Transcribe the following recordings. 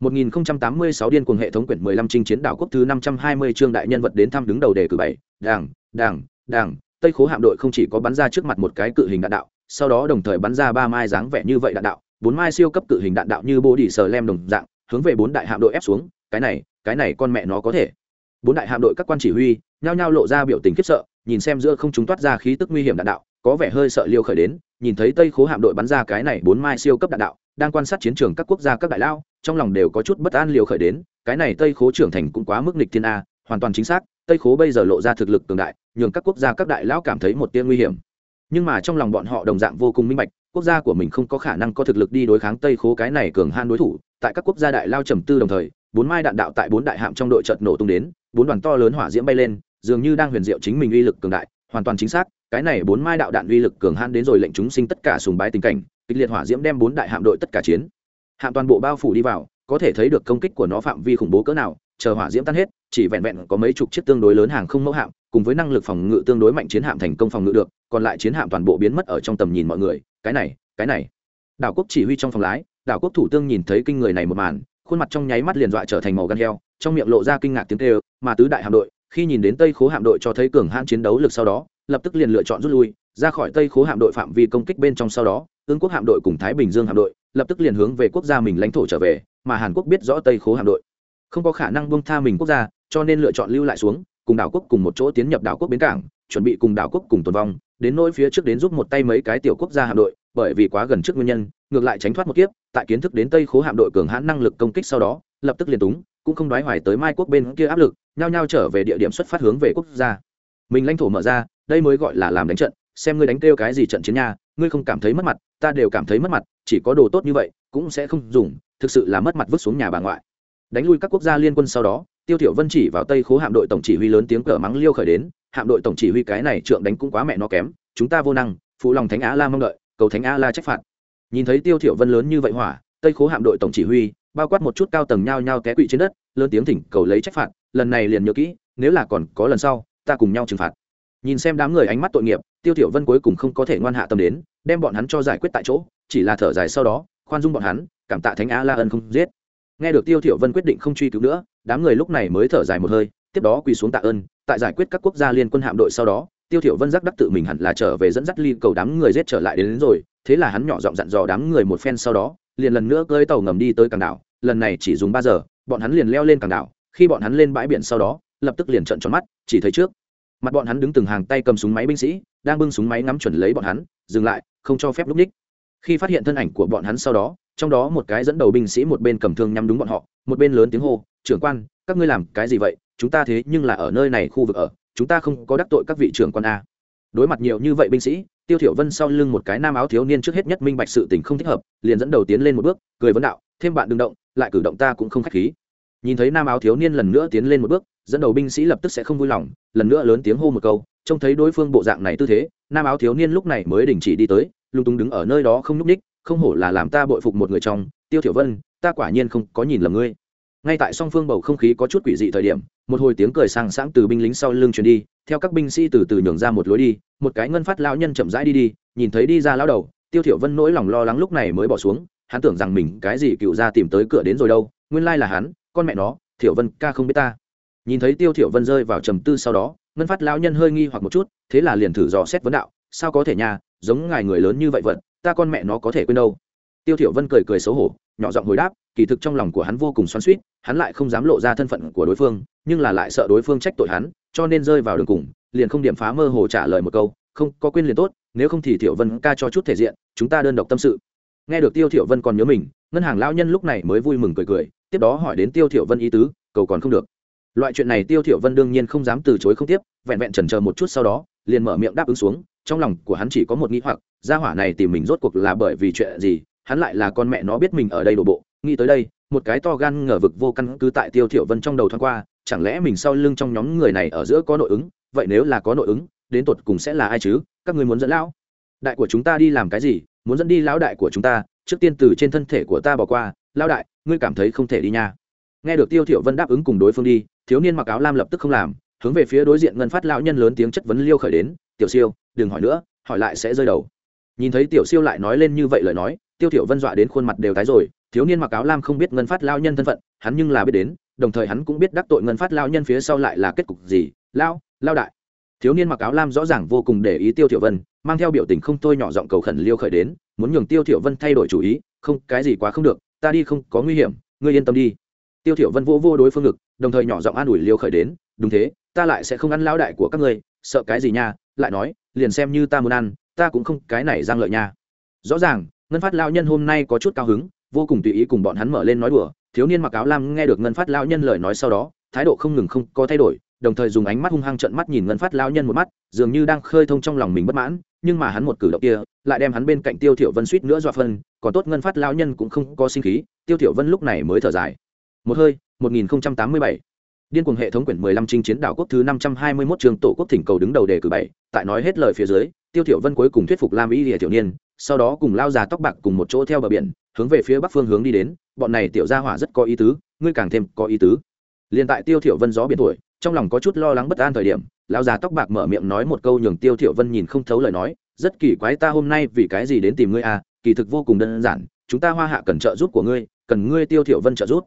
1086 điên cuồng hệ thống quyển 15 chinh chiến đảo quốc thứ 520 chương đại nhân vật đến thăm đứng đầu đề cử bảy, đảng, đảng, đảng, Tây Khố hạm đội không chỉ có bắn ra trước mặt một cái cự hình đạn đạo, sau đó đồng thời bắn ra ba mai dáng vẻ như vậy đạn đạo, bốn mai siêu cấp cự hình đạn đạo như bố đỉ sờ lem đồng dạng, hướng về bốn đại hạm đội ép xuống, cái này, cái này con mẹ nó có thể. Bốn đại hạm đội các quan chỉ huy, nhao nhao lộ ra biểu tình khiếp sợ, nhìn xem giữa không chúng toát ra khí tức nguy hiểm đạn đạo, có vẻ hơi sợ liêu khởi đến, nhìn thấy Tây Khố hạm đội bắn ra cái này bốn mai siêu cấp đạn đạo, đang quan sát chiến trường các quốc gia các đại lao, trong lòng đều có chút bất an liều khởi đến cái này tây khố trưởng thành cũng quá mức nịch thiên a hoàn toàn chính xác tây khố bây giờ lộ ra thực lực cường đại nhường các quốc gia các đại lão cảm thấy một tiên nguy hiểm. Nhưng mà trong lòng bọn họ đồng dạng vô cùng minh bạch quốc gia của mình không có khả năng có thực lực đi đối kháng tây khố cái này cường han đối thủ tại các quốc gia đại lao trầm tư đồng thời bốn mai đạn đạo tại bốn đại hạm trong đội trận nổ tung đến bốn đoàn to lớn hỏa diễm bay lên dường như đang huyền diệu chính mình uy lực cường đại hoàn toàn chính xác cái này bốn mai đạo đạn uy lực cường han đến rồi lệnh chúng sinh tất cả sùng bái tình cảnh kịch liệt hỏa diễm đem bốn đại hạm đội tất cả chiến. Hạm toàn bộ bao phủ đi vào, có thể thấy được công kích của nó phạm vi khủng bố cỡ nào, chờ hỏa diễm tan hết, chỉ vẹn vẹn có mấy chục chiếc tương đối lớn hàng không mẫu hạm, cùng với năng lực phòng ngự tương đối mạnh chiến hạm thành công phòng ngự được, còn lại chiến hạm toàn bộ biến mất ở trong tầm nhìn mọi người, cái này cái này. Đảo quốc chỉ huy trong phòng lái, đảo quốc thủ tướng nhìn thấy kinh người này một màn, khuôn mặt trong nháy mắt liền dọa trở thành màu gan heo, trong miệng lộ ra kinh ngạc tiếng kêu, mà tứ đại hạm đội, khi nhìn đến tây khố hạm đội cho thấy cường hãn chiến đấu lực sau đó, lập tức liền lựa chọn rút lui, ra khỏi tây khố hạm đội phạm vi công kích bên trong sau đó ương quốc hạm đội cùng thái bình dương hạm đội lập tức liền hướng về quốc gia mình lãnh thổ trở về, mà hàn quốc biết rõ tây khố hạm đội. Không có khả năng buông tha mình quốc gia, cho nên lựa chọn lưu lại xuống, cùng đảo quốc cùng một chỗ tiến nhập đảo quốc bến cảng, chuẩn bị cùng đảo quốc cùng tồn vong, đến nỗi phía trước đến giúp một tay mấy cái tiểu quốc gia hạm đội, bởi vì quá gần trước nguyên nhân, ngược lại tránh thoát một kiếp, tại kiến thức đến tây khố hạm đội cường hãn năng lực công kích sau đó, lập tức liền túng, cũng không đoái hoài tới mai quốc bên kia áp lực, nhao nhao trở về địa điểm xuất phát hướng về quốc gia. Mình lãnh thổ mở ra, đây mới gọi là làm đánh trận, xem ngươi đánh kêu cái gì trận chiến nha ngươi không cảm thấy mất mặt, ta đều cảm thấy mất mặt, chỉ có đồ tốt như vậy, cũng sẽ không dùng, thực sự là mất mặt vứt xuống nhà bà ngoại. Đánh lui các quốc gia liên quân sau đó, tiêu thiểu vân chỉ vào tây khố hạm đội tổng chỉ huy lớn tiếng cờ mắng liêu khởi đến, hạm đội tổng chỉ huy cái này trượng đánh cũng quá mẹ nó kém, chúng ta vô năng, phụ lòng thánh á la mong đợi, cầu thánh á la trách phạt. Nhìn thấy tiêu thiểu vân lớn như vậy hỏa, tây khố hạm đội tổng chỉ huy, bao quát một chút cao tầng nhao nhao té quỵ trên đất, lớn tiếng thỉnh cầu lấy trách phạt, lần này liền nhớ kỹ, nếu là còn có lần sau, ta cùng nhau trừng phạt. Nhìn xem đám người ánh mắt tội nghiệp, tiêu thiểu vân cuối cùng không có thể ngoan hạ tâm đến đem bọn hắn cho giải quyết tại chỗ chỉ là thở dài sau đó khoan dung bọn hắn cảm tạ thánh a la ân không giết. Nghe được tiêu thiểu vân quyết định không truy cứu nữa đám người lúc này mới thở dài một hơi tiếp đó quỳ xuống tạ ơn tại giải quyết các quốc gia liên quân hạm đội sau đó tiêu thiểu vân giác đắc tự mình hẳn là trở về dẫn dắt ly cầu đám người giết trở lại đến, đến rồi thế là hắn nhỏ giọng dặn dò đám người một phen sau đó liền lần nữa cơi tàu ngầm đi tới cảng đảo lần này chỉ dùng ba giờ bọn hắn liền leo lên cảng đảo khi bọn hắn lên bãi biển sau đó lập tức liền trợn tròn mắt chỉ thấy trước mặt bọn hắn đứng từng hàng tay cầm súng máy binh sĩ đang bưng súng máy ngắm chuẩn lấy bọn hắn dừng lại không cho phép lúc ních. Khi phát hiện thân ảnh của bọn hắn sau đó, trong đó một cái dẫn đầu binh sĩ một bên cầm thương nhắm đúng bọn họ, một bên lớn tiếng hô, trưởng quan, các ngươi làm cái gì vậy? Chúng ta thế nhưng là ở nơi này khu vực ở, chúng ta không có đắc tội các vị trưởng quan a. Đối mặt nhiều như vậy binh sĩ, tiêu thiểu vân sau lưng một cái nam áo thiếu niên trước hết nhất minh bạch sự tình không thích hợp, liền dẫn đầu tiến lên một bước, cười vấn đạo, thêm bạn đừng động, lại cử động ta cũng không khách khí. Nhìn thấy nam áo thiếu niên lần nữa tiến lên một bước, dẫn đầu binh sĩ lập tức sẽ không vui lòng, lần nữa lớn tiếng hô một câu trông thấy đối phương bộ dạng này tư thế, nam áo thiếu niên lúc này mới đình chỉ đi tới lung tung đứng ở nơi đó không nhúc ních không hổ là làm ta bội phục một người trong, tiêu thiểu vân, ta quả nhiên không có nhìn lầm ngươi. Ngay tại song phương bầu không khí có chút quỷ dị thời điểm, một hồi tiếng cười sang sáng từ binh lính sau lưng truyền đi, theo các binh sĩ từ từ nhường ra một lối đi, một cái ngân phát lão nhân chậm rãi đi đi, nhìn thấy đi ra lão đầu, tiêu thiểu vân nỗi lòng lo lắng lúc này mới bỏ xuống, hắn tưởng rằng mình cái gì cựu gia tìm tới cửa đến rồi đâu, nguyên lai là hắn, con mẹ nó, thiểu vân ca không biết ta. Nhìn thấy tiêu thiểu vân rơi vào trầm tư sau đó ngân phát lão nhân hơi nghi hoặc một chút thế là liền thử dò xét vấn đạo sao có thể nhà, giống ngài người lớn như vậy vật ta con mẹ nó có thể quên đâu. Tiêu thiểu vân cười cười xấu hổ nhỏ giọng hồi đáp kỳ thực trong lòng của hắn vô cùng xoắn xuýt hắn lại không dám lộ ra thân phận của đối phương nhưng là lại sợ đối phương trách tội hắn cho nên rơi vào đường cùng liền không điểm phá mơ hồ trả lời một câu không có quên liền tốt nếu không thì thiểu vân ca cho chút thể diện chúng ta đơn độc tâm sự. Nghe được tiêu thiểu vân còn nhớ mình ngân hàng lão nhân lúc này mới vui mừng cười cười tiếp đó hỏi đến tiêu thiểu vân ý tứ cầu còn không được loại chuyện này tiêu thiểu vân đương nhiên không dám từ chối không tiếp, vẹn vẹn chần chờ một chút sau đó, liền mở miệng đáp ứng xuống, trong lòng của hắn chỉ có một nghĩ hoặc, gia hỏa này tìm mình rốt cuộc là bởi vì chuyện gì, hắn lại là con mẹ nó biết mình ở đây đổ bộ. Nghĩ tới đây, một cái to gan ngờ vực vô căn cứ tại tiêu thiểu vân trong đầu thoáng qua, chẳng lẽ mình sau lưng trong nhóm người này ở giữa có nội ứng? Vậy nếu là có nội ứng, đến tột cùng sẽ là ai chứ? Các ngươi muốn dẫn lão đại của chúng ta đi làm cái gì? Muốn dẫn đi lão đại của chúng ta, trước tiên từ trên thân thể của ta bỏ qua. Lão đại, ngươi cảm thấy không thể đi nha. Nghe được tiêu thiểu vân đáp ứng cùng đối phương đi thiếu niên mặc áo lam lập tức không làm, hướng về phía đối diện ngân phát lão nhân lớn tiếng chất vấn liêu khởi đến, tiểu siêu, đừng hỏi nữa, hỏi lại sẽ rơi đầu. Nhìn thấy tiểu siêu lại nói lên như vậy lời nói, tiêu thiểu vân dọa đến khuôn mặt đều tái rồi, thiếu niên mặc áo lam không biết ngân phát lao nhân thân phận, hắn nhưng là biết đến, đồng thời hắn cũng biết đắc tội ngân phát lao nhân phía sau lại là kết cục gì. Lao lao đại. Thiếu niên mặc áo lam rõ ràng vô cùng để ý tiêu thiểu vân, mang theo biểu tình không thôi nhỏ giọng cầu khẩn liêu khởi đến, muốn nhường tiêu thiểu vân thay đổi chủ ý, không, cái gì quá không được, ta đi không có nguy hiểm, ngươi yên tâm đi tiêu thiểu vân vô vô đối phương ngực, đồng thời nhỏ giọng an ủi liêu khởi đến, đúng thế, ta lại sẽ không ăn lão đại của các ngươi, sợ cái gì nha? Lại nói, liền xem như ta muốn ăn, ta cũng không cái này giang lợi nha. Rõ ràng, ngân phát Lão nhân hôm nay có chút cao hứng, vô cùng tùy ý cùng bọn hắn mở lên nói đùa, thiếu niên mặc áo lam nghe được ngân phát Lão nhân lời nói sau đó, thái độ không ngừng không có thay đổi, đồng thời dùng ánh mắt hung hăng trợn mắt nhìn ngân phát Lão nhân một mắt, dường như đang khơi thông trong lòng mình bất mãn, nhưng mà hắn một cử động kia, lại đem hắn bên cạnh tiêu thiểu vân suýt nữa dọa phân, còn tốt ngân phát Lão nhân cũng không có sinh khí, tiêu thiểu vân lúc này mới thở dài một hơi 1087 điên cuồng hệ thống quyển 15 chinh chiến đảo quốc thứ 521 trường tổ quốc thỉnh cầu đứng đầu đề cử bảy, tại nói hết lời phía dưới, tiêu thiểu vân cuối cùng thuyết phục lam y lìa tiểu niên, sau đó cùng lao già tóc bạc cùng một chỗ theo bờ biển, hướng về phía bắc phương hướng đi đến, bọn này tiểu gia hỏa rất có ý tứ, ngươi càng thêm có ý tứ. Liền tại tiêu thiểu vân gió biển tuổi, trong lòng có chút lo lắng bất an thời điểm lão già tóc bạc mở miệng nói một câu nhường tiêu thiểu vân nhìn không thấu lời nói, rất kỳ quái ta hôm nay vì cái gì đến tìm ngươi à kỳ thực vô cùng đơn giản, chúng ta hoa hạ cần trợ giúp của ngươi, cần ngươi tiêu thiểu vân trợ giúp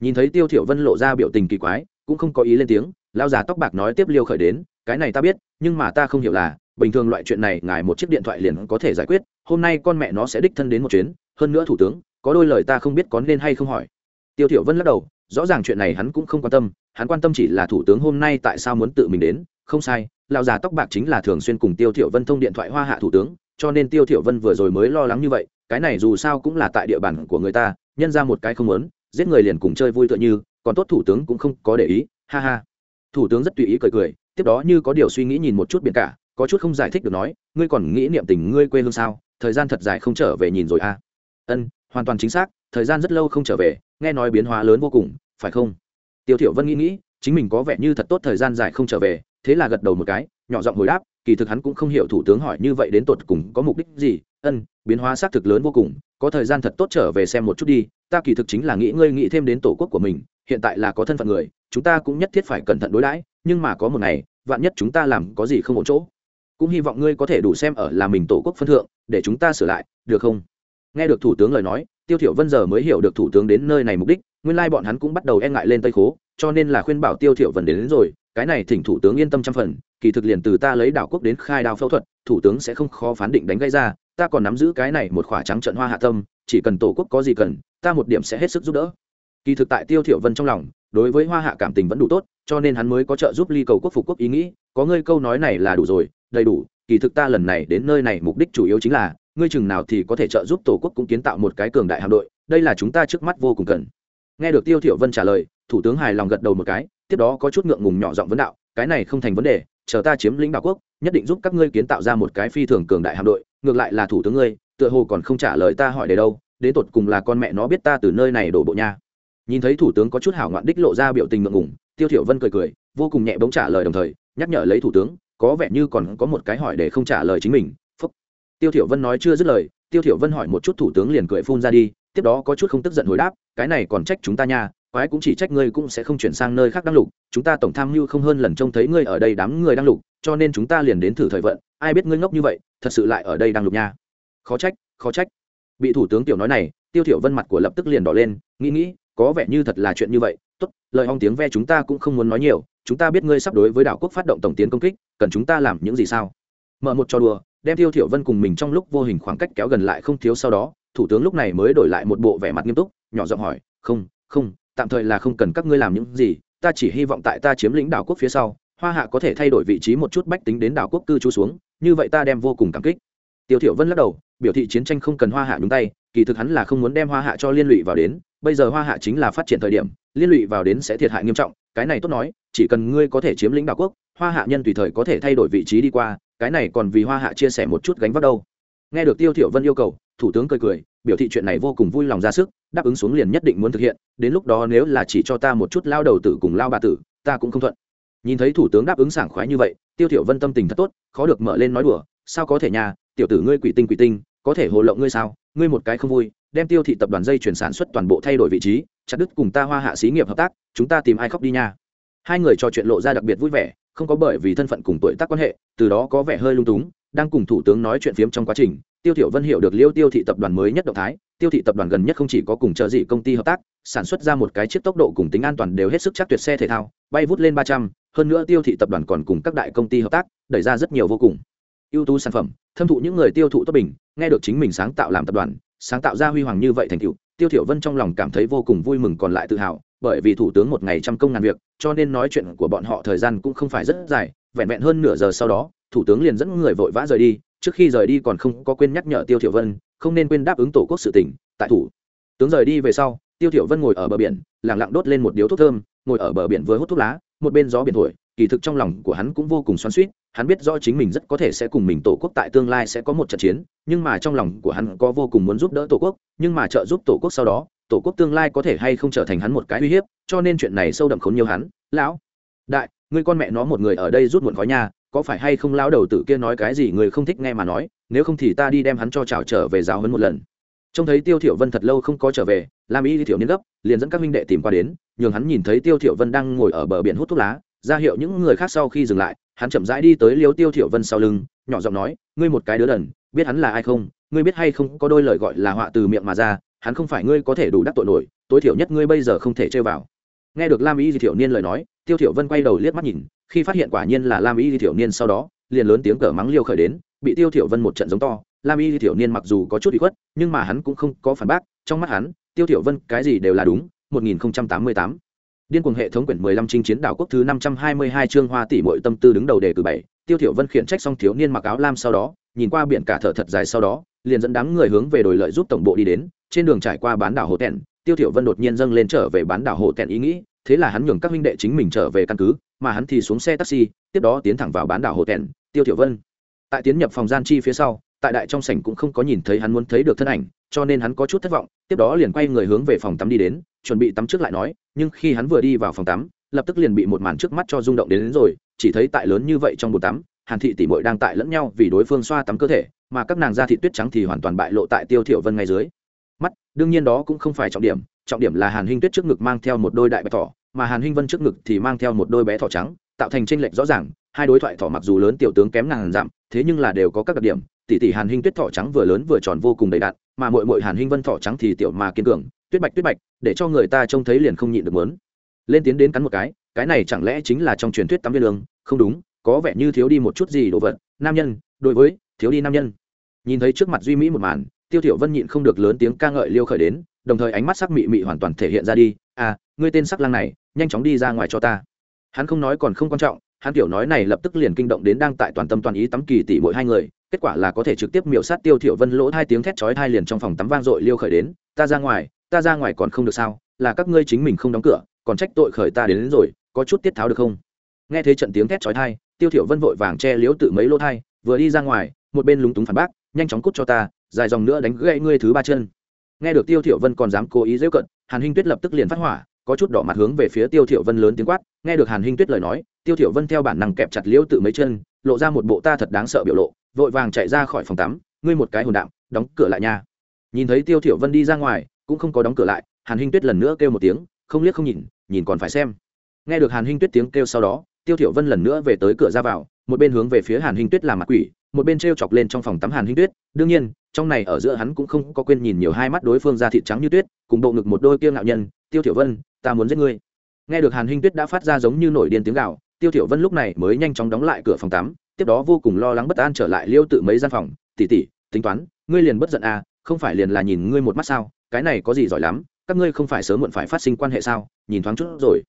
nhìn thấy tiêu thiểu vân lộ ra biểu tình kỳ quái, cũng không có ý lên tiếng, lão già tóc bạc nói tiếp liêu khởi đến, cái này ta biết, nhưng mà ta không hiểu là, bình thường loại chuyện này ngài một chiếc điện thoại liền có thể giải quyết, hôm nay con mẹ nó sẽ đích thân đến một chuyến, hơn nữa thủ tướng, có đôi lời ta không biết có nên hay không hỏi. Tiêu thiểu vân lắc đầu, rõ ràng chuyện này hắn cũng không quan tâm, hắn quan tâm chỉ là thủ tướng hôm nay tại sao muốn tự mình đến, không sai, lão già tóc bạc chính là thường xuyên cùng tiêu thiểu vân thông điện thoại hoa hạ thủ tướng, cho nên tiêu thiểu vân vừa rồi mới lo lắng như vậy, cái này dù sao cũng là tại địa bàn của người ta, nhân ra một cái không muốn giết người liền cùng chơi vui tựa như, còn tốt thủ tướng cũng không có để ý, ha ha thủ tướng rất tùy ý cười cười, tiếp đó như có điều suy nghĩ nhìn một chút biển cả, có chút không giải thích được nói, ngươi còn nghĩ niệm tình ngươi quê hương sao, thời gian thật dài không trở về nhìn rồi a à? ân, hoàn toàn chính xác, thời gian rất lâu không trở về, nghe nói biến hóa lớn vô cùng, phải không tiêu thiểu vân nghĩ nghĩ, chính mình có vẻ như thật tốt thời gian dài không trở về, thế là gật đầu một cái, nhỏ giọng hồi đáp kỳ thực hắn cũng không hiểu thủ tướng hỏi như vậy đến tột cùng có mục đích gì. Ân biến hóa xác thực lớn vô cùng có thời gian thật tốt trở về xem một chút đi ta kỳ thực chính là nghĩ ngươi nghĩ thêm đến tổ quốc của mình hiện tại là có thân phận người chúng ta cũng nhất thiết phải cẩn thận đối đãi nhưng mà có một ngày vạn nhất chúng ta làm có gì không ổn chỗ cũng hy vọng ngươi có thể đủ xem ở là mình tổ quốc phân thượng để chúng ta sửa lại được không? Nghe được thủ tướng lời nói tiêu thiểu vân giờ mới hiểu được thủ tướng đến nơi này mục đích nguyên lai bọn hắn cũng bắt đầu e ngại lên tây khố cho nên là khuyên bảo tiêu thiểu vân đến, đến rồi cái này thỉnh thủ tướng yên tâm trăm phần kỳ thực liền từ ta lấy đảo quốc đến khai đao phẫu thuật, thủ tướng sẽ không khó phán định đánh gây ra, ta còn nắm giữ cái này một khỏa trắng trận hoa hạ tâm, chỉ cần tổ quốc có gì cần, ta một điểm sẽ hết sức giúp đỡ. Kỳ thực tại tiêu thiểu vân trong lòng, đối với hoa hạ cảm tình vẫn đủ tốt, cho nên hắn mới có trợ giúp ly cầu quốc phục quốc ý nghĩ, có ngươi câu nói này là đủ rồi, đầy đủ, kỳ thực ta lần này đến nơi này mục đích chủ yếu chính là, ngươi chừng nào thì có thể trợ giúp tổ quốc cũng kiến tạo một cái cường đại hạm đội, đây là chúng ta trước mắt vô cùng cần. Nghe được tiêu thiểu vân trả lời, thủ tướng hài lòng gật đầu một cái, tiếp đó có chút ngượng ngùng nhỏ giọng vấn đạo, cái này không thành vấn đề chờ ta chiếm lĩnh đảo quốc, nhất định giúp các ngươi kiến tạo ra một cái phi thường cường đại hạm đội, ngược lại là thủ tướng ngươi, tựa hồ còn không trả lời ta hỏi để đâu, đến tột cùng là con mẹ nó biết ta từ nơi này đổ bộ nha nhìn thấy thủ tướng có chút hảo ngoạn đích lộ ra biểu tình ngượng ngùng, tiêu thiểu vân cười cười, vô cùng nhẹ bỗng trả lời đồng thời, nhắc nhở lấy thủ tướng, có vẻ như còn có một cái hỏi để không trả lời chính mình Phúc. tiêu thiểu vân nói chưa dứt lời, tiêu thiểu vân hỏi một chút thủ tướng liền cười phun ra đi, tiếp đó có chút không tức giận hồi đáp, cái này còn trách chúng ta nha quái cũng chỉ trách ngươi cũng sẽ không chuyển sang nơi khác đăng lục, chúng ta tổng tham mưu không hơn lần trông thấy ngươi ở đây đám người đăng lục, cho nên chúng ta liền đến thử thời vận, ai biết ngươi ngốc như vậy, thật sự lại ở đây đăng lục nha. Khó trách khó trách. Bị thủ tướng tiểu nói này, tiêu thiểu vân mặt của lập tức liền đỏ lên, nghĩ nghĩ, có vẻ như thật là chuyện như vậy, tốt, lời hong tiếng ve chúng ta cũng không muốn nói nhiều, chúng ta biết ngươi sắp đối với đảo quốc phát động tổng tiến công kích, cần chúng ta làm những gì sao? Mở một trò đùa, đem tiêu thiểu vân cùng mình trong lúc vô hình khoảng cách kéo gần lại không thiếu sau đó, thủ tướng lúc này mới đổi lại một bộ vẻ mặt nghiêm túc, nhỏ giọng hỏi, không không tạm thời là không cần các ngươi làm những gì, ta chỉ hy vọng tại ta chiếm lĩnh đảo quốc phía sau, hoa hạ có thể thay đổi vị trí một chút bách tính đến đảo quốc cư trú xuống, như vậy ta đem vô cùng cảm kích. Tiêu thiểu vân lắc đầu, biểu thị chiến tranh không cần hoa hạ nhúng tay, kỳ thực hắn là không muốn đem hoa hạ cho liên lụy vào đến, bây giờ hoa hạ chính là phát triển thời điểm, liên lụy vào đến sẽ thiệt hại nghiêm trọng, cái này tốt nói, chỉ cần ngươi có thể chiếm lĩnh đảo quốc, hoa hạ nhân tùy thời có thể thay đổi vị trí đi qua, cái này còn vì hoa hạ chia sẻ một chút gánh vác đâu. Nghe được tiêu thiểu vân yêu cầu, thủ tướng cười cười biểu thị chuyện này vô cùng vui lòng ra sức, đáp ứng xuống liền nhất định muốn thực hiện, đến lúc đó nếu là chỉ cho ta một chút lao đầu tử cùng lao bà tử, ta cũng không thuận. Nhìn thấy thủ tướng đáp ứng sảng khoái như vậy, tiêu thiểu vân tâm tình thật tốt, khó được mở lên nói đùa, sao có thể nhà, tiểu tử ngươi quỷ tinh quỷ tinh, có thể hồ lộng ngươi sao, ngươi một cái không vui, đem tiêu thị tập đoàn dây chuyển sản xuất toàn bộ thay đổi vị trí, chặt đứt cùng ta hoa hạ xí nghiệp hợp tác, chúng ta tìm ai khóc đi nha. Hai người trò chuyện lộ ra đặc biệt vui vẻ, không có bởi vì thân phận cùng tuổi tác quan hệ, từ đó có vẻ hơi lung túng đang cùng thủ tướng nói chuyện phiếm trong quá trình, tiêu thiểu vân hiểu được liêu tiêu thị tập đoàn mới nhất động thái, tiêu thị tập đoàn gần nhất không chỉ có cùng trợ dị công ty hợp tác, sản xuất ra một cái chiếc tốc độ cùng tính an toàn đều hết sức chắc tuyệt xe thể thao, bay vút lên ba trăm, hơn nữa tiêu thị tập đoàn còn cùng các đại công ty hợp tác, đẩy ra rất nhiều vô cùng. Ưu tú sản phẩm, thâm thụ những người tiêu thụ tốt bình, nghe được chính mình sáng tạo làm tập đoàn, sáng tạo ra huy hoàng như vậy thành tựu, tiêu thiểu vân trong lòng cảm thấy vô cùng vui mừng còn lại tự hào bởi vì thủ tướng một ngày trăm công ngàn việc, cho nên nói chuyện của bọn họ thời gian cũng không phải rất dài, vẹn vẹn hơn nửa giờ sau đó, thủ tướng liền dẫn người vội vã rời đi, trước khi rời đi còn không có quên nhắc nhở tiêu thiểu vân, không nên quên đáp ứng tổ quốc sự tỉnh tại thủ. Tướng rời đi về sau, tiêu thiểu vân ngồi ở bờ biển, lặng lặng đốt lên một điếu thuốc thơm, ngồi ở bờ biển vừa hút thuốc lá, một bên gió biển thổi, kỳ thực trong lòng của hắn cũng vô cùng xoắn xuýt, hắn biết rõ chính mình rất có thể sẽ cùng mình tổ quốc tại tương lai sẽ có một trận chiến, nhưng mà trong lòng của hắn có vô cùng muốn giúp đỡ tổ quốc, nhưng mà trợ giúp tổ quốc sau đó tổ quốc tương lai có thể hay không trở thành hắn một cái uy hiếp, cho nên chuyện này sâu đậm khốn nhiều hắn. Lão, đại, ngươi con mẹ nó một người ở đây rút muộn khói nhà có phải hay không lão đầu tử kia nói cái gì người không thích nghe mà nói, nếu không thì ta đi đem hắn cho trào trở về giáo hấn một lần. Trông thấy tiêu thiểu vân thật lâu không có trở về, lam y thiểu niên gấp, liền dẫn các minh đệ tìm qua đến, nhường hắn nhìn thấy tiêu thiểu vân đang ngồi ở bờ biển hút thuốc lá, ra hiệu những người khác sau khi dừng lại, hắn chậm rãi đi tới liếu tiêu thiểu vân sau lưng, nhỏ giọng nói, ngươi một cái đứa đần, biết hắn là ai không? Ngươi biết hay không có đôi lời gọi là họa từ miệng mà ra hắn không phải ngươi có thể đủ đắc tội nổi tối thiểu nhất ngươi bây giờ không thể chơi vào. Nghe được lam y Di thiểu niên lời nói tiêu thiểu vân quay đầu liếc mắt nhìn khi phát hiện quả nhiên là lam y Di thiểu niên sau đó liền lớn tiếng cờ mắng liêu khởi đến bị tiêu thiểu vân một trận giống to. Lam y Di thiểu niên mặc dù có chút bị khuất nhưng mà hắn cũng không có phản bác trong mắt hắn tiêu thiểu vân cái gì đều là đúng 1088 Điên cuồng hệ thống quyển 15 chinh chiến đảo quốc thứ 522 chương hoa tỷ muội tâm tư đứng đầu đề cử 7, Tiêu Thiểu Vân khiển trách xong thiếu niên mặc áo lam sau đó, nhìn qua biển cả thở thật dài sau đó, liền dẫn đám người hướng về đồi lợi giúp tổng bộ đi đến, trên đường trải qua bán đảo hồ tẹn, Tiêu Thiểu Vân đột nhiên dâng lên trở về bán đảo hồ tẹn ý nghĩ, thế là hắn nhường các huynh đệ chính mình trở về căn cứ, mà hắn thì xuống xe taxi, tiếp đó tiến thẳng vào bán đảo hồ tẹn, Tiêu Thiểu Vân. Tại tiến nhập phòng gian chi phía sau, tại đại trong sảnh cũng không có nhìn thấy hắn muốn thấy được thân ảnh, cho nên hắn có chút thất vọng, tiếp đó liền quay người hướng về phòng tắm đi đến, chuẩn bị tắm trước lại nói, nhưng khi hắn vừa đi vào phòng tắm, lập tức liền bị một màn trước mắt cho rung động đến, đến rồi chỉ thấy tại lớn như vậy trong bồn tắm hàn thị tỷ muội đang tại lẫn nhau vì đối phương xoa tắm cơ thể mà các nàng da thị tuyết trắng thì hoàn toàn bại lộ tại tiêu thiểu vân ngay dưới mắt, đương nhiên đó cũng không phải trọng điểm trọng điểm là hàn hinh tuyết trước ngực mang theo một đôi đại bạch thỏ, mà hàn hinh vân trước ngực thì mang theo một đôi bé thỏ trắng, tạo thành tranh lệch rõ ràng, hai đối thoại thỏ mặc dù lớn tiểu tướng kém ngàn giảm thế nhưng là đều có các đặc điểm, tỷ tỷ hàn hinh tuyết thỏ trắng vừa lớn vừa tròn vô cùng đầy đặn, mà muội muội hàn hinh vân thỏ trắng thì tiểu mà kiên cường, tuyết bạch tuyết bạch, để cho người ta trông thấy liền không nhịn được muốn. Lên tiến đến cắn một cái cái này chẳng lẽ chính là trong truyền thuyết tắm viên lương? Không đúng, có vẻ như thiếu đi một chút gì đồ vật, nam nhân, đối với, thiếu đi nam nhân. Nhìn thấy trước mặt duy mỹ một màn tiêu thiểu vân nhịn không được lớn tiếng ca ngợi liêu khởi đến đồng thời ánh mắt sắc mị mị hoàn toàn thể hiện ra đi à ngươi tên sắc lang này nhanh chóng đi ra ngoài cho ta. Hắn không nói còn không quan trọng hắn tiểu nói này lập tức liền kinh động đến đang tại toàn tâm toàn ý tắm kỳ tỷ mỗi hai người kết quả là có thể trực tiếp miểu sát tiêu thiểu vân lỗ hai tiếng thét chói tai liền trong phòng tắm vang dội liêu khởi đến ta ra ngoài ta ra ngoài còn không được sao là các ngươi chính mình không đóng cửa còn trách tội khởi ta đến, đến rồi có chút tiết tháo được không? Nghe thấy trận tiếng thét chói tai tiêu thiểu vân vội vàng che liếu tự mấy lỗ thai vừa đi ra ngoài một bên lúng túng phản bác nhanh chóng cút cho ta dài dòng nữa đánh gãy ngươi thứ ba chân. Nghe được tiêu thiểu vân còn dám cố ý giễu cận, hàn hinh tuyết lập tức liền phát hỏa, có chút đỏ mặt hướng về phía tiêu thiểu vân lớn tiếng quát. Nghe được hàn hinh tuyết lời nói, tiêu thiểu vân theo bản năng kẹp chặt liễu tự mấy chân, lộ ra một bộ ta thật đáng sợ biểu lộ, vội vàng chạy ra khỏi phòng tắm. Ngươi một cái hồn đạm, đóng cửa lại nha. Nhìn thấy tiêu thiểu vân đi ra ngoài, cũng không có đóng cửa lại, hàn hinh tuyết lần nữa kêu một tiếng, không liếc không nhìn nhìn còn phải xem. Nghe được hàn hinh tuyết tiếng kêu sau đó, tiêu thiểu vân lần nữa về tới cửa ra vào, một bên hướng về phía hàn hinh tuyết làm mặt quỷ một bên treo chọc lên trong phòng tắm hàn hinh tuyết. Đương nhiên, trong này ở giữa hắn cũng không có quên nhìn nhiều hai mắt đối phương ra thịt trắng như tuyết, cùng bộ ngực một đôi kia ngạo nhân, tiêu thiểu vân, ta muốn giết ngươi. Nghe được hàn hinh tuyết đã phát ra giống như nổi điên tiếng gào, tiêu thiểu vân lúc này mới nhanh chóng đóng lại cửa phòng tắm, tiếp đó vô cùng lo lắng bất an trở lại liêu tự mấy gian phòng. Tỷ tỷ, tính toán, ngươi liền bất giận à không phải liền là nhìn ngươi một mắt sao? Cái này có gì giỏi lắm, các ngươi không phải sớm muộn phải phát sinh quan hệ sao? Nhìn thoáng chút rồi.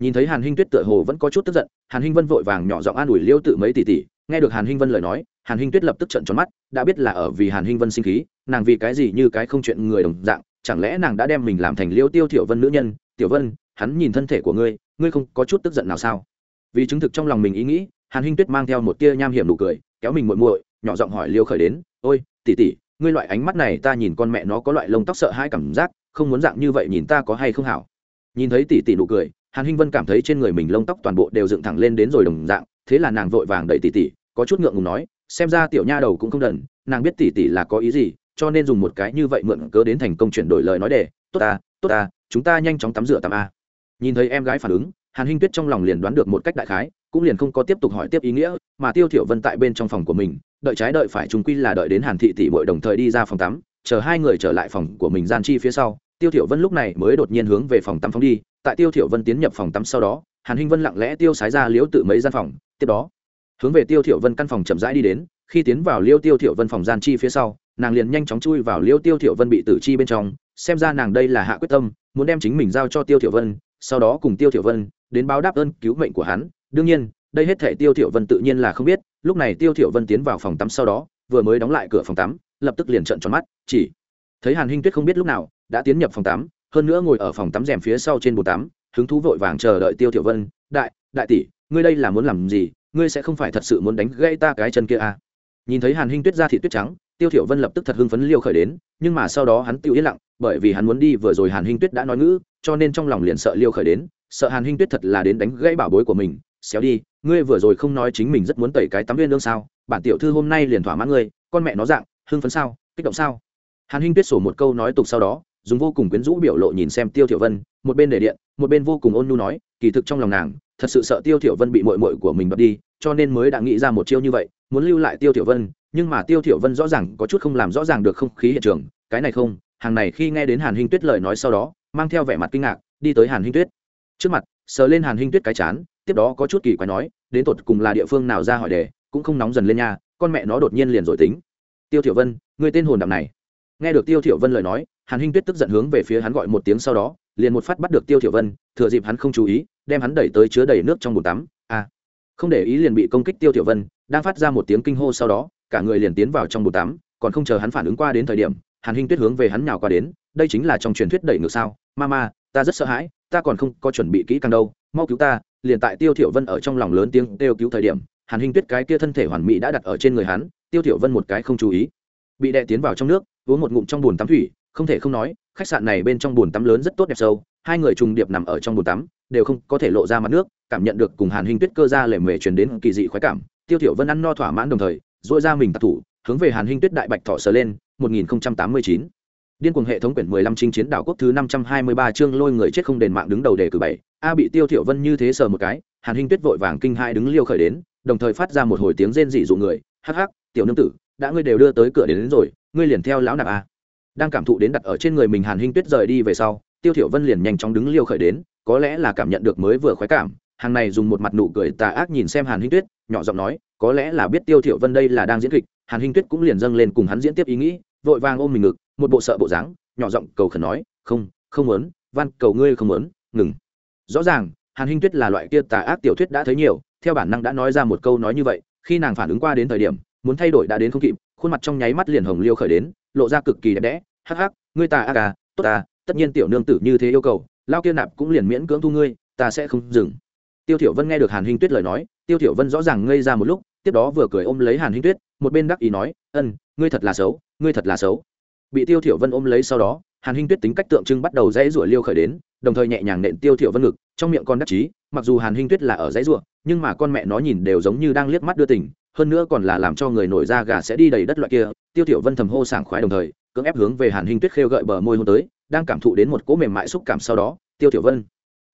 Nhìn thấy hàn hinh tuyết tựa hồ vẫn có chút tức giận, hàn hinh vân vội vàng nhỏ giọng an ủi liêu tự mấy tỷ tỷ. Nghe được hàn hinh vân lời nói hàn hinh tuyết lập tức trận tròn mắt, đã biết là ở vì hàn hinh vân sinh khí, nàng vì cái gì như cái không chuyện người đồng dạng, chẳng lẽ nàng đã đem mình làm thành liêu tiêu tiểu vân nữ nhân? Tiểu vân, hắn nhìn thân thể của ngươi ngươi không có chút tức giận nào sao? Vì chứng thực trong lòng mình ý nghĩ, hàn hinh tuyết mang theo một tia nham hiểm nụ cười, kéo mình muội muội, nhỏ giọng hỏi liêu khởi đến, ôi, tỷ tỷ, ngươi loại ánh mắt này ta nhìn con mẹ nó có loại lông tóc sợ hai cảm giác, không muốn dạng như vậy nhìn ta có hay không hảo? Nhìn thấy tỷ tỷ nụ cười, hàn hinh vân cảm thấy trên người mình lông tóc toàn bộ đều dựng thẳng lên đến rồi đồng dạng, thế là nàng vội vàng đẩy tỷ tỷ, có chút ngượng ngùng nói xem ra tiểu nha đầu cũng không đần, nàng biết tỷ tỷ là có ý gì, cho nên dùng một cái như vậy mượn cớ đến thành công chuyển đổi lời nói để, tốt ta tốt ta, chúng ta nhanh chóng tắm rửa tắm a. Nhìn thấy em gái phản ứng, hàn hinh tuyết trong lòng liền đoán được một cách đại khái, cũng liền không có tiếp tục hỏi tiếp ý nghĩa, mà tiêu thiểu vân tại bên trong phòng của mình, đợi trái đợi phải chúng quy là đợi đến hàn thị tỷ muội đồng thời đi ra phòng tắm, chờ hai người trở lại phòng của mình gian chi phía sau, tiêu thiểu vân lúc này mới đột nhiên hướng về phòng tắm phóng đi, tại tiêu thiểu vân tiến nhập phòng tắm sau đó, hàn hinh vân lặng lẽ tiêu sái ra liễu tự mấy gian phòng, tiếp đó hướng về tiêu thiểu vân căn phòng chậm rãi đi đến, khi tiến vào liêu tiêu thiểu vân phòng gian chi phía sau, nàng liền nhanh chóng chui vào liêu tiêu thiểu vân bị tử chi bên trong, xem ra nàng đây là hạ quyết tâm, muốn đem chính mình giao cho tiêu thiểu vân, sau đó cùng tiêu thiểu vân đến báo đáp ơn cứu mệnh của hắn. Đương nhiên, đây hết thể tiêu thiểu vân tự nhiên là không biết, lúc này tiêu thiểu vân tiến vào phòng tắm sau đó, vừa mới đóng lại cửa phòng tắm, lập tức liền trợn tròn mắt, chỉ thấy hàn hinh tuyết không biết lúc nào đã tiến nhập phòng tắm, hơn nữa ngồi ở phòng tắm rèm phía sau trên bồn tắm, hứng thú vội vàng chờ đợi tiêu thiểu vân, đại đại tỷ, ngươi đây là muốn làm gì? Ngươi sẽ không phải thật sự muốn đánh gãy ta cái chân kia à. Nhìn thấy hàn hinh tuyết ra thị tuyết trắng, tiêu thiểu vân lập tức thật hưng phấn liêu khởi đến, nhưng mà sau đó hắn tiêu yên lặng, bởi vì hắn muốn đi vừa rồi hàn hinh tuyết đã nói ngữ, cho nên trong lòng liền sợ liêu khởi đến, sợ hàn hinh tuyết thật là đến đánh gãy bảo bối của mình. Xéo đi, ngươi vừa rồi không nói chính mình rất muốn tẩy cái tắm viên đương sao, bản tiểu thư hôm nay liền thỏa mãn ngươi, con mẹ nó dạng, hưng phấn sao, kích động sao? Hàn hinh tuyết sổ một câu nói tục sau đó, dùng vô cùng quyến rũ biểu lộ nhìn xem tiêu thiểu vân, một bên để điện, một bên vô cùng ôn nhu nói, kỳ thực trong lòng nàng thật sự sợ tiêu thiểu vân bị muội muội của mình đoạt đi, cho nên mới đã nghĩ ra một chiêu như vậy, muốn lưu lại tiêu thiểu vân, nhưng mà tiêu thiểu vân rõ ràng có chút không làm rõ ràng được không khí hiện trường, cái này không, hàng này khi nghe đến hàn hinh tuyết lời nói sau đó, mang theo vẻ mặt kinh ngạc, đi tới hàn hinh tuyết. Trước mặt, sờ lên hàn hinh tuyết cái chán, tiếp đó có chút kỳ quái nói, đến tột cùng là địa phương nào ra hỏi đề, cũng không nóng dần lên nha, con mẹ nó đột nhiên liền rồi tính. Tiêu thiểu vân người tên hồn đạm này. Nghe được tiêu thiểu vân lời nói, hàn hinh tuyết tức giận hướng về phía hắn gọi một tiếng sau đó, liền một phát bắt được tiêu thiểu vân, thừa dịp hắn không chú ý đem hắn đẩy tới chứa đầy nước trong bồn tắm. A à, không để ý liền bị công kích tiêu tiểu vân đang phát ra một tiếng kinh hô sau đó cả người liền tiến vào trong bồn tắm còn không chờ hắn phản ứng qua đến thời điểm hàn hinh tuyết hướng về hắn nhào qua đến đây chính là trong truyền thuyết đẩy ngược sao. Mama ta rất sợ hãi ta còn không có chuẩn bị kỹ càng đâu mau cứu ta liền tại tiêu thiểu vân ở trong lòng lớn tiếng kêu cứu thời điểm hàn hinh tuyết cái kia thân thể hoàn mỹ đã đặt ở trên người hắn tiêu thiểu vân một cái không chú ý. Bị đè tiến vào trong nước uống một ngụm trong bồn tắm thủy không thể không nói khách sạn này bên trong bồn tắm lớn rất tốt đẹp sâu hai người trùng điệp nằm ở trong bồn tắm đều không có thể lộ ra mặt nước cảm nhận được cùng hàn hinh tuyết cơ ra lề mề truyền đến kỳ dị khoái cảm. Tiêu tiểu vân ăn no thỏa mãn đồng thời dội ra mình tạc thủ hướng về hàn hinh tuyết đại bạch thọ sờ lên 1089 điên cuồng hệ thống quyển 15 chinh chiến đảo quốc thứ 523 chương lôi người chết không đền mạng đứng đầu đề cử bảy. A bị tiêu tiểu vân như thế sờ một cái hàn hinh tuyết vội vàng kinh hai đứng liêu khởi đến đồng thời phát ra một hồi tiếng rên rỉ dụ người. Hắc hắc tiểu nương tử đã ngươi đều đưa tới cửa đến, đến rồi ngươi liền theo lão nạp a đang cảm thụ đến đặt ở trên người mình hàn hinh tuyết rời đi về sau tiêu thiểu vân liền nhanh chóng đứng liêu khởi đến, có lẽ là cảm nhận được mới vừa khoái cảm, hàng này dùng một mặt nụ cười tà ác nhìn xem hàn hinh tuyết, nhỏ giọng nói, có lẽ là biết tiêu thiểu vân đây là đang diễn kịch, hàn hinh tuyết cũng liền dâng lên cùng hắn diễn tiếp ý nghĩ, vội vàng ôm mình ngực, một bộ sợ bộ dáng, nhỏ giọng cầu khẩn nói, không không muốn, van, cầu ngươi không muốn, ngừng. Rõ ràng, hàn hinh tuyết là loại kia tà ác tiểu thuyết đã thấy nhiều, theo bản năng đã nói ra một câu nói như vậy, khi nàng phản ứng qua đến thời điểm, muốn thay đổi đã đến không kịp, khuôn mặt trong nháy mắt liền hồng liêu khởi đến, lộ ra cực kỳ đẹp đẽ, hắc hắc, ngươi tà ác à tốt à tất nhiên tiểu nương tử như thế yêu cầu, lao kia nạp cũng liền miễn cưỡng thu ngươi, ta sẽ không dừng. Tiêu thiểu vân nghe được hàn hinh tuyết lời nói, tiêu thiểu vân rõ ràng ngây ra một lúc, tiếp đó vừa cười ôm lấy hàn hinh tuyết, một bên đắc ý nói, ân, ngươi thật là xấu, ngươi thật là xấu. Bị tiêu thiểu vân ôm lấy sau đó, hàn hinh tuyết tính cách tượng trưng bắt đầu dãy rủa liêu khởi đến, đồng thời nhẹ nhàng nện tiêu thiểu vân ngực, trong miệng con đắc chí, mặc dù hàn hinh tuyết là ở dãy rủa, nhưng mà con mẹ nó nhìn đều giống như đang liếc mắt đưa tình, hơn nữa còn là làm cho người nổi da gà sẽ đi đầy đất loại kia, tiêu thiểu vân thầm hô sảng khoái đồng thời cưỡng ép hướng về hàn hinh tuyết khêu gợi bờ môi hôn tới, đang cảm thụ đến một cỗ mềm mại xúc cảm sau đó, tiêu tiểu vân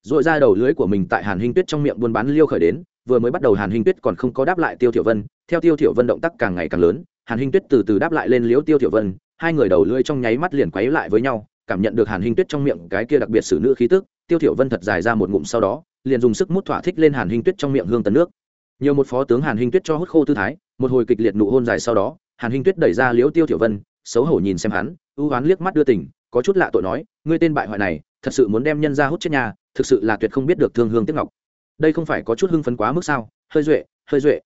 dội ra đầu lưới của mình tại hàn hinh tuyết trong miệng buôn bán liêu khởi đến, vừa mới bắt đầu hàn hinh tuyết còn không có đáp lại tiêu tiểu vân, theo tiêu tiểu vân động tác càng ngày càng lớn, hàn hinh tuyết từ từ đáp lại lên liễu tiêu tiểu vân, hai người đầu lưỡi trong nháy mắt liền quấy lại với nhau, cảm nhận được hàn hinh tuyết trong miệng cái kia đặc biệt sử nữ khí tức, tiêu tiểu vân thật dài ra một ngụm sau đó, liền dùng sức mút thỏa thích lên hàn hinh tuyết trong miệng hương tấn nước. Nhiều một phó tướng hàn hinh tuyết cho hút khô tư thái, một hồi kịch liệt nụ hôn dài sau đó, hàn hinh tuyết đẩy ra liễu tiêu tiểu vân xấu hổ nhìn xem hắn, ưu hoán liếc mắt đưa tình, có chút lạ tội nói, ngươi tên bại hoại này, thật sự muốn đem nhân ra hút chết nhà, thực sự là tuyệt không biết được thương hương tiếc ngọc. Đây không phải có chút hưng phấn quá mức sao? Hơi duệ hơi duệ.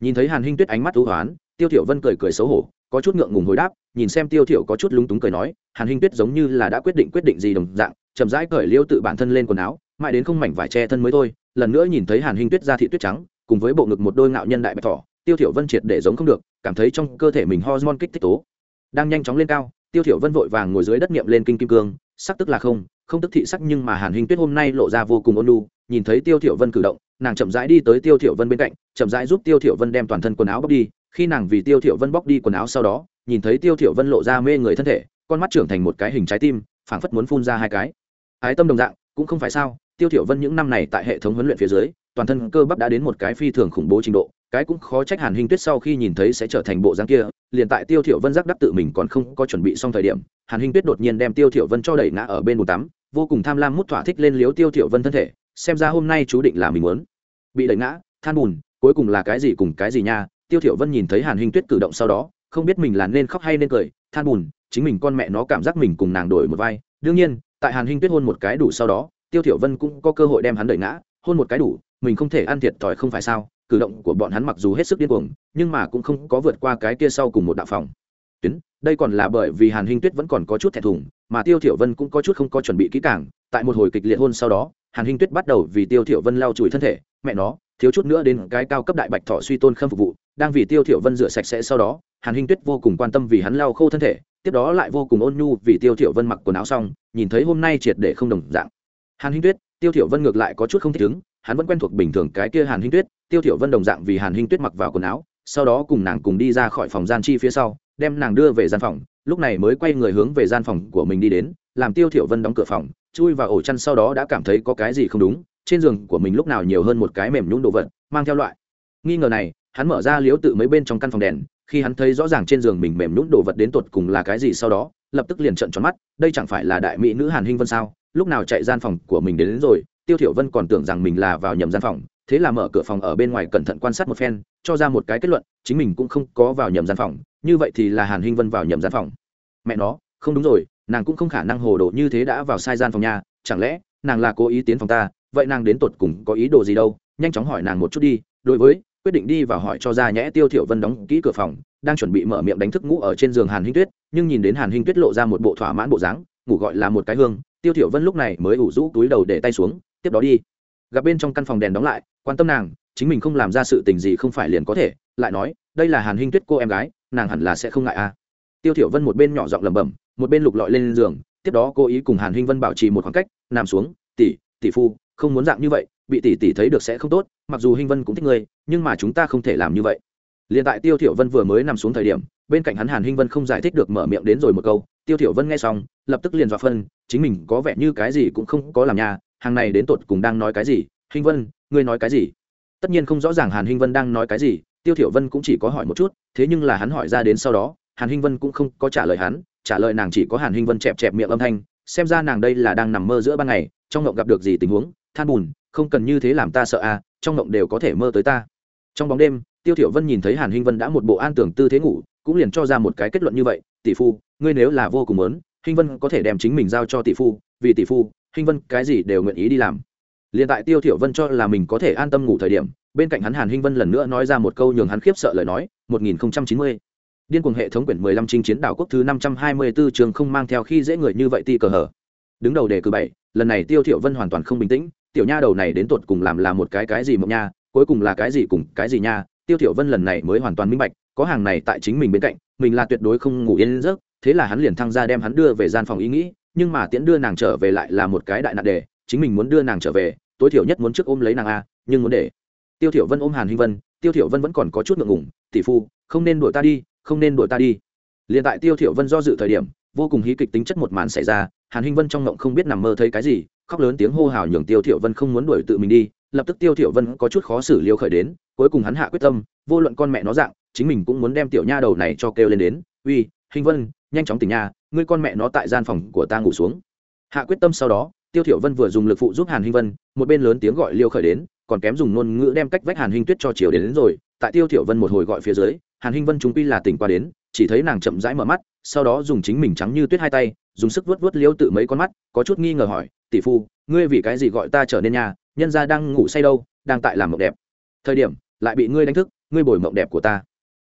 Nhìn thấy hàn hinh tuyết ánh mắt ưu hoán tiêu thiểu vân cười cười xấu hổ, có chút ngượng ngùng hồi đáp, nhìn xem tiêu thiểu có chút lúng túng cười nói, hàn hinh tuyết giống như là đã quyết định quyết định gì đồng dạng, chậm rãi cởi liêu tự bản thân lên quần áo, mãi đến không mảnh vải che thân mới thôi. Lần nữa nhìn thấy hàn hinh tuyết ra thị tuyết trắng, cùng với bộ ngực một đôi ngạo nhân đại bạch thỏ, tiêu thiểu vân triệt để giống không được, cảm thấy trong cơ thể mình hormone kích thích tố đang nhanh chóng lên cao, tiêu thiểu vân vội vàng ngồi dưới đất niệm lên kinh kim cương, sắc tức là không không tức thị sắc nhưng mà hàn hình tuyết hôm nay lộ ra vô cùng ôn nhu, nhìn thấy tiêu thiểu vân cử động, nàng chậm rãi đi tới tiêu thiểu vân bên cạnh, chậm rãi giúp tiêu thiểu vân đem toàn thân quần áo bóc đi, khi nàng vì tiêu thiểu vân bóc đi quần áo sau đó, nhìn thấy tiêu thiểu vân lộ ra mê người thân thể, con mắt trưởng thành một cái hình trái tim, phảng phất muốn phun ra hai cái. Ái tâm đồng dạng, cũng không phải sao, tiêu thiểu vân những năm này tại hệ thống huấn luyện phía dưới, toàn thân cơ bắp đã đến một cái phi thường khủng bố trình độ cái cũng khó trách hàn hinh tuyết sau khi nhìn thấy sẽ trở thành bộ dáng kia, liền tại tiêu thiểu vân giác đắc tự mình còn không có chuẩn bị xong thời điểm, hàn hinh tuyết đột nhiên đem tiêu thiểu vân cho đẩy ngã ở bên bồn tắm, vô cùng tham lam mút thỏa thích lên liếu tiêu thiểu vân thân thể, xem ra hôm nay chú định là mình muốn bị đẩy ngã, than bùn, cuối cùng là cái gì cùng cái gì nha. Tiêu thiểu vân nhìn thấy hàn hinh tuyết cử động sau đó, không biết mình là nên khóc hay nên cười, than bùn, chính mình con mẹ nó cảm giác mình cùng nàng đổi một vai. Đương nhiên, tại hàn hinh tuyết hôn một cái đủ sau đó, tiêu thiểu vân cũng có cơ hội đem hắn đẩy ngã, hôn một cái đủ, mình không thể ăn thiệt thòi không phải sao? Cử động của bọn hắn mặc dù hết sức điên cuồng, nhưng mà cũng không có vượt qua cái kia sau cùng một đạo phòng. Tuyến, đây còn là bởi vì hàn hinh tuyết vẫn còn có chút thẹn thùng, mà tiêu thiểu vân cũng có chút không có chuẩn bị kỹ càng, tại một hồi kịch liệt hôn sau đó, hàn hinh tuyết bắt đầu vì tiêu thiểu vân lau chùi thân thể, mẹ nó, thiếu chút nữa đến cái cao cấp đại bạch thọ suy tôn khâm phục vụ, đang vì tiêu thiểu vân rửa sạch sẽ sau đó, hàn hinh tuyết vô cùng quan tâm vì hắn lau khô thân thể, tiếp đó lại vô cùng ôn nhu vì tiêu thiểu vân mặc quần áo xong, nhìn thấy hôm nay triệt để không đồng dạng. Hàn hinh tuyết, tiêu thiểu vân ngược lại có chút không thích ứng hắn vẫn quen thuộc bình thường cái kia hàn hinh tuyết tiêu thiểu vân đồng dạng vì hàn hinh tuyết mặc vào quần áo sau đó cùng nàng cùng đi ra khỏi phòng gian chi phía sau đem nàng đưa về gian phòng lúc này mới quay người hướng về gian phòng của mình đi đến làm tiêu thiểu vân đóng cửa phòng chui vào ổ chăn sau đó đã cảm thấy có cái gì không đúng trên giường của mình lúc nào nhiều hơn một cái mềm nhũn đồ vật mang theo loại. Nghi ngờ này hắn mở ra liếu tự mấy bên trong căn phòng đèn khi hắn thấy rõ ràng trên giường mình mềm nhũn đồ vật đến tột cùng là cái gì sau đó lập tức liền trợn tròn mắt đây chẳng phải là đại mỹ nữ hàn hinh vân sao? Lúc nào chạy gian phòng của mình đến, đến rồi tiêu thiểu vân còn tưởng rằng mình là vào nhầm gian phòng, thế là mở cửa phòng ở bên ngoài cẩn thận quan sát một phen, cho ra một cái kết luận, chính mình cũng không có vào nhầm gian phòng, như vậy thì là hàn hinh vân vào nhầm gian phòng. Mẹ nó, không đúng rồi, nàng cũng không khả năng hồ đồ như thế đã vào sai gian phòng nhà chẳng lẽ nàng là cố ý tiến phòng ta, vậy nàng đến tột cùng có ý đồ gì đâu, nhanh chóng hỏi nàng một chút đi, đối với, quyết định đi vào hỏi cho ra nhẽ tiêu thiểu vân đóng kỹ cửa phòng, đang chuẩn bị mở miệng đánh thức ngủ ở trên giường hàn hinh tuyết, nhưng nhìn đến hàn hinh tuyết lộ ra một bộ thỏa mãn bộ dáng, ngủ gọi là một cái hương, tiêu thiểu vân lúc này mới ủ rũ túi đầu để tay xuống tiếp đó đi gặp bên trong căn phòng đèn đóng lại, quan tâm nàng, chính mình không làm ra sự tình gì không phải liền có thể, lại nói, đây là hàn hinh tuyết cô em gái, nàng hẳn là sẽ không ngại a à. tiêu thiểu vân một bên nhỏ giọng lẩm bẩm, một bên lục lọi lên giường, tiếp đó cô ý cùng hàn hinh vân bảo trì một khoảng cách, nằm xuống, tỷ tỷ phu, không muốn dạng như vậy, bị tỷ tỷ thấy được sẽ không tốt, mặc dù hinh vân cũng thích ngươi, nhưng mà chúng ta không thể làm như vậy liền tại tiêu thiểu vân vừa mới nằm xuống thời điểm, bên cạnh hắn hàn hinh vân không giải thích được mở miệng đến rồi một câu, tiêu thiểu vân nghe xong, lập tức liền dọa phân, chính mình có vẻ như cái gì cũng không có làm nhà hàng này đến tột cùng đang nói cái gì? Hinh vân, ngươi nói cái gì? Tất nhiên không rõ ràng hàn hinh vân đang nói cái gì, tiêu thiểu vân cũng chỉ có hỏi một chút, thế nhưng là hắn hỏi ra đến sau đó, hàn hinh vân cũng không có trả lời hắn, trả lời nàng chỉ có hàn hinh vân chẹp chẹp miệng âm thanh, xem ra nàng đây là đang nằm mơ giữa ban ngày, trong ngộng gặp được gì tình huống, than bùn, không cần như thế làm ta sợ à trong ngộng đều có thể mơ tới ta. Trong bóng đêm, tiêu thiểu vân nhìn thấy hàn hinh vân đã một bộ an tưởng tư thế ngủ, cũng liền cho ra một cái kết luận như vậy, tỷ phu, ngươi nếu là vô cùng muốn, hinh vân có thể đem chính mình giao cho tỷ phu, vì tỷ phu hinh vân cái gì đều nguyện ý đi làm. Liền tại tiêu thiểu vân cho là mình có thể an tâm ngủ thời điểm, bên cạnh hắn hàn hinh vân lần nữa nói ra một câu nhường hắn khiếp sợ lời nói 1090 điên cuồng hệ thống quyển 15 chinh chiến đảo quốc thứ 524 trường không mang theo khi dễ người như vậy ti cờ hở. Đứng đầu đề cử bảy, lần này tiêu thiểu vân hoàn toàn không bình tĩnh, tiểu nha đầu này đến tuột cùng làm là một cái cái gì mộng nha, cuối cùng là cái gì cùng cái gì nha? Tiêu thiểu vân lần này mới hoàn toàn minh bạch, có hàng này tại chính mình bên cạnh, mình là tuyệt đối không ngủ yên giấc, thế là hắn liền thăng ra đem hắn đưa về gian phòng ý nghĩ nhưng mà tiễn đưa nàng trở về lại là một cái đại nạn đề, chính mình muốn đưa nàng trở về, tối thiểu nhất muốn trước ôm lấy nàng a, nhưng muốn để. Tiêu thiểu vân ôm hàn hinh vân, tiêu thiểu vân vẫn còn có chút ngượng ngùng, tỷ phu, không nên đuổi ta đi, không nên đuổi ta đi. Liền tại tiêu thiểu vân do dự thời điểm, vô cùng hí kịch tính chất một màn xảy ra, hàn hinh vân trong ngộng không biết nằm mơ thấy cái gì, khóc lớn tiếng hô hào nhường tiêu thiểu vân không muốn đuổi tự mình đi, lập tức tiêu thiểu vân có chút khó xử liêu khởi đến, cuối cùng hắn hạ quyết tâm, vô luận con mẹ nó dạng, chính mình cũng muốn đem tiểu nha đầu này cho kêu lên đến, uy, hinh vân, nhanh chóng tỉnh nha ngươi con mẹ nó tại gian phòng của ta ngủ xuống. Hạ quyết tâm sau đó tiêu thiểu vân vừa dùng lực phụ giúp hàn hinh vân một bên lớn tiếng gọi liêu khởi đến còn kém dùng ngôn ngữ đem cách vách hàn hinh tuyết cho chiều đến, đến rồi. Tại tiêu thiểu vân một hồi gọi phía dưới hàn hinh vân chúng quy là tỉnh qua đến chỉ thấy nàng chậm rãi mở mắt sau đó dùng chính mình trắng như tuyết hai tay dùng sức vuốt vuốt liêu tự mấy con mắt có chút nghi ngờ hỏi tỷ phu ngươi vì cái gì gọi ta trở nên nhà? Nhân gia đang ngủ say đâu đang tại làm mộng đẹp. Thời điểm lại bị ngươi đánh thức ngươi bồi mộng đẹp của ta.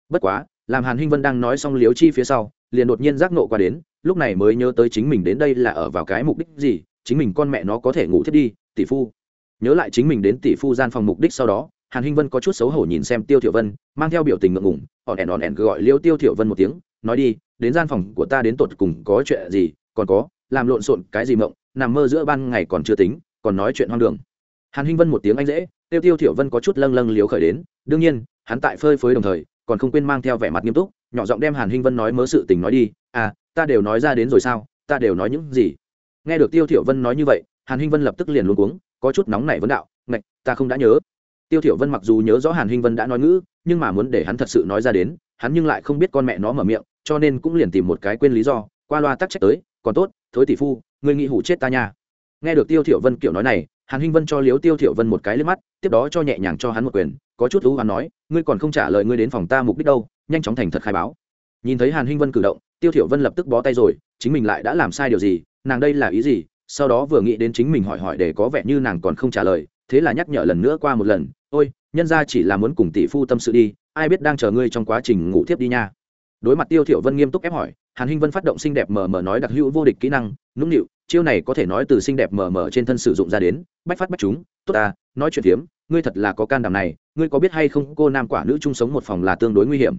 Bất quá làm hàn hinh vân đang nói xong liếu chi phía sau liền đột nhiên giác nộ qua đến lúc này mới nhớ tới chính mình đến đây là ở vào cái mục đích gì, chính mình con mẹ nó có thể ngủ thiết đi, tỷ phu. Nhớ lại chính mình đến tỷ phu gian phòng mục đích sau đó, hàn hinh vân có chút xấu hổ nhìn xem tiêu thiểu vân, mang theo biểu tình ngượng ngùng ỏn ẻn ỏn ẻn gọi liêu tiêu thiểu vân một tiếng, nói đi, đến gian phòng của ta đến tột cùng có chuyện gì, còn có, làm lộn xộn cái gì mộng, nằm mơ giữa ban ngày còn chưa tính, còn nói chuyện hoang đường. Hàn hinh vân một tiếng anh dễ, tiêu tiêu thiểu vân có chút lâng lâng liếu khởi đến, đương nhiên, hắn tại phơi phới đồng thời, còn không quên mang theo vẻ mặt nghiêm túc, nhỏ giọng đem hàn hinh vân nói mớ sự tình nói đi à ta đều nói ra đến rồi sao, ta đều nói những gì? Nghe được tiêu thiểu vân nói như vậy, hàn hinh vân lập tức liền luống cuống, có chút nóng nảy vấn đạo, ngạch, ta không đã nhớ. Tiêu thiểu vân mặc dù nhớ rõ hàn hinh vân đã nói ngữ, nhưng mà muốn để hắn thật sự nói ra đến, hắn nhưng lại không biết con mẹ nó mở miệng, cho nên cũng liền tìm một cái quên lý do, qua loa tắc trách tới, còn tốt, thối tỷ phu, ngươi nghĩ hủ chết ta nha. Nghe được tiêu thiểu vân kiểu nói này, hàn hinh vân cho liếu tiêu thiểu vân một cái lướt mắt, tiếp đó cho nhẹ nhàng cho hắn một quyền, có chút lú hắn nói, ngươi còn không trả lời ngươi đến phòng ta mục đích đâu, nhanh chóng thành thật khai báo. Nhìn thấy hàn hinh vân cử động tiêu thiểu vân lập tức bó tay rồi chính mình lại đã làm sai điều gì nàng đây là ý gì? Sau đó vừa nghĩ đến chính mình hỏi hỏi để có vẻ như nàng còn không trả lời thế là nhắc nhở lần nữa qua một lần ôi nhân gia chỉ là muốn cùng tỷ phu tâm sự đi ai biết đang chờ ngươi trong quá trình ngủ tiếp đi nha. Đối mặt tiêu thiểu vân nghiêm túc ép hỏi hàn hinh vân phát động xinh đẹp mờ mờ nói đặc hữu vô địch kỹ năng nũng nịu chiêu này có thể nói từ xinh đẹp mờ mờ trên thân sử dụng ra đến bách phát bách chúng tốt ta nói chuyện hiếm, ngươi thật là có can đảm này ngươi có biết hay không cô nam quả nữ chung sống một phòng là tương đối nguy hiểm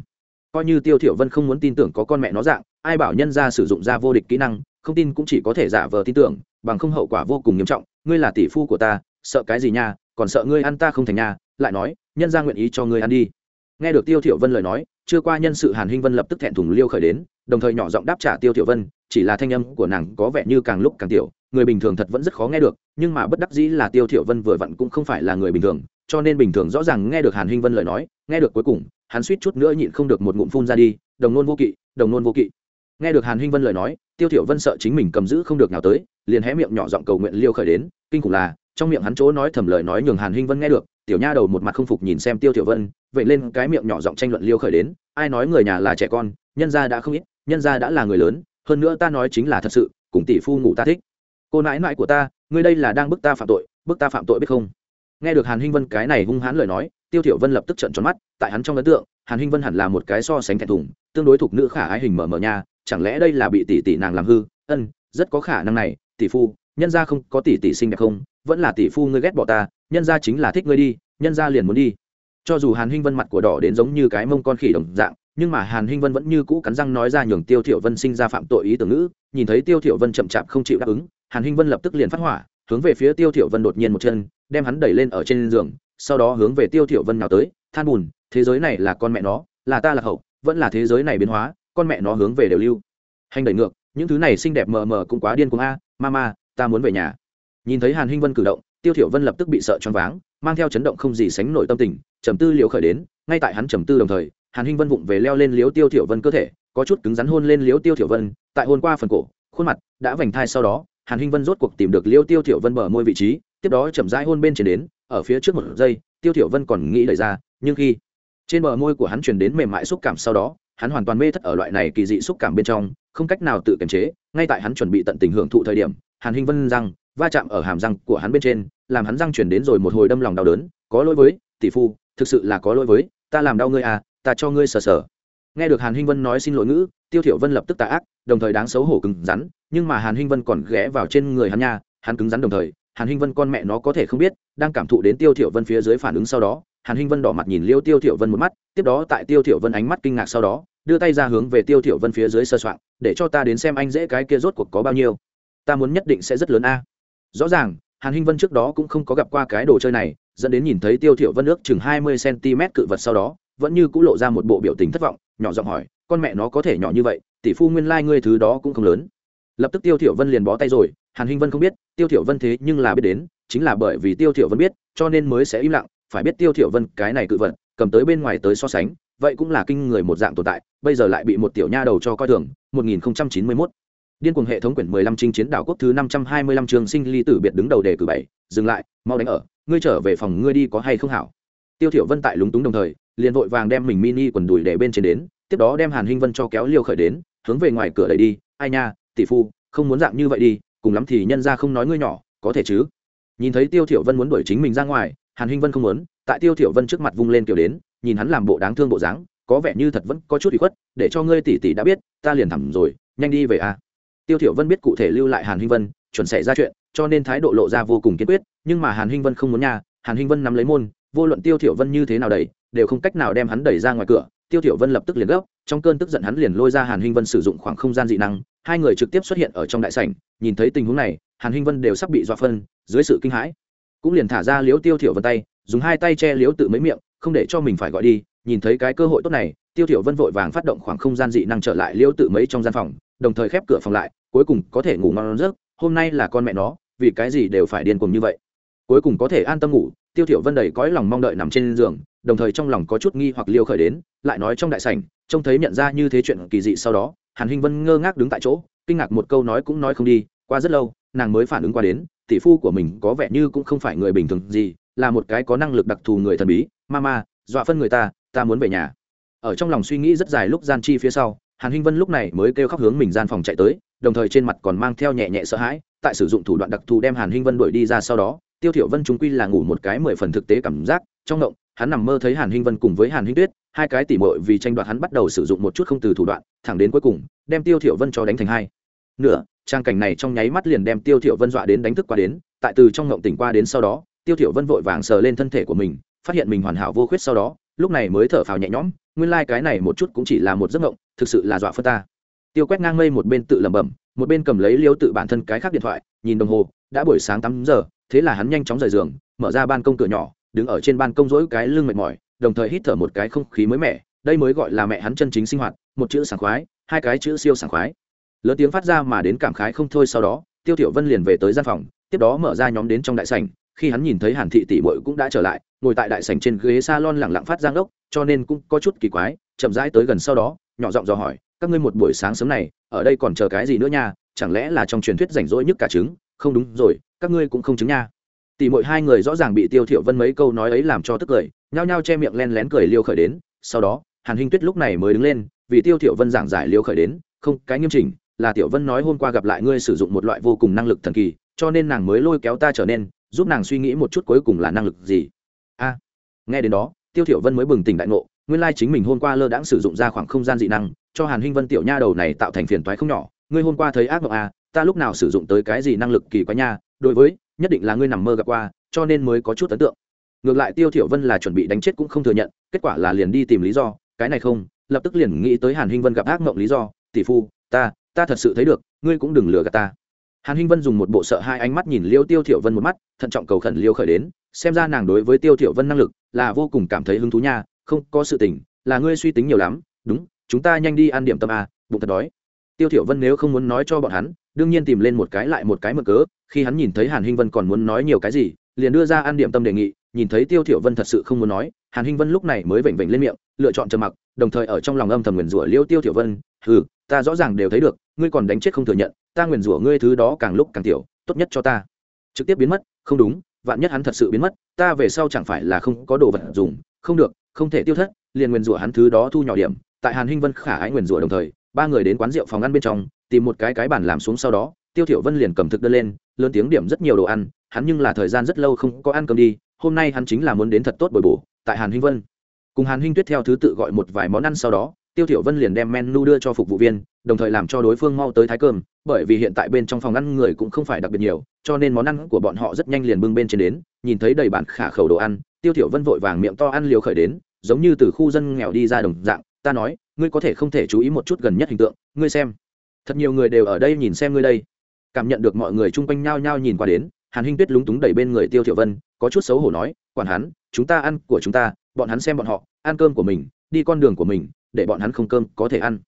coi như tiêu thiểu vân không muốn tin tưởng có con mẹ nó dạng, ai bảo nhân ra sử dụng ra vô địch kỹ năng, không tin cũng chỉ có thể giả vờ tin tưởng, bằng không hậu quả vô cùng nghiêm trọng, ngươi là tỷ phu của ta, sợ cái gì nha, còn sợ ngươi ăn ta không thành nha, lại nói, nhân ra nguyện ý cho ngươi ăn đi. Nghe được tiêu thiểu vân lời nói, chưa qua nhân sự hàn hinh vân lập tức thẹn thùng liêu khởi đến, đồng thời nhỏ giọng đáp trả tiêu thiểu vân, chỉ là thanh âm của nàng có vẻ như càng lúc càng tiểu, người bình thường thật vẫn rất khó nghe được, nhưng mà bất đắc dĩ là tiêu thiểu vân vừa vặn cũng không phải là người bình thường cho nên bình thường rõ ràng nghe được hàn hinh vân lời nói, nghe được cuối cùng, hắn suýt chút nữa nhịn không được một ngụm phun ra đi, đồng nôn vô kỵ, đồng nôn vô kỵ. Nghe được hàn hinh vân lời nói, tiêu thiểu vân sợ chính mình cầm giữ không được nào tới, liền hé miệng nhỏ giọng cầu nguyện liêu khởi đến, kinh khủng là, trong miệng hắn chỗ nói thầm lời nói nhường hàn hinh vân nghe được, tiểu nha đầu một mặt không phục nhìn xem tiêu thiểu vân vậy lên cái miệng nhỏ giọng tranh luận liêu khởi đến, ai nói người nhà là trẻ con, nhân gia đã không ít, nhân gia đã là người lớn, hơn nữa ta nói chính là thật sự, cùng tỷ phu ngủ ta thích. Cô nãi nãi của ta, ngươi đây là đang bức ta phạm tội, bức ta phạm tội biết không? Nghe được hàn hinh vân cái này hung hãn lời nói, tiêu thiểu vân lập tức trợn tròn mắt, tại hắn trong ấn tượng, hàn hinh vân hẳn là một cái so sánh thẹn thùng, tương đối thuộc nữ khả ái hình mở mở nha, chẳng lẽ đây là bị tỷ tỷ nàng làm hư? Ân, rất có khả năng này, tỷ phu, nhân gia không có tỷ tỷ xinh đẹp không? Vẫn là tỷ phu ngươi ghét bỏ ta, nhân gia chính là thích ngươi đi, nhân gia liền muốn đi. Cho dù hàn hinh vân mặt của đỏ đến giống như cái mông con khỉ đồng dạng, nhưng mà hàn hinh vân vẫn như cũ cắn răng nói ra nhường tiêu thiểu vân sinh ra phạm tội ý tưởng ngữ, nhìn thấy tiêu thiểu vân chậm chạp không chịu đáp ứng, hàn hinh vân lập tức liền phát hỏa hướng về phía tiêu thiểu vân đột nhiên một chân, đem hắn đẩy lên ở trên giường, sau đó hướng về tiêu thiểu vân nào tới, than buồn thế giới này là con mẹ nó, là ta là hậu, vẫn là thế giới này biến hóa, con mẹ nó hướng về đều lưu. Hành đẩy ngược, những thứ này xinh đẹp mờ mờ cũng quá điên cuồng a, mama, ta muốn về nhà. Nhìn thấy hàn hinh vân cử động, tiêu thiểu vân lập tức bị sợ choáng váng, mang theo chấn động không gì sánh nổi tâm tình, trầm tư liễu khởi đến, ngay tại hắn trầm tư đồng thời, hàn hinh vân vụng về leo lên liễu tiêu thiểu vân cơ thể, có chút cứng rắn hôn lên liễu tiêu thiểu vân, tại hôn qua phần cổ, khuôn mặt đã vành thai sau đó hàn hinh vân rốt cuộc tìm được liêu tiêu thiểu vân bờ môi vị trí, tiếp đó chậm rãi hôn bên trên đến, ở phía trước một giây, tiêu thiểu vân còn nghĩ đẩy ra, nhưng khi trên bờ môi của hắn truyền đến mềm mại xúc cảm sau đó, hắn hoàn toàn mê thất ở loại này kỳ dị xúc cảm bên trong, không cách nào tự kiềm chế, ngay tại hắn chuẩn bị tận tình hưởng thụ thời điểm, hàn hinh vân răng va chạm ở hàm răng của hắn bên trên, làm hắn răng chuyển đến rồi một hồi đâm lòng đau đớn, có lỗi với, tỷ phu, thực sự là có lỗi với, ta làm đau ngươi à ta cho ngươi sờ sờ. Nghe được hàn hinh vân nói xin lỗi ngữ, tiêu thiểu vân lập tức tà ác, đồng thời đáng xấu hổ cứng rắn nhưng mà hàn hinh vân còn ghé vào trên người hắn nha, hắn cứng rắn đồng thời, hàn hinh vân con mẹ nó có thể không biết, đang cảm thụ đến tiêu thiểu vân phía dưới phản ứng sau đó, hàn hinh vân đỏ mặt nhìn liêu tiêu thiểu vân một mắt, tiếp đó tại tiêu thiểu vân ánh mắt kinh ngạc sau đó, đưa tay ra hướng về tiêu thiểu vân phía dưới sơ soạn để cho ta đến xem anh dễ cái kia rốt cuộc có bao nhiêu. Ta muốn nhất định sẽ rất lớn a. Rõ ràng, hàn hinh vân trước đó cũng không có gặp qua cái đồ chơi này, dẫn đến nhìn thấy tiêu thiểu vân ước chừng hai mươi cm cự vật sau đó, vẫn như cũ lộ ra một bộ biểu tình thất vọng, nhỏ giọng hỏi, con mẹ nó có thể nhỏ như vậy, tỷ phu nguyên lai like ngươi thứ đó cũng không lớn lập tức tiêu thiểu vân liền bó tay rồi, hàn hinh vân không biết, tiêu thiểu vân thế nhưng là biết đến, chính là bởi vì tiêu thiểu vân biết, cho nên mới sẽ im lặng, phải biết tiêu thiểu vân cái này cự vật, cầm tới bên ngoài tới so sánh, vậy cũng là kinh người một dạng tồn tại, bây giờ lại bị một tiểu nha đầu cho coi thường 1091 điên cuồng hệ thống quyển 15 trinh chiến đảo quốc thứ 525 trường sinh ly tử biệt đứng đầu đề cử bảy, dừng lại, mau đánh ở, ngươi trở về phòng ngươi đi có hay không hảo. Tiêu thiểu vân tại lúng túng đồng thời, liền vội vàng đem mình mini quần đùi để bên trên đến, tiếp đó đem hàn hinh vân cho kéo liêu khởi đến, hướng về ngoài cửa đẩy đi, ai nha tỷ phu, không muốn dạng như vậy đi, cùng lắm thì nhân ra không nói ngươi nhỏ, có thể chứ? Nhìn thấy tiêu thiểu vân muốn đuổi chính mình ra ngoài, hàn hinh vân không muốn, tại tiêu thiểu vân trước mặt vung lên kiểu đến, nhìn hắn làm bộ đáng thương bộ dáng, có vẻ như thật vẫn có chút ủy khuất, để cho ngươi tỷ tỷ đã biết, ta liền thầm rồi, nhanh đi về a. Tiêu thiểu vân biết cụ thể lưu lại hàn hinh vân, chuẩn xảy ra chuyện, cho nên thái độ lộ ra vô cùng kiên quyết, nhưng mà hàn hinh vân không muốn nha, hàn hinh vân nắm lấy môn, vô luận tiêu thiểu vân như thế nào đẩy, đều không cách nào đem hắn đẩy ra ngoài cửa. Tiêu thiểu vân lập tức liền gấp, trong cơn tức giận hắn liền lôi ra hàn hinh vân sử dụng khoảng không gian dị năng hai người trực tiếp xuất hiện ở trong đại sảnh, nhìn thấy tình huống này, hàn hinh vân đều sắp bị dọa phân, dưới sự kinh hãi. Cũng liền thả ra liếu tiêu thiểu vân tay, dùng hai tay che liếu tự mấy miệng, không để cho mình phải gọi đi, nhìn thấy cái cơ hội tốt này, tiêu thiểu vân vội vàng phát động khoảng không gian dị năng trở lại liếu tự mấy trong gian phòng, đồng thời khép cửa phòng lại, cuối cùng có thể ngủ ngon giấc, hôm nay là con mẹ nó, vì cái gì đều phải điên cuồng như vậy. Cuối cùng có thể an tâm ngủ, tiêu thiểu vân đầy cõi lòng mong đợi nằm trên giường, đồng thời trong lòng có chút nghi hoặc liêu khởi đến, lại nói trong đại sảnh, trông thấy nhận ra như thế chuyện kỳ dị sau đó hàn hinh vân ngơ ngác đứng tại chỗ, kinh ngạc một câu nói cũng nói không đi, qua rất lâu, nàng mới phản ứng qua đến, tỷ phu của mình có vẻ như cũng không phải người bình thường gì, là một cái có năng lực đặc thù người thần bí. Mama, dọa phân người ta ta muốn về nhà. Ở trong lòng suy nghĩ rất dài lúc gian chi phía sau, hàn hinh vân lúc này mới kêu khóc hướng mình gian phòng chạy tới, đồng thời trên mặt còn mang theo nhẹ nhẹ sợ hãi, tại sử dụng thủ đoạn đặc thù đem hàn hinh vân đuổi đi ra sau đó, tiêu thiểu vân chúng quy là ngủ một cái mười phần thực tế cảm giác, trong động hắn nằm mơ thấy hàn hinh vân cùng với hàn hinh tuyết hai cái tỉ muội vì tranh đoạt hắn bắt đầu sử dụng một chút không từ thủ đoạn, thẳng đến cuối cùng, đem tiêu thiểu vân cho đánh thành hai. Nửa, trang cảnh này trong nháy mắt liền đem tiêu thiểu vân dọa đến đánh thức qua đến, tại từ trong ngộng tỉnh qua đến sau đó, tiêu thiểu vân vội vàng sờ lên thân thể của mình, phát hiện mình hoàn hảo vô khuyết sau đó, lúc này mới thở phào nhẹ nhõm, nguyên lai like cái này một chút cũng chỉ là một giấc ngộng, thực sự là dọa phân ta. Tiêu quét ngang mây một bên tự lẩm bẩm, một bên cầm lấy liêu tự bản thân cái khác điện thoại, nhìn đồng hồ, đã buổi sáng tám giờ, thế là hắn nhanh chóng rời giường, mở ra ban công cửa nhỏ, đứng ở trên ban công dỗi cái lưng mệt mỏi đồng thời hít thở một cái không khí mới mẻ, đây mới gọi là mẹ hắn chân chính sinh hoạt, một chữ sảng khoái, hai cái chữ siêu sảng khoái. Lớn tiếng phát ra mà đến cảm khái không thôi sau đó, tiêu tiểu vân liền về tới gian phòng, tiếp đó mở ra nhóm đến trong đại sảnh, khi hắn nhìn thấy hàn thị tỷ muội cũng đã trở lại, ngồi tại đại sảnh trên ghế salon lẳng lặng phát giang ốc cho nên cũng có chút kỳ quái, chậm rãi tới gần sau đó, nhỏ giọng dò hỏi, các ngươi một buổi sáng sớm này, ở đây còn chờ cái gì nữa nha? Chẳng lẽ là trong truyền thuyết rảnh rỗi nhất cả trứng? Không đúng rồi, các ngươi cũng không trứng nha tỷ mỗi hai người rõ ràng bị tiêu thiểu vân mấy câu nói ấy làm cho tức cười, nhao nhao che miệng len lén cười liêu khởi đến. Sau đó, hàn hinh tuyết lúc này mới đứng lên, vì tiêu thiểu vân giảng giải liêu khởi đến, không, cái nghiêm chỉnh, là tiểu vân nói hôm qua gặp lại ngươi sử dụng một loại vô cùng năng lực thần kỳ, cho nên nàng mới lôi kéo ta trở nên, giúp nàng suy nghĩ một chút cuối cùng là năng lực gì. A, nghe đến đó, tiêu thiểu vân mới bừng tỉnh đại ngộ, nguyên lai chính mình hôm qua lơ đãng sử dụng ra khoảng không gian dị năng, cho hàn hinh vân tiểu nha đầu này tạo thành phiền toái không nhỏ. Ngươi hôm qua thấy ác mộng à ta lúc nào sử dụng tới cái gì năng lực kỳ quái nha, đối với nhất định là ngươi nằm mơ gặp qua, cho nên mới có chút ấn tượng. Ngược lại tiêu thiểu vân là chuẩn bị đánh chết cũng không thừa nhận, kết quả là liền đi tìm lý do, cái này không, lập tức liền nghĩ tới hàn hinh vân gặp ác mộng lý do, tỷ phu, ta ta thật sự thấy được, ngươi cũng đừng lừa gạt ta. Hàn hinh vân dùng một bộ sợ hai ánh mắt nhìn liêu tiêu thiểu vân một mắt, thận trọng cầu khẩn liêu khởi đến, xem ra nàng đối với tiêu thiểu vân năng lực là vô cùng cảm thấy hứng thú nha, không có sự tình, là ngươi suy tính nhiều lắm, đúng, chúng ta nhanh đi ăn điểm tâm à bụng thật đói tiêu thiểu vân nếu không muốn nói cho bọn hắn, đương nhiên tìm lên một cái lại một cái mở cớ, khi hắn nhìn thấy hàn hinh vân còn muốn nói nhiều cái gì, liền đưa ra an điểm tâm đề nghị, nhìn thấy tiêu thiểu vân thật sự không muốn nói, hàn hinh vân lúc này mới vểnh vểnh lên miệng, lựa chọn trầm mặc, đồng thời ở trong lòng âm thầm nguyền rủa liêu tiêu thiểu vân, hừ, ta rõ ràng đều thấy được, ngươi còn đánh chết không thừa nhận, ta nguyền rủa ngươi thứ đó càng lúc càng tiểu, tốt nhất cho ta. Trực tiếp biến mất, không đúng, vạn nhất hắn thật sự biến mất, ta về sau chẳng phải là không có đồ vật dùng, không được, không thể tiêu thất, liền nguyền rủa hắn thứ đó thu nhỏ điểm, tại hàn hinh vân khả ái nguyền rủa đồng thời ba người đến quán rượu phòng ăn bên trong, tìm một cái cái bàn làm xuống sau đó, tiêu thiểu vân liền cầm thực đơn lên, lớn tiếng điểm rất nhiều đồ ăn, hắn nhưng là thời gian rất lâu không có ăn cơm đi, hôm nay hắn chính là muốn đến thật tốt bồi bổ, tại hàn hinh vân. Cùng hàn hinh tuyết theo thứ tự gọi một vài món ăn sau đó, tiêu thiểu vân liền đem menu đưa cho phục vụ viên, đồng thời làm cho đối phương mau tới thái cơm, bởi vì hiện tại bên trong phòng ăn người cũng không phải đặc biệt nhiều, cho nên món ăn của bọn họ rất nhanh liền bưng bên trên đến, nhìn thấy đầy bản khả khẩu đồ ăn, tiêu thiểu vân vội vàng miệng to ăn liều khởi đến, giống như từ khu dân nghèo đi ra đồng dạng, ta nói ngươi có thể không thể chú ý một chút gần nhất hình tượng, ngươi xem. Thật nhiều người đều ở đây nhìn xem ngươi đây. Cảm nhận được mọi người chung quanh nhao nhao nhìn qua đến, hàn hinh tuyết lúng túng đẩy bên người tiêu thiểu vân, có chút xấu hổ nói, quản hắn, chúng ta ăn của chúng ta, bọn hắn xem bọn họ, ăn cơm của mình, đi con đường của mình, để bọn hắn không cơm có thể ăn.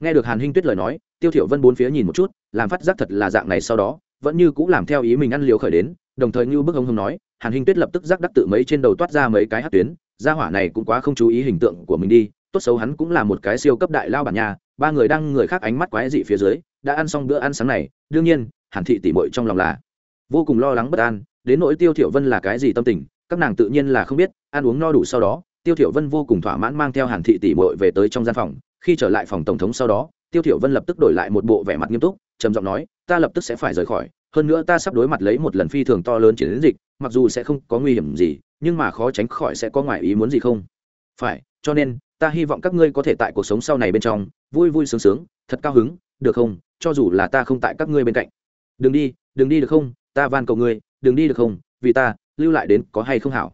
Nghe được hàn hinh tuyết lời nói, tiêu thiểu vân bốn phía nhìn một chút, làm phát giác thật là dạng này sau đó, vẫn như cũng làm theo ý mình ăn liều khởi đến, đồng thời như bức ông hồng nói, hàn hinh tuyết lập tức giác đắc tự mấy trên đầu toát ra mấy cái hát tuyến, gia hỏa này cũng quá không chú ý hình tượng của mình đi tốt xấu hắn cũng là một cái siêu cấp đại lao bản nhà ba người đang người khác ánh mắt quái dị phía dưới, đã ăn xong bữa ăn sáng này, đương nhiên hàn thị tỉ mội trong lòng là vô cùng lo lắng bất an, đến nỗi tiêu thiểu vân là cái gì tâm tình, các nàng tự nhiên là không biết, ăn uống no đủ sau đó, tiêu thiểu vân vô cùng thỏa mãn mang theo hàn thị tỷ muội về tới trong gian phòng, khi trở lại phòng tổng thống sau đó, tiêu thiểu vân lập tức đổi lại một bộ vẻ mặt nghiêm túc, trầm giọng nói, ta lập tức sẽ phải rời khỏi, hơn nữa ta sắp đối mặt lấy một lần phi thường to lớn chiến dịch, mặc dù sẽ không có nguy hiểm gì, nhưng mà khó tránh khỏi sẽ có ngoại ý muốn gì không? Phải, cho nên ta hy vọng các ngươi có thể tại cuộc sống sau này bên trong, vui vui sướng sướng, thật cao hứng, được không? Cho dù là ta không tại các ngươi bên cạnh. Đừng đi đừng đi được không? Ta van cầu ngươi, đừng đi được không? Vì ta, lưu lại đến có hay không hảo?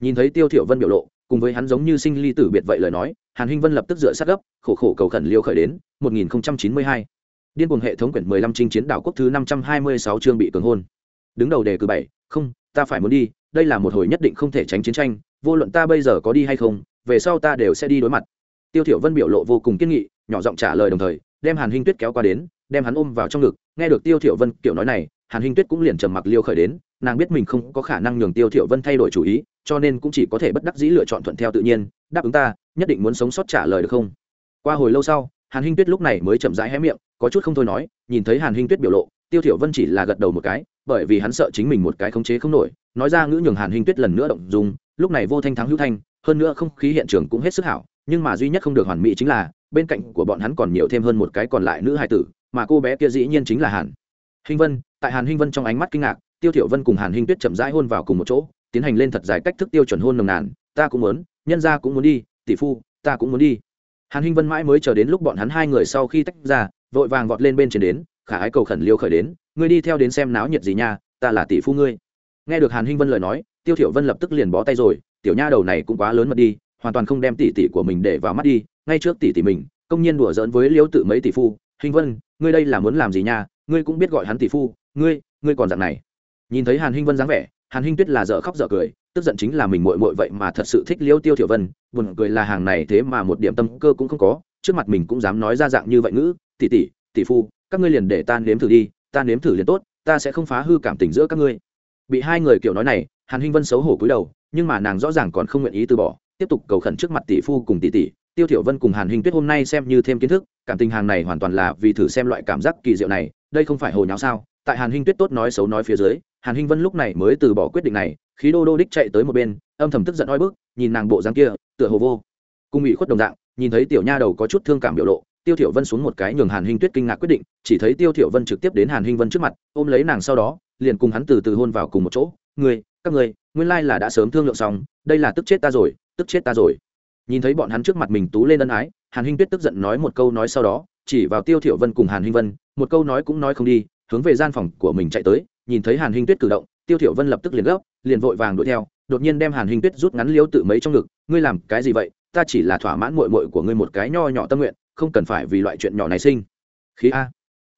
Nhìn thấy tiêu thiểu vân biểu lộ, cùng với hắn giống như sinh ly tử biệt vậy lời nói, hàn hinh vân lập tức dựa sát gấp, khổ khổ cầu khẩn liêu khởi đến 1092. điên cuồng hệ thống quyển 15 trinh chiến đảo quốc thứ 526 chương bị cường hôn. Đứng đầu đề cử bảy, không, ta phải muốn đi, đây là một hồi nhất định không thể tránh chiến tranh, vô luận ta bây giờ có đi hay không về sau ta đều sẽ đi đối mặt. Tiêu thiểu vân biểu lộ vô cùng kiên nghị, nhỏ giọng trả lời đồng thời, đem hàn hinh tuyết kéo qua đến, đem hắn ôm vào trong ngực. Nghe được tiêu thiểu vân kiểu nói này, hàn hinh tuyết cũng liền trầm mặc liêu khởi đến, nàng biết mình không có khả năng nhường tiêu thiểu vân thay đổi chủ ý, cho nên cũng chỉ có thể bất đắc dĩ lựa chọn thuận theo tự nhiên, đáp ứng ta, nhất định muốn sống sót trả lời được không? Qua hồi lâu sau, hàn hinh tuyết lúc này mới chậm rãi hé miệng, có chút không thôi nói, nhìn thấy hàn hinh tuyết biểu lộ, tiêu thiểu vân chỉ là gật đầu một cái, bởi vì hắn sợ chính mình một cái khống chế không nổi, nói ra ngữ nhường hàn hinh tuyết lần nữa động dung lúc này vô thanh thắng hữu thanh, hơn nữa không khí hiện trường cũng hết sức hảo, nhưng mà duy nhất không được hoàn mỹ chính là, bên cạnh của bọn hắn còn nhiều thêm hơn một cái còn lại nữ hài tử, mà cô bé kia dĩ nhiên chính là hàn. Hinh vân, tại hàn hinh vân trong ánh mắt kinh ngạc, tiêu thiểu vân cùng hàn hinh tuyết chậm rãi hôn vào cùng một chỗ, tiến hành lên thật dài cách thức tiêu chuẩn hôn nồng nàn, ta cũng muốn, nhân gia cũng muốn đi, tỷ phu, ta cũng muốn đi. Hàn hinh vân mãi mới chờ đến lúc bọn hắn hai người sau khi tách ra, vội vàng vọt lên bên trên đến, khả ái cầu khẩn liêu khởi đến, ngươi đi theo đến xem náo nhiệt gì nha, ta là tỷ phu ngươi. Nghe được hàn hinh vân lời nói tiêu thiểu vân lập tức liền bó tay rồi, tiểu nha đầu này cũng quá lớn mật đi, hoàn toàn không đem tỷ tỷ của mình để vào mắt đi, ngay trước tỷ tỷ mình, công nhiên đùa giỡn với Liễu tự mấy tỷ phu. Hinh vân, ngươi đây là muốn làm gì nha? Ngươi cũng biết gọi hắn tỷ phu, ngươi ngươi còn dạng này. Nhìn thấy hàn hinh vân dáng vẻ, hàn hinh tuyết là dở khóc dở cười, tức giận chính là mình muội muội vậy mà thật sự thích Liễu tiêu thiểu vân, buồn cười là hàng này thế mà một điểm tâm cơ cũng không có, trước mặt mình cũng dám nói ra dạng như vậy ngữ, tỷ tỷ tỷ phu, các ngươi liền để ta nếm thử đi, ta nếm thử liền tốt, ta sẽ không phá hư cảm tình giữa các ngươi. Bị hai người kiểu nói này hàn hinh vân xấu hổ cúi đầu, nhưng mà nàng rõ ràng còn không nguyện ý từ bỏ, tiếp tục cầu khẩn trước mặt tỷ phu cùng tỷ tỷ. Tiêu thiểu vân cùng hàn hinh tuyết hôm nay xem như thêm kiến thức, cảm tình hàng này hoàn toàn là vì thử xem loại cảm giác kỳ diệu này, đây không phải hồ nháo sao? Tại hàn hinh tuyết tốt nói xấu nói phía dưới, hàn hinh vân lúc này mới từ bỏ quyết định này, khí đô đô đích chạy tới một bên, âm thầm tức giận oi bức, nhìn nàng bộ dáng kia, tựa hồ vô cung ủy khuất đồng dạng, nhìn thấy tiểu nha đầu có chút thương cảm biểu lộ, tiêu thiểu vân xuống một cái nhường hàn hinh tuyết kinh ngạc quyết định, chỉ thấy tiêu thiểu vân trực tiếp đến hàn hinh vân trước mặt, ôm lấy nàng sau đó, liền cùng hắn từ từ hôn vào cùng một chỗ người các người nguyên lai là đã sớm thương lượng xong, đây là tức chết ta rồi, tức chết ta rồi. Nhìn thấy bọn hắn trước mặt mình tú lên ân ái, hàn hinh tuyết tức giận nói một câu nói sau đó, chỉ vào tiêu thiểu vân cùng hàn hinh vân, một câu nói cũng nói không đi, hướng về gian phòng của mình chạy tới, nhìn thấy hàn hinh tuyết cử động, tiêu thiểu vân lập tức liền gấp, liền vội vàng đuổi theo, đột nhiên đem hàn hinh tuyết rút ngắn liếu tự mấy trong ngực, ngươi làm cái gì vậy? Ta chỉ là thỏa mãn muội muội của ngươi một cái nho nhỏ tâm nguyện, không cần phải vì loại chuyện nhỏ này sinh. Khí a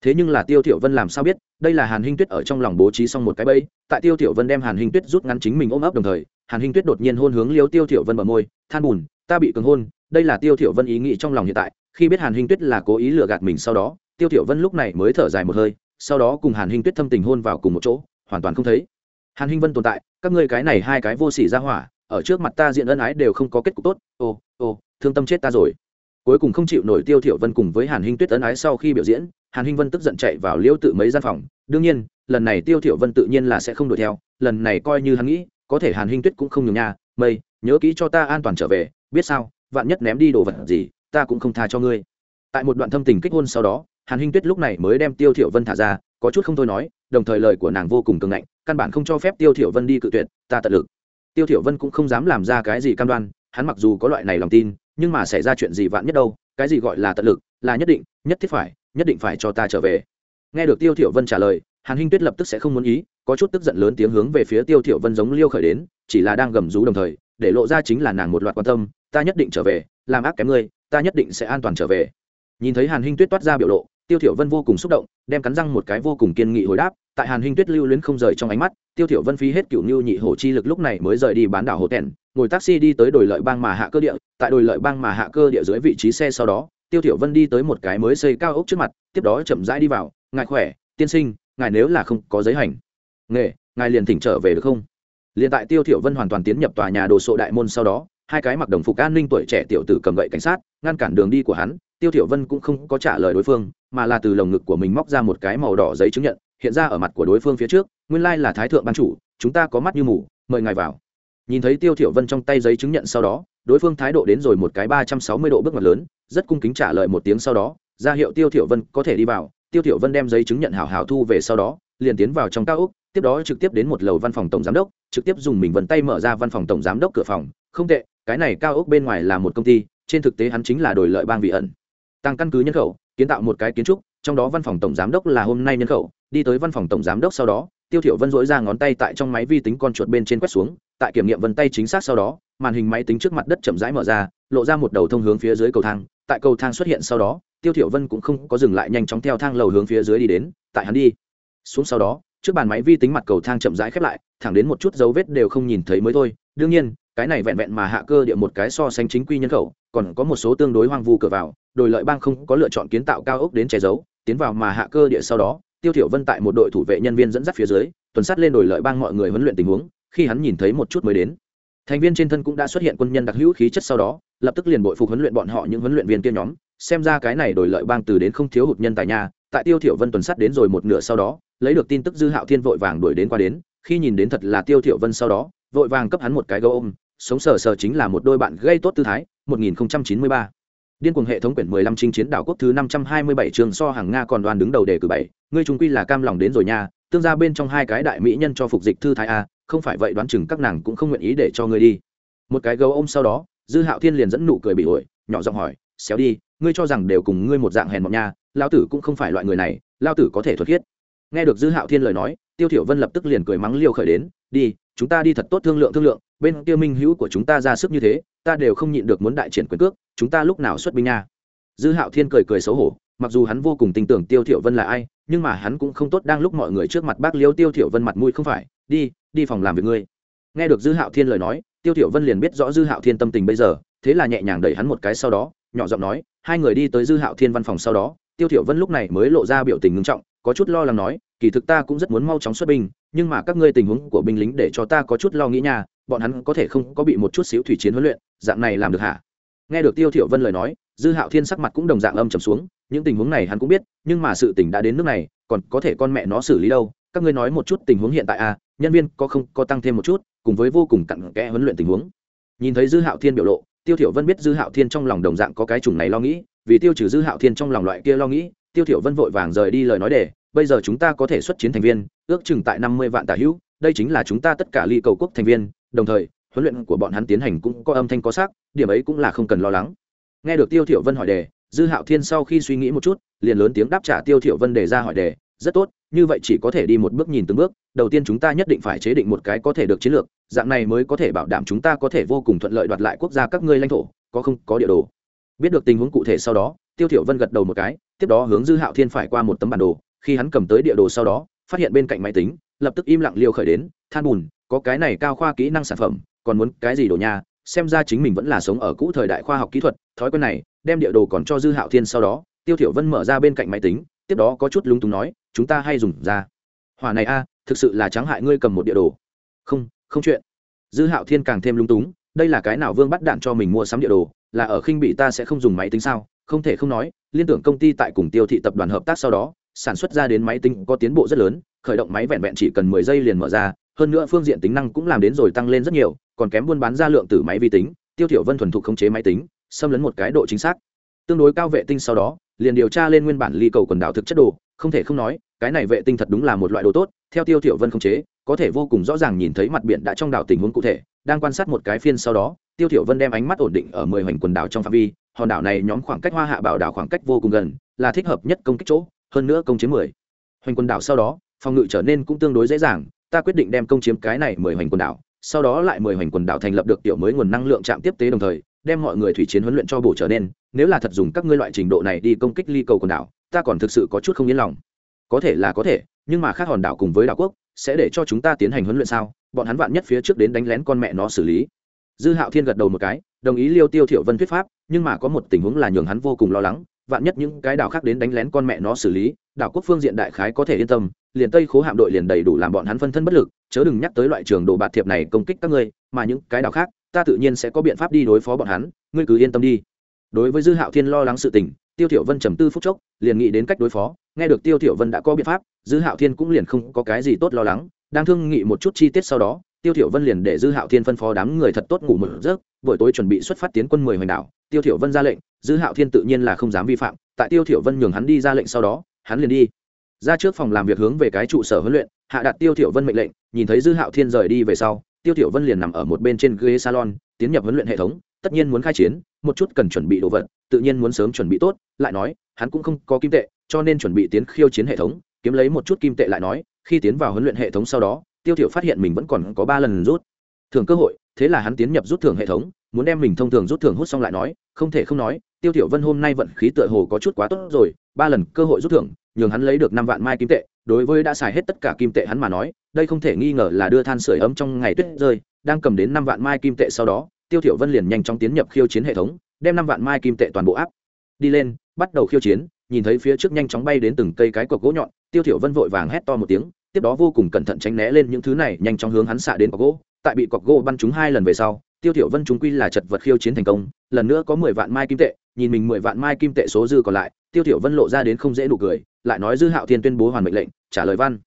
thế nhưng là tiêu thiểu vân làm sao biết, đây là hàn hinh tuyết ở trong lòng bố trí xong một cái bẫy. Tại tiêu thiểu vân đem hàn hinh tuyết rút ngắn chính mình ôm ấp đồng thời, hàn hinh tuyết đột nhiên hôn hướng liêu tiêu thiểu vân bờ môi, than buồn ta bị cường hôn. Đây là tiêu thiểu vân ý nghĩ trong lòng hiện tại, khi biết hàn hinh tuyết là cố ý lừa gạt mình sau đó, tiêu thiểu vân lúc này mới thở dài một hơi, sau đó cùng hàn hinh tuyết thâm tình hôn vào cùng một chỗ, hoàn toàn không thấy. Hàn hinh vân tồn tại, các ngươi cái này hai cái vô sỉ ra hỏa, ở trước mặt ta diện ân ái đều không có kết cục tốt. Ô ô, thương tâm chết ta rồi. Cuối cùng không chịu nổi tiêu thiểu vân cùng với hàn hinh tuyết ân ái sau khi biểu diễn hàn hinh vân tức giận chạy vào liễu tự mấy gian phòng. Đương nhiên, lần này tiêu thiểu vân tự nhiên là sẽ không đuổi theo. Lần này coi như hắn nghĩ, có thể hàn hinh tuyết cũng không nhường nhà mây, nhớ kỹ cho ta an toàn trở về. Biết sao, vạn nhất ném đi đồ vật gì, ta cũng không tha cho ngươi. Tại một đoạn thâm tình kích hôn sau đó, hàn hinh tuyết lúc này mới đem tiêu thiểu vân thả ra. Có chút không thôi nói, đồng thời lời của nàng vô cùng cường ngạnh, căn bản không cho phép tiêu thiểu vân đi cự tuyệt, ta tận lực. Tiêu thiểu vân cũng không dám làm ra cái gì cam đoan, hắn mặc dù có loại này lòng tin, nhưng mà xảy ra chuyện gì vạn nhất đâu, cái gì gọi là tận lực, là nhất định, nhất thiết phải nhất định phải cho ta trở về. Nghe được tiêu thiểu vân trả lời, hàn hinh tuyết lập tức sẽ không muốn ý, có chút tức giận lớn tiếng hướng về phía tiêu thiểu vân giống liêu khởi đến, chỉ là đang gầm rú đồng thời, để lộ ra chính là nàng một loạt quan tâm, ta nhất định trở về, làm ác kém ngươi, ta nhất định sẽ an toàn trở về. Nhìn thấy hàn hinh tuyết toát ra biểu lộ, tiêu thiểu vân vô cùng xúc động, đem cắn răng một cái vô cùng kiên nghị hồi đáp, tại hàn hinh tuyết lưu luyến không rời trong ánh mắt, tiêu thiểu vân phí hết cựu nhu nhị hổ chi lực lúc này mới rời đi bán đảo hồ tèn, ngồi taxi đi tới đồi lợi bang mà hạ cơ địa, tại đồi lợi bang mà hạ cơ địa dưới vị trí xe sau đó tiêu tiểu vân đi tới một cái mới xây cao ốc trước mặt, tiếp đó chậm rãi đi vào, ngài khỏe, tiên sinh, ngài nếu là không có giấy hành. Nghề, ngài liền thỉnh trở về được không? Liền tại tiêu tiểu vân hoàn toàn tiến nhập tòa nhà đồ sộ đại môn sau đó, hai cái mặc đồng phục an ninh tuổi trẻ tiểu tử cầm gậy cảnh sát, ngăn cản đường đi của hắn, tiêu tiểu vân cũng không có trả lời đối phương, mà là từ lồng ngực của mình móc ra một cái màu đỏ giấy chứng nhận, hiện ra ở mặt của đối phương phía trước, nguyên lai là thái thượng ban chủ, chúng ta có mắt như mù, mời ngài vào. Nhìn thấy tiêu tiểu vân trong tay giấy chứng nhận sau đó đối phương thái độ đến rồi một cái ba trăm sáu mươi độ bước ngoặt lớn, rất cung kính trả lời một tiếng sau đó, ra hiệu tiêu thiểu vân có thể đi vào. Tiêu thiểu vân đem giấy chứng nhận hảo hảo thu về sau đó, liền tiến vào trong cao ốc, tiếp đó trực tiếp đến một lầu văn phòng tổng giám đốc, trực tiếp dùng mình vân tay mở ra văn phòng tổng giám đốc cửa phòng. Không tệ, cái này cao ốc bên ngoài là một công ty, trên thực tế hắn chính là đổi lợi bang vị ẩn. Tăng căn cứ nhân khẩu, kiến tạo một cái kiến trúc, trong đó văn phòng tổng giám đốc là hôm nay nhân khẩu. Đi tới văn phòng tổng giám đốc sau đó, tiêu thiểu vân dỗi ra ngón tay tại trong máy vi tính con chuột bên trên quét xuống, tại kiểm nghiệm vân tay chính xác sau đó màn hình máy tính trước mặt đất chậm rãi mở ra, lộ ra một đầu thông hướng phía dưới cầu thang. Tại cầu thang xuất hiện sau đó, tiêu thiểu vân cũng không có dừng lại nhanh chóng theo thang lầu hướng phía dưới đi đến. Tại hắn đi, xuống sau đó, trước bàn máy vi tính mặt cầu thang chậm rãi khép lại, thẳng đến một chút dấu vết đều không nhìn thấy mới thôi. Đương nhiên, cái này vẹn vẹn mà hạ cơ địa một cái so sánh chính quy nhân khẩu, còn có một số tương đối hoang vu cửa vào, đồi lợi bang không có lựa chọn kiến tạo cao ốc đến che giấu. Tiến vào mà hạ cơ địa sau đó, tiêu thiểu vân tại một đội thủ vệ nhân viên dẫn dắt phía dưới, tuần sát lên đội lợi bang mọi người huấn luyện tình huống, khi hắn nhìn thấy một chút mới đến thành viên trên thân cũng đã xuất hiện quân nhân đặc hữu khí chất sau đó, lập tức liền bội phục huấn luyện bọn họ những huấn luyện viên kia nhóm, xem ra cái này đổi lợi bang từ đến không thiếu hụt nhân tài nhà tại tiêu thiểu vân tuần sát đến rồi một nửa sau đó, lấy được tin tức dư hạo thiên vội vàng đuổi đến qua đến, khi nhìn đến thật là tiêu thiểu vân sau đó, vội vàng cấp hắn một cái gấu ôm, sống sờ sờ chính là một đôi bạn gây tốt tư thái 1093 điên cuồng hệ thống quyển 15 chinh chiến đảo quốc thứ 527 trường so hàng nga còn đoàn đứng đầu đề cử bảy, ngươi trung quy là cam lòng đến rồi nha, tương gia bên trong hai cái đại mỹ nhân cho phục dịch thư thái a không phải vậy đoán chừng các nàng cũng không nguyện ý để cho ngươi đi. Một cái gấu ôm sau đó, dư hạo thiên liền dẫn nụ cười bị ổi, nhỏ giọng hỏi, xéo đi, ngươi cho rằng đều cùng ngươi một dạng hèn mọn nha lao tử cũng không phải loại người này lao tử có thể thuật khiết. Nghe được dư hạo thiên lời nói, tiêu thiểu vân lập tức liền cười mắng liêu khởi đến, đi, chúng ta đi thật tốt thương lượng thương lượng, bên kia minh hữu của chúng ta ra sức như thế, ta đều không nhịn được muốn đại triển quyền cước, chúng ta lúc nào xuất binh nha? Dư hạo thiên cười cười xấu hổ, mặc dù hắn vô cùng tin tưởng tiêu thiểu vân là ai, nhưng mà hắn cũng không tốt đang lúc mọi người trước mặt bác liêu tiêu thiểu vân mặt mũi không phải, đi đi phòng làm việc ngươi. Nghe được dư hạo thiên lời nói, tiêu tiểu vân liền biết rõ dư hạo thiên tâm tình bây giờ, thế là nhẹ nhàng đẩy hắn một cái sau đó, nhỏ giọng nói, hai người đi tới dư hạo thiên văn phòng sau đó. Tiêu tiểu vân lúc này mới lộ ra biểu tình ngưng trọng, có chút lo lắng nói, kỳ thực ta cũng rất muốn mau chóng xuất binh, nhưng mà các ngươi tình huống của binh lính để cho ta có chút lo nghĩ nha, bọn hắn có thể không có bị một chút xíu thủy chiến huấn luyện, dạng này làm được hả? Nghe được tiêu tiểu vân lời nói, dư hạo thiên sắc mặt cũng đồng dạng âm trầm xuống, những tình huống này hắn cũng biết, nhưng mà sự tình đã đến nước này, còn có thể con mẹ nó xử lý đâu, các ngươi nói một chút tình huống hiện tại à nhân viên có không, có tăng thêm một chút, cùng với vô cùng cặn kẽ huấn luyện tình huống. Nhìn thấy dư hạo thiên biểu lộ, tiêu thiểu vân biết dư hạo thiên trong lòng đồng dạng có cái chủng này lo nghĩ, vì tiêu trừ dư hạo thiên trong lòng loại kia lo nghĩ, tiêu thiểu vân vội vàng rời đi lời nói để, bây giờ chúng ta có thể xuất chiến thành viên, ước chừng tại năm mươi vạn tả hữu, đây chính là chúng ta tất cả ly cầu quốc thành viên, đồng thời, huấn luyện của bọn hắn tiến hành cũng có âm thanh có sắc, điểm ấy cũng là không cần lo lắng. Nghe được tiêu thiểu vân hỏi đề, dư hạo thiên sau khi suy nghĩ một chút, liền lớn tiếng đáp trả tiêu thiểu vân đề ra hỏi đề, rất tốt như vậy chỉ có thể đi một bước nhìn từng bước, đầu tiên chúng ta nhất định phải chế định một cái có thể được chiến lược, dạng này mới có thể bảo đảm chúng ta có thể vô cùng thuận lợi đoạt lại quốc gia các ngươi lãnh thổ, có không, có địa đồ. Biết được tình huống cụ thể sau đó, tiêu thiểu vân gật đầu một cái, tiếp đó hướng dư hạo thiên phải qua một tấm bản đồ, khi hắn cầm tới địa đồ sau đó, phát hiện bên cạnh máy tính, lập tức im lặng liều khởi đến, than bùn, có cái này cao khoa kỹ năng sản phẩm, còn muốn cái gì đồ nhà xem ra chính mình vẫn là sống ở cũ thời đại khoa học kỹ thuật, thói quen này, đem địa đồ còn cho dư hạo thiên sau đó, tiêu thiểu vân mở ra bên cạnh máy tính, tiếp đó có chút lúng túng nói chúng ta hay dùng ra. Hỏa này a, thực sự là trắng hại ngươi cầm một địa đồ. Không không chuyện. Dư hạo thiên càng thêm lung túng, đây là cái nào vương bắt đạn cho mình mua sắm địa đồ, là ở khinh bị ta sẽ không dùng máy tính sao? Không thể không nói, liên tưởng công ty tại cùng tiêu thị tập đoàn hợp tác sau đó, sản xuất ra đến máy tính có tiến bộ rất lớn, khởi động máy vẹn vẹn chỉ cần mười giây liền mở ra, hơn nữa phương diện tính năng cũng làm đến rồi tăng lên rất nhiều, còn kém buôn bán ra lượng từ máy vi tính, tiêu thiểu vân thuần thục khống chế máy tính, xâm lấn một cái độ chính xác. Tương đối cao vệ tinh sau đó, liền điều tra lên nguyên bản ly cầu quần đảo thực chất đồ, không thể không nói cái này vệ tinh thật đúng là một loại đồ tốt, theo tiêu thiểu vân không chế, có thể vô cùng rõ ràng nhìn thấy mặt biển đã trong đảo tình huống cụ thể, đang quan sát một cái phiên sau đó, tiêu thiểu vân đem ánh mắt ổn định ở mười hoành quần đảo trong phạm vi, hòn đảo này nhóm khoảng cách hoa hạ bảo đảo khoảng cách vô cùng gần, là thích hợp nhất công kích chỗ, hơn nữa công chiếm mười hoành quần đảo sau đó, phòng ngự trở nên cũng tương đối dễ dàng, ta quyết định đem công chiếm cái này mười hoành quần đảo, sau đó lại mười hoành quần đảo thành lập được tiểu mới nguồn năng lượng chạm tiếp tế đồng thời, đem mọi người thủy chiến huấn luyện cho bổ trở nên, nếu là thật dùng các ngươi loại trình độ này đi công kích ly cầu quần đảo, ta còn thực sự có chút không yên lòng có thể là có thể, nhưng mà khác hòn đảo cùng với đảo quốc, sẽ để cho chúng ta tiến hành huấn luyện sao? Bọn hắn vạn nhất phía trước đến đánh lén con mẹ nó xử lý. Dư hạo thiên gật đầu một cái, đồng ý liêu tiêu thiểu vân thuyết pháp, nhưng mà có một tình huống là nhường hắn vô cùng lo lắng, vạn nhất những cái đảo khác đến đánh lén con mẹ nó xử lý, đảo quốc phương diện đại khái có thể yên tâm, liền tây khố hạm đội liền đầy đủ làm bọn hắn phân thân bất lực, chớ đừng nhắc tới loại trường đồ bạt thiệp này công kích các ngươi, mà những cái đảo khác, ta tự nhiên sẽ có biện pháp đi đối phó bọn hắn, ngươi cứ yên tâm đi đối với dư hạo thiên lo lắng sự tình, tiêu thiểu vân trầm tư phút chốc, liền nghĩ đến cách đối phó. Nghe được tiêu thiểu vân đã có biện pháp, dư hạo thiên cũng liền không có cái gì tốt lo lắng. Đang thương nghị một chút chi tiết sau đó, tiêu thiểu vân liền để dư hạo thiên phân phó đám người thật tốt ngủ một giấc. Buổi tối chuẩn bị xuất phát tiến quân mười hoành đảo, tiêu thiểu vân ra lệnh, dư hạo thiên tự nhiên là không dám vi phạm. Tại tiêu thiểu vân nhường hắn đi ra lệnh sau đó, hắn liền đi. Ra trước phòng làm việc hướng về cái trụ sở huấn luyện, hạ đặt tiêu thiểu vân mệnh lệnh, nhìn thấy dư hạo thiên rời đi về sau, tiêu thiểu vân liền nằm ở một bên trên ghế salon, tiến nhập huấn luyện hệ thống tất nhiên muốn khai chiến, một chút cần chuẩn bị đồ vật, tự nhiên muốn sớm chuẩn bị tốt, lại nói, hắn cũng không có kim tệ, cho nên chuẩn bị tiến khiêu chiến hệ thống, kiếm lấy một chút kim tệ lại nói, khi tiến vào huấn luyện hệ thống sau đó, tiêu thiểu phát hiện mình vẫn còn có ba lần rút. Thưởng cơ hội, thế là hắn tiến nhập rút thưởng hệ thống, muốn đem mình thông thường rút thưởng hút xong lại nói, không thể không nói, tiêu thiểu vân hôm nay vận khí tựa hồ có chút quá tốt rồi, ba lần cơ hội rút thưởng, nhường hắn lấy được năm vạn mai kim tệ, đối với đã xài hết tất cả kim tệ hắn mà nói, đây không thể nghi ngờ là đưa than sưởi ấm trong ngày tuyết rơi, đang cầm đến năm vạn mai kim tệ sau đó tiêu thiểu vân liền nhanh chóng tiến nhập khiêu chiến hệ thống, đem năm vạn mai kim tệ toàn bộ áp đi lên, bắt đầu khiêu chiến, nhìn thấy phía trước nhanh chóng bay đến từng cây cái cọc gỗ nhọn, tiêu thiểu vân vội vàng hét to một tiếng, tiếp đó vô cùng cẩn thận tránh né lên những thứ này, nhanh chóng hướng hắn xạ đến cọc gỗ. Tại bị cọc gỗ bắn trúng hai lần về sau, tiêu thiểu vân chúng quy là chật vật khiêu chiến thành công, lần nữa có mười vạn mai kim tệ, nhìn mình mười vạn mai kim tệ số dư còn lại, tiêu thiểu vân lộ ra đến không dễ đủ cười, lại nói dư hạo thiên tuyên bố hoàn mệnh lệnh, trả lời văn.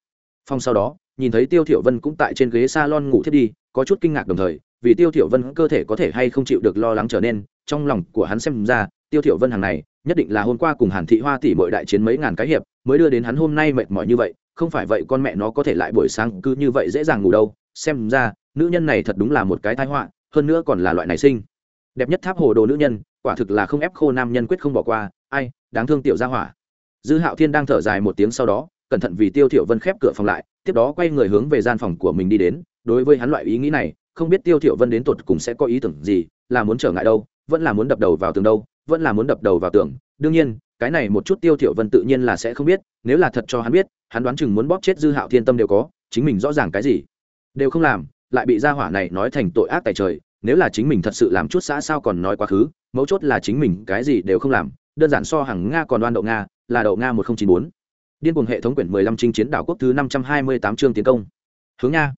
Phong sau đó, nhìn thấy tiêu thiểu vân cũng tại trên ghế salon ngủ thiết đi, có chút kinh ngạc đồng thời vì tiêu thiểu vân cơ thể có thể hay không chịu được lo lắng trở nên, trong lòng của hắn xem ra, tiêu thiểu vân hàng này, nhất định là hôm qua cùng hàn thị hoa tỷ muội đại chiến mấy ngàn cái hiệp, mới đưa đến hắn hôm nay mệt mỏi như vậy, không phải vậy con mẹ nó có thể lại buổi sáng cứ như vậy dễ dàng ngủ đâu. Xem ra, nữ nhân này thật đúng là một cái tai họa, hơn nữa còn là loại này sinh đẹp nhất tháp hồ đồ nữ nhân, quả thực là không ép khô nam nhân quyết không bỏ qua, ai, đáng thương tiểu gia hỏa. Dư hạo thiên đang thở dài một tiếng sau đó, cẩn thận vì tiêu thiểu vân khép cửa phòng lại, tiếp đó quay người hướng về gian phòng của mình đi đến. Đối với hắn loại ý nghĩ này không biết tiêu thiểu vân đến tột cùng sẽ có ý tưởng gì, là muốn trở ngại đâu, vẫn là muốn đập đầu vào tường đâu, vẫn là muốn đập đầu vào tường. Đương nhiên, cái này một chút tiêu thiểu vân tự nhiên là sẽ không biết, nếu là thật cho hắn biết, hắn đoán chừng muốn bóp chết dư hạo thiên tâm đều có, chính mình rõ ràng cái gì đều không làm, lại bị gia hỏa này nói thành tội ác tại trời, nếu là chính mình thật sự làm chút xã sao còn nói quá khứ, mấu chốt là chính mình cái gì đều không làm. Đơn giản so hàng nga còn đoan đậu nga, là đậu nga một nghìn chín bốn. Điên cuồng hệ thống quyển mười lăm chinh chiến đảo quốc thứ năm trăm hai mươi tám chương tiến công. Hướng nha.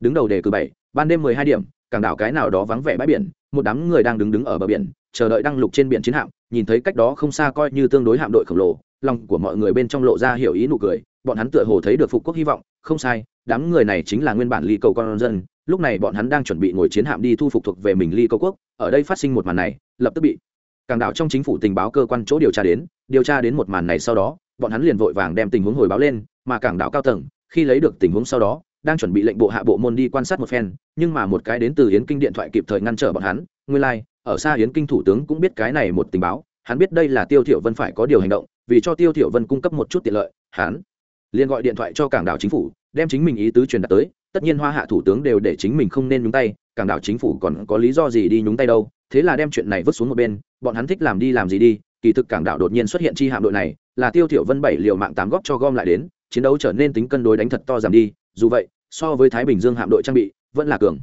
Đứng đầu đề cử bảy ban đêm mười hai điểm, cảng đảo cái nào đó vắng vẻ bãi biển, một đám người đang đứng đứng ở bờ biển, chờ đợi đăng lục trên biển chiến hạm, nhìn thấy cách đó không xa coi như tương đối hạm đội khổng lồ, lòng của mọi người bên trong lộ ra hiểu ý nụ cười, bọn hắn tựa hồ thấy được phục quốc hy vọng, không sai, đám người này chính là nguyên bản ly cầu con dân, lúc này bọn hắn đang chuẩn bị ngồi chiến hạm đi thu phục thuộc về mình ly cầu quốc, ở đây phát sinh một màn này, lập tức bị cảng đảo trong chính phủ tình báo cơ quan chỗ điều tra đến, điều tra đến một màn này sau đó, bọn hắn liền vội vàng đem tình huống hồi báo lên, mà cảng đảo cao tầng, khi lấy được tình huống sau đó đang chuẩn bị lệnh bộ hạ bộ môn đi quan sát một phen nhưng mà một cái đến từ yến kinh điện thoại kịp thời ngăn trở bọn hắn nguyên lai、like, ở xa yến kinh thủ tướng cũng biết cái này một tình báo hắn biết đây là tiêu thiểu vân phải có điều hành động vì cho tiêu thiểu vân cung cấp một chút tiện lợi hắn liền gọi điện thoại cho cảng đảo chính phủ đem chính mình ý tứ truyền đạt tới tất nhiên hoa hạ thủ tướng đều để chính mình không nên nhúng tay cảng đảo chính phủ còn có lý do gì đi nhúng tay đâu thế là đem chuyện này vứt xuống một bên bọn hắn thích làm đi làm gì đi kỳ thực cảng đảo đột nhiên xuất hiện chi hạm đội này là tiêu thiểu vân bảy liều mạng tám góp cho gom lại đến chiến đấu trở nên tính cân đối đánh thật to giảm đi dù vậy, so với thái bình dương hạm đội trang bị, vẫn là cường.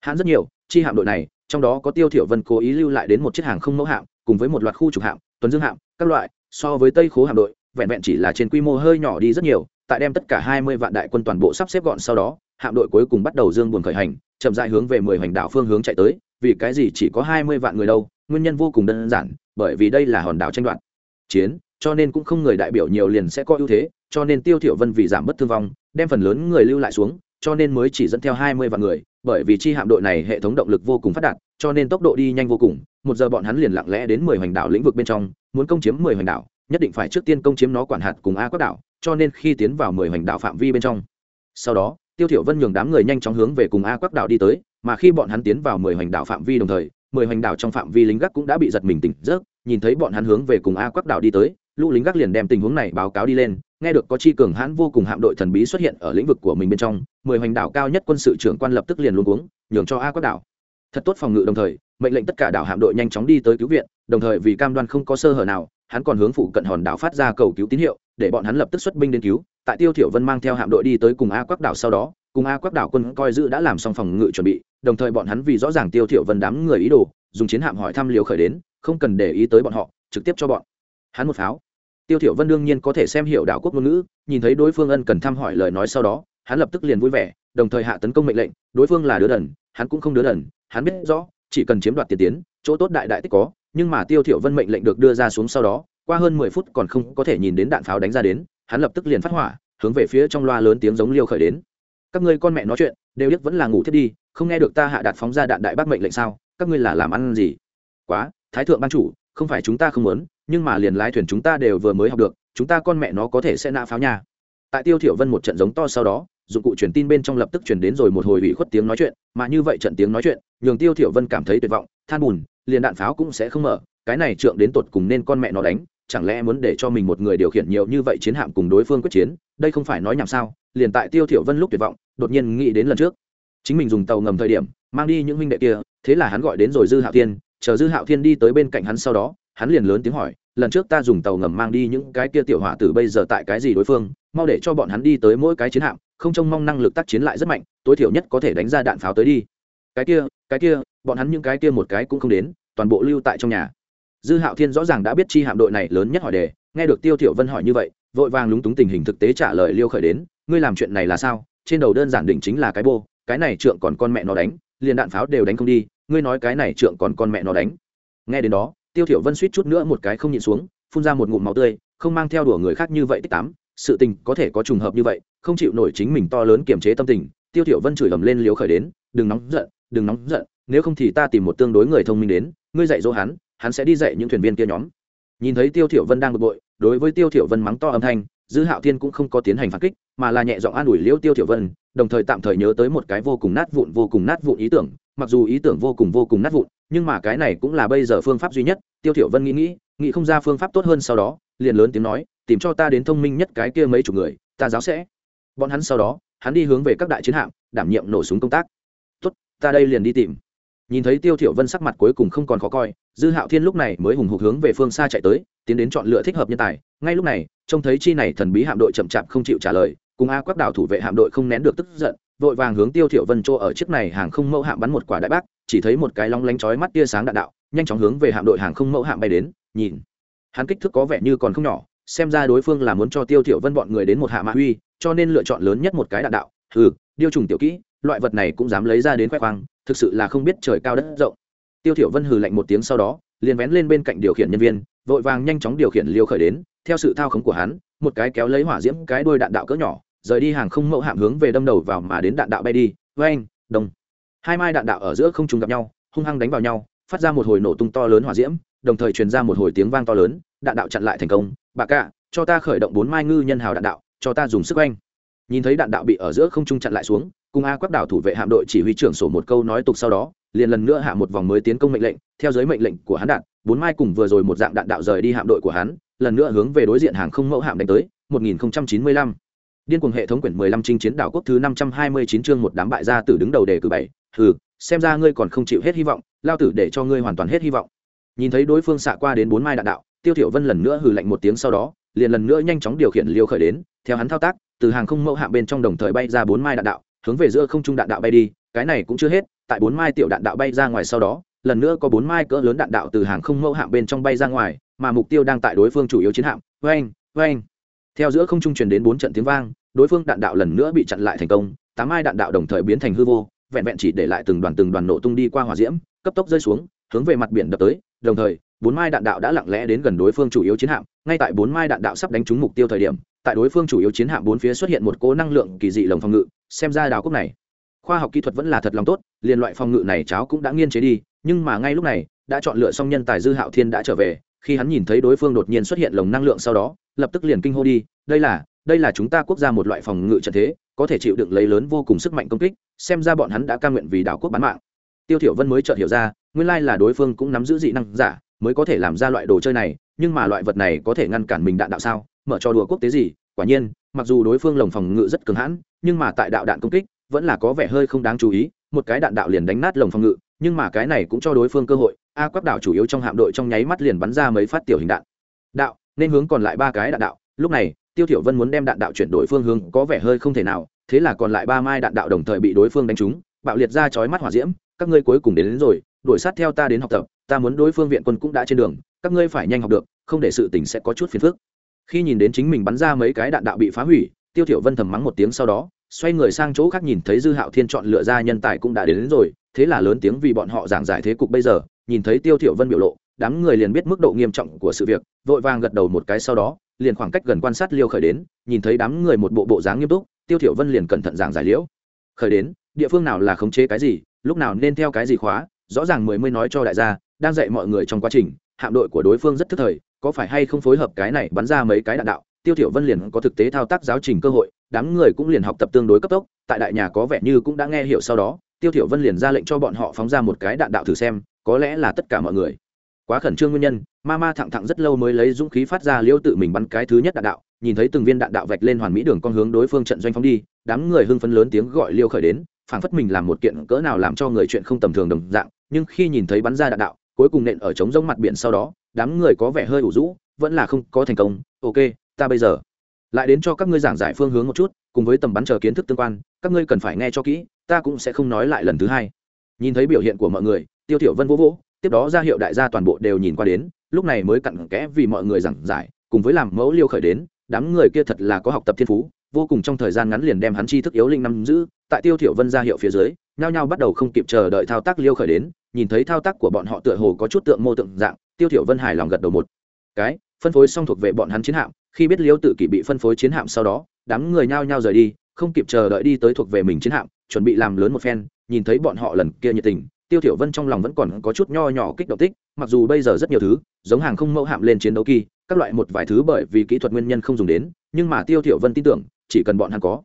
Hãn rất nhiều, chi hạm đội này, trong đó có tiêu thiểu vân cố ý lưu lại đến một chiếc hàng không mẫu hạm, cùng với một loạt khu trục hạm, tuần dương hạm, các loại, so với tây khố hạm đội, vẹn vẹn chỉ là trên quy mô hơi nhỏ đi rất nhiều, tại đem tất cả hai mươi vạn đại quân toàn bộ sắp xếp gọn sau đó, hạm đội cuối cùng bắt đầu dương buồn khởi hành, chậm rãi hướng về mười hoành đảo phương hướng chạy tới, vì cái gì chỉ có hai mươi vạn người đâu, nguyên nhân vô cùng đơn giản, bởi vì đây là hòn đảo tranh đoạt. Chiến, cho nên cũng không người đại biểu nhiều liền sẽ có ưu thế cho nên tiêu thiểu vân vì giảm bất thương vong, đem phần lớn người lưu lại xuống, cho nên mới chỉ dẫn theo hai mươi vạn người, bởi vì chi hạm đội này hệ thống động lực vô cùng phát đạt, cho nên tốc độ đi nhanh vô cùng, một giờ bọn hắn liền lặng lẽ đến mười hoành đảo lĩnh vực bên trong, muốn công chiếm mười hoành đảo, nhất định phải trước tiên công chiếm nó quản hạt cùng a quát đảo, cho nên khi tiến vào mười hoành đảo phạm vi bên trong. Sau đó, tiêu thiểu vân nhường đám người nhanh chóng hướng về cùng a quát đảo đi tới, mà khi bọn hắn tiến vào mười hoành đảo phạm vi đồng thời, mười hoành đảo trong phạm vi lính gác cũng đã bị giật mình tỉnh giấc, nhìn thấy bọn hắn hướng về cùng a quát đảo đi tới, lũ lính gác liền đem tình huống này báo cáo đi lên nghe được có chi cường hãn vô cùng hạm đội thần bí xuất hiện ở lĩnh vực của mình bên trong, mười hoành đảo cao nhất quân sự trưởng quan lập tức liền luôn uống nhường cho a quát đảo. Thật tốt phòng ngự đồng thời, mệnh lệnh tất cả đảo hạm đội nhanh chóng đi tới cứu viện, đồng thời vì cam đoan không có sơ hở nào, hắn còn hướng phụ cận hòn đảo phát ra cầu cứu tín hiệu, để bọn hắn lập tức xuất binh đến cứu. Tại tiêu thiểu vân mang theo hạm đội đi tới cùng a quắc đảo sau đó, cùng a quắc đảo quân coi giữ đã làm xong phòng ngự chuẩn bị, đồng thời bọn hắn vì rõ ràng tiêu thiểu vân đám người ý đồ, dùng chiến hạm hỏi thăm liều khởi đến, không cần để ý tới bọn họ, trực tiếp cho bọn hắn một pháo tiêu thiểu vân đương nhiên có thể xem hiểu đảo quốc ngôn ngữ, nhìn thấy đối phương ân cần thăm hỏi lời nói sau đó, hắn lập tức liền vui vẻ, đồng thời hạ tấn công mệnh lệnh, đối phương là đứa đần, hắn cũng không đứa đần, hắn biết rõ, chỉ cần chiếm đoạt tiền tiến, chỗ tốt đại đại tích có, nhưng mà tiêu thiểu vân mệnh lệnh được đưa ra xuống sau đó, qua hơn mười phút còn không có thể nhìn đến đạn pháo đánh ra đến, hắn lập tức liền phát hỏa, hướng về phía trong loa lớn tiếng giống liêu khởi đến. Các ngươi con mẹ nói chuyện, đều biết vẫn là ngủ thiết đi, không nghe được ta hạ đạt phóng ra đạn đại bác mệnh lệnh sao, các ngươi là làm ăn gì? Quá, thái thượng ban chủ, không phải chúng ta không muốn nhưng mà liền lái thuyền chúng ta đều vừa mới học được, chúng ta con mẹ nó có thể sẽ nã pháo nhà. tại tiêu thiểu vân một trận giống to sau đó, dụng cụ truyền tin bên trong lập tức truyền đến rồi một hồi ủy khuất tiếng nói chuyện, mà như vậy trận tiếng nói chuyện, nhường tiêu thiểu vân cảm thấy tuyệt vọng, than buồn liền đạn pháo cũng sẽ không mở, cái này trượng đến tột cùng nên con mẹ nó đánh, chẳng lẽ muốn để cho mình một người điều khiển nhiều như vậy chiến hạm cùng đối phương quyết chiến, đây không phải nói nhảm sao liền tại tiêu thiểu vân lúc tuyệt vọng, đột nhiên nghĩ đến lần trước, chính mình dùng tàu ngầm thời điểm, mang đi những huynh đệ kia, thế là hắn gọi đến rồi dư hạo thiên, chờ dư hạo thiên đi tới bên cạnh hắn sau đó hắn liền lớn tiếng hỏi, lần trước ta dùng tàu ngầm mang đi những cái kia tiểu hỏa tử bây giờ tại cái gì đối phương, mau để cho bọn hắn đi tới mỗi cái chiến hạm, không trông mong năng lực tác chiến lại rất mạnh, tối thiểu nhất có thể đánh ra đạn pháo tới đi. Cái kia cái kia, bọn hắn những cái kia một cái cũng không đến, toàn bộ lưu tại trong nhà. Dư hạo thiên rõ ràng đã biết chi hạm đội này lớn nhất hỏi đề, nghe được tiêu thiểu vân hỏi như vậy, vội vàng lúng túng tình hình thực tế trả lời liêu khởi đến, ngươi làm chuyện này là sao? Trên đầu đơn giản định chính là cái bô, cái này trượng còn con mẹ nó đánh, liền đạn pháo đều đánh không đi, ngươi nói cái này trượng còn con mẹ nó đánh. Nghe đến đó tiêu thiểu vân suýt chút nữa một cái không nhịn xuống, phun ra một ngụm máu tươi, không mang theo đùa người khác như vậy tích tám, sự tình có thể có trùng hợp như vậy, không chịu nổi chính mình to lớn kiềm chế tâm tình, tiêu thiểu vân chửi ầm lên liếu khởi đến, đừng nóng giận, đừng nóng giận, nếu không thì ta tìm một tương đối người thông minh đến, ngươi dạy dỗ hắn hắn sẽ đi dạy những thuyền viên kia nhóm. Nhìn thấy tiêu thiểu vân đang bực bội, đối với tiêu thiểu vân mắng to âm thanh, dư hạo thiên cũng không có tiến hành phản kích, mà là nhẹ giọng an ủi liễu tiêu thiểu vân, đồng thời tạm thời nhớ tới một cái vô cùng nát vụn, vô cùng nát vụn ý tưởng mặc dù ý tưởng vô cùng vô cùng nát vụn, nhưng mà cái này cũng là bây giờ phương pháp duy nhất, tiêu thiểu vân nghĩ nghĩ nghĩ không ra phương pháp tốt hơn sau đó, liền lớn tiếng nói, tìm cho ta đến thông minh nhất cái kia mấy chục người, ta giáo sẽ. Bọn hắn sau đó, hắn đi hướng về các đại chiến hạm, đảm nhiệm nổ súng công tác. Tốt, ta đây liền đi tìm. Nhìn thấy tiêu thiểu vân sắc mặt cuối cùng không còn khó coi, dư hạo thiên lúc này mới hùng hục hướng về phương xa chạy tới, tiến đến chọn lựa thích hợp nhân tài. Ngay lúc này, trông thấy chi này thần bí hạm đội chậm chạp không chịu trả lời, cùng a quắc đảo thủ vệ hạm đội không nén được tức giận vội vàng hướng tiêu thiểu vân chỗ ở chiếc này hàng không mẫu hạm bắn một quả đại bác, chỉ thấy một cái long lánh chói mắt tia sáng đạn đạo, nhanh chóng hướng về hạm đội hàng không mẫu hạm bay đến, nhìn. Hắn kích thước có vẻ như còn không nhỏ, xem ra đối phương là muốn cho tiêu thiểu vân bọn người đến một hạ mã huy cho nên lựa chọn lớn nhất một cái đạn đạo. Hừ, điêu trùng tiểu kỹ, loại vật này cũng dám lấy ra đến khoe khoang, thực sự là không biết trời cao đất rộng. Tiêu thiểu vân hừ lạnh một tiếng sau đó, liền vén lên bên cạnh điều khiển nhân viên, vội vàng nhanh chóng điều khiển liêu khởi đến, theo sự thao khống của hắn, một cái kéo lấy hỏa diễm cái đuôi đạn đạo cỡ nhỏ rời đi hàng không mẫu hạm hướng về đâm đầu vào mà đến đạn đạo bay đi. Với anh đông hai mai đạn đạo ở giữa không trùng gặp nhau, hung hăng đánh vào nhau, phát ra một hồi nổ tung to lớn hỏa diễm, đồng thời truyền ra một hồi tiếng vang to lớn, đạn đạo chặn lại thành công. Bà cạ, cho ta khởi động bốn mai ngư nhân hào đạn đạo, cho ta dùng sức oanh. Nhìn thấy đạn đạo bị ở giữa không trung chặn lại xuống, cùng a quắc đảo thủ vệ hạm đội chỉ huy trưởng sổ một câu nói tục sau đó, liền lần nữa hạ một vòng mới tiến công mệnh lệnh. Theo giới mệnh lệnh của hắn đạn, bốn mai cùng vừa rồi một dạng đạn đạo rời đi hạm đội của hắn, lần nữa hướng về đối diện hàng không mẫu hạm đánh tới 1095 điên cuồng hệ thống quyển 15 chinh chiến đảo quốc thứ 529 chương một đám bại gia tử đứng đầu đề cử bảy. Hừ, xem ra ngươi còn không chịu hết hy vọng, lao tử để cho ngươi hoàn toàn hết hy vọng. Nhìn thấy đối phương xạ qua đến bốn mai đạn đạo, tiêu thiểu vân lần nữa hừ lạnh một tiếng sau đó, liền lần nữa nhanh chóng điều khiển liêu khởi đến, theo hắn thao tác, từ hàng không mẫu hạ bên trong đồng thời bay ra bốn mai đạn đạo, hướng về giữa không trung đạn đạo bay đi, cái này cũng chưa hết, tại bốn mai tiểu đạn đạo bay ra ngoài sau đó, lần nữa có bốn mai cỡ lớn đạn đạo từ hàng không mẫu hạm bên trong bay ra ngoài, mà mục tiêu đang tại đối phương chủ yếu chiến hạm vang vang theo giữa không trung truyền đến bốn trận tiếng vang đối phương đạn đạo lần nữa bị chặn lại thành công, tám mai đạn đạo đồng thời biến thành hư vô, vẹn vẹn chỉ để lại từng đoàn từng đoàn nổ tung đi qua hỏa diễm, cấp tốc rơi xuống, hướng về mặt biển đập tới, đồng thời, bốn mai đạn đạo đã lặng lẽ đến gần đối phương chủ yếu chiến hạm, ngay tại bốn mai đạn đạo sắp đánh trúng mục tiêu thời điểm, tại đối phương chủ yếu chiến hạm bốn phía xuất hiện một cố năng lượng kỳ dị lồng phòng ngự, xem ra đào cốc này, khoa học kỹ thuật vẫn là thật lòng tốt, liền loại phòng ngự này cháo cũng đã nghiên chế đi, nhưng mà ngay lúc này, đã chọn lựa xong nhân tài dư hạo thiên đã trở về, khi hắn nhìn thấy đối phương đột nhiên xuất hiện lồng năng lượng sau đó, lập tức liền kinh hô đi, đây là đây là chúng ta quốc gia một loại phòng ngự trận thế, có thể chịu đựng lấy lớn vô cùng sức mạnh công kích, xem ra bọn hắn đã ca nguyện vì đảo quốc bán mạng. Tiêu thiểu vân mới chợt hiểu ra, nguyên lai là đối phương cũng nắm giữ dị năng giả, mới có thể làm ra loại đồ chơi này, nhưng mà loại vật này có thể ngăn cản mình đạn đạo sao? Mở cho đùa quốc tế gì? Quả nhiên, mặc dù đối phương lồng phòng ngự rất cường hãn, nhưng mà tại đạo đạn công kích, vẫn là có vẻ hơi không đáng chú ý, một cái đạn đạo liền đánh nát lồng phòng ngự, nhưng mà cái này cũng cho đối phương cơ hội, a quắc đảo chủ yếu trong hạm đội trong nháy mắt liền bắn ra mấy phát tiểu hình đạn. Đạo, nên hướng còn lại ba cái đạn đạo, lúc này tiêu thiểu vân muốn đem đạn đạo chuyển đổi phương hướng có vẻ hơi không thể nào thế là còn lại ba mai đạn đạo đồng thời bị đối phương đánh trúng bạo liệt ra chói mắt hỏa diễm các ngươi cuối cùng đến, đến rồi đuổi sát theo ta đến học tập ta muốn đối phương viện quân cũng đã trên đường các ngươi phải nhanh học được không để sự tình sẽ có chút phiền phức. Khi nhìn đến chính mình bắn ra mấy cái đạn đạo bị phá hủy tiêu thiểu vân thầm mắng một tiếng sau đó xoay người sang chỗ khác nhìn thấy dư hạo thiên chọn lựa ra nhân tài cũng đã đến, đến rồi thế là lớn tiếng vì bọn họ giảng giải thế cục bây giờ nhìn thấy tiêu thiểu vân biểu lộ đám người liền biết mức độ nghiêm trọng của sự việc, vội vàng gật đầu một cái sau đó, liền khoảng cách gần quan sát liêu khởi đến, nhìn thấy đám người một bộ bộ dáng nghiêm túc, tiêu thiểu vân liền cẩn thận giảng giải liễu. Khởi đến, địa phương nào là khống chế cái gì, lúc nào nên theo cái gì khóa, rõ ràng mười mươi nói cho đại gia, đang dạy mọi người trong quá trình, hạm đội của đối phương rất thức thời, có phải hay không phối hợp cái này bắn ra mấy cái đạn đạo? Tiêu thiểu vân liền có thực tế thao tác giáo trình cơ hội, đám người cũng liền học tập tương đối cấp tốc, tại đại nhà có vẻ như cũng đã nghe hiểu sau đó, tiêu thiểu vân liền ra lệnh cho bọn họ phóng ra một cái đạn đạo thử xem, có lẽ là tất cả mọi người quá khẩn trương nguyên nhân, ma ma thẳng thẳng rất lâu mới lấy dũng khí phát ra liêu tự mình bắn cái thứ nhất đạn đạo, nhìn thấy từng viên đạn đạo vạch lên hoàn mỹ đường con hướng đối phương trận doanh phóng đi, đám người hưng phấn lớn tiếng gọi liêu khởi đến, phảng phất mình làm một kiện cỡ nào làm cho người chuyện không tầm thường đồng dạng, nhưng khi nhìn thấy bắn ra đạn đạo, cuối cùng nện ở trống rỗng mặt biển sau đó, đám người có vẻ hơi ủ rũ, vẫn là không có thành công, ok, ta bây giờ lại đến cho các ngươi giảng giải phương hướng một chút, cùng với tầm bắn chờ kiến thức tương quan, các ngươi cần phải nghe cho kỹ, ta cũng sẽ không nói lại lần thứ hai. Nhìn thấy biểu hiện của mọi người, tiêu tiểu vân vỗ vỗ tiếp đó ra hiệu đại gia toàn bộ đều nhìn qua đến, lúc này mới cặn kẽ vì mọi người giảng giải, cùng với làm mẫu liêu khởi đến, đám người kia thật là có học tập thiên phú, vô cùng trong thời gian ngắn liền đem hắn chi thức yếu linh nắm giữ, tại tiêu thiểu vân ra hiệu phía dưới, nhao nhao bắt đầu không kịp chờ đợi thao tác liêu khởi đến, nhìn thấy thao tác của bọn họ tựa hồ có chút tượng mô tượng dạng, tiêu thiểu vân hài lòng gật đầu một cái, phân phối xong thuộc về bọn hắn chiến hạm, khi biết liêu tự kỷ bị phân phối chiến hạm sau đó, đám người nhao nhao rời đi, không kịp chờ đợi đi tới thuộc về mình chiến hạm, chuẩn bị làm lớn một phen, nhìn thấy bọn họ lần kia nhiệt tình tiêu thiểu vân trong lòng vẫn còn có chút nho nhỏ kích động tích, mặc dù bây giờ rất nhiều thứ, giống hàng không mẫu hạm lên chiến đấu kỳ, các loại một vài thứ bởi vì kỹ thuật nguyên nhân không dùng đến, nhưng mà tiêu thiểu vân tin tưởng, chỉ cần bọn hắn có.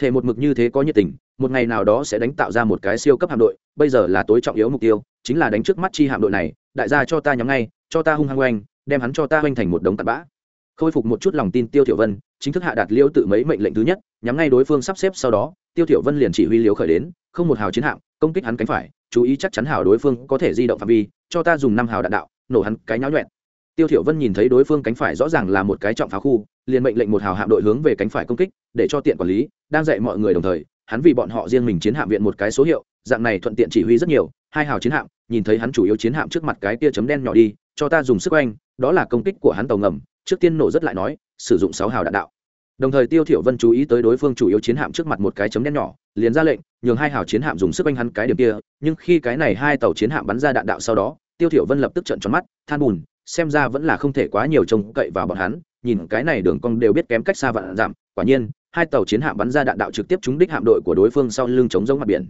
Thể một mực như thế có nhiệt tình, một ngày nào đó sẽ đánh tạo ra một cái siêu cấp hạm đội, bây giờ là tối trọng yếu mục tiêu, chính là đánh trước mắt chi hạm đội này, đại gia cho ta nhắm ngay, cho ta hung hăng oanh, đem hắn cho ta oanh thành một đống tạt bã. Khôi phục một chút lòng tin tiêu thiểu vân chính thức hạ đạt liêu tự mấy mệnh lệnh thứ nhất, nhắm ngay đối phương sắp xếp sau đó, tiêu thiểu vân liền chỉ huy liếu khởi đến, không một hào chiến hạm, công kích hắn cánh phải, chú ý chắc chắn hào đối phương có thể di động phạm vi, cho ta dùng năm hào đạn đạo, nổ hắn cái nháo nhuẹn. Tiêu thiểu vân nhìn thấy đối phương cánh phải rõ ràng là một cái trọng pháo khu, liền mệnh lệnh một hào hạm đội hướng về cánh phải công kích, để cho tiện quản lý, đang dạy mọi người đồng thời, hắn vì bọn họ riêng mình chiến hạm viện một cái số hiệu, dạng này thuận tiện chỉ huy rất nhiều, hai hào chiến hạm, nhìn thấy hắn chủ yếu chiến hạm trước mặt cái kia chấm đen nhỏ đi, cho ta dùng sức oanh, đó là công kích của hắn tàu ngầm, trước tiên nổ rất lại nói sử dụng sáu hào đạn đạo. Đồng thời tiêu thiểu vân chú ý tới đối phương chủ yếu chiến hạm trước mặt một cái chấm đen nhỏ, liền ra lệnh, nhường hai hào chiến hạm dùng sức anh hắn cái điểm kia, nhưng khi cái này hai tàu chiến hạm bắn ra đạn đạo sau đó, tiêu thiểu vân lập tức trợn tròn mắt, than buồn xem ra vẫn là không thể quá nhiều trông cậy vào bọn hắn, nhìn cái này đường cong đều biết kém cách xa vạn giảm quả nhiên, hai tàu chiến hạm bắn ra đạn đạo trực tiếp trúng đích hạm đội của đối phương sau lưng chống giống mặt biển.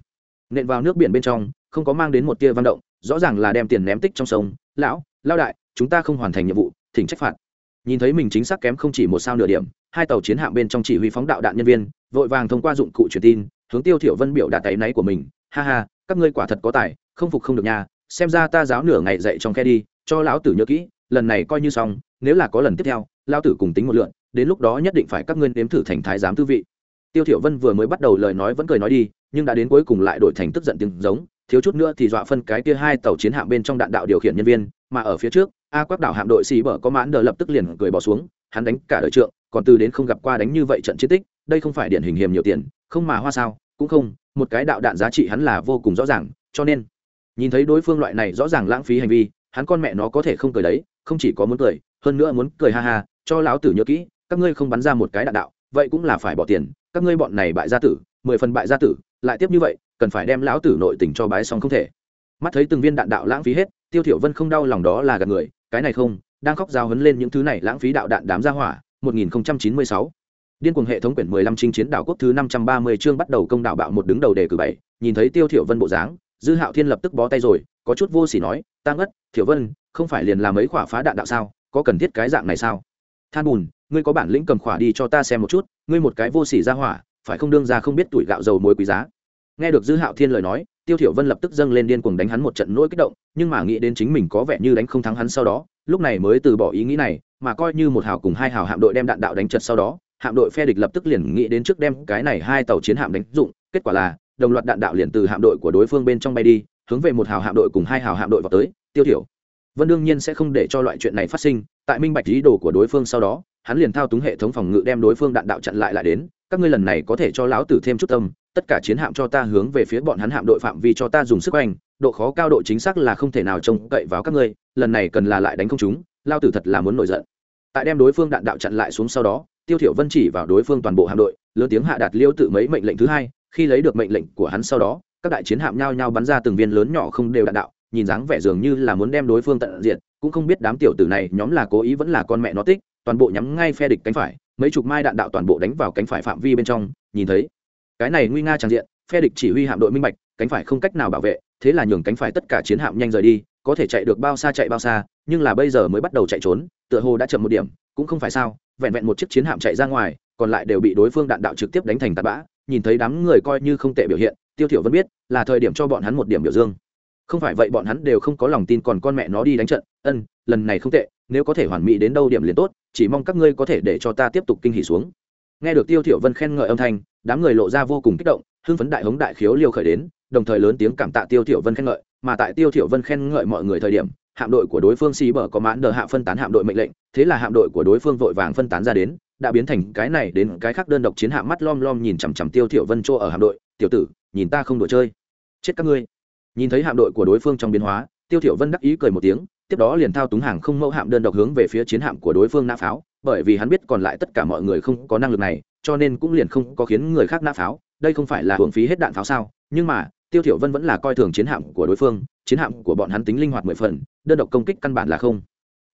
Nện vào nước biển bên trong, không có mang đến một tia văn động, rõ ràng là đem tiền ném tích trong sông. Lão lao đại, chúng ta không hoàn thành nhiệm vụ, thỉnh trách phạt nhìn thấy mình chính xác kém không chỉ một sao nửa điểm, hai tàu chiến hạm bên trong chỉ huy phóng đạo đạn nhân viên, vội vàng thông qua dụng cụ truyền tin, hướng tiêu thiểu vân biểu đạt tay náy của mình, ha ha, các ngươi quả thật có tài, không phục không được nha, xem ra ta giáo nửa ngày dạy trong khe đi, cho lão tử nhớ kỹ, lần này coi như xong, nếu là có lần tiếp theo, lão tử cùng tính một lượn, đến lúc đó nhất định phải các ngươi nếm thử thành thái giám tư vị. Tiêu thiểu vân vừa mới bắt đầu lời nói vẫn cười nói đi, nhưng đã đến cuối cùng lại đổi thành tức giận tiếng giống, thiếu chút nữa thì dọa phân cái kia hai tàu chiến hạm bên trong đạn đạo điều khiển nhân viên mà ở phía trước, a quắc đảo hạm đội xì bở có mãn đờ lập tức liền cười bỏ xuống, hắn đánh cả đời trượng, còn từ đến không gặp qua đánh như vậy trận chiến tích, đây không phải điển hình hiểm nhiều tiền, không mà hoa sao, cũng không, một cái đạo đạn giá trị hắn là vô cùng rõ ràng, cho nên, nhìn thấy đối phương loại này rõ ràng lãng phí hành vi, hắn con mẹ nó có thể không cười đấy, không chỉ có muốn cười, hơn nữa muốn cười ha ha, cho lão tử nhớ kỹ, các ngươi không bắn ra một cái đạn đạo, vậy cũng là phải bỏ tiền, các ngươi bọn này bại gia tử, mười phần bại gia tử, lại tiếp như vậy, cần phải đem lão tử nội tình cho bái xong không thể mắt thấy từng viên đạn đạo lãng phí hết, tiêu thiểu vân không đau lòng đó là gạt người, cái này không, đang khóc giao hấn lên những thứ này lãng phí đạo đạn đám gia hỏa 1096 điên cuồng hệ thống quyển 15 chinh chiến đảo quốc thứ 530 chương bắt đầu công đảo bạo một đứng đầu đề cử bảy, nhìn thấy tiêu thiểu vân bộ dáng, dư hạo thiên lập tức bó tay rồi, có chút vô sỉ nói, ta ngất, thiểu vân, không phải liền làm mấy khỏa phá đạn đạo sao, có cần thiết cái dạng này sao? Than bùn, ngươi có bản lĩnh cầm khỏa đi cho ta xem một chút, ngươi một cái vô sỉ ra hỏa, phải không đương ra không biết tuổi gạo dầu muối quý giá. Nghe được dư hạo thiên lời nói tiêu thiểu vân lập tức dâng lên điên cuồng đánh hắn một trận nỗi kích động, nhưng mà nghĩ đến chính mình có vẻ như đánh không thắng hắn sau đó, lúc này mới từ bỏ ý nghĩ này, mà coi như một hào cùng hai hào hạm đội đem đạn đạo đánh chật sau đó, hạm đội phe địch lập tức liền nghĩ đến trước đem cái này hai tàu chiến hạm đánh dụng, kết quả là, đồng loạt đạn đạo liền từ hạm đội của đối phương bên trong bay đi, hướng về một hào hạm đội cùng hai hào hạm đội vào tới, tiêu thiểu. Vân đương nhiên sẽ không để cho loại chuyện này phát sinh, tại minh bạch ý đồ của đối phương sau đó, hắn liền thao túng hệ thống phòng ngự đem đối phương đạn đạo chặn lại lại đến, các ngươi lần này có thể cho lão tử thêm chút tâm tất cả chiến hạm cho ta hướng về phía bọn hắn hạm đội phạm vi cho ta dùng sức oanh, độ khó cao độ chính xác là không thể nào trông cậy vào các ngươi, lần này cần là lại đánh không chúng, lao tử thật là muốn nổi giận. Tại đem đối phương đạn đạo chặn lại xuống sau đó, tiêu thiểu vân chỉ vào đối phương toàn bộ hạm đội, lớn tiếng hạ đạt liêu tự mấy mệnh lệnh thứ hai, khi lấy được mệnh lệnh của hắn sau đó, các đại chiến hạm nhao nhao bắn ra từng viên lớn nhỏ không đều đạn đạo, nhìn dáng vẻ dường như là muốn đem đối phương tận diệt, cũng không biết đám tiểu tử này nhóm là cố ý vẫn là con mẹ nó tích, toàn bộ nhắm ngay phe địch cánh phải, mấy chục mai đạn đạo toàn bộ đánh vào cánh phải phạm vi bên trong, nhìn thấy cái này nguy nga tràn diện, phe địch chỉ huy hạm đội minh bạch, cánh phải không cách nào bảo vệ, thế là nhường cánh phải tất cả chiến hạm nhanh rời đi, có thể chạy được bao xa chạy bao xa, nhưng là bây giờ mới bắt đầu chạy trốn, tựa hồ đã chậm một điểm, cũng không phải sao, vẹn vẹn một chiếc chiến hạm chạy ra ngoài, còn lại đều bị đối phương đạn đạo trực tiếp đánh thành tạt bã, nhìn thấy đám người coi như không tệ biểu hiện, tiêu thiểu vẫn biết, là thời điểm cho bọn hắn một điểm biểu dương. Không phải vậy bọn hắn đều không có lòng tin còn con mẹ nó đi đánh trận, ân, lần này không tệ, nếu có thể hoàn mỹ đến đâu điểm liền tốt, chỉ mong các ngươi có thể để cho ta tiếp tục kinh hỉ xuống. Nghe được tiêu thiểu vân khen ngợi âm thanh đám người lộ ra vô cùng kích động, hưng phấn đại hống đại khiếu liều khởi đến, đồng thời lớn tiếng cảm tạ tiêu thiểu vân khen ngợi, mà tại tiêu thiểu vân khen ngợi mọi người thời điểm, hạm đội của đối phương xì bờ có mãn đờ hạ phân tán hạm đội mệnh lệnh, thế là hạm đội của đối phương vội vàng phân tán ra đến, đã biến thành cái này đến cái khác đơn độc chiến hạm mắt lom lom nhìn chằm chằm tiêu thiểu vân chỗ ở hạm đội, tiểu tử, nhìn ta không đùa chơi, chết các ngươi. Nhìn thấy hạm đội của đối phương trong biến hóa, tiêu thiểu vân đắc ý cười một tiếng, tiếp đó liền thao túng hàng không mẫu hạm đơn độc hướng về phía chiến hạm của đối phương nã pháo bởi vì hắn biết còn lại tất cả mọi người không có năng lực này, cho nên cũng liền không có khiến người khác nã pháo, đây không phải là hưởng phí hết đạn pháo sao? Nhưng mà, tiêu thiểu vân vẫn là coi thường chiến hạm của đối phương, chiến hạm của bọn hắn tính linh hoạt mười phần, đơn độc công kích căn bản là không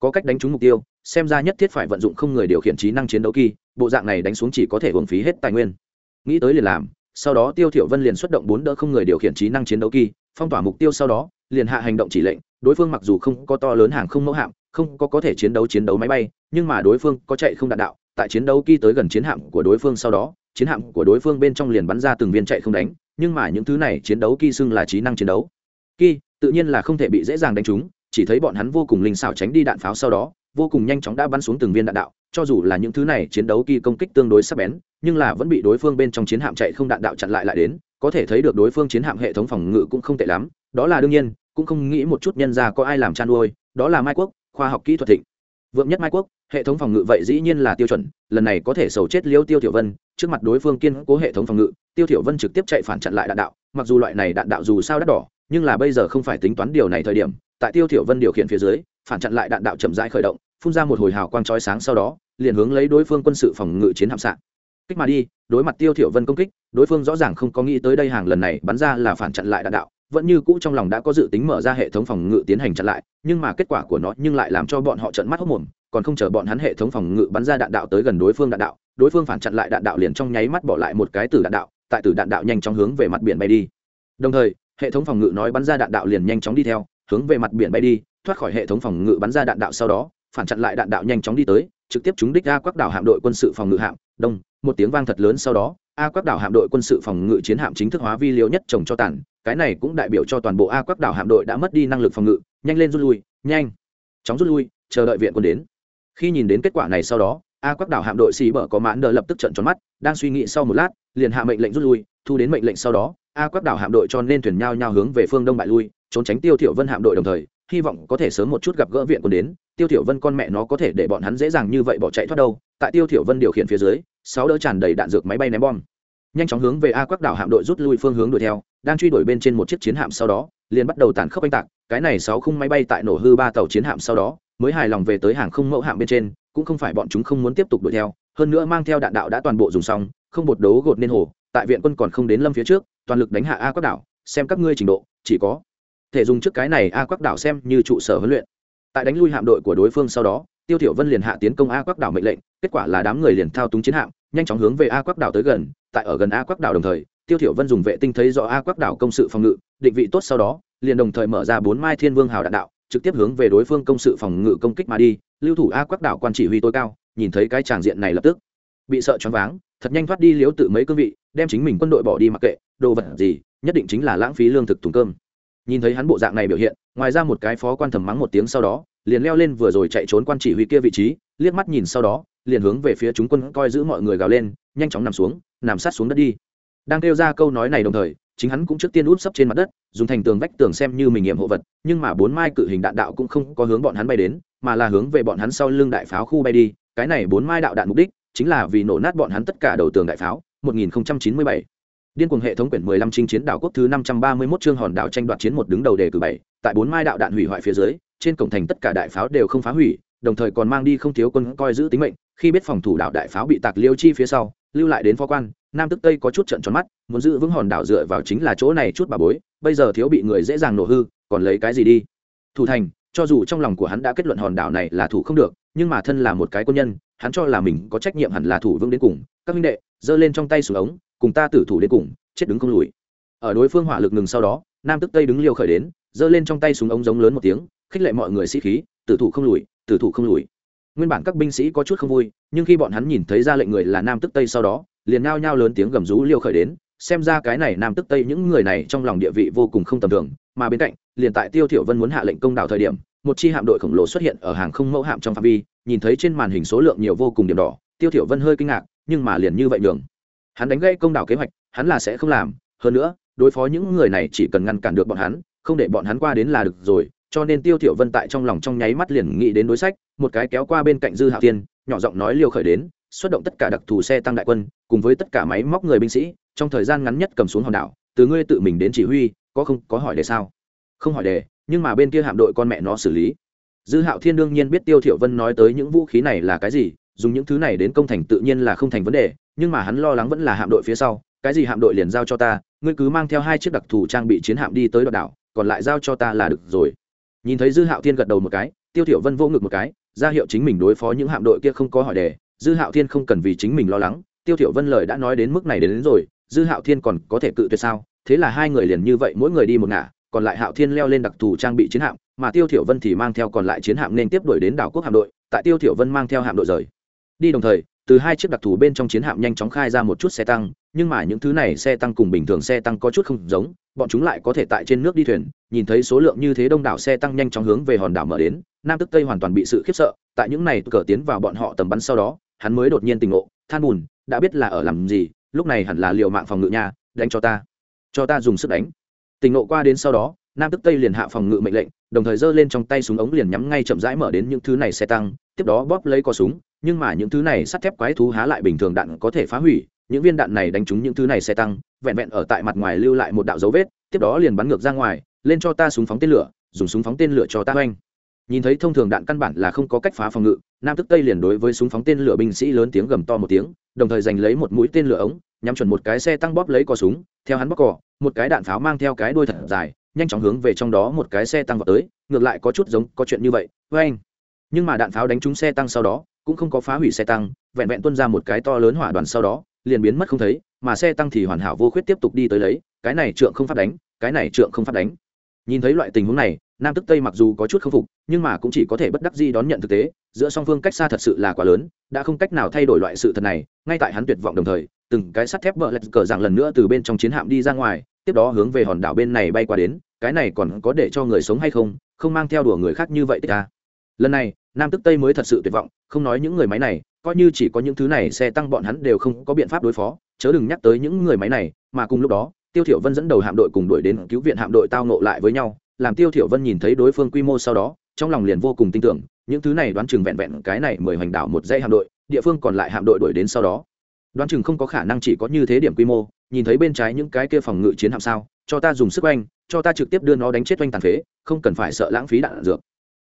có cách đánh trúng mục tiêu, xem ra nhất thiết phải vận dụng không người điều khiển trí năng chiến đấu kỳ, bộ dạng này đánh xuống chỉ có thể hưởng phí hết tài nguyên. Nghĩ tới liền làm, sau đó tiêu thiểu vân liền xuất động bốn đỡ không người điều khiển trí năng chiến đấu kỳ, phong tỏa mục tiêu sau đó, liền hạ hành động chỉ lệnh, đối phương mặc dù không có to lớn hàng không mẫu hạm không có có thể chiến đấu chiến đấu máy bay, nhưng mà đối phương có chạy không đạn đạo, tại chiến đấu khi tới gần chiến hạm của đối phương sau đó, chiến hạm của đối phương bên trong liền bắn ra từng viên chạy không đánh, nhưng mà những thứ này chiến đấu khi xưng là trí năng chiến đấu. Khi tự nhiên là không thể bị dễ dàng đánh trúng, chỉ thấy bọn hắn vô cùng linh xảo tránh đi đạn pháo sau đó, vô cùng nhanh chóng đã bắn xuống từng viên đạn đạo, cho dù là những thứ này chiến đấu kỳ công kích tương đối sắc bén, nhưng là vẫn bị đối phương bên trong chiến hạm chạy không đạn đạo chặn lại lại đến, có thể thấy được đối phương chiến hạm hệ thống phòng ngự cũng không tệ lắm, đó là đương nhiên, cũng không nghĩ một chút nhân ra có ai làm chăn nuôi đó là mai quốc khoa học kỹ thuật thịnh. Vượng nhất mai quốc, hệ thống phòng ngự vậy dĩ nhiên là tiêu chuẩn, lần này có thể sầu chết liêu tiêu tiểu vân, trước mặt đối phương kiên cố hệ thống phòng ngự, tiêu tiểu vân trực tiếp chạy phản chặn lại đạn đạo, mặc dù loại này đạn đạo dù sao đắt đỏ, nhưng là bây giờ không phải tính toán điều này thời điểm, tại tiêu tiểu vân điều khiển phía dưới, phản chặn lại đạn đạo chậm rãi khởi động, phun ra một hồi hào quang chói sáng sau đó, liền hướng lấy đối phương quân sự phòng ngự chiến hạm sạn. Kích mà đi, đối mặt tiêu tiểu vân công kích, đối phương rõ ràng không có nghĩ tới đây hàng lần này bắn ra là phản chặn lại đạn đạo vẫn như cũ trong lòng đã có dự tính mở ra hệ thống phòng ngự tiến hành chặn lại, nhưng mà kết quả của nó nhưng lại làm cho bọn họ trợn mắt hốc mồm, còn không chờ bọn hắn hệ thống phòng ngự bắn ra đạn đạo tới gần đối phương đạn đạo, đối phương phản chặn lại đạn đạo liền trong nháy mắt bỏ lại một cái từ đạn đạo, tại từ đạn đạo nhanh chóng hướng về mặt biển bay đi. Đồng thời, hệ thống phòng ngự nói bắn ra đạn đạo liền nhanh chóng đi theo, hướng về mặt biển bay đi, thoát khỏi hệ thống phòng ngự bắn ra đạn đạo sau đó, phản chặn lại đạn đạo nhanh chóng đi tới, trực tiếp chúng đích a quắc đảo hạm đội quân sự phòng ngự hạm, đông, một tiếng vang thật lớn sau đó, a quắc đảo hạm đội quân sự phòng ngự chiến hạm chính thức hóa vi liều nhất trồng cho tàn cái này cũng đại biểu cho toàn bộ a quắc đảo hạm đội đã mất đi năng lực phòng ngự, nhanh lên rút lui, nhanh, chóng rút lui, chờ đợi viện quân đến. Khi nhìn đến kết quả này sau đó, a quắc đảo hạm đội xì bở có mãn đờ lập tức trận tròn mắt, đang suy nghĩ sau một lát, liền hạ mệnh lệnh rút lui, thu đến mệnh lệnh sau đó, a quắc đảo hạm đội cho nên thuyền nhau nhau hướng về phương đông bại lui, trốn tránh tiêu thiểu vân hạm đội đồng thời, hy vọng có thể sớm một chút gặp gỡ viện quân đến, tiêu thiểu vân con mẹ nó có thể để bọn hắn dễ dàng như vậy bỏ chạy thoát đâu. Tại tiêu thiểu vân điều khiển phía dưới, sáu đỡ tràn đầy đạn dược máy bay ném bom nhanh chóng hướng về a quắc đảo hạm đội rút lui phương hướng đuổi theo, đang truy đuổi bên trên một chiếc chiến hạm sau đó, liền bắt đầu tàn khốc oanh tạc, cái này sáu khung máy bay tại nổ hư ba tàu chiến hạm sau đó, mới hài lòng về tới hàng không mẫu hạm bên trên, cũng không phải bọn chúng không muốn tiếp tục đuổi theo, hơn nữa mang theo đạn đạo đã toàn bộ dùng xong, không bột đấu gột nên hồ, tại viện quân còn không đến lâm phía trước, toàn lực đánh hạ a quắc đảo, xem các ngươi trình độ, chỉ có thể dùng trước cái này a quắc đảo xem như trụ sở huấn luyện. Tại đánh lui hạm đội của đối phương sau đó, tiêu thiểu vân liền hạ tiến công a quắc đảo mệnh lệnh, kết quả là đám người liền thao túng chiến hạm, nhanh chóng hướng về a quắc đảo tới gần tại ở gần a quắc đảo đồng thời, tiêu thiểu vân dùng vệ tinh thấy rõ a quắc đảo công sự phòng ngự, định vị tốt sau đó, liền đồng thời mở ra bốn mai thiên vương hào đạn đạo, trực tiếp hướng về đối phương công sự phòng ngự công kích mà đi, lưu thủ a quắc đảo quan chỉ huy tối cao, nhìn thấy cái tràng diện này lập tức, bị sợ choáng váng, thật nhanh thoát đi liếu tự mấy cương vị, đem chính mình quân đội bỏ đi mặc kệ, đồ vật gì, nhất định chính là lãng phí lương thực thùng cơm. Nhìn thấy hắn bộ dạng này biểu hiện, ngoài ra một cái phó quan thầm mắng một tiếng sau đó, liền leo lên vừa rồi chạy trốn quan chỉ huy kia vị trí, liếc mắt nhìn sau đó, liền hướng về phía chúng quân coi giữ mọi người gào lên, nhanh chóng nằm xuống nằm sát xuống đất đi. Đang kêu ra câu nói này đồng thời chính hắn cũng trước tiên út sấp trên mặt đất dùng thành tường vách tường xem như mình nghiệm hộ vật nhưng mà bốn mai cự hình đạn đạo cũng không có hướng bọn hắn bay đến mà là hướng về bọn hắn sau lưng đại pháo khu bay đi. Cái này bốn mai đạo đạn mục đích chính là vì nổ nát bọn hắn tất cả đầu tường đại pháo. 1097 Điên cuồng hệ thống quyển 15 chinh chiến đảo quốc thứ 531 chương hòn đảo tranh đoạt chiến một đứng đầu đề cử bảy, tại bốn mai đạo đạn hủy hoại phía dưới, trên cổng thành tất cả đại pháo đều không phá hủy, đồng thời còn mang đi không thiếu quân coi giữ tính mệnh, khi biết phòng thủ đảo đại pháo bị tạc liêu chi phía sau, lưu lại đến phó quan, Nam Tức Tây có chút trận tròn mắt, muốn giữ vững hòn đảo dựa vào chính là chỗ này chút bà bối, bây giờ thiếu bị người dễ dàng nổ hư, còn lấy cái gì đi? Thủ thành, cho dù trong lòng của hắn đã kết luận hòn đảo này là thủ không được, nhưng mà thân là một cái quân nhân, hắn cho là mình có trách nhiệm hẳn là thủ vững đến cùng. Các minh đệ, giơ lên trong tay súng ống, cùng ta tử thủ đến cùng chết đứng không lùi ở đối phương hỏa lực ngừng sau đó nam tức tây đứng liều khởi đến giơ lên trong tay súng ống giống lớn một tiếng khích lệ mọi người sĩ khí tử thủ không lùi tử thủ không lùi nguyên bản các binh sĩ có chút không vui, nhưng khi bọn hắn nhìn thấy ra lệnh người là nam tức tây sau đó, liền nao nhao lớn tiếng gầm rú liêu khởi đến, xem ra cái này nam tức tây những người này trong lòng địa vị vô cùng không tầm thường, mà bên cạnh, liền tại tiêu thiểu vân muốn hạ lệnh công đảo thời điểm, một chi hạm đội khổng lồ xuất hiện ở hàng không mẫu hạm trong phạm vi, nhìn thấy trên màn hình số lượng nhiều vô cùng điểm đỏ, tiêu thiểu vân hơi kinh ngạc, nhưng mà liền như vậy nhường. Hắn đánh gãy công đảo kế hoạch, hắn là sẽ không làm, hơn nữa, đối phó những người này chỉ cần ngăn cản được bọn hắn, không để bọn hắn qua đến là được rồi cho nên tiêu thiểu vân tại trong lòng trong nháy mắt liền nghĩ đến đối sách một cái kéo qua bên cạnh dư hạo thiên, nhỏ giọng nói liều khởi đến xuất động tất cả đặc thù xe tăng đại quân cùng với tất cả máy móc người binh sĩ trong thời gian ngắn nhất cầm xuống hòn đảo từ ngươi tự mình đến chỉ huy có không có hỏi đề sao? Không hỏi đề nhưng mà bên kia hạm đội con mẹ nó xử lý. Dư hạo thiên đương nhiên biết tiêu thiểu vân nói tới những vũ khí này là cái gì dùng những thứ này đến công thành tự nhiên là không thành vấn đề nhưng mà hắn lo lắng vẫn là hạm đội phía sau cái gì hạm đội liền giao cho ta ngươi cứ mang theo hai chiếc đặc thù trang bị chiến hạm đi tới đoạn đảo còn lại giao cho ta là được rồi nhìn thấy dư hạo thiên gật đầu một cái tiêu thiểu vân vô ngực một cái ra hiệu chính mình đối phó những hạm đội kia không có hỏi đề. Dư hạo thiên không cần vì chính mình lo lắng tiêu thiểu vân lời đã nói đến mức này đến, đến rồi dư hạo thiên còn có thể cự tuyệt sao? Thế là hai người liền như vậy mỗi người đi một ngả còn lại hạo thiên leo lên đặc thù trang bị chiến hạm mà tiêu thiểu vân thì mang theo còn lại chiến hạm nên tiếp đuổi đến đảo quốc hạm đội tại tiêu thiểu vân mang theo hạm đội rời. Đi đồng thời từ hai chiếc đặc thù bên trong chiến hạm nhanh chóng khai ra một chút xe tăng nhưng mà những thứ này xe tăng cùng bình thường xe tăng có chút không giống bọn chúng lại có thể tại trên nước đi thuyền, nhìn thấy số lượng như thế đông đảo xe tăng nhanh chóng hướng về hòn đảo mở đến, nam tức tây hoàn toàn bị sự khiếp sợ, tại những này cờ tiến vào bọn họ tầm bắn sau đó, hắn mới đột nhiên tình ngộ, than bùn, đã biết là ở làm gì, lúc này hẳn là liệu mạng phòng ngự nha, đánh cho ta cho ta dùng sức đánh. Tình ngộ qua đến sau đó, nam tức tây liền hạ phòng ngự mệnh lệnh, đồng thời giơ lên trong tay súng ống liền nhắm ngay chậm rãi mở đến những thứ này xe tăng, tiếp đó bóp lấy cò súng, nhưng mà những thứ này sắt thép quái thú há lại bình thường đạn có thể phá hủy, những viên đạn này đánh trúng những thứ này xe tăng vẹn vẹn ở tại mặt ngoài lưu lại một đạo dấu vết, tiếp đó liền bắn ngược ra ngoài, lên cho ta súng phóng tên lửa, dùng súng phóng tên lửa cho ta oanh nhìn thấy thông thường đạn căn bản là không có cách phá phòng ngự, nam tức tây liền đối với súng phóng tên lửa binh sĩ lớn tiếng gầm to một tiếng, đồng thời giành lấy một mũi tên lửa ống, nhắm chuẩn một cái xe tăng bóp lấy cò súng, theo hắn bóp cò, một cái đạn pháo mang theo cái đuôi thật dài, nhanh chóng hướng về trong đó một cái xe tăng vào tới, ngược lại có chút giống, có chuyện như vậy với anh nhưng mà đạn pháo đánh trúng xe tăng sau đó, cũng không có phá hủy xe tăng, vẹn vẹn tuôn ra một cái to lớn hỏa đoàn sau đó, liền biến mất không thấy mà xe tăng thì hoàn hảo vô khuyết tiếp tục đi tới lấy, cái này trượng không phát đánh, cái này trượng không phát đánh. Nhìn thấy loại tình huống này, nam tức tây mặc dù có chút k phục, nhưng mà cũng chỉ có thể bất đắc di đón nhận thực tế, giữa song phương cách xa thật sự là quá lớn, đã không cách nào thay đổi loại sự thật này, ngay tại hắn tuyệt vọng đồng thời, từng cái sắt thép vợ lạch cờ rằng lần nữa từ bên trong chiến hạm đi ra ngoài, tiếp đó hướng về hòn đảo bên này bay qua đến, cái này còn có để cho người sống hay không không mang theo đùa người khác như vậy tích ta. Lần này, nam tức tây mới thật sự tuyệt vọng không nói những người máy này, coi như chỉ có những thứ này xe tăng bọn hắn đều không có biện pháp đối phó, chớ đừng nhắc tới những người máy này, mà cùng lúc đó, tiêu thiểu vân dẫn đầu hạm đội cùng đuổi đến cứu viện hạm đội tao nộ lại với nhau, làm tiêu thiểu vân nhìn thấy đối phương quy mô sau đó, trong lòng liền vô cùng tin tưởng, những thứ này đoán chừng vẹn vẹn cái này mười hoành đảo một dây hạm đội, địa phương còn lại hạm đội đuổi đến sau đó. Đoán chừng không có khả năng chỉ có như thế điểm quy mô, nhìn thấy bên trái những cái kia phòng ngự chiến hạm sao, cho ta dùng sức oanh, cho ta trực tiếp đưa nó đánh chết oanh tàn phế, không cần phải sợ lãng phí đạn dược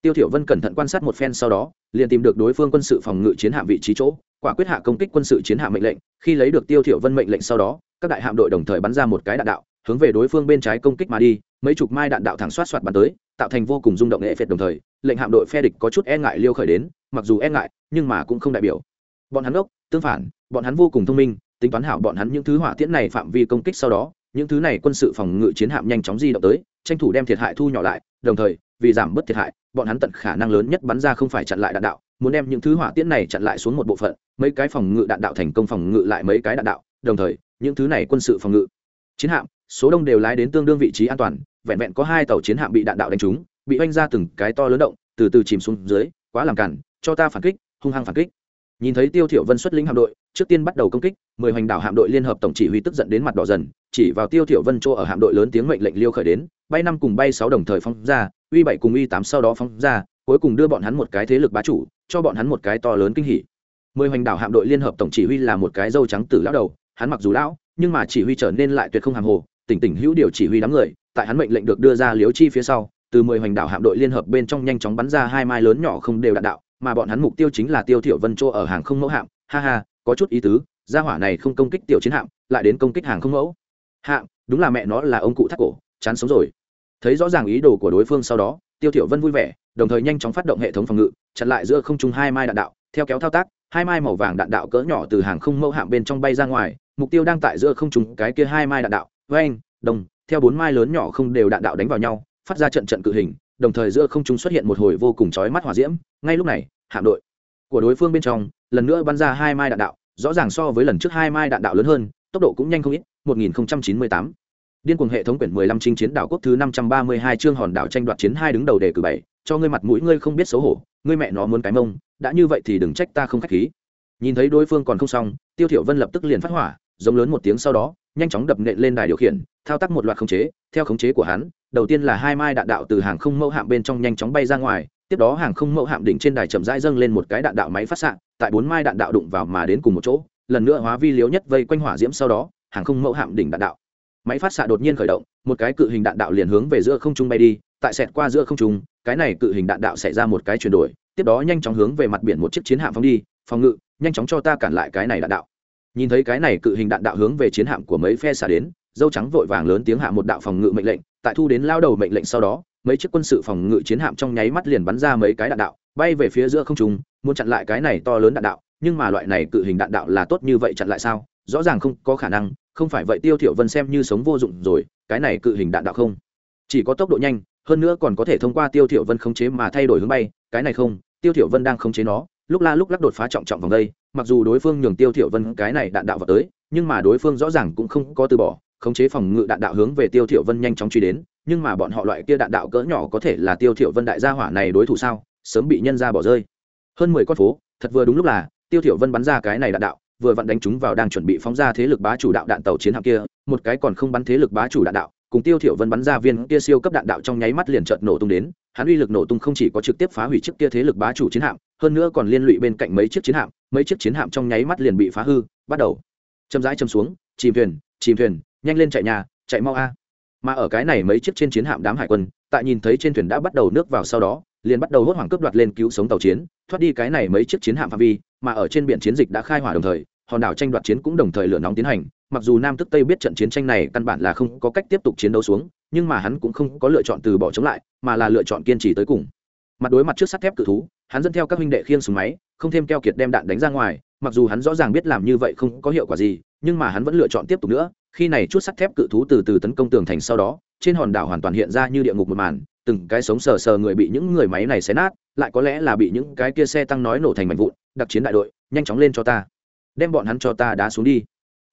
tiêu thiểu vân cẩn thận quan sát một phen sau đó, liền tìm được đối phương quân sự phòng ngự chiến hạm vị trí chỗ, quả quyết hạ công kích quân sự chiến hạm mệnh lệnh. Khi lấy được tiêu thiểu vân mệnh lệnh sau đó, các đại hạm đội đồng thời bắn ra một cái đạn đạo, hướng về đối phương bên trái công kích mà đi. Mấy chục mai đạn đạo thẳng xoát xoát bắn tới, tạo thành vô cùng rung động nghệ phệt đồng thời, lệnh hạm đội phe địch có chút e ngại liêu khởi đến, mặc dù e ngại, nhưng mà cũng không đại biểu. Bọn hắn ốc tương phản, bọn hắn vô cùng thông minh, tính toán hảo bọn hắn những thứ hỏa tiễn này phạm vi công kích sau đó, những thứ này quân sự phòng ngự chiến hạm nhanh chóng di động tới, tranh thủ đem thiệt hại thu nhỏ lại, đồng thời vì giảm bớt thiệt hại, bọn hắn tận khả năng lớn nhất bắn ra không phải chặn lại đạn đạo, muốn đem những thứ hỏa tiễn này chặn lại xuống một bộ phận, mấy cái phòng ngự đạn đạo thành công phòng ngự lại mấy cái đạn đạo, đồng thời, những thứ này quân sự phòng ngự. Chiến hạm, số đông đều lái đến tương đương vị trí an toàn, vẹn vẹn có hai tàu chiến hạm bị đạn đạo đánh trúng, bị oanh ra từng cái to lớn động, từ từ chìm xuống dưới, quá làm cản, cho ta phản kích, hung hăng phản kích. Nhìn thấy tiêu thiểu vân xuất lĩnh hạm đội trước tiên bắt đầu công kích, mười hoành đảo hạm đội liên hợp tổng chỉ huy tức giận đến mặt đỏ dần, chỉ vào tiêu thiểu vân chỗ ở hạm đội lớn tiếng mệnh lệnh liêu khởi đến, bay năm cùng bay sáu đồng thời phóng ra, uy bảy cùng uy tám sau đó phóng ra, cuối cùng đưa bọn hắn một cái thế lực bá chủ, cho bọn hắn một cái to lớn kinh hỉ. Mười hoành đảo hạm đội liên hợp tổng chỉ huy là một cái dâu trắng tử lão đầu, hắn mặc dù lão, nhưng mà chỉ huy trở nên lại tuyệt không hàng hồ, tỉnh tỉnh hữu điều chỉ huy đám người, tại hắn mệnh lệnh được đưa ra liếu chi phía sau, từ mười hoành đảo hạm đội liên hợp bên trong nhanh chóng bắn ra hai mai lớn nhỏ không đều đạn đạo, mà bọn hắn mục tiêu chính là tiêu thiểu vân chỗ ở hàng không mẫu hạm, ha ha có chút ý tứ gia hỏa này không công kích tiểu chiến hạm lại đến công kích hàng không mẫu. Hạm đúng là mẹ nó là ông cụ thắt cổ chán sống rồi. Thấy rõ ràng ý đồ của đối phương sau đó tiêu thiểu vân vui vẻ đồng thời nhanh chóng phát động hệ thống phòng ngự chặn lại giữa không trung hai mai đạn đạo theo kéo thao tác hai mai màu vàng đạn đạo cỡ nhỏ từ hàng không mẫu hạm bên trong bay ra ngoài mục tiêu đang tại giữa không trung cái kia hai mai đạn đạo vang, đồng theo bốn mai lớn nhỏ không đều đạn đạo đánh vào nhau phát ra trận trận cự hình đồng thời giữa không trung xuất hiện một hồi vô cùng chói mắt hỏa diễm ngay lúc này hạm đội của đối phương bên trong, lần nữa bắn ra hai mai đạn đạo, rõ ràng so với lần trước hai mai đạn đạo lớn hơn, tốc độ cũng nhanh không ít 1098 điên cuồng hệ thống quyển 15 chinh chiến đảo quốc thứ 532 chương hòn đảo tranh đoạt chiến hai đứng đầu đề cử bảy, cho ngươi mặt mũi ngươi không biết xấu hổ, ngươi mẹ nó muốn cái mông, đã như vậy thì đừng trách ta không khách khí. Nhìn thấy đối phương còn không xong, tiêu thiểu vân lập tức liền phát hỏa, giống lớn một tiếng sau đó, nhanh chóng đập nện lên đài điều khiển, thao tác một loạt khống chế. Theo khống chế của hắn, đầu tiên là hai mai đạn đạo từ hàng không mẫu hạm bên trong nhanh chóng bay ra ngoài tiếp đó hàng không mẫu hạm đỉnh trên đài chậm rãi dâng lên một cái đạn đạo máy phát xạ, tại bốn mai đạn đạo đụng vào mà đến cùng một chỗ, lần nữa hóa vi liếu nhất vây quanh hỏa diễm sau đó, hàng không mẫu hạm đỉnh đạn đạo. Máy phát xạ đột nhiên khởi động, một cái cự hình đạn đạo liền hướng về giữa không trung bay đi, tại xẹt qua giữa không trung, cái này cự hình đạn đạo xảy ra một cái chuyển đổi, tiếp đó nhanh chóng hướng về mặt biển một chiếc chiến hạm phóng đi, phòng ngự, nhanh chóng cho ta cản lại cái này đạn đạo. Nhìn thấy cái này cự hình đạn đạo hướng về chiến hạm của mấy phe xả đến dâu trắng vội vàng lớn tiếng hạ một đạo phòng ngự mệnh lệnh, tại thu đến lao đầu mệnh lệnh sau đó, mấy chiếc quân sự phòng ngự chiến hạm trong nháy mắt liền bắn ra mấy cái đạn đạo, bay về phía giữa không trung, muốn chặn lại cái này to lớn đạn đạo, nhưng mà loại này cự hình đạn đạo là tốt như vậy chặn lại sao? Rõ ràng không có khả năng, không phải vậy tiêu thiểu vân xem như sống vô dụng rồi, cái này cự hình đạn đạo không? Chỉ có tốc độ nhanh, hơn nữa còn có thể thông qua tiêu thiểu vân khống chế mà thay đổi hướng bay, cái này không? Tiêu thiểu vân đang khống chế nó, lúc la lúc lắc đột phá trọng trọng vòng đây, mặc dù đối phương nhường tiêu thiểu vân cái này đạn đạo vào tới, nhưng mà đối phương rõ ràng cũng không có từ bỏ khống chế phòng ngự đạn đạo hướng về tiêu thiểu vân nhanh chóng truy đến, nhưng mà bọn họ loại kia đạn đạo cỡ nhỏ có thể là tiêu thiểu vân đại gia hỏa này đối thủ sao? Sớm bị nhân gia bỏ rơi. Hơn mười con phố, thật vừa đúng lúc là tiêu thiểu vân bắn ra cái này đạn đạo, vừa vặn đánh chúng vào đang chuẩn bị phóng ra thế lực bá chủ đạo đạn tàu chiến hạm kia, một cái còn không bắn thế lực bá chủ đạn đạo, cùng tiêu thiểu vân bắn ra viên kia siêu cấp đạn đạo trong nháy mắt liền chợt nổ tung đến, hắn uy lực nổ tung không chỉ có trực tiếp phá hủy chiếc kia thế lực bá chủ chiến hạm, hơn nữa còn liên lụy bên cạnh mấy chiếc chiến hạm, mấy chiếc chiến hạm trong nháy mắt liền bị phá hư, bắt đầu châm rãi châm xuống, chìm thuyền chìm thuyền nhanh lên chạy nhà, chạy mau a. Mà ở cái này mấy chiếc trên chiến hạm đám hải quân, tại nhìn thấy trên thuyền đã bắt đầu nước vào sau đó, liền bắt đầu hốt hoảng cướp đoạt lên cứu sống tàu chiến, thoát đi cái này mấy chiếc chiến hạm phạm vi, mà ở trên biển chiến dịch đã khai hỏa đồng thời, hòn đảo tranh đoạt chiến cũng đồng thời lửa nóng tiến hành. Mặc dù nam tức tây biết trận chiến tranh này căn bản là không có cách tiếp tục chiến đấu xuống, nhưng mà hắn cũng không có lựa chọn từ bỏ chống lại, mà là lựa chọn kiên trì tới cùng. Mặt đối mặt trước sắt thép cự thú, hắn dẫn theo các huynh đệ khiêng súng máy, không thêm keo kiệt đem đạn đánh ra ngoài, mặc dù hắn rõ ràng biết làm như vậy không có hiệu quả gì, nhưng mà hắn vẫn lựa chọn tiếp tục nữa khi này chút sắt thép cự thú từ từ tấn công tường thành sau đó, trên hòn đảo hoàn toàn hiện ra như địa ngục một màn, từng cái sống sờ sờ người bị những người máy này xé nát, lại có lẽ là bị những cái kia xe tăng nói nổ thành mảnh vụn, đặc chiến đại đội, nhanh chóng lên cho ta. Đem bọn hắn cho ta đá xuống đi.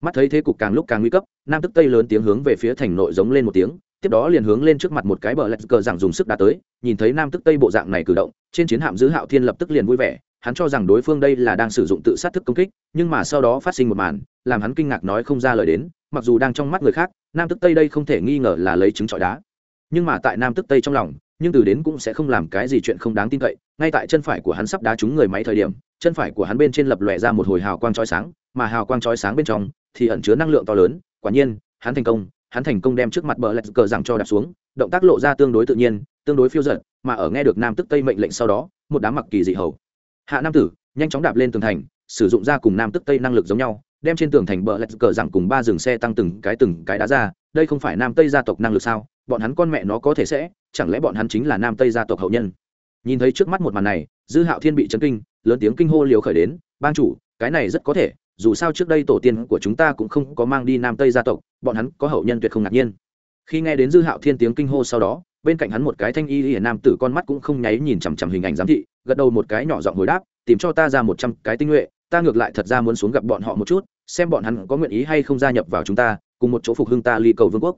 Mắt thấy thế cục càng lúc càng nguy cấp, nam tức tây lớn tiếng hướng về phía thành nội giống lên một tiếng, tiếp đó liền hướng lên trước mặt một cái bờ lạch cờ rằng dùng sức đá tới, nhìn thấy nam tức tây bộ dạng này cử động, trên chiến hạm giữ hạo thiên lập tức liền vui vẻ hắn cho rằng đối phương đây là đang sử dụng tự sát thức công kích, nhưng mà sau đó phát sinh một màn, làm hắn kinh ngạc nói không ra lời đến, mặc dù đang trong mắt người khác, nam tức tây đây không thể nghi ngờ là lấy trứng trọi đá. Nhưng mà tại nam tức tây trong lòng, nhưng từ đến cũng sẽ không làm cái gì chuyện không đáng tin cậy, ngay tại chân phải của hắn sắp đá trúng người máy thời điểm, chân phải của hắn bên trên lập lòe ra một hồi hào quang chói sáng, mà hào quang chói sáng bên trong thì ẩn chứa năng lượng to lớn, quả nhiên, hắn thành công, hắn thành công đem trước mặt bờ lạch cờ rằng cho đạp xuống, động tác lộ ra tương đối tự nhiên, tương đối phiêu giật mà ở nghe được nam tức tây mệnh lệnh sau đó, một đám mặc kỳ dị hầu hạ nam tử, nhanh chóng đạp lên tường thành, sử dụng ra cùng nam tức tây năng lực giống nhau, đem trên tường thành bờ lạch cờ rằng cùng ba dừng xe tăng từng cái từng cái đá ra. Đây không phải nam tây gia tộc năng lực sao? Bọn hắn con mẹ nó có thể sẽ, chẳng lẽ bọn hắn chính là nam tây gia tộc hậu nhân? Nhìn thấy trước mắt một màn này, dư hạo thiên bị chấn kinh, lớn tiếng kinh hô liều khởi đến ban chủ, cái này rất có thể, dù sao trước đây tổ tiên của chúng ta cũng không có mang đi nam tây gia tộc, bọn hắn có hậu nhân tuyệt không ngạc nhiên. Khi nghe đến dư hạo thiên tiếng kinh hô sau đó, bên cạnh hắn một cái thanh y hiển nam tử con mắt cũng không nháy nhìn chằm chằm hình ảnh giám thị gật đầu một cái nhỏ giọng hồi đáp, tìm cho ta ra một trăm cái tinh nhuệ, ta ngược lại thật ra muốn xuống gặp bọn họ một chút, xem bọn hắn có nguyện ý hay không gia nhập vào chúng ta, cùng một chỗ phục hưng ta ly cầu vương quốc.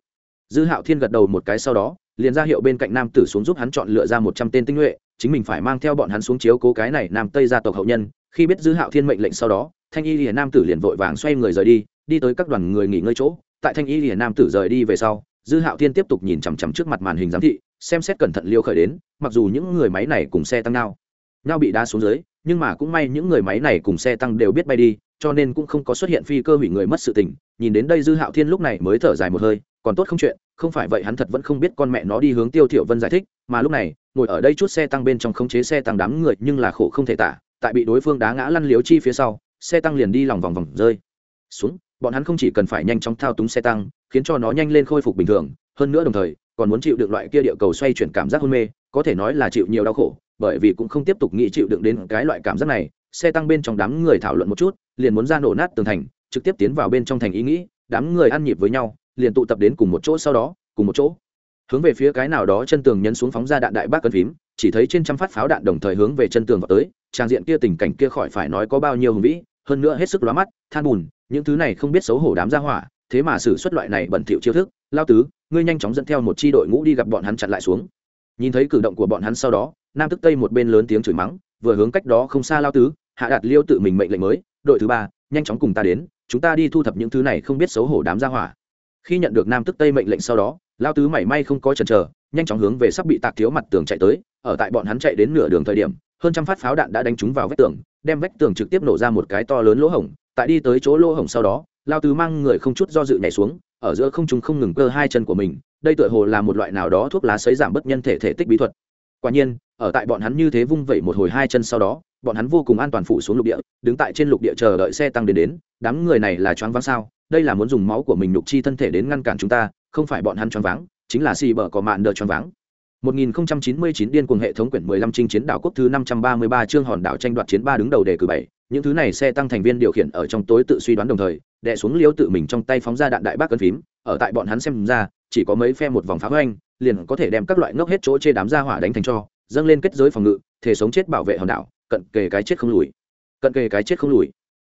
Dư hạo thiên gật đầu một cái sau đó, liền ra hiệu bên cạnh nam tử xuống giúp hắn chọn lựa ra một trăm tên tinh nhuệ, chính mình phải mang theo bọn hắn xuống chiếu cố cái này nam tây gia tộc hậu nhân. Khi biết dư hạo thiên mệnh lệnh sau đó, thanh y lìa nam tử liền vội vàng xoay người rời đi đi tới các đoàn người nghỉ ngơi chỗ. Tại thanh y lìa nam tử rời đi về sau, dư hạo thiên tiếp tục nhìn chằm chằm trước mặt màn hình giám thị, xem xét cẩn thận liêu khởi đến, mặc dù những người máy này cùng xe tăng nào nhau bị đá xuống dưới, nhưng mà cũng may những người máy này cùng xe tăng đều biết bay đi, cho nên cũng không có xuất hiện phi cơ hủy người mất sự tình. Nhìn đến đây dư hạo thiên lúc này mới thở dài một hơi, còn tốt không chuyện, không phải vậy hắn thật vẫn không biết con mẹ nó đi hướng tiêu thiểu vân giải thích, mà lúc này, ngồi ở đây chút xe tăng bên trong khống chế xe tăng đám người nhưng là khổ không thể tả, tại bị đối phương đá ngã lăn liếu chi phía sau, xe tăng liền đi lòng vòng vòng rơi. Xuống, bọn hắn không chỉ cần phải nhanh chóng thao túng xe tăng, khiến cho nó nhanh lên khôi phục bình thường, hơn nữa đồng thời, còn muốn chịu được loại kia địa cầu xoay chuyển cảm giác hôn mê, có thể nói là chịu nhiều đau khổ bởi vì cũng không tiếp tục nghĩ chịu đựng đến cái loại cảm giác này, xe tăng bên trong đám người thảo luận một chút, liền muốn ra nổ nát tường thành, trực tiếp tiến vào bên trong thành ý nghĩ, đám người ăn nhịp với nhau, liền tụ tập đến cùng một chỗ sau đó, cùng một chỗ. Hướng về phía cái nào đó chân tường nhấn xuống phóng ra đạn đại bác cân phím, chỉ thấy trên trăm phát pháo đạn đồng thời hướng về chân tường vào tới, trang diện kia tình cảnh kia khỏi phải nói có bao nhiêu hùng vĩ, hơn nữa hết sức lóa mắt, than bùn, những thứ này không biết xấu hổ đám ra hỏa, thế mà xử xuất loại này bẩn thỉu chiêu thức, lao tứ, ngươi nhanh chóng dẫn theo một chi đội ngũ đi gặp bọn hắn chặn lại xuống. Nhìn thấy cử động của bọn hắn sau đó nam tức tây một bên lớn tiếng chửi mắng, vừa hướng cách đó không xa lao tứ, hạ đạt liêu tự mình mệnh lệnh mới, đội thứ ba, nhanh chóng cùng ta đến, chúng ta đi thu thập những thứ này không biết xấu hổ đám ra hỏa. Khi nhận được nam tức tây mệnh lệnh sau đó, lao tứ mảy may không có chần chờ, nhanh chóng hướng về sắp bị tạc thiếu mặt tường chạy tới, ở tại bọn hắn chạy đến nửa đường thời điểm, hơn trăm phát pháo đạn đã đánh trúng vào vách tường, đem vách tường trực tiếp nổ ra một cái to lớn lỗ hổng, tại đi tới chỗ lỗ hổng sau đó, lao tứ mang người không chút do dự nhảy xuống, ở giữa không trung không ngừng cơ hai chân của mình, đây tựa hồ là một loại nào đó thuốc lá sấy giảm bất nhân thể thể tích bí thuật quả nhiên, ở tại bọn hắn như thế vung vẩy một hồi hai chân sau đó, bọn hắn vô cùng an toàn phủ xuống lục địa, đứng tại trên lục địa chờ đợi xe tăng đến đến. Đám người này là choáng váng sao? Đây là muốn dùng máu của mình nhục chi thân thể đến ngăn cản chúng ta, không phải bọn hắn choáng váng, chính là xì bờ có mạn đờ choáng váng. 1099 điên cuồng hệ thống quyển 15 chinh chiến đảo quốc thứ 533 chương hòn đảo tranh đoạt chiến ba đứng đầu đề cử bảy. Những thứ này xe tăng thành viên điều khiển ở trong tối tự suy đoán đồng thời, đè xuống liêu tự mình trong tay phóng ra đạn đại bác cân phím. Ở tại bọn hắn xem ra chỉ có mấy phe một vòng phá hoành, liền có thể đem các loại ngốc hết chỗ chê đám ra hỏa đánh thành cho, dâng lên kết giới phòng ngự, thể sống chết bảo vệ hòn đảo, cận kề cái chết không lùi. Cận kề cái chết không lùi.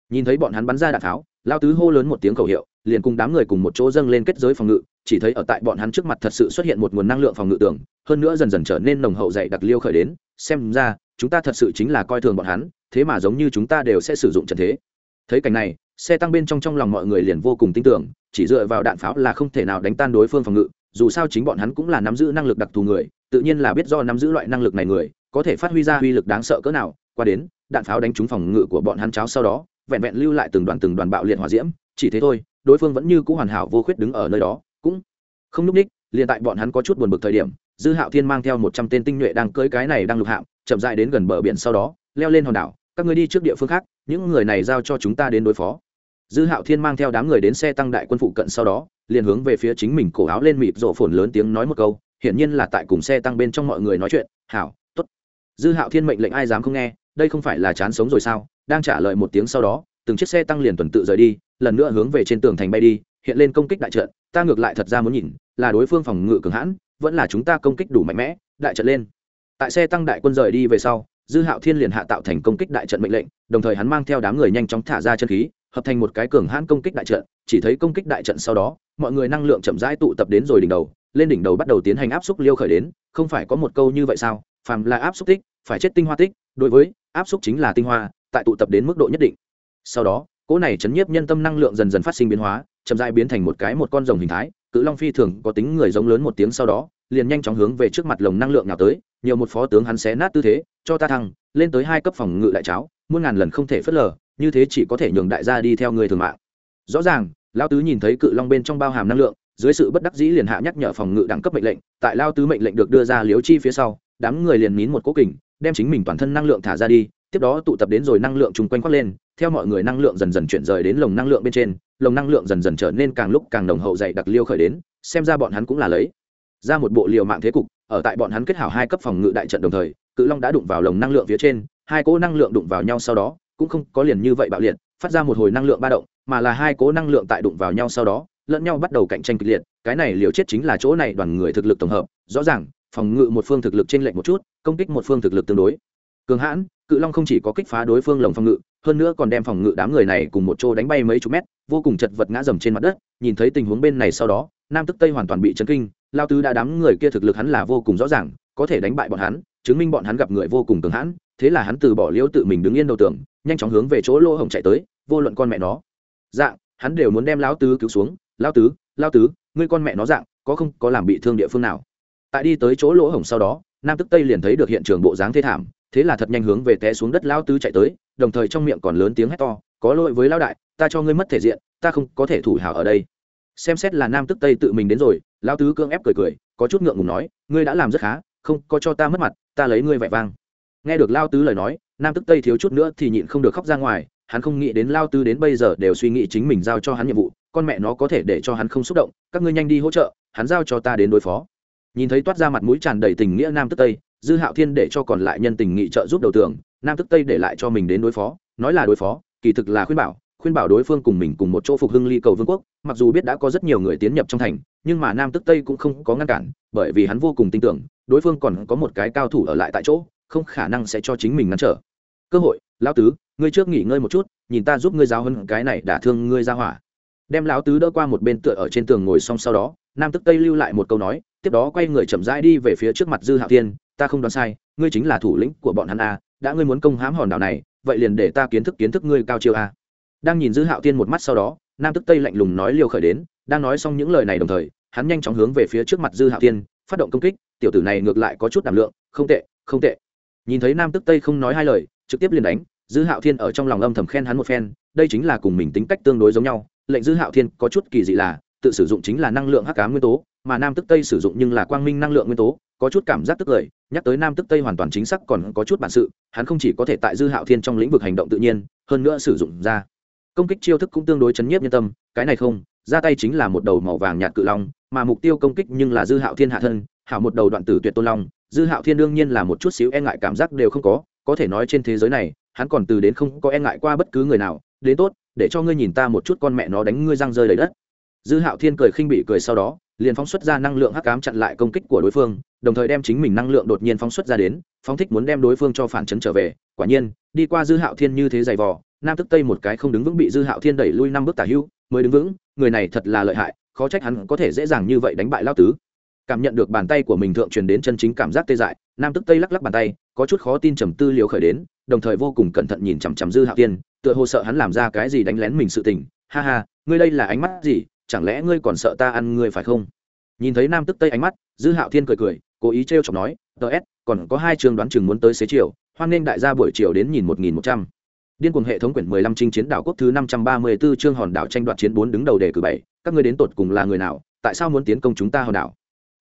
Nhìn thấy bọn hắn bắn ra đạn tháo, lao tứ hô lớn một tiếng khẩu hiệu, liền cùng đám người cùng một chỗ dâng lên kết giới phòng ngự, chỉ thấy ở tại bọn hắn trước mặt thật sự xuất hiện một nguồn năng lượng phòng ngự tưởng hơn nữa dần dần trở nên nồng hậu dày đặc liêu khởi đến, xem ra, chúng ta thật sự chính là coi thường bọn hắn, thế mà giống như chúng ta đều sẽ sử dụng trận thế. Thấy cảnh này, xe tăng bên trong trong lòng mọi người liền vô cùng tin tưởng chỉ dựa vào đạn pháo là không thể nào đánh tan đối phương phòng ngự, dù sao chính bọn hắn cũng là nắm giữ năng lực đặc thù người, tự nhiên là biết do nắm giữ loại năng lực này người, có thể phát huy ra uy lực đáng sợ cỡ nào. Qua đến, đạn pháo đánh trúng phòng ngự của bọn hắn cháo sau đó, vẹn vẹn lưu lại từng đoàn từng đoàn bạo liệt hỏa diễm, chỉ thế thôi, đối phương vẫn như cũ hoàn hảo vô khuyết đứng ở nơi đó, cũng không núp ních. Liền tại bọn hắn có chút buồn bực thời điểm, dư hạo thiên mang theo một trăm tên tinh nhuệ đang cưỡi cái này đang lục hạm, chậm dại đến gần bờ biển sau đó, leo lên hòn đảo. Các người đi trước địa phương khác, những người này giao cho chúng ta đến đối phó dư hạo thiên mang theo đám người đến xe tăng đại quân phụ cận sau đó, liền hướng về phía chính mình cổ áo lên mịp rộ phồn lớn tiếng nói một câu, hiển nhiên là tại cùng xe tăng bên trong mọi người nói chuyện, hảo t ố t dư hạo thiên mệnh lệnh ai dám không nghe, đây không phải là chán sống rồi sao? Đang trả lời một tiếng sau đó, từng chiếc xe tăng liền tuần tự rời đi, lần nữa hướng về trên tường thành bay đi, hiện lên công kích đại trận, ta ngược lại thật ra muốn nhìn, là đối phương phòng ngự cường hãn, vẫn là chúng ta công kích đủ mạnh mẽ, đại trận lên. Tại xe tăng đại quân rời đi về sau, dư hạo thiên liền hạ tạo thành công kích đại trận mệnh lệnh, đồng thời hắn mang theo đám người nhanh chóng thả ra chân khí hợp thành một cái cường hãn công kích đại trận, chỉ thấy công kích đại trận sau đó, mọi người năng lượng chậm rãi tụ tập đến rồi đỉnh đầu, lên đỉnh đầu bắt đầu tiến hành áp xúc liêu khởi đến, không phải có một câu như vậy sao? Phàm là áp xúc tích, phải chết tinh hoa tích, đối với áp xúc chính là tinh hoa, tại tụ tập đến mức độ nhất định. Sau đó, cỗ này chấn nhiếp nhân tâm năng lượng dần dần phát sinh biến hóa, chậm rãi biến thành một cái một con rồng hình thái, cự long phi thường có tính người giống lớn một tiếng sau đó, liền nhanh chóng hướng về trước mặt lồng năng lượng nào tới, nhiều một phó tướng hắn xé nát tư thế, cho ta thăng, lên tới hai cấp phòng ngự đại cháo, muôn ngàn lần không thể phớt lờ như thế chỉ có thể nhường đại gia đi theo người thường mạng. Rõ ràng lao tứ nhìn thấy cự long bên trong bao hàm năng lượng, dưới sự bất đắc dĩ liền hạ nhắc nhở phòng ngự đẳng cấp mệnh lệnh, tại lao tứ mệnh lệnh được đưa ra liếu chi phía sau, đám người liền nín một cố kình, đem chính mình toàn thân năng lượng thả ra đi, tiếp đó tụ tập đến rồi năng lượng chung quanh khoác lên, theo mọi người năng lượng dần dần chuyển rời đến lồng năng lượng bên trên, lồng năng lượng dần dần trở nên càng lúc càng đồng hậu dày đặc liêu khởi đến, xem ra bọn hắn cũng là lấy ra một bộ liều mạng thế cục, ở tại bọn hắn kết hảo hai cấp phòng ngự đại trận đồng thời, cự long đã đụng vào lồng năng lượng phía trên, hai cỗ năng lượng đụng vào nhau sau đó cũng không có liền như vậy bạo liệt, phát ra một hồi năng lượng ba động, mà là hai cố năng lượng tại đụng vào nhau sau đó, lẫn nhau bắt đầu cạnh tranh kịch liệt. Cái này liều chết chính là chỗ này đoàn người thực lực tổng hợp, rõ ràng, phòng ngự một phương thực lực trên lệnh một chút, công kích một phương thực lực tương đối. Cường hãn, cự long không chỉ có kích phá đối phương lồng phòng ngự, hơn nữa còn đem phòng ngự đám người này cùng một chỗ đánh bay mấy chục mét, vô cùng chật vật ngã dầm trên mặt đất, nhìn thấy tình huống bên này sau đó, nam tức tây hoàn toàn bị chấn kinh, lao tứ đã đám người kia thực lực hắn là vô cùng rõ ràng, có thể đánh bại bọn hắn, chứng minh bọn hắn gặp người vô cùng cường hãn thế là hắn từ bỏ liêu tự mình đứng yên đầu tường, nhanh chóng hướng về chỗ lỗ hổng chạy tới, vô luận con mẹ nó. Dạng, hắn đều muốn đem lão tứ cứu xuống. Lao tứ lao tứ, ngươi con mẹ nó dạng, có không, có làm bị thương địa phương nào? Tại đi tới chỗ lỗ hổng sau đó, nam tức tây liền thấy được hiện trường bộ dáng thê thảm, thế là thật nhanh hướng về té xuống đất lao tứ chạy tới, đồng thời trong miệng còn lớn tiếng hét to, có lỗi với lao đại, ta cho ngươi mất thể diện, ta không có thể thủ hảo ở đây. Xem xét là nam tức tây tự mình đến rồi lao tứ cưỡng ép cười cười, có chút ngượng ngùng nói, ngươi đã làm rất khá, không, có cho ta mất mặt, ta lấy ngươi vẻ vang nghe được lao tứ lời nói, nam tức tây thiếu chút nữa thì nhịn không được khóc ra ngoài, hắn không nghĩ đến lao tứ đến bây giờ đều suy nghĩ chính mình giao cho hắn nhiệm vụ, con mẹ nó có thể để cho hắn không xúc động, các ngươi nhanh đi hỗ trợ, hắn giao cho ta đến đối phó. Nhìn thấy toát ra mặt mũi tràn đầy tình nghĩa nam tức tây, dư hạo thiên để cho còn lại nhân tình nghị trợ giúp đầu tường, nam tức tây để lại cho mình đến đối phó, nói là đối phó, kỳ thực là khuyên bảo khuyên bảo đối phương cùng mình cùng một chỗ phục hưng ly cầu vương quốc, mặc dù biết đã có rất nhiều người tiến nhập trong thành, nhưng mà nam tức tây cũng không có ngăn cản, bởi vì hắn vô cùng tin tưởng, đối phương còn có một cái cao thủ ở lại tại chỗ không khả năng sẽ cho chính mình ngăn trở. Cơ hội, lão tứ, ngươi trước nghỉ ngơi một chút, nhìn ta giúp ngươi giáo hơn cái này đả thương ngươi ra hỏa. Đem lão tứ đỡ qua một bên tựa ở trên tường ngồi xong sau đó, nam tức tây lưu lại một câu nói, tiếp đó quay người chậm rãi đi về phía trước mặt dư hạo thiên, ta không đoán sai, ngươi chính là thủ lĩnh của bọn hắn a, đã ngươi muốn công hãm hòn đảo này, vậy liền để ta kiến thức kiến thức ngươi cao chiêu a. Đang nhìn dư hạo thiên một mắt sau đó, nam tức tây lạnh lùng nói liều khởi đến, đang nói xong những lời này đồng thời, hắn nhanh chóng hướng về phía trước mặt dư hạo thiên, phát động công kích, tiểu tử này ngược lại có chút đảm lượng, không tệ không tệ nhìn thấy nam tức tây không nói hai lời, trực tiếp liền đánh, dư hạo thiên ở trong lòng âm thầm khen hắn một phen, đây chính là cùng mình tính cách tương đối giống nhau, lệnh dư hạo thiên có chút kỳ dị là, tự sử dụng chính là năng lượng hắc cá nguyên tố, mà nam tức tây sử dụng nhưng là quang minh năng lượng nguyên tố, có chút cảm giác tức lời, nhắc tới nam tức tây hoàn toàn chính xác còn có chút bản sự, hắn không chỉ có thể tại dư hạo thiên trong lĩnh vực hành động tự nhiên, hơn nữa sử dụng ra. Công kích chiêu thức cũng tương đối chấn nhiếp nhân tâm, cái này không, ra tay chính là một đầu màu vàng nhạt cự long, mà mục tiêu công kích nhưng là dư hạo thiên hạ thân, hảo một đầu đoạn tử tuyệt tôn long dư hạo thiên đương nhiên là một chút xíu e ngại cảm giác đều không có có thể nói trên thế giới này, hắn còn từ đến không có e ngại qua bất cứ người nào, đến tốt, để cho ngươi nhìn ta một chút con mẹ nó đánh ngươi răng rơi đầy đất. Dư hạo thiên cười khinh bị cười sau đó, liền phóng xuất ra năng lượng hắc cám chặn lại công kích của đối phương, đồng thời đem chính mình năng lượng đột nhiên phóng xuất ra đến, phóng thích muốn đem đối phương cho phản chấn trở về. Quả nhiên, đi qua dư hạo thiên như thế giày vò, nam tức tây một cái không đứng vững bị dư hạo thiên đẩy lui năm bước tả hưu mới đứng vững, người này thật là lợi hại, khó trách hắn có thể dễ dàng như vậy đánh bại lao tứ cảm nhận được bàn tay của mình thượng truyền đến chân chính cảm giác tê dại, nam tức tây lắc lắc bàn tay, có chút khó tin trầm tư liều khởi đến, đồng thời vô cùng cẩn thận nhìn chằm chằm dư hạo thiên tựa hồ sợ hắn làm ra cái gì đánh lén mình sự tình. Ha ha, ngươi đây là ánh mắt gì? Chẳng lẽ ngươi còn sợ ta ăn ngươi phải không? Nhìn thấy nam tức tây ánh mắt, dư hạo thiên cười cười, cố ý t r chọc nói ts còn có hai trường đoán chừng muốn tới xế chiều, hoan nghênh đại gia buổi chiều đến nhìn một nghìn một trăm. Điên cuồng hệ thống quyển mười lăm trinh chiến đảo quốc thứ năm trăm ba mươi 534 chương hòn đảo tranh đoạt chiến bốn đứng đầu đề cử bảy, các ngươi đến tột cùng là người nào? Tại sao muốn tiến công chúng ta hòn đảo?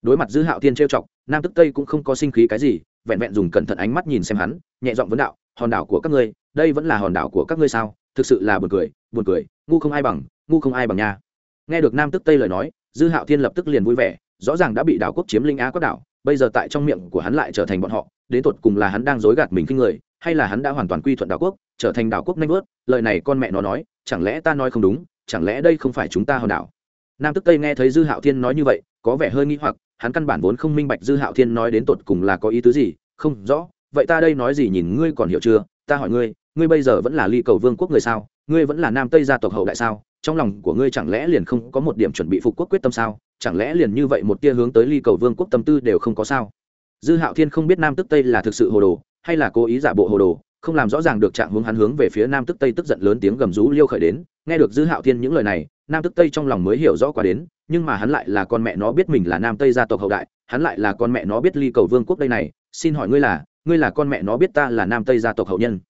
Đối mặt dư hạo thiên trêu chọc, nam tức tây cũng không có sinh khí cái gì, vẹn vẹn dùng cẩn thận ánh mắt nhìn xem hắn, nhẹ giọng vấn đạo, hòn đảo của các ngươi, đây vẫn là hòn đảo của các ngươi sao? Thực sự là buồn cười buồn cười, ngu không ai bằng, ngu không ai bằng nha. Nghe được nam tức tây lời nói, dư hạo thiên lập tức liền vui vẻ, rõ ràng đã bị đảo quốc chiếm linh á quốc đảo, bây giờ tại trong miệng của hắn lại trở thành bọn họ, đến tột cùng là hắn đang dối gạt mình kinh người, hay là hắn đã hoàn toàn quy thuận đảo quốc, trở thành đảo quốc nanh vớt, lời này con mẹ nó nói, chẳng lẽ ta nói không đúng, chẳng lẽ đây không phải chúng ta hòn đảo? Nam tức tây nghe thấy dư hạo thiên nói như vậy, có vẻ hơi nghi hoặc hắn căn bản vốn không minh bạch dư hạo thiên nói đến tột cùng là có ý tứ gì, không rõ, vậy ta đây nói gì nhìn ngươi còn hiểu chưa, ta hỏi ngươi ngươi bây giờ vẫn là ly cầu vương quốc người sao, ngươi vẫn là nam tây gia tộc hậu đại sao, trong lòng của ngươi chẳng lẽ liền không có một điểm chuẩn bị phục quốc quyết tâm sao, chẳng lẽ liền như vậy một tia hướng tới ly cầu vương quốc tâm tư đều không có sao? Dư hạo thiên không biết nam tức tây là thực sự hồ đồ, hay là cố ý giả bộ hồ đồ, không làm rõ ràng được trạng hướng hắn hướng về phía nam tức tây tức giận lớn tiếng gầm rú liêu khởi đến, nghe được dư hạo thiên những lời này, nam tức tây trong lòng mới hiểu rõ qua đến nhưng mà hắn lại là con mẹ nó biết mình là nam tây gia tộc hậu đại, hắn lại là con mẹ nó biết ly cầu vương quốc đây này, xin hỏi ngươi là ngươi là con mẹ nó biết ta là nam tây gia tộc hậu nhân?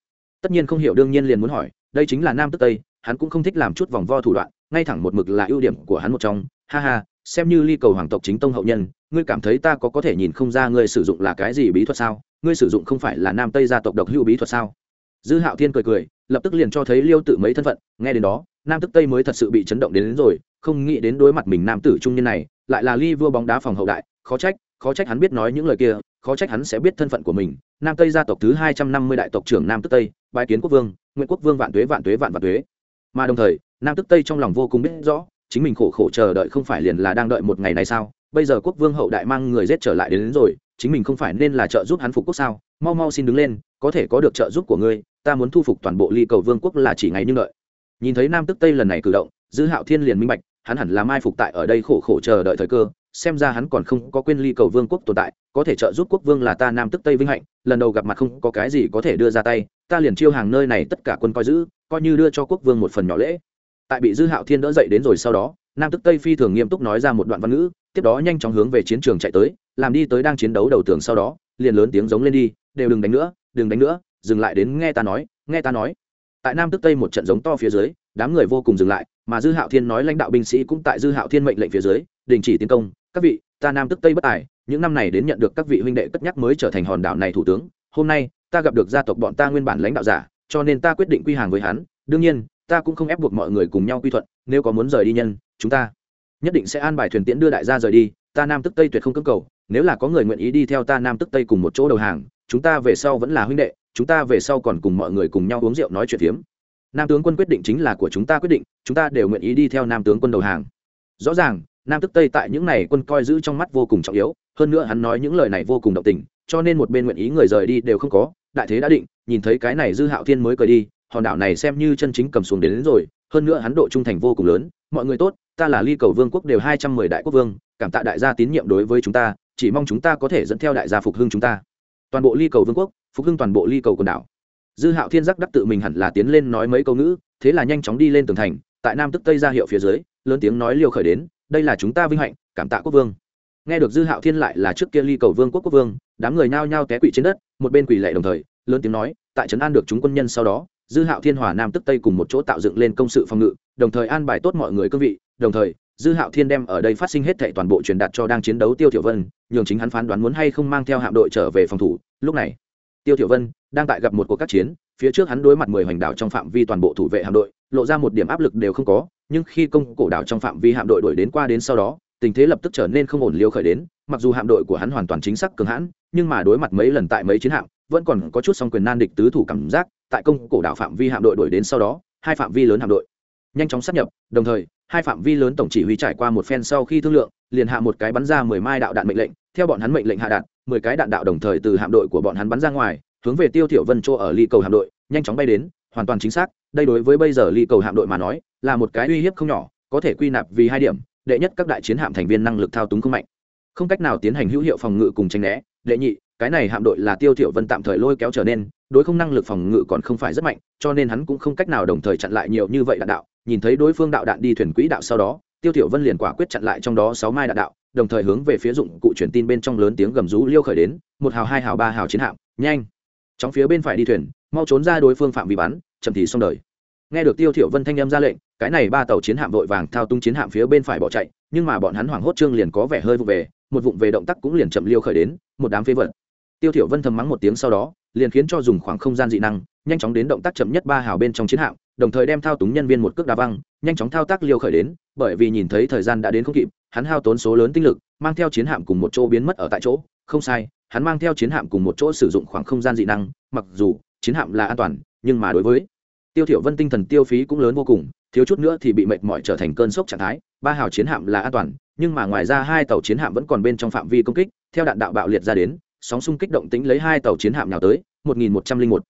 Tất nhiên không hiểu đương nhiên liền muốn hỏi, đây chính là nam tức tây, hắn cũng không thích làm chút vòng vo thủ đoạn, ngay thẳng một mực là ưu điểm của hắn một trong. Ha ha, xem như ly cầu hoàng tộc chính tông hậu nhân, ngươi cảm thấy ta có có thể nhìn không ra ngươi sử dụng là cái gì bí thuật sao? Ngươi sử dụng không phải là nam tây gia tộc độc hữu bí thuật sao? Dư hạo thiên cười cười lập tức liền cho thấy liêu tự mấy thân phận nghe đến đó nam tức tây mới thật sự bị chấn động đến, đến rồi không nghĩ đến đối mặt mình nam tử trung niên này lại là ly vua bóng đá phòng hậu đại khó trách khó trách hắn biết nói những lời kia khó trách hắn sẽ biết thân phận của mình. Nam tây gia tộc thứ hai trăm năm mươi đại tộc trưởng nam tức tây bái kiến quốc vương nguyễn quốc vương vạn tuế vạn tuế vạn vạn tuế. Mà đồng thời nam tức tây trong lòng vô cùng biết rõ chính mình khổ khổ chờ đợi không phải liền là đang đợi một ngày này sao? Bây giờ quốc vương hậu đại mang người giết trở lại đến, đến rồi chính mình không phải nên là trợ giúp hắn phục quốc sao? Mau mau xin đứng lên, có thể có được trợ giúp của ngươi, ta muốn thu phục toàn bộ ly cầu vương quốc là chỉ ngày như đợi nhìn thấy nam tức tây lần này cử động, dư hạo thiên liền minh bạch, hắn hẳn là mai phục tại ở đây khổ khổ chờ đợi thời cơ, xem ra hắn còn không có quên ly cầu vương quốc tồn tại, có thể trợ giúp quốc vương là ta nam tức tây vinh hạnh, lần đầu gặp mặt không có cái gì có thể đưa ra tay, ta liền chiêu hàng nơi này tất cả quân coi giữ, coi như đưa cho quốc vương một phần nhỏ lễ. Tại bị dư hạo thiên đỡ dậy đến rồi sau đó, nam tức tây phi thường nghiêm túc nói ra một đoạn văn ngữ, tiếp đó nhanh chóng hướng về chiến trường chạy tới làm đi tới đang chiến đấu đầu tường sau đó, liền lớn tiếng giống lên đi, đều đừng đánh nữa, đừng đánh nữa, dừng lại đến nghe ta nói, nghe ta nói. Tại nam tức tây một trận giống to phía dưới, đám người vô cùng dừng lại, mà dư hạo thiên nói lãnh đạo binh sĩ cũng tại dư hạo thiên mệnh lệnh phía dưới, đình chỉ tiến công. Các vị, ta nam tức tây bất tài, những năm này đến nhận được các vị huynh đệ cất nhắc mới trở thành hòn đảo này thủ tướng, hôm nay, ta gặp được gia tộc bọn ta nguyên bản lãnh đạo giả, cho nên ta quyết định quy hàng với hắn. Đương nhiên, ta cũng không ép buộc mọi người cùng nhau quy thuận, nếu có muốn rời đi nhân, chúng ta nhất định sẽ an bài thuyền tiễn đưa đại gia rời đi, ta nam tức tây tuyệt không cưỡng cầu nếu là có người nguyện ý đi theo ta nam tức tây cùng một chỗ đầu hàng chúng ta về sau vẫn là huynh đệ chúng ta về sau còn cùng mọi người cùng nhau uống rượu nói chuyện phiếm. Nam tướng quân quyết định chính là của chúng ta quyết định chúng ta đều nguyện ý đi theo nam tướng quân đầu hàng. Rõ ràng nam tức tây tại những này quân coi giữ trong mắt vô cùng trọng yếu hơn nữa hắn nói những lời này vô cùng động tình cho nên một bên nguyện ý người rời đi đều không có đại thế đã định nhìn thấy cái này dư hạo thiên mới cởi đi hòn đảo này xem như chân chính cầm xuống đến, đến rồi hơn nữa hắn độ trung thành vô cùng lớn mọi người tốt ta là ly cầu vương quốc đều hai trăm mười đại quốc vương cảm tạ đại gia tín nhiệm đối với chúng ta chỉ mong chúng ta có thể dẫn theo đại gia phục hưng chúng ta. Toàn bộ ly cầu vương quốc, phục hưng toàn bộ ly cầu quần đảo. Dư hạo thiên giác đắc tự mình hẳn là tiến lên nói mấy câu ngữ, thế là nhanh chóng đi lên tường thành, tại nam tức tây ra hiệu phía dưới, lớn tiếng nói liều khởi đến, đây là chúng ta vinh hạnh, cảm tạ quốc vương. Nghe được dư hạo thiên lại là trước kia ly cầu vương quốc quốc vương, đám người nhao nhao té quỵ trên đất, một bên quỳ lệ đồng thời, lớn tiếng nói, tại trấn an được chúng quân nhân sau đó, dư hạo thiên hòa nam tức tây cùng một chỗ tạo dựng lên công sự phòng ngự, đồng thời an bài tốt mọi người cương vị, đồng thời dư hạo thiên đem ở đây phát sinh hết thệ toàn bộ truyền đạt cho đang chiến đấu tiêu thiểu vân, nhường chính hắn phán đoán muốn hay không mang theo hạm đội trở về phòng thủ. Lúc này, tiêu thiểu vân đang tại gặp một cuộc các chiến, phía trước hắn đối mặt mười hoành đảo trong phạm vi toàn bộ thủ vệ hạm đội, lộ ra một điểm áp lực đều không có, nhưng khi công cổ đảo trong phạm vi hạm đội đuổi đến qua đến sau đó, tình thế lập tức trở nên không ổn liêu khởi đến, mặc dù hạm đội của hắn hoàn toàn chính xác cường hãn, nhưng mà đối mặt mấy lần tại mấy chiến hạm, vẫn còn có chút song quyền nan địch tứ thủ cảm giác, tại công cổ đảo phạm vi hạm đội đuổi đến sau đó, hai phạm vi lớn hạm đội nhanh chóng sắp nhập, đồng thời hai phạm vi lớn tổng chỉ huy trải qua một phen sau khi thương lượng, liền hạ một cái bắn ra mười mai đạo đạn mệnh lệnh, theo bọn hắn mệnh lệnh hạ đạn, mười cái đạn đạo đồng thời từ hạm đội của bọn hắn bắn ra ngoài, hướng về tiêu thiểu vân chỗ ở ly cầu hạm đội, nhanh chóng bay đến, hoàn toàn chính xác, đây đối với bây giờ ly cầu hạm đội mà nói, là một cái uy hiếp không nhỏ, có thể quy nạp vì hai điểm, đệ nhất các đại chiến hạm thành viên năng lực thao túng không mạnh. Không cách nào tiến hành hữu hiệu phòng ngự cùng tranh né, đệ nhị, cái này hạm đội là tiêu thiểu vân tạm thời lôi kéo trở nên, đối không năng lực phòng ngự còn không phải rất mạnh, cho nên hắn cũng không cách nào đồng thời chặn lại nhiều như vậy đạn đạo nhìn thấy đối phương đạo đạn đi thuyền quỹ đạo sau đó, tiêu tiểu vân liền quả quyết chặn lại trong đó sáu mai đạn đạo, đồng thời hướng về phía dụng cụ truyền tin bên trong lớn tiếng gầm rú liêu khởi đến, một hào, hai hào, ba hào chiến hạm, nhanh. Trong phía bên phải đi thuyền, mau trốn ra đối phương phạm vi bắn, chậm thì xong đời. Nghe được tiêu thiểu vân thanh âm ra lệnh, cái này ba tàu chiến hạm vội vàng thao tung chiến hạm phía bên phải bỏ chạy, nhưng mà bọn hắn hoảng hốt trương liền có vẻ hơi vụ về, một vụng về động tác cũng liền chậm liêu khởi đến, một đám phế vật. Tiêu thiểu vân thầm mắng một tiếng sau đó, liền khiến cho dùng khoảng không gian dị năng nhanh chóng đến động tác chậm nhất ba hào bên trong chiến hạm, đồng thời đem thao túng nhân viên một cước đá văng, nhanh chóng thao tác liêu khởi đến, bởi vì nhìn thấy thời gian đã đến không kịp, hắn hao tốn số lớn tinh lực, mang theo chiến hạm cùng một chỗ biến mất ở tại chỗ. Không sai, hắn mang theo chiến hạm cùng một chỗ sử dụng khoảng không gian dị năng, mặc dù chiến hạm là an toàn, nhưng mà đối với tiêu thiểu vân tinh thần tiêu phí cũng lớn vô cùng, thiếu chút nữa thì bị mệt mỏi trở thành cơn sốc trạng thái. Ba hào chiến hạm là an toàn, nhưng mà ngoài ra hai tàu chiến hạm vẫn còn bên trong phạm vi công kích, theo đạn đạo bạo liệt ra đến, sóng xung kích động tính lấy hai tàu chiến hạm nào tới 1101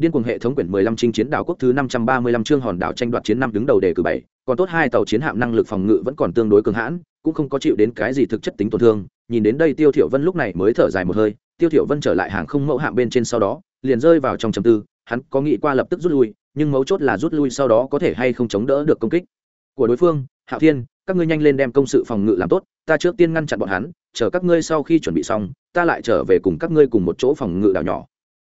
điên cuồng hệ thống quyển 15 chinh chiến đảo quốc thứ 535 chương hòn đảo tranh đoạt chiến năm đứng đầu đề cử bảy. Còn tốt hai tàu chiến hạm năng lực phòng ngự vẫn còn tương đối cường hãn, cũng không có chịu đến cái gì thực chất tính tổn thương. Nhìn đến đây tiêu thiểu vân lúc này mới thở dài một hơi. Tiêu thiểu vân trở lại hàng không mẫu hạm bên trên sau đó, liền rơi vào trong trầm tư. Hắn có nghĩ qua lập tức rút lui, nhưng mấu chốt là rút lui sau đó có thể hay không chống đỡ được công kích của đối phương. Hạo thiên, các ngươi nhanh lên đem công sự phòng ngự làm tốt, ta trước tiên ngăn chặn bọn hắn, chờ các ngươi sau khi chuẩn bị xong, ta lại trở về cùng các ngươi cùng một chỗ phòng ngự đảo nhỏ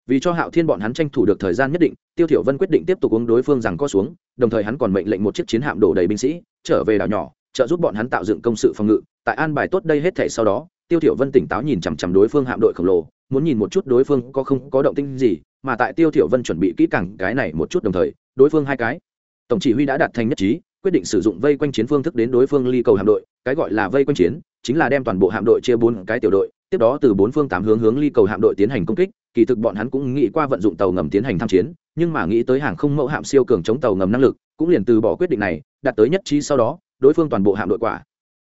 vì cho hạo thiên bọn hắn tranh thủ được thời gian nhất định, tiêu thiểu vân quyết định tiếp tục uống đối phương rằng co xuống, đồng thời hắn còn mệnh lệnh một chiếc chiến hạm đổ đầy binh sĩ, trở về đảo nhỏ, trợ giúp bọn hắn tạo dựng công sự phòng ngự. Tại an bài tốt đây hết thể sau đó, tiêu thiểu vân tỉnh táo nhìn chằm chằm đối phương hạm đội khổng lồ, muốn nhìn một chút đối phương có không có động tĩnh gì, mà tại tiêu thiểu vân chuẩn bị kỹ càng cái này một chút đồng thời, đối phương hai cái. Tổng chỉ huy đã đạt thành nhất trí, quyết định sử dụng vây quanh chiến phương thức đến đối phương ly cầu hạm đội, cái gọi là vây quanh chiến, chính là đem toàn bộ hạm đội chia bốn cái tiểu đội tiếp đó từ bốn phương tám hướng hướng ly cầu hạm đội tiến hành công kích, kỳ thực bọn hắn cũng nghĩ qua vận dụng tàu ngầm tiến hành tham chiến, nhưng mà nghĩ tới hàng không mẫu hạm siêu cường chống tàu ngầm năng lực, cũng liền từ bỏ quyết định này, đạt tới nhất trí sau đó, đối phương toàn bộ hạm đội quả.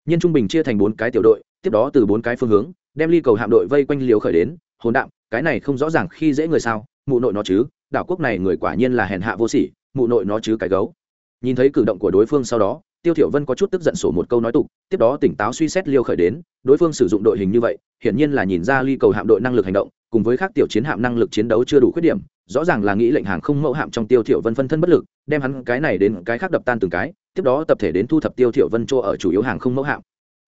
Nhiên trung bình chia thành bốn cái tiểu đội, tiếp đó từ bốn cái phương hướng, đem ly cầu hạm đội vây quanh liều khởi đến, hồn đạm, cái này không rõ ràng khi dễ người sao, mụ nội nó chứ, đảo quốc này người quả nhiên là hèn hạ vô sỉ, mụ nội nó chứ cái gấu. Nhìn thấy cử động của đối phương sau đó tiêu thiểu vân có chút tức giận sổ một câu nói tục, tiếp đó tỉnh táo suy xét liêu khởi đến, đối phương sử dụng đội hình như vậy, hiển nhiên là nhìn ra ly cầu hạm đội năng lực hành động, cùng với các tiểu chiến hạm năng lực chiến đấu chưa đủ khuyết điểm, rõ ràng là nghĩ lệnh hàng không mẫu hạm trong tiêu thiểu vân phân thân bất lực, đem hắn cái này đến cái khác đập tan từng cái, tiếp đó tập thể đến thu thập tiêu thiểu vân chỗ ở chủ yếu hàng không mẫu hạm.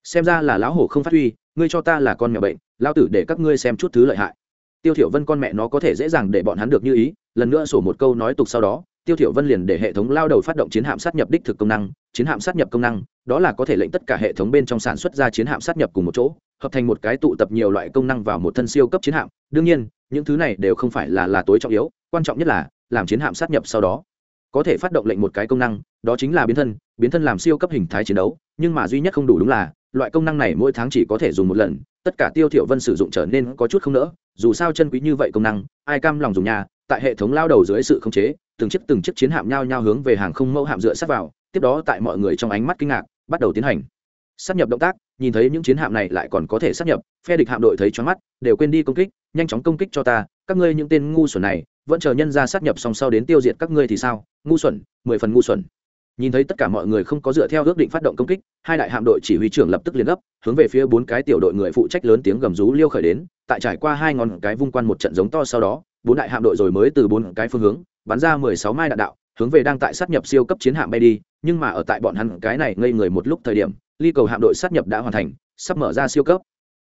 Xem ra là lão hổ không phát huy, ngươi cho ta là con mèo bệnh lao tử để các ngươi xem chút thứ lợi hại. Tiêu thiểu vân con mẹ nó có thể dễ dàng để bọn hắn được như ý, lần nữa sổ một câu nói tục sau đó tiêu thiểu vân liền để hệ thống lao đầu phát động chiến hạm sát nhập đích thực công năng, chiến hạm sát nhập công năng, đó là có thể lệnh tất cả hệ thống bên trong sản xuất ra chiến hạm sát nhập cùng một chỗ, hợp thành một cái tụ tập nhiều loại công năng vào một thân siêu cấp chiến hạm. Đương nhiên, những thứ này đều không phải là là tối trọng yếu, quan trọng nhất là làm chiến hạm sát nhập sau đó. Có thể phát động lệnh một cái công năng, đó chính là biến thân biến thân làm siêu cấp hình thái chiến đấu, nhưng mà duy nhất không đủ đúng là, loại công năng này mỗi tháng chỉ có thể dùng một lần tất cả tiêu thiểu vân sử dụng trở nên có chút không nỡ, dù sao chân quý như vậy công năng, ai cam lòng dùng nhà, tại hệ thống lao đầu dưới sự khống chế, từng chiếc từng chiếc chiến hạm nhau nhau hướng về hàng không mẫu hạm dựa sát vào, tiếp đó tại mọi người trong ánh mắt kinh ngạc, bắt đầu tiến hành. Sát nhập động tác, nhìn thấy những chiến hạm này lại còn có thể sát nhập, phe địch hạm đội thấy choáng mắt, đều quên đi công kích, nhanh chóng công kích cho ta, các ngươi những tên ngu xuẩn này, vẫn chờ nhân ra sát nhập xong sau đến tiêu diệt các ngươi thì sao? Ngu xuẩn, mười phần ngu xuẩn nhìn thấy tất cả mọi người không có dựa theo ước định phát động công kích, hai đại hạm đội chỉ huy trưởng lập tức liền gấp, hướng về phía bốn cái tiểu đội người phụ trách lớn tiếng gầm rú liêu khởi đến, tại trải qua hai ngọn cái vung quan một trận giống to sau đó, bốn đại hạm đội rồi mới từ bốn cái phương hướng, bắn ra mười sáu mai đạn đạo, hướng về đang tại sát nhập siêu cấp chiến hạm bay đi, nhưng mà ở tại bọn hắn cái này ngây người một lúc thời điểm, ly cầu hạm đội sát nhập đã hoàn thành, sắp mở ra siêu cấp.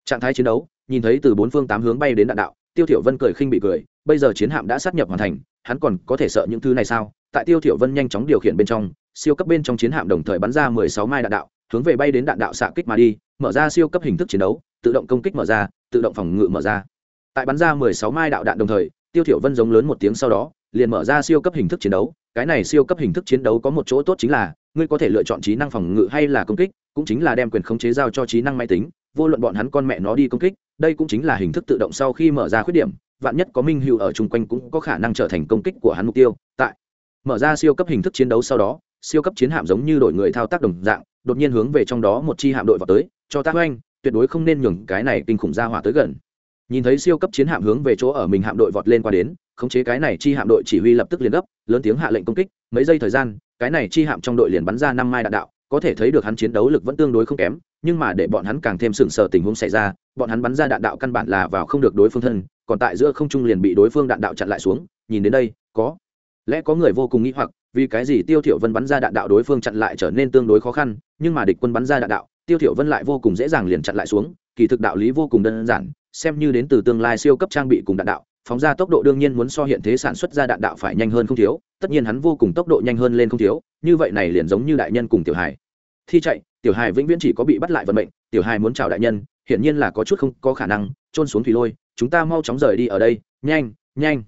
Trạng thái chiến đấu, nhìn thấy từ bốn phương tám hướng bay đến đạn đạo, tiêu thiểu vân cười khinh bị cười, bây giờ chiến hạm đã sát nhập hoàn thành, hắn còn có thể sợ những thứ này sao? Tại tiêu thiểu vân nhanh chóng điều khiển bên trong siêu cấp bên trong chiến hạm đồng thời bắn ra mười sáu mai đạn đạo, hướng về bay đến đạn đạo xạ kích mà đi, mở ra siêu cấp hình thức chiến đấu, tự động công kích mở ra, tự động phòng ngự mở ra. Tại bắn ra 16 mai đạo đạn đồng thời, tiêu thiểu vân giống lớn một tiếng sau đó, liền mở ra siêu cấp hình thức chiến đấu. Cái này siêu cấp hình thức chiến đấu có một chỗ tốt chính là, ngươi có thể lựa chọn trí năng phòng ngự hay là công kích, cũng chính là đem quyền khống chế giao cho trí năng máy tính, vô luận bọn hắn con mẹ nó đi công kích, đây cũng chính là hình thức tự động sau khi mở ra khuyết điểm, vạn nhất có minh hữu ở chung quanh cũng có khả năng trở thành công kích của hắn mục tiêu. Tại mở ra siêu cấp hình thức chiến đấu sau đó siêu cấp chiến hạm giống như đội người thao tác đồng dạng, đột nhiên hướng về trong đó một chi hạm đội vào tới, cho tác oanh tuyệt đối không nên nhường cái này kinh khủng ra hỏa tới gần. Nhìn thấy siêu cấp chiến hạm hướng về chỗ ở mình hạm đội vọt lên qua đến, khống chế cái này chi hạm đội chỉ huy lập tức liền gấp, lớn tiếng hạ lệnh công kích, mấy giây thời gian, cái này chi hạm trong đội liền bắn ra năm mai đạn đạo, có thể thấy được hắn chiến đấu lực vẫn tương đối không kém, nhưng mà để bọn hắn càng thêm sừng sờ tình huống xảy ra, bọn hắn bắn ra đạn đạo căn bản là vào không được đối phương thân, còn tại giữa không trung liền bị đối phương đạn đạo chặn lại xuống, nhìn đến đây, có lẽ có người vô cùng nghĩ hoặc, vì cái gì tiêu thiểu vân bắn ra đạn đạo đối phương chặn lại trở nên tương đối khó khăn, nhưng mà địch quân bắn ra đạn đạo, tiêu thiểu vân lại vô cùng dễ dàng liền chặn lại xuống, kỳ thực đạo lý vô cùng đơn giản, xem như đến từ tương lai siêu cấp trang bị cùng đạn đạo, phóng ra tốc độ đương nhiên muốn so hiện thế sản xuất ra đạn đạo phải nhanh hơn không thiếu, tất nhiên hắn vô cùng tốc độ nhanh hơn lên không thiếu, như vậy này liền giống như đại nhân cùng tiểu hải. Thi chạy, tiểu hải vĩnh viễn chỉ có bị bắt lại vận mệnh, tiểu hải muốn chào đại nhân, hiển nhiên là có chút không có khả năng trôn xuống thủy lôi, chúng ta mau chóng rời đi ở đây, nhanh nhanh.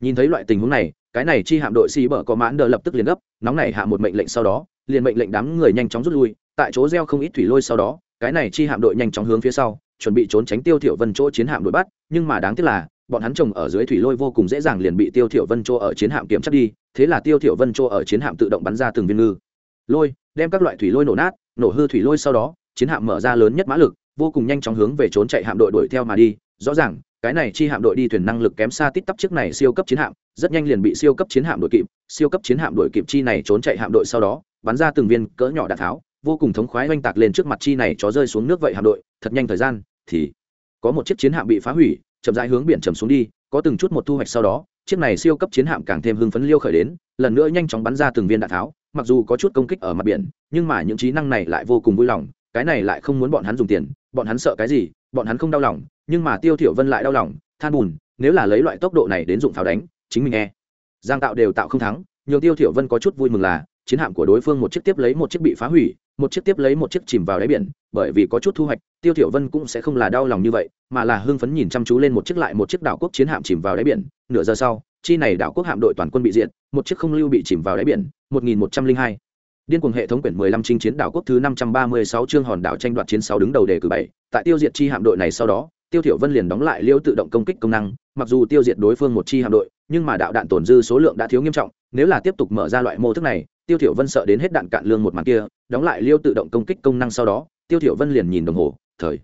Nhìn thấy loại tình huống này cái này chi hạm đội xì bở có mãn đờ lập tức liền gấp, nóng này hạ một mệnh lệnh sau đó, liền mệnh lệnh đám người nhanh chóng rút lui, tại chỗ gieo không ít thủy lôi sau đó, cái này chi hạm đội nhanh chóng hướng phía sau, chuẩn bị trốn tránh tiêu thiểu vân chỗ chiến hạm đội bắt, nhưng mà đáng tiếc là, bọn hắn trồng ở dưới thủy lôi vô cùng dễ dàng liền bị tiêu thiểu vân chỗ ở chiến hạm kiểm chắc đi, thế là tiêu thiểu vân chỗ ở chiến hạm tự động bắn ra từng viên ngư. Lôi, đem các loại thủy lôi nổ nát, nổ hư thủy lôi sau đó, chiến hạm mở ra lớn nhất mã lực, vô cùng nhanh chóng hướng về trốn chạy hạm đội đuổi theo mà đi, rõ ràng cái này chi hạm đội đi thuyền năng lực kém xa tít tắp chiếc này siêu cấp chiến hạm, rất nhanh liền bị siêu cấp chiến hạm đội kịp, siêu cấp chiến hạm đội kịp chi này trốn chạy hạm đội sau đó, bắn ra từng viên cỡ nhỏ đạn tháo, vô cùng thống khoái oanh tạc lên trước mặt chi này chó rơi xuống nước vậy hạm đội, thật nhanh thời gian thì có một chiếc chiến hạm bị phá hủy, chậm rãi hướng biển chầm xuống đi, có từng chút một thu hoạch sau đó, chiếc này siêu cấp chiến hạm càng thêm hưng phấn liêu khởi đến, lần nữa nhanh chóng bắn ra từng viên đạn tháo, mặc dù có chút công kích ở mặt biển, nhưng mà những trí năng này lại vô cùng vui lòng, cái này lại không muốn bọn hắn dùng tiền, bọn hắn sợ cái gì, bọn hắn không đau lòng nhưng mà tiêu thiểu vân lại đau lòng than buồn nếu là lấy loại tốc độ này đến dụng pháo đánh chính mình e. Giang tạo đều tạo không thắng nhiều tiêu thiểu vân có chút vui mừng là chiến hạm của đối phương một chiếc tiếp lấy một chiếc bị phá hủy một chiếc tiếp lấy một chiếc chìm vào đáy biển bởi vì có chút thu hoạch tiêu thiểu vân cũng sẽ không là đau lòng như vậy mà là hưng phấn nhìn chăm chú lên một chiếc lại một chiếc đảo quốc chiến hạm chìm vào đáy biển. Nửa giờ sau chi này đảo quốc hạm đội toàn quân bị diệt một chiếc không lưu bị chìm vào đáy biển 1102 Điên cuồng hệ thống quyển 15 chinh chiến đảo quốc thứ 536 chương hòn đảo tranh đoạt chiến 6 đứng đầu đề cử 7, tại tiêu diệt chi hạm đội này sau đó, Tiêu Thiểu Vân liền đóng lại liêu tự động công kích công năng, mặc dù tiêu diệt đối phương một chi hạm đội, nhưng mà đạo đạn tổn dư số lượng đã thiếu nghiêm trọng, nếu là tiếp tục mở ra loại mô thức này, Tiêu Thiểu Vân sợ đến hết đạn cạn lương một màn kia, đóng lại liêu tự động công kích công năng sau đó, Tiêu Thiểu Vân liền nhìn đồng hồ, thời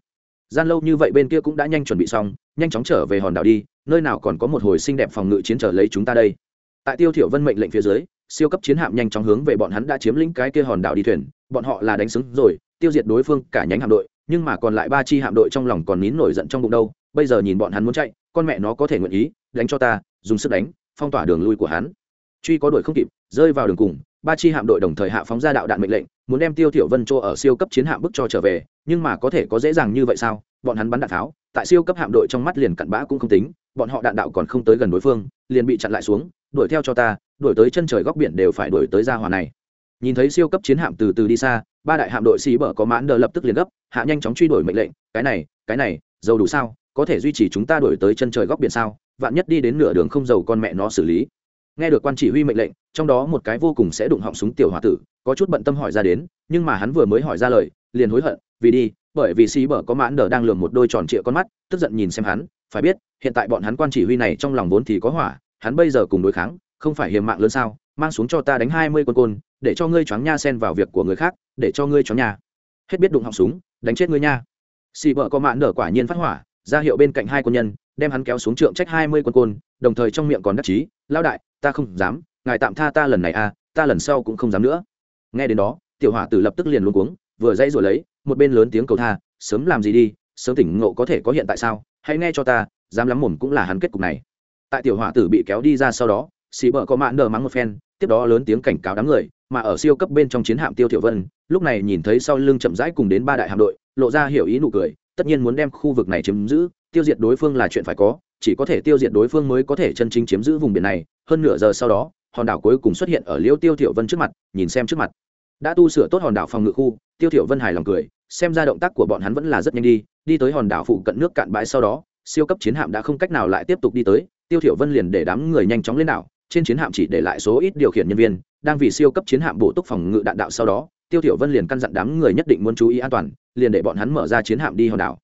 gian lâu như vậy bên kia cũng đã nhanh chuẩn bị xong, nhanh chóng trở về hòn đảo đi, nơi nào còn có một hồi xinh đẹp phòng ngự chiến trở lấy chúng ta đây. Tại Tiêu Thiểu Vân mệnh lệnh phía dưới, siêu cấp chiến hạm nhanh chóng hướng về bọn hắn đã chiếm lĩnh cái kia hòn đảo đi thuyền bọn họ là đánh xứng rồi tiêu diệt đối phương cả nhánh hạm đội nhưng mà còn lại ba chi hạm đội trong lòng còn nín nổi giận trong bụng đâu, bây giờ nhìn bọn hắn muốn chạy, con mẹ nó có thể nguyện ý, đánh cho ta, dùng sức đánh, phong tỏa đường lui của hắn. Truy có đuổi không kịp, rơi vào đường cùng, ba chi hạm đội đồng thời hạ phóng ra đạo đạn mệnh lệnh, muốn đem tiêu thiểu vân chỗ ở siêu cấp chiến hạm bức cho trở về, nhưng mà có thể có dễ dàng như vậy sao? Bọn hắn bắn đạn tháo, tại siêu cấp hạm đội trong mắt liền cặn bã cũng không tính, bọn họ đạn đạo còn không tới gần đối phương, liền bị chặn lại xuống, đuổi theo cho ta, đuổi tới chân trời góc biển đều phải đuổi tới ra hỏa này. Nhìn thấy siêu cấp chiến hạm từ từ đi xa ba đại hạm đội xì bở có mãn đờ lập tức liền gấp, hạ nhanh chóng truy đuổi mệnh lệnh, cái này cái này, dầu đủ sao, có thể duy trì chúng ta đuổi tới chân trời góc biển sao, vạn nhất đi đến nửa đường không dầu con mẹ nó xử lý. Nghe được quan chỉ huy mệnh lệnh, trong đó một cái vô cùng sẽ đụng họng súng tiểu h o a tử, có chút bận tâm hỏi ra đến, nhưng mà hắn vừa mới hỏi ra lời, liền hối hận, vì đi, bởi vì sĩ bở có mãn đờ đang lường một đôi tròn trịa con mắt, tức giận nhìn xem hắn, phải biết, hiện tại bọn hắn quan chỉ huy này trong lòng vốn thì có hỏa, hắn bây giờ cùng đối kháng không phải hiểm mạng lớn sao, mang xuống cho ta đánh hai mươi quân côn, để cho ngươi choáng nha xen vào việc của người khác, để cho ngươi choáng nha. Hết biết đụng họng súng, đánh chết ngươi nha. Xì vợ có mạn nở quả nhiên phát hỏa, ra hiệu bên cạnh hai quân nhân, đem hắn kéo xuống trượng trách hai mươi quân côn, đồng thời trong miệng còn đắc chí lao đại, ta không dám, ngài tạm tha ta lần này à ta lần sau cũng không dám nữa. Nghe đến đó, tiểu hỏa tử lập tức liền luôn cuống, vừa dãy rồi lấy, một bên lớn tiếng cầu tha, sớm làm gì đi, sớm tỉnh ngộ có thể có hiện tại sao, hãy nghe cho ta, dám lắm mồm cũng là hắn kết cục này. Tại tiểu hỏa tử bị kéo đi ra sau đó xì bờ có mạn nở mắng một phen, tiếp đó lớn tiếng cảnh cáo đám người, mà ở siêu cấp bên trong chiến hạm tiêu thiểu vân, lúc này nhìn thấy sau lưng chậm rãi cùng đến ba đại hạm đội, lộ ra hiểu ý nụ cười, tất nhiên muốn đem khu vực này chiếm giữ, tiêu diệt đối phương là chuyện phải có, chỉ có thể tiêu diệt đối phương mới có thể chân chính chiếm giữ vùng biển này, hơn nửa giờ sau đó, hòn đảo cuối cùng xuất hiện ở liêu tiêu thiểu vân trước mặt, nhìn xem trước mặt. Đã tu sửa tốt hòn đảo phòng ngự khu, tiêu thiểu vân hài lòng cười, xem ra động tác của bọn hắn vẫn là rất nhanh đi đi tới hòn đảo phụ cận nước cạn bãi sau đó, siêu cấp chiến hạm đã không cách nào lại tiếp tục đi tới, tiêu thiểu vân liền để đám người nhanh chóng lên đảo trên chiến hạm chỉ để lại số ít điều khiển nhân viên, đang vì siêu cấp chiến hạm bổ túc phòng ngự đạn đạo sau đó, tiêu thiểu vân liền căn dặn đám người nhất định muốn chú ý an toàn, liền để bọn hắn mở ra chiến hạm đi hòn đảo.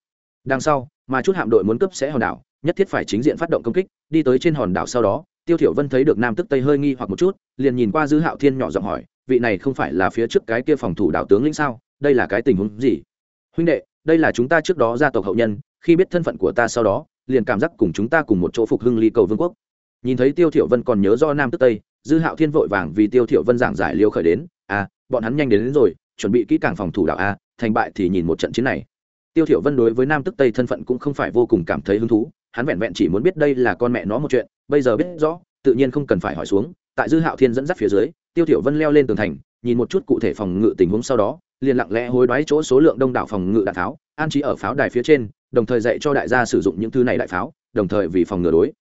Đằng sau, mà chút hạm đội muốn cấp sẽ hòn đảo, nhất thiết phải chính diện phát động công kích, đi tới trên hòn đảo sau đó, tiêu thiểu vân thấy được nam tức tây hơi nghi hoặc một chút, liền nhìn qua dư hạo thiên nhỏ giọng hỏi, vị này không phải là phía trước cái kia phòng thủ đảo tướng lĩnh sao? Đây là cái tình huống gì? Huynh đệ, đây là chúng ta trước đó gia tộc hậu nhân, khi biết thân phận của ta sau đó, liền cảm giác cùng chúng ta cùng một chỗ phục hưng ly cầu vương quốc nhìn thấy tiêu thiểu vân còn nhớ do nam tức tây dư hạo thiên vội vàng vì tiêu thiểu vân giảng giải liêu khởi đến à bọn hắn nhanh đến, đến rồi chuẩn bị kỹ càng phòng thủ đảo a thành bại thì nhìn một trận chiến này. Tiêu thiểu vân đối với nam tức tây thân phận cũng không phải vô cùng cảm thấy hứng thú hắn vẹn vẹn chỉ muốn biết đây là con mẹ nó một chuyện bây giờ biết rõ tự nhiên không cần phải hỏi xuống. Tại dư hạo thiên dẫn dắt phía dưới tiêu thiểu vân leo lên tường thành nhìn một chút cụ thể phòng ngự tình huống sau đó liền lặng lẽ hối đoái chỗ số lượng đông đảo phòng ngự đạn tháo an trí ở pháo đài phía trên đồng thời dạy cho đại gia sử dụng những thứ này đại pháo đồng thời vì phòng ngừa đối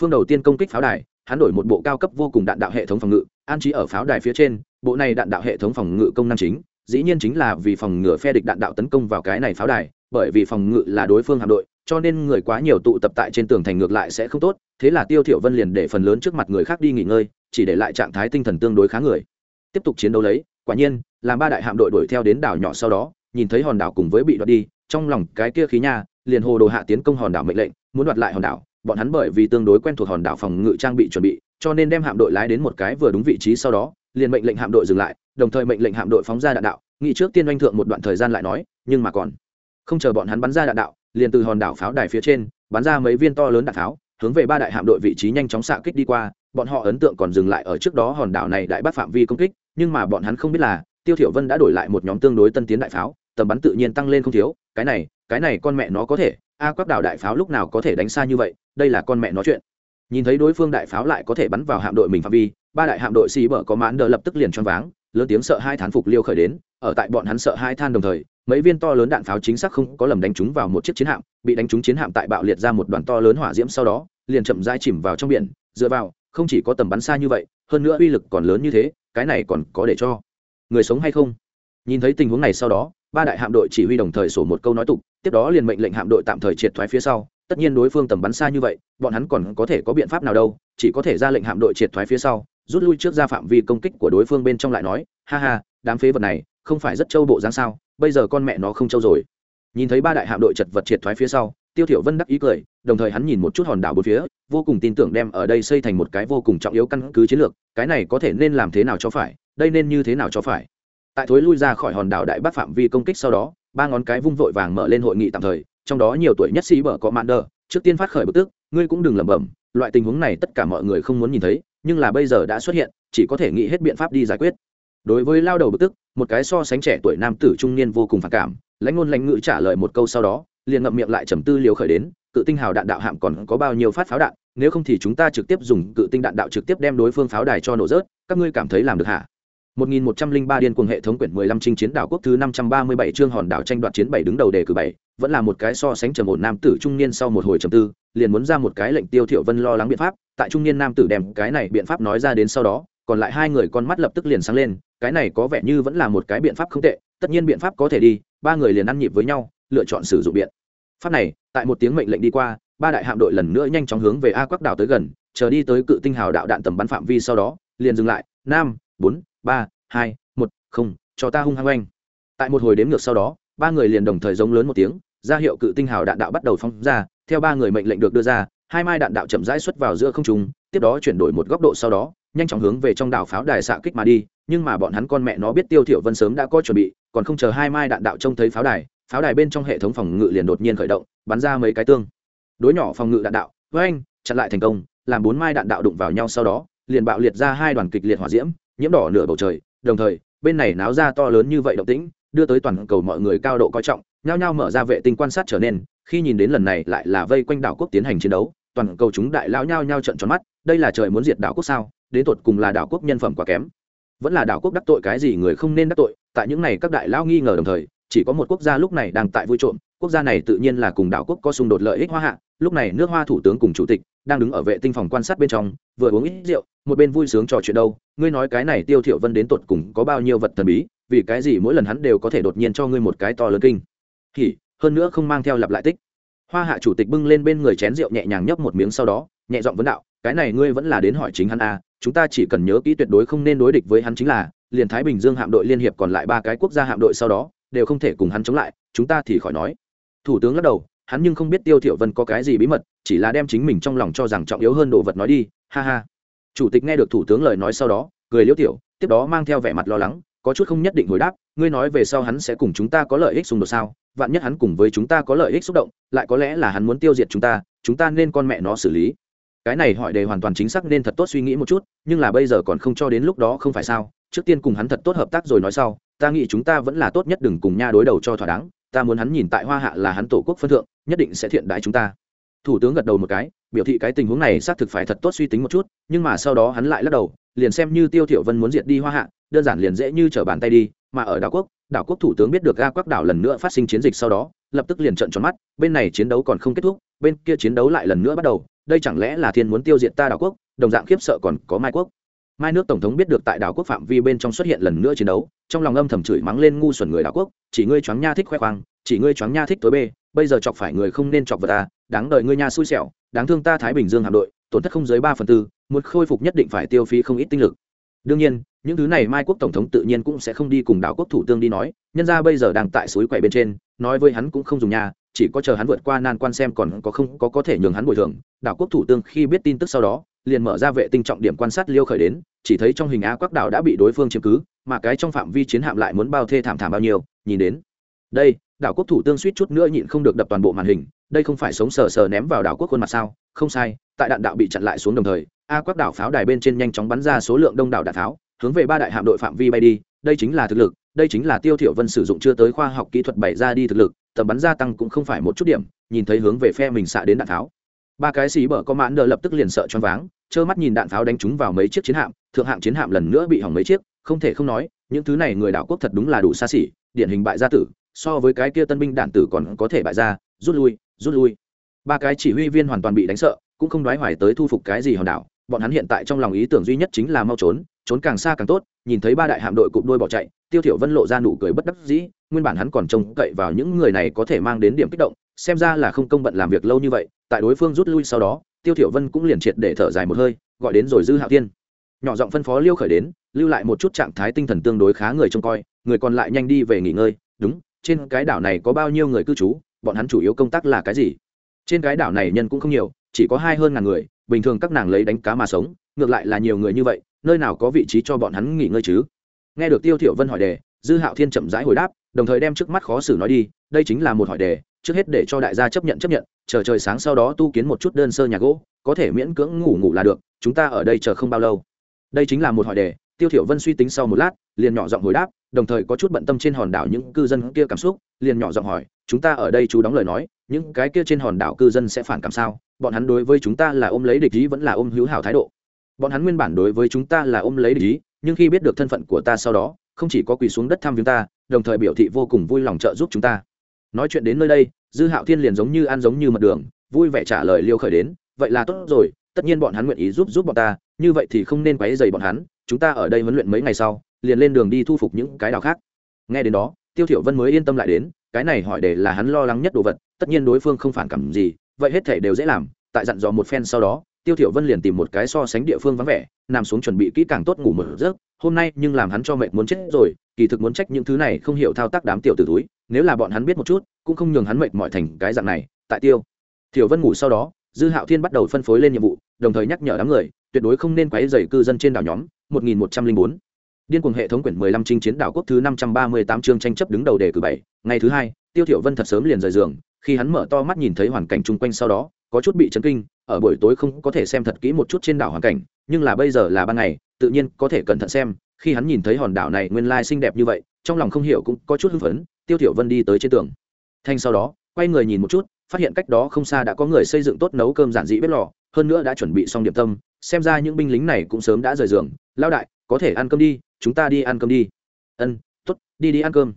phương đầu tiên công kích pháo đài, hắn đổi một bộ cao cấp vô cùng đạn đạo hệ thống phòng ngự, an trí ở pháo đài phía trên, bộ này đạn đạo hệ thống phòng ngự công năng chính, dĩ nhiên chính là vì phòng ngừa phe địch đạn đạo tấn công vào cái này pháo đài, bởi vì phòng ngự là đối phương hạm đội, cho nên người quá nhiều tụ tập tại trên tường thành ngược lại sẽ không tốt, thế là tiêu thiểu vân liền để phần lớn trước mặt người khác đi nghỉ ngơi, chỉ để lại trạng thái tinh thần tương đối khá người. Tiếp tục chiến đấu lấy, quả nhiên, làm ba đại hạm đội đuổi theo đến đảo nhỏ sau đó, nhìn thấy hòn đảo cùng với bị đoạt đi, trong lòng cái kia khí nha, liền hồ đồ hạ tiến công hòn đảo mệnh lệnh, muốn đoạt lại hòn đảo bọn hắn bởi vì tương đối quen thuộc hòn đảo phòng ngự trang bị chuẩn bị, cho nên đem hạm đội lái đến một cái vừa đúng vị trí sau đó, liền mệnh lệnh hạm đội dừng lại, đồng thời mệnh lệnh hạm đội phóng ra đạn đạo. Nghị trước tiên oanh thượng một đoạn thời gian lại nói, nhưng mà còn không chờ bọn hắn bắn ra đạn đạo, liền từ hòn đảo pháo đài phía trên bắn ra mấy viên to lớn đạn pháo, hướng về ba đại hạm đội vị trí nhanh chóng xạ kích đi qua. Bọn họ ấn tượng còn dừng lại ở trước đó hòn đảo này đại bác phạm vi công kích, nhưng mà bọn hắn không biết là tiêu thiểu vân đã đổi lại một nhóm tương đối tân tiến đại pháo, tầm bắn tự nhiên tăng lên không thiếu. Cái này cái này con mẹ nó có thể, a quắc đảo đại pháo lúc nào có thể đánh xa như vậy? Đây là con mẹ nói chuyện. Nhìn thấy đối phương đại pháo lại có thể bắn vào hạm đội mình phạm vi, ba đại hạm đội xì bở có mãn đờ lập tức liền choáng váng, lớn tiếng sợ hai thán phục liêu khởi đến, ở tại bọn hắn sợ hai than đồng thời, mấy viên to lớn đạn pháo chính xác không có lầm đánh trúng vào một chiếc chiến hạm, bị đánh trúng chiến hạm tại bạo liệt ra một đoàn to lớn hỏa diễm sau đó, liền chậm rãi chìm vào trong biển, dựa vào, không chỉ có tầm bắn xa như vậy, hơn nữa uy lực còn lớn như thế, cái này còn có để cho người sống hay không? Nhìn thấy tình huống này sau đó, ba đại hạm đội chỉ huy đồng thời sổ một câu nói tục, tiếp đó liền mệnh lệnh hạm đội tạm thời triệt thoái phía sau tất nhiên đối phương tầm bắn xa như vậy, bọn hắn còn có thể có biện pháp nào đâu, chỉ có thể ra lệnh hạm đội triệt thoái phía sau, rút lui trước ra phạm vi công kích của đối phương bên trong lại nói, ha ha, đám phế vật này, không phải rất trâu bộ dáng sao, bây giờ con mẹ nó không trâu rồi. Nhìn thấy ba đại hạm đội chật vật triệt thoái phía sau, tiêu thiểu vân đắc ý cười, đồng thời hắn nhìn một chút hòn đảo bốn phía, vô cùng tin tưởng đem ở đây xây thành một cái vô cùng trọng yếu căn cứ chiến lược, cái này có thể nên làm thế nào cho phải, đây nên như thế nào cho phải. Tại thối lui ra khỏi hòn đảo đại bắc phạm vi công kích sau đó, ba ngón cái vung vội vàng mở lên hội nghị tạm thời trong đó nhiều tuổi nhất sĩ bở có mạn đờ, trước tiên phát khởi bức tức, ngươi cũng đừng lẩm bẩm, loại tình huống này tất cả mọi người không muốn nhìn thấy, nhưng là bây giờ đã xuất hiện, chỉ có thể nghĩ hết biện pháp đi giải quyết. Đối với lao đầu bức tức, một cái so sánh trẻ tuổi nam tử trung niên vô cùng phản cảm, lãnh ngôn lãnh ngữ trả lời một câu sau đó, liền ngậm miệng lại trầm tư liều khởi đến, cự tinh hào đạn đạo hạm còn có bao nhiêu phát pháo đạn, nếu không thì chúng ta trực tiếp dùng cự tinh đạn đạo trực tiếp đem đối phương pháo đài cho nổ rớt, các ngươi cảm thấy làm được hả? 1103 điên cuồng hệ thống quyển 15 chinh chiến đảo quốc thứ 537 chương hòn đảo tranh đoạt chiến bảy đứng đầu đề cử bảy, vẫn là một cái so sánh trầm ổn nam tử trung niên sau một hồi trầm tư, liền muốn ra một cái lệnh Tiêu Thiệu Vân lo lắng biện pháp, tại trung niên nam tử đem cái này biện pháp nói ra đến sau đó, còn lại hai người con mắt lập tức liền sáng lên, cái này có vẻ như vẫn là một cái biện pháp không tệ, tất nhiên biện pháp có thể đi, ba người liền ăn nhịp với nhau, lựa chọn sử dụng biện. Pháp này, tại một tiếng mệnh lệnh đi qua, ba đại hạm đội lần nữa nhanh chóng hướng về A Quắc đảo tới gần, chờ đi tới cự tinh hào đạo đạn tầm bắn phạm vi sau đó, liền dừng lại, nam bốn, ba, hai, một, không, cho ta hung hăng oanh. Tại một hồi đếm ngược sau đó, ba người liền đồng thời giống lớn một tiếng, ra hiệu cự tinh hào đạn đạo bắt đầu phóng ra, theo ba người mệnh lệnh được đưa ra, hai mai đạn đạo chậm rãi xuất vào giữa không trung, tiếp đó chuyển đổi một góc độ sau đó, nhanh chóng hướng về trong đảo pháo đài xạ kích mà đi, nhưng mà bọn hắn con mẹ nó biết Tiêu Thiểu Vân sớm đã có chuẩn bị, còn không chờ hai mai đạn đạo trông thấy pháo đài, pháo đài bên trong hệ thống phòng ngự liền đột nhiên khởi động, bắn ra mấy cái tương. Đối nhỏ phòng ngự đạn đạo, với anh, chặn lại thành công, làm bốn mai đạn đạo đụng vào nhau sau đó, liền bạo liệt ra hai đoàn kịch liệt hỏa diễm, nhiễm đỏ nửa bầu trời, đồng thời bên này náo ra to lớn như vậy động tĩnh đưa tới toàn cầu mọi người cao độ coi trọng nhao nhao mở ra vệ tinh quan sát trở nên khi nhìn đến lần này lại là vây quanh đảo quốc tiến hành chiến đấu toàn cầu chúng đại lao nhao nhao trận tròn mắt đây là trời muốn diệt đảo quốc sao đến tột cùng là đảo quốc nhân phẩm quá kém. Vẫn là đảo quốc đắc tội cái gì người không nên đắc tội tại những này các đại lao nghi ngờ đồng thời chỉ có một quốc gia lúc này đang tại vui trộm quốc gia này tự nhiên là cùng đảo quốc có xung đột lợi ích hoa hạ lúc này nước hoa thủ tướng cùng chủ tịch đang đứng ở vệ tinh phòng quan sát bên trong, vừa uống ít rượu, một bên vui sướng trò chuyện đâu. Ngươi nói cái này tiêu thiểu vân đến tột cùng có bao nhiêu vật thần bí, vì cái gì mỗi lần hắn đều có thể đột nhiên cho ngươi một cái to lớn kinh. Thì hơn nữa không mang theo lặp lại tích. Hoa hạ chủ tịch bưng lên bên người chén rượu nhẹ nhàng nhấp một miếng sau đó, nhẹ giọng vấn đạo, cái này ngươi vẫn là đến hỏi chính hắn à chúng ta chỉ cần nhớ kỹ tuyệt đối không nên đối địch với hắn chính là, liền thái bình dương hạm đội liên hiệp còn lại ba cái quốc gia hạm đội sau đó, đều không thể cùng hắn chống lại, chúng ta thì khỏi nói. Thủ tướng lắc đầu, hắn nhưng không biết tiêu thiểu vân có cái gì bí mật chỉ là đem chính mình trong lòng cho rằng trọng yếu hơn đồ vật nói đi, ha ha. Chủ tịch nghe được thủ tướng lời nói sau đó, cười liễu tiểu, tiếp đó mang theo vẻ mặt lo lắng, có chút không nhất định hồi đáp, ngươi nói về sau hắn sẽ cùng chúng ta có lợi ích xung đột sao? Vạn nhất hắn cùng với chúng ta có lợi ích xúc động, lại có lẽ là hắn muốn tiêu diệt chúng ta chúng ta nên con mẹ nó xử lý. Cái này hỏi đề hoàn toàn chính xác nên thật tốt suy nghĩ một chút, nhưng là bây giờ còn không cho đến lúc đó không phải sao? Trước tiên cùng hắn thật tốt hợp tác rồi nói sau, ta nghĩ chúng ta vẫn là tốt nhất đừng cùng nha đối đầu cho thỏa đáng, ta muốn hắn nhìn tại hoa hạ là hắn tổ quốc phân thượng, nhất định sẽ thiện đãi chúng ta thủ tướng gật đầu một cái, biểu thị cái tình huống này xác thực phải thật tốt suy tính một chút, nhưng mà sau đó hắn lại lắc đầu, liền xem như tiêu thiểu vân muốn diệt đi hoa hạ, đơn giản liền dễ như trở bàn tay đi, mà ở đảo quốc đảo quốc thủ tướng biết được ga quắc đảo lần nữa phát sinh chiến dịch sau đó, lập tức liền trợn tròn mắt, bên này chiến đấu còn không kết thúc, bên kia chiến đấu lại lần nữa bắt đầu, đây chẳng lẽ là thiên muốn tiêu diệt ta đảo quốc, đồng dạng khiếp sợ còn có mai quốc. Mai nước tổng thống biết được tại đảo quốc phạm vi bên trong xuất hiện lần nữa chiến đấu, trong lòng âm thầm chửi mắng lên ngu xuẩn người đảo quốc, chỉ ngươi choáng nha thích khoe khoang, chỉ ngươi choáng nha thích tối bê, bây giờ chọc phải người không nên chọc vào ta đáng đợi ngươi nha xui xẻo, đáng thương ta thái bình dương hạm đội, tổn thất không dưới ba phần tư, muốn khôi phục nhất định phải tiêu phí không ít tinh lực. Đương nhiên, những thứ này mai quốc tổng thống tự nhiên cũng sẽ không đi cùng đảo quốc thủ tướng đi nói, nhân ra bây giờ đang tại suối quậy bên trên, nói với hắn cũng không dùng nhà chỉ có chờ hắn vượt qua nan quan xem còn có không có có thể nhường hắn bồi thường. Đảo quốc thủ tướng khi biết tin tức sau đó, liền mở ra vệ tinh trọng điểm quan sát liêu khởi đến, chỉ thấy trong hình á quắc đảo đã bị đối phương chiếm cứ, mà cái trong phạm vi chiến hạm lại muốn bao thê thảm thảm bao nhiêu, nhìn đến. Đây đảo quốc thủ tương suýt chút nữa nhịn không được đập toàn bộ màn hình, đây không phải sống sờ sờ ném vào đảo quốc khuôn mặt sao? Không sai, tại đạn đạo bị chặn lại xuống đồng thời, a quắc đảo pháo đài bên trên nhanh chóng bắn ra số lượng đông đảo đạn pháo, hướng về ba đại hạm đội phạm vi bay đi, đây chính là thực lực, đây chính là tiêu thiểu vân sử dụng chưa tới khoa học kỹ thuật bày ra đi thực lực, tầm bắn gia tăng cũng không phải một chút điểm, nhìn thấy hướng về phe mình xạ đến đạn pháo. Ba cái xì bờ có mãn đờ lập tức liền sợ choáng váng, trơ mắt nhìn đạn pháo đánh trúng vào mấy chiếc chiến hạm, thượng hạng chiến hạm lần nữa bị hỏng mấy chiếc, không thể không nói, những thứ này người đảo quốc thật đúng là đủ xa xỉ, điển hình bại gia tử so với cái kia tân binh đạn tử còn có thể bại ra, rút lui rút lui. Ba cái chỉ huy viên hoàn toàn bị đánh sợ, cũng không đoái hoài tới thu phục cái gì hòn đảo. Bọn hắn hiện tại trong lòng ý tưởng duy nhất chính là mau trốn trốn càng xa càng tốt, nhìn thấy ba đại hạm đội cụp đôi bỏ chạy, tiêu thiểu vân lộ ra nụ cười bất đắc dĩ, nguyên bản hắn còn trông cậy vào những người này có thể mang đến điểm kích động, xem ra là không công bận làm việc lâu như vậy, tại đối phương rút lui sau đó, tiêu thiểu vân cũng liền triệt để thở dài một hơi, gọi đến rồi dư hạo tiên nhỏ giọng phân phó liêu khởi đến, lưu lại một chút trạng thái tinh thần tương đối khá người trông coi, người còn lại nhanh đi về nghỉ ngơi, đúng trên cái đảo này có bao nhiêu người cư trú, bọn hắn chủ yếu công tác là cái gì? Trên cái đảo này nhân cũng không nhiều, chỉ có hai hơn ngàn người, bình thường các nàng lấy đánh cá mà sống, ngược lại là nhiều người như vậy, nơi nào có vị trí cho bọn hắn nghỉ ngơi chứ? Nghe được tiêu thiểu vân hỏi đề, dư hạo thiên chậm rãi hồi đáp, đồng thời đem trước mắt khó xử nói đi, đây chính là một hỏi đề, trước hết để cho đại gia chấp nhận chấp nhận, chờ trời sáng sau đó tu kiến một chút đơn sơ nhà gỗ, có thể miễn cưỡng ngủ ngủ là được, chúng ta ở đây chờ không bao lâu. Đây chính là một hỏi đề tiêu thiểu vân suy tính sau một lát, liền nhỏ giọng hồi đáp, đồng thời có chút bận tâm trên hòn đảo những cư dân kia cảm xúc, liền nhỏ giọng hỏi, chúng ta ở đây chú đóng lời nói, những cái kia trên hòn đảo cư dân sẽ phản cảm sao? Bọn hắn đối với chúng ta là ôm lấy địch ý vẫn là ôm hữu hảo thái độ? Bọn hắn nguyên bản đối với chúng ta là ôm lấy địch ý, nhưng khi biết được thân phận của ta sau đó, không chỉ có quỳ xuống đất thăm viếng ta, đồng thời biểu thị vô cùng vui lòng trợ giúp chúng ta. Nói chuyện đến nơi đây, dư hạo thiên liền giống như ăn giống như mật đường, vui vẻ trả lời liêu khởi đến, vậy là tốt rồi, tất nhiên bọn hắn nguyện ý giúp giúp bọn ta, như vậy thì không nên quấy dày bọn hắn chúng ta ở đây huấn luyện mấy ngày sau, liền lên đường đi thu phục những cái đảo khác. Nghe đến đó, tiêu thiểu vân mới yên tâm lại đến, cái này hỏi để là hắn lo lắng nhất đồ vật, tất nhiên đối phương không phản cảm gì, vậy hết thể đều dễ làm, tại dặn dò một phen sau đó, tiêu thiểu vân liền tìm một cái so sánh địa phương vắng vẻ, nằm xuống chuẩn bị kỹ càng tốt ngủ một giấc, hôm nay nhưng làm hắn cho mệt muốn chết rồi, kỳ thực muốn trách những thứ này không hiểu thao tác đám tiểu tử túi, nếu là bọn hắn biết một chút, cũng không nhường hắn mệt mỏi thành cái dạng này, tại tiêu thiểu vân ngủ sau đó, dư hạo thiên bắt đầu phân phối lên nhiệm vụ, đồng thời nhắc nhở đám người, tuyệt đối không nên quấy rầy cư dân trên đảo nhóm 1104 điên cuồng hệ thống quyển 15 chinh chiến đảo quốc thứ 538 chương tranh chấp đứng đầu đề cử 7 ngày thứ hai, tiêu thiểu vân thật sớm liền rời giường, khi hắn mở to mắt nhìn thấy hoàn cảnh chung quanh sau đó, có chút bị chấn kinh, ở buổi tối không có thể xem thật kỹ một chút trên đảo hoàn cảnh, nhưng là bây giờ là ban ngày, tự nhiên có thể cẩn thận xem, khi hắn nhìn thấy hòn đảo này nguyên lai xinh đẹp như vậy, trong lòng không hiểu cũng có chút hưng phấn, tiêu thiểu vân đi tới trên tường. Thanh sau đó, quay người nhìn một chút, phát hiện cách đó không xa đã có người xây dựng tốt nấu cơm giản dị bếp lò hơn nữa đã chuẩn bị xong điểm tâm, xem ra những binh lính này cũng sớm đã rời giường. Lao đại, có thể ăn cơm đi, chúng ta đi ăn cơm đi. Ân, tốt, đi đi ăn cơm.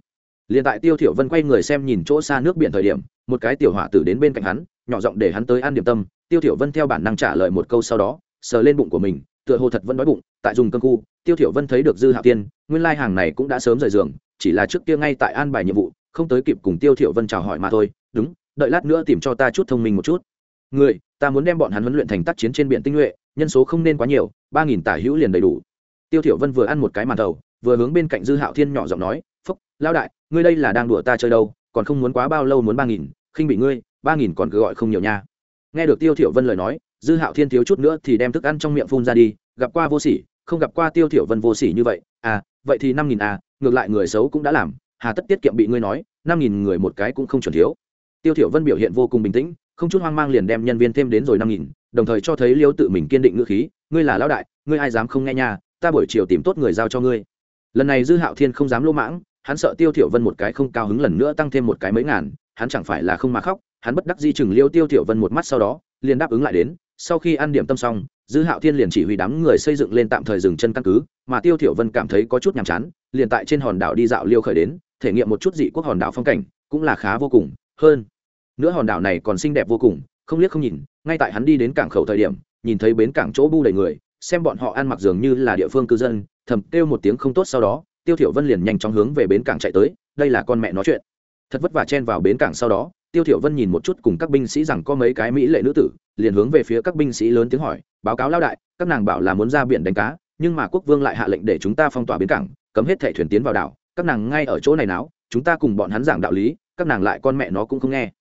Liền tại tiêu thiểu vân quay người xem nhìn chỗ xa nước biển thời điểm, một cái tiểu hỏa tử đến bên cạnh hắn, nhỏ giọng để hắn tới ăn điểm tâm. Tiêu thiểu vân theo bản năng trả lời một câu sau đó, sờ lên bụng của mình, tựa hồ thật vẫn đói bụng, tại dùng cơm khu tiêu thiểu vân thấy được dư hạo tiên, nguyên lai hàng này cũng đã sớm rời giường, chỉ là trước kia ngay tại an bài nhiệm vụ, không tới kịp cùng tiêu thiểu vân chào hỏi mà thôi. Đúng, đợi lát nữa tìm cho ta chút thông minh một chút người ta muốn đem bọn hắn huấn luyện thành tác chiến trên biển tinh nhuệ, nhân số không nên quá nhiều, ba nghìn tả hữu liền đầy đủ. Tiêu thiểu vân vừa ăn một cái màn đầu, vừa hướng bên cạnh dư hạo thiên nhỏ giọng nói, phúc lao đại, ngươi đây là đang đùa ta chơi đâu, còn không muốn quá bao lâu muốn ba nghìn, khinh bị ngươi, ba nghìn còn cứ gọi không nhiều nha. Nghe được tiêu thiểu vân lời nói, dư hạo thiên thiếu chút nữa thì đem thức ăn trong miệng phun ra đi, gặp qua vô sỉ, không gặp qua tiêu thiểu vân vô sỉ như vậy. À vậy thì năm nghìn à ngược lại người xấu cũng đã làm, hà tất tiết kiệm bị ngươi nói, năm nghìn người một cái cũng không chuẩn thiếu. Tiêu thiểu vân biểu hiện vô cùng bình tĩnh không chút hoang mang liền đem nhân viên thêm đến rồi năm nghìn, đồng thời cho thấy liêu tự mình kiên định ngữ khí, ngươi là lão đại, ngươi ai dám không nghe nha, ta buổi chiều tìm tốt người giao cho ngươi. Lần này dư hạo thiên không dám lỗ mãng, hắn sợ tiêu thiểu vân một cái không cao hứng lần nữa tăng thêm một cái mấy ngàn, hắn chẳng phải là không mà khóc, hắn bất đắc di chừng liêu tiêu thiểu vân một mắt sau đó, liền đáp ứng lại đến. Sau khi ăn điểm tâm xong, dư hạo thiên liền chỉ huy đám người xây dựng lên tạm thời dừng chân căn cứ, mà tiêu thiểu vân cảm thấy có chút nhàm chán, liền tại trên hòn đảo đi dạo liêu khởi đến, thể nghiệm một chút dị quốc hòn đảo phong cảnh, cũng là khá vô cùng, hơn nữa hòn đảo này còn xinh đẹp vô cùng, không liếc không nhìn, ngay tại hắn đi đến cảng khẩu thời điểm, nhìn thấy bến cảng chỗ bu đầy người, xem bọn họ ăn mặc dường như là địa phương cư dân, thầm kêu một tiếng không tốt sau đó, tiêu thiểu vân liền nhanh chóng hướng về bến cảng chạy tới, đây là con mẹ nói chuyện. Thật vất vả chen vào bến cảng sau đó, tiêu thiểu vân nhìn một chút cùng các binh sĩ rằng có mấy cái mỹ lệ nữ tử, liền hướng về phía các binh sĩ lớn tiếng hỏi, báo cáo lao đại, các nàng bảo là muốn ra biển đánh cá, nhưng mà quốc vương lại hạ lệnh để chúng ta phong tỏa bến cảng, cấm hết thảy thuyền tiến vào đảo, các nàng ngay ở chỗ này náo, chúng ta cùng bọn hắn giảng đạo lý, các nàng lại con mẹ nó cũng không nghe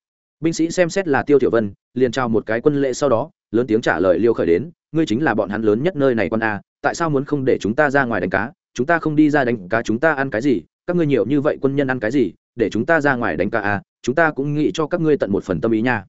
binh sĩ xem xét là tiêu tiểu vân, liền trao một cái quân lệ sau đó, lớn tiếng trả lời liêu khởi đến, ngươi chính là bọn hắn lớn nhất nơi này con a, tại sao muốn không để chúng ta ra ngoài đánh cá? Chúng ta không đi ra đánh cá chúng ta ăn cái gì? Các ngươi nhiều như vậy quân nhân ăn cái gì? Để chúng ta ra ngoài đánh cá a, chúng ta cũng nghĩ cho các ngươi tận một phần tâm ý nha.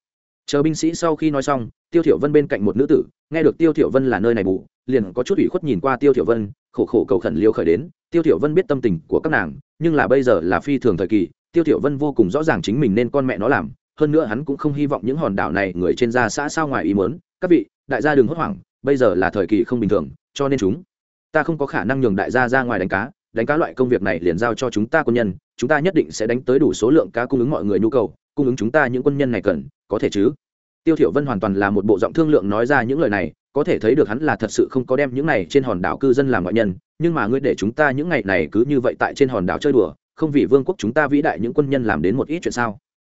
Chờ binh sĩ sau khi nói xong, tiêu thiểu vân bên cạnh một nữ tử, nghe được tiêu thiểu vân là nơi này bù, liền có chút ủy khuất nhìn qua tiêu thiểu vân, khổ khổ cầu khẩn liêu khởi đến, tiêu thiểu vân biết tâm tình của các nàng, nhưng là bây giờ là phi thường thời kỳ, tiêu thiểu vân vô cùng rõ ràng chính mình nên con mẹ nó làm hơn nữa hắn cũng không hy vọng những hòn đảo này người trên gia xã sao ngoài ý muốn. Các vị, đại gia đừng hốt hoảng, bây giờ là thời kỳ không bình thường, cho nên chúng ta không có khả năng nhường đại gia ra ngoài đánh cá. Đánh cá loại công việc này liền giao cho chúng ta quân nhân, chúng ta nhất định sẽ đánh tới đủ số lượng cá cung ứng mọi người nhu cầu, cung ứng chúng ta những quân nhân này cần, có thể chứ? Tiêu thiểu vân hoàn toàn là một bộ giọng thương lượng nói ra những lời này, có thể thấy được hắn là thật sự không có đem những này trên hòn đảo cư dân làm ngoại nhân, nhưng mà ngươi để chúng ta những ngày này cứ như vậy tại trên hòn đảo chơi đùa, không vì vương quốc chúng ta vĩ đại những quân nhân làm đến một ít chuyện sao?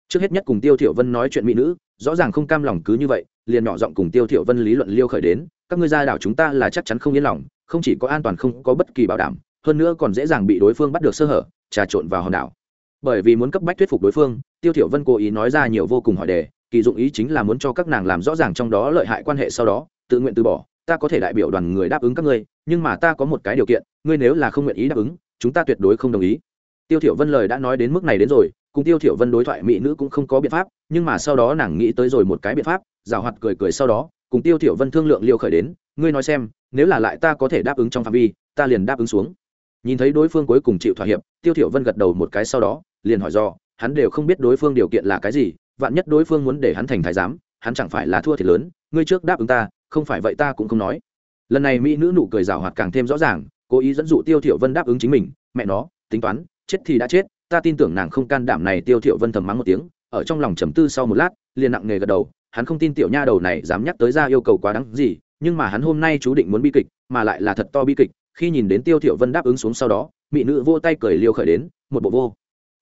Trước hết nhất cùng tiêu thiểu vân nói chuyện mỹ nữ, rõ ràng không cam lòng cứ như vậy, liền nhỏ giọng cùng tiêu thiểu vân lý luận liêu khởi đến, các ngươi ra đảo chúng ta là chắc chắn không yên lòng, không chỉ có an toàn không có bất kỳ bảo đảm, hơn nữa còn dễ dàng bị đối phương bắt được sơ hở, trà trộn vào hòn đảo. Bởi vì muốn cấp bách thuyết phục đối phương, tiêu thiểu vân cố ý nói ra nhiều vô cùng hỏi đề, kỳ dụng ý chính là muốn cho các nàng làm rõ ràng trong đó lợi hại quan hệ sau đó, tự nguyện từ bỏ, ta có thể đại biểu đoàn người đáp ứng các ngươi, nhưng mà ta có một cái điều kiện, ngươi nếu là không nguyện ý đáp ứng, chúng ta tuyệt đối không đồng ý. Tiêu thiểu vân lời đã nói đến mức này đến rồi cùng tiêu thiểu vân đối thoại mỹ nữ cũng không có biện pháp, nhưng mà sau đó nàng nghĩ tới rồi một cái biện pháp rào hoạt cười cười sau đó, cùng tiêu thiểu vân thương lượng liêu khởi đến, ngươi nói xem, nếu là lại ta có thể đáp ứng trong phạm vi, ta liền đáp ứng xuống. Nhìn thấy đối phương cuối cùng chịu thỏa hiệp, tiêu thiểu vân gật đầu một cái sau đó, liền hỏi do, hắn đều không biết đối phương điều kiện là cái gì, vạn nhất đối phương muốn để hắn thành thái giám, hắn chẳng phải là thua thiệt lớn, ngươi trước đáp ứng ta, không phải vậy ta cũng không nói. Lần này mỹ nữ nụ cười rào hoạt càng thêm rõ ràng, cố ý dẫn dụ tiêu thiểu vân đáp ứng chính mình, mẹ nó, tính toán, chết thì đã chết ta tin tưởng nàng không can đảm này tiêu Thiệu vân thầm mắng một tiếng, ở trong lòng trầm tư sau một lát, liền nặng nề gật đầu, hắn không tin tiểu nha đầu này dám nhắc tới ra yêu cầu quá đáng gì, nhưng mà hắn hôm nay chú định muốn bi kịch, mà lại là thật to bi kịch, khi nhìn đến tiêu Thiệu vân đáp ứng xuống sau đó, mỹ nữ vô tay cười liêu khởi đến, một bộ vô.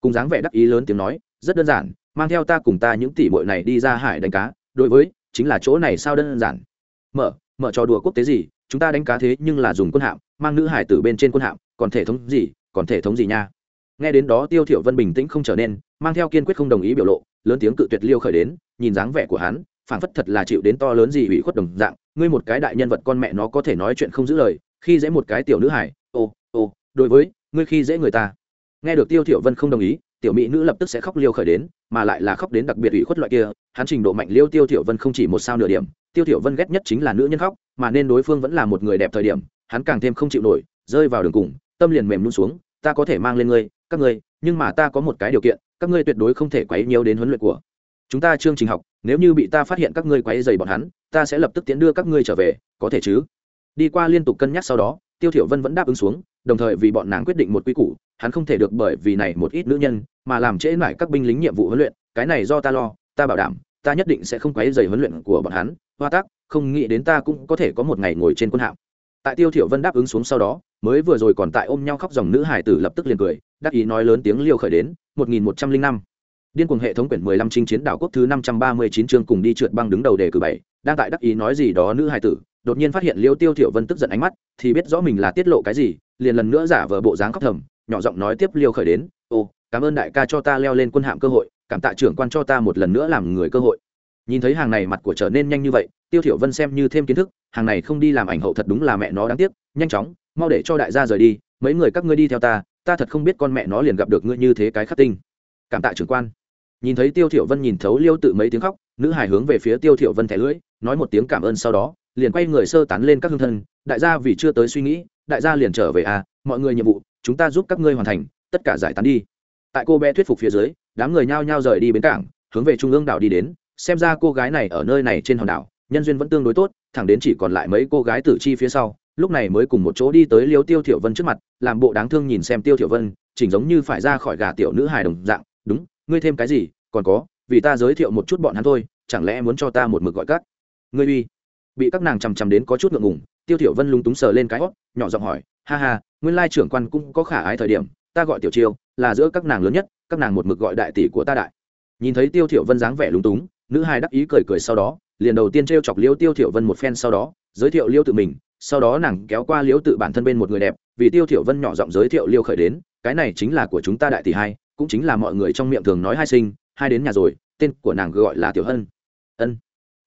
Cùng dáng vẻ đắc ý lớn tiếng nói, rất đơn giản, mang theo ta cùng ta những tỷ muội này đi ra hải đánh cá, đối với, chính là chỗ này sao đơn giản. Mở mở trò đùa quốc tế gì, chúng ta đánh cá thế nhưng là dùng quân hạm, mang nữ hải tử bên trên quân hạm, còn thể thống gì, còn thể thống gì nha nghe đến đó tiêu thiểu vân bình tĩnh không trở nên, mang theo kiên quyết không đồng ý biểu lộ, lớn tiếng cự tuyệt liêu khởi đến, nhìn dáng vẻ của hắn, phảng phất thật là chịu đến to lớn gì ủy khuất đồng dạng, ngươi một cái đại nhân vật con mẹ nó có thể nói chuyện không giữ lời, khi dễ một cái tiểu nữ hải ô ô, đối với, ngươi khi dễ người ta. Nghe được tiêu thiểu vân không đồng ý, tiểu mỹ nữ lập tức sẽ khóc liêu khởi đến, mà lại là khóc đến đặc biệt ủy khuất loại kia, hắn trình độ mạnh liêu tiêu thiểu vân không chỉ một sao nửa điểm, tiêu thiểu vân ghét nhất chính là nữ nhân khóc, mà nên đối phương vẫn là một người đẹp thời điểm, hắn càng thêm không chịu nổi, rơi vào đường cùng, tâm liền mềm luôn xuống, ta có thể mang lên ngươi các ngươi, nhưng mà ta có một cái điều kiện, các ngươi tuyệt đối không thể quấy nhiều đến huấn luyện của chúng ta chương trình học. Nếu như bị ta phát hiện các ngươi quấy dày bọn hắn, ta sẽ lập tức tiến đưa các ngươi trở về, có thể chứ? Đi qua liên tục cân nhắc sau đó, tiêu thiểu vân vẫn đáp ứng xuống, đồng thời vì bọn nàng quyết định một quy củ, hắn không thể được bởi vì này một ít nữ nhân, mà làm trễ nải các binh lính nhiệm vụ huấn luyện, cái này do ta lo, ta bảo đảm, ta nhất định sẽ không quấy dày huấn luyện của bọn hắn. Hoa tác không nghĩ đến ta cũng có thể có một ngày ngồi trên quân hạm tại tiêu thiểu vân đáp ứng xuống sau đó, mới vừa rồi còn tại ôm nhau khóc dòng nữ hải tử lập tức liền cười, đắc ý nói lớn tiếng liều khởi đến 1105 điên cuồng hệ thống quyển 15 chinh chiến đảo quốc thứ 539 chương cùng đi trượt băng đứng đầu đề cử bảy, đang tại đắc ý nói gì đó nữ hải tử, đột nhiên phát hiện liêu tiêu thiểu vân tức giận ánh mắt, thì biết rõ mình là tiết lộ cái gì, liền lần nữa giả vờ bộ dáng khóc thầm, nhỏ giọng nói tiếp liêu khởi đến, ô, cảm ơn đại ca cho ta leo lên quân hạm cơ hội, cảm tạ trưởng quan cho ta một lần nữa làm người cơ hội. Nhìn thấy hàng này mặt của trở nên nhanh như vậy tiêu thiểu vân xem như thêm kiến thức, hàng này không đi làm ảnh hậu thật đúng là mẹ nó đáng tiếc, nhanh chóng, mau để cho đại gia rời đi, mấy người các ngươi đi theo ta ta thật không biết con mẹ nó liền gặp được ngươi như thế cái khắc tinh. Cảm tạ trưởng quan. Nhìn thấy tiêu thiểu vân nhìn thấu liêu tự mấy tiếng khóc, nữ hài hướng về phía tiêu thiểu vân thẻ lưỡi, nói một tiếng cảm ơn sau đó, liền quay người sơ tán lên các hương thân, đại gia vì chưa tới suy nghĩ, đại gia liền trở về à mọi người nhiệm vụ, chúng ta giúp các ngươi hoàn thành, tất cả giải tán đi. Tại cô bé thuyết phục phía dưới, đám người nhao nhao rời đi bến cảng, hướng về trung ương đảo đi đến, xem ra cô gái này ở nơi này trên hòn đảo nhân duyên vẫn tương đối tốt, thẳng đến chỉ còn lại mấy cô gái tử chi phía sau, lúc này mới cùng một chỗ đi tới liêu tiêu thiểu vân trước mặt, làm bộ đáng thương nhìn xem tiêu thiểu vân, chỉnh giống như phải ra khỏi gà tiểu nữ hài đồng dạng, đúng, ngươi thêm cái gì, còn có, vì ta giới thiệu một chút bọn hắn thôi, chẳng lẽ muốn cho ta một mực gọi các ngươi uy? Bị các nàng chằm chằm đến có chút ngượng ngùng, tiêu thiểu vân lúng túng sờ lên cái hót nhỏ giọng hỏi, ha ha, nguyên lai trưởng quan cũng có khả ái thời điểm, ta gọi tiểu chiêu, là giữa các nàng lớn nhất, các nàng một mực gọi đại tỷ của ta đại. Nhìn thấy tiêu thiểu vân dáng vẻ lúng túng, nữ hài đắc ý cười cười sau đó liền đầu tiên treo chọc liêu tiêu thiểu vân một phen sau đó, giới thiệu liêu tự mình, sau đó nàng kéo qua liêu tự bản thân bên một người đẹp, vì tiêu thiểu vân nhỏ giọng giới thiệu liêu khởi đến, cái này chính là của chúng ta đại tỷ hai, cũng chính là mọi người trong miệng thường nói hai sinh, hai đến nhà rồi, tên của nàng gọi là tiểu hân. Ân.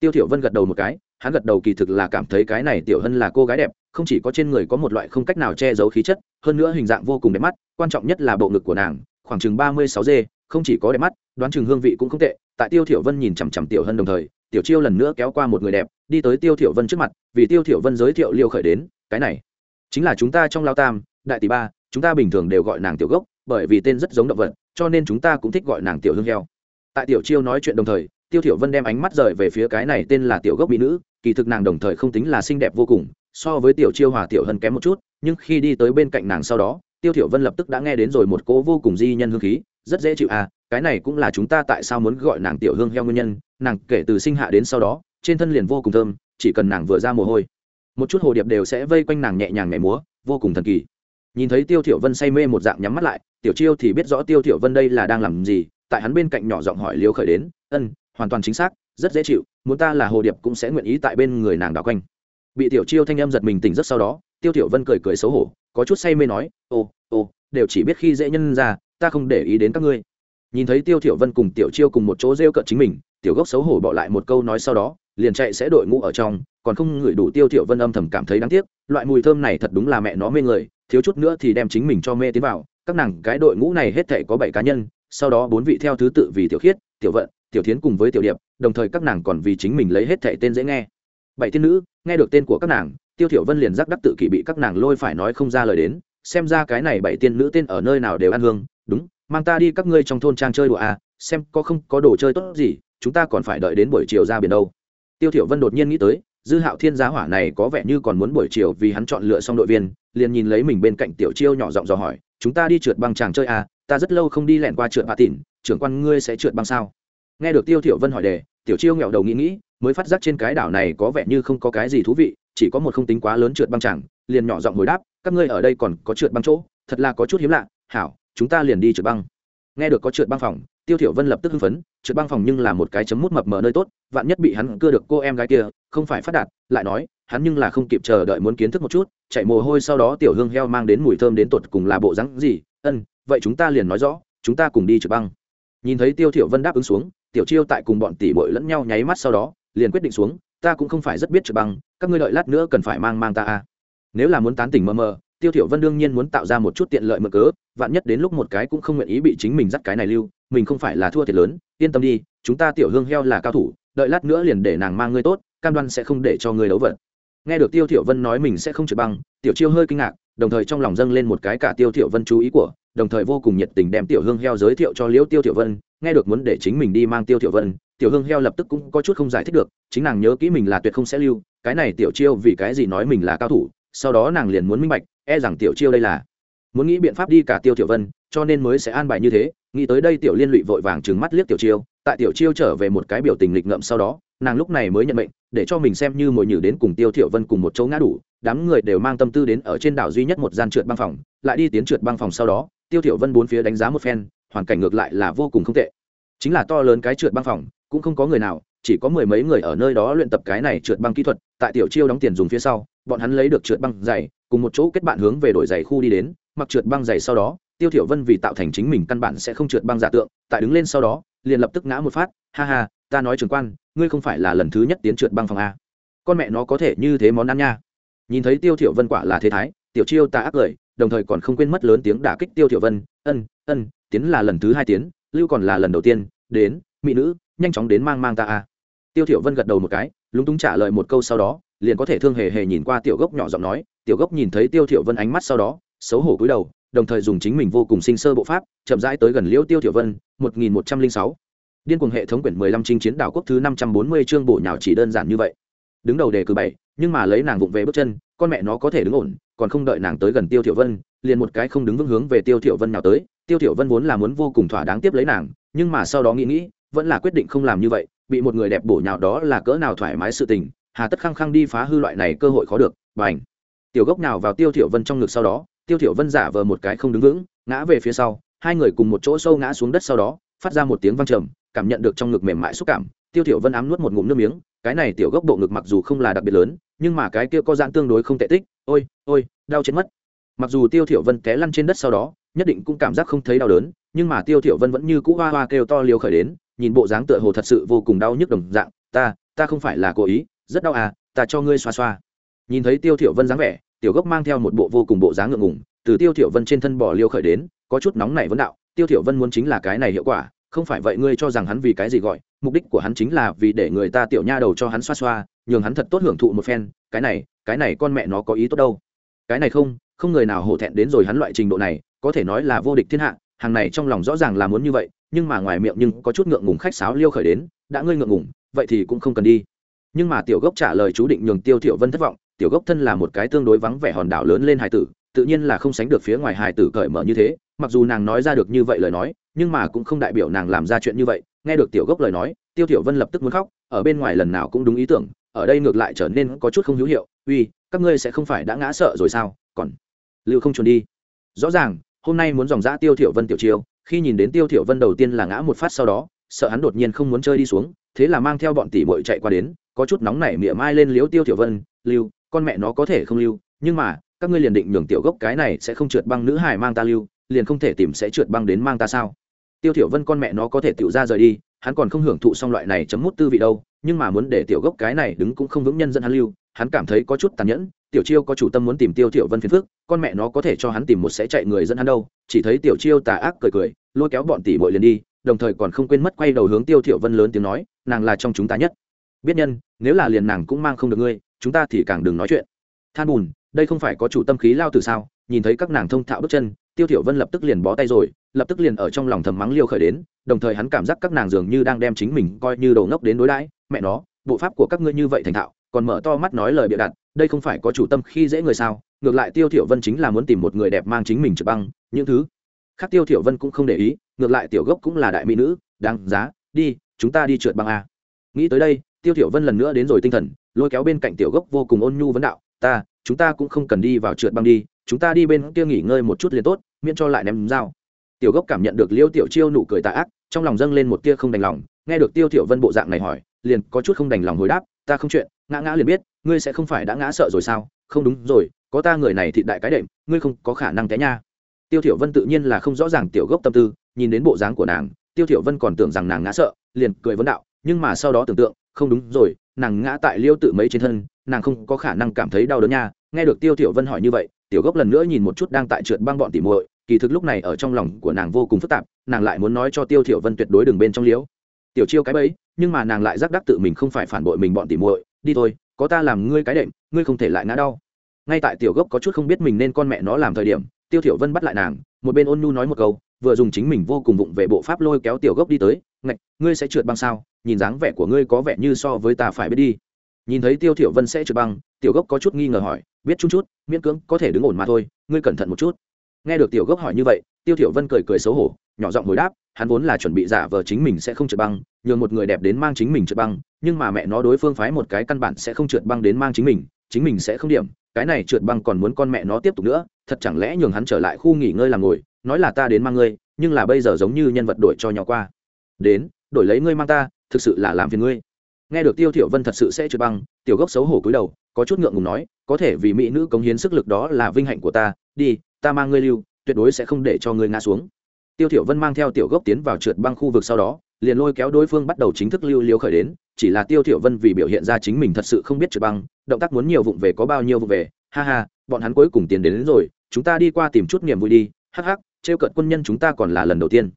Tiêu thiểu vân gật đầu một cái, hắn gật đầu kỳ thực là cảm thấy cái này tiểu hân là cô gái đẹp, không chỉ có trên người có một loại không cách nào che giấu khí chất, hơn nữa hình dạng vô cùng đẹp mắt, quan trọng nhất là bộ ngực của nàng, khoảng chừng ba mươi sáu d không chỉ có đẹp mắt, đoán chừng hương vị cũng không tệ, tại tiêu thiểu vân nhìn chằm chằm tiểu hân đồng thời tiểu chiêu lần nữa kéo qua một người đẹp, đi tới tiêu thiểu vân trước mặt, vì tiêu thiểu vân giới thiệu liêu khởi đến, cái này, chính là chúng ta trong lao tam, đại tỷ ba, chúng ta bình thường đều gọi nàng tiểu gốc, bởi vì tên rất giống động vật, cho nên chúng ta cũng thích gọi nàng tiểu hương heo. Tại tiểu chiêu nói chuyện đồng thời, tiêu thiểu vân đem ánh mắt rời về phía cái này tên là tiểu gốc mỹ nữ, kỳ thực nàng đồng thời không tính là xinh đẹp vô cùng, so với tiểu chiêu hòa tiểu hân kém một chút, nhưng khi đi tới bên cạnh nàng sau đó, tiêu thiểu vân lập tức đã nghe đến rồi một cỗ vô cùng di nhân hương khí, rất dễ chịu à cái này cũng là chúng ta tại sao muốn gọi nàng tiểu hương heo nguyên nhân, nàng kể từ sinh hạ đến sau đó, trên thân liền vô cùng thơm, chỉ cần nàng vừa ra mồ hôi, một chút hồ điệp đều sẽ vây quanh nàng nhẹ nhàng nhảy múa, vô cùng thần kỳ. Nhìn thấy tiêu thiểu vân say mê một dạng nhắm mắt lại, tiểu chiêu thì biết rõ tiêu thiểu vân đây là đang làm gì, tại hắn bên cạnh nhỏ giọng hỏi liêu khởi đến, ân, hoàn toàn chính xác, rất dễ chịu, muốn ta là hồ điệp cũng sẽ nguyện ý tại bên người nàng đảo quanh. Bị tiểu chiêu thanh âm giật mình tỉnh rất sau đó, tiêu tiểu vân cười cười xấu hổ, có chút say mê nói ô ô đều chỉ biết khi dễ nhân ra, ta không để ý đến các ngươi nhìn thấy tiêu thiểu vân cùng tiểu chiêu cùng một chỗ rêu cợt chính mình, tiểu gốc xấu hổ bỏ lại một câu nói sau đó, liền chạy sẽ đội ngũ ở trong, còn không ngửi đủ tiêu thiểu vân âm thầm cảm thấy đáng tiếc, loại mùi thơm này thật đúng là mẹ nó mê người, thiếu chút nữa thì đem chính mình cho mê tiến vào. Các nàng, cái đội ngũ này hết thảy có bảy cá nhân, sau đó bốn vị theo thứ tự vì tiểu khiết, tiểu vận, tiểu thiến cùng với tiểu điệp, đồng thời các nàng còn vì chính mình lấy hết thảy tên dễ nghe. Bảy tiên nữ, nghe được tên của các nàng, tiêu thiểu vân liền giác đắc tự kỷ bị các nàng lôi phải nói không ra lời đến, xem ra cái này bảy tiên nữ tên ở nơi nào đều ăn hương, đúng mang ta đi các ngươi trong thôn trang chơi đùa à xem có không, có đồ chơi tốt gì, chúng ta còn phải đợi đến buổi chiều ra biển đâu. Tiêu thiểu vân đột nhiên nghĩ tới, dư hạo thiên giá hỏa này có vẻ như còn muốn buổi chiều vì hắn chọn lựa xong đội viên, liền nhìn lấy mình bên cạnh tiểu chiêu nhỏ giọng dò hỏi, chúng ta đi trượt băng chàng chơi à ta rất lâu không đi lẹn qua trượt bà tỉn, trưởng quan ngươi sẽ trượt băng sao? Nghe được tiêu thiểu vân hỏi đề, tiểu chiêu nghẹo đầu nghĩ nghĩ, mới phát giác trên cái đảo này có vẻ như không có cái gì thú vị, chỉ có một không tính quá lớn trượt băng chàng, liền nhỏ giọng hồi đáp, các ngươi ở đây còn có trượt băng chỗ, thật là có chút hiếm lạ, hảo chúng ta liền đi trượt băng. Nghe được có trượt băng phòng, tiêu thiểu vân lập tức hưng phấn, trượt băng phòng nhưng là một cái chấm mút mập mờ nơi tốt, vạn nhất bị hắn cưa được cô em gái kia, không phải phát đạt, lại nói, hắn nhưng là không kịp chờ đợi muốn kiến thức một chút, chạy mồ hôi sau đó tiểu hương heo mang đến mùi thơm đến tột cùng là bộ rắn gì, ân, vậy chúng ta liền nói rõ, chúng ta cùng đi trượt băng. Nhìn thấy tiêu thiểu vân đáp ứng xuống, tiểu chiêu tại cùng bọn tỷ muội lẫn nhau nháy mắt sau đó, liền quyết định xuống, ta cũng không phải rất biết trượt băng, các ngươi đợi lát nữa cần phải mang mang ta à. Nếu là muốn tán tỉnh mơ mơ tiêu thiểu vân đương nhiên muốn tạo ra một chút tiện lợi mượn cớ, vạn nhất đến lúc một cái cũng không nguyện ý bị chính mình dắt cái này lưu, mình không phải là thua thiệt lớn, yên tâm đi, chúng ta tiểu hương heo là cao thủ, đợi lát nữa liền để nàng mang ngươi tốt, cam đoan sẽ không để cho ngươi đấu vật. Nghe được tiêu thiểu vân nói mình sẽ không trượt băng, tiểu chiêu hơi kinh ngạc, đồng thời trong lòng dâng lên một cái cả tiêu thiểu vân chú ý của, đồng thời vô cùng nhiệt tình đem tiểu hương heo giới thiệu cho liễu tiêu thiểu vân, nghe được muốn để chính mình đi mang tiêu thiểu vân, tiểu hương heo lập tức cũng có chút không giải thích được, chính nàng nhớ kỹ mình là tuyệt không sẽ lưu, cái này tiểu chiêu vì cái gì nói mình là cao thủ sau đó nàng liền muốn minh bạch e rằng tiểu chiêu đây là muốn nghĩ biện pháp đi cả tiêu tiểu vân, cho nên mới sẽ an bài như thế, nghĩ tới đây tiểu liên lụy vội vàng trừng mắt liếc tiểu chiêu, tại tiểu chiêu trở về một cái biểu tình lịch ngậm sau đó, nàng lúc này mới nhận mệnh, để cho mình xem như mồi nhử đến cùng tiêu thiểu vân cùng một chỗ ngã đủ, đám người đều mang tâm tư đến ở trên đảo duy nhất một gian trượt băng phòng, lại đi tiến trượt băng phòng sau đó, tiêu thiểu vân bốn phía đánh giá một phen, hoàn cảnh ngược lại là vô cùng không tệ. Chính là to lớn cái trượt băng phòng, cũng không có người nào, chỉ có mười mấy người ở nơi đó luyện tập cái này trượt băng kỹ thuật, tại tiểu chiêu đóng tiền dùng phía sau bọn hắn lấy được trượt băng dày cùng một chỗ kết bạn hướng về đổi giày khu đi đến, mặc trượt băng dày sau đó, tiêu thiểu vân vì tạo thành chính mình căn bản sẽ không trượt băng giả tượng, tại đứng lên sau đó, liền lập tức ngã một phát, ha ha, ta nói trưởng quan, ngươi không phải là lần thứ nhất tiến trượt băng phòng a. Con mẹ nó có thể như thế món ăn nha. Nhìn thấy tiêu thiểu vân quả là thế thái, tiểu chiêu ta ác cười đồng thời còn không quên mất lớn tiếng đả kích tiêu thiểu vân, ân ân, tiến là lần thứ hai tiến, lưu còn là lần đầu tiên, đến, mỹ nữ, nhanh chóng đến mang mang ta a. Tiêu thiểu vân gật đầu một cái, lúng túng trả lời một câu sau đó liền có thể thương hề hề nhìn qua tiểu gốc nhỏ giọng nói, tiểu gốc nhìn thấy tiêu thiểu vân ánh mắt sau đó, xấu hổ cúi đầu, đồng thời dùng chính mình vô cùng sinh sơ bộ pháp, chậm rãi tới gần liễu tiêu thiểu vân 1106 điên cuồng hệ thống quyển 15 chinh chiến đảo quốc thứ 540 chương bộ nhào chỉ đơn giản như vậy. Đứng đầu đề cử bảy, nhưng mà lấy nàng vụng về bước chân, con mẹ nó có thể đứng ổn, còn không đợi nàng tới gần tiêu thiểu vân, liền một cái không đứng vững hướng về tiêu thiểu vân nào tới. Tiêu thiểu vân vốn là muốn vô cùng thỏa đáng tiếp lấy nàng, nhưng mà sau đó nghĩ nghĩ, vẫn là quyết định không làm như vậy, bị một người đẹp bổ nhào đó là cỡ nào thoải mái sự tình hà tất khăng khăng đi phá hư loại này cơ hội khó được, bành. Tiểu gốc nào vào tiêu thiểu vân trong ngực sau đó, tiêu thiểu vân giả vờ một cái không đứng vững, ngã về phía sau, hai người cùng một chỗ sâu ngã xuống đất sau đó, phát ra một tiếng vang trầm, cảm nhận được trong ngực mềm mại xúc cảm, tiêu thiểu vân ám nuốt một ngụm nước miếng, cái này tiểu gốc bộ ngực mặc dù không là đặc biệt lớn, nhưng mà cái kia có dạng tương đối không tệ tích, ôi ôi, đau chết mất. Mặc dù tiêu thiểu vân té lăn trên đất sau đó, nhất định cũng cảm giác không thấy đau đớn, nhưng mà tiêu thiểu vân vẫn như cũ hoa hoa kêu to liều khởi đến, nhìn bộ dáng tựa hồ thật sự vô cùng đau nhức đồng dạng, ta ta không phải là cố ý rất đau à ta cho ngươi xoa xoa. Nhìn thấy tiêu thiểu vân dáng vẻ, tiểu gốc mang theo một bộ vô cùng bộ dáng ngượng ngùng, từ tiêu thiểu vân trên thân bỏ liêu khởi đến, có chút nóng nảy vấn đạo, tiêu thiểu vân muốn chính là cái này hiệu quả, không phải vậy ngươi cho rằng hắn vì cái gì gọi, mục đích của hắn chính là vì để người ta tiểu nha đầu cho hắn xoa xoa, nhường hắn thật tốt hưởng thụ một phen, cái này cái này con mẹ nó có ý tốt đâu. Cái này không không người nào hổ thẹn đến rồi hắn loại trình độ này, có thể nói là vô địch thiên hạ, hàng này trong lòng rõ ràng là muốn như vậy, nhưng mà ngoài miệng nhưng có chút ngượng ngùng khách sáo liêu khởi đến, đã ngươi ngượng ngùng, vậy thì cũng không cần đi nhưng mà tiểu gốc trả lời chú định nhường tiêu thiểu vân thất vọng, tiểu gốc thân là một cái tương đối vắng vẻ hòn đảo lớn lên hải tử, tự nhiên là không sánh được phía ngoài hải tử cởi mở như thế, mặc dù nàng nói ra được như vậy lời nói, nhưng mà cũng không đại biểu nàng làm ra chuyện như vậy, nghe được tiểu gốc lời nói, tiêu tiểu vân lập tức muốn khóc, ở bên ngoài lần nào cũng đúng ý tưởng, ở đây ngược lại trở nên có chút không hữu hiệu, uy, các ngươi sẽ không phải đã ngã sợ rồi sao? Còn lưu không trốn đi. Rõ ràng, hôm nay muốn dòng dã tiêu tiểu vân tiểu chiêu, khi nhìn đến tiêu tiểu vân đầu tiên là ngã một phát sau đó, sợ hắn đột nhiên không muốn chơi đi xuống, thế là mang theo bọn tỷ muội chạy qua đến có chút nóng nảy mỉa mai lên liếu tiêu tiểu vân, lưu, con mẹ nó có thể không lưu, nhưng mà, các ngươi liền định nhường tiểu gốc cái này sẽ không trượt băng nữ hải mang ta lưu, liền không thể tìm sẽ trượt băng đến mang ta sao? Tiêu tiểu vân con mẹ nó có thể tiểu ra rời đi, hắn còn không hưởng thụ xong loại này chấm mút tư vị đâu, nhưng mà muốn để tiểu gốc cái này đứng cũng không vững nhân dân hắn lưu, hắn cảm thấy có chút tàn nhẫn, tiểu chiêu có chủ tâm muốn tìm tiêu tiểu vân phiền phức, con mẹ nó có thể cho hắn tìm một sẽ chạy người dẫn hắn đâu. Chỉ thấy tiểu chiêu tà ác cười cười, lôi kéo bọn tỷ muội liền đi, đồng thời còn không quên mất quay đầu hướng tiêu tiểu vân lớn tiếng nói, nàng là trong chúng ta nhất biết nhân, nếu là liền nàng cũng mang không được ngươi, chúng ta thì càng đừng nói chuyện. Than bùn, đây không phải có chủ tâm khí lao từ sao? Nhìn thấy các nàng thông thạo bước chân, tiêu thiểu vân lập tức liền bó tay rồi, lập tức liền ở trong lòng thầm mắng liêu khởi đến, đồng thời hắn cảm giác các nàng dường như đang đem chính mình coi như đồ ngốc đến đối đãi. Mẹ nó, bộ pháp của các ngươi như vậy thành thạo, còn mở to mắt nói lời bịa đặt, đây không phải có chủ tâm khi dễ người sao? Ngược lại tiêu thiểu vân chính là muốn tìm một người đẹp mang chính mình trực băng, những thứ khác tiêu thiểu vân cũng không để ý, ngược lại tiểu gốc cũng là đại mỹ nữ, đáng giá, đi, chúng ta đi trượt băng a. Nghĩ tới đây tiêu thiểu vân lần nữa đến rồi tinh thần, lôi kéo bên cạnh tiểu gốc vô cùng ôn nhu vấn đạo, ta, chúng ta cũng không cần đi vào trượt băng đi, chúng ta đi bên kia nghỉ ngơi một chút liền tốt, miễn cho lại ném dao. Tiểu gốc cảm nhận được liêu tiểu chiêu nụ cười tà ác, trong lòng dâng lên một tia không đành lòng, nghe được tiêu tiểu vân bộ dạng này hỏi, liền có chút không đành lòng hồi đáp, ta không chuyện, ngã ngã liền biết, ngươi sẽ không phải đã ngã sợ rồi sao? Không đúng rồi, có ta người này thì đại cái đệm, ngươi không có khả năng té nha. Tiêu tiểu vân tự nhiên là không rõ ràng tiểu gốc tâm tư, nhìn đến bộ dáng của nàng, tiêu tiểu vân còn tưởng rằng nàng ngã sợ, liền cười vấn đạo, nhưng mà sau đó tưởng tượng không đúng rồi, nàng ngã tại liêu tự mấy trên thân, nàng không có khả năng cảm thấy đau đớn nha. Nghe được tiêu tiểu vân hỏi như vậy, tiểu gốc lần nữa nhìn một chút đang tại trượt băng bọn tỉ muội, kỳ thực lúc này ở trong lòng của nàng vô cùng phức tạp, nàng lại muốn nói cho tiêu tiểu vân tuyệt đối đừng bên trong liễu tiểu chiêu cái bấy, nhưng mà nàng lại giác đắc tự mình không phải phản bội mình bọn tỉ muội, đi thôi, có ta làm ngươi cái đệm, ngươi không thể lại ngã đau. Ngay tại tiểu gốc có chút không biết mình nên con mẹ nó làm thời điểm, tiêu tiểu vân bắt lại nàng, một bên ôn nhu nói một câu, vừa dùng chính mình vô cùng vụng về bộ pháp lôi kéo tiểu gốc đi tới ngạch, ngươi sẽ trượt băng sao? Nhìn dáng vẻ của ngươi có vẻ như so với ta phải biết đi. Nhìn thấy tiêu thiểu vân sẽ trượt băng, tiểu gốc có chút nghi ngờ hỏi, biết chút chút, miễn cưỡng có thể đứng ổn mà thôi, ngươi cẩn thận một chút. Nghe được tiểu gốc hỏi như vậy, tiêu thiểu vân cười cười xấu hổ, nhỏ giọng hồi đáp, hắn vốn là chuẩn bị giả vờ chính mình sẽ không trượt băng, nhường một người đẹp đến mang chính mình trượt băng, nhưng mà mẹ nó đối phương phái một cái căn bản sẽ không trượt băng đến mang chính mình chính mình sẽ không điểm, cái này trượt băng còn muốn con mẹ nó tiếp tục nữa, thật chẳng lẽ nhường hắn trở lại khu nghỉ ngơi làm ngồi, nói là ta đến mang ngươi, nhưng là bây giờ giống như nhân vật đổi cho nhỏ qua đến đổi lấy ngươi mang ta thực sự là làm phiền ngươi. Nghe được tiêu thiểu vân thật sự sẽ trượt băng tiểu gốc xấu hổ cúi đầu có chút ngượng ngùng nói có thể vì mỹ nữ cống hiến sức lực đó là vinh hạnh của ta đi ta mang ngươi lưu tuyệt đối sẽ không để cho ngươi ngã xuống. Tiêu thiểu vân mang theo tiểu gốc tiến vào trượt băng khu vực sau đó liền lôi kéo đối phương bắt đầu chính thức lưu liếu khởi đến chỉ là tiêu thiểu vân vì biểu hiện ra chính mình thật sự không biết trượt băng động tác muốn nhiều vụng về có bao nhiêu vụng về ha ha bọn hắn cuối cùng tiến đến, đến rồi chúng ta đi qua tìm chút niềm vui đi hắc hắc trêu cợt quân nhân chúng ta còn là lần đầu tiên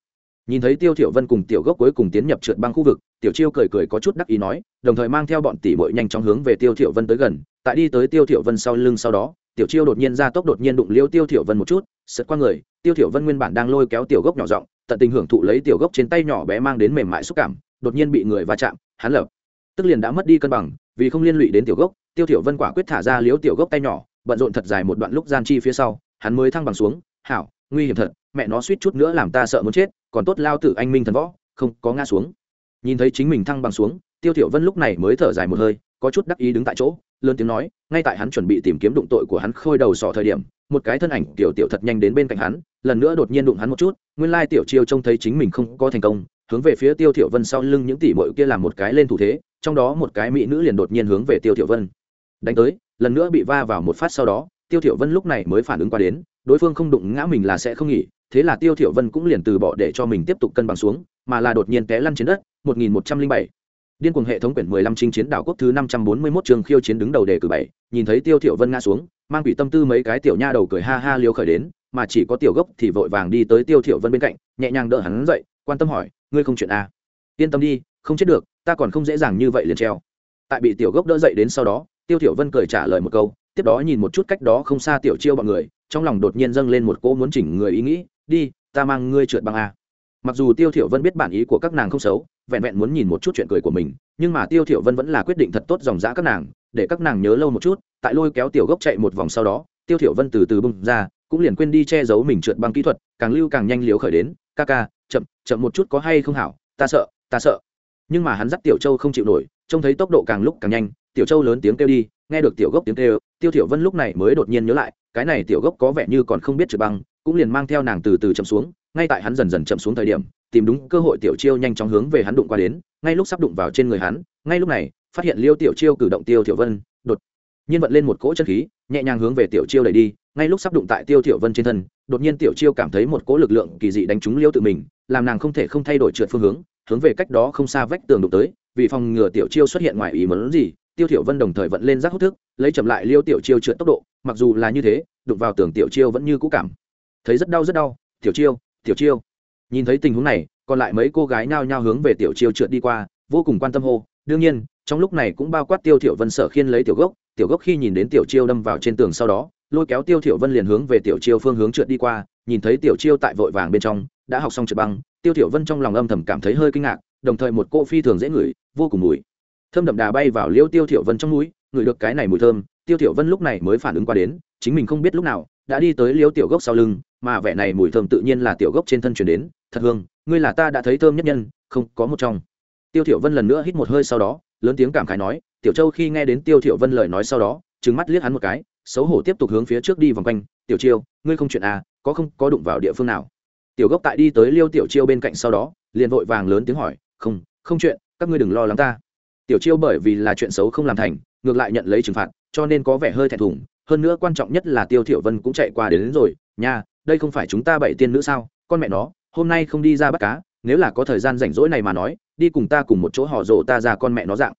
nhìn thấy tiêu thiểu vân cùng tiểu gốc cuối cùng tiến nhập trượt băng khu vực tiểu chiêu cười cười có chút đắc ý nói đồng thời mang theo bọn tỷ muội nhanh chóng hướng về tiêu thiểu vân tới gần. Tại đi tới tiêu thiểu vân sau lưng sau đó tiểu chiêu đột nhiên ra tốc đột nhiên đụng liêu tiêu thiểu vân một chút sượt qua người tiêu thiểu vân nguyên bản đang lôi kéo tiểu gốc nhỏ rộng, tận tình hưởng thụ lấy tiểu gốc trên tay nhỏ bé mang đến mềm mại xúc cảm đột nhiên bị người va chạm hắn lập tức liền đã mất đi cân bằng vì không liên lụy đến tiểu gốc tiêu thiểu vân quả quyết thả ra liếu tiểu gốc tay nhỏ bận rộn thật dài một đoạn lúc gian chi phía sau hắn mới thăng bằng xuống hảo nguy hiểm thật mẹ nó suýt chút nữa làm ta sợ muốn chết còn tốt lao tử anh minh thần võ, không có ngã xuống. Nhìn thấy chính mình thăng bằng xuống, tiêu thiểu vân lúc này mới thở dài một hơi, có chút đắc ý đứng tại chỗ, lớn tiếng nói, ngay tại hắn chuẩn bị tìm kiếm đụng tội của hắn khôi đầu sỏ thời điểm, một cái thân ảnh tiểu tiểu thật nhanh đến bên cạnh hắn, lần nữa đột nhiên đụng hắn một chút, nguyên lai tiểu chiêu trông thấy chính mình không có thành công, hướng về phía tiêu thiểu vân sau lưng những tỷ muội kia làm một cái lên thủ thế, trong đó một cái mỹ nữ liền đột nhiên hướng về tiêu thiểu vân đánh tới, lần nữa bị va vào một phát sau đó, tiêu thiểu vân lúc này mới phản ứng qua đến, đối phương không đụng ngã mình là sẽ không nghỉ thế là tiêu thiểu vân cũng liền từ bỏ để cho mình tiếp tục cân bằng xuống, mà là đột nhiên té lăn trên đất 1107 điên cuồng hệ thống quyển 15 chinh chiến đảo quốc thứ 541 trường khiêu chiến đứng đầu đề cử bảy, nhìn thấy tiêu thiểu vân ngã xuống, mang quỷ tâm tư mấy cái tiểu nha đầu cười ha ha liều khởi đến, mà chỉ có tiểu gốc thì vội vàng đi tới tiêu thiểu vân bên cạnh, nhẹ nhàng đỡ hắn dậy, quan tâm hỏi, ngươi không chuyện à? Yên tâm đi, không chết được, ta còn không dễ dàng như vậy liền treo. Tại bị tiểu gốc đỡ dậy đến sau đó, tiêu thiểu vân cười trả lời một câu, tiếp đó nhìn một chút cách đó không xa tiểu chiêu bọn người, trong lòng đột nhiên dâng lên một cỗ muốn chỉnh người ý nghĩ đi, ta mang ngươi trượt băng a. Mặc dù tiêu thiểu vân biết bản ý của các nàng không xấu, vẹn vẹn muốn nhìn một chút chuyện cười của mình, nhưng mà tiêu thiểu vân vẫn là quyết định thật tốt dòng dã các nàng, để các nàng nhớ lâu một chút, tại lôi kéo tiểu gốc chạy một vòng sau đó, tiêu thiểu vân từ từ bung ra, cũng liền quên đi che giấu mình trượt băng kỹ thuật, càng lưu càng nhanh liếu khởi đến, ca ca, chậm chậm một chút có hay không hảo, ta sợ ta sợ. Nhưng mà hắn dắt tiểu châu không chịu nổi, trông thấy tốc độ càng lúc càng nhanh, tiểu châu lớn tiếng kêu đi, nghe được tiểu gốc tiếng kêu, tiêu thiểu vân lúc này mới đột nhiên nhớ lại, cái này tiểu gốc có vẻ như còn không biết trượt băng cũng liền mang theo nàng từ từ chậm xuống, ngay tại hắn dần dần chậm xuống thời điểm, tìm đúng cơ hội tiểu chiêu nhanh chóng hướng về hắn đụng qua đến, ngay lúc sắp đụng vào trên người hắn, ngay lúc này, phát hiện liêu tiểu chiêu cử động tiêu thiểu vân, đột nhiên vận lên một cỗ chân khí, nhẹ nhàng hướng về tiểu chiêu đẩy đi, ngay lúc sắp đụng tại tiêu thiểu vân trên thân, đột nhiên tiểu chiêu cảm thấy một cỗ lực lượng kỳ dị đánh trúng liêu tự mình, làm nàng không thể không thay đổi trượt phương hướng hướng về cách đó không xa vách tường đụng tới, vì phòng ngừa tiểu chiêu xuất hiện ngoài ý muốn gì, tiêu thiểu vân đồng thời vận lên giác hút thức, lấy chậm lại liêu tiểu chiêu trượt tốc độ, mặc dù là như thế, đụng vào tường tiểu chiêu vẫn như cũ cảm thấy rất đau rất đau, tiểu chiêu tiểu chiêu. Nhìn thấy tình huống này, còn lại mấy cô gái nhao nhao hướng về tiểu chiêu trượt đi qua, vô cùng quan tâm hô, đương nhiên, trong lúc này cũng bao quát tiêu thiểu vân sở khiên lấy tiểu gốc tiểu gốc khi nhìn đến tiểu chiêu đâm vào trên tường sau đó, lôi kéo tiêu thiểu vân liền hướng về tiểu chiêu phương hướng trượt đi qua, nhìn thấy tiểu chiêu tại vội vàng bên trong, đã học xong trượt băng, tiêu thiểu vân trong lòng âm thầm cảm thấy hơi kinh ngạc, đồng thời một cô phi thường dễ ngửi, vô cùng mùi. Thơm đậm đà bay vào liêu tiêu thiểu vân trong mũi, ngửi được cái này mùi thơm, tiêu thiểu vân lúc này mới phản ứng qua đến, chính mình không biết lúc nào, đã đi tới liêu tiểu gốc sau lưng mà vẻ này mùi thơm tự nhiên là tiểu gốc trên thân chuyển đến thật hương ngươi là ta đã thấy thơm nhất nhân không có một trong. Tiêu thiểu vân lần nữa hít một hơi sau đó lớn tiếng cảm khái nói tiểu châu khi nghe đến tiêu thiểu vân lời nói sau đó trừng mắt liếc hắn một cái xấu hổ tiếp tục hướng phía trước đi vòng quanh tiểu chiêu ngươi không chuyện à có không có đụng vào địa phương nào? Tiểu gốc tại đi tới liêu tiểu chiêu bên cạnh sau đó liền vội vàng lớn tiếng hỏi không không chuyện các ngươi đừng lo lắng ta. Tiểu chiêu bởi vì là chuyện xấu không làm thành ngược lại nhận lấy trừng phạt cho nên có vẻ hơi thẹn thùng hơn nữa quan trọng nhất là tiêu thiểu vân cũng chạy qua đến, đến rồi nha đây không phải chúng ta bảy tiên nữ sao? Con mẹ nó, hôm nay không đi ra bắt cá, nếu là có thời gian rảnh rỗi này mà nói, đi cùng ta cùng một chỗ họ rộ ta ra con mẹ nó dạng.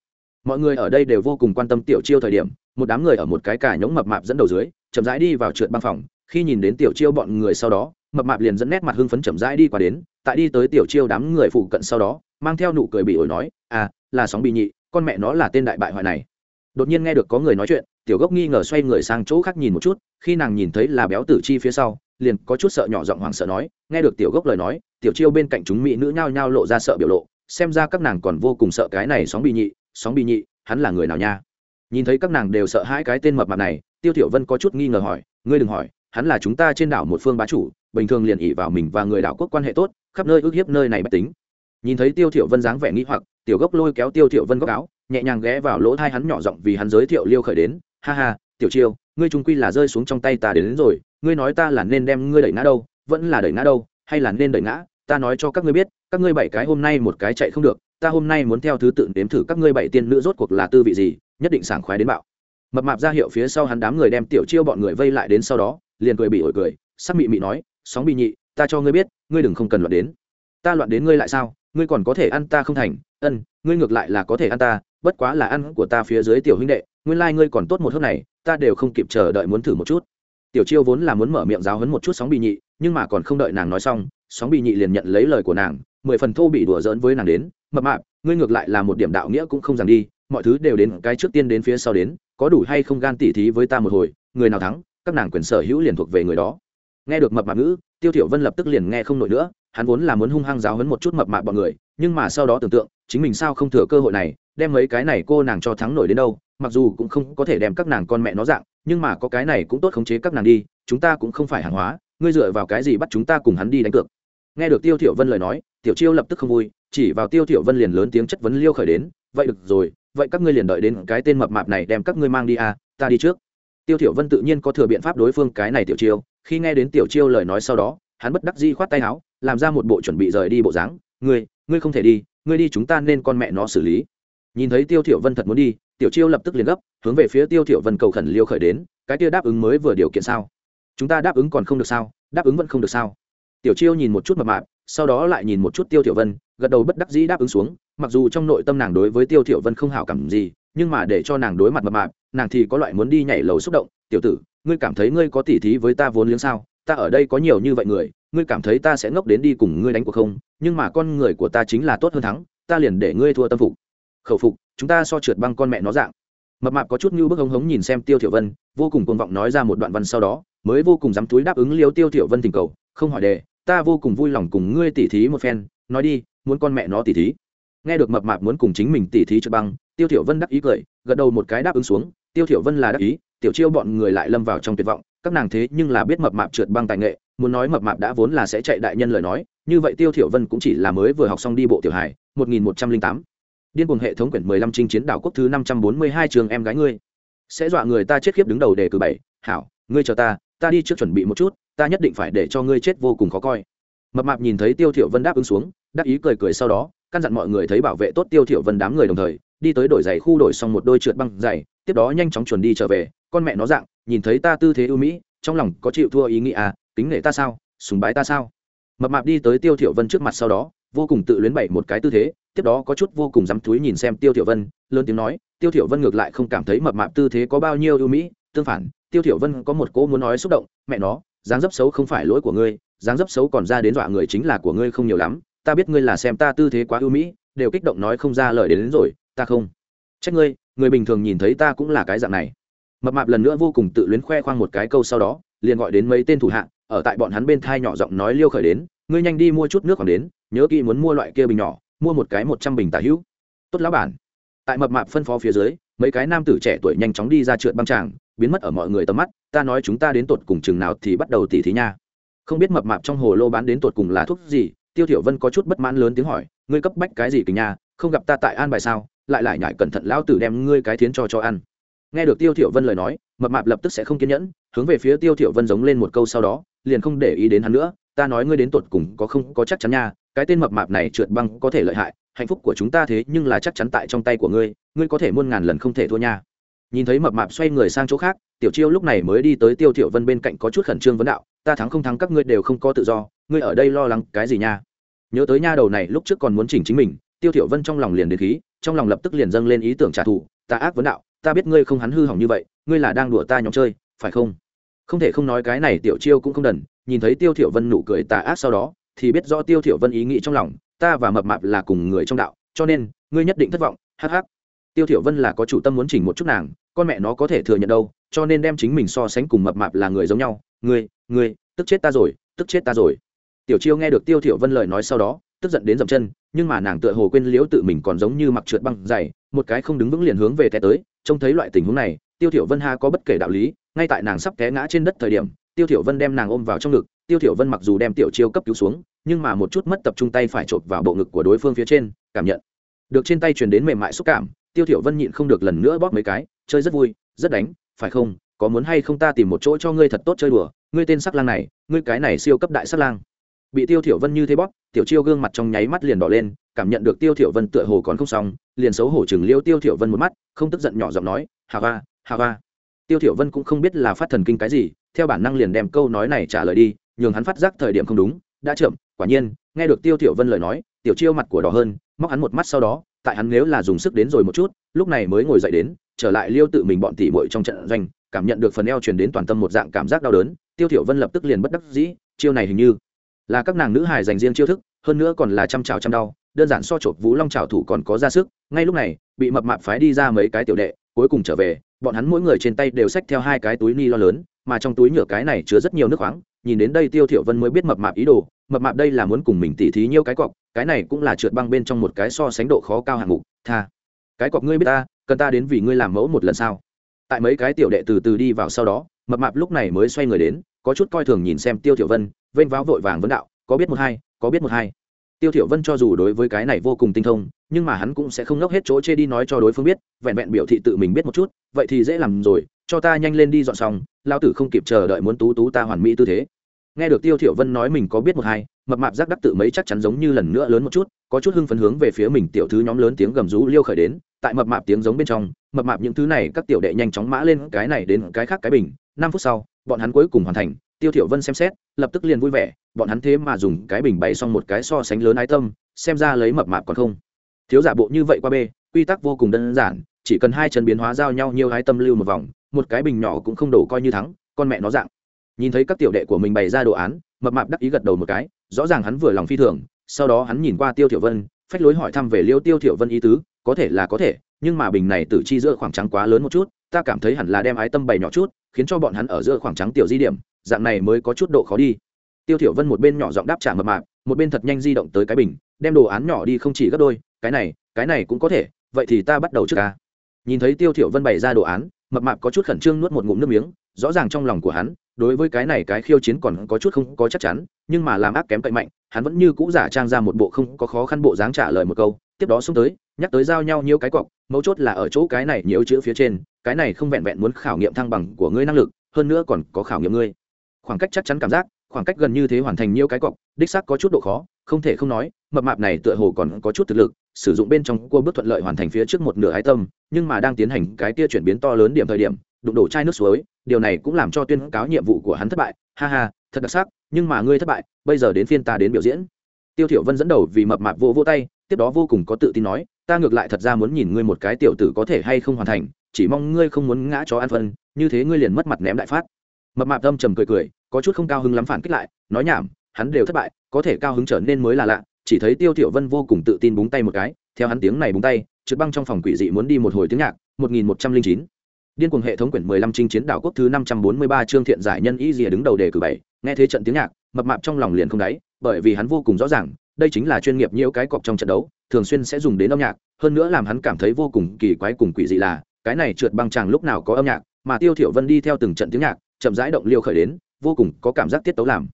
Mọi người ở đây đều vô cùng quan tâm tiểu chiêu thời điểm, một đám người ở một cái cà nhống mập mạp dẫn đầu dưới, chậm rãi đi vào trượt băng phòng. Khi nhìn đến tiểu chiêu bọn người sau đó, mập mạp liền dẫn nét mặt hưng phấn chậm rãi đi qua đến. Tại đi tới tiểu chiêu đám người phụ cận sau đó, mang theo nụ cười bị ổi nói à là sóng bị nhị, con mẹ nó là tên đại bại hoại này. Đột nhiên nghe được có người nói chuyện, tiểu gốc nghi ngờ xoay người sang chỗ khác nhìn một chút, khi nàng nhìn thấy là béo tử chi phía sau liền có chút sợ nhỏ giọng hoảng sợ nói, nghe được tiểu gốc lời nói, tiểu chiêu bên cạnh chúng mỹ nữ nhao nhao lộ ra sợ biểu lộ, xem ra các nàng còn vô cùng sợ cái này sóng bị nhị, sóng bị nhị, hắn là người nào nha? Nhìn thấy các nàng đều sợ hãi cái tên mập mạp này, tiêu tiểu vân có chút nghi ngờ hỏi, ngươi đừng hỏi, hắn là chúng ta trên đảo một phương bá chủ, bình thường liền ỉ vào mình và người đảo quốc quan hệ tốt, khắp nơi ước hiếp nơi này bách tính. Nhìn thấy tiêu tiểu vân dáng vẻ nghĩ hoặc, tiểu gốc lôi kéo tiêu tiểu vân góc áo, nhẹ nhàng ghé vào lỗ tai hắn nhỏ giọng vì hắn giới thiệu liêu khởi đến, ha ha, tiểu chiêu ngươi trung quy là rơi xuống trong tay ta đến, đến rồi ngươi nói ta là nên đem ngươi đẩy ngã đâu vẫn là đẩy ngã đâu hay là nên đẩy ngã ta nói cho các ngươi biết các ngươi bảy cái hôm nay một cái chạy không được ta hôm nay muốn theo thứ tự đếm thử các ngươi bảy tiên nữ rốt cuộc là tư vị gì nhất định sảng khoái đến bạo. Mập mạp ra hiệu phía sau hắn đám người đem tiểu chiêu bọn người vây lại đến sau đó liền cười bị ổi cười sắc mị mị nói sóng bị nhị ta cho ngươi biết ngươi đừng không cần loạn đến. Ta loạn đến ngươi lại sao ngươi còn có thể ăn ta không thành ân ngươi ngược lại là có thể ăn ta bất quá là ăn của ta phía dưới tiểu huynh đệ nguyên lai ngươi còn tốt một hớp này ta đều không kịp chờ đợi muốn thử một chút. Tiểu chiêu vốn là muốn mở miệng giáo hấn một chút sóng bị nhị, nhưng mà còn không đợi nàng nói xong, sóng bị nhị liền nhận lấy lời của nàng, mười phần thô bị đùa giỡn với nàng đến, mập mạp, ngươi ngược lại là một điểm đạo nghĩa cũng không rằng đi, mọi thứ đều đến cái trước tiên đến phía sau đến, có đủ hay không gan tỉ thí với ta một hồi, người nào thắng, các nàng quyền sở hữu liền thuộc về người đó. Nghe được mập mạp ngữ, tiêu thiểu vân lập tức liền nghe không nổi nữa, hắn vốn là muốn hung hăng giáo hấn một chút mập mạp bọn người, nhưng mà sau đó tưởng tượng, chính mình sao không thừa cơ hội này, đem mấy cái này cô nàng cho thắng nổi đến đâu mặc dù cũng không có thể đem các nàng con mẹ nó dạng, nhưng mà có cái này cũng tốt khống chế các nàng đi, chúng ta cũng không phải hàng hóa, ngươi dựa vào cái gì bắt chúng ta cùng hắn đi đánh cược? Nghe được tiêu thiểu vân lời nói, tiểu chiêu lập tức không vui, chỉ vào tiêu thiểu vân liền lớn tiếng chất vấn liêu khởi đến, vậy được rồi, vậy các ngươi liền đợi đến cái tên mập mạp này đem các ngươi mang đi à ta đi trước. Tiêu thiểu vân tự nhiên có thừa biện pháp đối phương cái này tiểu chiêu, khi nghe đến tiểu chiêu lời nói sau đó, hắn bất đắc dĩ khoát tay áo, làm ra một bộ chuẩn bị rời đi bộ dáng, ngươi ngươi không thể đi, ngươi đi chúng ta nên con mẹ nó xử lý. Nhìn thấy tiêu thiểu vân thật muốn đi tiểu chiêu lập tức liền gấp, hướng về phía tiêu thiểu vân cầu khẩn liêu khởi đến, cái kia đáp ứng mới vừa điều kiện sao? Chúng ta đáp ứng còn không được sao? Đáp ứng vẫn không được sao? Tiểu chiêu nhìn một chút mập mạp, sau đó lại nhìn một chút tiêu thiểu vân, gật đầu bất đắc dĩ đáp ứng xuống, mặc dù trong nội tâm nàng đối với tiêu thiểu vân không hảo cảm gì, nhưng mà để cho nàng đối mặt mập mạp, nàng thì có loại muốn đi nhảy lầu xúc động, tiểu tử, ngươi cảm thấy ngươi có tỉ thí với ta vốn liếng sao? Ta ở đây có nhiều như vậy người, ngươi cảm thấy ta sẽ ngốc đến đi cùng ngươi đánh cuộc không? Nhưng mà con người của ta chính là tốt hơn thắng, ta liền để ngươi thua tâm phục. Khẩu phục chúng ta so trượt băng con mẹ nó dạng. Mập mạp có chút như bức hống hống nhìn xem tiêu thiểu vân, vô cùng cuồng vọng nói ra một đoạn văn sau đó, mới vô cùng dám túi đáp ứng liêu tiêu thiểu vân tình cầu, không hỏi đề, ta vô cùng vui lòng cùng ngươi tỉ thí một phen, nói đi, muốn con mẹ nó tỉ thí. Nghe được mập mạp muốn cùng chính mình tỉ thí trượt băng, tiêu thiểu vân đắc ý cười, gật đầu một cái đáp ứng xuống, tiêu thiểu vân là đắc ý, tiểu chiêu bọn người lại lâm vào trong tuyệt vọng, các nàng thế nhưng là biết mập mạp trượt băng tài nghệ, muốn nói mập mạp đã vốn là sẽ chạy đại nhân lời nói, như vậy tiêu thiểu vân cũng chỉ là mới vừa học xong đi bộ tiểu hải 1108 điên cuồng hệ thống quyển 15 trinh chiến đảo quốc thứ 542 trường em gái ngươi. Sẽ dọa người ta chết khiếp đứng đầu đề cử bảy. Hảo, ngươi chờ ta ta đi trước chuẩn bị một chút, ta nhất định phải để cho ngươi chết vô cùng khó coi. Mập mạp nhìn thấy tiêu thiểu vân đáp ứng xuống đáp ý cười cười sau đó, căn dặn mọi người thấy bảo vệ tốt tiêu thiểu vân đám người đồng thời, đi tới đổi giày khu đổi xong một đôi trượt băng giày, tiếp đó nhanh chóng chuẩn đi trở về. Con mẹ nó dạng, nhìn thấy ta tư thế ưu mỹ, trong lòng có chịu thua ý nghĩ à tính nể ta sao, sùng bái ta sao? Mập mạp đi tới tiêu thiểu vân trước mặt sau đó vô cùng tự luyến bày một cái tư thế tiếp đó có chút vô cùng dám túi nhìn xem tiêu thiểu vân lớn tiếng nói tiêu thiểu vân ngược lại không cảm thấy mập mạp tư thế có bao nhiêu ưu mỹ tương phản tiêu thiểu vân có một cố muốn nói xúc động mẹ nó dáng dấp xấu không phải lỗi của ngươi dáng dấp xấu còn ra đến dọa người chính là của ngươi không nhiều lắm ta biết ngươi là xem ta tư thế quá ưu mỹ đều kích động nói không ra lời đến, đến rồi ta không trách ngươi người bình thường nhìn thấy ta cũng là cái dạng này. Mập mạp lần nữa vô cùng tự luyến khoe khoang một cái câu sau đó liền gọi đến mấy tên thủ hạ ở tại bọn hắn bên thai nhỏ giọng nói liêu khởi đến, ngươi nhanh đi mua chút nước còn đến, nhớ kỹ muốn mua loại kia bình nhỏ, mua một cái một trăm bình tả hữu. Tốt lão bản. Tại mập mạp phân phó phía dưới, mấy cái nam tử trẻ tuổi nhanh chóng đi ra trượt băng tràng, biến mất ở mọi người tầm mắt, ta nói chúng ta đến tột cùng chừng nào thì bắt đầu tỉ thí nha. Không biết mập mạp trong hồ lô bán đến tột cùng là thuốc gì, tiêu thiểu vân có chút bất mãn lớn tiếng hỏi, ngươi cấp bách cái gì kình nha, không gặp ta tại an bài sao, lại lại nhảy cẩn thận lão tử đem ngươi cái thiến cho cho ăn. Nghe được tiêu thiểu vân lời nói, mập mạp lập tức sẽ không kiên nhẫn, hướng về phía tiêu thiểu vân giống lên một câu sau đó liền không để ý đến hắn nữa, ta nói ngươi đến tột cùng có không có chắc chắn nha, cái tên mập mạp này trượt băng có thể lợi hại, hạnh phúc của chúng ta thế nhưng là chắc chắn tại trong tay của ngươi ngươi có thể muôn ngàn lần không thể thua nha. Nhìn thấy mập mạp xoay người sang chỗ khác, tiểu chiêu lúc này mới đi tới tiêu thiểu vân bên cạnh có chút khẩn trương vấn đạo, ta thắng không thắng các ngươi đều không có tự do, ngươi ở đây lo lắng cái gì nha? Nhớ tới nha đầu này lúc trước còn muốn chỉnh chính mình, tiêu thiểu vân trong lòng liền đến khí, trong lòng lập tức liền dâng lên ý tưởng trả thù, ta ác vấn đạo, ta biết ngươi không hắn hư hỏng như vậy, ngươi là đang đùa ta nhóm chơi, phải không? Không thể không nói cái này tiểu chiêu cũng không đần, nhìn thấy tiêu thiểu vân nụ cười tà ác sau đó, thì biết rõ tiêu thiểu vân ý nghĩ trong lòng, ta và mập mạp là cùng người trong đạo, cho nên, ngươi nhất định thất vọng, hắc hắc. Tiêu thiểu vân là có chủ tâm muốn chỉnh một chút nàng, con mẹ nó có thể thừa nhận đâu, cho nên đem chính mình so sánh cùng mập mạp là người giống nhau, ngươi ngươi, tức chết ta rồi, tức chết ta rồi. Tiểu chiêu nghe được tiêu thiểu vân lời nói sau đó, tức giận đến dậm chân, nhưng mà nàng tựa hồ quên liễu tự mình còn giống như mặc trượt băng dày, một cái không đứng vững liền hướng về té tới, trông thấy loại tình huống này, tiêu thiểu vân ha có bất kể đạo lý ngay tại nàng sắp té ngã trên đất thời điểm, tiêu thiểu vân đem nàng ôm vào trong ngực. Tiêu thiểu vân mặc dù đem tiểu chiêu cấp cứu xuống, nhưng mà một chút mất tập trung tay phải chộp vào bộ ngực của đối phương phía trên, cảm nhận được trên tay truyền đến mềm mại xúc cảm, tiêu thiểu vân nhịn không được lần nữa bóp mấy cái, chơi rất vui, rất đánh, phải không? Có muốn hay không ta tìm một chỗ cho ngươi thật tốt chơi đùa? Ngươi tên sắc lang này, ngươi cái này siêu cấp đại sắc lang. Bị tiêu thiểu vân như thế bóp, tiểu chiêu gương mặt trong nháy mắt liền đỏ lên, cảm nhận được tiêu thiểu vân tựa hồ còn không xong, liền xấu hổ chừng liêu tiêu thiểu vân một mắt, không tức giận nhỏ giọng nói, hà va hà va tiêu thiểu vân cũng không biết là phát thần kinh cái gì, theo bản năng liền đem câu nói này trả lời đi, nhường hắn phát giác thời điểm không đúng, đã chậm, quả nhiên, nghe được tiêu thiểu vân lời nói, tiểu chiêu mặt của đỏ hơn, móc hắn một mắt sau đó, tại hắn nếu là dùng sức đến rồi một chút, lúc này mới ngồi dậy đến, trở lại liêu tự mình bọn tỷ muội trong trận doanh, cảm nhận được phần eo truyền đến toàn tâm một dạng cảm giác đau đớn, tiêu thiểu vân lập tức liền bất đắc dĩ, chiêu này hình như là các nàng nữ hài dành riêng chiêu thức, hơn nữa còn là chăm chào chăm đau, đơn giản so chộp vũ long chảo thủ còn có ra sức, ngay lúc này, bị mập mạp phái đi ra mấy cái tiểu đệ, cuối cùng trở về bọn hắn mỗi người trên tay đều xách theo hai cái túi ni lo lớn, mà trong túi nhựa cái này chứa rất nhiều nước khoáng, nhìn đến đây tiêu thiểu vân mới biết mập mạp ý đồ, mập mạp đây là muốn cùng mình tỉ thí nhiêu cái cọc, cái này cũng là trượt băng bên trong một cái so sánh độ khó cao hạng mục, tha. Cái cọc ngươi biết ta, cần ta đến vì ngươi làm mẫu một lần sao? Tại mấy cái tiểu đệ từ từ đi vào sau đó, mập mạp lúc này mới xoay người đến, có chút coi thường nhìn xem tiêu thiểu vân, vênh váo vội vàng vấn đạo, có biết một hai, có biết một hai? Tiêu thiểu vân cho dù đối với cái này vô cùng tinh thông, nhưng mà hắn cũng sẽ không ngốc hết chỗ chê đi nói cho đối phương biết, vẹn vẹn biểu thị tự mình biết một chút, vậy thì dễ làm rồi, cho ta nhanh lên đi dọn xong, lao tử không kịp chờ đợi muốn tú tú ta hoàn mỹ tư thế. Nghe được tiêu thiểu vân nói mình có biết một hai, mập mạp giác đắc tự mấy chắc chắn giống như lần nữa lớn một chút, có chút hưng phấn hướng về phía mình tiểu thứ nhóm lớn tiếng gầm rú liêu khởi đến, tại mập mạp tiếng giống bên trong, mập mạp những thứ này các tiểu đệ nhanh chóng mã lên cái này đến cái khác cái bình, năm phút sau, bọn hắn cuối cùng hoàn thành tiêu thiểu vân xem xét lập tức liền vui vẻ bọn hắn thế mà dùng cái bình bày xong một cái so sánh lớn ái tâm xem ra lấy mập mạp còn không. Thiếu giả bộ như vậy qua bê, quy tắc vô cùng đơn giản chỉ cần hai chân biến hóa giao nhau nhiều ái tâm lưu một vòng một cái bình nhỏ cũng không đổ coi như thắng con mẹ nó dạng. Nhìn thấy các tiểu đệ của mình bày ra đồ án mập mạp đắc ý gật đầu một cái rõ ràng hắn vừa lòng phi thường sau đó hắn nhìn qua tiêu thiểu vân phách lối hỏi thăm về liêu tiêu thiểu vân ý tứ có thể là có thể nhưng mà bình này tử chi giữa khoảng trắng quá lớn một chút ta cảm thấy hẳn là đem ái tâm bày nhỏ chút khiến cho bọn hắn ở giữa khoảng trắng tiểu di điểm dạng này mới có chút độ khó đi. Tiêu thiểu vân một bên nhỏ giọng đáp trả mập mạp, một bên thật nhanh di động tới cái bình, đem đồ án nhỏ đi không chỉ gấp đôi, cái này cái này cũng có thể, vậy thì ta bắt đầu trước ca. Nhìn thấy tiêu thiểu vân bày ra đồ án, mập mạp có chút khẩn trương nuốt một ngụm nước miếng, rõ ràng trong lòng của hắn, đối với cái này cái khiêu chiến còn có chút không có chắc chắn, nhưng mà làm ác kém cậy mạnh, hắn vẫn như cũ giả trang ra một bộ không có khó khăn bộ dáng trả lời một câu, tiếp đó xuống tới, nhắc tới giao nhau nhiều cái cọc, mấu chốt là ở chỗ cái này nhiều chữ phía trên, cái này không vẹn vẹn muốn khảo nghiệm thăng bằng của ngươi năng lực, hơn nữa còn có khảo nghiệm ngươi khoảng cách chắc chắn cảm giác, khoảng cách gần như thế hoàn thành nhiều cái cọc, đích xác có chút độ khó, không thể không nói, mập mạp này tựa hồ còn có chút thực lực, sử dụng bên trong cua bước thuận lợi hoàn thành phía trước một nửa ái tâm, nhưng mà đang tiến hành cái tia chuyển biến to lớn điểm thời điểm, đụng đổ chai nước suối, điều này cũng làm cho tuyên cáo nhiệm vụ của hắn thất bại. Ha ha, thật đặc sắc, nhưng mà ngươi thất bại, bây giờ đến phiên ta đến biểu diễn. Tiêu thiểu vân dẫn đầu vì mập mạp vô vô tay, tiếp đó vô cùng có tự tin nói, ta ngược lại thật ra muốn nhìn ngươi một cái tiểu tử có thể hay không hoàn thành, chỉ mong ngươi không muốn ngã chó ăn phân, như thế ngươi liền mất mặt ném đại phát mập mạp tâm trầm cười cười, có chút không cao hứng lắm phản kích lại, nói nhảm, hắn đều thất bại, có thể cao hứng trở nên mới là lạ, chỉ thấy tiêu thiểu vân vô cùng tự tin búng tay một cái, theo hắn tiếng này búng tay trượt băng trong phòng quỷ dị muốn đi một hồi tiếng nhạc 1109 điên cuồng hệ thống quyển 15 trinh chiến đảo quốc thứ 543 chương thiện giải nhân y dìa đứng đầu đề cử bảy, nghe thế trận tiếng nhạc, mập mạp trong lòng liền không đáy, bởi vì hắn vô cùng rõ ràng, đây chính là chuyên nghiệp nhiễu cái cọc trong trận đấu, thường xuyên sẽ dùng đến âm nhạc, hơn nữa làm hắn cảm thấy vô cùng kỳ quái cùng quỷ dị là, cái này trượt băng chàng lúc nào có âm nhạc, mà tiêu thiểu vân đi theo từng trận tiếng nhạc chậm rãi động liêu khởi đến, vô cùng có cảm giác tiết tấu làm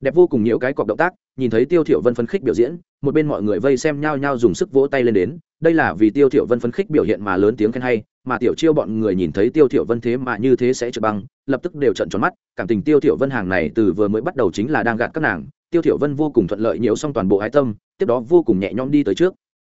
đẹp vô cùng nhiễu cái cọc động tác, nhìn thấy tiêu thiểu vân phấn khích biểu diễn, một bên mọi người vây xem nhau nhau dùng sức vỗ tay lên đến, đây là vì tiêu thiểu vân phấn khích biểu hiện mà lớn tiếng khen hay, mà tiểu chiêu bọn người nhìn thấy tiêu thiểu vân thế mà như thế sẽ trượt băng, lập tức đều trợn tròn mắt, cảm tình tiêu thiểu vân hàng này từ vừa mới bắt đầu chính là đang gạt các nàng, tiêu thiểu vân vô cùng thuận lợi nhiễu xong toàn bộ ái tâm, tiếp đó vô cùng nhẹ nhõm đi tới trước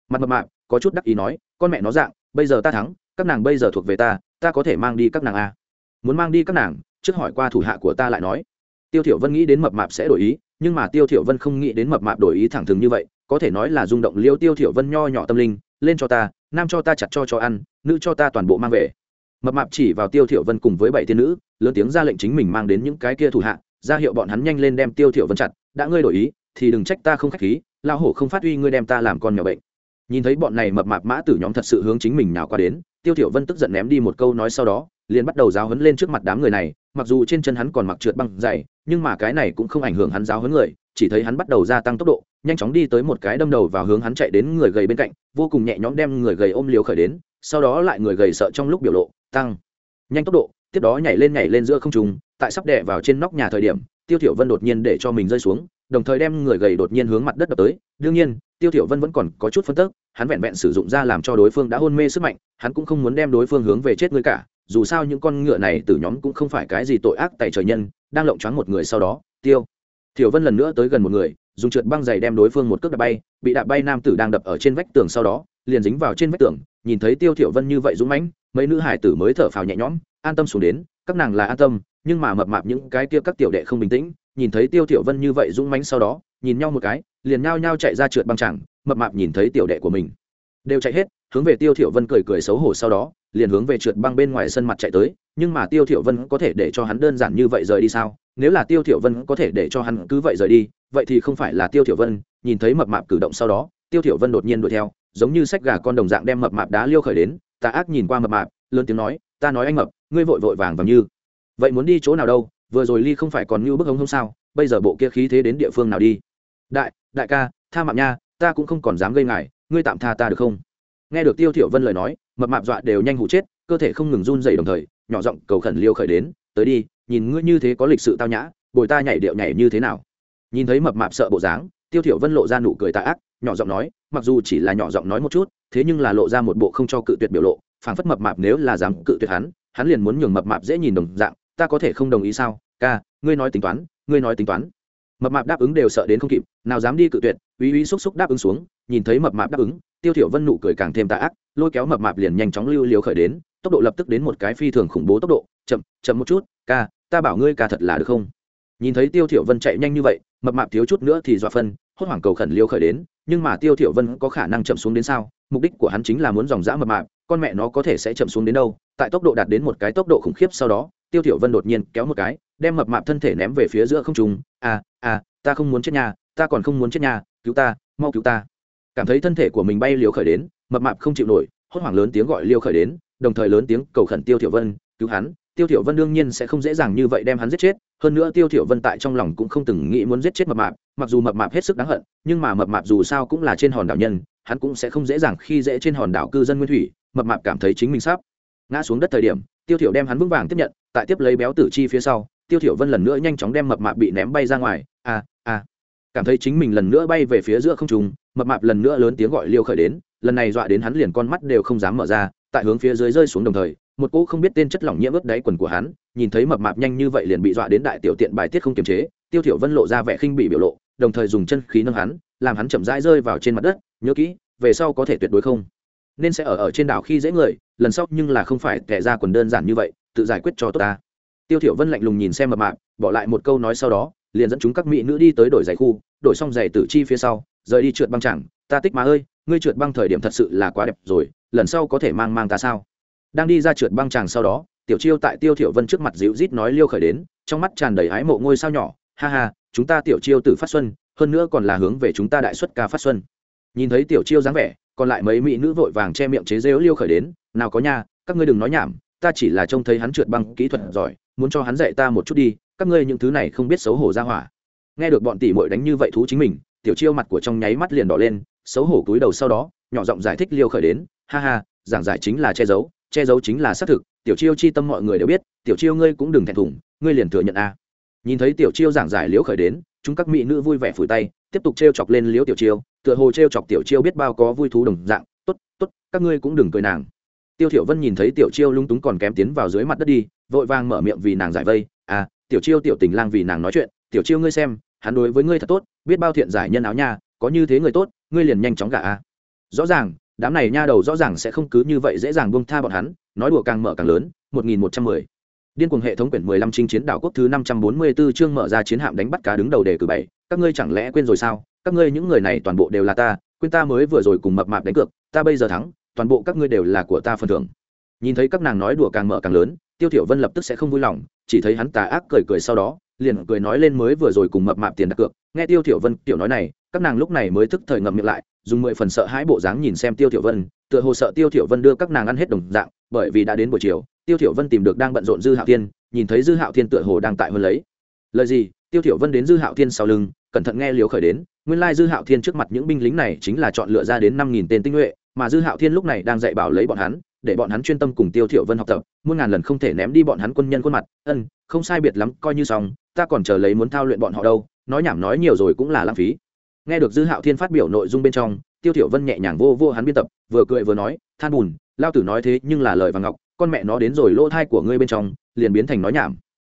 mặt mập mạp, có chút đắc ý nói, con mẹ nó dạng, bây giờ ta thắng, các nàng bây giờ thuộc về ta ta có thể mang đi các nàng à? muốn mang đi các nàng trước hỏi qua thủ hạ của ta lại nói. Tiêu thiểu vân nghĩ đến mập mạp sẽ đổi ý, nhưng mà tiêu thiểu vân không nghĩ đến mập mạp đổi ý thẳng thừng như vậy, có thể nói là rung động liêu tiêu thiểu vân nho nhỏ tâm linh, lên cho ta, nam cho ta chặt cho cho ăn, nữ cho ta toàn bộ mang về. Mập mạp chỉ vào tiêu thiểu vân cùng với bảy tiên nữ, lớn tiếng ra lệnh chính mình mang đến những cái kia thủ hạ, ra hiệu bọn hắn nhanh lên đem tiêu thiểu vân chặt, đã ngươi đổi ý, thì đừng trách ta không khách khí lao hổ không phát uy ngươi đem ta làm con nhỏ bệnh. Nhìn thấy bọn này mập mạp mã tử nhóm thật sự hướng chính mình nào qua đến, tiêu thiểu vân tức giận ném đi một câu nói sau đó liền bắt đầu giáo huấn lên trước mặt đám người này, mặc dù trên chân hắn còn mặc trượt băng dày, nhưng mà cái này cũng không ảnh hưởng hắn giáo huấn người, chỉ thấy hắn bắt đầu gia tăng tốc độ, nhanh chóng đi tới một cái đâm đầu vào hướng hắn chạy đến người gầy bên cạnh, vô cùng nhẹ nhõm đem người gầy ôm liều khởi đến, sau đó lại người gầy sợ trong lúc biểu lộ, tăng, nhanh tốc độ, tiếp đó nhảy lên nhảy lên giữa không trung, tại sắp đè vào trên nóc nhà thời điểm, tiêu thiểu vân đột nhiên để cho mình rơi xuống, đồng thời đem người gầy đột nhiên hướng mặt đất đập tới, đương nhiên, tiêu thiểu vân vẫn còn có chút phân tức, hắn vẹn vẹn sử dụng ra làm cho đối phương đã hôn mê sức mạnh, hắn cũng không muốn đem đối phương hướng về chết người cả dù sao những con ngựa này từ nhóm cũng không phải cái gì tội ác tại trời nhân, đang lộng choáng một người sau đó, tiêu. Thiểu vân lần nữa tới gần một người, dùng trượt băng giày đem đối phương một cước đạp bay, bị đạp bay nam tử đang đập ở trên vách tường sau đó, liền dính vào trên vách tường, nhìn thấy tiêu thiểu vân như vậy dũng mãnh, mấy nữ hải tử mới thở phào nhẹ nhõm, an tâm xuống đến, các nàng là an tâm, nhưng mà mập mạp những cái kia các tiểu đệ không bình tĩnh, nhìn thấy tiêu thiểu vân như vậy dũng mãnh sau đó, nhìn nhau một cái, liền nhao nhao chạy ra trượt băng chẳng, mập mạp nhìn thấy tiểu đệ của mình đều chạy hết, hướng về tiêu thiểu vân cười cười xấu hổ sau đó, liền hướng về trượt băng bên ngoài sân mặt chạy tới, nhưng mà tiêu thiểu vân có thể để cho hắn đơn giản như vậy rời đi sao? Nếu là tiêu thiểu vân có thể để cho hắn cứ vậy rời đi, vậy thì không phải là tiêu thiểu vân, nhìn thấy mập mạp cử động sau đó, tiêu thiểu vân đột nhiên đuổi theo, giống như sách gà con đồng dạng đem mập mạp đá liêu khởi đến ta ác nhìn qua mập mạp, lớn tiếng nói, ta nói anh mập, ngươi vội vội vàng vàng như. Vậy muốn đi chỗ nào đâu? Vừa rồi ly không phải còn như bức hống không sao? Bây giờ bộ kia khí thế đến địa phương nào đi? Đại đại ca, tha mạp nha, ta cũng không còn dám gây ngại ngươi tạm tha ta được không? Nghe được tiêu thiểu vân lời nói, mập mạp dọa đều nhanh hụ chết, cơ thể không ngừng run rẩy đồng thời, nhỏ giọng cầu khẩn liêu khởi đến, tới đi, nhìn ngươi như thế có lịch sự tao nhã, bồi ta nhảy điệu nhảy như thế nào? Nhìn thấy mập mạp sợ bộ dáng, tiêu thiểu vân lộ ra nụ cười tà ác, nhỏ giọng nói, mặc dù chỉ là nhỏ giọng nói một chút, thế nhưng là lộ ra một bộ không cho cự tuyệt biểu lộ, phảng phất mập mạp nếu là dám cự tuyệt hắn hắn liền muốn nhường mập mạp dễ nhìn đồng dạng, ta có thể không đồng ý sao? Ca, ngươi nói tính toán, ngươi nói tính toán mập mạp đáp ứng đều sợ đến không kịp, nào dám đi cự tuyệt, uy uy xúc xúc đáp ứng xuống, nhìn thấy mập mạp đáp ứng, tiêu thiểu vân nụ cười càng thêm tà ác, lôi kéo mập mạp liền nhanh chóng lưu liều khởi đến, tốc độ lập tức đến một cái phi thường khủng bố tốc độ, chậm chậm một chút, ca, ta bảo ngươi ca thật là được không? Nhìn thấy tiêu thiểu vân chạy nhanh như vậy, mập mạp thiếu chút nữa thì dọa phân, hốt hoảng cầu khẩn liều khởi đến, nhưng mà tiêu thiểu vân có khả năng chậm xuống đến sao? Mục đích của hắn chính là muốn dòng dã mập mạp, con mẹ nó có thể sẽ chậm xuống đến đâu? Tại tốc độ đạt đến một cái tốc độ khủng khiếp sau đó tiêu thiểu vân đột nhiên kéo một cái, đem mập mạp thân thể ném về phía giữa không trung. À à ta không muốn chết nhà ta còn không muốn chết nhà cứu ta, mau cứu ta. Cảm thấy thân thể của mình bay liều khởi đến, mập mạp không chịu nổi, hốt hoảng lớn tiếng gọi liêu khởi đến, đồng thời lớn tiếng cầu khẩn tiêu thiểu vân, cứu hắn. Tiêu thiểu vân đương nhiên sẽ không dễ dàng như vậy đem hắn giết chết. Hơn nữa tiêu thiểu vân tại trong lòng cũng không từng nghĩ muốn giết chết mập mạp, mặc dù mập mạp hết sức đáng hận, nhưng mà mập mạp dù sao cũng là trên hòn đảo nhân, hắn cũng sẽ không dễ dàng khi dễ trên hòn đảo cư dân nguyên thủy, mập mạp cảm thấy chính mình sắp ngã xuống đất thời điểm tiêu thiểu đem hắn vững vàng tiếp nhận tại tiếp lấy béo tử chi phía sau tiêu thiểu vân lần nữa nhanh chóng đem mập mạp bị ném bay ra ngoài a à, a à. cảm thấy chính mình lần nữa bay về phía giữa không trung mập mạp lần nữa lớn tiếng gọi liêu khởi đến lần này dọa đến hắn liền con mắt đều không dám mở ra tại hướng phía dưới rơi xuống đồng thời một cỗ không biết tên chất lỏng nhiễm ướt đáy quần của hắn nhìn thấy mập mạp nhanh như vậy liền bị dọa đến đại tiểu tiện bài tiết không kiềm chế tiêu thiểu vân lộ ra vẻ khinh bỉ biểu lộ đồng thời dùng chân khí nâng hắn làm hắn chậm rãi rơi vào trên mặt đất nhớ kỹ về sau có thể tuyệt đối không nên sẽ ở ở trên đảo khi dễ người, lần sau nhưng là không phải kẻ ra quần đơn giản như vậy, tự giải quyết cho tốt ta. Tiêu thiểu vân lạnh lùng nhìn xem mập mạp, bỏ lại một câu nói sau đó, liền dẫn chúng các mỹ nữ đi tới đổi giày khu, đổi xong giày tử chi phía sau, rời đi trượt băng chẳng. Ta tích má ơi, ngươi trượt băng thời điểm thật sự là quá đẹp rồi, lần sau có thể mang mang ta sao? Đang đi ra trượt băng chẳng sau đó, tiểu chiêu tại tiêu thiểu vân trước mặt dịu rít nói liêu khởi đến, trong mắt tràn đầy hái mộ ngôi sao nhỏ. Ha ha, chúng ta tiểu chiêu tử phát xuân, hơn nữa còn là hướng về chúng ta đại xuất ca phát xuân. Nhìn thấy tiểu chiêu dáng vẻ còn lại mấy mỹ nữ vội vàng che miệng chế rêu liêu khởi đến, nào có nha, các ngươi đừng nói nhảm, ta chỉ là trông thấy hắn trượt băng kỹ thuật giỏi, muốn cho hắn dạy ta một chút đi, các ngươi những thứ này không biết xấu hổ ra hỏa. Nghe được bọn tỷ muội đánh như vậy thú chính mình, tiểu chiêu mặt của trong nháy mắt liền đỏ lên, xấu hổ cúi đầu sau đó, nhỏ giọng giải thích liêu khởi đến, ha ha, giảng giải chính là che giấu che giấu chính là xác thực, tiểu chiêu chi tâm mọi người đều biết, tiểu chiêu ngươi cũng đừng thẹn thùng, ngươi liền thừa nhận a. Nhìn thấy tiểu chiêu giảng giải liễu khởi đến, chúng các mỹ nữ vui vẻ phủi tay, tiếp tục trêu chọc lên liễu tiểu chiêu tựa hồ trêu chọc tiểu chiêu biết bao có vui thú đồng dạng, tốt tốt, các ngươi cũng đừng cười nàng. Tiêu thiểu vân nhìn thấy tiểu chiêu lung túng còn kém tiến vào dưới mặt đất đi, vội vàng mở miệng vì nàng giải vây à tiểu chiêu tiểu tình lang vì nàng nói chuyện, tiểu chiêu ngươi xem, hắn đối với ngươi thật tốt, biết bao thiện giải nhân áo nha, có như thế người tốt, ngươi liền nhanh chóng gả a. Rõ ràng, đám này nha đầu rõ ràng sẽ không cứ như vậy dễ dàng buông tha bọn hắn, nói đùa càng mở càng lớn 1110 điên cuồng hệ thống quyển 15 chinh chiến đảo quốc thứ 544 chương mở ra chiến hạm đánh bắt cá đứng đầu đề cử bảy, các ngươi chẳng lẽ quên rồi sao? Các ngươi những người này toàn bộ đều là ta, quên ta mới vừa rồi cùng mập mạp đánh cược, ta bây giờ thắng, toàn bộ các ngươi đều là của ta phần thưởng. Nhìn thấy các nàng nói đùa càng mở càng lớn, tiêu thiểu vân lập tức sẽ không vui lòng, chỉ thấy hắn tà ác cười cười sau đó, liền cười nói lên mới vừa rồi cùng mập mạp tiền đặt cược. Nghe tiêu thiểu vân tiểu nói này, các nàng lúc này mới thức thời ngậm miệng lại, dùng mười phần sợ hãi bộ dáng nhìn xem tiêu thiểu vân, tựa hồ sợ tiêu thiểu vân đưa các nàng ăn hết đồng dạng, bởi vì đã đến buổi chiều, tiêu thiểu vân tìm được đang bận rộn dư hạo thiên, nhìn thấy dư hạo thiên tựa hồ đang tại hơn lấy. Lời gì? Tiêu thiểu vân đến dư hạo thiên sau lưng, cẩn thận nghe liếu khởi đến nguyên lai dư hạo thiên trước mặt những binh lính này chính là chọn lựa ra đến năm nghìn tên tinh nhuệ, mà dư hạo thiên lúc này đang dạy bảo lấy bọn hắn, để bọn hắn chuyên tâm cùng tiêu thiểu vân học tập, muôn ngàn lần không thể ném đi bọn hắn quân nhân khuôn mặt. Ân, không sai biệt lắm, coi như xong, ta còn chờ lấy muốn thao luyện bọn họ đâu, nói nhảm nói nhiều rồi cũng là lãng phí. Nghe được dư hạo thiên phát biểu nội dung bên trong, tiêu thiểu vân nhẹ nhàng vô vô hắn biên tập, vừa cười vừa nói, than buồn lao tử nói thế nhưng là lời vàng ngọc, con mẹ nó đến rồi lỗ thai của ngươi bên trong, liền biến thành nói nhảm.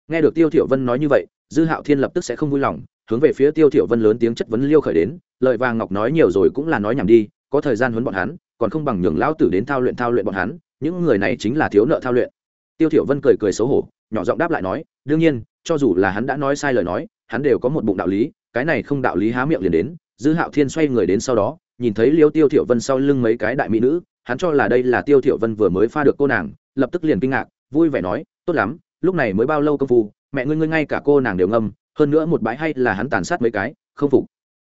Nghe được tiêu thiểu vân nói như vậy, dư hạo thiên lập tức sẽ không vui lòng hướng về phía tiêu thiểu vân lớn tiếng chất vấn liêu khởi đến, lời vàng ngọc nói nhiều rồi cũng là nói nhảm đi, có thời gian huấn bọn hắn, còn không bằng nhường lão tử đến thao luyện thao luyện bọn hắn, những người này chính là thiếu nợ thao luyện. Tiêu thiểu vân cười cười xấu hổ, nhỏ giọng đáp lại nói, đương nhiên, cho dù là hắn đã nói sai lời nói, hắn đều có một bụng đạo lý, cái này không đạo lý há miệng liền đến. Dư hạo thiên xoay người đến sau đó, nhìn thấy liêu tiêu thiểu vân sau lưng mấy cái đại mỹ nữ, hắn cho là đây là tiêu thiểu vân vừa mới pha được cô nàng, lập tức liền kinh ngạc, vui vẻ nói, tốt lắm, lúc này mới bao lâu công phu, mẹ ngươi ngươi ngay cả cô nàng đều ngâm hơn nữa một bãi hay là hắn tàn sát mấy cái, không phục.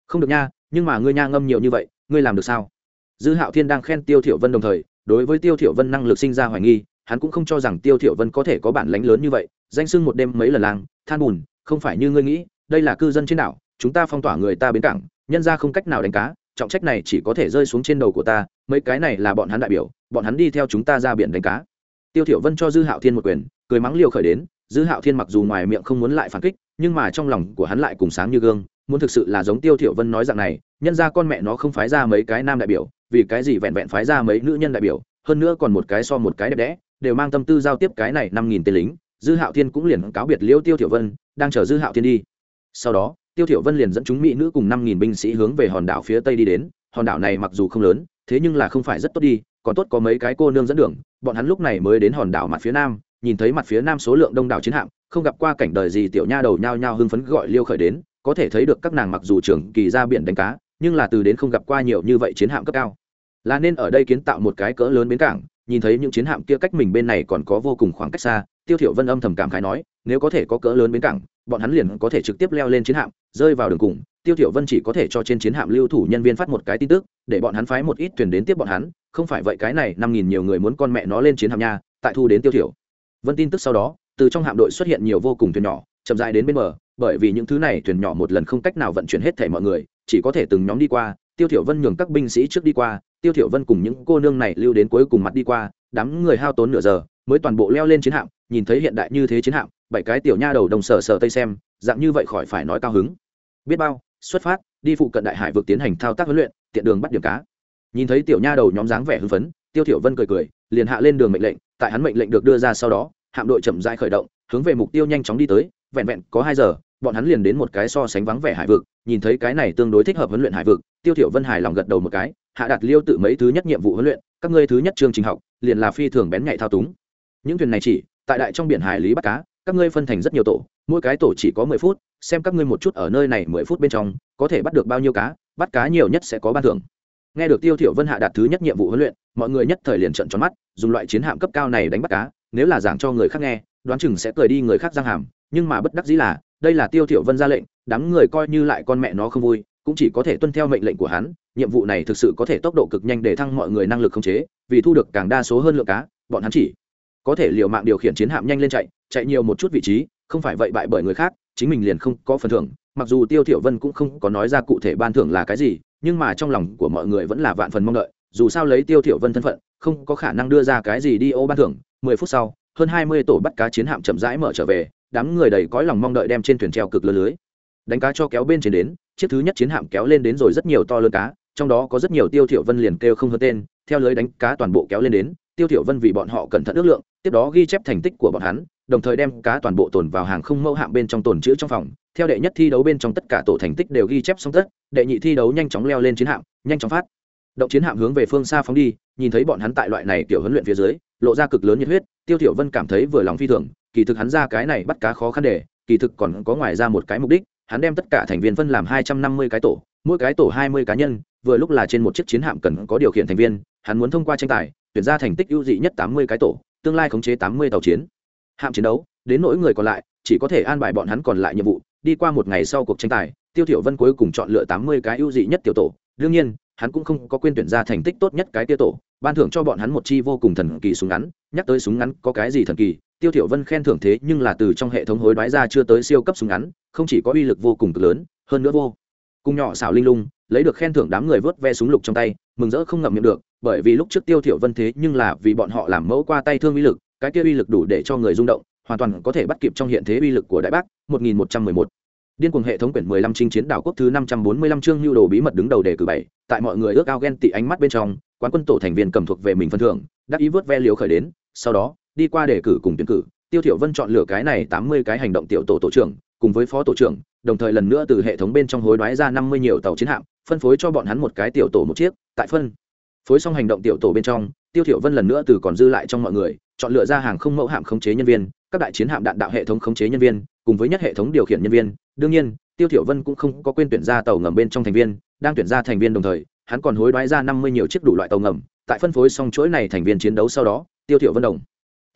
Không được nha, nhưng mà ngươi nha ngâm nhiều như vậy, ngươi làm được sao? Dư hạo thiên đang khen tiêu thiểu vân đồng thời, đối với tiêu thiểu vân năng lực sinh ra hoài nghi, hắn cũng không cho rằng tiêu thiểu vân có thể có bản lãnh lớn như vậy, danh sưng một đêm mấy lần lang, than bùn, không phải như ngươi nghĩ, đây là cư dân trên đảo, chúng ta phong tỏa người ta bến cảng, nhân ra không cách nào đánh cá, trọng trách này chỉ có thể rơi xuống trên đầu của ta, mấy cái này là bọn hắn đại biểu, bọn hắn đi theo chúng ta ra biển đánh cá. Tiêu thiểu vân cho dư hạo thiên một quyền, cười mắng liều khởi đến, dư hạo thiên mặc dù ngoài miệng không muốn lại phản kích nhưng mà trong lòng của hắn lại cùng sáng như gương, muốn thực sự là giống tiêu thiểu vân nói dạng này, nhân ra con mẹ nó không phái ra mấy cái nam đại biểu, vì cái gì vẹn vẹn phái ra mấy nữ nhân đại biểu, hơn nữa còn một cái so một cái đẹp đẽ, đều mang tâm tư giao tiếp cái này năm nghìn tên lính, dư hạo thiên cũng liền cáo biệt liêu tiêu thiểu vân, đang chờ dư hạo thiên đi. Sau đó, tiêu thiểu vân liền dẫn chúng mỹ nữ cùng năm nghìn binh sĩ hướng về hòn đảo phía tây đi đến, hòn đảo này mặc dù không lớn, thế nhưng là không phải rất tốt đi, còn tốt có mấy cái cô nương dẫn đường, bọn hắn lúc này mới đến hòn đảo mặt phía nam nhìn thấy mặt phía nam số lượng đông đảo chiến hạm, không gặp qua cảnh đời gì tiểu nha đầu nhao nhao hưng phấn gọi liêu khởi đến, có thể thấy được các nàng mặc dù trưởng kỳ ra biển đánh cá, nhưng là từ đến không gặp qua nhiều như vậy chiến hạm cấp cao. Là nên ở đây kiến tạo một cái cỡ lớn bến cảng, nhìn thấy những chiến hạm kia cách mình bên này còn có vô cùng khoảng cách xa, tiêu thiểu vân âm thầm cảm khái nói, nếu có thể có cỡ lớn bến cảng, bọn hắn liền có thể trực tiếp leo lên chiến hạm, rơi vào đường cùng. Tiêu thiểu vân chỉ có thể cho trên chiến hạm lưu thủ nhân viên phát một cái tin tức, để bọn hắn phái một ít thuyền đến tiếp bọn hắn, không phải vậy cái này năm nghìn nhiều người muốn con mẹ nó lên chiến hạm nha, tại thu đến tiêu thiểu vân tin tức sau đó, từ trong hạm đội xuất hiện nhiều vô cùng thuyền nhỏ, chậm rãi đến bên bờ, bởi vì những thứ này thuyền nhỏ một lần không cách nào vận chuyển hết thảy mọi người, chỉ có thể từng nhóm đi qua, tiêu thiểu vân nhường các binh sĩ trước đi qua, tiêu thiểu vân cùng những cô nương này lưu đến cuối cùng mặt đi qua, đám người hao tốn nửa giờ, mới toàn bộ leo lên chiến hạm, nhìn thấy hiện đại như thế chiến hạm, bảy cái tiểu nha đầu đồng sở sở tây xem, dạng như vậy khỏi phải nói cao hứng. Biết bao, xuất phát, đi phụ cận đại hải vực tiến hành thao tác huấn luyện, tiện đường bắt điểm cá. Nhìn thấy tiểu nha đầu nhóm dáng vẻ hưng phấn, tiêu thiểu vân cười cười, liền hạ lên đường mệnh lệnh tại hắn mệnh lệnh được đưa ra sau đó, hạm đội chậm rãi khởi động, hướng về mục tiêu nhanh chóng đi tới, vẹn vẹn có hai giờ, bọn hắn liền đến một cái so sánh vắng vẻ hải vực, nhìn thấy cái này tương đối thích hợp huấn luyện hải vực, tiêu thiểu vân hài lòng gật đầu một cái, hạ đạt liêu tự mấy thứ nhất nhiệm vụ huấn luyện, các ngươi thứ nhất chương trình học, liền là phi thường bén nhạy thao túng. Những thuyền này chỉ, tại đại trong biển hải lý bắt cá, các ngươi phân thành rất nhiều tổ, mỗi cái tổ chỉ có mười phút, xem các ngươi một chút ở nơi này mười phút bên trong, có thể bắt được bao nhiêu cá, bắt cá nhiều nhất sẽ có ban thưởng. Nghe được tiêu thiểu vân hạ đạt thứ nhất nhiệm vụ huấn luyện mọi người nhất thời liền trợn tròn mắt, dùng loại chiến hạm cấp cao này đánh bắt cá, nếu là giảng cho người khác nghe, đoán chừng sẽ cười đi người khác giang hàm, nhưng mà bất đắc dĩ là, đây là tiêu thiểu vân ra lệnh, đám người coi như lại con mẹ nó không vui, cũng chỉ có thể tuân theo mệnh lệnh của hắn, nhiệm vụ này thực sự có thể tốc độ cực nhanh để thăng mọi người năng lực khống chế, vì thu được càng đa số hơn lượng cá, bọn hắn chỉ có thể liều mạng điều khiển chiến hạm nhanh lên chạy chạy nhiều một chút vị trí, không phải vậy bại bởi người khác, chính mình liền không có phần thưởng, mặc dù tiêu thiểu vân cũng không có nói ra cụ thể ban thưởng là cái gì, nhưng mà trong lòng của mọi người vẫn là vạn phần mong đợi dù sao lấy tiêu thiểu vân thân phận, không có khả năng đưa ra cái gì đi ô ban thưởng. Mười phút sau, hơn hai mươi tổ bắt cá chiến hạm chậm rãi mở trở về, đám người đầy cõi lòng mong đợi đem trên thuyền treo cực lớn lưới. Đánh cá cho kéo bên trên đến, chiếc thứ nhất chiến hạm kéo lên đến rồi rất nhiều to lớn cá, trong đó có rất nhiều tiêu thiểu vân liền kêu không hơn tên. Theo lưới đánh cá toàn bộ kéo lên đến, tiêu thiểu vân vì bọn họ cẩn thận ước lượng, tiếp đó ghi chép thành tích của bọn hắn, đồng thời đem cá toàn bộ tồn vào hàng không mẫu hạm bên trong tồn trữ trong phòng. Theo đệ nhất thi đấu bên trong tất cả tổ thành tích đều ghi chép xong tất, đệ nhị thi đấu nhanh chóng leo lên chiến hạm, nhanh chóng phát động chiến hạm hướng về phương xa phóng đi, nhìn thấy bọn hắn tại loại này kiểu huấn luyện phía dưới, lộ ra cực lớn nhiệt huyết, tiêu thiểu vân cảm thấy vừa lòng phi thường, kỳ thực hắn ra cái này bắt cá khó khăn để, kỳ thực còn có ngoài ra một cái mục đích, hắn đem tất cả thành viên phân làm hai trăm năm mươi cái tổ, mỗi cái tổ hai mươi cá nhân, vừa lúc là trên một chiếc chiến hạm cần có điều khiển thành viên, hắn muốn thông qua tranh tài, tuyển ra thành tích ưu dị nhất tám mươi cái tổ, tương lai khống chế tám mươi tàu chiến. Hạm chiến đấu, đến nỗi người còn lại, chỉ có thể an bài bọn hắn còn lại nhiệm vụ, đi qua một ngày sau cuộc tranh tài, tiêu thiểu vân cuối cùng chọn lựa tám mươi cái ưu dị nhất tiểu tổ. Đương nhiên hắn cũng không có quên tuyển ra thành tích tốt nhất cái tiêu tổ, ban thưởng cho bọn hắn một chi vô cùng thần kỳ súng ngắn, nhắc tới súng ngắn có cái gì thần kỳ, tiêu thiểu vân khen thưởng thế nhưng là từ trong hệ thống hối đoái ra chưa tới siêu cấp súng ngắn, không chỉ có uy lực vô cùng cực lớn, hơn nữa vô cùng nhỏ xảo linh lung, lấy được khen thưởng đám người vớt ve súng lục trong tay, mừng rỡ không ngậm miệng được, bởi vì lúc trước tiêu thiểu vân thế nhưng là vì bọn họ làm mẫu qua tay thương uy lực, cái kia uy lực đủ để cho người rung động, hoàn toàn có thể bắt kịp trong hiện thế uy lực của đại bác 1111 điên cuồng hệ thống quyển 15 chinh chiến đảo quốc thứ 545 chương lưu đồ bí mật đứng đầu đề cử bảy, tại mọi người ước ao ghen tị ánh mắt bên trong, quán quân tổ thành viên cầm thuộc về mình phân thưởng đáp ý vớt ve liều khởi đến, sau đó, đi qua đề cử cùng tuyển cử, tiêu thiểu vân chọn lựa cái này 80 cái hành động tiểu tổ tổ trưởng, cùng với phó tổ trưởng, đồng thời lần nữa từ hệ thống bên trong hối đoái ra 50 nhiều tàu chiến hạm, phân phối cho bọn hắn một cái tiểu tổ một chiếc, tại phân phối xong hành động tiểu tổ bên trong, tiêu thiểu vân lần nữa từ còn dư lại trong mọi người, chọn lựa ra hàng không mẫu hạm khống chế nhân viên, các đại chiến hạm đạn đạo hệ thống khống chế nhân viên cùng với nhất hệ thống điều khiển nhân viên. Đương nhiên, tiêu thiểu vân cũng không có quên tuyển ra tàu ngầm bên trong thành viên, đang tuyển ra thành viên đồng thời, hắn còn hối đoái ra 50 nhiều chiếc đủ loại tàu ngầm. Tại phân phối xong chuỗi này thành viên chiến đấu sau đó, tiêu thiểu vân đồng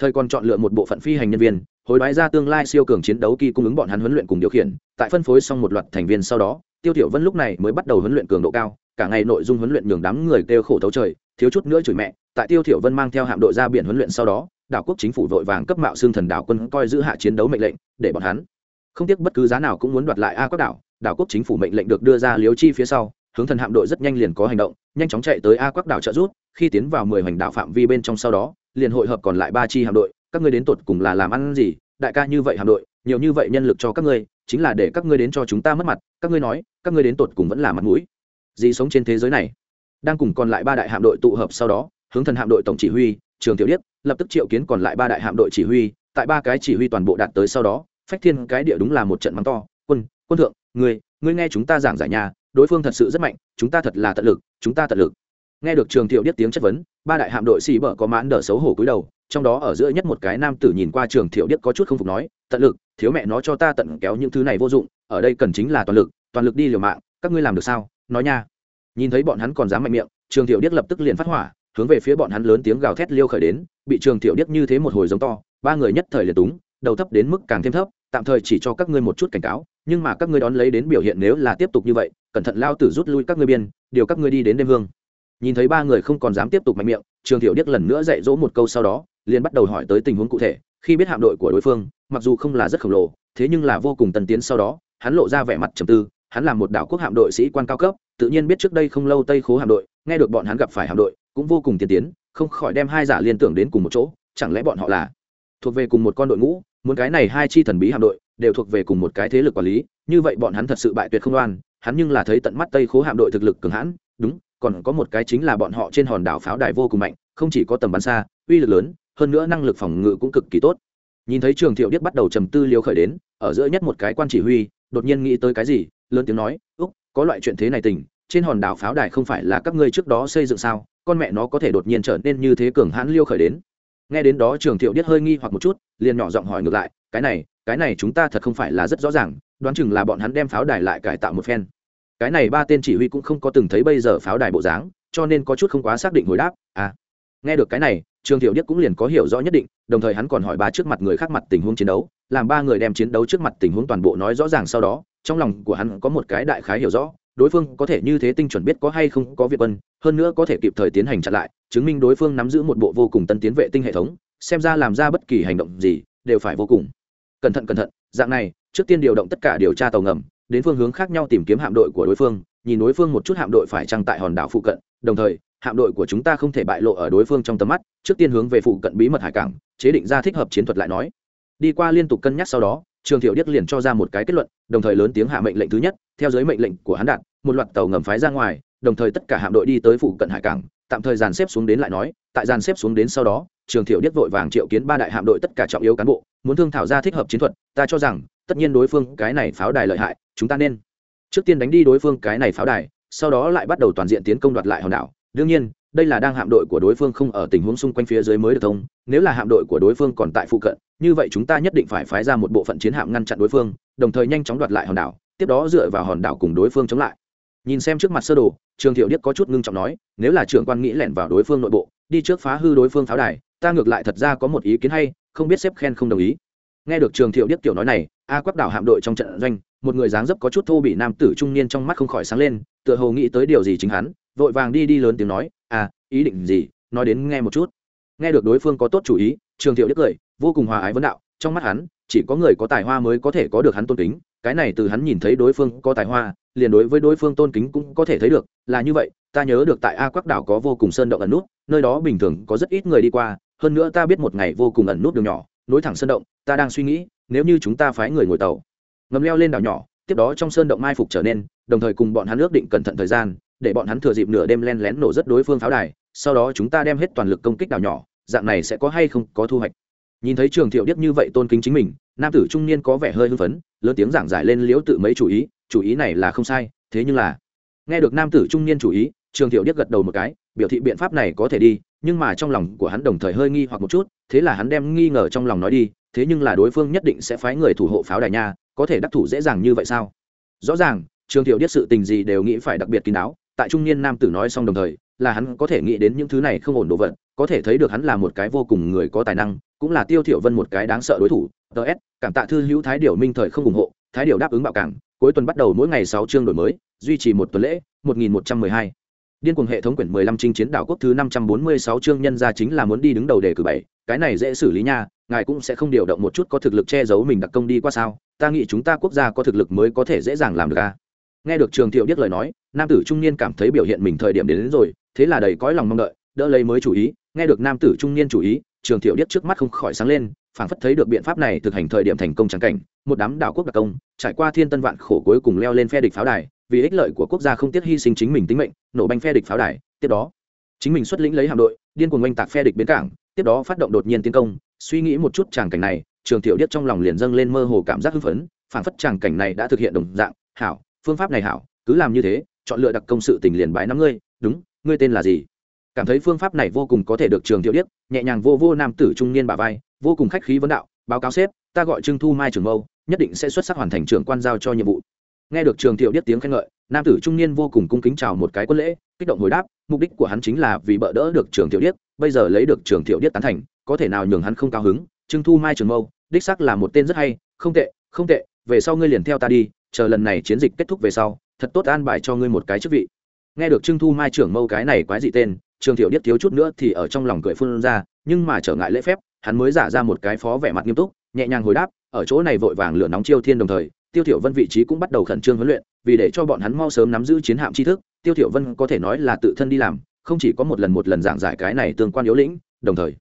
thời còn chọn lựa một bộ phận phi hành nhân viên, hối đoái ra tương lai siêu cường chiến đấu kỳ cung ứng bọn hắn huấn luyện cùng điều khiển. Tại phân phối xong một loạt thành viên sau đó, tiêu thiểu vân lúc này mới bắt đầu huấn luyện cường độ cao, cả ngày nội dung huấn luyện nhường đám người kêu khổ thấu trời, thiếu chút nữa chửi mẹ. Tại tiêu thiểu vân mang theo hạm đội ra biển huấn luyện sau đó đảo quốc chính phủ vội vàng cấp mạo xương thần đảo quân coi giữ hạ chiến đấu mệnh lệnh, để bọn hắn không tiếc bất cứ giá nào cũng muốn đoạt lại a quốc đảo. Đảo quốc chính phủ mệnh lệnh được đưa ra liếu chi phía sau, hướng thần hạm đội rất nhanh liền có hành động, nhanh chóng chạy tới a quốc đảo trợ rút khi tiến vào mười hoành đảo phạm vi bên trong sau đó, liền hội hợp còn lại ba chi hạm đội, các ngươi đến tột cùng là làm ăn gì? Đại ca như vậy hạm đội, nhiều như vậy nhân lực cho các ngươi, chính là để các ngươi đến cho chúng ta mất mặt, các ngươi nói, các ngươi đến tột cùng vẫn là mặt mũi. Gì sống trên thế giới này. Đang cùng còn lại ba đại hạm đội tụ hợp sau đó, hướng thần hạm đội tổng chỉ huy trường tiểu điếc, lập tức triệu kiến còn lại ba đại hạm đội chỉ huy, tại ba cái chỉ huy toàn bộ đạt tới sau đó, phách thiên cái địa đúng là một trận mắng to, quân quân thượng, người người nghe chúng ta giảng giải nhà, đối phương thật sự rất mạnh, chúng ta thật là tận lực, chúng ta tận lực. Nghe được trường tiểu điếc tiếng chất vấn, ba đại hạm đội xì bở có mãn đỡ xấu hổ cúi đầu, trong đó ở giữa nhất một cái nam tử nhìn qua trường tiểu điếc có chút không phục nói, tận lực, thiếu mẹ nó cho ta tận kéo những thứ này vô dụng, ở đây cần chính là toàn lực toàn lực đi liều mạng, các ngươi làm được sao? Nói nha. Nhìn thấy bọn hắn còn dám mạnh miệng, trường tiểu điếc lập tức liền phát hỏa hướng về phía bọn hắn lớn tiếng gào thét liêu khởi đến, bị trường tiểu điếc như thế một hồi giống to, ba người nhất thời liền túng, đầu thấp đến mức càng thêm thấp, tạm thời chỉ cho các ngươi một chút cảnh cáo, nhưng mà các ngươi đón lấy đến biểu hiện nếu là tiếp tục như vậy, cẩn thận lao tử rút lui các ngươi biên, điều các ngươi đi đến đêm hương. Nhìn thấy ba người không còn dám tiếp tục mạnh miệng, trường tiểu điếc lần nữa dạy dỗ một câu sau đó, liền bắt đầu hỏi tới tình huống cụ thể, khi biết hạm đội của đối phương, mặc dù không là rất khổng lồ, thế nhưng là vô cùng tần tiến sau đó, hắn lộ ra vẻ mặt trầm tư, hắn là một đảo quốc hạm đội sĩ quan cao cấp, tự nhiên biết trước đây không lâu tây khố hạm đội, nghe được bọn hắn gặp phải hạm đội cũng vô cùng tiên tiến, không khỏi đem hai giả liên tưởng đến cùng một chỗ, chẳng lẽ bọn họ là thuộc về cùng một con đội ngũ, muốn cái này hai chi thần bí hạm đội đều thuộc về cùng một cái thế lực quản lý, như vậy bọn hắn thật sự bại tuyệt không đoan hắn nhưng là thấy tận mắt tây khố hạm đội thực lực cường hãn, đúng, còn có một cái chính là bọn họ trên hòn đảo pháo đài vô cùng mạnh, không chỉ có tầm bắn xa, uy lực lớn, hơn nữa năng lực phòng ngự cũng cực kỳ tốt. Nhìn thấy trường thiệu điếc bắt đầu trầm tư liều khởi đến, ở giữa nhất một cái quan chỉ huy, đột nhiên nghĩ tới cái gì, lớn tiếng nói, úc, có loại chuyện thế này tình, trên hòn đảo pháo đài không phải là các ngươi trước đó xây dựng sao con mẹ nó có thể đột nhiên trở nên như thế cường hãn liêu khởi đến. Nghe đến đó trường thiệu điếc hơi nghi hoặc một chút, liền nhỏ giọng hỏi ngược lại, cái này cái này chúng ta thật không phải là rất rõ ràng, đoán chừng là bọn hắn đem pháo đài lại cải tạo một phen. Cái này ba tên chỉ huy cũng không có từng thấy bây giờ pháo đài bộ dáng, cho nên có chút không quá xác định hồi đáp à nghe được cái này, trường thiệu điếc cũng liền có hiểu rõ nhất định, đồng thời hắn còn hỏi ba trước mặt người khác mặt tình huống chiến đấu, làm ba người đem chiến đấu trước mặt tình huống toàn bộ nói rõ ràng sau đó, trong lòng của hắn có một cái đại khái hiểu rõ đối phương có thể như thế tinh chuẩn biết có hay không có việt quân, hơn nữa có thể kịp thời tiến hành chặn lại, chứng minh đối phương nắm giữ một bộ vô cùng tân tiến vệ tinh hệ thống, xem ra làm ra bất kỳ hành động gì đều phải vô cùng. Cẩn thận cẩn thận, dạng này, trước tiên điều động tất cả điều tra tàu ngầm, đến phương hướng khác nhau tìm kiếm hạm đội của đối phương, nhìn đối phương một chút hạm đội phải trăng tại hòn đảo phụ cận, đồng thời, hạm đội của chúng ta không thể bại lộ ở đối phương trong tầm mắt, trước tiên hướng về phụ cận bí mật hải cảng, chế định ra thích hợp chiến thuật lại nói. Đi qua liên tục cân nhắc sau đó trường thiệu điếc liền cho ra một cái kết luận, đồng thời lớn tiếng hạ mệnh lệnh thứ nhất, theo giới mệnh lệnh của hắn đạt, một loạt tàu ngầm phái ra ngoài, đồng thời tất cả hạm đội đi tới phụ cận hải cảng, tạm thời dàn xếp xuống đến lại nói, tại dàn xếp xuống đến sau đó, trường thiệu điếc vội vàng triệu kiến ba đại hạm đội tất cả trọng yếu cán bộ, muốn thương thảo ra thích hợp chiến thuật, ta cho rằng, tất nhiên đối phương cái này pháo đài lợi hại, chúng ta nên trước tiên đánh đi đối phương cái này pháo đài, sau đó lại bắt đầu toàn diện tiến công đoạt lại hòn đảo. Đương nhiên, đây là đang hạm đội của đối phương không ở tình huống xung quanh phía dưới mới được thông, nếu là hạm đội của đối phương còn tại phụ cận như vậy chúng ta nhất định phải phái ra một bộ phận chiến hạm ngăn chặn đối phương, đồng thời nhanh chóng đoạt lại hòn đảo, tiếp đó dựa vào hòn đảo cùng đối phương chống lại. Nhìn xem trước mặt sơ đồ, trường thiệu điếc có chút ngưng trọng nói, nếu là trưởng quan nghĩ lẻn vào đối phương nội bộ, đi trước phá hư đối phương pháo đài, ta ngược lại thật ra có một ý kiến hay, không biết sếp khen không đồng ý. Nghe được trường thiệu điếc tiểu nói này, a quắc đảo hạm đội trong trận doanh, một người dáng dấp có chút thô bị nam tử trung niên trong mắt không khỏi sáng lên, tựa hồ nghĩ tới điều gì chính hắn, vội vàng đi đi lớn tiếng nói à ý định gì? Nói đến nghe một chút. Nghe được đối phương có tốt chủ ý, trường thiệu đức cười vô cùng hòa ái vấn đạo, trong mắt hắn, chỉ có người có tài hoa mới có thể có được hắn tôn kính, cái này từ hắn nhìn thấy đối phương có tài hoa, liền đối với đối phương tôn kính cũng có thể thấy được, là như vậy, ta nhớ được tại a quắc đảo có vô cùng sơn động ẩn nút, nơi đó bình thường có rất ít người đi qua, hơn nữa ta biết một ngày vô cùng ẩn nút đường nhỏ, nối thẳng sơn động, ta đang suy nghĩ, nếu như chúng ta phái người ngồi tàu, ngầm leo lên đảo nhỏ, tiếp đó trong sơn động mai phục trở nên, đồng thời cùng bọn hắn ước định cẩn thận thời gian, để bọn hắn thừa dịp nửa đêm len lén nổ rất đối phương pháo đài, sau đó chúng ta đem hết toàn lực công kích đảo nhỏ, dạng này sẽ có hay không có thu hoạch nhìn thấy trường thiệu điếc như vậy tôn kính chính mình, nam tử trung niên có vẻ hơi hưng phấn, lớn tiếng giảng giải lên liễu tự mấy chủ ý chủ ý này là không sai, thế nhưng là nghe được nam tử trung niên chủ ý, trường thiệu điếc gật đầu một cái, biểu thị biện pháp này có thể đi, nhưng mà trong lòng của hắn đồng thời hơi nghi hoặc một chút, thế là hắn đem nghi ngờ trong lòng nói đi, thế nhưng là đối phương nhất định sẽ phái người thủ hộ pháo đài nha, có thể đắc thủ dễ dàng như vậy sao? Rõ ràng, trường thiệu điếc sự tình gì đều nghĩ phải đặc biệt kín đáo, tại trung niên nam tử nói xong đồng thời, là hắn có thể nghĩ đến những thứ này không ổn đồ vật, có thể thấy được hắn là một cái vô cùng người có tài năng cũng là tiêu thiểu vân một cái đáng sợ đối thủ ts cảm tạ thư hữu thái điểu minh thời không ủng hộ thái điểu đáp ứng bạo cảng cuối tuần bắt đầu mỗi ngày sáu chương đổi mới duy trì một tuần lễ 1112 điên cuồng hệ thống quyển 15 chinh chiến đảo quốc thứ 546 chương nhân ra chính là muốn đi đứng đầu đề cử bảy cái này dễ xử lý nha ngài cũng sẽ không điều động một chút có thực lực che giấu mình đặc công đi qua sao ta nghĩ chúng ta quốc gia có thực lực mới có thể dễ dàng làm được a nghe được trường thiệu biết lời nói nam tử trung niên cảm thấy biểu hiện mình thời điểm đến, đến rồi thế là đầy cõi lòng mong đợi đỡ lấy mới chủ ý nghe được nam tử trung niên chủ ý trường thiệu biết trước mắt không khỏi sáng lên, phảng phất thấy được biện pháp này thực hành thời điểm thành công trắng cảnh, một đám đảo quốc đặc công, trải qua thiên tân vạn khổ cuối cùng leo lên phe địch pháo đài, vì ích lợi của quốc gia không tiếc hy sinh chính mình tính mệnh, nổ banh phe địch pháo đài, tiếp đó, chính mình xuất lĩnh lấy hạm đội, điên cuồng oanh tạc phe địch bến cảng, tiếp đó phát động đột nhiên tiến công, suy nghĩ một chút tràng cảnh này, trường tiểu điếc trong lòng liền dâng lên mơ hồ cảm giác hưng phấn, phảng phất tràng cảnh này đã thực hiện đồng dạng, hảo, phương pháp này hảo, cứ làm như thế, chọn lựa đặc công sự tình liền bái năm ngươi, đúng, ngươi tên là gì? Cảm thấy phương pháp này vô cùng có thể được trường thiệu điếc, nhẹ nhàng vô vô nam tử trung niên bà vai, vô cùng khách khí vấn đạo, báo cáo sếp, ta gọi trưng thu mai trường mâu nhất định sẽ xuất sắc hoàn thành trưởng quan giao cho nhiệm vụ. Nghe được trường thiệu điếc tiếng khen ngợi, nam tử trung niên vô cùng cung kính chào một cái quân lễ, kích động hồi đáp, mục đích của hắn chính là vì bỡ đỡ được trường thiệu điếc, bây giờ lấy được trường thiệu điếc tán thành, có thể nào nhường hắn không cao hứng? Trưng thu mai trường mâu đích sắc là một tên rất hay, không tệ không tệ, về sau ngươi liền theo ta đi, chờ lần này chiến dịch kết thúc về sau, thật tốt an bài cho ngươi một cái chức vị. Nghe được trưng thu mai trưởng mâu cái này quái dị tên trường thiệu điếc thiếu chút nữa thì ở trong lòng cười phun ra, nhưng mà trở ngại lễ phép, hắn mới giả ra một cái phó vẻ mặt nghiêm túc, nhẹ nhàng hồi đáp, ở chỗ này vội vàng lửa nóng chiêu thiên đồng thời, tiêu thiểu vân vị trí cũng bắt đầu khẩn trương huấn luyện, vì để cho bọn hắn mau sớm nắm giữ chiến hạm tri thức, tiêu thiểu vân có thể nói là tự thân đi làm, không chỉ có một lần một lần giảng giải cái này tương quan yếu lĩnh, đồng thời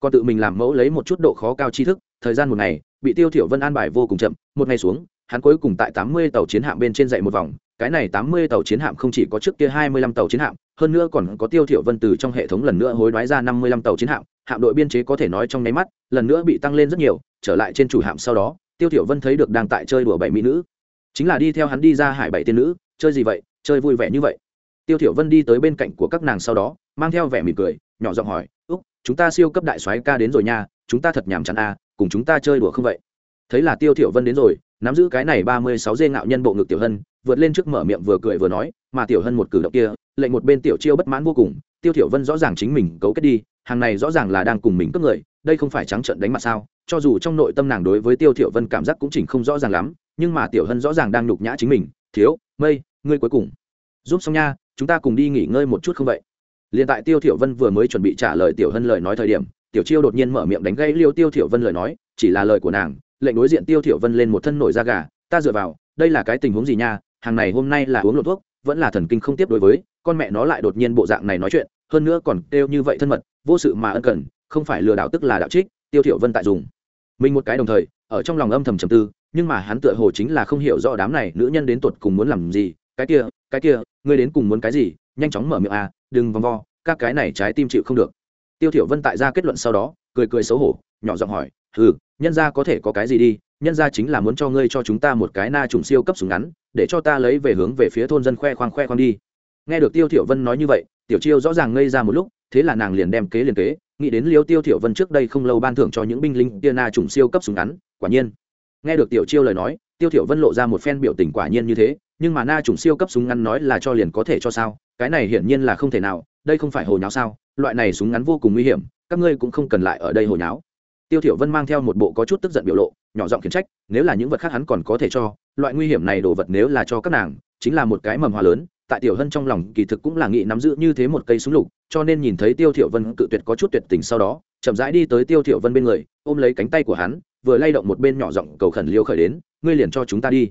còn tự mình làm mẫu lấy một chút độ khó cao tri thức, thời gian một ngày, bị tiêu thiểu vân an bài vô cùng chậm, một ngày xuống, hắn cuối cùng tại 80 tàu chiến hạm bên trên dậy một vòng cái này 80 tàu chiến hạm không chỉ có trước kia 25 tàu chiến hạm, hơn nữa còn có tiêu thiểu vân từ trong hệ thống lần nữa hối đoái ra 55 tàu chiến hạm hạm đội biên chế có thể nói trong nháy mắt, lần nữa bị tăng lên rất nhiều, trở lại trên chủ hạm sau đó, tiêu thiểu vân thấy được đang tại chơi đùa bảy mỹ nữ. Chính là đi theo hắn đi ra hải bảy tiên nữ, chơi gì vậy, chơi vui vẻ như vậy. Tiêu thiểu vân đi tới bên cạnh của các nàng sau đó, mang theo vẻ mỉm cười, nhỏ giọng hỏi, úc, chúng ta siêu cấp đại soái ca đến rồi nha, chúng ta thật nhảm chán à cùng chúng ta chơi đùa không vậy? Thấy là tiêu thiểu vân đến rồi, nắm giữ cái này ba mươi sáu dê ngạo nhân bộ ngực tiểu hân vượt lên trước mở miệng vừa cười vừa nói, mà tiểu hân một cử động kia, lệnh một bên tiểu chiêu bất mãn vô cùng, tiêu thiểu vân rõ ràng chính mình cấu kết đi, hàng này rõ ràng là đang cùng mình cướp người, đây không phải trắng trợn đánh mặt sao? Cho dù trong nội tâm nàng đối với tiêu thiểu vân cảm giác cũng chỉnh không rõ ràng lắm, nhưng mà tiểu hân rõ ràng đang nhục nhã chính mình, thiếu, mây, ngươi cuối cùng. Giúp xong nha, chúng ta cùng đi nghỉ ngơi một chút không vậy? Liền tại tiêu thiểu vân vừa mới chuẩn bị trả lời tiểu hân lời nói thời điểm, tiểu chiêu đột nhiên mở miệng đánh gây liêu tiêu thiểu vân lời nói, chỉ là lời của nàng, lệnh đối diện tiêu thiểu vân lên một thân nổi da gà, ta dựa vào, đây là cái tình huống gì nha hàng này hôm nay là uống lột thuốc, vẫn là thần kinh không tiếp đối với, con mẹ nó lại đột nhiên bộ dạng này nói chuyện, hơn nữa còn kêu như vậy thân mật, vô sự mà ân cần, không phải lừa đảo tức là đạo trích, tiêu thiểu vân tại dùng. Mình một cái đồng thời, ở trong lòng âm thầm trầm tư, nhưng mà hắn tựa hồ chính là không hiểu rõ đám này nữ nhân đến tuột cùng muốn làm gì, cái kia cái kia, ngươi đến cùng muốn cái gì, nhanh chóng mở miệng à đừng vòng vo các cái này trái tim chịu không được. Tiêu thiểu vân tại ra kết luận sau đó, cười cười xấu hổ, nhỏ giọng hỏi, hừ, nhân gia có thể có cái gì đi, nhân gia chính là muốn cho ngươi cho chúng ta một cái na trùng siêu cấp súng ngắn để cho ta lấy về hướng về phía thôn dân khoe khoang khoe khoang đi. Nghe được tiêu thiểu vân nói như vậy, tiểu chiêu rõ ràng ngây ra một lúc, thế là nàng liền đem kế liền kế, nghĩ đến liêu tiêu thiểu vân trước đây không lâu ban thưởng cho những binh lính tia na trùng siêu cấp súng ngắn, quả nhiên. Nghe được tiểu chiêu lời nói, tiêu thiểu vân lộ ra một phen biểu tình quả nhiên như thế, nhưng mà na trùng siêu cấp súng ngắn nói là cho liền có thể cho sao, cái này hiển nhiên là không thể nào, đây không phải hồ nháo sao, loại này súng ngắn vô cùng nguy hiểm, các ngươi cũng không cần lại ở đây hồ nháo. Tiêu thiểu vân mang theo một bộ có chút tức giận biểu lộ nhỏ giọng khiển trách, nếu là những vật khác hắn còn có thể cho, loại nguy hiểm này đồ vật nếu là cho các nàng, chính là một cái mầm hoa lớn, tại tiểu hân trong lòng kỳ thực cũng là nghị nắm giữ như thế một cây súng lục, cho nên nhìn thấy tiêu thiểu vân cự tuyệt có chút tuyệt tình sau đó, chậm rãi đi tới tiêu thiểu vân bên người, ôm lấy cánh tay của hắn, vừa lay động một bên nhỏ giọng cầu khẩn liêu khởi đến, ngươi liền cho chúng ta đi,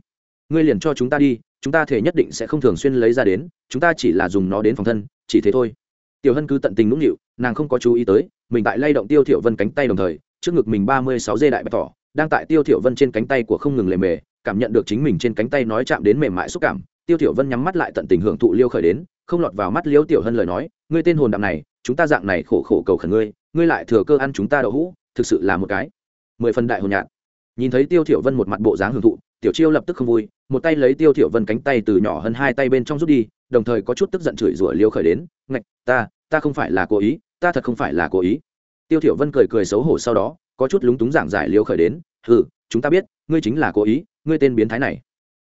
ngươi liền cho chúng ta đi, chúng ta thể nhất định sẽ không thường xuyên lấy ra đến, chúng ta chỉ là dùng nó đến phòng thân, chỉ thế thôi. Tiểu hân cứ tận tình nũng nịu, nàng không có chú ý tới, mình tại lay động tiêu thiểu vân cánh tay đồng thời, trước ngực mình ba mươi sáu dây đại bạch tỏ đang tại tiêu thiểu vân trên cánh tay của không ngừng lề mề, cảm nhận được chính mình trên cánh tay nói chạm đến mềm mại xúc cảm, tiêu thiểu vân nhắm mắt lại tận tình hưởng thụ liêu khởi đến, không lọt vào mắt liêu tiểu hân lời nói, ngươi tên hồn đạm này, chúng ta dạng này khổ khổ cầu khẩn ngươi ngươi lại thừa cơ ăn chúng ta đậu hũ, thực sự là một cái. Mười phần đại hồn nhạt nhìn thấy tiêu thiểu vân một mặt bộ dáng hưởng thụ, tiểu chiêu lập tức không vui, một tay lấy tiêu thiểu vân cánh tay từ nhỏ hơn hai tay bên trong rút đi, đồng thời có chút tức giận chửi rủa liêu khởi đến, ngạch, ta ta không phải là cố ý, ta thật không phải là cố ý. Tiêu thiểu vân cười cười xấu hổ sau đó có chút lúng túng giảng giải liêu khởi đến, hừ, chúng ta biết, ngươi chính là cố ý, ngươi tên biến thái này.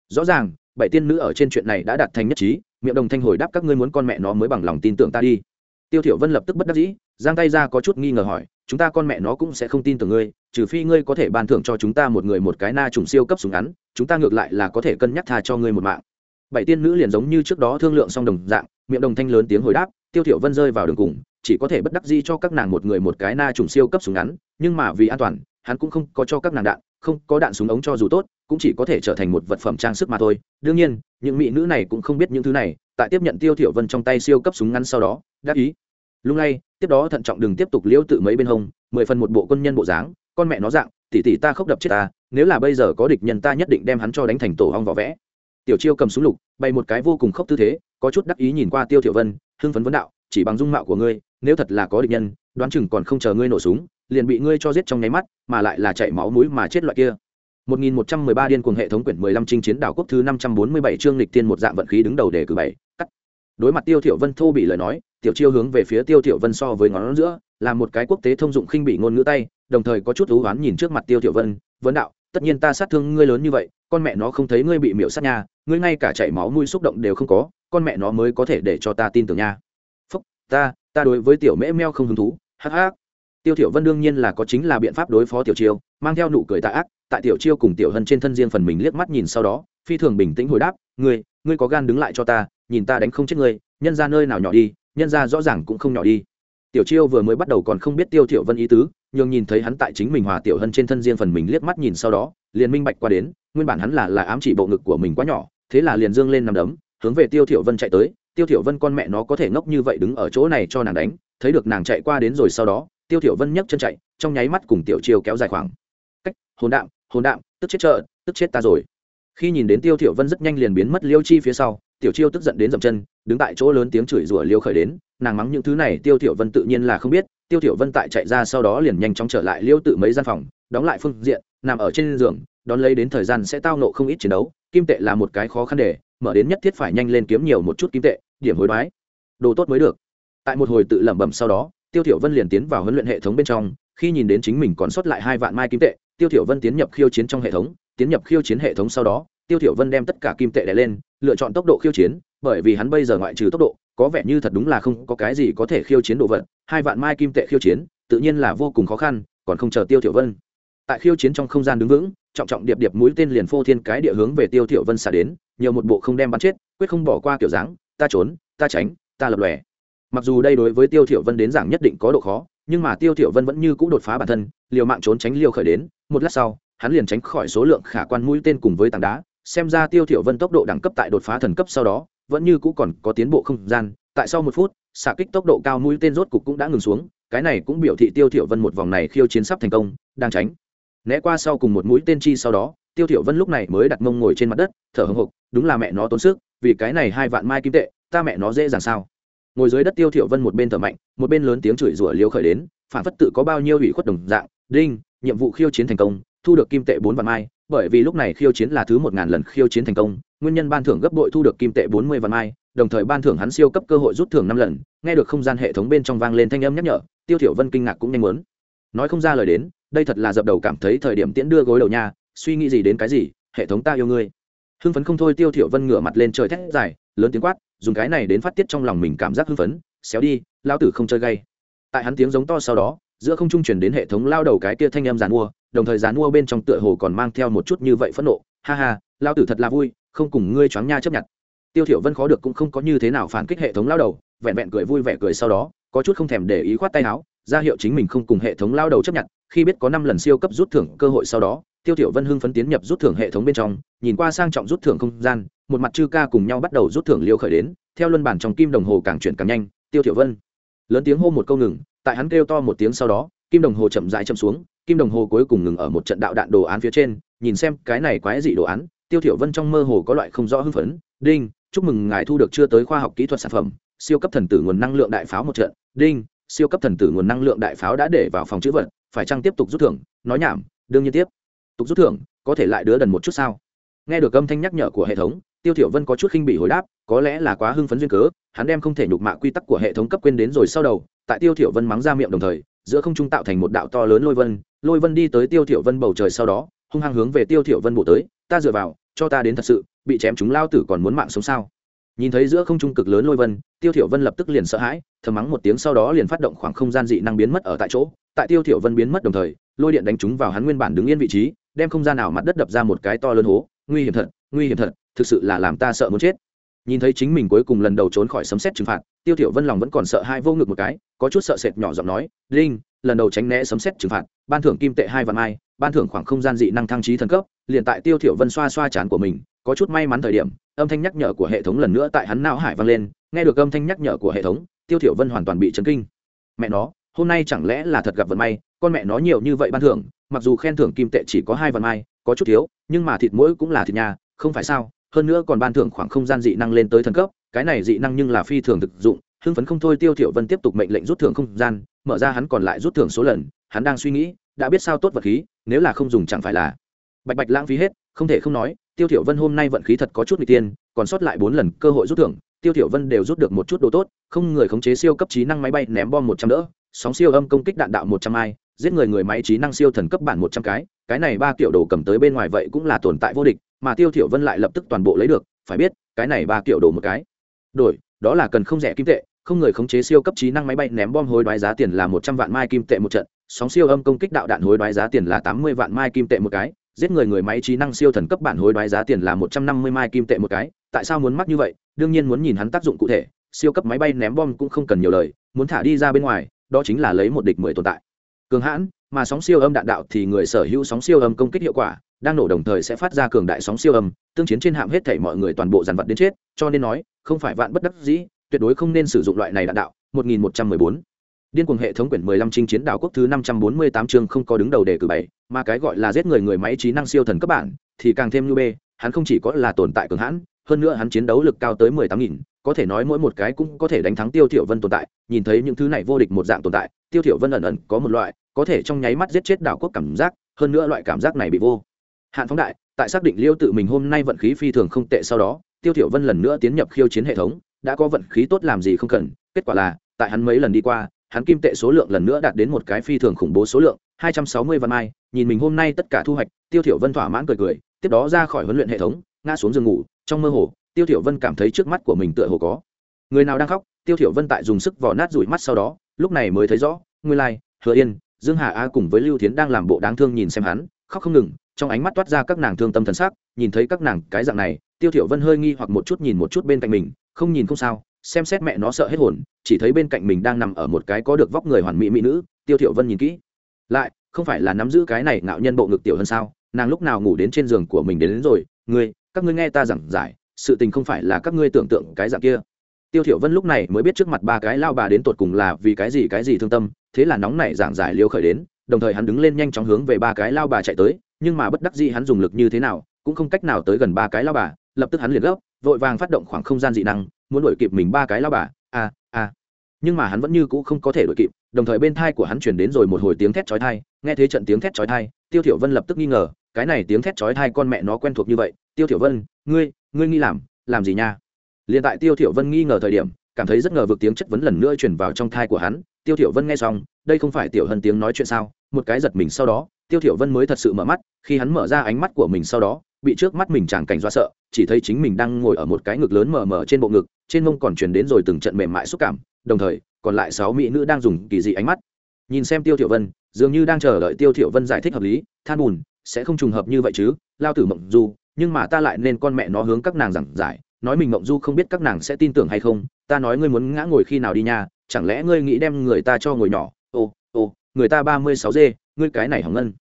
Rõ ràng, bảy tiên nữ ở trên chuyện này đã đạt thành nhất trí, miệng đồng thanh hồi đáp các ngươi muốn con mẹ nó mới bằng lòng tin tưởng ta đi. Tiêu thiểu vân lập tức bất đắc dĩ, giang tay ra có chút nghi ngờ hỏi, chúng ta con mẹ nó cũng sẽ không tin tưởng ngươi, trừ phi ngươi có thể ban thưởng cho chúng ta một người một cái na trùng siêu cấp súng ngắn, chúng ta ngược lại là có thể cân nhắc tha cho ngươi một mạng. Bảy tiên nữ liền giống như trước đó thương lượng xong đồng dạng, miệng đồng thanh lớn tiếng hồi đáp, tiêu thiểu vân rơi vào đường cùng chỉ có thể bất đắc dĩ cho các nàng một người một cái na trùng siêu cấp súng ngắn, nhưng mà vì an toàn, hắn cũng không có cho các nàng đạn, không có đạn súng ống cho dù tốt, cũng chỉ có thể trở thành một vật phẩm trang sức mà thôi. Đương nhiên, những mỹ nữ này cũng không biết những thứ này, tại tiếp nhận tiêu thiểu vân trong tay siêu cấp súng ngắn sau đó, đáp ý. Lúc này tiếp đó thận trọng đừng tiếp tục liễu tự mấy bên hông, mười phần một bộ quân nhân bộ dáng, con mẹ nó dạng, tỷ tỷ ta khóc đập chết ta, nếu là bây giờ có địch nhân ta nhất định đem hắn cho đánh thành tổ hong vỏ vẽ. Tiểu chiêu cầm súng lục, bày một cái vô cùng khốc tư thế, có chút đắc ý nhìn qua tiêu thiểu vân, hưng phấn vấn đạo, chỉ bằng dung mạo của ngươi nếu thật là có địch nhân, đoán chừng còn không chờ ngươi nổ súng, liền bị ngươi cho giết trong nháy mắt, mà lại là chảy máu mũi mà chết loại kia. 1113 điên cuồng hệ thống quyển 15 chinh chiến đảo quốc thứ 547 chương lịch tiên một dạng vận khí đứng đầu đề cử bảy, cắt. Đối mặt tiêu thiểu vân thô bị lời nói, tiểu chiêu hướng về phía tiêu thiểu vân so với ngón giữa, là một cái quốc tế thông dụng khinh bị ngôn ngữ tay, đồng thời có chút thú oán nhìn trước mặt tiêu thiểu vân vấn đạo, tất nhiên ta sát thương ngươi lớn như vậy, con mẹ nó không thấy ngươi bị miểu sát nha, ngươi ngay cả chảy máu mũi xúc động đều không có, con mẹ nó mới có thể để cho ta tin tưởng nha. Phúc, ta ta đối với tiểu mễ meo không hứng thú, hắc hắc. Tiêu thiểu vân đương nhiên là có chính là biện pháp đối phó tiểu chiêu, mang theo nụ cười tạ ác, tại tiểu chiêu cùng tiểu hân trên thân riêng phần mình liếc mắt nhìn sau đó, phi thường bình tĩnh hồi đáp, ngươi ngươi có gan đứng lại cho ta, nhìn ta đánh không chết ngươi, nhân ra nơi nào nhỏ đi, nhân ra rõ ràng cũng không nhỏ đi. Tiểu chiêu vừa mới bắt đầu còn không biết tiêu thiểu vân ý tứ nhưng nhìn thấy hắn tại chính mình hòa tiểu hân trên thân riêng phần mình liếc mắt nhìn sau đó, liền minh bạch qua đến, nguyên bản hắn là là ám chỉ bộ ngực của mình quá nhỏ, thế là liền dương lên nằm đấm, hướng về tiêu thiểu vân chạy tới tiêu thiểu vân con mẹ nó có thể ngốc như vậy đứng ở chỗ này cho nàng đánh, thấy được nàng chạy qua đến rồi sau đó, tiêu thiểu vân nhấc chân chạy, trong nháy mắt cùng tiểu chiêu kéo dài khoảng. Cách, hồn đạm hồn đạm, tức chết trợ tức chết ta rồi. Khi nhìn đến tiêu thiểu vân rất nhanh liền biến mất liêu chi phía sau, tiểu chiêu tức giận đến dậm chân, đứng tại chỗ lớn tiếng chửi rủa liêu khởi đến, nàng mắng những thứ này tiêu thiểu vân tự nhiên là không biết, tiêu thiểu vân tại chạy ra sau đó liền nhanh chóng trở lại liêu tự mấy gian phòng, đóng lại phương diện, nằm ở trên giường đón lấy đến thời gian sẽ tao nộ không ít chiến đấu, kim tệ là một cái khó khăn để, mở đến nhất thiết phải nhanh lên kiếm nhiều một chút kim tệ, điểm hối đoái. Đồ tốt mới được. Tại một hồi tự lẩm bẩm sau đó, tiêu thiểu vân liền tiến vào huấn luyện hệ thống bên trong, khi nhìn đến chính mình còn sót lại hai vạn mai kim tệ, tiêu thiểu vân tiến nhập khiêu chiến trong hệ thống, tiến nhập khiêu chiến hệ thống sau đó, tiêu thiểu vân đem tất cả kim tệ đè lên, lựa chọn tốc độ khiêu chiến, bởi vì hắn bây giờ ngoại trừ tốc độ, có vẻ như thật đúng là không có cái gì có thể khiêu chiến độ vật, hai vạn mai kim tệ khiêu chiến, tự nhiên là vô cùng khó khăn, còn không chờ tiêu thiểu vân tại khiêu chiến trong không gian đứng vững, trọng trọng điệp điệp mũi tên liền phô thiên cái địa hướng về tiêu thiểu vân xả đến, nhiều một bộ không đem bắn chết, quyết không bỏ qua kiểu dáng, ta trốn, ta tránh, ta lập lòe. Mặc dù đây đối với tiêu thiểu vân đến giảng nhất định có độ khó, nhưng mà tiêu thiểu vân vẫn như cũ đột phá bản thân, liều mạng trốn tránh liều khởi đến, một lát sau, hắn liền tránh khỏi số lượng khả quan mũi tên cùng với tảng đá, xem ra tiêu thiểu vân tốc độ đẳng cấp tại đột phá thần cấp sau đó, vẫn như cũ còn có tiến bộ không gian, tại sau một phút, xạ kích tốc độ cao mũi tên rốt cục cũng đã ngừng xuống, cái này cũng biểu thị tiêu thiểu vân một vòng này khiêu chiến sắp thành công, đang tránh né qua sau cùng một mũi tên chi sau đó, tiêu thiểu vân lúc này mới đặt mông ngồi trên mặt đất, thở hổn hộc, đúng là mẹ nó tốn sức, vì cái này hai vạn mai kim tệ, ta mẹ nó dễ dàng sao? Ngồi dưới đất tiêu thiểu vân một bên thở mạnh, một bên lớn tiếng chửi rủa liếu khởi đến, phản phất tự có bao nhiêu ủy khuất đồng dạng, đinh, nhiệm vụ khiêu chiến thành công, thu được kim tệ bốn vạn mai, bởi vì lúc này khiêu chiến là thứ một ngàn lần khiêu chiến thành công, nguyên nhân ban thưởng gấp bội thu được kim tệ bốn mươi vạn mai, đồng thời ban thưởng hắn siêu cấp cơ hội rút thưởng năm lần. Nghe được không gian hệ thống bên trong vang lên thanh âm nhắc nhở, tiêu thiểu vân kinh ngạc cũng nhanh muốn nói không ra lời đến, đây thật là dập đầu cảm thấy thời điểm tiễn đưa gối đầu nha, suy nghĩ gì đến cái gì, hệ thống ta yêu ngươi. Hưng phấn không thôi tiêu thiểu vân ngửa mặt lên trời thét dài, lớn tiếng quát, dùng cái này đến phát tiết trong lòng mình cảm giác hưng phấn, xéo đi lao tử không chơi gay. Tại hắn tiếng giống to sau đó, giữa không trung truyền đến hệ thống lao đầu cái kia thanh âm giàn mua, đồng thời giàn mua bên trong tựa hồ còn mang theo một chút như vậy phẫn nộ. Ha ha lao tử thật là vui, không cùng ngươi choáng nha chấp nhận. Tiêu thiểu vân khó được cũng không có như thế nào phản kích hệ thống lao đầu, vẹn vẹn cười vui vẻ cười sau đó, có chút không thèm để ý khoát tay áo ra hiệu chính mình không cùng hệ thống lao đầu chấp nhận, khi biết có năm lần siêu cấp rút thưởng cơ hội sau đó, tiêu thiểu vân hưng phấn tiến nhập rút thưởng hệ thống bên trong, nhìn qua sang trọng rút thưởng không gian, một mặt chư ca cùng nhau bắt đầu rút thưởng liêu khởi đến, theo luân bản trong kim đồng hồ càng chuyển càng nhanh, tiêu thiểu vân lớn tiếng hô một câu ngừng, tại hắn kêu to một tiếng sau đó, kim đồng hồ chậm rãi chậm xuống, kim đồng hồ cuối cùng ngừng ở một trận đạo đạn đồ án phía trên, nhìn xem cái này quái dị đồ án, tiêu thiểu vân trong mơ hồ có loại không rõ hưng phấn, đinh, chúc mừng ngài thu được chưa tới khoa học kỹ thuật sản phẩm, siêu cấp thần tử nguồn năng lượng đại pháo một trận, đinh siêu cấp thần tử nguồn năng lượng đại pháo đã để vào phòng chữ vật, phải chăng tiếp tục rút thưởng? Nói nhảm, đương nhiên tiếp. Tục rút thưởng, có thể lại đứa đần một chút sao? Nghe được âm thanh nhắc nhở của hệ thống, tiêu thiểu vân có chút khinh bỉ hồi đáp, có lẽ là quá hưng phấn duyên cớ, hắn đem không thể nhục mạ quy tắc của hệ thống cấp quên đến rồi sau đầu, tại tiêu thiểu vân mắng ra miệng đồng thời, giữa không trung tạo thành một đạo to lớn lôi vân lôi vân đi tới tiêu thiểu vân bầu trời sau đó, hung hăng hướng về tiêu thiểu vân bổ tới, ta dựa vào, cho ta đến thật sự, bị chém chúng lao tử còn muốn mạng sống sao? Nhìn thấy giữa không trung cực lớn lôi vân, tiêu thiểu vân lập tức liền sợ hãi, thầm mắng một tiếng sau đó liền phát động khoảng không gian dị năng biến mất ở tại chỗ. Tại tiêu thiểu vân biến mất đồng thời, lôi điện đánh trúng vào hắn nguyên bản đứng yên vị trí, đem không gian nào mặt đất đập ra một cái to lớn hố. Nguy hiểm thật, nguy hiểm thật, thực sự là làm ta sợ muốn chết. Nhìn thấy chính mình cuối cùng lần đầu trốn khỏi sấm sét trừng phạt, tiêu thiểu vân lòng vẫn còn sợ hai vô ngực một cái, có chút sợ sệt nhỏ giọng nói, linh, lần đầu tránh né sấm sét trừng phạt, ban thưởng kim tệ hai vạn mai, ban thưởng khoảng không gian dị năng thăng trí thần cấp. Liền tại tiêu thiểu vân xoa xoa chán của mình có chút may mắn thời điểm, âm thanh nhắc nhở của hệ thống lần nữa tại hắn não hải vang lên, nghe được âm thanh nhắc nhở của hệ thống, tiêu thiểu vân hoàn toàn bị chấn kinh. Mẹ nó, hôm nay chẳng lẽ là thật gặp vận may, con mẹ nó nhiều như vậy ban thưởng, mặc dù khen thưởng kim tệ chỉ có hai vạn mai, có chút thiếu, nhưng mà thịt mũi cũng là thịt nhà, không phải sao? Hơn nữa còn ban thưởng khoảng không gian dị năng lên tới thần cấp, cái này dị năng nhưng là phi thường thực dụng, hưng phấn không thôi tiêu thiểu vân tiếp tục mệnh lệnh rút thưởng không gian, mở ra hắn còn lại rút thưởng số lần, hắn đang suy nghĩ, đã biết sao tốt vật khí, nếu là không dùng chẳng phải là bạch bạch lãng phí hết, không thể không nói tiêu thiểu vân hôm nay vận khí thật có chút nguy tiên, còn sót lại bốn lần cơ hội rút thưởng, tiêu thiểu vân đều rút được một chút đồ tốt, không người khống chế siêu cấp trí năng máy bay ném bom một trăm đỡ, sóng siêu âm công kích đạn đạo một trăm ai, giết người người máy trí năng siêu thần cấp bản một trăm cái cái này ba kiểu đồ cầm tới bên ngoài vậy cũng là tồn tại vô địch, mà tiêu thiểu vân lại lập tức toàn bộ lấy được, phải biết, cái này ba kiểu đồ một cái. Đổi, đó là cần không rẻ kim tệ, không người khống chế siêu cấp trí năng máy bay ném bom hối đoái giá tiền là một trăm vạn mai kim tệ một trận, sóng siêu âm công kích đạo đạn hối đoái giá tiền là tám mươi vạn mai kim tệ một cái giết người người máy trí năng siêu thần cấp bản hối đoái giá tiền là một trăm năm mươi mai kim tệ một cái. Tại sao muốn mắc như vậy? Đương nhiên muốn nhìn hắn tác dụng cụ thể. Siêu cấp máy bay ném bom cũng không cần nhiều lời. Muốn thả đi ra bên ngoài, đó chính là lấy một địch mười tồn tại. Cường hãn, mà sóng siêu âm đạn đạo thì người sở hữu sóng siêu âm công kích hiệu quả, đang nổ đồng thời sẽ phát ra cường đại sóng siêu âm, tương chiến trên hạm hết thảy mọi người toàn bộ dàn vật đến chết. Cho nên nói, không phải vạn bất đắc dĩ, tuyệt đối không nên sử dụng loại này đạn đạo. 1114 Điên cuồng hệ thống quyển 15 chinh chiến đảo quốc thứ 548 chương không có đứng đầu đề cử bảy, mà cái gọi là giết người người máy trí năng siêu thần cấp bản thì càng thêm như bê, hắn không chỉ có là tồn tại cường hãn, hơn nữa hắn chiến đấu lực cao tới 18000, có thể nói mỗi một cái cũng có thể đánh thắng Tiêu Thiểu Vân tồn tại, nhìn thấy những thứ này vô địch một dạng tồn tại, Tiêu Thiểu Vân ẩn ẩn có một loại có thể trong nháy mắt giết chết đảo quốc cảm giác, hơn nữa loại cảm giác này bị vô hạn phóng đại, tại xác định Liêu tự mình hôm nay vận khí phi thường không tệ sau đó, Tiêu Thiểu Vân lần nữa tiến nhập khiêu chiến hệ thống, đã có vận khí tốt làm gì không cần, kết quả là, tại hắn mấy lần đi qua, hắn kim tệ số lượng lần nữa đạt đến một cái phi thường khủng bố số lượng, 260 vạn mai, nhìn mình hôm nay tất cả thu hoạch, Tiêu Thiểu Vân thỏa mãn cười cười, tiếp đó ra khỏi huấn luyện hệ thống, ngã xuống giường ngủ, trong mơ hồ, Tiêu Thiểu Vân cảm thấy trước mắt của mình tựa hồ có. Người nào đang khóc, Tiêu Thiểu Vân tại dùng sức vò nát rủi mắt sau đó, lúc này mới thấy rõ, nguyên lai, like, Hứa Yên, Dương Hà A cùng với Lưu Thiến đang làm bộ đáng thương nhìn xem hắn, khóc không ngừng, trong ánh mắt toát ra các nàng thương tâm thần sắc, nhìn thấy các nàng cái dạng này, Tiêu Thiểu Vân hơi nghi hoặc một chút nhìn một chút bên cạnh mình, không nhìn không sao, xem xét mẹ nó sợ hết hồn, chỉ thấy bên cạnh mình đang nằm ở một cái có được vóc người hoàn mỹ mỹ nữ, Tiêu Thiểu Vân nhìn kỹ, lại không phải là nắm giữ cái này ngạo nhân bộ ngực tiểu hơn sao? Nàng lúc nào ngủ đến trên giường của mình đến, đến rồi, ngươi, các ngươi nghe ta giảng giải, sự tình không phải là các ngươi tưởng tượng cái dạng kia. Tiêu Thiểu Vân lúc này mới biết trước mặt ba cái lao bà đến tột cùng là vì cái gì cái gì thương tâm, thế là nóng nảy giảng giải liêu khởi đến, đồng thời hắn đứng lên nhanh chóng hướng về ba cái lao bà chạy tới, nhưng mà bất đắc dĩ hắn dùng lực như thế nào, cũng không cách nào tới gần ba cái lao bà, lập tức hắn liền gấp, vội vàng phát động khoảng không gian dị năng, muốn đuổi kịp mình ba cái lao bà, a a. Nhưng mà hắn vẫn như cũ không có thể đuổi kịp, đồng thời bên thai của hắn truyền đến rồi một hồi tiếng thét chói tai, nghe thấy trận tiếng thét chói tai, Tiêu Thiểu Vân lập tức nghi ngờ, cái này tiếng thét chói tai con mẹ nó quen thuộc như vậy, Tiêu Thiểu Vân, ngươi, ngươi nghi làm, làm gì nha? Liên tại Tiêu Thiểu Vân nghi ngờ thời điểm, cảm thấy rất ngờ vực tiếng chất vấn lần nữa truyền vào trong thai của hắn, Tiêu Thiểu Vân nghe xong, đây không phải Tiểu Hân tiếng nói chuyện sao? Một cái giật mình sau đó, Tiêu Thiểu Vân mới thật sự mở mắt, khi hắn mở ra ánh mắt của mình sau đó, bị trước mắt mình chẳng cảnh do sợ, chỉ thấy chính mình đang ngồi ở một cái ngực lớn mờ mờ trên bộ ngực, trên mông còn truyền đến rồi từng trận mềm mại xúc cảm, đồng thời, còn lại sáu mỹ nữ đang dùng kỳ dị ánh mắt nhìn xem Tiêu Thiểu Vân, dường như đang chờ đợi Tiêu Thiểu Vân giải thích hợp lý, than buồn, sẽ không trùng hợp như vậy chứ? Lao tử mộng du, nhưng mà ta lại nên con mẹ nó hướng các nàng giảng giải, nói mình mộng du không biết các nàng sẽ tin tưởng hay không? Ta nói ngươi muốn ngã ngồi khi nào đi nha, chẳng lẽ ngươi nghĩ đem người ta cho ngồi nhỏ? Ô, ô, người ta ba mươi sáu dê, ngươi cái này hỏng ngân.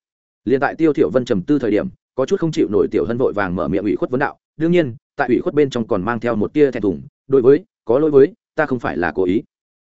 liền tại Tiêu Thiểu Vân trầm tư thời điểm, có chút không chịu nổi Tiểu Hân vội vàng mở miệng ủy khuất vấn đạo, đương nhiên, tại ủy khuất bên trong còn mang theo một tia thẹn thùng, đối với, có lỗi với, ta không phải là cố ý.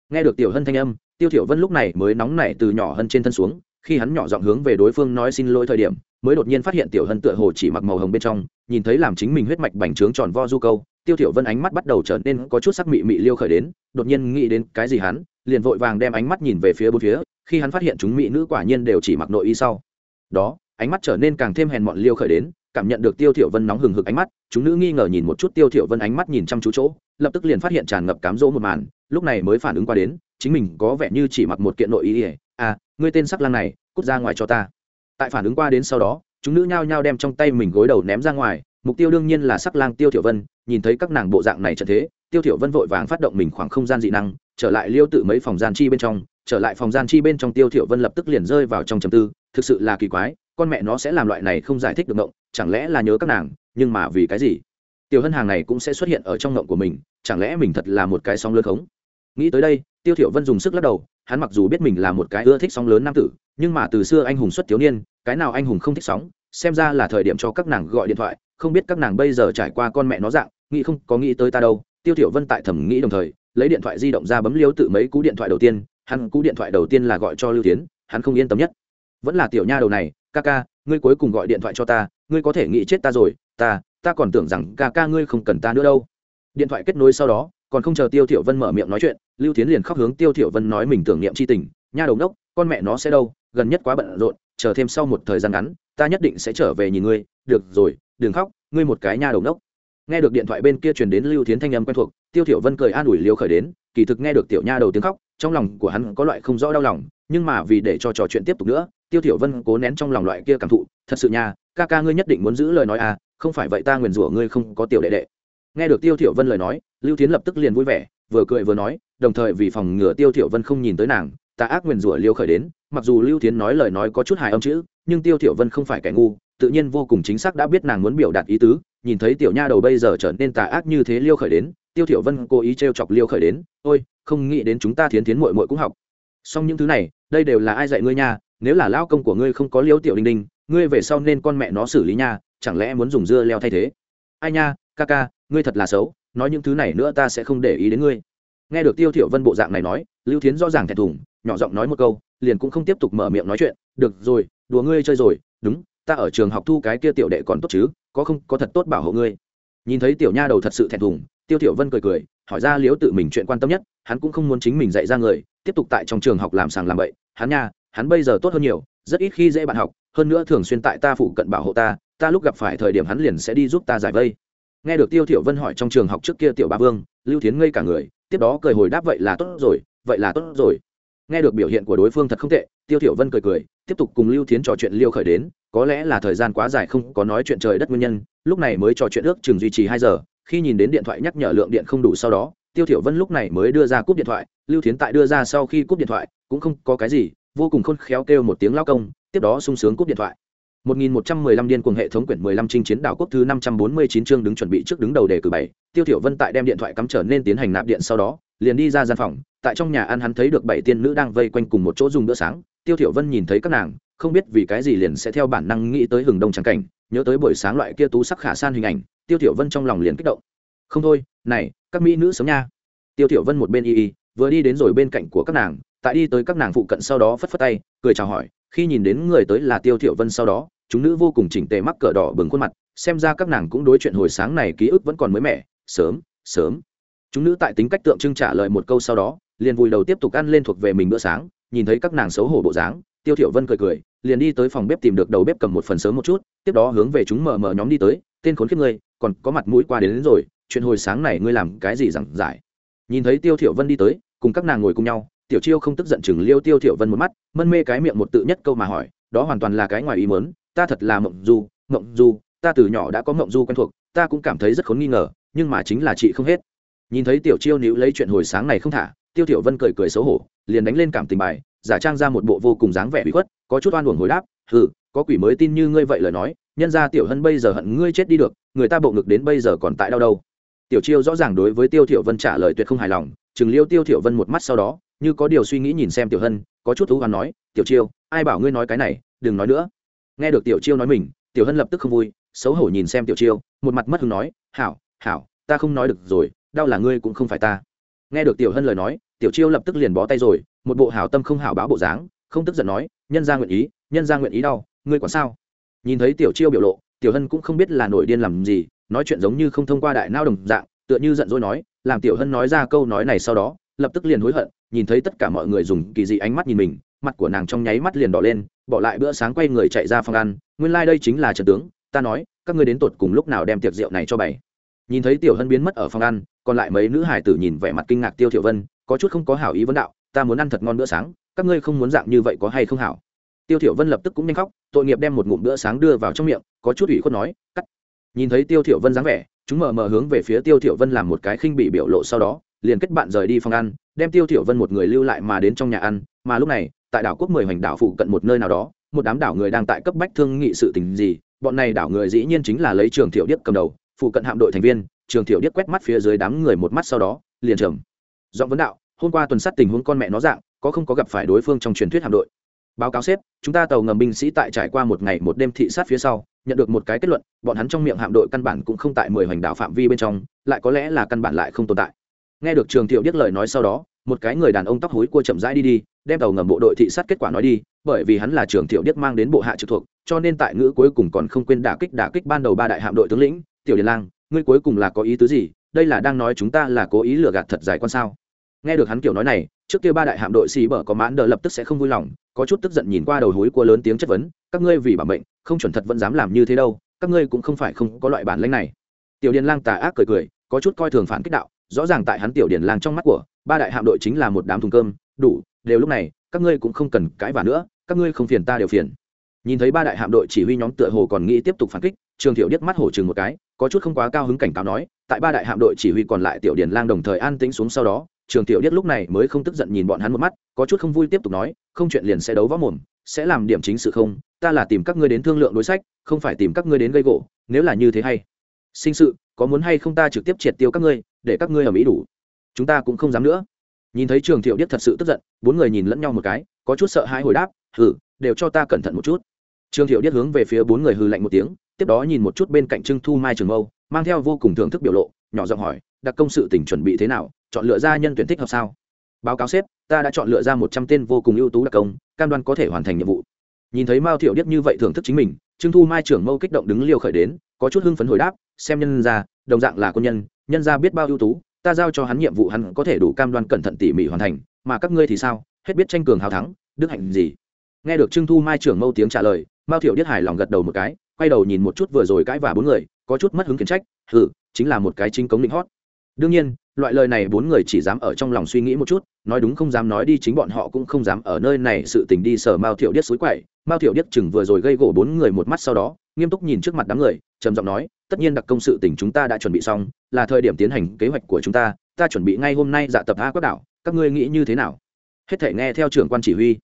Nghe được Tiểu Hân thanh âm, Tiêu Thiểu Vân lúc này mới nóng nảy từ nhỏ hơn trên thân xuống, khi hắn nhỏ giọng hướng về đối phương nói xin lỗi thời điểm mới đột nhiên phát hiện tiểu hân tựa hồ chỉ mặc màu hồng bên trong nhìn thấy làm chính mình huyết mạch bành trướng tròn vo du câu tiêu thiểu vân ánh mắt bắt đầu trở nên có chút sắc mị mị liêu khởi đến đột nhiên nghĩ đến cái gì hắn liền vội vàng đem ánh mắt nhìn về phía bốn phía khi hắn phát hiện chúng mỹ nữ quả nhiên đều chỉ mặc nội y sau đó ánh mắt trở nên càng thêm hèn mọn liêu khởi đến, cảm nhận được tiêu thiểu vân nóng hừng hực ánh mắt, chúng nữ nghi ngờ nhìn một chút tiêu thiểu vân ánh mắt nhìn chăm chú chỗ, lập tức liền phát hiện tràn ngập cám dỗ một màn, lúc này mới phản ứng qua đến, chính mình có vẻ như chỉ mặc một kiện nội y à ngươi tên sắc lang này, cút ra ngoài cho ta. Tại phản ứng qua đến sau đó, chúng nữ nhao nhao đem trong tay mình gối đầu ném ra ngoài, mục tiêu đương nhiên là sắc lang tiêu thiểu vân, nhìn thấy các nàng bộ dạng này trận thế, tiêu thiểu vân vội vàng phát động mình khoảng không gian dị năng, trở lại liêu tự mấy phòng gian chi bên trong, trở lại phòng gian chi bên trong tiêu thiểu vân lập tức liền rơi vào trong trầm tư thực sự là kỳ quái, con mẹ nó sẽ làm loại này không giải thích được ngộng, chẳng lẽ là nhớ các nàng, nhưng mà vì cái gì? Tiểu hân hàng này cũng sẽ xuất hiện ở trong ngộng của mình, chẳng lẽ mình thật là một cái sóng lớn khống? Nghĩ tới đây, tiêu thiểu vân dùng sức lắc đầu, hắn mặc dù biết mình là một cái ưa thích sóng lớn nam tử, nhưng mà từ xưa anh hùng xuất thiếu niên, cái nào anh hùng không thích sóng, xem ra là thời điểm cho các nàng gọi điện thoại, không biết các nàng bây giờ trải qua con mẹ nó dạng, nghĩ không có nghĩ tới ta đâu. Tiêu thiểu vân tại thẩm nghĩ đồng thời, lấy điện thoại di động ra bấm liếu tự mấy cú điện thoại đầu tiên, hắn cú điện thoại đầu tiên là gọi cho lưu tiến, hắn không yên tâm nhất vẫn là tiểu nha đầu này, ca ca, ngươi cuối cùng gọi điện thoại cho ta, ngươi có thể nghĩ chết ta rồi, ta ta còn tưởng rằng ca ca ngươi không cần ta nữa đâu. Điện thoại kết nối sau đó, còn không chờ tiêu thiểu vân mở miệng nói chuyện, lưu tiến liền khóc hướng tiêu thiểu vân nói mình tưởng niệm chi tình, nha đầu đốc con mẹ nó sẽ đâu, gần nhất quá bận rộn, chờ thêm sau một thời gian ngắn, ta nhất định sẽ trở về nhìn ngươi, được rồi, đừng khóc, ngươi một cái nha đầu đốc nghe được điện thoại bên kia truyền đến lưu tiến thanh âm quen thuộc, tiêu thiểu vân cười an ủi liêu khởi đến, kỳ thực nghe được tiểu nha đầu tiếng khóc, trong lòng của hắn có loại không rõ đau lòng, nhưng mà vì để cho trò chuyện tiếp tục nữa tiêu thiểu vân cố nén trong lòng loại kia cảm thụ, thật sự nha, ca ca ngươi nhất định muốn giữ lời nói à không phải vậy ta nguyền rủa ngươi không có tiểu đệ đệ. Nghe được tiêu thiểu vân lời nói, lưu tiến lập tức liền vui vẻ, vừa cười vừa nói, đồng thời vì phòng ngừa tiêu thiểu vân không nhìn tới nàng, ta ác nguyền rủa liêu khởi đến, mặc dù lưu tiến nói lời nói có chút hài âm chữ, nhưng tiêu thiểu vân không phải kẻ ngu, tự nhiên vô cùng chính xác đã biết nàng muốn biểu đạt ý tứ, nhìn thấy tiểu nha đầu bây giờ trở nên tà ác như thế liêu khởi đến, tiêu thiểu vân cố ý treo chọc liêu khởi đến, ôi, không nghĩ đến chúng ta thiến thiến muội muội cũng học. Xong những thứ này đây đều là ai dạy ngươi nha, nếu là lao công của ngươi không có liêu tiểu đinh đinh ngươi về sau nên con mẹ nó xử lý nha, chẳng lẽ muốn dùng dưa leo thay thế? Ai nha, ca ca, ngươi thật là xấu, nói những thứ này nữa ta sẽ không để ý đến ngươi. Nghe được tiêu thiểu vân bộ dạng này nói, lưu thiến rõ ràng thẹn thùng, nhỏ giọng nói một câu, liền cũng không tiếp tục mở miệng nói chuyện, được rồi, đùa ngươi chơi rồi, đúng, ta ở trường học thu cái kia tiểu đệ còn tốt chứ, có không, có thật tốt bảo hộ ngươi nhìn thấy tiểu nha đầu thật sự thẹn thùng, tiêu tiểu vân cười cười, hỏi ra liếu tự mình chuyện quan tâm nhất, hắn cũng không muốn chính mình dạy ra người, tiếp tục tại trong trường học làm sàng làm bậy. Hắn nha, hắn bây giờ tốt hơn nhiều, rất ít khi dễ bạn học, hơn nữa thường xuyên tại ta phụ cận bảo hộ ta ta lúc gặp phải thời điểm hắn liền sẽ đi giúp ta giải vây. Nghe được tiêu tiểu vân hỏi trong trường học trước kia tiểu ba vương, lưu thiến ngây cả người, tiếp đó cười hồi đáp vậy là tốt rồi, vậy là tốt rồi nghe được biểu hiện của đối phương thật không tệ tiêu thiểu vân cười cười tiếp tục cùng lưu thiến trò chuyện liêu khởi đến có lẽ là thời gian quá dài không có nói chuyện trời đất nguyên nhân lúc này mới trò chuyện ước chừng duy trì hai giờ khi nhìn đến điện thoại nhắc nhở lượng điện không đủ sau đó tiêu thiểu vân lúc này mới đưa ra cúp điện thoại lưu thiến tại đưa ra sau khi cúp điện thoại cũng không có cái gì vô cùng khôn khéo kêu một tiếng lao công tiếp đó sung sướng cúp điện thoại 1115 điên cuồng hệ thống quyển 15 trinh chiến đảo quốc thứ 549 chương đứng chuẩn bị trước đứng đầu đề cử bảy. Tiêu Thiểu Vân tại đem điện thoại cắm trở nên tiến hành nạp điện sau đó, liền đi ra gian phòng, tại trong nhà ăn hắn thấy được bảy tiên nữ đang vây quanh cùng một chỗ dùng bữa sáng, Tiêu Thiểu Vân nhìn thấy các nàng, không biết vì cái gì liền sẽ theo bản năng nghĩ tới hừng đông trắng cảnh, nhớ tới buổi sáng loại kia tú sắc khả san hình ảnh, Tiêu Thiểu Vân trong lòng liền kích động. Không thôi, này, các mỹ nữ sớm nha. Tiêu Thiểu Vân một bên y y, vừa đi đến rồi bên cạnh của các nàng, tại đi tới các nàng phụ cận sau đó phất phất tay, cười chào hỏi, khi nhìn đến người tới là Tiêu Thiểu Vân sau đó, chúng nữ vô cùng chỉnh tề mắc cỡ đỏ bừng khuôn mặt xem ra các nàng cũng đối chuyện hồi sáng này ký ức vẫn còn mới mẻ sớm sớm chúng nữ tại tính cách tượng trưng trả lời một câu sau đó liền vùi đầu tiếp tục ăn lên thuộc về mình bữa sáng nhìn thấy các nàng xấu hổ bộ dáng tiêu thiểu vân cười cười liền đi tới phòng bếp tìm được đầu bếp cầm một phần sớm một chút tiếp đó hướng về chúng mờ mờ nhóm đi tới tên khốn kiếp ngươi còn có mặt mũi qua đến, đến rồi chuyện hồi sáng này ngươi làm cái gì rằng giải? Nhìn thấy tiêu thiểu vân đi tới cùng các nàng ngồi cùng nhau tiểu chiêu không tức giận chừng liêu tiêu thiểu vân một mắt mân mê cái miệng một tự nhất câu mà hỏi đó hoàn toàn là cái ngoài ý muốn ta thật là mộng du mộng du ta từ nhỏ đã có mộng du quen thuộc ta cũng cảm thấy rất khốn nghi ngờ nhưng mà chính là chị không hết nhìn thấy tiểu chiêu níu lấy chuyện hồi sáng này không thả, tiêu tiểu vân cười cười xấu hổ, liền đánh lên cảm tình bài, giả trang ra một bộ vô cùng dáng vẻ bị khuất, có chút oan uổng hồi đáp, hừ, có quỷ mới tin như ngươi vậy lời nói, nhân ra tiểu hân bây giờ hận ngươi chết đi được, người ta bộ ngực đến bây giờ còn tại đau đâu. Tiểu chiêu rõ ràng đối với tiêu tiểu vân trả lời tuyệt không hài lòng, chừng liêu tiêu tiểu vân một mắt sau đó, như có điều suy nghĩ nhìn xem tiểu hân, có chút thú hoàn nói, tiểu chiêu, ai bảo ngươi nói cái này, đừng nói nữa. Nghe được tiểu chiêu nói mình, tiểu hân lập tức không vui, xấu hổ nhìn xem tiểu chiêu, một mặt mất hứng nói, hảo hảo, ta không nói được rồi đau là ngươi cũng không phải ta. Nghe được tiểu hân lời nói, tiểu chiêu lập tức liền bó tay rồi, một bộ hảo tâm không hảo báo bộ dáng, không tức giận nói, nhân ra nguyện ý, nhân ra nguyện ý đau, ngươi còn sao? Nhìn thấy tiểu chiêu biểu lộ, tiểu hân cũng không biết là nổi điên làm gì, nói chuyện giống như không thông qua đại nao đồng dạng, tựa như giận dỗi nói, làm tiểu hân nói ra câu nói này sau đó, lập tức liền hối hận, nhìn thấy tất cả mọi người dùng kỳ dị ánh mắt nhìn mình, mặt của nàng trong nháy mắt liền đỏ lên, bỏ lại bữa sáng quay người chạy ra phòng ăn, nguyên lai、like、đây chính là trần tướng, ta nói, các ngươi đến tột cùng lúc nào đem tiệc rượu này cho bày. Nhìn thấy tiểu hân biến mất ở phòng ăn còn lại mấy nữ hải tử nhìn vẻ mặt kinh ngạc tiêu thiểu vân, có chút không có hảo ý vấn đạo, ta muốn ăn thật ngon bữa sáng, các ngươi không muốn dạng như vậy có hay không hảo? Tiêu thiểu vân lập tức cũng nhanh khóc, tội nghiệp đem một ngụm bữa sáng đưa vào trong miệng, có chút ủy khuất nói, cắt. Nhìn thấy tiêu thiểu vân dáng vẻ, chúng mờ mờ hướng về phía tiêu thiểu vân làm một cái khinh bị biểu lộ sau đó, liền kết bạn rời đi phòng ăn, đem tiêu thiểu vân một người lưu lại mà đến trong nhà ăn, mà lúc này, tại đảo quốc mười hoành đảo phụ cận một nơi nào đó, một đám đảo người đang tại cấp bách thương nghị sự tình gì, bọn này đảo người dĩ nhiên chính là lấy trường thiệu điếc cầm đầu, phụ cận hạm đội thành viên trường thiệu điếc quét mắt phía dưới đám người một mắt sau đó, liền trầm. Giọng vấn đạo, hôm qua tuần sát tình huống con mẹ nó dạng, có không có gặp phải đối phương trong truyền thuyết hạm đội? Báo cáo xếp, chúng ta tàu ngầm binh sĩ tại trải qua một ngày một đêm thị sát phía sau, nhận được một cái kết luận, bọn hắn trong miệng hạm đội căn bản cũng không tại mười hoành đảo phạm vi bên trong, lại có lẽ là căn bản lại không tồn tại. Nghe được trường thiệu điếc lời nói sau đó, một cái người đàn ông tóc hối cua chậm rãi đi đi, đem tàu ngầm bộ đội thị sát kết quả nói đi, bởi vì hắn là trường thiệu điếc mang đến bộ hạ trực thuộc, cho nên tại ngữ cuối cùng còn không quên đả kích đả kích ban đầu ba đại hạm đội tướng lĩnh, tiểu điền lang ngươi cuối cùng là có ý tứ gì? Đây là đang nói chúng ta là cố ý lừa gạt thật dài quan sao? Nghe được hắn kiểu nói này, trước kia ba đại hạm đội xì bở có mãn đờ lập tức sẽ không vui lòng, có chút tức giận nhìn qua đầu hối của lớn tiếng chất vấn, các ngươi vì bảo mệnh, không chuẩn thật vẫn dám làm như thế đâu, các ngươi cũng không phải không có loại bản lãnh này. Tiểu điền lang tà ác cười cười, có chút coi thường phản kích đạo, rõ ràng tại hắn tiểu điền lang trong mắt của, ba đại hạm đội chính là một đám thùng cơm, đủ, đều lúc này, các ngươi cũng không cần cãi vả nữa, các ngươi không phiền ta đều phiền. Nhìn thấy ba đại hạm đội chỉ huy nhóm tựa hồ còn nghĩ tiếp tục phản kích, trường thiệu điếc mắt hổ chừng một cái có chút không quá cao hứng cảnh cáo nói, tại ba đại hạm đội chỉ huy còn lại tiểu điền lang đồng thời an tĩnh xuống sau đó, trường tiểu điếc lúc này mới không tức giận nhìn bọn hắn một mắt, có chút không vui tiếp tục nói, không chuyện liền sẽ đấu võ mồm, sẽ làm điểm chính sự không, ta là tìm các ngươi đến thương lượng đối sách, không phải tìm các ngươi đến gây gỗ, nếu là như thế hay. Sinh sự, có muốn hay không ta trực tiếp triệt tiêu các ngươi, để các ngươi ở mỹ đủ. Chúng ta cũng không dám nữa. Nhìn thấy trường thiệu điếc thật sự tức giận, bốn người nhìn lẫn nhau một cái, có chút sợ hãi hồi đáp, hừ, đều cho ta cẩn thận một chút. Trường thiệu điếc hướng về phía bốn người hư lạnh một tiếng tiếp đó nhìn một chút bên cạnh trưng thu mai trường mâu, mang theo vô cùng thưởng thức biểu lộ, nhỏ giọng hỏi, đặc công sự tỉnh chuẩn bị thế nào? Chọn lựa ra nhân tuyển thích hợp sao? Báo cáo sếp, ta đã chọn lựa ra một trăm tên vô cùng ưu tú đặc công, cam đoan có thể hoàn thành nhiệm vụ. Nhìn thấy mao thiểu điếc như vậy thưởng thức chính mình, trương thu mai trưởng mâu kích động đứng liều khởi đến, có chút hưng phấn hồi đáp, xem nhân ra, đồng dạng là quân nhân nhân ra biết bao ưu tú, ta giao cho hắn nhiệm vụ hắn có thể đủ cam đoan cẩn thận tỉ mỉ hoàn thành, mà các ngươi thì sao? Hết biết tranh cường hào thắng, đức hạnh gì? Nghe được trương thu mai trưởng mâu tiếng trả lời, mao thiểu điếc hài lòng gật đầu một cái quay đầu nhìn một chút vừa rồi cãi và bốn người, có chút mất hứng kiến trách, hừ, chính là một cái chính cống định hót. Đương nhiên, loại lời này bốn người chỉ dám ở trong lòng suy nghĩ một chút, nói đúng không dám nói đi, chính bọn họ cũng không dám ở nơi này sự tình đi sở mao thiệu điếc suối quậy. Mao thiệu điếc chừng vừa rồi gây gỗ bốn người một mắt sau đó, nghiêm túc nhìn trước mặt đám người, trầm giọng nói, tất nhiên đặc công sự tình chúng ta đã chuẩn bị xong, là thời điểm tiến hành kế hoạch của chúng ta ta chuẩn bị ngay hôm nay dạ tập a quốc đảo, các ngươi nghĩ như thế nào? Hết thể nghe theo trưởng quan chỉ huy.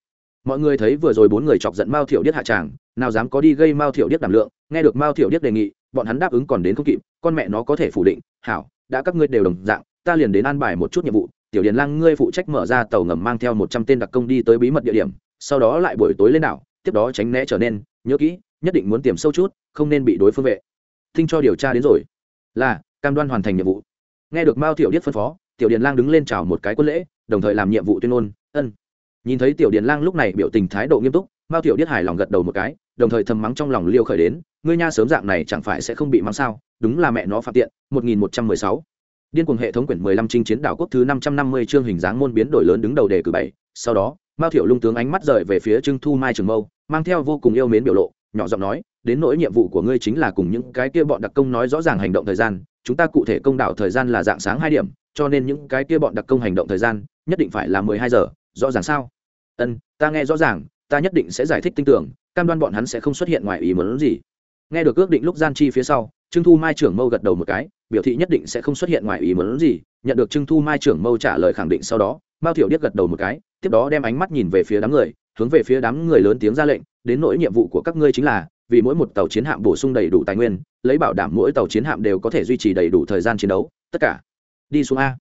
Mọi người thấy vừa rồi bốn người chọc giận mao thiệu điếc hạ tràng nào dám có đi gây mao thiệu điếc đảm lượng, nghe được mao thiệu điếc đề nghị, bọn hắn đáp ứng còn đến không kịp, con mẹ nó có thể phủ định, hảo, đã các ngươi đều đồng dạng, ta liền đến an bài một chút nhiệm vụ, tiểu điền lang ngươi phụ trách mở ra tàu ngầm mang theo một trăm tên đặc công đi tới bí mật địa điểm, sau đó lại buổi tối lên đảo, tiếp đó tránh né trở nên, nhớ kỹ, nhất định muốn tiềm sâu chút, không nên bị đối phương vệ. Thinh cho điều tra đến rồi. Là, cam đoan hoàn thành nhiệm vụ. Nghe được mao tiểu điếc phân phó, tiểu điền lang đứng lên chào một cái quân lễ, đồng thời làm nhiệm vụ tuyên ngôn, ân. Nhìn thấy tiểu điền lang lúc này biểu tình thái độ nghiêm túc, mao tiểu điếc hài lòng gật đầu một cái đồng thời thầm mắng trong lòng liêu khởi đến, ngươi nha sớm dạng này chẳng phải sẽ không bị mắng sao? Đúng là mẹ nó phạm tiện 1116 điên cuồng hệ thống quyển 15 chinh chiến đảo quốc thứ 550 chương hình dáng môn biến đổi lớn đứng đầu đề cử bảy. Sau đó, mao thiểu lung tướng ánh mắt rời về phía trưng thu mai trường mâu, mang theo vô cùng yêu mến biểu lộ, nhỏ giọng nói, đến nỗi nhiệm vụ của ngươi chính là cùng những cái kia bọn đặc công nói rõ ràng hành động thời gian, chúng ta cụ thể công đảo thời gian là dạng sáng hai điểm, cho nên những cái kia bọn đặc công hành động thời gian, nhất định phải là mười hai giờ, rõ ràng sao? Ân ta nghe rõ ràng, ta nhất định sẽ giải thích tin tưởng cam đoan bọn hắn sẽ không xuất hiện ngoài ý muốn gì. Nghe được ước định lúc gian chi phía sau, trương thu mai trưởng mâu gật đầu một cái, biểu thị nhất định sẽ không xuất hiện ngoài ý muốn gì, nhận được trương thu mai trưởng mâu trả lời khẳng định sau đó, mao thiểu điếc gật đầu một cái, tiếp đó đem ánh mắt nhìn về phía đám người, hướng về phía đám người lớn tiếng ra lệnh, đến nỗi nhiệm vụ của các ngươi chính là, vì mỗi một tàu chiến hạm bổ sung đầy đủ tài nguyên, lấy bảo đảm mỗi tàu chiến hạm đều có thể duy trì đầy đủ thời gian chiến đấu, tất cả, đi xuống a.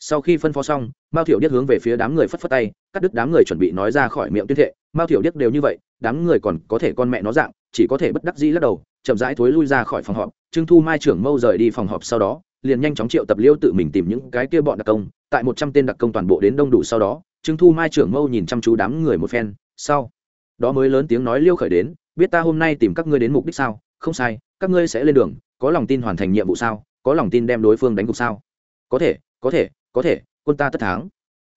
Sau khi phân phó xong, mao thiểu điếc hướng về phía đám người phất phất tay, cắt đứt đám người chuẩn bị nói ra khỏi miệng tuyên thệ mao thiểu điếc đều như vậy, đám người còn có thể con mẹ nó dạng, chỉ có thể bất đắc dĩ lắc đầu, chậm rãi thối lui ra khỏi phòng họp. Trương thu mai trưởng mâu rời đi phòng họp sau đó, liền nhanh chóng triệu tập liêu tự mình tìm những cái kia bọn đặc công, tại một trăm tên đặc công toàn bộ đến đông đủ sau đó, trương thu mai trưởng mâu nhìn chăm chú đám người một phen sau đó mới lớn tiếng nói, liêu khởi đến, biết ta hôm nay tìm các ngươi đến mục đích sao? Không sai, các ngươi sẽ lên đường, có lòng tin hoàn thành nhiệm vụ sao? Có lòng tin đem đối phương đánh gục sao? Có thể có thể có thể, quân ta tất thắng.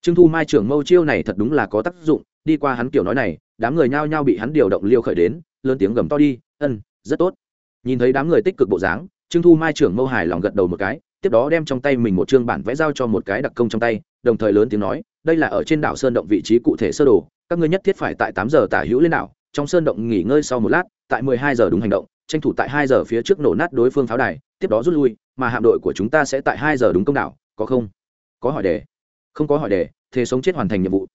Trương thu mai trưởng mâu chiêu này thật đúng là có tác dụng đi qua hắn kiểu nói này, đám người nhao nhao bị hắn điều động liêu khởi đến, lớn tiếng gầm to đi, ân, rất tốt. Nhìn thấy đám người tích cực bộ dáng, trương thu mai trưởng mâu hài lòng gật đầu một cái, tiếp đó đem trong tay mình một chương bản vẽ giao cho một cái đặc công trong tay, đồng thời lớn tiếng nói, đây là ở trên đảo sơn động vị trí cụ thể sơ đồ, các ngươi nhất thiết phải tại tám giờ tả hữu lên đảo, trong sơn động nghỉ ngơi sau một lát, tại mười hai giờ đúng hành động, tranh thủ tại hai giờ phía trước nổ nát đối phương pháo đài, tiếp đó rút lui, mà hạm đội của chúng ta sẽ tại hai giờ đúng công đảo, có không? Có hỏi đề. Không có hỏi đề, thế sống chết hoàn thành nhiệm vụ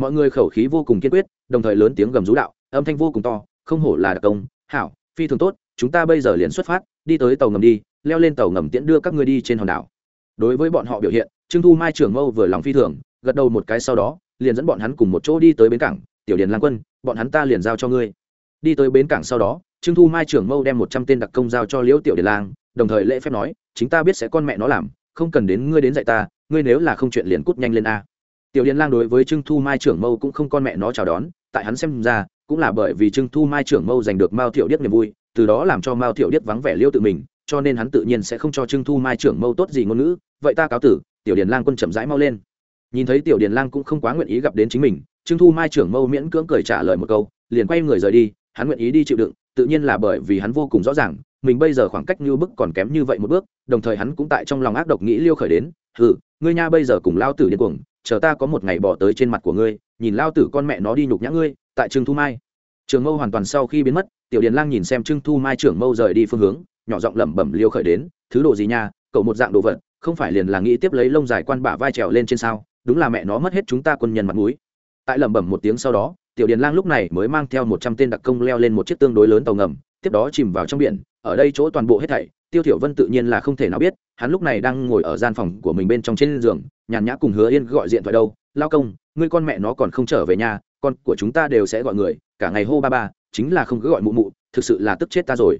mọi người khẩu khí vô cùng kiên quyết, đồng thời lớn tiếng gầm rú đạo, âm thanh vô cùng to, không hổ là đặc công, hảo, phi thường tốt, chúng ta bây giờ liền xuất phát, đi tới tàu ngầm đi, leo lên tàu ngầm tiễn đưa các ngươi đi trên hòn đảo. Đối với bọn họ biểu hiện, trương thu mai trưởng mâu vừa lòng phi thường, gật đầu một cái sau đó, liền dẫn bọn hắn cùng một chỗ đi tới bến cảng. Tiểu điền lang quân, bọn hắn ta liền giao cho ngươi. Đi tới bến cảng sau đó, trương thu mai trưởng mâu đem một trăm tên đặc công giao cho liễu tiểu điền lang, đồng thời lễ phép nói, chính ta biết sẽ con mẹ nó làm, không cần đến ngươi đến dạy ta, ngươi nếu là không chuyện liền cút nhanh lên a tiểu điền lang đối với trương thu mai trưởng mâu cũng không con mẹ nó chào đón, tại hắn xem ra, cũng là bởi vì trương thu mai trưởng mâu giành được mao thiệu điếc niềm vui, từ đó làm cho mao thiệu điếc vắng vẻ liêu tự mình, cho nên hắn tự nhiên sẽ không cho trương thu mai trưởng mâu tốt gì ngôn ngữ. Vậy ta cáo tử, tiểu điền lang quân chậm rãi mau lên. Nhìn thấy tiểu điền lang cũng không quá nguyện ý gặp đến chính mình, trương thu mai trưởng mâu miễn cưỡng cười trả lời một câu, liền quay người rời đi, hắn nguyện ý đi chịu đựng, tự nhiên là bởi vì hắn vô cùng rõ ràng, mình bây giờ khoảng cách như bức còn kém như vậy một bước, đồng thời hắn cũng tại trong lòng ác độc nghĩ liêu khởi đến ừ ngươi nha bây giờ cùng lao tử điên cuồng chờ ta có một ngày bỏ tới trên mặt của ngươi, nhìn lao tử con mẹ nó đi nhục nhã ngươi, tại trương thu mai. Trường mâu hoàn toàn sau khi biến mất, tiểu điền lang nhìn xem trương thu mai trưởng mâu rời đi phương hướng, nhỏ giọng lẩm bẩm liêu khởi đến, thứ đồ gì nha, cậu một dạng đồ vật, không phải liền là nghĩ tiếp lấy lông dài quan bả vai trèo lên trên sao, đúng là mẹ nó mất hết chúng ta quân nhân mặt mũi. Tại lẩm bẩm một tiếng sau đó, tiểu điền lang lúc này mới mang theo một trăm tên đặc công leo lên một chiếc tương đối lớn tàu ngầm, tiếp đó chìm vào trong biển, ở đây chỗ toàn bộ hết thảy tiêu thiểu vân tự nhiên là không thể nào biết, hắn lúc này đang ngồi ở gian phòng của mình bên trong trên giường, nhàn nhã cùng hứa yên gọi điện thoại đâu, lao công, ngươi con mẹ nó còn không trở về nhà, con của chúng ta đều sẽ gọi người, cả ngày hô ba ba, chính là không cứ gọi mụ mụ, thực sự là tức chết ta rồi.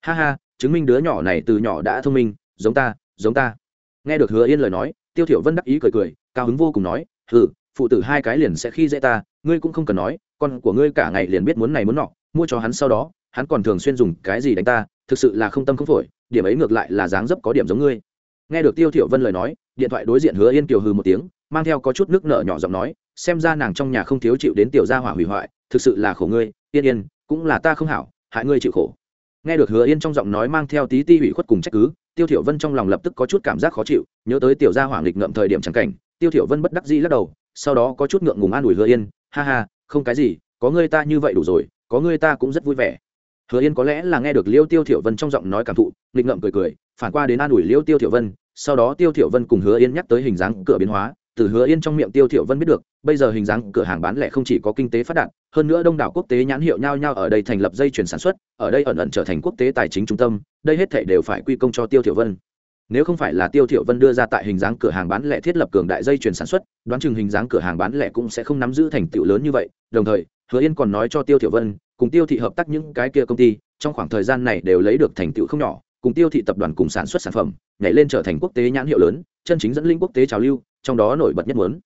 Ha ha, chứng minh đứa nhỏ này từ nhỏ đã thông minh, giống ta giống ta. Nghe được hứa yên lời nói, tiêu thiểu vân đắc ý cười cười, cao hứng vô cùng nói, hừ, phụ tử hai cái liền sẽ khi dễ ta, ngươi cũng không cần nói, con của ngươi cả ngày liền biết muốn này muốn nọ, mua cho hắn sau đó, hắn còn thường xuyên dùng cái gì đánh ta, thực sự là không tâm không phổi điểm ấy ngược lại là dáng dấp có điểm giống ngươi. Nghe được tiêu thiểu vân lời nói, điện thoại đối diện hứa yên kiều hừ một tiếng, mang theo có chút nước nợ nhỏ giọng nói, xem ra nàng trong nhà không thiếu chịu đến tiểu gia hỏa hủy hoại, thực sự là khổ ngươi, yên yên, cũng là ta không hảo, hại ngươi chịu khổ. Nghe được hứa yên trong giọng nói mang theo tí ti hủy khuất cùng trách cứ, tiêu thiểu vân trong lòng lập tức có chút cảm giác khó chịu, nhớ tới tiểu gia hỏa nghịch ngợm thời điểm chẳng cảnh, tiêu thiểu vân bất đắc dĩ lắc đầu, sau đó có chút ngượng ngùng an ủi hứa yên, ha ha, không cái gì, có ngươi ta như vậy đủ rồi, có ngươi ta cũng rất vui vẻ hứa yên có lẽ là nghe được liêu tiêu thiểu vân trong giọng nói cảm thụ, nghịch ngậm cười cười, phản qua đến an ủi liêu tiêu thiểu vân, sau đó tiêu thiểu vân cùng hứa yên nhắc tới hình dáng cửa biến hóa. Từ hứa yên trong miệng tiêu thiểu vân biết được, bây giờ hình dáng cửa hàng bán lẻ không chỉ có kinh tế phát đạt, hơn nữa đông đảo quốc tế nhãn hiệu nhau nhau ở đây thành lập dây chuyển sản xuất, ở đây ẩn ẩn trở thành quốc tế tài chính trung tâm, đây hết thảy đều phải quy công cho tiêu thiểu vân. Nếu không phải là tiêu thiểu vân đưa ra tại hình dáng cửa hàng bán lẻ thiết lập cường đại dây chuyển sản xuất, đoán chừng hình dáng cửa hàng bán lẻ cũng sẽ không nắm giữ thành tựu lớn như vậy, đồng thời hứa yên còn nói cho tiêu thiểu vân, cùng tiêu thị hợp tác những cái kia công ty, trong khoảng thời gian này đều lấy được thành tựu không nhỏ, cùng tiêu thị tập đoàn cùng sản xuất sản phẩm, nhảy lên trở thành quốc tế nhãn hiệu lớn, chân chính dẫn linh quốc tế trào lưu, trong đó nổi bật nhất muốn.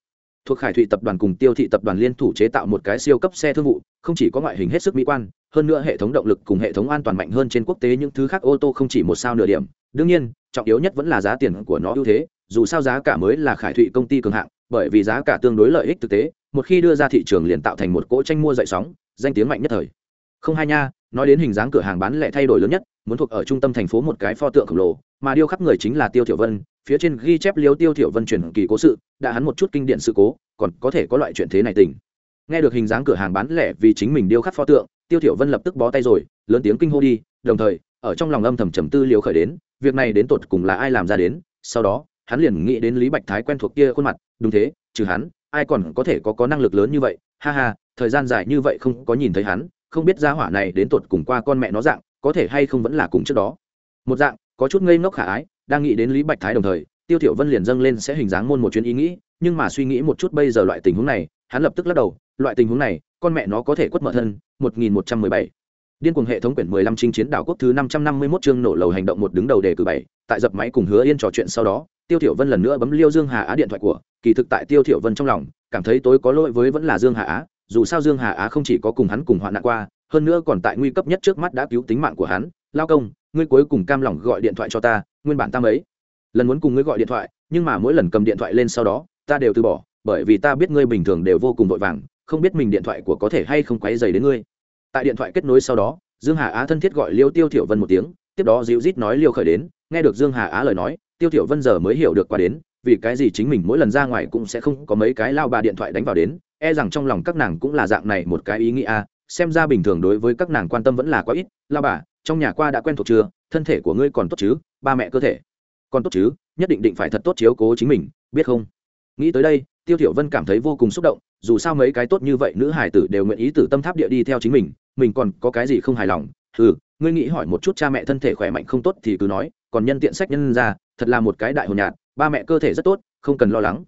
Thuộc khải thụy tập đoàn cùng tiêu thị tập đoàn liên thủ chế tạo một cái siêu cấp xe thương vụ, không chỉ có ngoại hình hết sức mỹ quan, hơn nữa hệ thống động lực cùng hệ thống an toàn mạnh hơn trên quốc tế những thứ khác ô tô không chỉ một sao nửa điểm. Đương nhiên, trọng yếu nhất vẫn là giá tiền của nó ưu thế, dù sao giá cả mới là khải thụy công ty cường hạng bởi vì giá cả tương đối lợi ích thực tế, một khi đưa ra thị trường liền tạo thành một cỗ tranh mua dậy sóng, danh tiếng mạnh nhất thời. Không hai nha, nói đến hình dáng cửa hàng bán lẻ thay đổi lớn nhất, muốn thuộc ở trung tâm thành phố một cái pho tượng khổng lồ, mà điêu khắc người chính là tiêu thiểu vân, phía trên ghi chép liếu tiêu thiểu vân truyền kỳ cố sự, đã hắn một chút kinh điển sự cố, còn có thể có loại chuyện thế này tình. Nghe được hình dáng cửa hàng bán lẻ vì chính mình điêu khắc pho tượng, tiêu thiểu vân lập tức bó tay rồi, lớn tiếng kinh hô đi, đồng thời, ở trong lòng âm thầm trầm tư liều khởi đến, việc này đến tột cùng là ai làm ra đến, sau đó hắn liền nghĩ đến lý bạch thái quen thuộc kia khuôn mặt, đúng thế, trừ hắn, ai còn có thể có có năng lực lớn như vậy, ha ha, thời gian dài như vậy không có nhìn thấy hắn, không biết gia hỏa này đến tột cùng qua con mẹ nó dạng, có thể hay không vẫn là cùng trước đó. Một dạng, có chút ngây ngốc khả ái, đang nghĩ đến lý bạch thái đồng thời, tiêu thiểu vân liền dâng lên sẽ hình dáng môn một chuyến ý nghĩ, nhưng mà suy nghĩ một chút bây giờ loại tình huống này, hắn lập tức lắc đầu, loại tình huống này, con mẹ nó có thể quất mở thân 1117 điên cuồng hệ thống quyển 15 chinh chiến đảo quốc thứ 551 chương nổ lầu hành động một đứng đầu đề cử bảy, tại dập máy cùng hứa yên trò chuyện sau đó, tiêu thiểu vân lần nữa bấm liêu dương hà á điện thoại của, kỳ thực tại tiêu thiểu vân trong lòng, cảm thấy tối có lỗi với vẫn là dương hà á, dù sao dương hà á không chỉ có cùng hắn cùng hoạn nạn qua, hơn nữa còn tại nguy cấp nhất trước mắt đã cứu tính mạng của hắn. Lao công, ngươi cuối cùng cam lòng gọi điện thoại cho ta, nguyên bản ta mấy lần muốn cùng ngươi gọi điện thoại, nhưng mà mỗi lần cầm điện thoại lên sau đó, ta đều từ bỏ, bởi vì ta biết ngươi bình thường đều vô cùng vội vàng, không biết mình điện thoại của có thể hay không quấy rầy đến ngươi tại điện thoại kết nối sau đó, dương hà á thân thiết gọi liêu tiêu thiểu vân một tiếng, tiếp đó dịu rít nói liêu khởi đến, nghe được dương hà á lời nói, tiêu thiểu vân giờ mới hiểu được qua đến, vì cái gì chính mình mỗi lần ra ngoài cũng sẽ không có mấy cái lao bà điện thoại đánh vào đến e rằng trong lòng các nàng cũng là dạng này một cái ý nghĩa xem ra bình thường đối với các nàng quan tâm vẫn là quá ít, lao bà, trong nhà qua đã quen thuộc chưa, thân thể của ngươi còn tốt chứ, ba mẹ cơ thể còn tốt chứ, nhất định định phải thật tốt chiếu cố chính mình, biết không? Nghĩ tới đây, tiêu thiểu vân cảm thấy vô cùng xúc động dù sao mấy cái tốt như vậy nữ hải tử đều nguyện ý từ tâm tháp địa đi theo chính mình mình còn có cái gì không hài lòng? Ừ ngươi nghĩ hỏi một chút cha mẹ thân thể khỏe mạnh không tốt thì cứ nói, còn nhân tiện sách nhân ra, thật là một cái đại hồn nhạt ba mẹ cơ thể rất tốt, không cần lo lắng.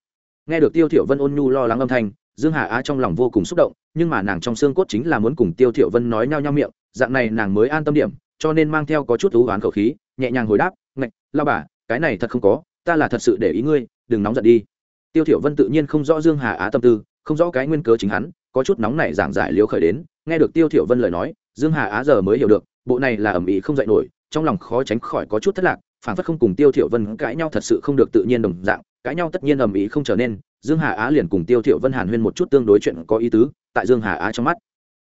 Nghe được tiêu thiểu vân ôn nhu lo lắng âm thanh, dương hà á trong lòng vô cùng xúc động, nhưng mà nàng trong xương cốt chính là muốn cùng tiêu thiểu vân nói nhau nhau miệng, dạng này nàng mới an tâm điểm, cho nên mang theo có chút thú oán khẩu khí, nhẹ nhàng hồi đáp, ngạch, lao bà, cái này thật không có, ta là thật sự để ý ngươi, đừng nóng giận đi. Tiêu thiểu vân tự nhiên không rõ dương hà á tâm tư không rõ cái nguyên cớ chính hắn, có chút nóng này giảng giải liếu khởi đến, nghe được tiêu thiểu vân lời nói, dương hà á giờ mới hiểu được, bộ này là ẩm ý không dậy nổi, trong lòng khó tránh khỏi có chút thất lạc, phản phất không cùng tiêu thiểu vân cãi nhau thật sự không được tự nhiên đồng dạng, cãi nhau tất nhiên ẩm ý không trở nên, dương hà á liền cùng tiêu thiểu vân hàn huyên một chút tương đối chuyện có ý tứ, tại dương hà á trong mắt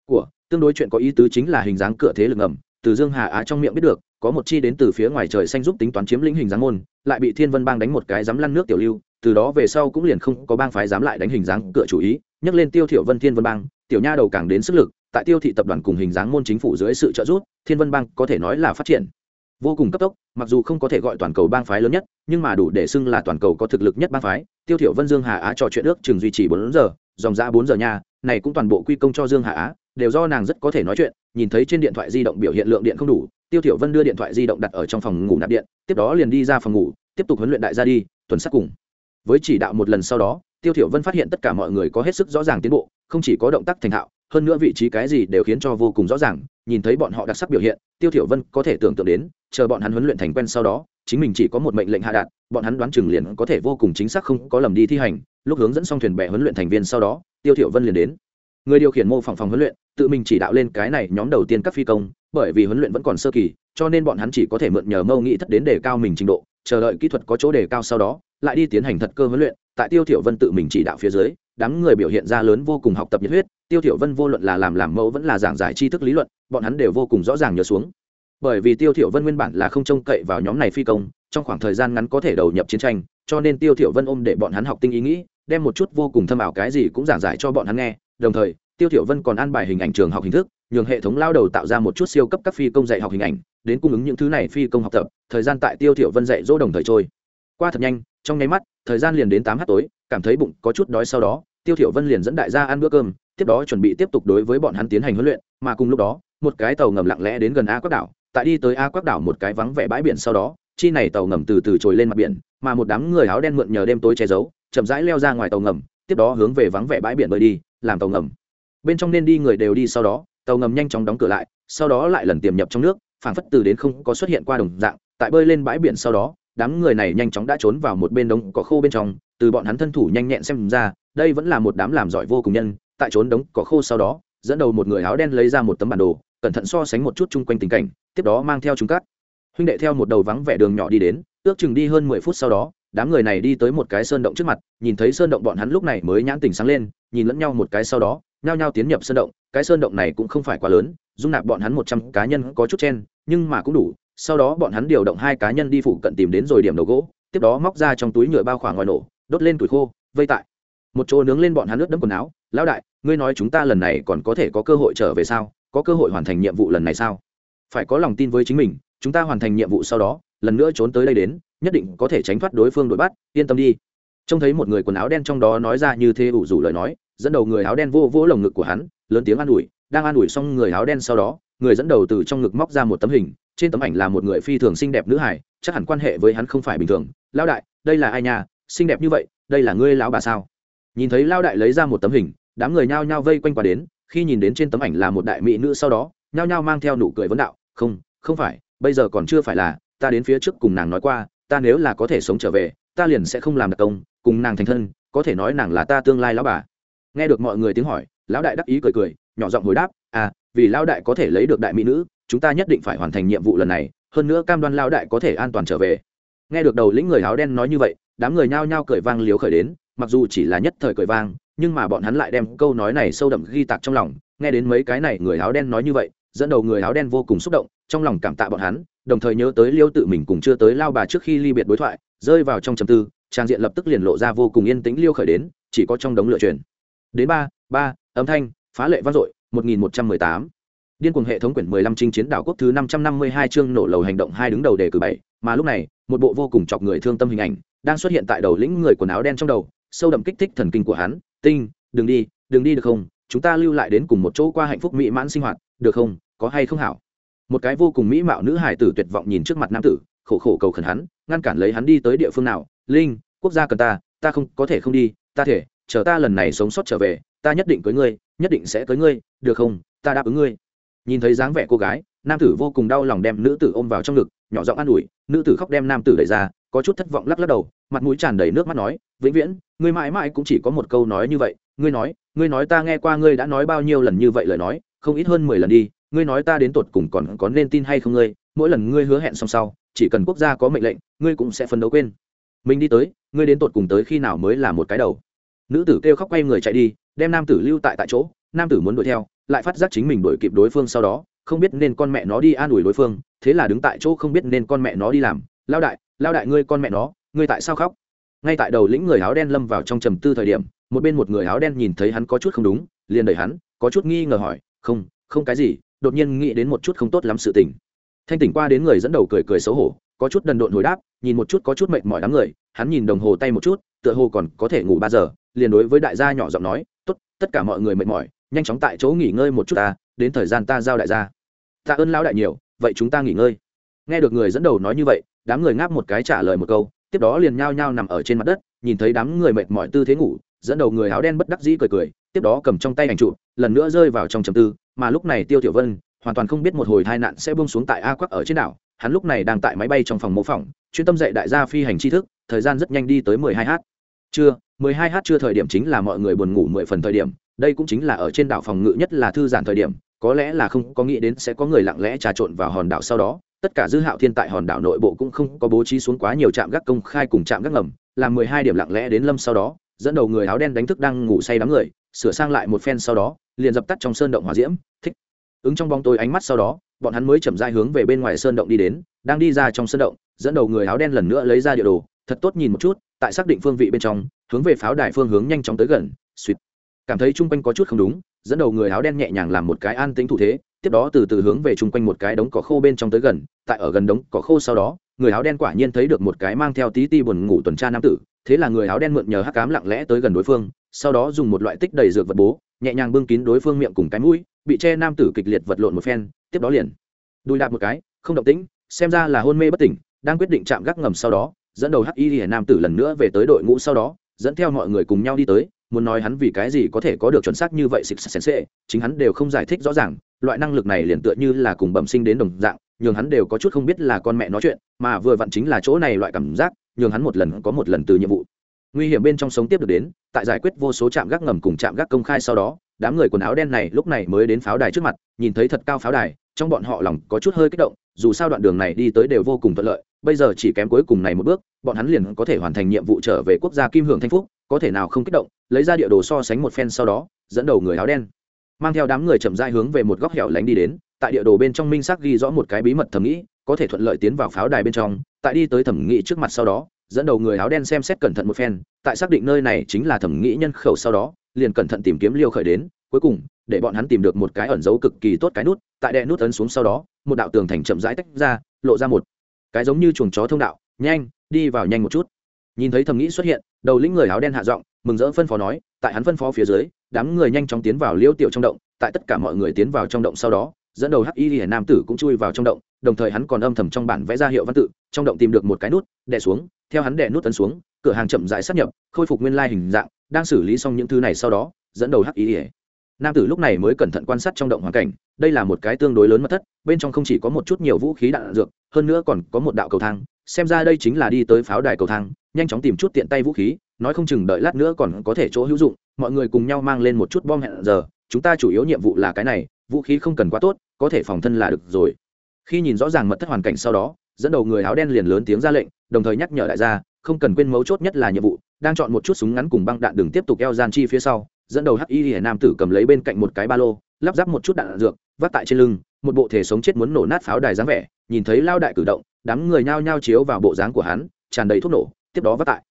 của, tương đối chuyện có ý tứ chính là hình dáng cửa thế lực ngầm, từ dương hà á trong miệng biết được, có một chi đến từ phía ngoài trời xanh giúp tính toán chiếm lĩnh hình dáng môn, lại bị thiên vân bang đánh một cái dám lăn nước tiểu lưu từ đó về sau cũng liền không có bang phái dám lại đánh hình dáng cửa chủ ý, nhắc lên tiêu thiểu vân thiên vân bang, tiểu nha đầu càng đến sức lực, tại tiêu thị tập đoàn cùng hình dáng môn chính phủ dưới sự trợ giúp, thiên vân bang có thể nói là phát triển. Vô cùng cấp tốc, mặc dù không có thể gọi toàn cầu bang phái lớn nhất, nhưng mà đủ để xưng là toàn cầu có thực lực nhất bang phái, tiêu thiểu vân dương hà á trò chuyện ước chừng duy trì bốn giờ, dòng ra bốn giờ nha, này cũng toàn bộ quy công cho dương hà á, đều do nàng rất có thể nói chuyện, nhìn thấy trên điện thoại di động biểu hiện lượng điện không đủ, tiêu thiểu vân đưa điện thoại di động đặt ở trong phòng ngủ nạp điện, tiếp đó liền đi ra phòng ngủ, tiếp tục huấn luyện đại gia đi, tuần sát cùng với chỉ đạo một lần sau đó, tiêu thiểu vân phát hiện tất cả mọi người có hết sức rõ ràng tiến bộ, không chỉ có động tác thành thạo, hơn nữa vị trí cái gì đều khiến cho vô cùng rõ ràng, nhìn thấy bọn họ đặc sắc biểu hiện, tiêu thiểu vân có thể tưởng tượng đến, chờ bọn hắn huấn luyện thành quen sau đó, chính mình chỉ có một mệnh lệnh hạ đạt, bọn hắn đoán chừng liền có thể vô cùng chính xác không có lầm đi thi hành, lúc hướng dẫn xong thuyền bè huấn luyện thành viên sau đó, tiêu thiểu vân liền đến. Người điều khiển mô phỏng phòng huấn luyện, tự mình chỉ đạo lên cái này nhóm đầu tiên các phi công, bởi vì huấn luyện vẫn còn sơ kỳ, cho nên bọn hắn chỉ có thể mượn nhờ mâu nghĩ thất đến để cao mình trình độ chờ đợi kỹ thuật có chỗ đề cao sau đó, lại đi tiến hành thật cơ huấn luyện. Tại tiêu thiểu vân tự mình chỉ đạo phía dưới, đám người biểu hiện ra lớn vô cùng học tập nhiệt huyết. Tiêu thiểu vân vô luận là làm làm mẫu vẫn là giảng giải tri thức lý luận, bọn hắn đều vô cùng rõ ràng nhớ xuống. Bởi vì tiêu thiểu vân nguyên bản là không trông cậy vào nhóm này phi công, trong khoảng thời gian ngắn có thể đầu nhập chiến tranh, cho nên tiêu thiểu vân ôm để bọn hắn học tinh ý nghĩ, đem một chút vô cùng thâm ảo cái gì cũng giảng giải cho bọn hắn nghe. Đồng thời, tiêu thiểu vân còn an bài hình ảnh trường học hình thức nhường hệ thống lao đầu tạo ra một chút siêu cấp các phi công dạy học hình ảnh, đến cung ứng những thứ này phi công học tập, thời gian tại tiêu thiểu vân dạy dỗ đồng thời trôi. Qua thật nhanh, trong nháy mắt, thời gian liền đến tám h tối, cảm thấy bụng có chút đói sau đó, tiêu thiểu vân liền dẫn đại gia ăn bữa cơm, tiếp đó chuẩn bị tiếp tục đối với bọn hắn tiến hành huấn luyện, mà cùng lúc đó, một cái tàu ngầm lặng lẽ đến gần a quắc đảo, tại đi tới a quắc đảo một cái vắng vẻ bãi biển sau đó, chi này tàu ngầm từ từ trồi lên mặt biển, mà một đám người áo đen mượn nhờ đêm tối che giấu, chậm rãi leo ra ngoài tàu ngầm, tiếp đó hướng về vắng vẻ bãi biển bơi đi, làm tàu ngầm. Bên trong nên đi người đều đi sau đó tàu ngầm nhanh chóng đóng cửa lại, sau đó lại lần tiềm nhập trong nước, phảng phất từ đến không có xuất hiện qua đồng dạng, tại bơi lên bãi biển sau đó, đám người này nhanh chóng đã trốn vào một bên đống cỏ khô bên trong, từ bọn hắn thân thủ nhanh nhẹn xem ra, đây vẫn là một đám làm giỏi vô cùng nhân, tại trốn đống cỏ khô sau đó, dẫn đầu một người áo đen lấy ra một tấm bản đồ, cẩn thận so sánh một chút chung quanh tình cảnh, tiếp đó mang theo chúng cắt huynh đệ theo một đầu vắng vẻ đường nhỏ đi đến, ước chừng đi hơn mười phút sau đó, đám người này đi tới một cái sơn động trước mặt, nhìn thấy sơn động bọn hắn lúc này mới nhãn tình sáng lên, nhìn lẫn nhau một cái sau đó nhao nhao tiến nhập sơn động, cái sơn động này cũng không phải quá lớn, dung nạp bọn hắn một trăm cá nhân có chút chen, nhưng mà cũng đủ. Sau đó bọn hắn điều động hai cá nhân đi phụ cận tìm đến rồi điểm đầu gỗ, tiếp đó móc ra trong túi nhựa bao khoảng ngoài nổ, đốt lên tuổi khô, vây tại. Một chỗ nướng lên bọn hắn ướt đẫm quần áo, lão đại, ngươi nói chúng ta lần này còn có thể có cơ hội trở về sao? Có cơ hội hoàn thành nhiệm vụ lần này sao? Phải có lòng tin với chính mình, chúng ta hoàn thành nhiệm vụ sau đó, lần nữa trốn tới đây đến, nhất định có thể tránh thoát đối phương đuổi bắt. Yên tâm đi. Trông thấy một người quần áo đen trong đó nói ra như thế ủ rủ lời nói dẫn đầu người áo đen vô vỗ lồng ngực của hắn, lớn tiếng an ủi, đang an ủi xong người áo đen sau đó, người dẫn đầu từ trong ngực móc ra một tấm hình, trên tấm ảnh là một người phi thường xinh đẹp nữ hải, chắc hẳn quan hệ với hắn không phải bình thường. Lão đại, đây là ai nhà xinh đẹp như vậy, đây là ngươi lão bà sao? Nhìn thấy lão đại lấy ra một tấm hình, đám người nhao nhao vây quanh qua đến, khi nhìn đến trên tấm ảnh là một đại mỹ nữ sau đó, nhao nhao mang theo nụ cười vấn đạo, không không phải, bây giờ còn chưa phải là, ta đến phía trước cùng nàng nói qua, ta nếu là có thể sống trở về, ta liền sẽ không làm đặc công, cùng nàng thành thân, có thể nói nàng là ta tương lai lão bà nghe được mọi người tiếng hỏi, lão đại đắc ý cười cười, nhỏ giọng hồi đáp à vì lão đại có thể lấy được đại mỹ nữ, chúng ta nhất định phải hoàn thành nhiệm vụ lần này, hơn nữa cam đoan lão đại có thể an toàn trở về. Nghe được đầu lĩnh người áo đen nói như vậy, đám người nhao nhao cười vang liếu khởi đến, mặc dù chỉ là nhất thời cười vang, nhưng mà bọn hắn lại đem câu nói này sâu đậm ghi tạc trong lòng. Nghe đến mấy cái này người áo đen nói như vậy, dẫn đầu người áo đen vô cùng xúc động, trong lòng cảm tạ bọn hắn, đồng thời nhớ tới liêu tự mình cùng chưa tới lao bà trước khi ly biệt đối thoại, rơi vào trong trầm tư, trang diện lập tức liền lộ ra vô cùng yên tĩnh liêu khởi đến, chỉ có trong đống lựa truyền đến ba ba, âm thanh, phá lệ vang dội, một nghìn một trăm mười tám. Điên cuồng hệ thống quyển mười lăm chinh chiến đảo quốc thứ năm trăm năm mươi hai chương nổ lầu hành động hai đứng đầu đề cử bảy. Mà lúc này, một bộ vô cùng chọc người thương tâm hình ảnh đang xuất hiện tại đầu lĩnh người quần áo đen trong đầu, sâu đậm kích thích thần kinh của hắn. Tinh, đừng đi đừng đi được không? Chúng ta lưu lại đến cùng một chỗ qua hạnh phúc mỹ mãn sinh hoạt, được không? Có hay không hảo? Một cái vô cùng mỹ mạo nữ hải tử tuyệt vọng nhìn trước mặt nam tử, khổ khổ cầu khẩn hắn, ngăn cản lấy hắn đi tới địa phương nào. Linh, quốc gia cần ta ta không có thể không đi, ta thể chờ ta lần này sống sót trở về, ta nhất định cưới ngươi, nhất định sẽ cưới ngươi, được không? Ta đáp ứng ngươi. Nhìn thấy dáng vẻ cô gái, nam tử vô cùng đau lòng đem nữ tử ôm vào trong ngực, nhỏ giọng an ủi, nữ tử khóc đem nam tử đẩy ra, có chút thất vọng lắc lắc đầu, mặt mũi tràn đầy nước mắt nói, vĩnh viễn, ngươi mãi mãi cũng chỉ có một câu nói như vậy, ngươi nói ngươi nói ta nghe qua ngươi đã nói bao nhiêu lần như vậy lời nói, không ít hơn mười lần đi, ngươi nói ta đến tột cùng còn có nên tin hay không ngươi, mỗi lần ngươi hứa hẹn xong sau, chỉ cần quốc gia có mệnh lệnh, ngươi cũng sẽ phấn đấu quên. Mình đi tới, ngươi đến tột cùng tới khi nào mới là một cái đầu? Nữ tử kêu khóc quay người chạy đi, đem nam tử lưu tại tại chỗ, nam tử muốn đuổi theo, lại phát giác chính mình đuổi kịp đối phương sau đó, không biết nên con mẹ nó đi an ủi đối phương, thế là đứng tại chỗ không biết nên con mẹ nó đi làm. Lao đại lao đại ngươi con mẹ nó, ngươi tại sao khóc? Ngay tại đầu lĩnh người áo đen lâm vào trong trầm tư thời điểm, một bên một người áo đen nhìn thấy hắn có chút không đúng, liền đẩy hắn, có chút nghi ngờ hỏi, không không cái gì, đột nhiên nghĩ đến một chút không tốt lắm sự tình. Thanh tỉnh qua đến người dẫn đầu cười cười xấu hổ, có chút đần độn hồi đáp, nhìn một chút có chút mệt mỏi đám người, hắn nhìn đồng hồ tay một chút, tựa hồ còn có thể ngủ ba giờ liền đối với đại gia nhỏ giọng nói, tốt, tất cả mọi người mệt mỏi, nhanh chóng tại chỗ nghỉ ngơi một chút ta, đến thời gian ta giao đại gia. Tạ ơn lão đại nhiều, vậy chúng ta nghỉ ngơi. Nghe được người dẫn đầu nói như vậy, đám người ngáp một cái trả lời một câu, tiếp đó liền nhao nhao nằm ở trên mặt đất, nhìn thấy đám người mệt mỏi tư thế ngủ, dẫn đầu người áo đen bất đắc dĩ cười cười, tiếp đó cầm trong tay ảnh trụ lần nữa rơi vào trong trầm tư, mà lúc này tiêu tiểu vân hoàn toàn không biết một hồi tai nạn sẽ buông xuống tại a quắc ở trên đảo, hắn lúc này đang tại máy bay trong phòng mô phỏng, chuyên tâm dạy đại gia phi hành tri thức, thời gian rất nhanh đi tới 12 h trưa 12 h trưa thời điểm chính là mọi người buồn ngủ 10 phần thời điểm, đây cũng chính là ở trên đảo phòng ngự nhất là thư giãn thời điểm, có lẽ là không có nghĩ đến sẽ có người lặng lẽ trà trộn vào hòn đảo sau đó, tất cả dư hạo thiên tại hòn đảo nội bộ cũng không có bố trí xuống quá nhiều trạm gác công khai cùng trạm gác ngầm, làm mười hai điểm lặng lẽ đến lâm sau đó, dẫn đầu người áo đen đánh thức đang ngủ say đám người, sửa sang lại một phen sau đó, liền dập tắt trong sơn động hỏa diễm, thích. Ứng trong bóng tối ánh mắt sau đó, bọn hắn mới chậm rãi hướng về bên ngoài sơn động đi đến, đang đi ra trong sơn động, dẫn đầu người áo đen lần nữa lấy ra địa đồ, thật tốt nhìn một chút, tại xác định phương vị bên trong hướng về pháo đài phương hướng nhanh chóng tới gần, suýt. Cảm thấy chung quanh có chút không đúng, dẫn đầu người áo đen nhẹ nhàng làm một cái an tính thủ thế, tiếp đó từ từ hướng về chung quanh một cái đống cỏ khô bên trong tới gần, tại ở gần đống cỏ khô sau đó, người áo đen quả nhiên thấy được một cái mang theo tí ti buồn ngủ tuần tra nam tử, thế là người áo đen mượn nhờ hắc cám lặng lẽ tới gần đối phương, sau đó dùng một loại tích đầy dược vật bố, nhẹ nhàng bưng kín đối phương miệng cùng cái mũi, bị che nam tử kịch liệt vật lộn một phen, tiếp đó liền đùi đạp một cái, không động tĩnh, xem ra là hôn mê bất tỉnh, đang quyết định chạm gác ngầm sau đó, dẫn đầu hắc y hiển nam tử lần nữa về tới đội ngũ sau đó dẫn theo mọi người cùng nhau đi tới, muốn nói hắn vì cái gì có thể có được chuẩn xác như vậy xịt xèn xệ chính hắn đều không giải thích rõ ràng, loại năng lực này liền tựa như là cùng bẩm sinh đến đồng dạng, nhường hắn đều có chút không biết là con mẹ nói chuyện, mà vừa vặn chính là chỗ này loại cảm giác, nhường hắn một lần có một lần từ nhiệm vụ. Nguy hiểm bên trong sống tiếp được đến, tại giải quyết vô số trạm gác ngầm cùng trạm gác công khai sau đó, đám người quần áo đen này lúc này mới đến pháo đài trước mặt, nhìn thấy thật cao pháo đài, trong bọn họ lòng có chút hơi kích động dù sao đoạn đường này đi tới đều vô cùng thuận lợi, bây giờ chỉ kém cuối cùng này một bước, bọn hắn liền có thể hoàn thành nhiệm vụ trở về quốc gia kim hưởng thanh phúc, có thể nào không kích động, lấy ra địa đồ so sánh một phen sau đó, dẫn đầu người áo đen. Mang theo đám người chậm rãi hướng về một góc hẻo lánh đi đến, tại địa đồ bên trong minh xác ghi rõ một cái bí mật thẩm nghĩ, có thể thuận lợi tiến vào pháo đài bên trong, tại đi tới thẩm nghĩ trước mặt sau đó, dẫn đầu người áo đen xem xét cẩn thận một phen, tại xác định nơi này chính là thẩm nghĩ nhân khẩu sau đó, liền cẩn thận tìm kiếm liêu khởi đến cuối cùng, để bọn hắn tìm được một cái ẩn dấu cực kỳ tốt cái nút, tại đệ nút ấn xuống sau đó, một đạo tường thành chậm rãi tách ra, lộ ra một cái giống như chuồng chó thông đạo. Nhanh, đi vào nhanh một chút. Nhìn thấy thẩm nghĩ xuất hiện, đầu lĩnh người áo đen hạ giọng, mừng rỡ phân phó nói, tại hắn phân phó phía dưới, đám người nhanh chóng tiến vào liêu tiểu trong động, tại tất cả mọi người tiến vào trong động sau đó, dẫn đầu hắc y hiển nam tử cũng chui vào trong động, đồng thời hắn còn âm thầm trong bản vẽ ra hiệu văn tự, trong động tìm được một cái nút, đè xuống, theo hắn đè nút tấn xuống, cửa hàng chậm rãi sát nhập, khôi phục nguyên lai hình dạng, đang xử lý xong những thứ này sau đó, dẫn đầu hắc y hiển nam tử lúc này mới cẩn thận quan sát trong động hoàn cảnh, đây là một cái tương đối lớn mật thất, bên trong không chỉ có một chút nhiều vũ khí đạn dược, hơn nữa còn có một đạo cầu thang, xem ra đây chính là đi tới pháo đài cầu thang, nhanh chóng tìm chút tiện tay vũ khí, nói không chừng đợi lát nữa còn có thể chỗ hữu dụng, mọi người cùng nhau mang lên một chút bom hẹn giờ, chúng ta chủ yếu nhiệm vụ là cái này, vũ khí không cần quá tốt, có thể phòng thân là được rồi. Khi nhìn rõ ràng mật thất hoàn cảnh sau đó, dẫn đầu người áo đen liền lớn tiếng ra lệnh, đồng thời nhắc nhở đại gia, không cần quên mấu chốt nhất là nhiệm vụ, đang chọn một chút súng ngắn cùng băng đạn đừng tiếp tục eo gian chi phía sau dẫn đầu hắc y hiển nam tử cầm lấy bên cạnh một cái ba lô, lắp ráp một chút đạn dược, vác tại trên lưng, một bộ thể sống chết muốn nổ nát pháo đài dáng vẻ, nhìn thấy lao đại cử động, đám người nhao nhao chiếu vào bộ dáng của hắn, tràn đầy thuốc nổ, tiếp đó vác tại.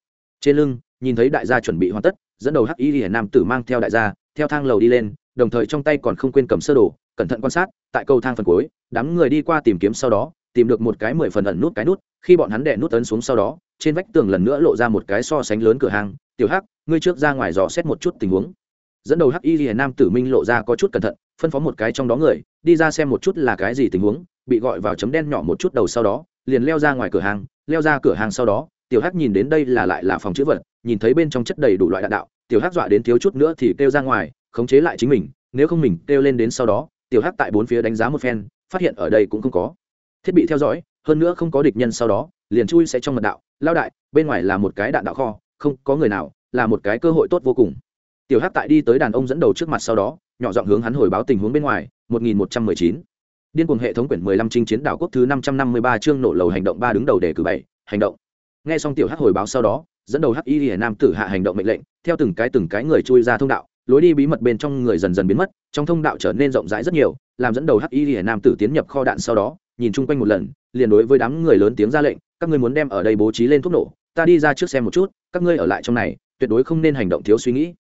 Trên lưng, nhìn thấy đại gia chuẩn bị hoàn tất, dẫn đầu hắc y hiển nam tử mang theo đại gia, theo thang lầu đi lên, đồng thời trong tay còn không quên cầm sơ đồ, cẩn thận quan sát, tại cầu thang phần cuối, đám người đi qua tìm kiếm sau đó, tìm được một cái mười phần ẩn nút cái nút, khi bọn hắn đẻ nút ấn xuống sau đó, trên vách tường lần nữa lộ ra một cái so sánh lớn cửa hàng, tiểu hắc, ngươi trước ra ngoài dò xét một chút tình huống dẫn đầu hắc y liền nam tử minh lộ ra có chút cẩn thận, phân phó một cái trong đó người, đi ra xem một chút là cái gì tình huống, bị gọi vào chấm đen nhỏ một chút đầu sau đó, liền leo ra ngoài cửa hàng, leo ra cửa hàng sau đó, tiểu hắc nhìn đến đây là lại là phòng chữ vật, nhìn thấy bên trong chất đầy đủ loại đạn đạo, tiểu hắc dọa đến thiếu chút nữa thì kêu ra ngoài, khống chế lại chính mình, nếu không mình kêu lên đến sau đó, tiểu hắc tại bốn phía đánh giá một phen, phát hiện ở đây cũng không có thiết bị theo dõi, hơn nữa không có địch nhân sau đó, liền chui sẽ trong mật đạo lao đại, bên ngoài là một cái đạn đạo kho, không có người nào, là một cái cơ hội tốt vô cùng tiểu hắc tại đi tới đàn ông dẫn đầu trước mặt sau đó, nhỏ giọng hướng hắn hồi báo tình huống bên ngoài 1119. điên cuồng hệ thống quyển 15 trinh chiến đảo quốc thứ 553 chương nổ lầu hành động ba đứng đầu đề cử bảy, hành động nghe xong tiểu hắc hồi báo sau đó, dẫn đầu hắc y hiển nam tử hạ hành động mệnh lệnh, theo từng cái từng cái người chui ra thông đạo, lối đi bí mật bên trong người dần dần biến mất, trong thông đạo trở nên rộng rãi rất nhiều, làm dẫn đầu hắc y hiển nam tử tiến nhập kho đạn sau đó, nhìn chung quanh một lần, liền đối với đám người lớn tiếng ra lệnh, các ngươi muốn đem ở đây bố trí lên thuốc nổ, ta đi ra trước xem một chút, các ngươi ở lại trong này, tuyệt đối không nên hành động thiếu suy nghĩ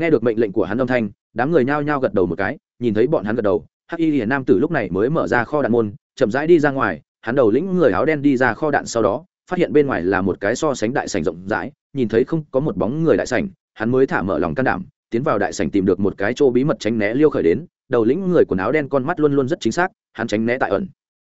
nghe được mệnh lệnh của hắn âm thanh, đám người nhao nhao gật đầu một cái, nhìn thấy bọn hắn gật đầu, hắc y hiển nam tử lúc này mới mở ra kho đạn môn, chậm rãi đi ra ngoài, hắn đầu lĩnh người áo đen đi ra kho đạn sau đó, phát hiện bên ngoài là một cái so sánh đại sảnh rộng rãi, nhìn thấy không có một bóng người đại sảnh, hắn mới thả mở lòng can đảm, tiến vào đại sảnh tìm được một cái chỗ bí mật tránh né liêu khởi đến, đầu lĩnh người quần áo đen con mắt luôn luôn rất chính xác, hắn tránh né tại ẩn.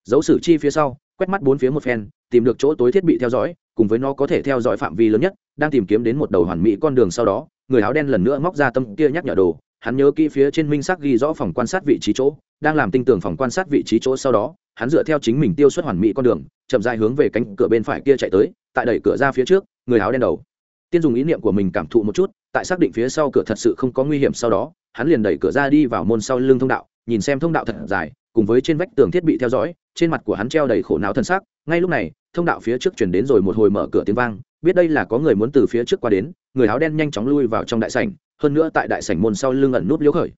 Dấu sử chi phía sau, quét mắt bốn phía một phen, tìm được chỗ tối thiết bị theo dõi, cùng với nó có thể theo dõi phạm vi lớn nhất, đang tìm kiếm đến một đầu hoàn mỹ con đường sau đó người áo đen lần nữa móc ra tâm kia nhắc nhở đồ, hắn nhớ kỹ phía trên minh sắc ghi rõ phòng quan sát vị trí chỗ, đang làm tinh tưởng phòng quan sát vị trí chỗ sau đó, hắn dựa theo chính mình tiêu xuất hoàn mỹ con đường, chậm dài hướng về cánh cửa bên phải kia chạy tới, tại đẩy cửa ra phía trước, người áo đen đầu. Tiên dùng ý niệm của mình cảm thụ một chút, tại xác định phía sau cửa thật sự không có nguy hiểm sau đó, hắn liền đẩy cửa ra đi vào môn sau lưng thông đạo, nhìn xem thông đạo thật dài, cùng với trên vách tường thiết bị theo dõi, trên mặt của hắn treo đầy khổ não thân xác ngay lúc này, thông đạo phía trước chuyển đến rồi một hồi mở cửa tiếng vang, biết đây là có người muốn từ phía trước qua đến người áo đen nhanh chóng lui vào trong đại sảnh, hơn nữa tại đại sảnh môn sau lưng ẩn nút liễu khởi.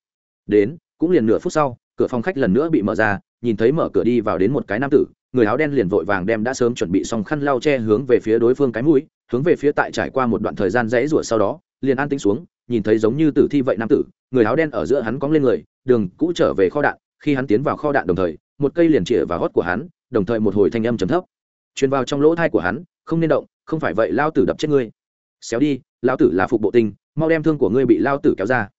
Đến, cũng liền nửa phút sau, cửa phòng khách lần nữa bị mở ra, nhìn thấy mở cửa đi vào đến một cái nam tử, người áo đen liền vội vàng đem đã sớm chuẩn bị xong khăn lau che hướng về phía đối phương cái mũi, hướng về phía tại trải qua một đoạn thời gian rẽ rủa sau đó, liền an tính xuống, nhìn thấy giống như tử thi vậy nam tử, người áo đen ở giữa hắn cong lên người, đường cũ trở về kho đạn, khi hắn tiến vào kho đạn đồng thời, một cây liền chĩa vào gót của hắn, đồng thời một hồi thanh âm trầm thấp. Truyền vào trong lỗ thai của hắn, không nên động, không phải vậy, lao tử đập chết ngươi. Xéo đi lao tử là phục bộ tinh, mau đem thương của ngươi bị lao tử kéo ra.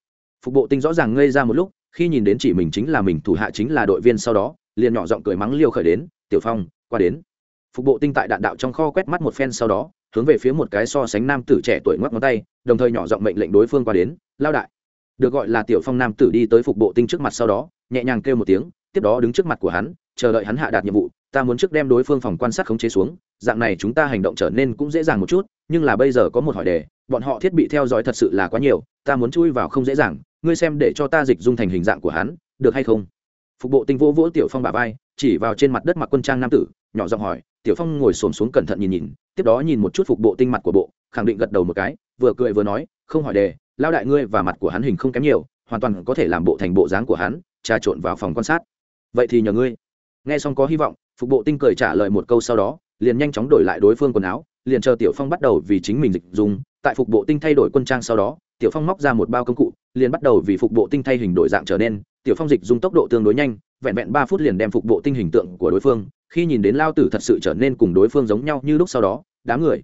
Phục bộ tinh rõ ràng ngây ra một lúc, khi nhìn đến chỉ mình chính là mình, thủ hạ chính là đội viên sau đó, liền nhỏ giọng cười mắng liêu khởi đến, tiểu phong, qua đến. Phục bộ tinh tại đạn đạo trong kho quét mắt một phen sau đó, hướng về phía một cái so sánh nam tử trẻ tuổi ngoắc ngón tay, đồng thời nhỏ giọng mệnh lệnh đối phương qua đến lao đại. Được gọi là tiểu phong nam tử đi tới phục bộ tinh trước mặt sau đó, nhẹ nhàng kêu một tiếng, tiếp đó đứng trước mặt của hắn, chờ đợi hắn hạ đạt nhiệm vụ, ta muốn trước đem đối phương phòng quan sát khống chế xuống, dạng này chúng ta hành động trở nên cũng dễ dàng một chút nhưng là bây giờ có một hỏi đề, bọn họ thiết bị theo dõi thật sự là quá nhiều, ta muốn chui vào không dễ dàng, ngươi xem để cho ta dịch dung thành hình dạng của hắn, được hay không? Phục bộ tinh vỗ vỗ tiểu phong bà vai, chỉ vào trên mặt đất mặc quân trang nam tử, nhỏ giọng hỏi, tiểu phong ngồi xổm xuống cẩn thận nhìn nhìn, tiếp đó nhìn một chút phục bộ tinh mặt của bộ, khẳng định gật đầu một cái, vừa cười vừa nói, không hỏi đề lao đại ngươi và mặt của hắn hình không kém nhiều, hoàn toàn có thể làm bộ thành bộ dáng của hắn, trà trộn vào phòng quan sát. Vậy thì nhờ ngươi. Nghe xong có hy vọng, phục bộ tinh cười trả lời một câu sau đó, liền nhanh chóng đổi lại đối phương quần áo liền chờ tiểu phong bắt đầu vì chính mình dịch dùng tại phục bộ tinh thay đổi quân trang sau đó, tiểu phong móc ra một bao công cụ, liền bắt đầu vì phục bộ tinh thay hình đổi dạng trở nên. Tiểu phong dịch dùng tốc độ tương đối nhanh, vẹn vẹn ba phút liền đem phục bộ tinh hình tượng của đối phương, khi nhìn đến lao tử thật sự trở nên cùng đối phương giống nhau như lúc sau đó, đám người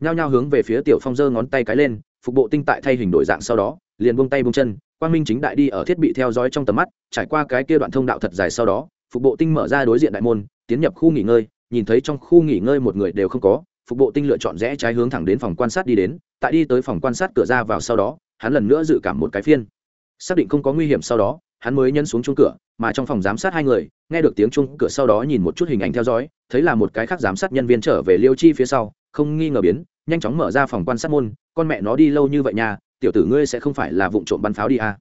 nhao nhao hướng về phía tiểu phong giơ ngón tay cái lên, phục bộ tinh tại thay hình đổi dạng sau đó, liền buông tay buông chân, quang minh chính đại đi ở thiết bị theo dõi trong tầm mắt, trải qua cái kia đoạn thông đạo thật dài sau đó, phục bộ tinh mở ra đối diện đại môn, tiến nhập khu nghỉ ngơi, nhìn thấy trong khu nghỉ ngơi một người đều không có phục bộ tinh lựa chọn rẽ trái hướng thẳng đến phòng quan sát đi đến, tại đi tới phòng quan sát cửa ra vào sau đó, hắn lần nữa dự cảm một cái phiên xác định không có nguy hiểm sau đó, hắn mới nhấn xuống chung cửa, mà trong phòng giám sát hai người, nghe được tiếng chung cửa sau đó nhìn một chút hình ảnh theo dõi, thấy là một cái khác giám sát nhân viên trở về liêu chi phía sau, không nghi ngờ biến, nhanh chóng mở ra phòng quan sát môn, con mẹ nó đi lâu như vậy nha, tiểu tử ngươi sẽ không phải là vụ trộm bắn pháo đi à.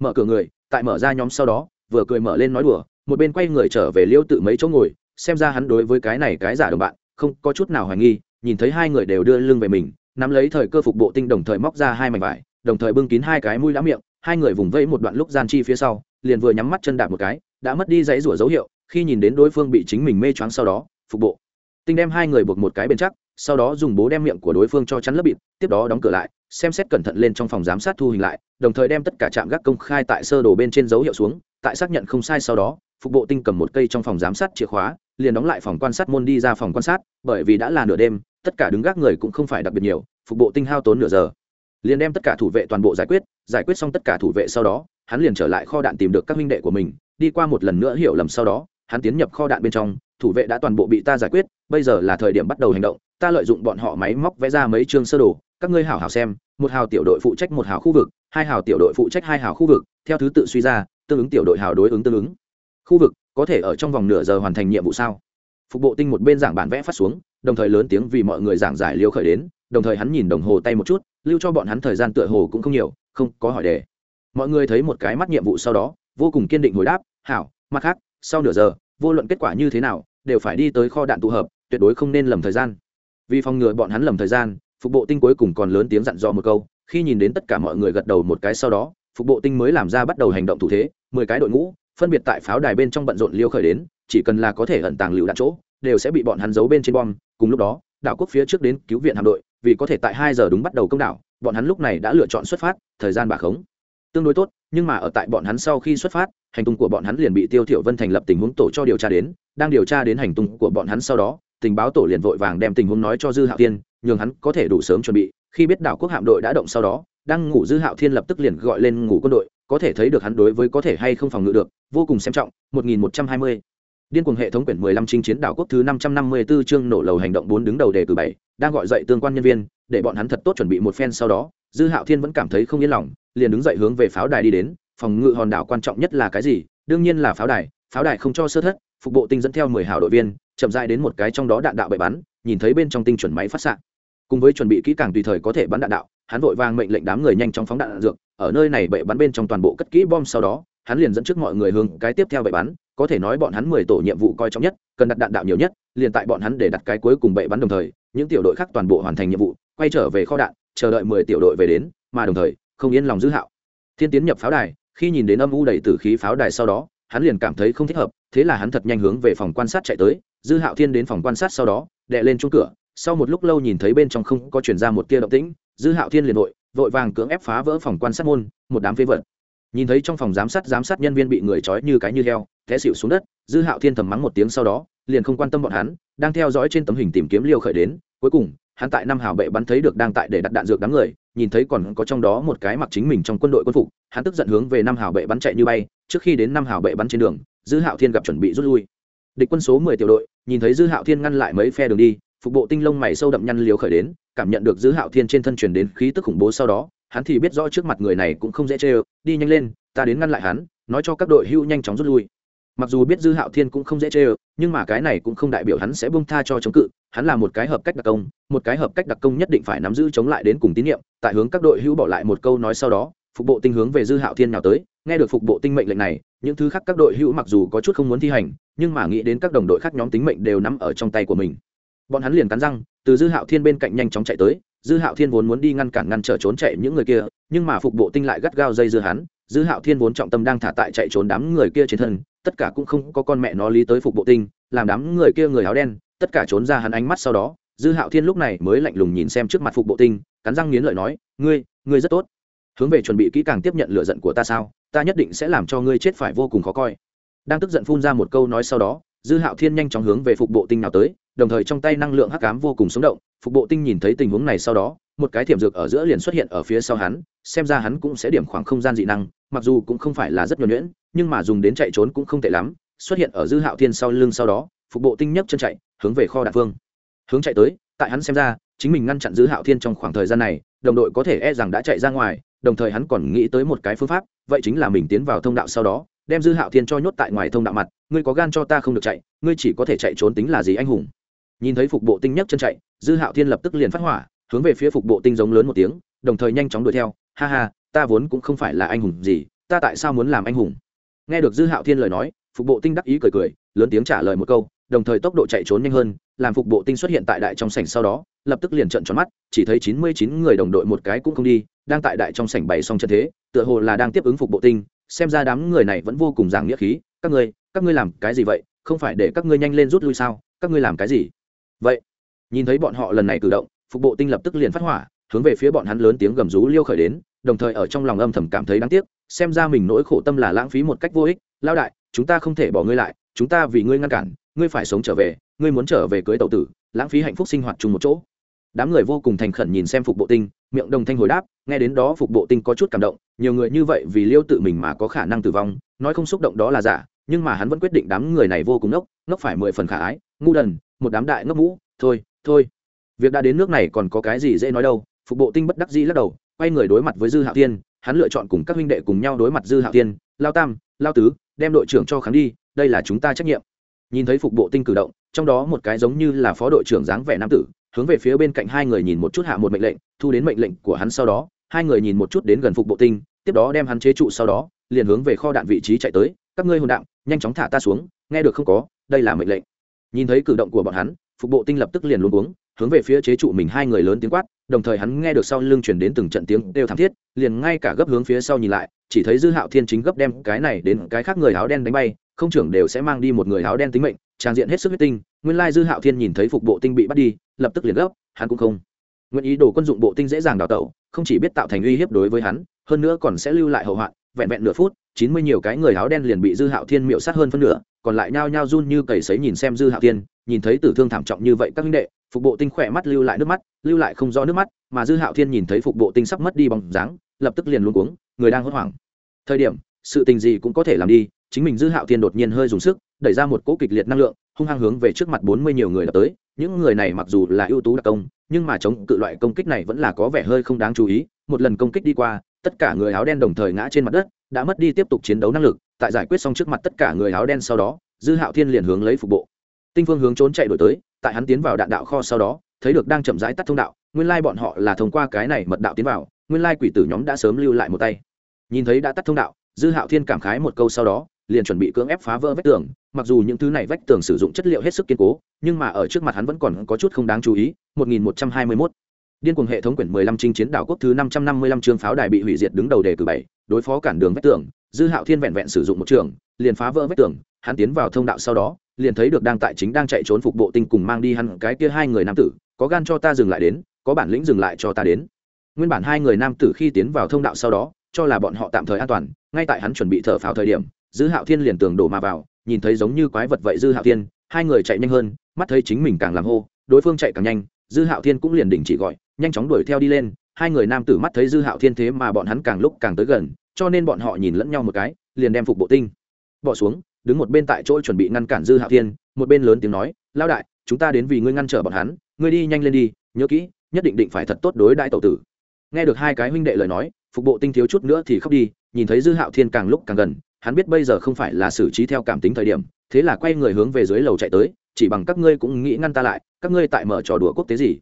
mở cửa người, tại mở ra nhóm sau đó, vừa cười mở lên nói đùa, một bên quay người trở về liêu tự mấy chỗ ngồi, xem ra hắn đối với cái này cái giả đồng bạn không có chút nào hoài nghi, nhìn thấy hai người đều đưa lưng về mình, nắm lấy thời cơ phục bộ tinh đồng thời móc ra hai mảnh vải, đồng thời bưng kín hai cái mũi lá miệng, hai người vùng vẫy một đoạn lúc gian chi phía sau, liền vừa nhắm mắt chân đạp một cái, đã mất đi dãy rủa dấu hiệu, khi nhìn đến đối phương bị chính mình mê choáng sau đó, phục bộ. Tinh đem hai người buộc một cái bên chắc, sau đó dùng bố đem miệng của đối phương cho chắn lớp bịt, tiếp đó đóng cửa lại, xem xét cẩn thận lên trong phòng giám sát thu hình lại, đồng thời đem tất cả trạm gác công khai tại sơ đồ bên trên dấu hiệu xuống, tại xác nhận không sai sau đó, phục bộ tinh cầm một cây trong phòng giám sát chìa khóa liền đóng lại phòng quan sát môn đi ra phòng quan sát, bởi vì đã là nửa đêm, tất cả đứng gác người cũng không phải đặc biệt nhiều, phục bộ tinh hao tốn nửa giờ. Liền đem tất cả thủ vệ toàn bộ giải quyết giải quyết xong tất cả thủ vệ sau đó, hắn liền trở lại kho đạn tìm được các minh đệ của mình, đi qua một lần nữa hiểu lầm sau đó, hắn tiến nhập kho đạn bên trong, thủ vệ đã toàn bộ bị ta giải quyết, bây giờ là thời điểm bắt đầu hành động, ta lợi dụng bọn họ máy móc vẽ ra mấy chương sơ đồ, các ngươi hảo hảo xem, một hào tiểu đội phụ trách một hào khu vực, hai hào tiểu đội phụ trách hai hào khu vực, theo thứ tự suy ra, tương ứng tiểu đội hào đối ứng tương ứng. Khu vực có thể ở trong vòng nửa giờ hoàn thành nhiệm vụ sao? Phục bộ tinh một bên giảng bản vẽ phát xuống, đồng thời lớn tiếng vì mọi người giảng giải liêu khởi đến, đồng thời hắn nhìn đồng hồ tay một chút, lưu cho bọn hắn thời gian tựa hồ cũng không nhiều, không có hỏi đề. Mọi người thấy một cái mắt nhiệm vụ sau đó, vô cùng kiên định hồi đáp, hảo, mặt khác, sau nửa giờ, vô luận kết quả như thế nào, đều phải đi tới kho đạn tụ hợp, tuyệt đối không nên lầm thời gian. Vì phòng ngừa bọn hắn lầm thời gian, phục bộ tinh cuối cùng còn lớn tiếng dặn dò một câu, khi nhìn đến tất cả mọi người gật đầu một cái sau đó, phục bộ tinh mới làm ra bắt đầu hành động thủ thế, mười cái đội ngũ phân biệt tại pháo đài bên trong bận rộn liêu khởi đến, chỉ cần là có thể ẩn tàng lựu đạn chỗ, đều sẽ bị bọn hắn giấu bên trên bom. Cùng lúc đó, đảo quốc phía trước đến cứu viện hạm đội, vì có thể tại hai giờ đúng bắt đầu công đảo, bọn hắn lúc này đã lựa chọn xuất phát, thời gian bà khống. Tương đối tốt, nhưng mà ở tại bọn hắn sau khi xuất phát, hành tung của bọn hắn liền bị tiêu thiểu vân thành lập tình huống tổ cho điều tra đến, đang điều tra đến hành tung của bọn hắn sau đó, tình báo tổ liền vội vàng đem tình huống nói cho dư hạo thiên, nhường hắn có thể đủ sớm chuẩn bị. Khi biết đảo quốc hạm đội đã động sau đó, đang ngủ dư hạo thiên lập tức liền gọi lên ngủ quân đội có thể thấy được hắn đối với có thể hay không phòng ngự được vô cùng xem trọng 1120 Điên cuồng hệ thống quyển 15 chinh chiến đảo quốc thứ 554 chương nổ lầu hành động 4 đứng đầu đề cử 7, đang gọi dậy tương quan nhân viên, để bọn hắn thật tốt chuẩn bị một phen sau đó, Dư Hạo Thiên vẫn cảm thấy không yên lòng, liền đứng dậy hướng về pháo đài đi đến, phòng ngự hòn đảo quan trọng nhất là cái gì? Đương nhiên là pháo đài, pháo đài không cho sơ thất, phục bộ tinh dẫn theo 10 hảo đội viên, chậm rãi đến một cái trong đó đạn đạo bậy bắn, nhìn thấy bên trong tinh chuẩn máy phát xạ. Cùng với chuẩn bị kỹ càng tùy thời có thể bắn đạn đạo, hắn vội vàng mệnh lệnh đám người nhanh chóng phóng đạn, dược, ở nơi này bậy bắn bên trong toàn bộ cất kỹ bom sau đó, hắn liền dẫn trước mọi người hướng cái tiếp theo bậy bắn, có thể nói bọn hắn mười tổ nhiệm vụ coi trọng nhất cần đặt đạn đạo nhiều nhất liền tại bọn hắn để đặt cái cuối cùng bậy bắn đồng thời những tiểu đội khác toàn bộ hoàn thành nhiệm vụ quay trở về kho đạn chờ đợi mười tiểu đội về đến mà đồng thời không yên lòng giữ hạo. Thiên tiến nhập pháo đài khi nhìn đến âm u đầy tử khí pháo đài sau đó hắn liền cảm thấy không thích hợp thế là hắn thật nhanh hướng về phòng quan sát chạy tới dư hạo thiên đến phòng quan sát sau đó đệ lên chung cửa sau một lúc lâu nhìn thấy bên trong không có chuyển ra một tia động tĩnh, dư hạo thiên liền vội vội vàng cưỡng ép phá vỡ phòng quan sát môn, một đám phế vật. Nhìn thấy trong phòng giám sát giám sát nhân viên bị người trói như cái như heo, té xịu xuống đất, dư hạo thiên thầm mắng một tiếng sau đó, liền không quan tâm bọn hắn, đang theo dõi trên tấm hình tìm kiếm liêu khởi đến. Cuối cùng, hắn tại năm hào bệ bắn thấy được đang tại để đặt đạn dược đám người, nhìn thấy còn có trong đó một cái mặc chính mình trong quân đội quân phục, hắn tức giận hướng về năm hào bệ bắn chạy như bay. Trước khi đến năm hào bệ bắn trên đường, dư hạo thiên gặp chuẩn bị rút lui. Địch quân số mười tiểu đội, nhìn thấy dư hạo thiên ngăn lại mấy phe đường đi phục bộ tinh lông mày sâu đậm nhăn liều khởi đến, cảm nhận được dư hạo thiên trên thân truyền đến khí tức khủng bố sau đó, hắn thì biết rõ trước mặt người này cũng không dễ chê đi nhanh lên, ta đến ngăn lại hắn, nói cho các đội hưu nhanh chóng rút lui. Mặc dù biết dư hạo thiên cũng không dễ chê nhưng mà cái này cũng không đại biểu hắn sẽ bông tha cho chống cự, hắn là một cái hợp cách đặc công, một cái hợp cách đặc công nhất định phải nắm giữ chống lại đến cùng tín nhiệm, tại hướng các đội hữu bỏ lại một câu nói sau đó, phục bộ tinh hướng về dư hạo thiên nào tới, nghe được phục bộ tinh mệnh lệnh này, những thứ khác các đội hữu mặc dù có chút không muốn thi hành, nhưng mà nghĩ đến các đồng đội khác nhóm tính mệnh đều nắm ở trong tay của mình bọn hắn liền cắn răng, từ dư hạo thiên bên cạnh nhanh chóng chạy tới, dư hạo thiên vốn muốn đi ngăn cản ngăn trở trốn chạy những người kia, nhưng mà phục bộ tinh lại gắt gao dây dưa hắn, dư hạo thiên vốn trọng tâm đang thả tại chạy trốn đám người kia trên thân, tất cả cũng không có con mẹ nó lý tới phục bộ tinh, làm đám người kia người áo đen, tất cả trốn ra hắn ánh mắt sau đó, dư hạo thiên lúc này mới lạnh lùng nhìn xem trước mặt phục bộ tinh, cắn răng nghiến lợi nói, ngươi ngươi rất tốt. Hướng về chuẩn bị kỹ càng tiếp nhận lựa giận của ta sao? Ta nhất định sẽ làm cho ngươi chết phải vô cùng khó coi. Đang tức giận phun ra một câu nói sau đó, dư hạo thiên nhanh chóng hướng về phục bộ tinh nào tới đồng thời trong tay năng lượng hắc ám vô cùng sống động, phục bộ tinh nhìn thấy tình huống này sau đó, một cái thiểm dược ở giữa liền xuất hiện ở phía sau hắn, xem ra hắn cũng sẽ điểm khoảng không gian dị năng, mặc dù cũng không phải là rất nhuẩn nhuyễn, nhưng mà dùng đến chạy trốn cũng không tệ lắm, xuất hiện ở dư hạo thiên sau lưng sau đó, phục bộ tinh nhấc chân chạy, hướng về kho đạn phương hướng chạy tới, tại hắn xem ra, chính mình ngăn chặn dư hạo thiên trong khoảng thời gian này, đồng đội có thể e rằng đã chạy ra ngoài, đồng thời hắn còn nghĩ tới một cái phương pháp, vậy chính là mình tiến vào thông đạo sau đó, đem dư hạo thiên cho nhốt tại ngoài thông đạo mặt, ngươi có gan cho ta không được chạy, ngươi chỉ có thể chạy trốn tính là gì anh hùng? Nhìn thấy phục bộ tinh nhấc chân chạy, dư hạo thiên lập tức liền phát hỏa, hướng về phía phục bộ tinh giống lớn một tiếng, đồng thời nhanh chóng đuổi theo. Ha ha, ta vốn cũng không phải là anh hùng gì, ta tại sao muốn làm anh hùng? Nghe được dư hạo thiên lời nói, phục bộ tinh đắc ý cười cười, lớn tiếng trả lời một câu, đồng thời tốc độ chạy trốn nhanh hơn, làm phục bộ tinh xuất hiện tại đại trong sảnh sau đó, lập tức liền trận tròn mắt, chỉ thấy chín mươi chín người đồng đội một cái cũng không đi, đang tại đại trong sảnh bày xong trận thế, tựa hồ là đang tiếp ứng phục bộ tinh, xem ra đám người này vẫn vô cùng giảng nghĩa khí. Các ngươi các ngươi làm cái gì vậy? Không phải để các ngươi nhanh lên rút lui sao? Các ngươi làm cái gì? Vậy, nhìn thấy bọn họ lần này cử động, phục bộ tinh lập tức liền phát hỏa, hướng về phía bọn hắn lớn tiếng gầm rú liêu khởi đến, đồng thời ở trong lòng âm thầm cảm thấy đáng tiếc, xem ra mình nỗi khổ tâm là lãng phí một cách vô ích. Lao đại, chúng ta không thể bỏ ngươi lại, chúng ta vì ngươi ngăn cản, ngươi phải sống trở về, ngươi muốn trở về cưới tàu tử, lãng phí hạnh phúc sinh hoạt chung một chỗ. Đám người vô cùng thành khẩn nhìn xem phục bộ tinh, miệng đồng thanh hồi đáp, nghe đến đó phục bộ tinh có chút cảm động, nhiều người như vậy vì liêu tự mình mà có khả năng tử vong, nói không xúc động đó là giả, nhưng mà hắn vẫn quyết định đám người này vô cùng ngốc ngốc phải mười phần khả ái, ngu đần một đám đại ngốc mũ, thôi thôi, việc đã đến nước này còn có cái gì dễ nói đâu. Phục bộ tinh bất đắc dĩ lắc đầu, quay người đối mặt với dư hạo tiên hắn lựa chọn cùng các huynh đệ cùng nhau đối mặt dư hạo tiên lao tam, lao tứ, đem đội trưởng cho kháng đi, đây là chúng ta trách nhiệm. Nhìn thấy phục bộ tinh cử động, trong đó một cái giống như là phó đội trưởng dáng vẻ nam tử, hướng về phía bên cạnh hai người nhìn một chút hạ một mệnh lệnh, thu đến mệnh lệnh của hắn sau đó, hai người nhìn một chút đến gần phục bộ tinh, tiếp đó đem hắn chế trụ sau đó, liền hướng về kho đạn vị trí chạy tới, các ngươi hồn đạm, nhanh chóng thả ta xuống, nghe được không có, đây là mệnh lệnh nhìn thấy cử động của bọn hắn, phục bộ tinh lập tức liền luôn uống hướng về phía chế trụ mình hai người lớn tiếng quát, đồng thời hắn nghe được sau lưng chuyển đến từng trận tiếng đều thảm thiết, liền ngay cả gấp hướng phía sau nhìn lại, chỉ thấy dư hạo thiên chính gấp đem cái này đến cái khác người áo đen đánh bay, không trưởng đều sẽ mang đi một người áo đen tính mệnh, trang diện hết sức huyết tinh, nguyên lai dư hạo thiên nhìn thấy phục bộ tinh bị bắt đi, lập tức liền gấp, hắn cũng không nguyện ý đồ quân dụng bộ tinh dễ dàng đào tẩu, không chỉ biết tạo thành uy hiếp đối với hắn, hơn nữa còn sẽ lưu lại hậu hoạn, vẹn vẹn nửa phút, chín mươi nhiều cái người áo đen liền bị dư hạo thiên miệu sát hơn phân nửa còn lại nhao nhao run như cầy sấy nhìn xem dư hạo thiên, nhìn thấy tử thương thảm trọng như vậy các huynh đệ, phục bộ tinh khỏe mắt lưu lại nước mắt, lưu lại không rõ nước mắt, mà dư hạo thiên nhìn thấy phục bộ tinh sắp mất đi bằng dáng, lập tức liền luôn cuống, người đang hốt hoảng. Thời điểm, sự tình gì cũng có thể làm đi, chính mình dư hạo thiên đột nhiên hơi dùng sức, đẩy ra một cỗ kịch liệt năng lượng, hung hăng hướng về trước mặt bốn mươi nhiều người đã tới, những người này mặc dù là ưu tú đặc công, nhưng mà chống cự loại công kích này vẫn là có vẻ hơi không đáng chú ý, một lần công kích đi qua, tất cả người áo đen đồng thời ngã trên mặt đất đã mất đi tiếp tục chiến đấu năng lực, tại giải quyết xong trước mặt tất cả người áo đen sau đó, dư hạo thiên liền hướng lấy phục bộ. Tinh phương hướng trốn chạy đổi tới, tại hắn tiến vào đạn đạo kho sau đó, thấy được đang chậm rãi tắt thông đạo, nguyên lai bọn họ là thông qua cái này mật đạo tiến vào, nguyên lai quỷ tử nhóm đã sớm lưu lại một tay. Nhìn thấy đã tắt thông đạo, dư hạo thiên cảm khái một câu sau đó, liền chuẩn bị cưỡng ép phá vỡ vách tường, mặc dù những thứ này vách tường sử dụng chất liệu hết sức kiên cố, nhưng mà ở trước mặt hắn vẫn còn có chút không đáng chú ý 1121 điên cuồng hệ thống quyển 15 trinh chiến đảo quốc thứ 555 trường pháo đài bị hủy diệt đứng đầu đề cử bảy, đối phó cản đường vách tường, dư hạo thiên vẹn vẹn sử dụng một trường, liền phá vỡ vách tường, hắn tiến vào thông đạo sau đó, liền thấy được đang tại chính đang chạy trốn phục bộ tinh cùng mang đi hắn cái kia hai người nam tử, có gan cho ta dừng lại đến, có bản lĩnh dừng lại cho ta đến. Nguyên bản hai người nam tử khi tiến vào thông đạo sau đó, cho là bọn họ tạm thời an toàn, ngay tại hắn chuẩn bị thở phào thời điểm, dư hạo thiên liền tường đổ mà vào, nhìn thấy giống như quái vật vậy dư hạo thiên, hai người chạy nhanh hơn, mắt thấy chính mình càng làm hô, đối phương chạy càng nhanh, dư hạo thiên cũng liền đình chỉ gọi nhanh chóng đuổi theo đi lên, hai người nam tử mắt thấy dư hạo thiên thế mà bọn hắn càng lúc càng tới gần, cho nên bọn họ nhìn lẫn nhau một cái, liền đem phục bộ tinh. Bỏ xuống, đứng một bên tại chỗ chuẩn bị ngăn cản dư hạo thiên, một bên lớn tiếng nói lao đại, chúng ta đến vì ngươi ngăn trở bọn hắn, ngươi đi nhanh lên đi, nhớ kỹ, nhất định định phải thật tốt đối đại tẩu tử. Nghe được hai cái huynh đệ lời nói, phục bộ tinh thiếu chút nữa thì khóc đi, nhìn thấy dư hạo thiên càng lúc càng gần, hắn biết bây giờ không phải là xử trí theo cảm tính thời điểm, thế là quay người hướng về dưới lầu chạy tới, chỉ bằng các ngươi cũng nghĩ ngăn ta lại, các ngươi tại mở trò đùa quốc tế gì?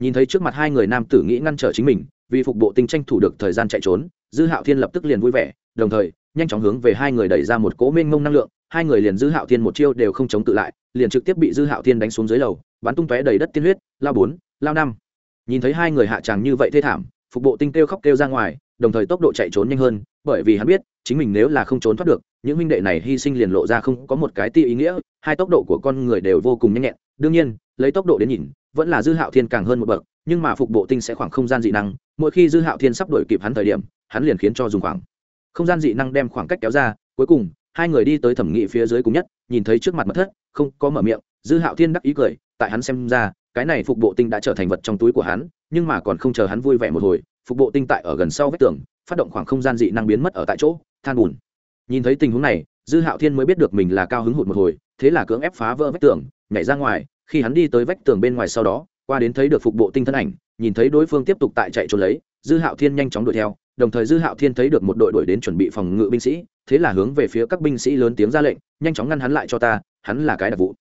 Nhìn thấy trước mặt hai người nam tử nghĩ ngăn trở chính mình, vì phục bộ tinh tranh thủ được thời gian chạy trốn, dư hạo thiên lập tức liền vui vẻ, đồng thời, nhanh chóng hướng về hai người đẩy ra một cỗ mênh mông năng lượng, hai người liền dư hạo thiên một chiêu đều không chống tự lại, liền trực tiếp bị dư hạo thiên đánh xuống dưới lầu, bắn tung tóe đầy đất tiên huyết, lao bốn, lao năm. Nhìn thấy hai người hạ tràng như vậy thê thảm, phục bộ tinh kêu khóc kêu ra ngoài, đồng thời tốc độ chạy trốn nhanh hơn, bởi vì hắn biết, chính mình nếu là không trốn thoát được, những huynh đệ này hy sinh liền lộ ra không có một cái ti ý nghĩa, hai tốc độ của con người đều vô cùng nhanh nhẹn, đương nhiên, lấy tốc độ đến nhìn vẫn là dư hạo thiên càng hơn một bậc, nhưng mà phục bộ tinh sẽ khoảng không gian dị năng, mỗi khi dư hạo thiên sắp đổi kịp hắn thời điểm, hắn liền khiến cho dùng khoảng không gian dị năng đem khoảng cách kéo ra, cuối cùng, hai người đi tới thẩm nghị phía dưới cùng nhất, nhìn thấy trước mặt mật thất, không có mở miệng, dư hạo thiên đắc ý cười, tại hắn xem ra, cái này phục bộ tinh đã trở thành vật trong túi của hắn, nhưng mà còn không chờ hắn vui vẻ một hồi, phục bộ tinh tại ở gần sau vách tường, phát động khoảng không gian dị năng biến mất ở tại chỗ, than bùn. Nhìn thấy tình huống này, dư hạo thiên mới biết được mình là cao hứng hụt một hồi, thế là cưỡng ép phá vỡ vách tường, nhảy ra ngoài khi hắn đi tới vách tường bên ngoài sau đó, qua đến thấy được phục bộ tinh thân ảnh, nhìn thấy đối phương tiếp tục tại chạy trốn lấy, dư hạo thiên nhanh chóng đuổi theo, đồng thời dư hạo thiên thấy được một đội đuổi đến chuẩn bị phòng ngự binh sĩ, thế là hướng về phía các binh sĩ lớn tiếng ra lệnh, nhanh chóng ngăn hắn lại cho ta, hắn là cái đặc vụ.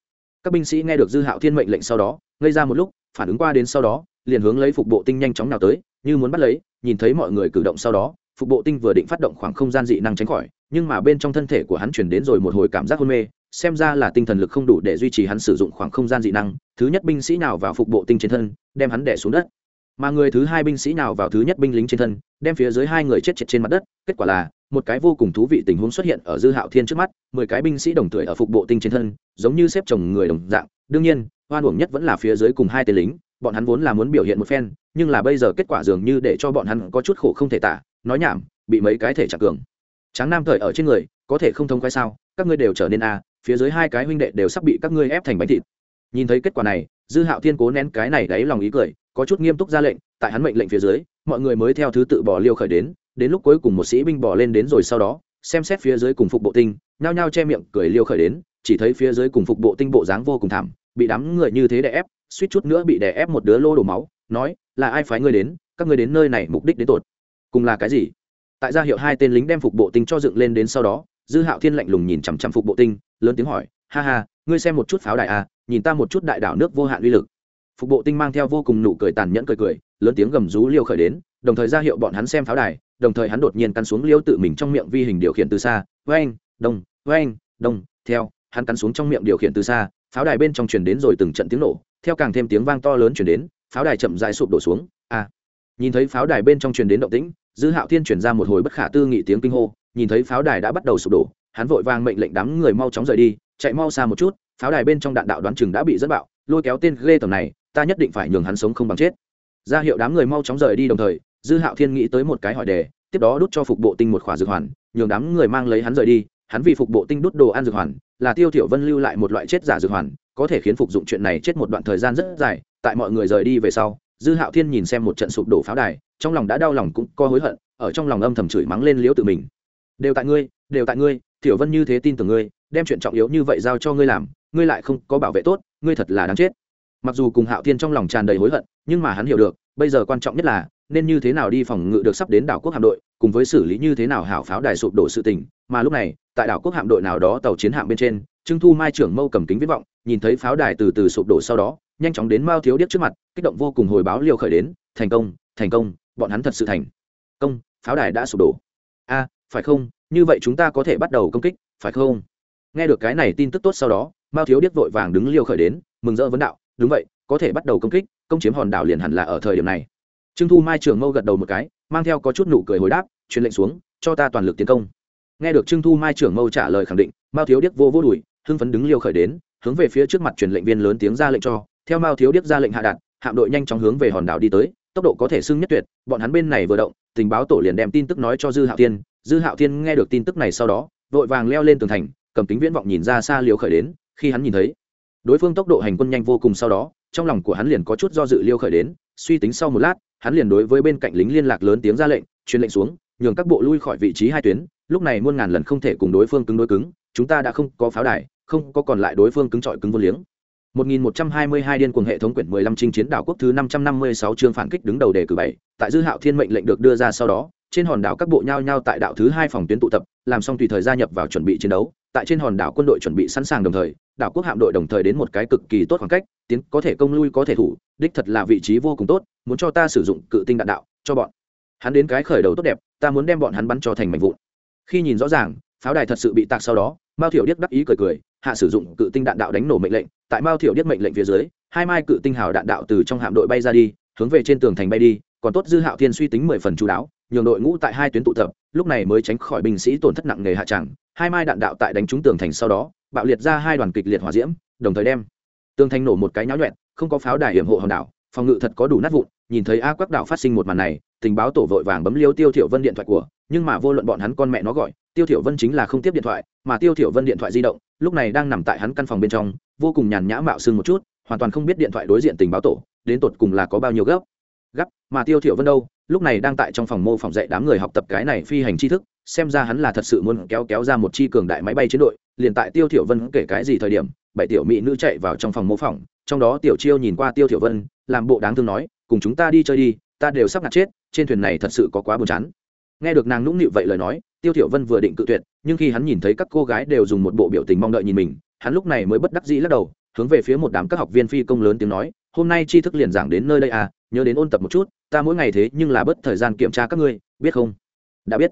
Các binh sĩ nghe được dư hạo thiên mệnh lệnh sau đó, ngây ra một lúc, phản ứng qua đến sau đó, liền hướng lấy phục bộ tinh nhanh chóng nào tới, như muốn bắt lấy, nhìn thấy mọi người cử động sau đó, phục bộ tinh vừa định phát động khoảng không gian dị năng tránh khỏi, nhưng mà bên trong thân thể của hắn chuyển đến rồi một hồi cảm giác hôn mê xem ra là tinh thần lực không đủ để duy trì hắn sử dụng khoảng không gian dị năng, thứ nhất binh sĩ nào vào phục bộ tinh trên thân, đem hắn đẻ xuống đất. Mà người thứ hai binh sĩ nào vào thứ nhất binh lính trên thân, đem phía dưới hai người chết chết trên mặt đất, kết quả là, một cái vô cùng thú vị tình huống xuất hiện ở dư hạo thiên trước mắt, mười cái binh sĩ đồng tuổi ở phục bộ tinh trên thân, giống như xếp chồng người đồng dạng, đương nhiên hoan uổng nhất vẫn là phía dưới cùng hai tên lính, bọn hắn vốn là muốn biểu hiện một phen, nhưng là bây giờ kết quả dường như để cho bọn hắn có chút khổ không thể tả, nói nhảm, bị mấy cái thể trả cường. Tráng nam thời ở trên người, có thể không thông quay sao, các ngươi đều trở nên a phía dưới hai cái huynh đệ đều sắp bị các ngươi ép thành bánh thịt. Nhìn thấy kết quả này, dư hạo thiên cố nén cái này đáy lòng ý cười, có chút nghiêm túc ra lệnh, tại hắn mệnh lệnh phía dưới, mọi người mới theo thứ tự bỏ liêu khởi đến đến lúc cuối cùng một sĩ binh bỏ lên đến rồi sau đó, xem xét phía dưới cùng phục bộ tinh, nhao nhao che miệng cười liêu khởi đến, chỉ thấy phía dưới cùng phục bộ tinh bộ dáng vô cùng thảm, bị đám người như thế đè ép, suýt chút nữa bị đè ép một đứa lô đổ máu, nói, là ai phái ngươi đến? Các ngươi đến nơi này mục đích đến tột. Cùng là cái gì? Tại gia hiệu hai tên lính đem phục bộ tinh cho dựng lên đến sau đó, dư hạo thiên lạnh lùng nhìn chằm chằm phục bộ tinh lớn tiếng hỏi, ha ha, ngươi xem một chút pháo đài à nhìn ta một chút đại đảo nước vô hạn uy lực. Phục bộ tinh mang theo vô cùng nụ cười tàn nhẫn cười cười, lớn tiếng gầm rú liêu khởi đến, đồng thời ra hiệu bọn hắn xem pháo đài, đồng thời hắn đột nhiên cắn xuống liêu tự mình trong miệng vi hình điều khiển từ xa vang đông vang đông theo, hắn cắn xuống trong miệng điều khiển từ xa, pháo đài bên trong truyền đến rồi từng trận tiếng nổ, theo càng thêm tiếng vang to lớn truyền đến, pháo đài chậm rãi sụp đổ xuống, a. Nhìn thấy pháo đài bên trong truyền đến động tĩnh, dư hạo thiên truyền ra một hồi bất khả tư nghị tiếng kinh hô, nhìn thấy pháo đài đã bắt đầu sụp đổ hắn vội vàng mệnh lệnh đám người mau chóng rời đi, chạy mau xa một chút, pháo đài bên trong đạn đạo đoán chừng đã bị dẫn bạo, lôi kéo tên ghê tầm này, ta nhất định phải nhường hắn sống không bằng chết. Ra hiệu đám người mau chóng rời đi đồng thời, dư hạo thiên nghĩ tới một cái hỏi đề, tiếp đó đút cho phục bộ tinh một khỏa dược hoàn, nhường đám người mang lấy hắn rời đi, hắn vì phục bộ tinh đút đồ ăn dược hoàn, là tiêu thiểu vân lưu lại một loại chết giả dược hoàn, có thể khiến phục dụng chuyện này chết một đoạn thời gian rất dài, tại mọi người rời đi về sau, dư hạo thiên nhìn xem một trận sụp đổ pháo đài, trong lòng đã đau lòng cũng có hối hận, ở trong lòng âm thầm chửi mắng lên liễu tự mình. Đều tại ngươi, đều tại ngươi tiểu vân như thế tin tưởng ngươi, đem chuyện trọng yếu như vậy giao cho ngươi làm, ngươi lại không có bảo vệ tốt, ngươi thật là đáng chết. Mặc dù cùng hạo thiên trong lòng tràn đầy hối hận, nhưng mà hắn hiểu được, bây giờ quan trọng nhất là, nên như thế nào đi phòng ngự được sắp đến đảo quốc hạm đội, cùng với xử lý như thế nào hảo pháo đài sụp đổ sự tình. Mà lúc này, tại đảo quốc hạm đội nào đó tàu chiến hạm bên trên, Trương thu mai trưởng mâu cầm kính viễn vọng, nhìn thấy pháo đài từ từ sụp đổ sau đó, nhanh chóng đến mao thiếu điếc trước mặt, kích động vô cùng hồi báo liều khởi đến, thành công thành công, bọn hắn thật sự thành. Công, pháo đài đã sụp đổ. A, phải không? Như vậy chúng ta có thể bắt đầu công kích, phải không? Nghe được cái này tin tức tốt sau đó, mao thiếu điếc vội vàng đứng liêu khởi đến, mừng rỡ vấn đạo, đúng vậy, có thể bắt đầu công kích, công chiếm hòn đảo liền hẳn là ở thời điểm này. Trương thu mai trưởng mâu gật đầu một cái, mang theo có chút nụ cười hồi đáp, truyền lệnh xuống, cho ta toàn lực tiến công. Nghe được trương thu mai trưởng mâu trả lời khẳng định, mao thiếu điếc vô vô đùi, hưng phấn đứng liêu khởi đến, hướng về phía trước mặt truyền lệnh viên lớn tiếng ra lệnh cho. Theo mao thiếu điếc ra lệnh hạ đạt, hạm đội nhanh chóng hướng về hòn đảo đi tới, tốc độ có thể xưng nhất tuyệt, bọn hắn bên này vừa động, tình báo tổ liền đem tin tức nói cho dư hạo tiên dư hạo thiên nghe được tin tức này sau đó vội vàng leo lên tường thành cầm kính viễn vọng nhìn ra xa liều khởi đến khi hắn nhìn thấy đối phương tốc độ hành quân nhanh vô cùng sau đó trong lòng của hắn liền có chút do dự liêu khởi đến suy tính sau một lát hắn liền đối với bên cạnh lính liên lạc lớn tiếng ra lệnh truyền lệnh xuống nhường các bộ lui khỏi vị trí hai tuyến lúc này muôn ngàn lần không thể cùng đối phương cứng đối cứng chúng ta đã không có pháo đài không có còn lại đối phương cứng trọi cứng vô liếng. 1122 điên cuồng hệ thống quyển 15 chinh chiến đảo quốc thứ 556 chương phản kích đứng đầu đề cử 7, tại dư hạo thiên mệnh lệnh được đưa ra sau đó, trên hòn đảo các bộ nhao nhau tại đạo thứ hai phòng tuyến tụ tập, làm xong tùy thời gia nhập vào chuẩn bị chiến đấu, tại trên hòn đảo quân đội chuẩn bị sẵn sàng đồng thời, đảo quốc hạm đội đồng thời đến một cái cực kỳ tốt khoảng cách, tiến có thể công lui có thể thủ, đích thật là vị trí vô cùng tốt, muốn cho ta sử dụng cự tinh đạn đạo, cho bọn. Hắn đến cái khởi đầu tốt đẹp, ta muốn đem bọn hắn bắn cho thành mảnh vụn. Khi nhìn rõ ràng, pháo đài thật sự bị tạc sau đó, Mao Thiểu Điếc đắc ý cười cười, hạ sử dụng cự tinh đạn đạo đánh nổ mệnh lệnh, tại Mao Thiểu Điếc mệnh lệnh phía dưới, hai mai cự tinh hào đạn đạo từ trong hạm đội bay ra đi, hướng về trên tường thành bay đi, còn tốt Dư Hạo Thiên suy tính mười phần chú đáo, nhường đội ngũ tại hai tuyến tụ tập, lúc này mới tránh khỏi binh sĩ tổn thất nặng nề hạ tràng. Hai mai đạn đạo tại đánh trúng tường thành sau đó, bạo liệt ra hai đoàn kịch liệt hỏa diễm, đồng thời đem tường thành nổ một cái nháo nhuẹn, không có pháo đài hiểm hộ hòn đảo, phòng ngự thật có đủ nát vụn. Nhìn thấy A Quắc đảo phát sinh một màn này, tình báo tổ vội vàng bấm liêu Tiêu Thiểu Vân điện thoại của, nhưng mà vô luận bọn hắn con mẹ nó gọi, Tiêu Thiểu Vân chính là không tiếp điện thoại, mà Tiêu Thiểu Vân điện thoại di động, lúc này đang nằm tại hắn căn phòng bên trong, vô cùng nhàn nhã mạo sương một chút, hoàn toàn không biết điện thoại đối diện tình báo tổ, đến tột cùng là có bao nhiêu gấp. Gấp, mà Tiêu Thiểu Vân đâu, lúc này đang tại trong phòng mô phỏng dạy đám người học tập cái này phi hành tri thức, xem ra hắn là thật sự muốn kéo kéo ra một chi cường đại máy bay chiến đội, liền tại Tiêu Thiểu Vân kể cái gì thời điểm, bảy tiểu mỹ nữ chạy vào trong phòng mô phỏng, trong đó Tiểu Chiêu nhìn qua Tiêu Thiểu Vân, làm bộ đáng thương nói, cùng chúng ta đi chơi đi, ta đều sắp ngạt chết, trên thuyền này thật sự có quá buồn chán. Nghe được nàng nũng nịu vậy lời nói tiêu thiểu vân vừa định cự tuyệt nhưng khi hắn nhìn thấy các cô gái đều dùng một bộ biểu tình mong đợi nhìn mình hắn lúc này mới bất đắc dĩ lắc đầu hướng về phía một đám các học viên phi công lớn tiếng nói hôm nay tri thức liền giảng đến nơi đây à nhớ đến ôn tập một chút, ta mỗi ngày thế nhưng là bớt thời gian kiểm tra các ngươi, biết không? Đã biết.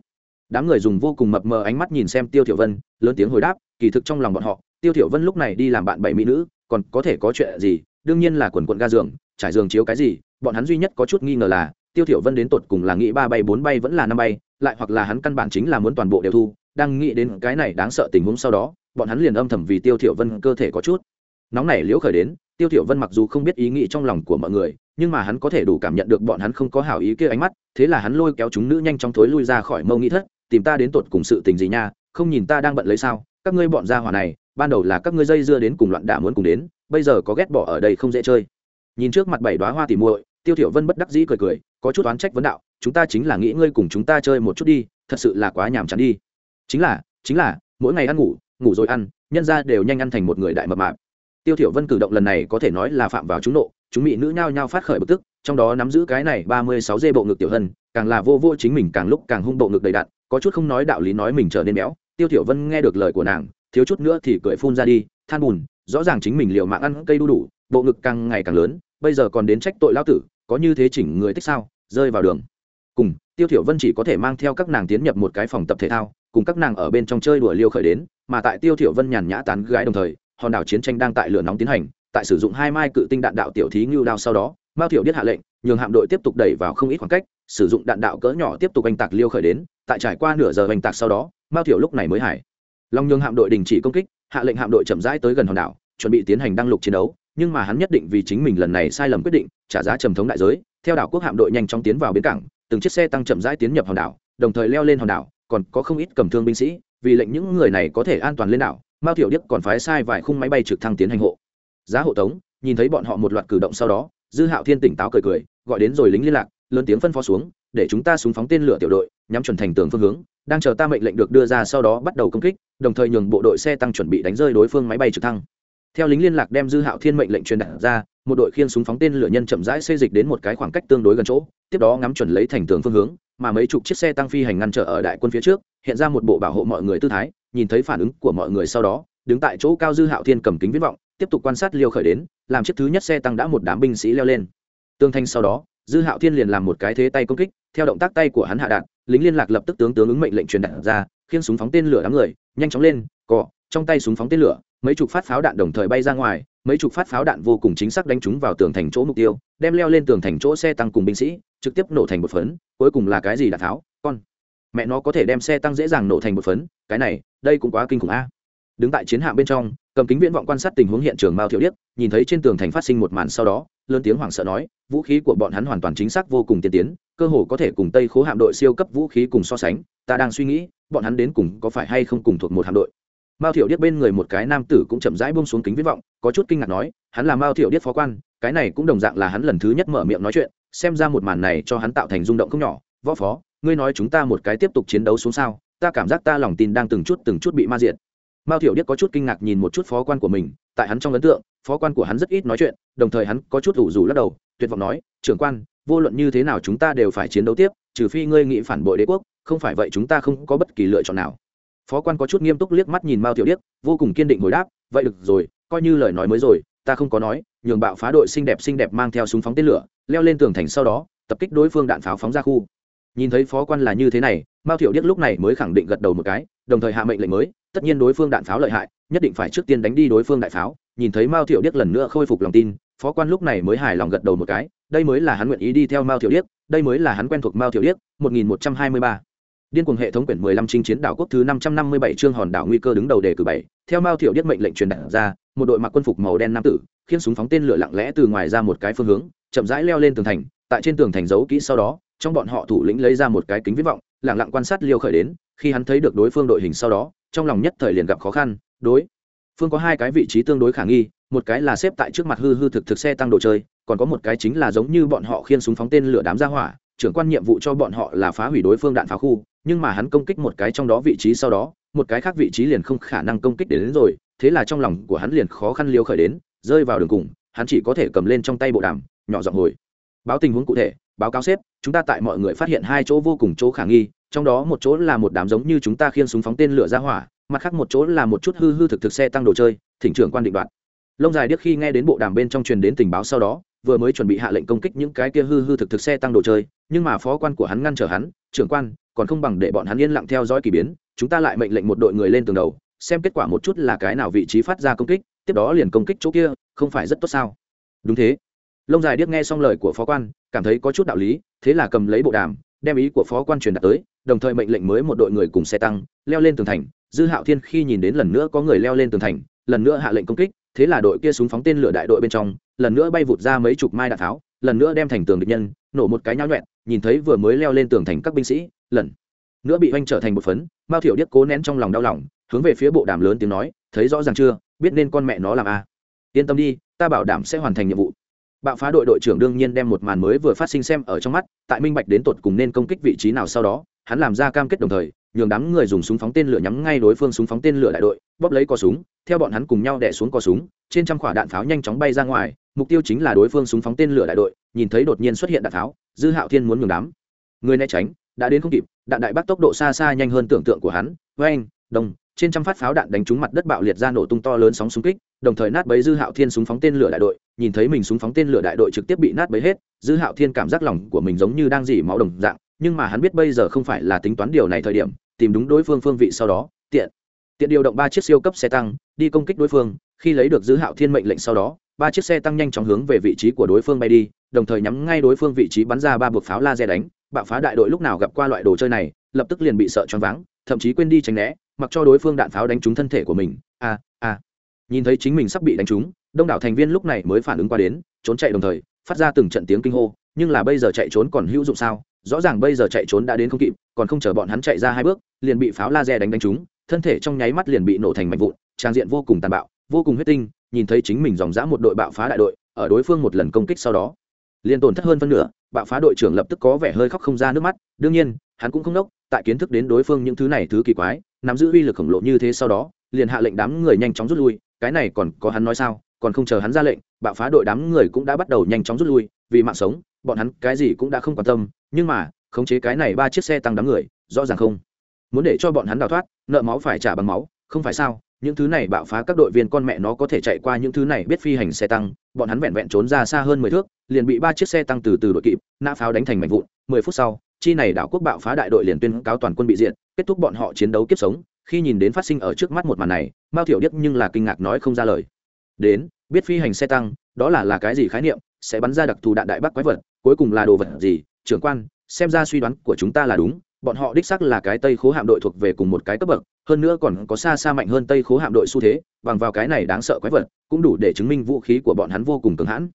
Đám người dùng vô cùng mập mờ ánh mắt nhìn xem tiêu thiểu vân, lớn tiếng hồi đáp, kỳ thực trong lòng bọn họ, tiêu thiểu vân lúc này đi làm bạn bảy mỹ nữ, còn có thể có chuyện gì? Đương nhiên là quần quần ga giường, trải giường chiếu cái gì? Bọn hắn duy nhất có chút nghi ngờ là, tiêu thiểu vân đến tột cùng là nghĩ ba bay, bốn bay vẫn là năm bay, lại hoặc là hắn căn bản chính là muốn toàn bộ đều thu, đang nghĩ đến cái này đáng sợ tình huống sau đó, bọn hắn liền âm thầm vì tiêu thiểu vân cơ thể có chút. Nóng nảy liễu khởi đến, tiêu thiểu vân mặc dù không biết ý nghĩ trong lòng của mọi người nhưng mà hắn có thể đủ cảm nhận được bọn hắn không có hảo ý kia ánh mắt, thế là hắn lôi kéo chúng nữ nhanh chóng thối lui ra khỏi mâu nghĩ thất, tìm ta đến tột cùng sự tình gì nha, không nhìn ta đang bận lấy sao, các ngươi bọn gia hỏa này, ban đầu là các ngươi dây dưa đến cùng loạn đả muốn cùng đến, bây giờ có ghét bỏ ở đây không dễ chơi. Nhìn trước mặt bảy đóa hoa tỉ muội, tiêu thiểu vân bất đắc dĩ cười cười, có chút oán trách vấn đạo, chúng ta chính là nghĩ ngươi cùng chúng ta chơi một chút đi, thật sự là quá nhàm chán đi. Chính là chính là, mỗi ngày ăn ngủ ngủ rồi ăn, nhân ra đều nhanh ăn thành một người đại mập mạp tiêu thiểu vân cử động lần này có thể nói là phạm vào chúng nộ, chúng mỹ nữ nhao nhao phát khởi bực tức, trong đó nắm giữ cái này ba mươi sáu dê bộ ngực tiểu hân, càng là vô vô chính mình càng lúc càng hung bộ ngực đầy đặn, có chút không nói đạo lý nói mình trở nên béo. Tiêu thiểu vân nghe được lời của nàng, thiếu chút nữa thì cười phun ra đi, than buồn rõ ràng chính mình liều mạng ăn cây đu đủ, bộ ngực càng ngày càng lớn, bây giờ còn đến trách tội lão tử, có như thế chỉnh người thích sao, rơi vào đường. Cùng, tiêu thiểu vân chỉ có thể mang theo các nàng tiến nhập một cái phòng tập thể thao, cùng các nàng ở bên trong chơi đùa liêu khởi đến, mà tại tiêu thiểu vân nhàn nhã tán gái đồng thời hòn đảo chiến tranh đang tại lửa nóng tiến hành, tại sử dụng hai mai cự tinh đạn đạo tiểu thí ngưu đao sau đó, mao thiểu biết hạ lệnh, nhường hạm đội tiếp tục đẩy vào không ít khoảng cách, sử dụng đạn đạo cỡ nhỏ tiếp tục oanh tạc liêu khởi đến, tại trải qua nửa giờ oanh tạc sau đó, mao thiểu lúc này mới hải long nhường hạm đội đình chỉ công kích, hạ lệnh hạm đội chậm rãi tới gần hòn đảo, chuẩn bị tiến hành đăng lục chiến đấu, nhưng mà hắn nhất định vì chính mình lần này sai lầm quyết định, trả giá trầm thống đại giới, theo đảo quốc hạm đội nhanh chóng tiến vào bến cảng, từng chiếc xe tăng chậm rãi tiến nhập hòn đảo, đồng thời leo lên hòn đảo, còn có không ít cầm thương binh sĩ, vì lệnh những người này có thể an toàn lên đảo mao tiểu điếc còn phái sai vài khung máy bay trực thăng tiến hành hộ. Giá hộ tống, nhìn thấy bọn họ một loạt cử động sau đó, dư hạo thiên tỉnh táo cười cười, gọi đến rồi lính liên lạc, lớn tiếng phân phó xuống, để chúng ta súng phóng tên lửa tiểu đội, nhắm chuẩn thành tường phương hướng, đang chờ ta mệnh lệnh được đưa ra sau đó bắt đầu công kích, đồng thời nhường bộ đội xe tăng chuẩn bị đánh rơi đối phương máy bay trực thăng. Theo lính liên lạc đem dư hạo thiên mệnh lệnh truyền đạt ra, một đội khiên súng phóng tên lửa nhân chậm rãi xây dịch đến một cái khoảng cách tương đối gần chỗ, tiếp đó ngắm chuẩn lấy thành tường phương hướng mà mấy chục chiếc xe tăng phi hành ngăn trở ở đại quân phía trước, hiện ra một bộ bảo hộ mọi người tư thái, nhìn thấy phản ứng của mọi người sau đó, đứng tại chỗ cao dư hạo thiên cầm kính viễn vọng, tiếp tục quan sát liêu khởi đến, làm chiếc thứ nhất xe tăng đã một đám binh sĩ leo lên. Tương thanh sau đó, dư hạo thiên liền làm một cái thế tay công kích, theo động tác tay của hắn hạ đạn, lính liên lạc lập tức tướng tướng ứng mệnh lệnh truyền đạt ra khiên súng phóng tên lửa đám người, nhanh chóng lên, cọ, trong tay súng phóng tên lửa, mấy chục phát pháo đạn đồng thời bay ra ngoài mấy chục phát pháo đạn vô cùng chính xác đánh trúng vào tường thành chỗ mục tiêu, đem leo lên tường thành chỗ xe tăng cùng binh sĩ, trực tiếp nổ thành một phấn, cuối cùng là cái gì đạn tháo, con. Mẹ nó có thể đem xe tăng dễ dàng nổ thành một phấn, cái này, đây cũng quá kinh khủng a. Đứng tại chiến hạm bên trong, cầm kính viễn vọng quan sát tình huống hiện trường mao thiệu điếc, nhìn thấy trên tường thành phát sinh một màn sau đó, lớn tiếng hoảng sợ nói, vũ khí của bọn hắn hoàn toàn chính xác vô cùng tiên tiến, cơ hồ có thể cùng tây khố hạm đội siêu cấp vũ khí cùng so sánh, ta đang suy nghĩ, bọn hắn đến cùng có phải hay không cùng thuộc một hạm đội mao thiểu điếc bên người một cái nam tử cũng chậm rãi buông xuống kính viễn vọng, có chút kinh ngạc nói, hắn là mao thiểu điếc phó quan, cái này cũng đồng dạng là hắn lần thứ nhất mở miệng nói chuyện, xem ra một màn này cho hắn tạo thành rung động không nhỏ. Võ phó, ngươi nói chúng ta một cái tiếp tục chiến đấu xuống sao, ta cảm giác ta lòng tin đang từng chút từng chút bị ma diệt. Mao thiểu điếc có chút kinh ngạc nhìn một chút phó quan của mình, tại hắn trong ấn tượng, phó quan của hắn rất ít nói chuyện, đồng thời hắn có chút ủ rủ lắc đầu, tuyệt vọng nói, trưởng quan, vô luận như thế nào chúng ta đều phải chiến đấu tiếp, trừ phi ngươi nghĩ phản bội đế quốc, không phải vậy chúng ta không có bất kỳ lựa chọn nào phó quan có chút nghiêm túc liếc mắt nhìn mao tiểu điếc, vô cùng kiên định hồi đáp, vậy được rồi, coi như lời nói mới rồi, ta không có nói, nhường bạo phá đội xinh đẹp xinh đẹp mang theo súng phóng tên lửa, leo lên tường thành sau đó, tập kích đối phương đạn pháo phóng ra khu. Nhìn thấy phó quan là như thế này, mao tiểu điếc lúc này mới khẳng định gật đầu một cái, đồng thời hạ mệnh lệnh mới, tất nhiên đối phương đạn pháo lợi hại, nhất định phải trước tiên đánh đi đối phương đại pháo. Nhìn thấy mao tiểu điếc lần nữa khôi phục lòng tin, phó quan lúc này mới hài lòng gật đầu một cái, đây mới là hắn nguyện ý đi theo mao tiểu điếc, đây mới là hắn quen thuộc mao tiểu điếc 1123 điên cuồng hệ thống quyển 15 chinh chiến đảo quốc thứ 557 chương hòn đảo nguy cơ đứng đầu đề cử bảy. Theo mao tiểu Điết mệnh lệnh truyền đạt ra, một đội mặc quân phục màu đen nam tử khiên súng phóng tên lửa lặng lẽ từ ngoài ra một cái phương hướng, chậm rãi leo lên tường thành, tại trên tường thành giấu kỹ sau đó, trong bọn họ thủ lĩnh lấy ra một cái kính viễn vọng, lặng lặng quan sát liêu khởi đến, khi hắn thấy được đối phương đội hình sau đó, trong lòng nhất thời liền gặp khó khăn, đối phương có hai cái vị trí tương đối khả nghi, một cái là xếp tại trước mặt hư hư thực thực xe tăng đồ chơi, còn có một cái chính là giống như bọn họ khiên súng phóng tên lửa đám ra hỏa, trưởng quan nhiệm vụ cho bọn họ là phá hủy đối phương đạn phá khu nhưng mà hắn công kích một cái trong đó vị trí sau đó một cái khác vị trí liền không khả năng công kích đến, đến rồi thế là trong lòng của hắn liền khó khăn liêu khởi đến rơi vào đường cùng hắn chỉ có thể cầm lên trong tay bộ đàm nhỏ giọng hồi. Báo tình huống cụ thể báo cáo xếp chúng ta tại mọi người phát hiện hai chỗ vô cùng chỗ khả nghi trong đó một chỗ là một đám giống như chúng ta khiên súng phóng tên lửa ra hỏa mặt khác một chỗ là một chút hư hư thực thực xe tăng đồ chơi thỉnh trưởng quan định đoạn lông dài điếc khi nghe đến bộ đàm bên trong truyền đến tình báo sau đó vừa mới chuẩn bị hạ lệnh công kích những cái kia hư hư thực thực xe tăng đồ chơi, nhưng mà phó quan của hắn ngăn trở hắn, trưởng quan, còn không bằng để bọn hắn yên lặng theo dõi k ỳ biến, chúng ta lại mệnh lệnh một đội người lên tường đầu, xem kết quả một chút là cái nào vị trí phát ra công kích, tiếp đó liền công kích chỗ kia, không phải rất tốt sao? Đúng thế. Lông dài điếc nghe xong lời của phó quan, cảm thấy có chút đạo lý, thế là cầm lấy bộ đàm, đem ý của phó quan truyền đạt tới, đồng thời mệnh lệnh mới một đội người cùng xe tăng, leo lên tường thành. Dư hạo thiên khi nhìn đến lần nữa có người leo lên tường thành, lần nữa hạ lệnh công kích thế là đội kia súng phóng tên lửa đại đội bên trong, lần nữa bay vụt ra mấy chục mai đạn tháo, lần nữa đem thành tường địch nhân, nổ một cái nháo nhuẹn nhìn thấy vừa mới leo lên tường thành các binh sĩ, lần nữa bị oanh trở thành một phấn, mao thiểu điếc cố nén trong lòng đau lòng, hướng về phía bộ đàm lớn tiếng nói, thấy rõ ràng chưa biết nên con mẹ nó làm a à. yên tâm đi, ta bảo đảm sẽ hoàn thành nhiệm vụ bạo phá đội đội trưởng đương nhiên đem một màn mới vừa phát sinh xem ở trong mắt, tại minh bạch đến tột cùng nên công kích vị trí nào sau đó, hắn làm ra cam kết đồng thời nhường đám người dùng súng phóng tên lửa nhắm ngay đối phương súng phóng tên lửa đại đội, bóp lấy cò súng, theo bọn hắn cùng nhau đẻ xuống cò súng, trên trăm quả đạn pháo nhanh chóng bay ra ngoài, mục tiêu chính là đối phương súng phóng tên lửa đại đội, nhìn thấy đột nhiên xuất hiện đạn pháo, dư hạo thiên muốn nhường đám người né tránh, đã đến không kịp, đạn đại bác tốc độ xa xa nhanh hơn tưởng tượng của hắn với anh trên trăm phát pháo đạn đánh trúng mặt đất bạo liệt ra nổ tung to lớn sóng súng kích, đồng thời nát bấy dư hạo thiên súng phóng tên lửa đại đội, nhìn thấy mình súng phóng tên lửa đại đội trực tiếp bị nát bấy hết, dư hạo thiên cảm giác lòng của mình giống như đang dỉ máu đồng dạng, nhưng mà hắn biết bây giờ không phải là tính toán điều này thời điểm tìm đúng đối phương phương vị sau đó, tiện. Tiện điều động ba chiếc siêu cấp xe tăng, đi công kích đối phương, khi lấy được giữ hạo thiên mệnh lệnh sau đó, ba chiếc xe tăng nhanh chóng hướng về vị trí của đối phương bay đi, đồng thời nhắm ngay đối phương vị trí bắn ra ba buộc pháo laser đánh, bạo phá đại đội lúc nào gặp qua loại đồ chơi này, lập tức liền bị sợ choáng váng, thậm chí quên đi tránh né, mặc cho đối phương đạn pháo đánh trúng thân thể của mình. A a nhìn thấy chính mình sắp bị đánh trúng, đông đảo thành viên lúc này mới phản ứng qua đến, trốn chạy đồng thời, phát ra từng trận tiếng kinh hô, nhưng là bây giờ chạy trốn còn hữu dụng sao? Rõ ràng bây giờ chạy trốn đã đến không kịp, còn không chờ bọn hắn chạy ra hai bước, liền bị pháo laser đánh đánh trúng, thân thể trong nháy mắt liền bị nổ thành mảnh vụn, trang diện vô cùng tàn bạo, vô cùng huyết tinh, nhìn thấy chính mình dòng dã một đội bạo phá đại đội, ở đối phương một lần công kích sau đó, liền tổn thất hơn phân nửa, bạo phá đội trưởng lập tức có vẻ hơi khóc không ra nước mắt, đương nhiên, hắn cũng không nốc, tại kiến thức đến đối phương những thứ này thứ kỳ quái, nắm giữ uy lực khổng lồ như thế sau đó, liền hạ lệnh đám người nhanh chóng rút lui, cái này còn có hắn nói sao? Còn không chờ hắn ra lệnh, bạo phá đội đám người cũng đã bắt đầu nhanh chóng rút lui, vì mạng sống, bọn hắn cái gì cũng đã không quan tâm, nhưng mà, khống chế cái này ba chiếc xe tăng đám người, rõ ràng không. Muốn để cho bọn hắn đào thoát, nợ máu phải trả bằng máu, không phải sao? Những thứ này bạo phá các đội viên con mẹ nó có thể chạy qua những thứ này biết phi hành xe tăng, bọn hắn vẹn vẹn trốn ra xa hơn mười thước, liền bị ba chiếc xe tăng từ từ đội kịp, nã pháo đánh thành mảnh vụn, mười phút sau, chi này đảo quốc bạo phá đại đội liền tuyên cáo toàn quân bị diện kết thúc bọn họ chiến đấu kiếp sống, khi nhìn đến phát sinh ở trước mắt một màn này, mao thiểu điếc nhưng là kinh ngạc nói không ra lời đến, biết phi hành xe tăng, đó là là cái gì khái niệm, sẽ bắn ra đặc thù đạn đại bác quái vật, cuối cùng là đồ vật gì, trưởng quan, xem ra suy đoán của chúng ta là đúng, bọn họ đích sắc là cái tây khố hạm đội thuộc về cùng một cái cấp bậc, hơn nữa còn có xa xa mạnh hơn tây khố hạm đội xu thế, bằng vào cái này đáng sợ quái vật, cũng đủ để chứng minh vũ khí của bọn hắn vô cùng cứng hãn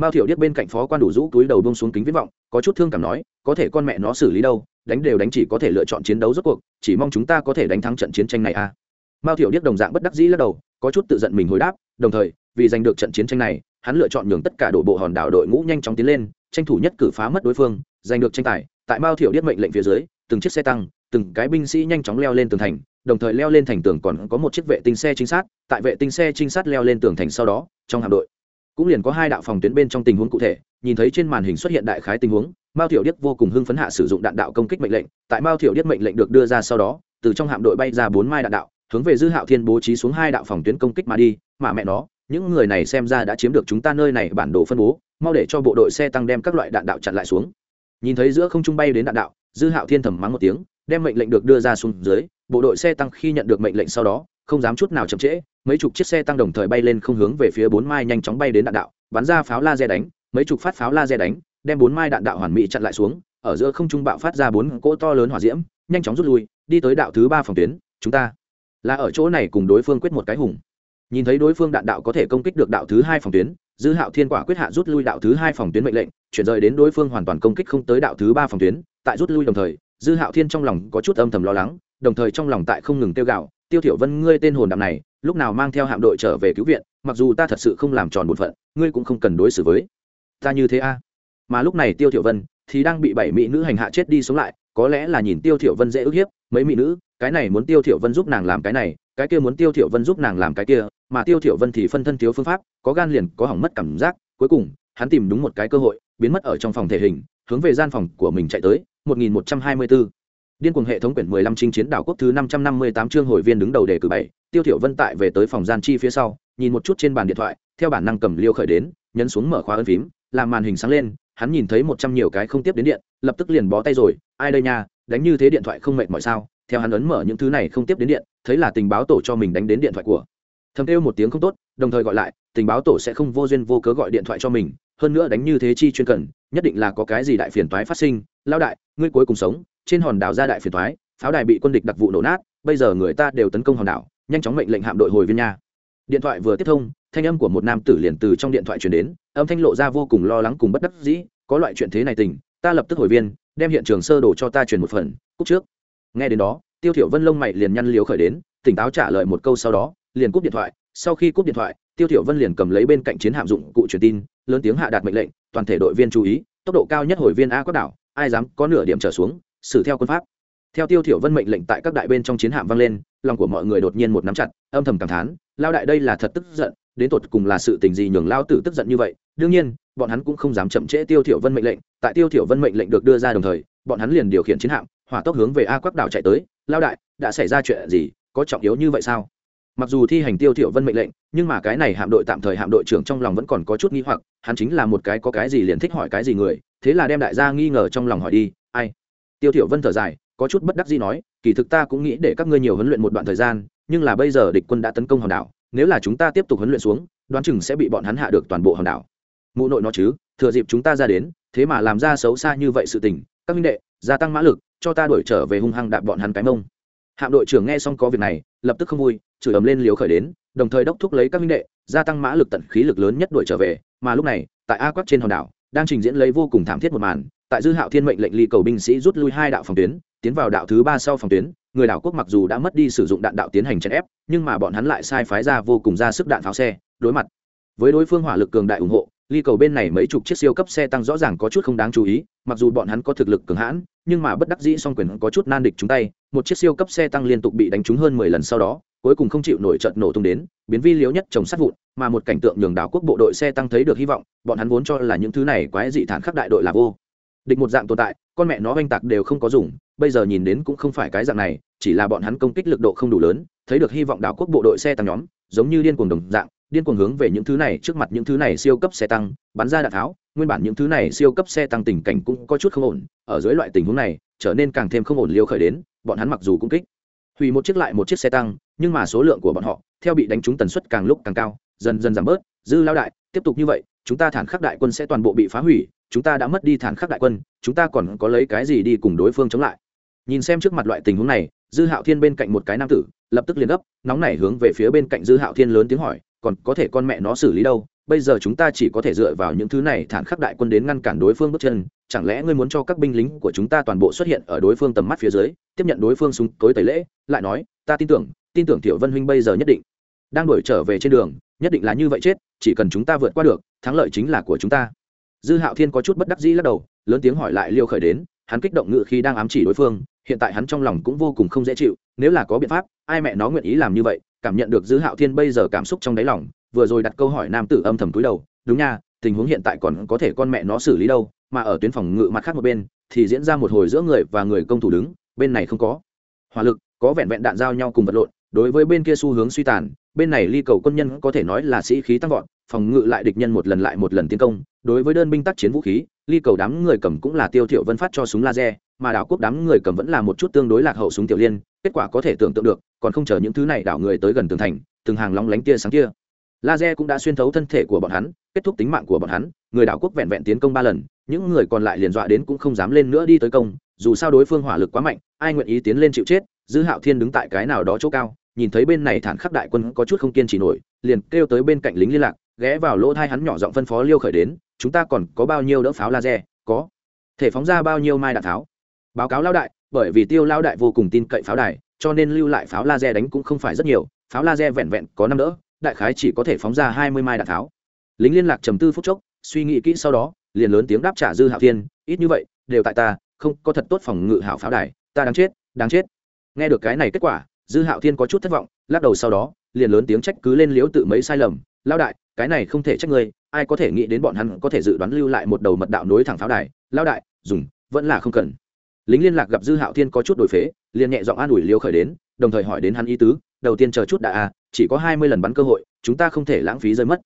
mao thiểu điếc bên cạnh phó quan đủ rũ túi đầu bông xuống kính viết vọng, có chút thương cảm nói, có thể con mẹ nó xử lý đâu, đánh đều đánh chỉ có thể lựa chọn chiến đấu rốt cuộc, chỉ mong chúng ta có thể đánh thắng trận chiến tranh này a à. mao thiểu điếc đồng dạng bất đắc dĩ lắc đầu, có chút tự giận mình hồi đáp đồng thời, vì giành được trận chiến tranh này, hắn lựa chọn nhường tất cả đổ bộ hòn đảo đội ngũ nhanh chóng tiến lên, tranh thủ nhất cử phá mất đối phương, giành được tranh tài. Tại mao thiểu điết mệnh lệnh phía dưới, từng chiếc xe tăng, từng cái binh sĩ nhanh chóng leo lên tường thành, đồng thời leo lên thành tường còn có một chiếc vệ tinh xe trinh sát. Tại vệ tinh xe trinh sát leo lên tường thành sau đó, trong hạm đội, cũng liền có hai đạo phòng tuyến bên trong tình huống cụ thể. Nhìn thấy trên màn hình xuất hiện đại khái tình huống, mao thiểu điếc vô cùng hưng phấn hạ sử dụng đạn đạo công kích mệnh lệnh. Tại mao thiểu điếc mệnh lệnh được đưa ra sau đó, từ trong hạm đội bay ra bốn mai đạn đạo hướng về dư hạo thiên bố trí xuống hai đạo phòng tuyến công kích mà đi, mà mẹ nó, những người này xem ra đã chiếm được chúng ta nơi này bản đồ phân bố, mau để cho bộ đội xe tăng đem các loại đạn đạo chặn lại xuống. Nhìn thấy giữa không trung bay đến đạn đạo, dư hạo thiên thầm mắng một tiếng, đem mệnh lệnh được đưa ra xuống dưới, bộ đội xe tăng khi nhận được mệnh lệnh sau đó, không dám chút nào chậm trễ, mấy chục chiếc xe tăng đồng thời bay lên không hướng về phía bốn mai nhanh chóng bay đến đạn đạo, bắn ra pháo laser đánh, mấy chục phát pháo laser đánh, đem bốn mai đạn đạo hoàn mỹ chặn lại xuống, ở giữa không trung bạo phát ra bốn cỗ to lớn hỏa diễm, nhanh chóng rút lui, đi tới đạo thứ ba phòng tuyến, chúng ta là ở chỗ này cùng đối phương quyết một cái hùng. Nhìn thấy đối phương đạn đạo có thể công kích được đạo thứ hai phòng tuyến, dư hạo thiên quả quyết hạ rút lui đạo thứ hai phòng tuyến mệnh lệnh, chuyển rời đến đối phương hoàn toàn công kích không tới đạo thứ ba phòng tuyến, tại rút lui đồng thời, dư hạo thiên trong lòng có chút âm thầm lo lắng, đồng thời trong lòng tại không ngừng tiêu gạo tiêu thiểu vân, ngươi tên hồn đạm này, lúc nào mang theo hạm đội trở về cứu viện, mặc dù ta thật sự không làm tròn bổn phận, ngươi cũng không cần đối xử với ta như thế a. Mà lúc này tiêu thiểu vân thì đang bị bảy mỹ nữ hành hạ chết đi sống lại, có lẽ là nhìn tiêu thiểu vân dễ ức hiếp, mấy mỹ nữ cái này muốn tiêu thiểu vân giúp nàng làm cái này cái kia muốn tiêu thiểu vân giúp nàng làm cái kia mà tiêu thiểu vân thì phân thân thiếu phương pháp có gan liền có hỏng mất cảm giác cuối cùng hắn tìm đúng một cái cơ hội biến mất ở trong phòng thể hình hướng về gian phòng của mình chạy tới 1124 Điên cuồng hệ thống quyển 15 chinh chiến đảo quốc thứ 558 chương Hội viên đứng đầu đề cử 7, Tiêu Thiểu Vân tại về tới phòng gian chi phía sau, nhìn một chút trên bàn điện thoại, theo bản năng cầm liêu khởi đến, nhấn xuống mở khóa ấn phím, làm màn hình sáng lên, hắn nhìn thấy 100 nhiều cái không tiếp đến điện, lập tức liền bó tay rồi, ai đây nha, đánh như thế điện thoại không mệt mỏi sao? Theo hắn ấn mở những thứ này không tiếp đến điện, thấy là tình báo tổ cho mình đánh đến điện thoại của. Thầm kêu một tiếng không tốt, đồng thời gọi lại, tình báo tổ sẽ không vô duyên vô cớ gọi điện thoại cho mình, hơn nữa đánh như thế chi chuyên cần, nhất định là có cái gì đại phiền toái phát sinh. Lao đại, ngươi cuối cùng sống, trên hòn đảo ra đại phiền toái, pháo đài bị quân địch đặc vụ nổ nát, bây giờ người ta đều tấn công hòn đảo, nhanh chóng mệnh lệnh hạm đội hồi viên nha. Điện thoại vừa tiếp thông, thanh âm của một nam tử liền từ trong điện thoại truyền đến, âm thanh lộ ra vô cùng lo lắng cùng bất đắc dĩ, có loại chuyện thế này tình, ta lập tức hồi viên, đem hiện trường sơ đồ cho ta truyền một phần cúc trước nghe đến đó, tiêu thiểu vân lông mày liền nhăn liếu khởi đến, tỉnh táo trả lời một câu sau đó, liền cúp điện thoại. Sau khi cúp điện thoại, tiêu thiểu vân liền cầm lấy bên cạnh chiến hạm dụng cụ truyền tin, lớn tiếng hạ đạt mệnh lệnh, toàn thể đội viên chú ý, tốc độ cao nhất hồi viên a quát đảo, ai dám có nửa điểm trở xuống, xử theo quân pháp. Theo tiêu thiểu vân mệnh lệnh tại các đại bên trong chiến hạm vang lên, lòng của mọi người đột nhiên một nắm chặt, âm thầm cảm thán, lao đại đây là thật tức giận, đến tột cùng là sự tình gì nhường lao tử tức giận như vậy? Đương nhiên, bọn hắn cũng không dám chậm trễ tiêu thiểu vân mệnh lệnh, tại tiêu thiểu vân mệnh lệnh được đưa ra đồng thời, bọn hắn liền điều khiển chiến hạm hỏa tốc hướng về a quắc đảo chạy tới lao đại, đã xảy ra chuyện gì? Có trọng yếu như vậy sao? Mặc dù thi hành tiêu thiểu vân mệnh lệnh, nhưng mà cái này hạm đội tạm thời hạm đội trưởng trong lòng vẫn còn có chút nghi hoặc, hắn chính là một cái có cái gì liền thích hỏi cái gì người, thế là đem đại gia nghi ngờ trong lòng hỏi đi, ai? Tiêu thiểu vân thở dài, có chút bất đắc dĩ nói, kỳ thực ta cũng nghĩ để các ngươi nhiều huấn luyện một đoạn thời gian, nhưng là bây giờ địch quân đã tấn công hòn đảo, nếu là chúng ta tiếp tục huấn luyện xuống, đoán chừng sẽ bị bọn hắn hạ được toàn bộ hòn đảo. Mụ nội nó chứ, thừa dịp chúng ta ra đến, thế mà làm ra xấu xa như vậy sự tình, các minh đệ, gia tăng mã lực cho ta đuổi trở về hung hăng đạp bọn hắn cái mông. Hạm đội trưởng nghe xong có việc này, lập tức không vui, chửi ầm lên liều khởi đến, đồng thời đốc thúc lấy các minh đệ, gia tăng mã lực tận khí lực lớn nhất đuổi trở về, mà lúc này, tại a quắc trên hòn đảo, đang trình diễn lấy vô cùng thảm thiết một màn, tại dư hạo thiên mệnh lệnh ly cầu binh sĩ rút lui hai đạo phòng tuyến, tiến vào đạo thứ ba sau phòng tuyến, người đảo quốc mặc dù đã mất đi sử dụng đạn đạo tiến hành chèn ép, nhưng mà bọn hắn lại sai phái ra vô cùng ra sức đạn pháo xe, đối mặt. Với đối phương hỏa lực cường đại ủng hộ ly cầu bên này mấy chục chiếc siêu cấp xe tăng rõ ràng có chút không đáng chú ý, mặc dù bọn hắn có thực lực cường hãn, nhưng mà bất đắc dĩ song quyền có chút nan địch chúng tay, một chiếc siêu cấp xe tăng liên tục bị đánh trúng hơn mười lần sau đó, cuối cùng không chịu nổi trận nổ tung đến, biến vi liếu nhất trồng sát vụn, mà một cảnh tượng nhường đảo quốc bộ đội xe tăng thấy được hy vọng, bọn hắn vốn cho là những thứ này quái dị thản khắc đại đội là vô địch một dạng tồn tại, con mẹ nó oanh tạc đều không có dùng, bây giờ nhìn đến cũng không phải cái dạng này, chỉ là bọn hắn công kích lực độ không đủ lớn, thấy được hy vọng đảo quốc bộ đội xe tăng nhóm, giống như điên cuồng đồng dạng điên cuồng hướng về những thứ này, trước mặt những thứ này siêu cấp xe tăng, bắn ra đạn tháo. Nguyên bản những thứ này siêu cấp xe tăng tình cảnh cũng có chút không ổn. Ở dưới loại tình huống này, trở nên càng thêm không ổn liêu khởi đến, bọn hắn mặc dù cũng kích, hủy một chiếc lại một chiếc xe tăng, nhưng mà số lượng của bọn họ, theo bị đánh trúng tần suất càng lúc càng cao, dần dần giảm bớt. Dư lao đại, tiếp tục như vậy, chúng ta thản khắc đại quân sẽ toàn bộ bị phá hủy, chúng ta đã mất đi thản khắc đại quân, chúng ta còn có lấy cái gì đi cùng đối phương chống lại? Nhìn xem trước mặt loại tình huống này, dư hạo thiên bên cạnh một cái nam tử, lập tức liền gấp, nóng nảy hướng về phía bên cạnh dư hạo thiên lớn tiếng hỏi còn có thể con mẹ nó xử lý đâu, bây giờ chúng ta chỉ có thể dựa vào những thứ này thản khắc đại quân đến ngăn cản đối phương bước chân, chẳng lẽ ngươi muốn cho các binh lính của chúng ta toàn bộ xuất hiện ở đối phương tầm mắt phía dưới, tiếp nhận đối phương súng cối tẩy lễ, lại nói, ta tin tưởng tin tưởng tiểu vân huynh bây giờ nhất định đang đuổi trở về trên đường, nhất định là như vậy chết, chỉ cần chúng ta vượt qua được, thắng lợi chính là của chúng ta. Dư hạo thiên có chút bất đắc dĩ lắc đầu, lớn tiếng hỏi lại liêu khởi đến, hắn kích động ngự khi đang ám chỉ đối phương, hiện tại hắn trong lòng cũng vô cùng không dễ chịu, nếu là có biện pháp, ai mẹ nó nguyện ý làm như vậy cảm nhận được dư hạo thiên bây giờ cảm xúc trong đáy lòng, vừa rồi đặt câu hỏi nam tử âm thầm túi đầu, đúng nha, tình huống hiện tại còn có thể con mẹ nó xử lý đâu, mà ở tuyến phòng ngự mặt khác một bên, thì diễn ra một hồi giữa người và người công thủ đứng, bên này không có. Hỏa lực, có vẹn vẹn đạn giao nhau cùng vật lộn, đối với bên kia xu hướng suy tàn, bên này ly cầu quân nhân có thể nói là sĩ khí tăng vọt, phòng ngự lại địch nhân một lần lại một lần tiến công, đối với đơn binh tác chiến vũ khí, ly cầu đám người cầm cũng là tiêu thiệu vân phát cho súng laser, mà đảo quốc đám người cầm vẫn là một chút tương đối lạc hậu súng tiểu liên, kết quả có thể tưởng tượng được còn không chờ những thứ này đảo người tới gần tường thành, từng hàng lóng lánh tia sáng kia. Laser cũng đã xuyên thấu thân thể của bọn hắn, kết thúc tính mạng của bọn hắn, người đảo quốc vẹn vẹn tiến công ba lần, những người còn lại liền dọa đến cũng không dám lên nữa đi tới công, dù sao đối phương hỏa lực quá mạnh, ai nguyện ý tiến lên chịu chết, dư hạo thiên đứng tại cái nào đó chỗ cao, nhìn thấy bên này thản khắc đại quân có chút không kiên trì nổi, liền kêu tới bên cạnh lính liên lạc, ghé vào lỗ thai hắn nhỏ giọng phân phó liêu khởi đến, chúng ta còn có bao nhiêu đỡ pháo laser? Có. Thể phóng ra bao nhiêu mai đạn tháo? báo cáo lao đại, bởi vì tiêu lao đại vô cùng tin cậy pháo đài cho nên lưu lại pháo laser đánh cũng không phải rất nhiều, pháo laser vẹn vẹn có năm đỡ, đại khái chỉ có thể phóng ra hai mươi mai đạn tháo. lính liên lạc trầm tư phút chốc, suy nghĩ kỹ sau đó, liền lớn tiếng đáp trả dư hạo thiên, ít như vậy, đều tại ta, không có thật tốt phòng ngự hảo pháo đài, ta đáng chết đáng chết nghe được cái này kết quả, dư hạo thiên có chút thất vọng, lắc đầu sau đó, liền lớn tiếng trách cứ lên liếu tự mấy sai lầm lao đại, cái này không thể trách ngươi, ai có thể nghĩ đến bọn hắn có thể dự đoán lưu lại một đầu mật đạo nối thẳng pháo đài lao đại, dùng, vẫn là không cần lính liên lạc gặp dư hạo thiên có chút đổi phế, liền nhẹ giọng an ủi liêu khởi đến, đồng thời hỏi đến hắn ý tứ, đầu tiên chờ chút đã à chỉ có hai mươi lần bắn cơ hội, chúng ta không thể lãng phí rơi mất.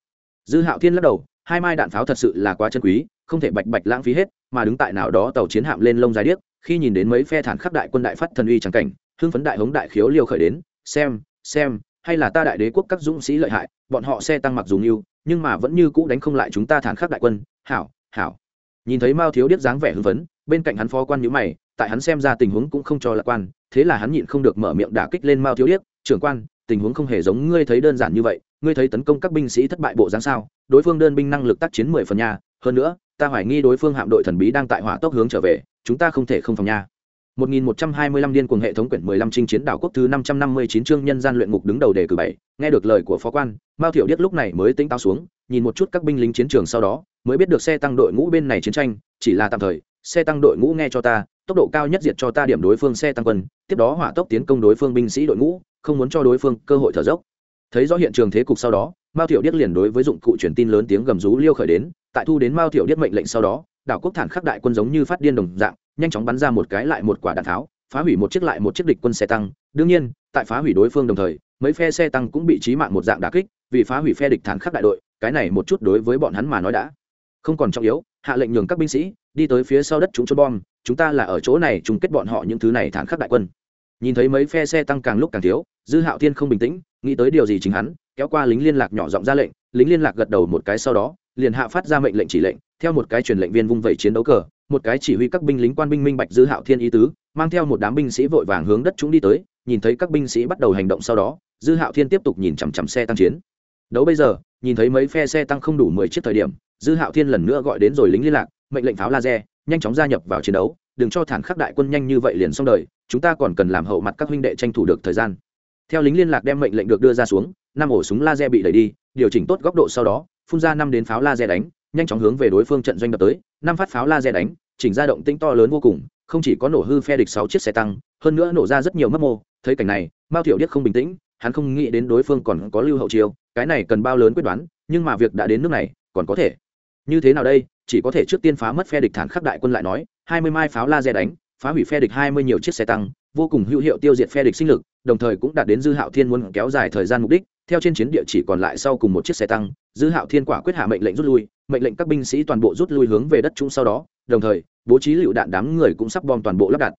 Dư hạo thiên lắc đầu, hai mai đạn pháo thật sự là quá chân quý, không thể bạch bạch lãng phí hết, mà đứng tại nào đó tàu chiến hạm lên lông dài điếc, khi nhìn đến mấy phe thản khắc đại quân đại phát thần uy trắng cảnh, hưng phấn đại hống đại khiếu liêu khởi đến, xem xem, hay là ta đại đế quốc các dũng sĩ lợi hại, bọn họ xe tăng mặc dù nhiều nhưng mà vẫn như cũ đánh không lại chúng ta thản khắc đại quân, hảo hảo. Nhìn thấy mao thiếu điếc dáng vẻ hưng phấn, bên cạnh hắn phó quan nhữ mày tại hắn xem ra tình huống cũng không cho lạc quan, thế là hắn nhịn không được mở miệng đả kích lên mao thiếu điếc, trưởng quan, tình huống không hề giống ngươi thấy đơn giản như vậy, ngươi thấy tấn công các binh sĩ thất bại bộ dáng sao? Đối phương đơn binh năng lực tác chiến mười phần nhà hơn nữa, ta hoài nghi đối phương hạm đội thần bí đang tại hỏa tốc hướng trở về, chúng ta không thể không phòng nha. 1125 điên cuồng hệ thống quyển 15 chinh chiến đảo quốc thứ 559 chương nhân gian luyện ngục đứng đầu đề cử bảy, nghe được lời của phó quan, mao thiểu điếc lúc này mới tính táo xuống, nhìn một chút các binh lính chiến trường sau đó, mới biết được xe tăng đội ngũ bên này chiến tranh, chỉ là tạm thời, xe tăng đội ngũ nghe cho ta tốc độ cao nhất diệt cho ta điểm đối phương xe tăng quân, tiếp đó hỏa tốc tiến công đối phương binh sĩ đội ngũ, không muốn cho đối phương cơ hội thở dốc. Thấy rõ hiện trường thế cục sau đó, mao thiểu điếc liền đối với dụng cụ truyền tin lớn tiếng gầm rú liêu khởi đến, tại thu đến mao thiểu điếc mệnh lệnh sau đó, đảo quốc thản khắc đại quân giống như phát điên đồng dạng, nhanh chóng bắn ra một cái lại một quả đạn tháo, phá hủy một chiếc lại một chiếc địch quân xe tăng. Đương nhiên, tại phá hủy đối phương đồng thời, mấy phe xe tăng cũng bị trí mạng một dạng đà kích, vì phá hủy phe địch thản khắc đại đội, cái này một chút đối với bọn hắn mà nói đã không còn trọng yếu. Hạ lệnh nhường các binh sĩ đi tới phía sau đất chúng chôn bom chúng ta là ở chỗ này chung kết bọn họ những thứ này thản khắc đại quân. Nhìn thấy mấy phe xe tăng càng lúc càng thiếu, dư hạo thiên không bình tĩnh, nghĩ tới điều gì chính hắn, kéo qua lính liên lạc nhỏ giọng ra lệnh, lính liên lạc gật đầu một cái sau đó, liền hạ phát ra mệnh lệnh chỉ lệnh, theo một cái truyền lệnh viên vung vẩy chiến đấu cờ, một cái chỉ huy các binh lính quan binh minh bạch dư hạo thiên ý tứ, mang theo một đám binh sĩ vội vàng hướng đất chúng đi tới, nhìn thấy các binh sĩ bắt đầu hành động sau đó, dư hạo thiên tiếp tục nhìn chằm chằm xe tăng chiến. Đấu bây giờ, nhìn thấy mấy phe xe tăng không đủ mười chiếc thời điểm, dư hạo thiên lần nữa gọi đến rồi lính liên lạc, mệnh lệnh pháo laser nhanh chóng gia nhập vào chiến đấu, đừng cho thản khắc đại quân nhanh như vậy liền xong đời, chúng ta còn cần làm hậu mặt các huynh đệ tranh thủ được thời gian. Theo lính liên lạc đem mệnh lệnh được đưa ra xuống, năm ổ súng laser bị đẩy đi, điều chỉnh tốt góc độ sau đó, phun ra năm đến pháo laser đánh, nhanh chóng hướng về đối phương trận doanh đập tới, năm phát pháo laser đánh, chỉnh ra động tĩnh to lớn vô cùng, không chỉ có nổ hư phe địch sáu chiếc xe tăng, hơn nữa nổ ra rất nhiều mất mô, thấy cảnh này, mao thiểu điếc không bình tĩnh, hắn không nghĩ đến đối phương còn có lưu hậu chiêu, cái này cần bao lớn quyết đoán, nhưng mà việc đã đến nước này, còn có thể như thế nào đây? Chỉ có thể trước tiên phá mất phe địch thản khắc đại quân lại nói, hai mươi mai pháo laser đánh, phá hủy phe địch hai mươi nhiều chiếc xe tăng, vô cùng hữu hiệu tiêu diệt phe địch sinh lực, đồng thời cũng đạt đến dư hạo thiên muốn kéo dài thời gian mục đích. Theo trên chiến địa chỉ còn lại sau cùng một chiếc xe tăng, dư hạo thiên quả quyết hạ mệnh lệnh rút lui, mệnh lệnh các binh sĩ toàn bộ rút lui hướng về đất trung sau đó, đồng thời, bố trí lựu đạn đám người cũng sắp bom toàn bộ lắp đặt.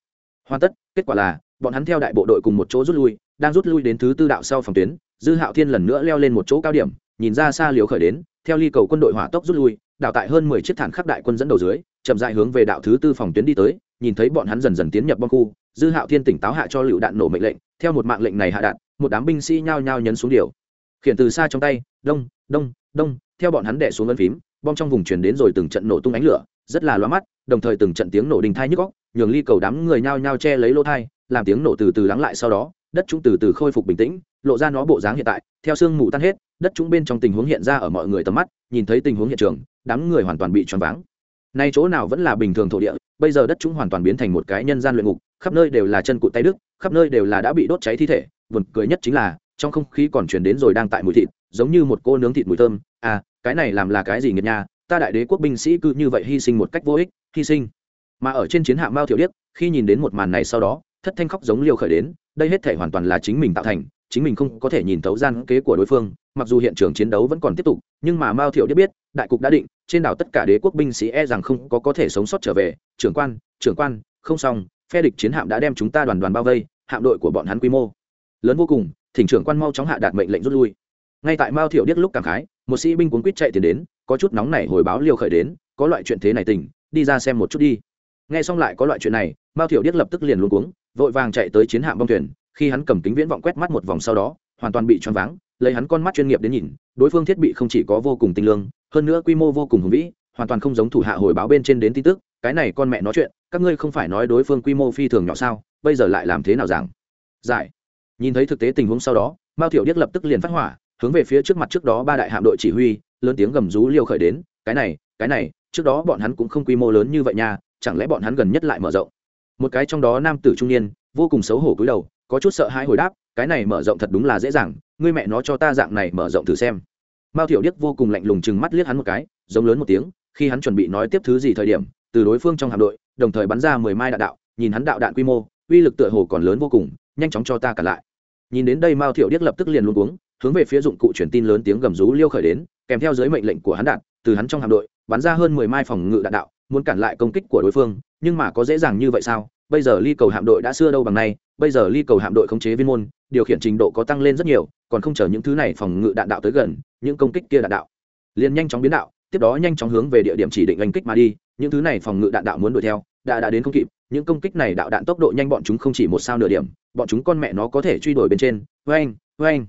Hoàn tất, kết quả là, bọn hắn theo đại bộ đội cùng một chỗ rút lui, đang rút lui đến thứ tư đạo sau phòng tuyến, dư hạo thiên lần nữa leo lên một chỗ cao điểm, nhìn ra xa liều khởi đến, theo ly cầu quân đội hỏa tốc rút lui đảo tại hơn mười chiếc thản khắc đại quân dẫn đầu dưới, chậm dại hướng về đạo thứ tư phòng tuyến đi tới, nhìn thấy bọn hắn dần dần tiến nhập bom khu, dư hạo thiên tỉnh táo hạ cho lựu đạn nổ mệnh lệnh, theo một mạng lệnh này hạ đạn, một đám binh sĩ nhao nhao nhấn xuống điều. Khiển từ xa trong tay, đông đông đông, theo bọn hắn đẻ xuống ấn phím bom trong vùng chuyển đến rồi từng trận nổ tung ánh lửa, rất là loa mắt, đồng thời từng trận tiếng nổ đình thai nhức góc nhường ly cầu đám người nhao nhao che lấy lỗ thai, làm tiếng nổ từ từ lắng lại sau đó, đất chúng từ từ khôi phục bình tĩnh, lộ ra nó bộ dáng hiện tại, theo sương mù tan hết, đất chúng bên trong tình huống hiện ra ở mọi người tầm mắt, nhìn thấy tình huống hiện trường đám người hoàn toàn bị choáng váng. Nay chỗ nào vẫn là bình thường thổ địa, bây giờ đất chúng hoàn toàn biến thành một cái nhân gian luyện ngục, khắp nơi đều là chân cụt tay đức khắp nơi đều là đã bị đốt cháy thi thể, buồn cười nhất chính là, trong không khí còn chuyển đến rồi đang tại mùi thịt, giống như một cô nướng thịt mùi thơm. À cái này làm là cái gì nghiệt nha, ta đại đế quốc binh sĩ cứ như vậy hy sinh một cách vô ích, hy sinh. Mà ở trên chiến hạm mao thiểu điếc, khi nhìn đến một màn này sau đó, thất thanh khóc giống liêu khởi đến, đây hết thể hoàn toàn là chính mình tạo thành chính mình không có thể nhìn thấu gian kế của đối phương, mặc dù hiện trường chiến đấu vẫn còn tiếp tục, nhưng mà mao Thiệu biết biết, đại cục đã định, trên đảo tất cả đế quốc binh sĩ e rằng không có có thể sống sót trở về. Trưởng quan trưởng quan, không xong, phe địch chiến hạm đã đem chúng ta đoàn đoàn bao vây, hạm đội của bọn hắn quy mô lớn vô cùng, thỉnh trưởng quan mau chóng hạ đạt mệnh lệnh rút lui. Ngay tại mao Thiệu điếc lúc cảm khái, một sĩ binh cuốn quýt chạy tiền đến, có chút nóng này hồi báo liều khởi đến, có loại chuyện thế này tỉnh, đi ra xem một chút đi. Nghe xong lại có loại chuyện này, mao Thiệu điếc lập tức liền luôn cuống, vội vàng chạy tới chiến hạm bong thuyền khi hắn cầm kính viễn vọng quét mắt một vòng sau đó, hoàn toàn bị choáng váng, lấy hắn con mắt chuyên nghiệp đến nhìn, đối phương thiết bị không chỉ có vô cùng tinh lương, hơn nữa quy mô vô cùng hùng vĩ, hoàn toàn không giống thủ hạ hồi báo bên trên đến tin tức, cái này con mẹ nói chuyện, các ngươi không phải nói đối phương quy mô phi thường nhỏ sao, bây giờ lại làm thế nào giảng? Giải. Nhìn thấy thực tế tình huống sau đó, mao thiểu điếc lập tức liền phát hỏa, hướng về phía trước mặt trước đó ba đại hạm đội chỉ huy, lớn tiếng gầm rú liêu khởi đến, cái này cái này, trước đó bọn hắn cũng không quy mô lớn như vậy nha, chẳng lẽ bọn hắn gần nhất lại mở rộng? Một cái trong đó nam tử trung niên, vô cùng xấu hổ cúi đầu có chút sợ hãi hồi đáp, cái này mở rộng thật đúng là dễ dàng, ngươi mẹ nó cho ta dạng này mở rộng thử xem. Mao thiểu điếc vô cùng lạnh lùng chừng mắt liếc hắn một cái, giống lớn một tiếng, khi hắn chuẩn bị nói tiếp thứ gì thời điểm, từ đối phương trong hạm đội, đồng thời bắn ra mười mai đạn đạo, nhìn hắn đạo đạn quy mô, uy lực tựa hồ còn lớn vô cùng, nhanh chóng cho ta cả lại. Nhìn đến đây mao thiểu điếc lập tức liền luôn uống hướng về phía dụng cụ truyền tin lớn tiếng gầm rú liêu khởi đến, kèm theo dưới mệnh lệnh của hắn đạn, từ hắn trong hạm đội, bắn ra hơn mười mai phòng ngự đạn đạo, muốn cản lại công kích của đối phương, nhưng mà có dễ dàng như vậy sao? Bây giờ ly cầu hạm đội đã xưa đâu bằng nay, bây giờ ly cầu hạm đội khống chế viên môn, điều khiển trình độ có tăng lên rất nhiều, còn không chờ những thứ này phòng ngự đạn đạo tới gần, những công kích kia đạn đạo liền nhanh chóng biến đạo, tiếp đó nhanh chóng hướng về địa điểm chỉ định oanh kích mà đi, những thứ này phòng ngự đạn đạo muốn đuổi theo, đã đã đến không kịp, những công kích này đạo đạn tốc độ nhanh bọn chúng không chỉ một sao nửa điểm, bọn chúng con mẹ nó có thể truy đuổi bên trên, oanh oanh.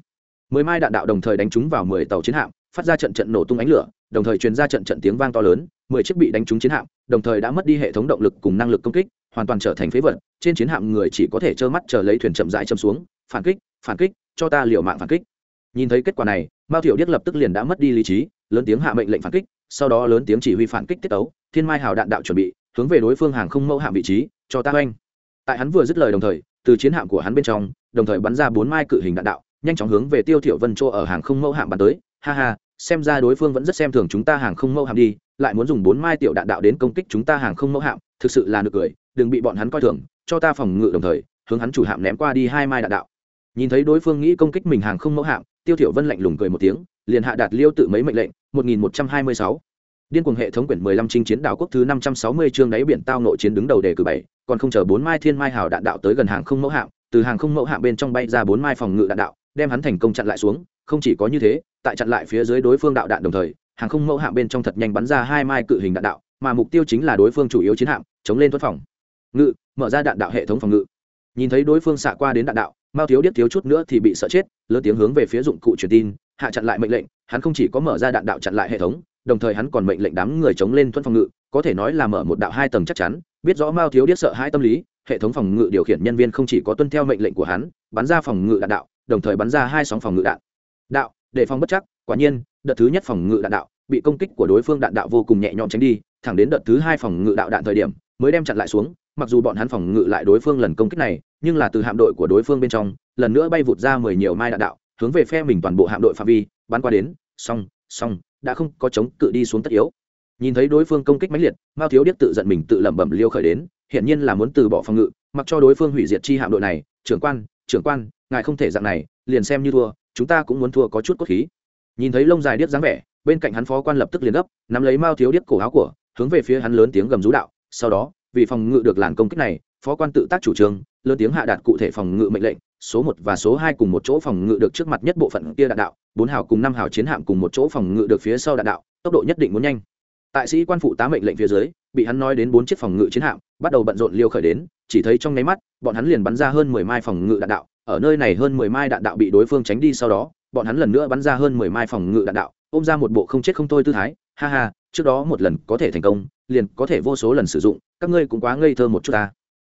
Mười mai đạn đạo đồng thời đánh chúng vào mười tàu chiến hạm, phát ra trận trận nổ tung ánh lửa, đồng thời truyền ra trận trận tiếng vang to lớn, mười chiếc bị đánh trúng chiến hạm, đồng thời đã mất đi hệ thống động lực cùng năng lực công kích hoàn toàn trở thành phế vật, trên chiến hạm người chỉ có thể trơ mắt chờ lấy thuyền chậm rãi châm xuống, phản kích phản kích, cho ta liều mạng phản kích. Nhìn thấy kết quả này, mao thiểu điếc lập tức liền đã mất đi lý trí, lớn tiếng hạ mệnh lệnh phản kích, sau đó lớn tiếng chỉ huy phản kích tiết tấu, thiên mai hào đạn đạo chuẩn bị, hướng về đối phương hàng không mẫu hạm vị trí, cho ta oanh. Tại hắn vừa dứt lời đồng thời, từ chiến hạm của hắn bên trong, đồng thời bắn ra bốn mai cự hình đạn đạo, nhanh chóng hướng về tiêu thiểu vân chỗ ở hàng không mẫu hạm bắn tới. Ha ha, xem ra đối phương vẫn rất xem thường chúng ta hàng không mẫu hạm đi, lại muốn dùng bốn mai tiểu đạn đạo đến công kích chúng ta hàng không mẫu hạm, thực sự là nực cười đừng bị bọn hắn coi thường, cho ta phòng ngự đồng thời, hướng hắn chủ hạm ném qua đi hai mai đạn đạo. Nhìn thấy đối phương nghĩ công kích mình hàng không mẫu hạm, tiêu thiểu vân lạnh lùng cười một tiếng, liền hạ đạt liêu tự mấy mệnh lệnh 1126 điên cuồng hệ thống quyển 15 chinh chiến đảo quốc thứ 560 chương đáy biển tao nội chiến đứng đầu đề cử bảy, còn không chờ bốn mai thiên mai hào đạn đạo tới gần hàng không mẫu hạm, từ hàng không mẫu hạm bên trong bay ra bốn mai phòng ngự đạn đạo, đem hắn thành công chặn lại xuống, không chỉ có như thế, tại chặn lại phía dưới đối phương đạo đạn đồng thời, hàng không mẫu hạm bên trong thật nhanh bắn ra hai mai cự hình đạn đạo, mà mục tiêu chính là đối phương chủ yếu chiến hạm, chống lên thuất phòng ngự, mở ra đạn đạo hệ thống phòng ngự. Nhìn thấy đối phương xạ qua đến đạn đạo, mao thiếu điếc thiếu chút nữa thì bị sợ chết, lớn tiếng hướng về phía dụng cụ truyền tin, hạ chặn lại mệnh lệnh, hắn không chỉ có mở ra đạn đạo chặn lại hệ thống, đồng thời hắn còn mệnh lệnh đám người chống lên thuẫn phòng ngự, có thể nói là mở một đạo hai tầng chắc chắn, biết rõ mao thiếu điếc sợ hai tâm lý, hệ thống phòng ngự điều khiển nhân viên không chỉ có tuân theo mệnh lệnh của hắn, bắn ra phòng ngự đạn đạo, đồng thời bắn ra hai sóng phòng ngự đạn. Đạo, để phòng bất chắc, quả nhiên, đợt thứ nhất phòng ngự đạn đạo bị công kích của đối phương đạn đạo vô cùng nhẹ nhõm tránh đi, thẳng đến đợt thứ hai phòng ngự đạo đạn thời điểm, mới đem chặn lại xuống mặc dù bọn hắn phòng ngự lại đối phương lần công kích này, nhưng là từ hạm đội của đối phương bên trong, lần nữa bay vụt ra mười nhiều mai đạn đạo, hướng về phe mình toàn bộ hạm đội phạm vi, bắn qua đến, xong xong, đã không có chống cự đi xuống tất yếu. Nhìn thấy đối phương công kích mãnh liệt, mao thiếu điếc tự giận mình tự lẩm bẩm liêu khởi đến hiện nhiên là muốn từ bỏ phòng ngự, mặc cho đối phương hủy diệt chi hạm đội này, trưởng quan trưởng quan, ngài không thể dạng này, liền xem như thua, chúng ta cũng muốn thua có chút cốt khí. Nhìn thấy lông dài điếc dáng vẻ, bên cạnh hắn phó quan lập tức liền gấp, nắm lấy mao thiếu điếc cổ áo của, hướng về phía hắn lớn tiếng gầm rú đạo, sau đó vì phòng ngự được làn công kích này, phó quan tự tác chủ trương, lớn tiếng hạ đạt cụ thể phòng ngự mệnh lệnh, số một và số hai cùng một chỗ phòng ngự được trước mặt nhất bộ phận kia đạn đạo, bốn hào cùng năm hào chiến hạm cùng một chỗ phòng ngự được phía sau đạn đạo, tốc độ nhất định muốn nhanh. Tại sĩ quan phụ tá mệnh lệnh phía dưới, bị hắn nói đến bốn chiếc phòng ngự chiến hạm, bắt đầu bận rộn liêu khởi đến, chỉ thấy trong nháy mắt, bọn hắn liền bắn ra hơn mười mai phòng ngự đạn đạo, ở nơi này hơn mười mai đạn đạo bị đối phương tránh đi sau đó, bọn hắn lần nữa bắn ra hơn mười mai phòng ngự đạn đạo, ôm ra một bộ không chết không thôi tư thái, ha ha, trước đó một lần có thể thành công liền có thể vô số lần sử dụng, các ngươi cũng quá ngây thơ một chút ta.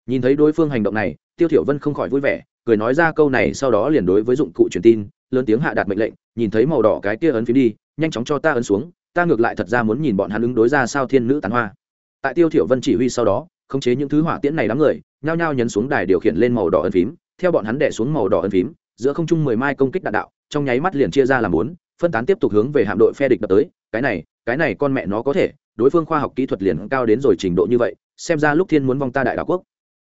Nhìn thấy đối phương hành động này, tiêu thiểu vân không khỏi vui vẻ, cười nói ra câu này sau đó liền đối với dụng cụ truyền tin, lớn tiếng hạ đạt mệnh lệnh, nhìn thấy màu đỏ cái kia ấn phím đi, nhanh chóng cho ta ấn xuống, ta ngược lại thật ra muốn nhìn bọn hắn ứng đối ra sao thiên nữ tán hoa. Tại tiêu thiểu vân chỉ huy sau đó, khống chế những thứ hỏa tiễn này đám người, nhao nhao nhấn xuống đài điều khiển lên màu đỏ ấn phím, theo bọn hắn đè xuống màu đỏ ấn phím, giữa không trung mười mai công kích đạn đạo, trong nháy mắt liền chia ra làm bốn, phân tán tiếp tục hướng về hạm đội phe địch đập tới, cái này cái này con mẹ nó có thể đối phương khoa học kỹ thuật liền cao đến rồi trình độ như vậy, xem ra lúc thiên muốn vong ta đại đảo quốc.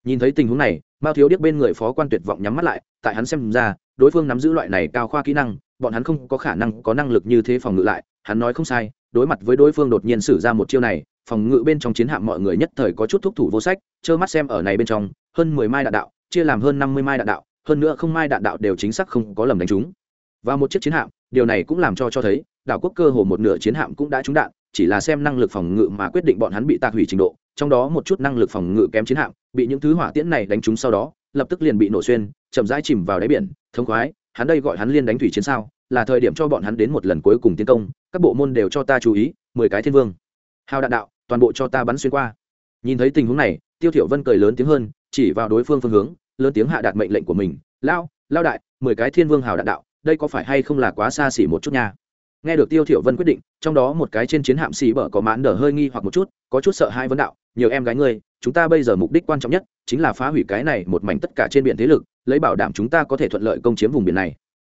Nhìn thấy tình huống này, mao thiếu điếc bên người phó quan tuyệt vọng nhắm mắt lại, tại hắn xem ra, đối phương nắm giữ loại này cao khoa kỹ năng, bọn hắn không có khả năng có năng lực như thế phòng ngự lại, hắn nói không sai, đối mặt với đối phương đột nhiên sử ra một chiêu này, phòng ngự bên trong chiến hạm mọi người nhất thời có chút thúc thủ vô sách, trơ mắt xem ở này bên trong, hơn mười mai đạn đạo, chia làm hơn năm mươi mai đạn đạo, hơn nữa không mai đạn đạo đều chính xác không có lầm đánh trúng. Và một chiếc chiến hạm, điều này cũng làm cho cho thấy, đảo quốc cơ hồ một nửa chiến hạm cũng đã trúng đạn chỉ là xem năng lực phòng ngự mà quyết định bọn hắn bị tạc hủy trình độ, trong đó một chút năng lực phòng ngự kém chiến hạm, bị những thứ hỏa tiễn này đánh trúng sau đó, lập tức liền bị nổ xuyên, chậm rãi chìm vào đáy biển. Thống khoái, hắn đây gọi hắn liên đánh thủy chiến sao, là thời điểm cho bọn hắn đến một lần cuối cùng tiến công, các bộ môn đều cho ta chú ý, mười cái thiên vương. Hào đạn đạo, toàn bộ cho ta bắn xuyên qua. Nhìn thấy tình huống này, tiêu thiểu vân cười lớn tiếng hơn, chỉ vào đối phương phương hướng, lớn tiếng hạ đạt mệnh lệnh của mình, lao lao đại, mười cái thiên vương hào đạn đạo, đây có phải hay không là quá xa xỉ một chút nha? Nghe được tiêu thiểu vân quyết định, trong đó một cái trên chiến hạm xì bở có mãn đờ hơi nghi hoặc một chút, có chút sợ hai vấn đạo, nhiều em gái ngươi, chúng ta bây giờ mục đích quan trọng nhất chính là phá hủy cái này một mảnh tất cả trên biển thế lực, lấy bảo đảm chúng ta có thể thuận lợi công chiếm vùng biển này.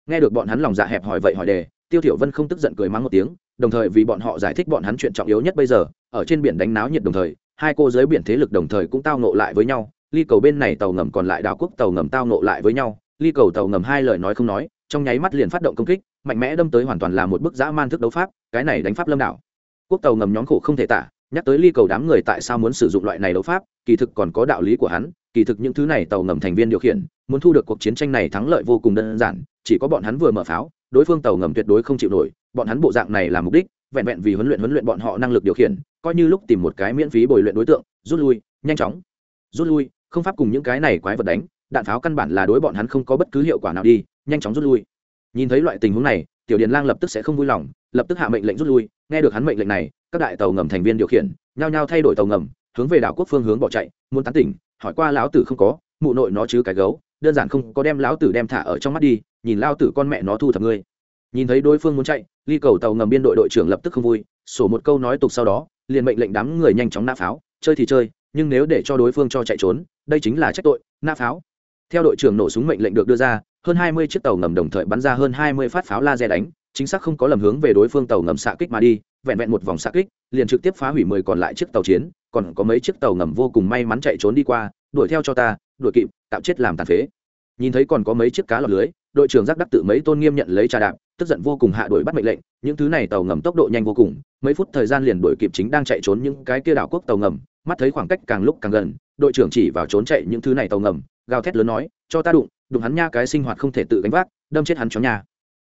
Nghe được bọn hắn lòng dạ hẹp hỏi vậy hỏi đề, tiêu thiểu vân không tức giận cười mắng một tiếng, đồng thời vì bọn họ giải thích bọn hắn chuyện trọng yếu nhất bây giờ, ở trên biển đánh náo nhiệt đồng thời, hai cô giới biển thế lực đồng thời cũng tao nộ lại với nhau, ly cầu bên này tàu ngầm còn lại đảo quốc tàu ngầm tao nộ lại với nhau, ly cầu tàu ngầm hai lời nói không nói trong nháy mắt liền phát động công kích, mạnh mẽ đâm tới hoàn toàn là một bức dã man thức đấu pháp, cái này đánh pháp lâm đảo. Quốc tàu ngầm nhóm khổ không thể tả, nhắc tới ly cầu đám người tại sao muốn sử dụng loại này đấu pháp, kỳ thực còn có đạo lý của hắn, kỳ thực những thứ này tàu ngầm thành viên điều khiển, muốn thu được cuộc chiến tranh này thắng lợi vô cùng đơn giản, chỉ có bọn hắn vừa mở pháo, đối phương tàu ngầm tuyệt đối không chịu nổi, bọn hắn bộ dạng này là mục đích, vẹn vẹn vì huấn luyện huấn luyện bọn họ năng lực điều khiển, coi như lúc tìm một cái miễn phí bồi luyện đối tượng, rút lui, nhanh chóng, rút lui, không pháp cùng những cái này quái vật đánh, đạn pháo căn bản là đối bọn hắn không có bất cứ hiệu quả nào đi nhanh chóng rút lui. Nhìn thấy loại tình huống này, tiểu điền lang lập tức sẽ không vui lòng, lập tức hạ mệnh lệnh rút lui. Nghe được hắn mệnh lệnh này, các đại tàu ngầm thành viên điều khiển, nhao nhao thay đổi tàu ngầm, hướng về đảo quốc phương hướng bỏ chạy, muốn tán tỉnh, hỏi qua lão tử không có, mụ nội nó chứ cái gấu, đơn giản không có đem lão tử đem thả ở trong mắt đi, nhìn lao tử con mẹ nó thu thập ngươi. Nhìn thấy đối phương muốn chạy, ly cầu tàu ngầm biên đội đội trưởng lập tức không vui, sổ một câu nói tục sau đó, liền mệnh lệnh đám người nhanh chóng nã pháo, chơi thì chơi, nhưng nếu để cho đối phương cho chạy trốn, đây chính là trách tội, nã pháo. Theo đội trưởng nổ súng mệnh lệnh được đưa ra hơn hai mươi chiếc tàu ngầm đồng thời bắn ra hơn hai mươi phát pháo laser đánh, chính xác không có lầm hướng về đối phương tàu ngầm xạ kích mà đi, vẹn vẹn một vòng xạ kích, liền trực tiếp phá hủy mười còn lại chiếc tàu chiến, còn có mấy chiếc tàu ngầm vô cùng may mắn chạy trốn đi qua, đuổi theo cho ta, đuổi kịp, tạo chết làm tàn phế. Nhìn thấy còn có mấy chiếc cá lọt lưới, đội trưởng giác đắc tự mấy tôn nghiêm nhận lấy trà đạp, tức giận vô cùng hạ đuổi bắt mệnh lệnh, những thứ này tàu ngầm tốc độ nhanh vô cùng, mấy phút thời gian liền đuổi kịp chính đang chạy trốn những cái kia đảo quốc tàu ngầm, mắt thấy khoảng cách càng lúc càng gần, đội trưởng chỉ vào trốn chạy những thứ này tàu ngầm, gào thét lớn nói, cho ta đụng đụng hắn nha cái sinh hoạt không thể tự gánh vác, đâm chết hắn chó nhà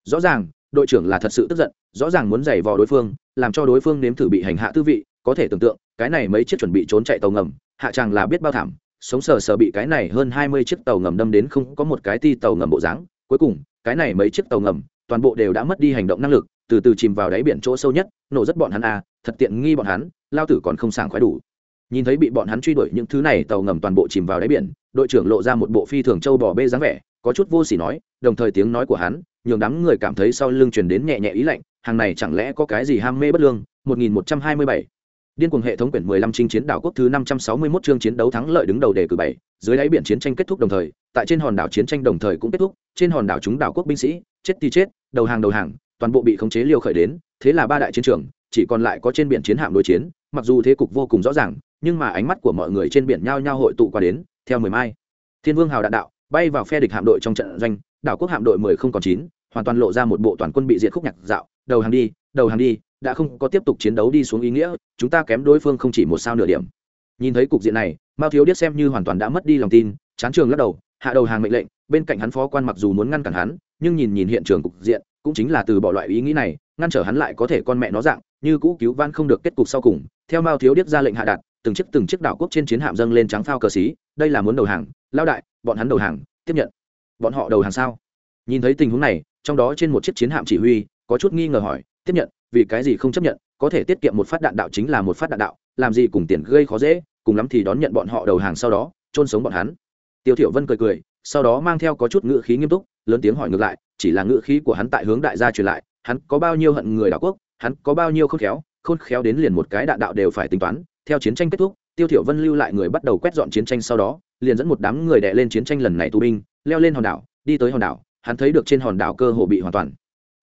rõ ràng, đội trưởng là thật sự tức giận, rõ ràng muốn giày vò đối phương, làm cho đối phương nếm thử bị hành hạ tư vị, có thể tưởng tượng, cái này mấy chiếc chuẩn bị trốn chạy tàu ngầm, hạ tràng là biết bao thảm, sống sờ sờ bị cái này hơn hai mươi chiếc tàu ngầm đâm đến không có một cái ti tàu ngầm bộ dáng. Cuối cùng, cái này mấy chiếc tàu ngầm, toàn bộ đều đã mất đi hành động năng lực, từ từ chìm vào đáy biển chỗ sâu nhất, nổ rất bọn hắn à thật tiện nghi bọn hắn, lao tử còn không sảng khoái đủ nhìn thấy bị bọn hắn truy đuổi những thứ này tàu ngầm toàn bộ chìm vào đáy biển đội trưởng lộ ra một bộ phi thường châu bò bê dáng vẻ có chút vô sỉ nói đồng thời tiếng nói của hắn nhường đám người cảm thấy sau lưng truyền đến nhẹ nhẹ ý lạnh hàng này chẳng lẽ có cái gì ham mê bất lương? 1127 Điên cuồng hệ thống quyển 15 chinh chiến đảo quốc thứ 561 chương chiến đấu thắng lợi đứng đầu đề cử 7, dưới đáy biển chiến tranh kết thúc đồng thời, tại trên hòn đảo chiến tranh đồng thời cũng kết thúc, trên hòn đảo chúng đảo quốc binh sĩ, chết thì chết, đầu hàng đầu hàng, toàn bộ bị khống chế liều khởi đến, thế là ba đại chiến trường, chỉ còn lại có trên biển chiến hạm đối chiến, mặc dù thế cục vô cùng rõ ràng, nhưng mà ánh mắt của mọi người trên biển nhao nhao hội tụ qua đến, theo mười mai. Thiên Vương hào đạn đạo, bay vào phe địch hạm đội trong trận doanh, đảo quốc hạm đội 10 không còn chín hoàn toàn lộ ra một bộ toàn quân bị diệt khúc nhạc dạo, đầu hàng đi, đầu hàng đi, đã không có tiếp tục chiến đấu đi xuống ý nghĩa chúng ta kém đối phương không chỉ một sao nửa điểm. Nhìn thấy cục diện này mao thiếu điếc xem như hoàn toàn đã mất đi lòng tin chán trường lắc đầu hạ đầu hàng mệnh lệnh bên cạnh hắn phó quan mặc dù muốn ngăn cản hắn nhưng nhìn nhìn hiện trường cục diện cũng chính là từ bỏ loại ý nghĩ này ngăn trở hắn lại có thể con mẹ nó dạng như cũ cứu van không được kết cục sau cùng. Theo mao thiếu điếc ra lệnh hạ đạt từng chiếc từng chiếc đảo quốc trên chiến hạm dâng lên trắng phao cờ xí, đây là muốn đầu hàng lao đại, bọn hắn đầu hàng, tiếp nhận. Bọn họ đầu hàng sao? Nhìn thấy tình huống này, trong đó trên một chiếc chiến hạm chỉ huy, có chút nghi ngờ hỏi, tiếp nhận, vì cái gì không chấp nhận, có thể tiết kiệm một phát đạn đạo chính là một phát đạn đạo, làm gì cùng tiền gây khó dễ, cùng lắm thì đón nhận bọn họ đầu hàng sau đó trôn sống bọn hắn. Tiêu thiểu vân cười cười, sau đó mang theo có chút ngữ khí nghiêm túc, lớn tiếng hỏi ngược lại, chỉ là ngữ khí của hắn tại hướng đại gia truyền lại, hắn có bao nhiêu hận người đảo quốc, hắn có bao nhiêu khôn khéo khôn khéo đến liền một cái đạn đạo đều phải tính toán theo chiến tranh kết thúc, tiêu thiểu vân lưu lại người bắt đầu quét dọn chiến tranh sau đó, liền dẫn một đám người đè lên chiến tranh lần này tù binh, leo lên hòn đảo, đi tới hòn đảo, hắn thấy được trên hòn đảo cơ hồ bị hoàn toàn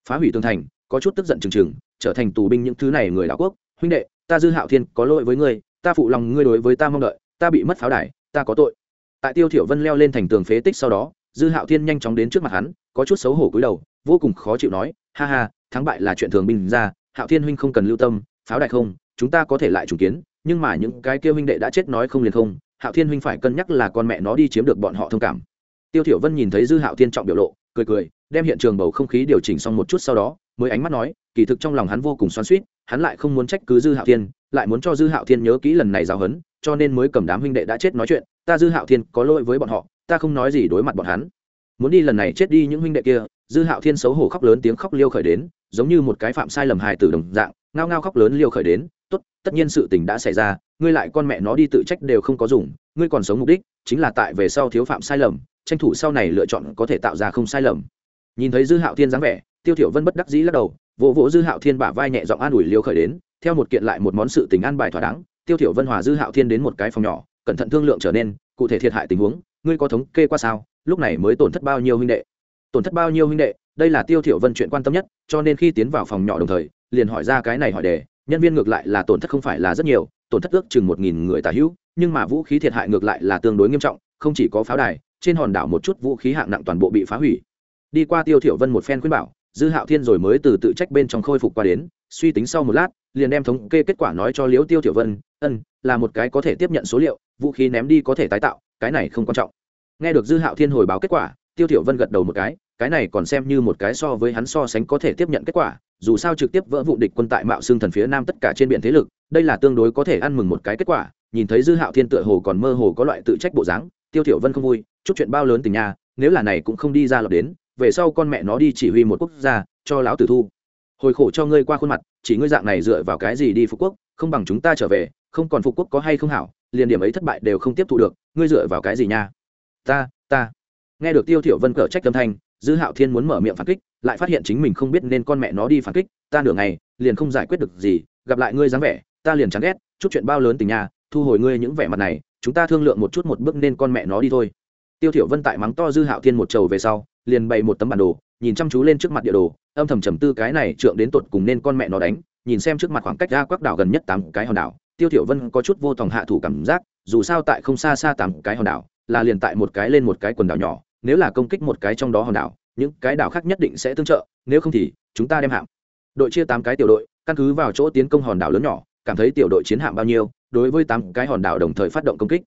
phá hủy tường thành, có chút tức giận chừng chừng trở thành tù binh những thứ này người đảo quốc. Huynh đệ, ta dư hạo thiên có lỗi với ngươi, ta phụ lòng ngươi đối với ta mong đợi, ta bị mất pháo đài, ta có tội. Tại tiêu thiểu vân leo lên thành tường phế tích sau đó, dư hạo thiên nhanh chóng đến trước mặt hắn, có chút xấu hổ cúi đầu, vô cùng khó chịu nói, ha ha, thắng bại là chuyện thường bình ra, hạo thiên huynh không cần lưu tâm, pháo đài không, chúng ta có thể lại trùng kiến nhưng mà những cái kia huynh đệ đã chết nói không liền không hạo thiên huynh phải cân nhắc là con mẹ nó đi chiếm được bọn họ thông cảm. Tiêu thiểu vân nhìn thấy dư hạo thiên trọng biểu lộ cười cười đem hiện trường bầu không khí điều chỉnh xong một chút sau đó mới ánh mắt nói kỳ thực trong lòng hắn vô cùng xoắn xuyết, hắn lại không muốn trách cứ dư hạo thiên lại muốn cho dư hạo thiên nhớ kỹ lần này giáo hấn cho nên mới cầm đám huynh đệ đã chết nói chuyện ta dư hạo thiên có lỗi với bọn họ ta không nói gì đối mặt bọn hắn. Muốn đi lần này chết đi những huynh đệ kia. Dư hạo thiên xấu hổ khóc lớn tiếng khóc liêu khởi đến giống như một cái phạm sai lầm hài tử đồng dạng ngao ngao khóc lớn liêu khởi đến, tốt, tất nhiên sự tình đã xảy ra, ngươi lại con mẹ nó đi tự trách đều không có dùng, ngươi còn sống mục đích chính là tại về sau thiếu phạm sai lầm, tranh thủ sau này lựa chọn có thể tạo ra không sai lầm. Nhìn thấy dư hạo thiên dáng vẻ, tiêu thiểu vân bất đắc dĩ lắc đầu, vỗ vỗ dư hạo thiên bả vai nhẹ giọng an ủi liêu khởi đến, theo một kiện lại một món sự tình an bài thỏa đáng, tiêu thiểu vân hòa dư hạo thiên đến một cái phòng nhỏ, cẩn thận thương lượng trở nên, cụ thể thiệt hại tình huống, ngươi có thống kê qua sao, lúc này mới tổn thất bao nhiêu huynh đệ? Tổn thất bao nhiêu huynh đệ, đây là tiêu thiểu vân chuyện quan tâm nhất, cho nên khi tiến vào phòng nhỏ đồng thời liền hỏi ra cái này hỏi đề, nhân viên ngược lại là tổn thất không phải là rất nhiều, tổn thất ước chừng một nghìn người tà hữu, nhưng mà vũ khí thiệt hại ngược lại là tương đối nghiêm trọng, không chỉ có pháo đài, trên hòn đảo một chút vũ khí hạng nặng toàn bộ bị phá hủy. Đi qua tiêu thiểu vân một phen khuyên bảo, dư hạo thiên rồi mới từ tự trách bên trong khôi phục qua đến, suy tính sau một lát, liền đem thống kê kết quả nói cho liễu tiêu thiểu vân, ân, là một cái có thể tiếp nhận số liệu, vũ khí ném đi có thể tái tạo, cái này không quan trọng. Nghe được dư hạo thiên hồi báo kết quả, tiêu thiểu vân gật đầu một cái cái này còn xem như một cái so với hắn so sánh có thể tiếp nhận kết quả dù sao trực tiếp vỡ vụ địch quân tại mạo xương thần phía nam tất cả trên biển thế lực, đây là tương đối có thể ăn mừng một cái kết quả, nhìn thấy dư hạo thiên tựa hồ còn mơ hồ có loại tự trách bộ dáng, tiêu thiểu vân không vui, chút chuyện bao lớn tình nhà nếu là này cũng không đi ra lọt đến, về sau con mẹ nó đi chỉ huy một quốc gia, cho lão tử thu. Hồi khổ cho ngươi qua khuôn mặt, chỉ ngươi dạng này dựa vào cái gì đi phục quốc, không bằng chúng ta trở về, không còn phục quốc có hay không hảo, liền điểm ấy thất bại đều không tiếp thu được, ngươi dựa vào cái gì nha? Ta ta. Nghe được tiêu thiểu vân cở trách âm thanh, dư hạo thiên muốn mở miệng phản kích lại phát hiện chính mình không biết nên con mẹ nó đi phản kích, ta nửa ngày, liền không giải quyết được gì, gặp lại ngươi dáng vẻ, ta liền chán ghét, chút chuyện bao lớn tình nhà, thu hồi ngươi những vẻ mặt này, chúng ta thương lượng một chút một bước nên con mẹ nó đi thôi. Tiêu thiểu vân tại mắng to dư hạo thiên một trầu về sau, liền bày một tấm bản đồ, nhìn chăm chú lên trước mặt địa đồ, âm thầm trầm tư cái này trượng đến tột cùng nên con mẹ nó đánh, nhìn xem trước mặt khoảng cách ra quắc đảo gần nhất tám cái hòn đảo. Tiêu thiểu vân có chút vô tòng hạ thủ cảm giác, dù sao tại không xa xa tám cái hòn đảo, là liền tại một cái lên một cái quần đảo nhỏ, nếu là công kích một cái trong đó hòn đảo những cái đảo khác nhất định sẽ tương trợ, nếu không thì chúng ta đem hạm. Đội chia tám cái tiểu đội, căn cứ vào chỗ tiến công hòn đảo lớn nhỏ, cảm thấy tiểu đội chiến hạm bao nhiêu, đối với tám cái hòn đảo đồng thời phát động công kích.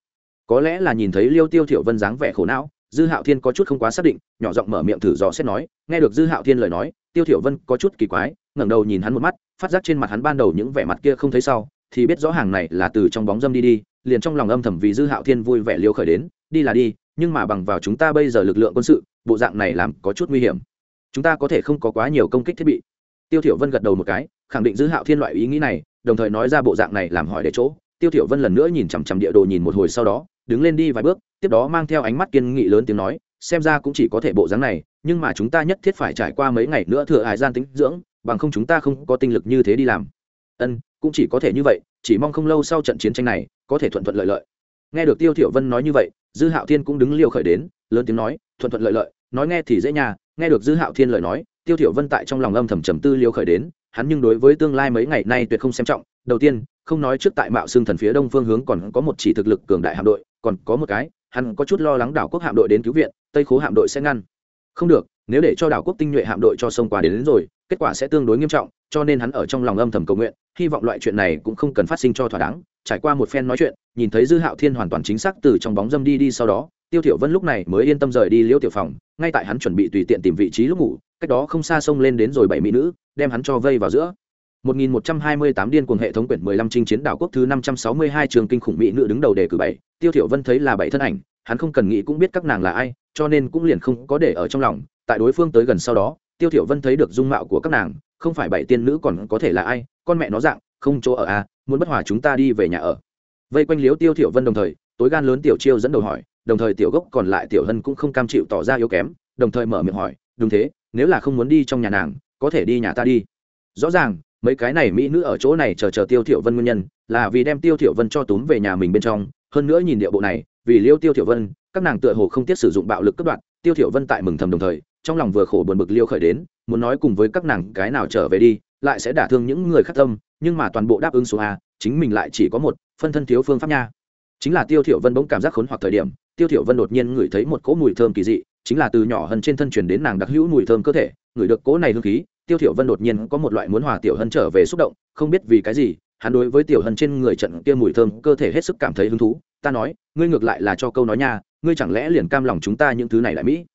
Có lẽ là nhìn thấy liêu tiêu thiểu vân dáng vẻ khổ não, dư hạo thiên có chút không quá xác định, nhỏ giọng mở miệng thử dò xét nói, nghe được dư hạo thiên lời nói, tiêu thiểu vân có chút kỳ quái, ngẩng đầu nhìn hắn một mắt, phát giác trên mặt hắn ban đầu những vẻ mặt kia không thấy sau, thì biết rõ hàng này là từ trong bóng dâm đi đi, liền trong lòng âm thầm vì dư hạo thiên vui vẻ liêu khởi đến, đi là đi, nhưng mà bằng vào chúng ta bây giờ lực lượng quân sự bộ dạng này làm có chút nguy hiểm. Chúng ta có thể không có quá nhiều công kích thiết bị. Tiêu thiểu vân gật đầu một cái, khẳng định dư hạo thiên loại ý nghĩ này, đồng thời nói ra bộ dạng này làm hỏi để chỗ. Tiêu thiểu vân lần nữa nhìn chằm chằm địa đồ nhìn một hồi sau đó, đứng lên đi vài bước, tiếp đó mang theo ánh mắt kiên nghị lớn tiếng nói, xem ra cũng chỉ có thể bộ dáng này, nhưng mà chúng ta nhất thiết phải trải qua mấy ngày nữa thừa hải gian tính dưỡng, bằng không chúng ta không có tinh lực như thế đi làm. Ân, cũng chỉ có thể như vậy, chỉ mong không lâu sau trận chiến tranh này có thể thuận thuận lợi lợi. Nghe được tiêu thiểu vân nói như vậy, dư hạo thiên cũng đứng liều khởi đến, lớn tiếng nói, thuận thuận lợi lợi nói nghe thì dễ nhà nghe được dư hạo thiên lời nói tiêu thiểu vân tại trong lòng âm thầm trầm tư liều khởi đến hắn nhưng đối với tương lai mấy ngày nay tuyệt không xem trọng. Đầu tiên không nói trước tại mạo xương thần phía đông phương hướng còn có một chỉ thực lực cường đại hạm đội còn có một cái hắn có chút lo lắng đảo quốc hạm đội đến cứu viện tây khố hạm đội sẽ ngăn. Không được nếu để cho đảo quốc tinh nhuệ hạm đội cho sông qua đến, đến rồi kết quả sẽ tương đối nghiêm trọng cho nên hắn ở trong lòng âm thầm cầu nguyện hy vọng loại chuyện này cũng không cần phát sinh cho thỏa đáng. Trải qua một phen nói chuyện nhìn thấy dư hạo thiên hoàn toàn chính xác từ trong bóng dâm đi đi sau đó tiêu thiểu vân lúc này mới yên tâm rời đi liễu tiểu phòng, ngay tại hắn chuẩn bị tùy tiện tìm vị trí lúc ngủ, cách đó không xa sông lên đến rồi bảy mỹ nữ, đem hắn cho vây vào giữa. 1128 điên cuồng hệ thống quyển 15 chinh chiến đảo quốc thứ 562 trường kinh khủng mỹ nữ đứng đầu đề cử bảy, tiêu thiểu vân thấy là bảy thân ảnh, hắn không cần nghĩ cũng biết các nàng là ai, cho nên cũng liền không có để ở trong lòng. Tại đối phương tới gần sau đó, tiêu thiểu vân thấy được dung mạo của các nàng, không phải bảy tiên nữ còn có thể là ai, con mẹ nó dạng, không chỗ ở à muốn bất hòa chúng ta đi về nhà ở. Vây quanh liếu tiêu thiểu vân đồng thời, tối gan lớn tiểu chiêu dẫn đầu hỏi đồng thời tiểu gốc còn lại tiểu hân cũng không cam chịu tỏ ra yếu kém, đồng thời mở miệng hỏi, đúng thế, nếu là không muốn đi trong nhà nàng, có thể đi nhà ta đi. Rõ ràng, mấy cái này mỹ nữ ở chỗ này chờ chờ tiêu thiểu vân nguyên nhân, là vì đem tiêu thiểu vân cho túm về nhà mình bên trong, hơn nữa nhìn địa bộ này, vì liêu tiêu thiểu vân, các nàng tựa hồ không tiếc sử dụng bạo lực cướp đoạt, tiêu thiểu vân tại mừng thầm đồng thời, trong lòng vừa khổ buồn bực liêu khởi đến, muốn nói cùng với các nàng cái nào trở về đi, lại sẽ đả thương những người khác tâm, nhưng mà toàn bộ đáp ứng số a, chính mình lại chỉ có một, phân thân thiếu phương pháp nha. Chính là tiêu thiểu vân bỗng cảm giác khốn hoặc thời điểm tiêu thiểu vân đột nhiên ngửi thấy một cỗ mùi thơm kỳ dị, chính là từ nhỏ hân trên thân truyền đến nàng đặc hữu mùi thơm cơ thể, ngửi được cỗ này hương khí, tiêu thiểu vân đột nhiên có một loại muốn hòa tiểu hân trở về xúc động, không biết vì cái gì, hắn đối với tiểu hân trên người trận kia mùi thơm cơ thể hết sức cảm thấy hứng thú, ta nói, ngươi ngược lại là cho câu nói nha, ngươi chẳng lẽ liền cam lòng chúng ta những thứ này lại mỹ?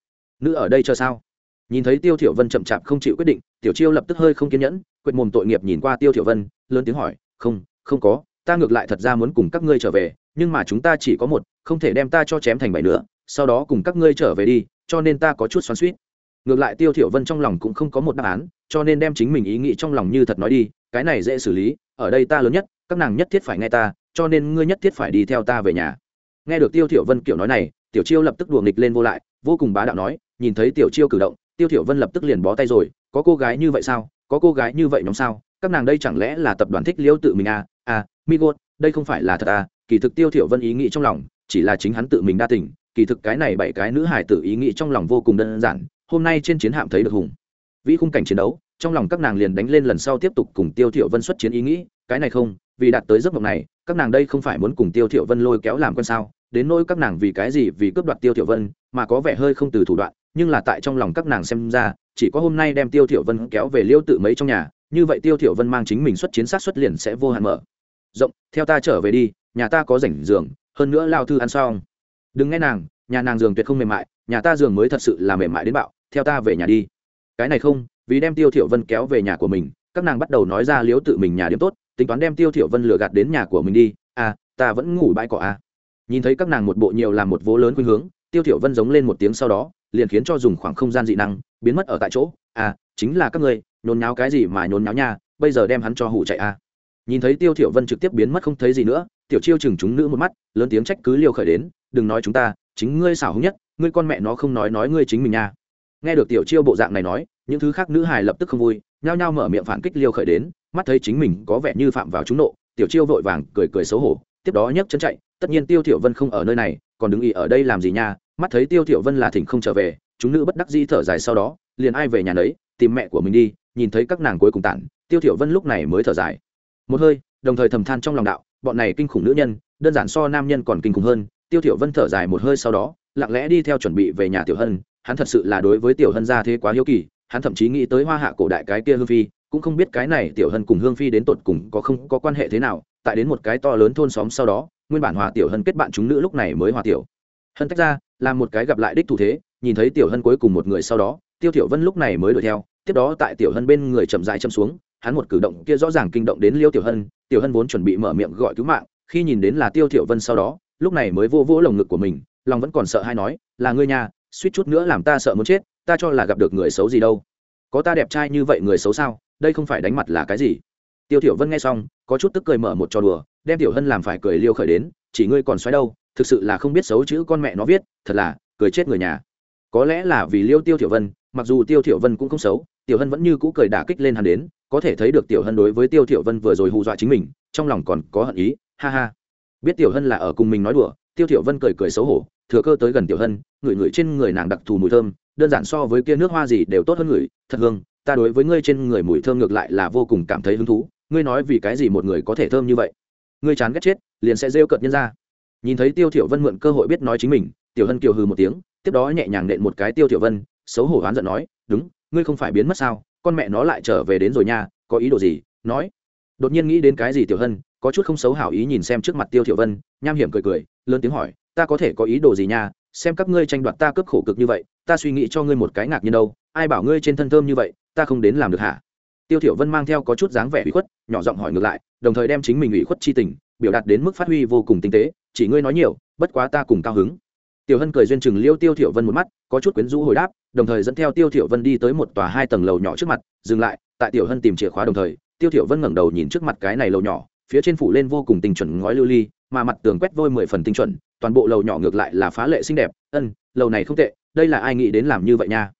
Nữ ở đây cho sao? Nhìn thấy tiêu thiểu vân chậm chạp không chịu quyết định, tiểu chiêu lập tức hơi không kiên nhẫn, quệt mồm tội nghiệp nhìn qua tiêu thiểu vân, lớn tiếng hỏi, không không có, ta ngược lại thật ra muốn cùng các ngươi trở về nhưng mà chúng ta chỉ có một, không thể đem ta cho chém thành bảy nữa sau đó cùng các ngươi trở về đi, cho nên ta có chút xoắn suýt ngược lại tiêu thiểu vân trong lòng cũng không có một đáp án, cho nên đem chính mình ý nghĩ trong lòng như thật nói đi, cái này dễ xử lý, ở đây ta lớn nhất, các nàng nhất thiết phải nghe ta, cho nên ngươi nhất thiết phải đi theo ta về nhà. Nghe được tiêu thiểu vân kiểu nói này, tiểu chiêu lập tức đùa nghịch lên vô lại, vô cùng bá đạo nói, nhìn thấy tiểu chiêu cử động, tiêu thiểu vân lập tức liền bó tay rồi, có cô gái như vậy sao, có cô gái như vậy nhóm sao, các nàng đây chẳng lẽ là tập đoàn thích liêu tự mình à? À migot, đây không phải là thật à? Kỳ thực tiêu thiểu vân ý nghĩ trong lòng, chỉ là chính hắn tự mình đa tình, kỳ thực cái này bảy cái nữ hải tử ý nghĩ trong lòng vô cùng đơn giản, hôm nay trên chiến hạm thấy được hùng. Vĩ khung cảnh chiến đấu, trong lòng các nàng liền đánh lên lần sau tiếp tục cùng tiêu thiểu vân xuất chiến ý nghĩ, cái này không, vì đạt tới giấc mộng này, các nàng đây không phải muốn cùng tiêu thiểu vân lôi kéo làm con sao, đến nỗi các nàng vì cái gì vì cướp đoạt tiêu thiểu vân, mà có vẻ hơi không từ thủ đoạn, nhưng là tại trong lòng các nàng xem ra, chỉ có hôm nay đem tiêu thiểu vân kéo về liêu tự mấy trong nhà, như vậy tiêu thiểu vân mang chính mình xuất chiến sát xuất liền sẽ vô hạn mở. Rộng, theo ta trở về đi nhà ta có rảnh giường, hơn nữa lao thư ăn xong. Đừng nghe nàng, nhà nàng giường tuyệt không mềm mại, nhà ta giường mới thật sự là mềm mại đến bạo, theo ta về nhà đi. Cái này không, vì đem tiêu thiểu vân kéo về nhà của mình, các nàng bắt đầu nói ra liếu tự mình nhà điểm tốt, tính toán đem tiêu thiểu vân lừa gạt đến nhà của mình đi. À ta vẫn ngủ bãi cỏ à. Nhìn thấy các nàng một bộ nhiều làm một vố lớn khuynh hướng, tiêu thiểu vân giống lên một tiếng sau đó, liền khiến cho dùng khoảng không gian dị năng, biến mất ở tại chỗ. À chính là các ngươi, nhốn nháo cái gì mà nhốn nháo nha, bây giờ đem hắn cho hủ chạy à. Nhìn thấy tiêu thiểu vân trực tiếp biến mất không thấy gì nữa tiểu chiêu chừng chúng nữ một mắt lớn tiếng trách cứ liêu khởi đến đừng nói chúng ta chính ngươi xảo hứng nhất ngươi con mẹ nó không nói nói ngươi chính mình nha. Nghe được tiểu chiêu bộ dạng này nói những thứ khác nữ hài lập tức không vui nhao nhao mở miệng phản kích liêu khởi đến mắt thấy chính mình có vẻ như phạm vào chúng nộ tiểu chiêu vội vàng cười cười xấu hổ tiếp đó nhấc chân chạy tất nhiên tiêu thiểu vân không ở nơi này còn đứng ý ở đây làm gì nha? Mắt thấy tiêu thiểu vân là thỉnh không trở về chúng nữ bất đắc dĩ thở dài sau đó liền ai về nhà đấy, tìm mẹ của mình đi nhìn thấy các nàng cuối cùng tản tiêu thiểu vân lúc này mới thở dài. Một hơi đồng thời thầm than trong lòng đạo bọn này kinh khủng nữ nhân, đơn giản so nam nhân còn kinh khủng hơn. Tiêu thiểu vân thở dài một hơi sau đó, lặng lẽ đi theo chuẩn bị về nhà tiểu hân. Hắn thật sự là đối với tiểu hân gia thế quá hiếu kỳ, hắn thậm chí nghĩ tới hoa hạ cổ đại cái kia hương phi, cũng không biết cái này tiểu hân cùng hương phi đến tột cùng có không có quan hệ thế nào. Tại đến một cái to lớn thôn xóm sau đó, nguyên bản hòa tiểu hân kết bạn chúng nữ lúc này mới hòa tiểu hân tách ra, làm một cái gặp lại đích thủ thế. Nhìn thấy tiểu hân cuối cùng một người sau đó, tiêu tiểu vân lúc này mới đuổi theo. Tiếp đó tại tiểu hân bên người chậm rãi châm xuống hắn một cử động kia rõ ràng kinh động đến liêu tiểu hân tiểu hân vốn chuẩn bị mở miệng gọi cứu mạng, khi nhìn đến là tiêu tiểu vân sau đó, lúc này mới vô vỗ lồng ngực của mình, lòng vẫn còn sợ hay nói, là ngươi nhà suýt chút nữa làm ta sợ muốn chết, ta cho là gặp được người xấu gì đâu. Có ta đẹp trai như vậy người xấu sao? Đây không phải đánh mặt là cái gì? Tiêu tiểu vân nghe xong, có chút tức cười mở một trò đùa, đem tiểu hân làm phải cười liêu khởi đến, chỉ ngươi còn xoáy đâu, thực sự là không biết xấu chữ con mẹ nó viết, thật là, cười chết người nhà. Có lẽ là vì liêu tiêu tiểu vân, mặc dù tiêu tiểu vân cũng không xấu tiểu hân vẫn như cũ cười đả kích lên hắn đến, có thể thấy được tiểu hân đối với tiêu tiểu vân vừa rồi hù dọa chính mình, trong lòng còn có hận ý, ha ha. Biết tiểu hân là ở cùng mình nói đùa, tiêu tiểu vân cười cười xấu hổ, thừa cơ tới gần tiểu hân, ngửi ngửi trên người nàng đặc thù mùi thơm, đơn giản so với kia nước hoa gì đều tốt hơn ngửi, thật hương, ta đối với ngươi trên người mùi thơm ngược lại là vô cùng cảm thấy hứng thú, ngươi nói vì cái gì một người có thể thơm như vậy? Ngươi chán ghét chết, liền sẽ rêu cợt nhân ra. Nhìn thấy tiêu thiểu vân mượn cơ hội biết nói chính mình, tiểu hân kiều hừ một tiếng, tiếp đó nhẹ nhàng nện một cái tiêu thiểu vân, xấu hổ oán giận nói, đúng ngươi không phải biến mất sao, con mẹ nó lại trở về đến rồi nha, có ý đồ gì? Nói. Đột nhiên nghĩ đến cái gì tiểu hân, có chút không xấu hảo ý nhìn xem trước mặt tiêu thiểu vân, nham hiểm cười cười, lớn tiếng hỏi, ta có thể có ý đồ gì nha? Xem các ngươi tranh đoạt ta cướp khổ cực như vậy, ta suy nghĩ cho ngươi một cái ngạc nhiên đâu, ai bảo ngươi trên thân thơm như vậy, ta không đến làm được hả? Tiêu thiểu vân mang theo có chút dáng vẻ ủy khuất, nhỏ giọng hỏi ngược lại, đồng thời đem chính mình ủy khuất chi tình, biểu đạt đến mức phát huy vô cùng tinh tế, chỉ ngươi nói nhiều, bất quá ta cùng cao hứng tiểu hân cười duyên chừng liêu tiêu thiểu vân một mắt, có chút quyến rũ hồi đáp, đồng thời dẫn theo tiêu thiểu vân đi tới một tòa hai tầng lầu nhỏ trước mặt, dừng lại, tại tiểu hân tìm chìa khóa đồng thời, tiêu thiểu vân ngẩng đầu nhìn trước mặt cái này lầu nhỏ, phía trên phủ lên vô cùng tinh chuẩn ngói lưu ly, mà mặt tường quét vôi mười phần tinh chuẩn, toàn bộ lầu nhỏ ngược lại là phá lệ xinh đẹp, ân, lầu này không tệ, đây là ai nghĩ đến làm như vậy nha?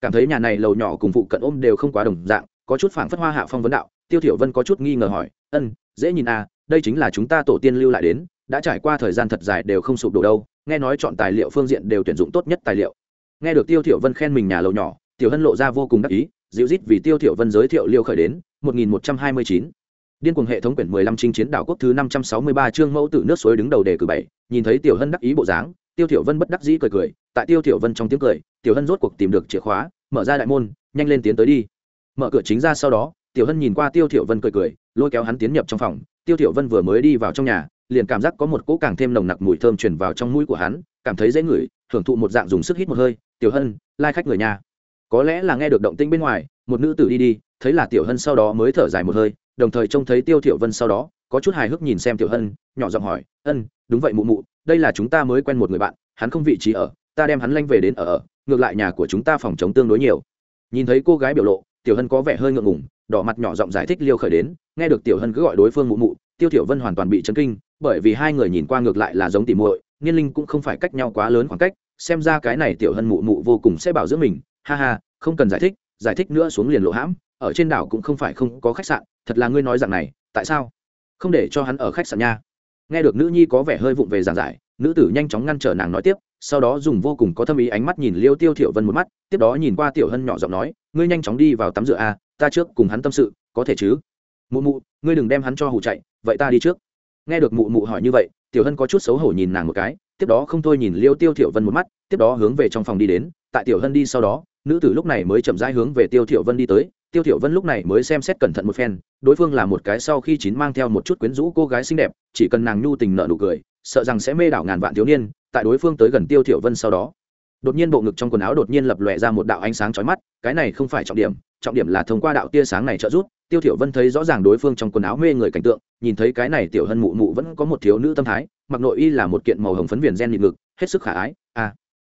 Cảm thấy nhà này lầu nhỏ cùng phụ cận ôm đều không quá đồng dạng, có chút phảng phất hoa hạ phong vấn đạo, tiêu thiểu vân có chút nghi ngờ hỏi, ân, dễ nhìn à đây chính là chúng ta tổ tiên lưu lại đến, đã trải qua thời gian thật dài đều không sụp đổ đâu nghe nói chọn tài liệu phương diện đều tuyển dụng tốt nhất tài liệu. Nghe được tiêu thiểu vân khen mình nhà lầu nhỏ, tiểu hân lộ ra vô cùng đắc ý, dịu dít vì tiêu thiểu vân giới thiệu liêu khởi đến 1129 điên cuồng hệ thống quyển 15 chinh chiến đảo quốc thứ 563 chương mẫu tử nước suối đứng đầu đề cử bảy, nhìn thấy tiểu hân đắc ý bộ dáng, tiêu thiểu vân bất đắc dĩ cười cười, tại tiêu thiểu vân trong tiếng cười, tiểu hân rốt cuộc tìm được chìa khóa, mở ra đại môn, nhanh lên tiến tới đi. Mở cửa chính ra sau đó, tiểu hân nhìn qua tiêu thiểu vân cười cười, lôi kéo hắn tiến nhập trong phòng, tiêu thiểu vân vừa mới đi vào trong nhà liền cảm giác có một cỗ càng thêm nồng nặc mùi thơm truyền vào trong mũi của hắn, cảm thấy dễ ngửi, thưởng thụ một dạng dùng sức hít một hơi, tiểu hân, lai khách người nhà. Có lẽ là nghe được động tĩnh bên ngoài, một nữ tử đi đi, thấy là tiểu hân sau đó mới thở dài một hơi, đồng thời trông thấy tiêu thiểu vân sau đó, có chút hài hước nhìn xem tiểu hân, nhỏ giọng hỏi, ân, đúng vậy mụ mụ, đây là chúng ta mới quen một người bạn, hắn không vị trí ở, ta đem hắn lanh về đến ở ở, ngược lại nhà của chúng ta phòng chống tương đối nhiều. Nhìn thấy cô gái biểu lộ, tiểu hân có vẻ hơi ngượng ngùng, đỏ mặt nhỏ giọng giải thích liêu khởi đến, nghe được tiểu hân cứ gọi đối phương mụ mụ tiêu thiểu vân hoàn toàn bị chấn kinh, bởi vì hai người nhìn qua ngược lại là giống tỉ muội niên linh cũng không phải cách nhau quá lớn khoảng cách, xem ra cái này tiểu hân mụ mụ vô cùng sẽ bảo dưỡng mình. Ha ha, không cần giải thích giải thích nữa xuống liền lộ hãm, ở trên đảo cũng không phải không có khách sạn, thật là ngươi nói rằng này, tại sao? Không để cho hắn ở khách sạn nha. Nghe được nữ nhi có vẻ hơi vụng về giảng giải, nữ tử nhanh chóng ngăn trở nàng nói tiếp, sau đó dùng vô cùng có thâm ý ánh mắt nhìn liêu tiêu thiểu vân một mắt, tiếp đó nhìn qua tiểu hân nhỏ giọng nói, ngươi nhanh chóng đi vào tắm rửa a, ta trước cùng hắn tâm sự, có thể chứ? Mụ mụ, ngươi đừng đem hắn cho hù chạy vậy ta đi trước. Nghe được mụ mụ hỏi như vậy, tiểu hân có chút xấu hổ nhìn nàng một cái, tiếp đó không thôi nhìn liêu tiêu thiểu vân một mắt, tiếp đó hướng về trong phòng đi đến. Tại tiểu hân đi sau đó, nữ tử lúc này mới chậm rãi hướng về tiêu thiểu vân đi tới. Tiêu thiểu vân lúc này mới xem xét cẩn thận một phen, đối phương là một cái sau khi chín mang theo một chút quyến rũ cô gái xinh đẹp, chỉ cần nàng nhu tình nở nụ cười, sợ rằng sẽ mê đảo ngàn vạn thiếu niên, tại đối phương tới gần tiêu thiểu vân sau đó. Đột nhiên bộ ngực trong quần áo đột nhiên lập lòe ra một đạo ánh sáng chói mắt, cái này không phải trọng điểm trọng điểm là thông qua đạo tia sáng này trợ giúp tiêu thiểu vân thấy rõ ràng đối phương trong quần áo mê người cảnh tượng, nhìn thấy cái này tiểu hân mụ mụ vẫn có một thiếu nữ tâm thái, mặc nội y là một kiện màu hồng phấn viền gen nhịn ngực, hết sức khả ái à.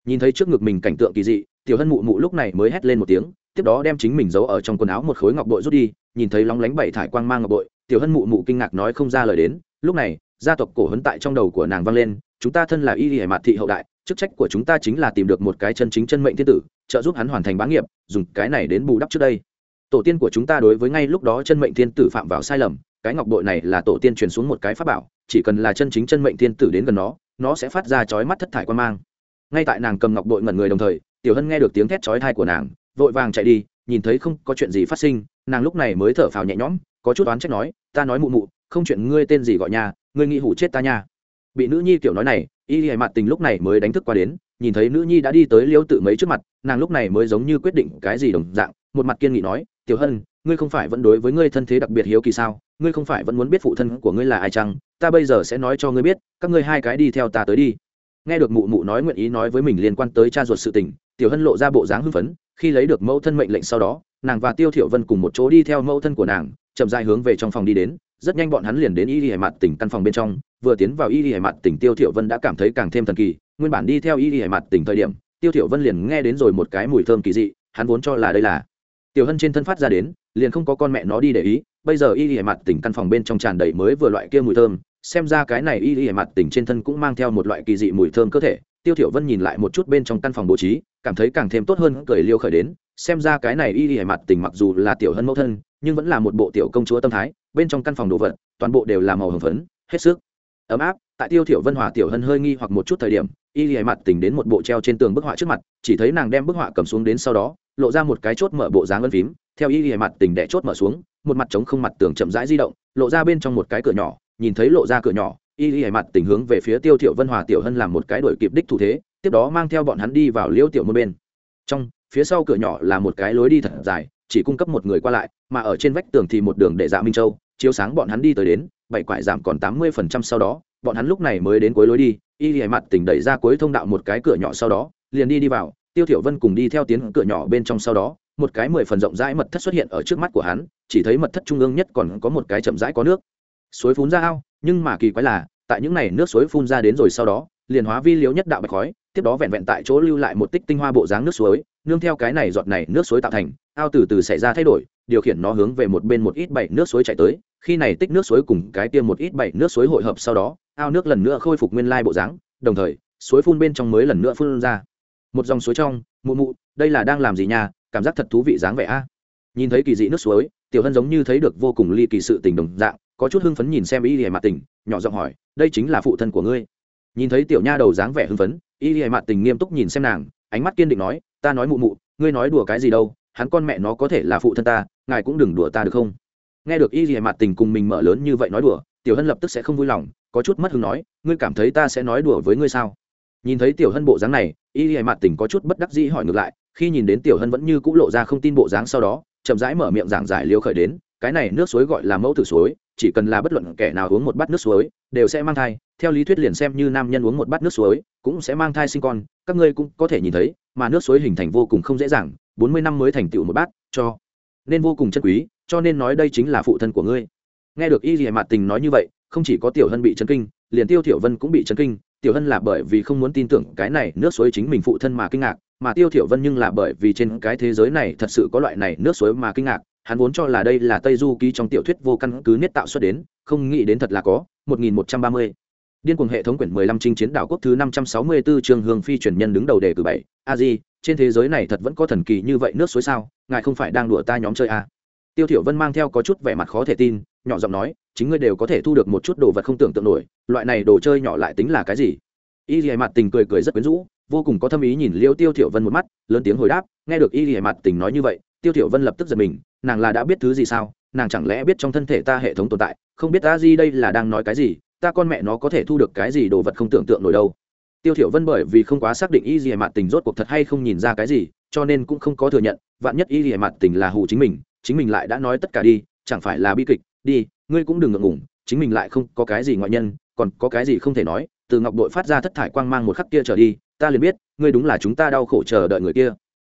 Nhìn thấy trước ngực mình cảnh tượng kỳ dị, tiểu hân mụ mụ lúc này mới hét lên một tiếng, tiếp đó đem chính mình giấu ở trong quần áo một khối ngọc bội rút đi, nhìn thấy lóng lánh bảy thải quang mang ngọc bội, tiểu hân mụ mụ kinh ngạc nói không ra lời đến, lúc này, gia tộc cổ hấn tại trong đầu của nàng vang lên, chúng ta thân là y hải mạt thị hậu đại, chức trách của chúng ta chính là tìm được một cái chân chính chân mệnh thiên tử, trợ giúp hắn hoàn thành bá nghiệp, dùng cái này đến bù đắp trước đây tổ tiên của chúng ta đối với ngay lúc đó chân mệnh thiên tử phạm vào sai lầm, cái ngọc bội này là tổ tiên truyền xuống một cái pháp bảo, chỉ cần là chân chính chân mệnh thiên tử đến gần nó nó sẽ phát ra chói mắt thất thải quan mang. Ngay tại nàng cầm ngọc bội ngẩn người đồng thời, tiểu hân nghe được tiếng thét chói thai của nàng, vội vàng chạy đi, nhìn thấy không có chuyện gì phát sinh, nàng lúc này mới thở phào nhẹ nhõm, có chút oán trách nói, ta nói mụ mụ, không chuyện ngươi tên gì gọi nhà ngươi nghĩ hủ chết ta nha. Bị nữ nhi tiểu nói này, y hề mặt tình lúc này mới đánh thức qua đến, nhìn thấy nữ nhi đã đi tới liêu tự mấy trước mặt, nàng lúc này mới giống như quyết định cái gì đồng dạng, một mặt kiên nghị nói tiểu hân, ngươi không phải vẫn đối với ngươi thân thế đặc biệt hiếu kỳ sao? Ngươi không phải vẫn muốn biết phụ thân của ngươi là ai chăng? Ta bây giờ sẽ nói cho ngươi biết, các ngươi hai cái đi theo ta tới đi. Nghe được mụ mụ nói nguyện ý nói với mình liên quan tới cha ruột sự tình, tiểu hân lộ ra bộ dáng hưng phấn, khi lấy được mẫu thân mệnh lệnh sau đó, nàng và tiêu thiểu vân cùng một chỗ đi theo mẫu thân của nàng, chậm rãi hướng về trong phòng đi đến. Rất nhanh bọn hắn liền đến y y hải mặt tỉnh căn phòng bên trong, vừa tiến vào y y hải mặt tỉnh tiêu thiểu vân đã cảm thấy càng thêm thần kỳ, nguyên bản đi theo y y hải mặt tỉnh thời điểm, tiêu thiểu vân liền nghe đến rồi một cái mùi thơm kỳ dị, hắn vốn cho là đây là tiểu hân trên thân phát ra đến, liền không có con mẹ nó đi để ý, bây giờ y y hải mặt tỉnh căn phòng bên trong tràn đầy mới vừa loại kia mùi thơm, xem ra cái này y y hải mặt tỉnh trên thân cũng mang theo một loại kỳ dị mùi thơm cơ thể. Tiêu thiểu vân nhìn lại một chút bên trong căn phòng bố trí, cảm thấy càng thêm tốt hơn, cười liêu khởi đến, xem ra cái này y y hải mặt tỉnh mặc dù là tiểu hân mẫu thân, nhưng vẫn là một bộ tiểu công chúa tâm thái, bên trong căn phòng đồ vật, toàn bộ đều là màu hồng phấn, hết sức ấm áp. Tại tiêu thiểu vân hòa tiểu hân hơi nghi hoặc một chút thời điểm, y lìa mặt tỉnh đến một bộ treo trên tường bức họa trước mặt, chỉ thấy nàng đem bức họa cầm xuống đến sau đó lộ ra một cái chốt mở bộ dáng ân phím, theo y hề mặt tình đẻ chốt mở xuống, một mặt trống không mặt tường chậm rãi di động, lộ ra bên trong một cái cửa nhỏ, nhìn thấy lộ ra cửa nhỏ, y hề mặt tình hướng về phía tiêu thiểu vân hòa tiểu hân làm một cái đuổi kịp đích thủ thế, tiếp đó mang theo bọn hắn đi vào liêu tiểu một bên. Trong, phía sau cửa nhỏ là một cái lối đi thật dài, chỉ cung cấp một người qua lại, mà ở trên vách tường thì một đường để dạ minh châu, chiếu sáng bọn hắn đi tới đến, bảy quải giảm còn tám mươi phần trăm sau đó, bọn hắn lúc này mới đến cuối lối đi, y hề mặt tình đẩy ra cuối thông đạo một cái cửa nhỏ sau đó, liền đi đi vào tiêu thiểu vân cùng đi theo tiến cửa nhỏ bên trong sau đó, một cái mười phần rộng rãi mật thất xuất hiện ở trước mắt của hắn, chỉ thấy mật thất trung ương nhất còn có một cái chậm rãi có nước. Suối phun ra ao, nhưng mà kỳ quái là, tại những này nước suối phun ra đến rồi sau đó, liền hóa vi liếu nhất đạo bạch khói, tiếp đó vẹn vẹn tại chỗ lưu lại một tích tinh hoa bộ dáng nước suối, nương theo cái này giọt này nước suối tạo thành, ao từ từ xảy ra thay đổi, điều khiển nó hướng về một bên một ít bảy nước suối chạy tới, khi này tích nước suối cùng cái tiêm một ít bảy nước suối hội hợp sau đó, ao nước lần nữa khôi phục nguyên lai bộ dáng, đồng thời, suối phun bên trong mới lần nữa phun ra một dòng suối trong, mụ mụ, đây là đang làm gì nhà cảm giác thật thú vị dáng vẻ a. Nhìn thấy kỳ dị nước suối, tiểu hân giống như thấy được vô cùng ly kỳ sự tình đồng dạng, có chút hưng phấn nhìn xem y lìa mặt tình, nhỏ giọng hỏi, đây chính là phụ thân của ngươi? Nhìn thấy tiểu nha đầu dáng vẻ hưng phấn, y lìa mặt tình nghiêm túc nhìn xem nàng, ánh mắt kiên định nói, ta nói mụ mụ, ngươi nói đùa cái gì đâu, hắn con mẹ nó có thể là phụ thân ta, ngài cũng đừng đùa ta được không? Nghe được y lìa mặt tình cùng mình mở lớn như vậy nói đùa, tiểu hân lập tức sẽ không vui lòng, có chút mất hứng nói, ngươi cảm thấy ta sẽ nói đùa với ngươi sao? Nhìn thấy tiểu hân bộ dáng này, y hề mặt tình có chút bất đắc dĩ hỏi ngược lại, khi nhìn đến tiểu hân vẫn như c ũ lộ ra không tin bộ dáng sau đó, chậm rãi mở miệng giảng giải liêu khởi đến, cái này nước suối gọi là mẫu tử suối, chỉ cần là bất luận kẻ nào uống một bát nước suối, đều sẽ mang thai, theo lý thuyết liền xem như nam nhân uống một bát nước suối, cũng sẽ mang thai sinh con, các ngươi cũng có thể nhìn thấy, mà nước suối hình thành vô cùng không dễ dàng, bốn mươi năm mới thành tựu một bát, cho nên vô cùng chân quý, cho nên nói đây chính là phụ thân của ngươi. Nghe được y dì mạt tình nói như vậy, không chỉ có tiểu hân bị chấn kinh, liền tiêu tiểu vân cũng bị chấn kinh tiểu hân là bởi vì không muốn tin tưởng cái này nước suối chính mình phụ thân mà kinh ngạc, mà tiêu thiểu vân nhưng là bởi vì trên cái thế giới này thật sự có loại này nước suối mà kinh ngạc, hắn vốn cho là đây là tây du ký trong tiểu thuyết vô căn cứ niết tạo xuất đến, không nghĩ đến thật là có 1130. điên cuồng hệ thống quyển 15 chinh chiến đảo quốc thứ 564 trường hương phi truyền nhân đứng đầu đề cử bảy, a di, trên thế giới này thật vẫn có thần kỳ như vậy nước suối sao ngài không phải đang đùa ta nhóm chơi à. tiêu thiểu vân mang theo có chút vẻ mặt khó thể tin nhỏ giọng nói, chính ngươi đều có thể thu được một chút đồ vật không tưởng tượng nổi, loại này đồ chơi nhỏ lại tính là cái gì? Y lìa mặt tình cười cười rất quyến rũ, vô cùng có thâm ý nhìn liêu tiêu thiểu vân một mắt, lớn tiếng hồi đáp, nghe được y lìa mặt tình nói như vậy, tiêu thiểu vân lập tức giật mình, nàng là đã biết thứ gì sao, nàng chẳng lẽ biết trong thân thể ta hệ thống tồn tại, không biết ta gì đây là đang nói cái gì, ta con mẹ nó có thể thu được cái gì đồ vật không tưởng tượng nổi đâu. Tiêu thiểu vân bởi vì không quá xác định y lìa mặt tình rốt cuộc thật hay không nhìn ra cái gì, cho nên cũng không có thừa nhận, vạn nhất y lìa mặt tình là hù chính mình chính mình lại đã nói tất cả đi, chẳng phải là bi kịch đi, ngươi cũng đừng ngượng ngùng, chính mình lại không có cái gì ngoại nhân, còn có cái gì không thể nói, từ ngọc đội phát ra thất thải quang mang một khắc kia trở đi, ta liền biết, ngươi đúng là chúng ta đau khổ chờ đợi người kia.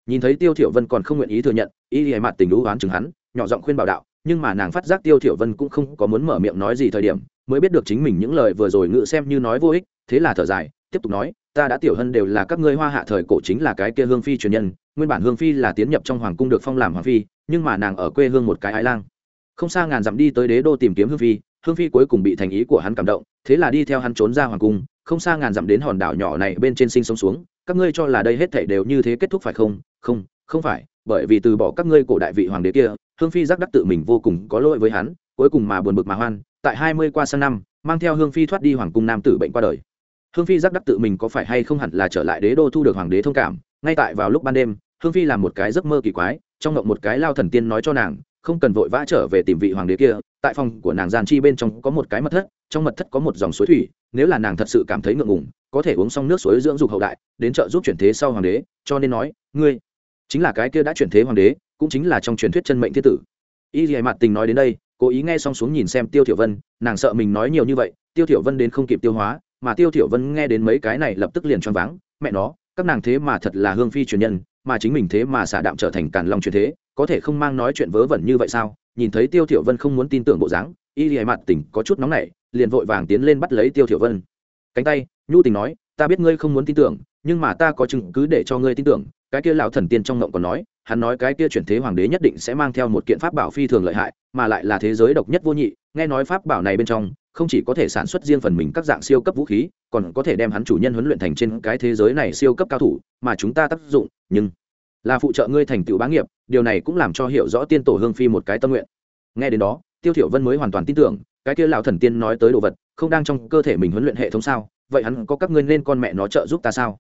Nhìn thấy tiêu thiểu vân còn không nguyện ý thừa nhận, y hề mặt tình lũ oán chừng hắn, nhỏ giọng khuyên bảo đạo, nhưng mà nàng phát giác tiêu thiểu vân cũng không có muốn mở miệng nói gì thời điểm, mới biết được chính mình những lời vừa rồi ngự xem như nói vô ích, thế là thở dài, tiếp tục nói, ta đã tiểu hân đều là các ngươi hoa hạ thời cổ chính là cái kia hương phi truyền nhân, nguyên bản hương phi là tiến nhập trong hoàng cung được phong làm hoàng phi, nhưng mà nàng ở quê hương một cái ái lang không xa ngàn dặm đi tới đế đô tìm kiếm hương phi hương phi cuối cùng bị thành ý của hắn cảm động, thế là đi theo hắn trốn ra hoàng cung. Không xa ngàn dặm đến hòn đảo nhỏ này bên trên sinh sống xuống, các ngươi cho là đây hết thảy đều như thế kết thúc phải không? Không không phải, bởi vì từ bỏ các ngươi cổ đại vị hoàng đế kia, hương phi giác đắc tự mình vô cùng có lỗi với hắn, cuối cùng mà buồn bực mà hoan, tại hai mươi qua sang năm, mang theo hương phi thoát đi hoàng cung nam tử bệnh qua đời. Hương phi giác đắc tự mình có phải hay không hẳn là trở lại đế đô thu được hoàng đế thông cảm? Ngay tại vào lúc ban đêm, hương phi làm một cái giấc mơ kỳ quái, trong ngộng một cái lao thần tiên nói cho nàng không cần vội vã trở về tìm vị hoàng đế kia, tại phòng của nàng gian chi bên trong có một cái mật thất, trong mật thất có một dòng suối thủy, nếu là nàng thật sự cảm thấy ngượng ngùng, có thể uống xong nước suối dưỡng dục hậu đại, đến trợ giúp chuyển thế sau hoàng đế, cho nên nói, ngươi chính là cái kia đã chuyển thế hoàng đế, cũng chính là trong truyền thuyết chân mệnh thiết tử. Y dì mặt tình nói đến đây, cố ý nghe xong xuống nhìn xem tiêu thiểu vân, nàng sợ mình nói nhiều như vậy, tiêu thiểu vân đến không kịp tiêu hóa, mà tiêu thiểu vân nghe đến mấy cái này lập tức liền choáng váng, mẹ nó, các nàng thế mà thật là hương phi truyền nhân, mà chính mình thế mà xả đạm trở thành càn long truyền thế có thể không mang nói chuyện vớ vẩn như vậy sao? Nhìn thấy tiêu thiểu vân không muốn tin tưởng bộ dáng, y lìa mặt tỉnh có chút nóng nảy, liền vội vàng tiến lên bắt lấy tiêu thiểu vân. Cánh tay, nhu tình nói, ta biết ngươi không muốn tin tưởng, nhưng mà ta có chứng cứ để cho ngươi tin tưởng. Cái kia lão thần tiên trong ngộng còn nói, hắn nói cái kia chuyển thế hoàng đế nhất định sẽ mang theo một kiện pháp bảo phi thường lợi hại, mà lại là thế giới độc nhất vô nhị, nghe nói pháp bảo này bên trong, không chỉ có thể sản xuất riêng phần mình các dạng siêu cấp vũ khí, còn có thể đem hắn chủ nhân huấn luyện thành trên cái thế giới này siêu cấp cao thủ, mà chúng ta tác dụng, nhưng là phụ trợ ngươi thành tựu bá nghiệp, điều này cũng làm cho hiểu rõ tiên tổ hương phi một cái tâm nguyện. Nghe đến đó, tiêu thiểu vân mới hoàn toàn tin tưởng, cái kia lão thần tiên nói tới đồ vật, không đang trong cơ thể mình huấn luyện hệ thống sao? Vậy hắn có các ngươi nên con mẹ nó trợ giúp ta sao?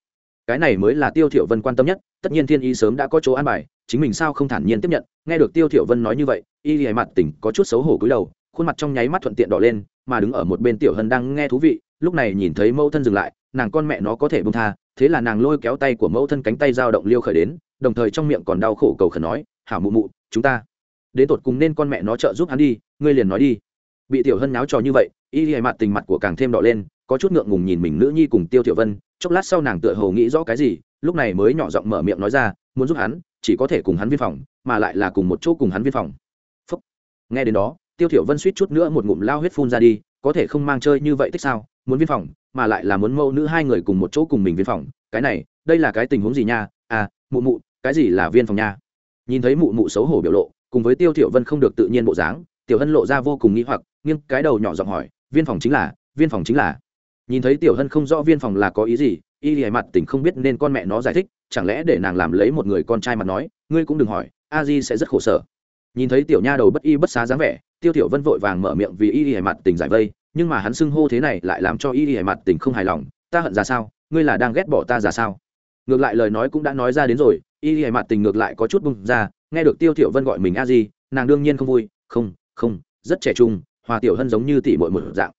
Cái này mới là tiêu thiểu vân quan tâm nhất, tất nhiên thiên y sớm đã có chỗ an bài, chính mình sao không thản nhiên tiếp nhận. Nghe được tiêu thiểu vân nói như vậy, y lìa mặt tỉnh có chút xấu hổ cúi đầu, khuôn mặt trong nháy mắt thuận tiện đỏ lên, mà đứng ở một bên tiểu hân đang nghe thú vị, lúc này nhìn thấy mẫu thân dừng lại, nàng con mẹ nó có thể buông tha thế là nàng lôi kéo tay của mẫu thân cánh tay dao động liêu khởi đến, đồng thời trong miệng còn đau khổ cầu khẩn nói, hảo mụ mụ, chúng ta đến tột cùng nên con mẹ nó trợ giúp hắn đi, ngươi liền nói đi. Bị tiểu hân náo trò như vậy, y hề mặt tình mặt của càng thêm đỏ lên, có chút ngượng ngùng nhìn mình nữ nhi cùng tiêu tiểu vân, chốc lát sau nàng tựa hồ nghĩ rõ cái gì, lúc này mới nhỏ giọng mở miệng nói ra, muốn giúp hắn, chỉ có thể cùng hắn viên phòng, mà lại là cùng một chỗ cùng hắn viên phòng. Phúc. nghe đến đó, tiêu tiểu vân suýt chút nữa một ngụm lao huyết phun ra đi, có thể không mang chơi như vậy thích sao? Muốn viên phòng mà lại là muốn mẫu nữ hai người cùng một chỗ cùng mình viên phòng. Cái này, đây là cái tình huống gì nha? À mụ mụ, cái gì là viên phòng nha? Nhìn thấy mụ mụ xấu hổ biểu lộ, cùng với tiêu tiểu vân không được tự nhiên bộ dáng, tiểu hân lộ ra vô cùng nghĩ hoặc, nghiêng cái đầu nhỏ giọng hỏi, viên phòng chính là, viên phòng chính là? Nhìn thấy tiểu hân không rõ viên phòng là có ý gì, y lìa mặt tỉnh không biết nên con mẹ nó giải thích, chẳng lẽ để nàng làm lấy một người con trai mặt nói, ngươi cũng đừng hỏi, a di sẽ rất khổ sở. Nhìn thấy tiểu nha đầu bất y bất xá dáng vẻ, tiêu tiểu vân vội vàng mở miệng vì y lìa mặt tỉnh giải vây nhưng mà hắn xưng hô thế này lại làm cho y hề mặt tình không hài lòng, ta hận ra sao? Ngươi là đang ghét bỏ ta ra sao? Ngược lại lời nói cũng đã nói ra đến rồi, y hề mặt tình ngược lại có chút bung ra, nghe được tiêu thiểu vân gọi mình a di, nàng đương nhiên không vui, không không, rất trẻ trung, hòa tiểu hân giống như tỷ muội một dạng.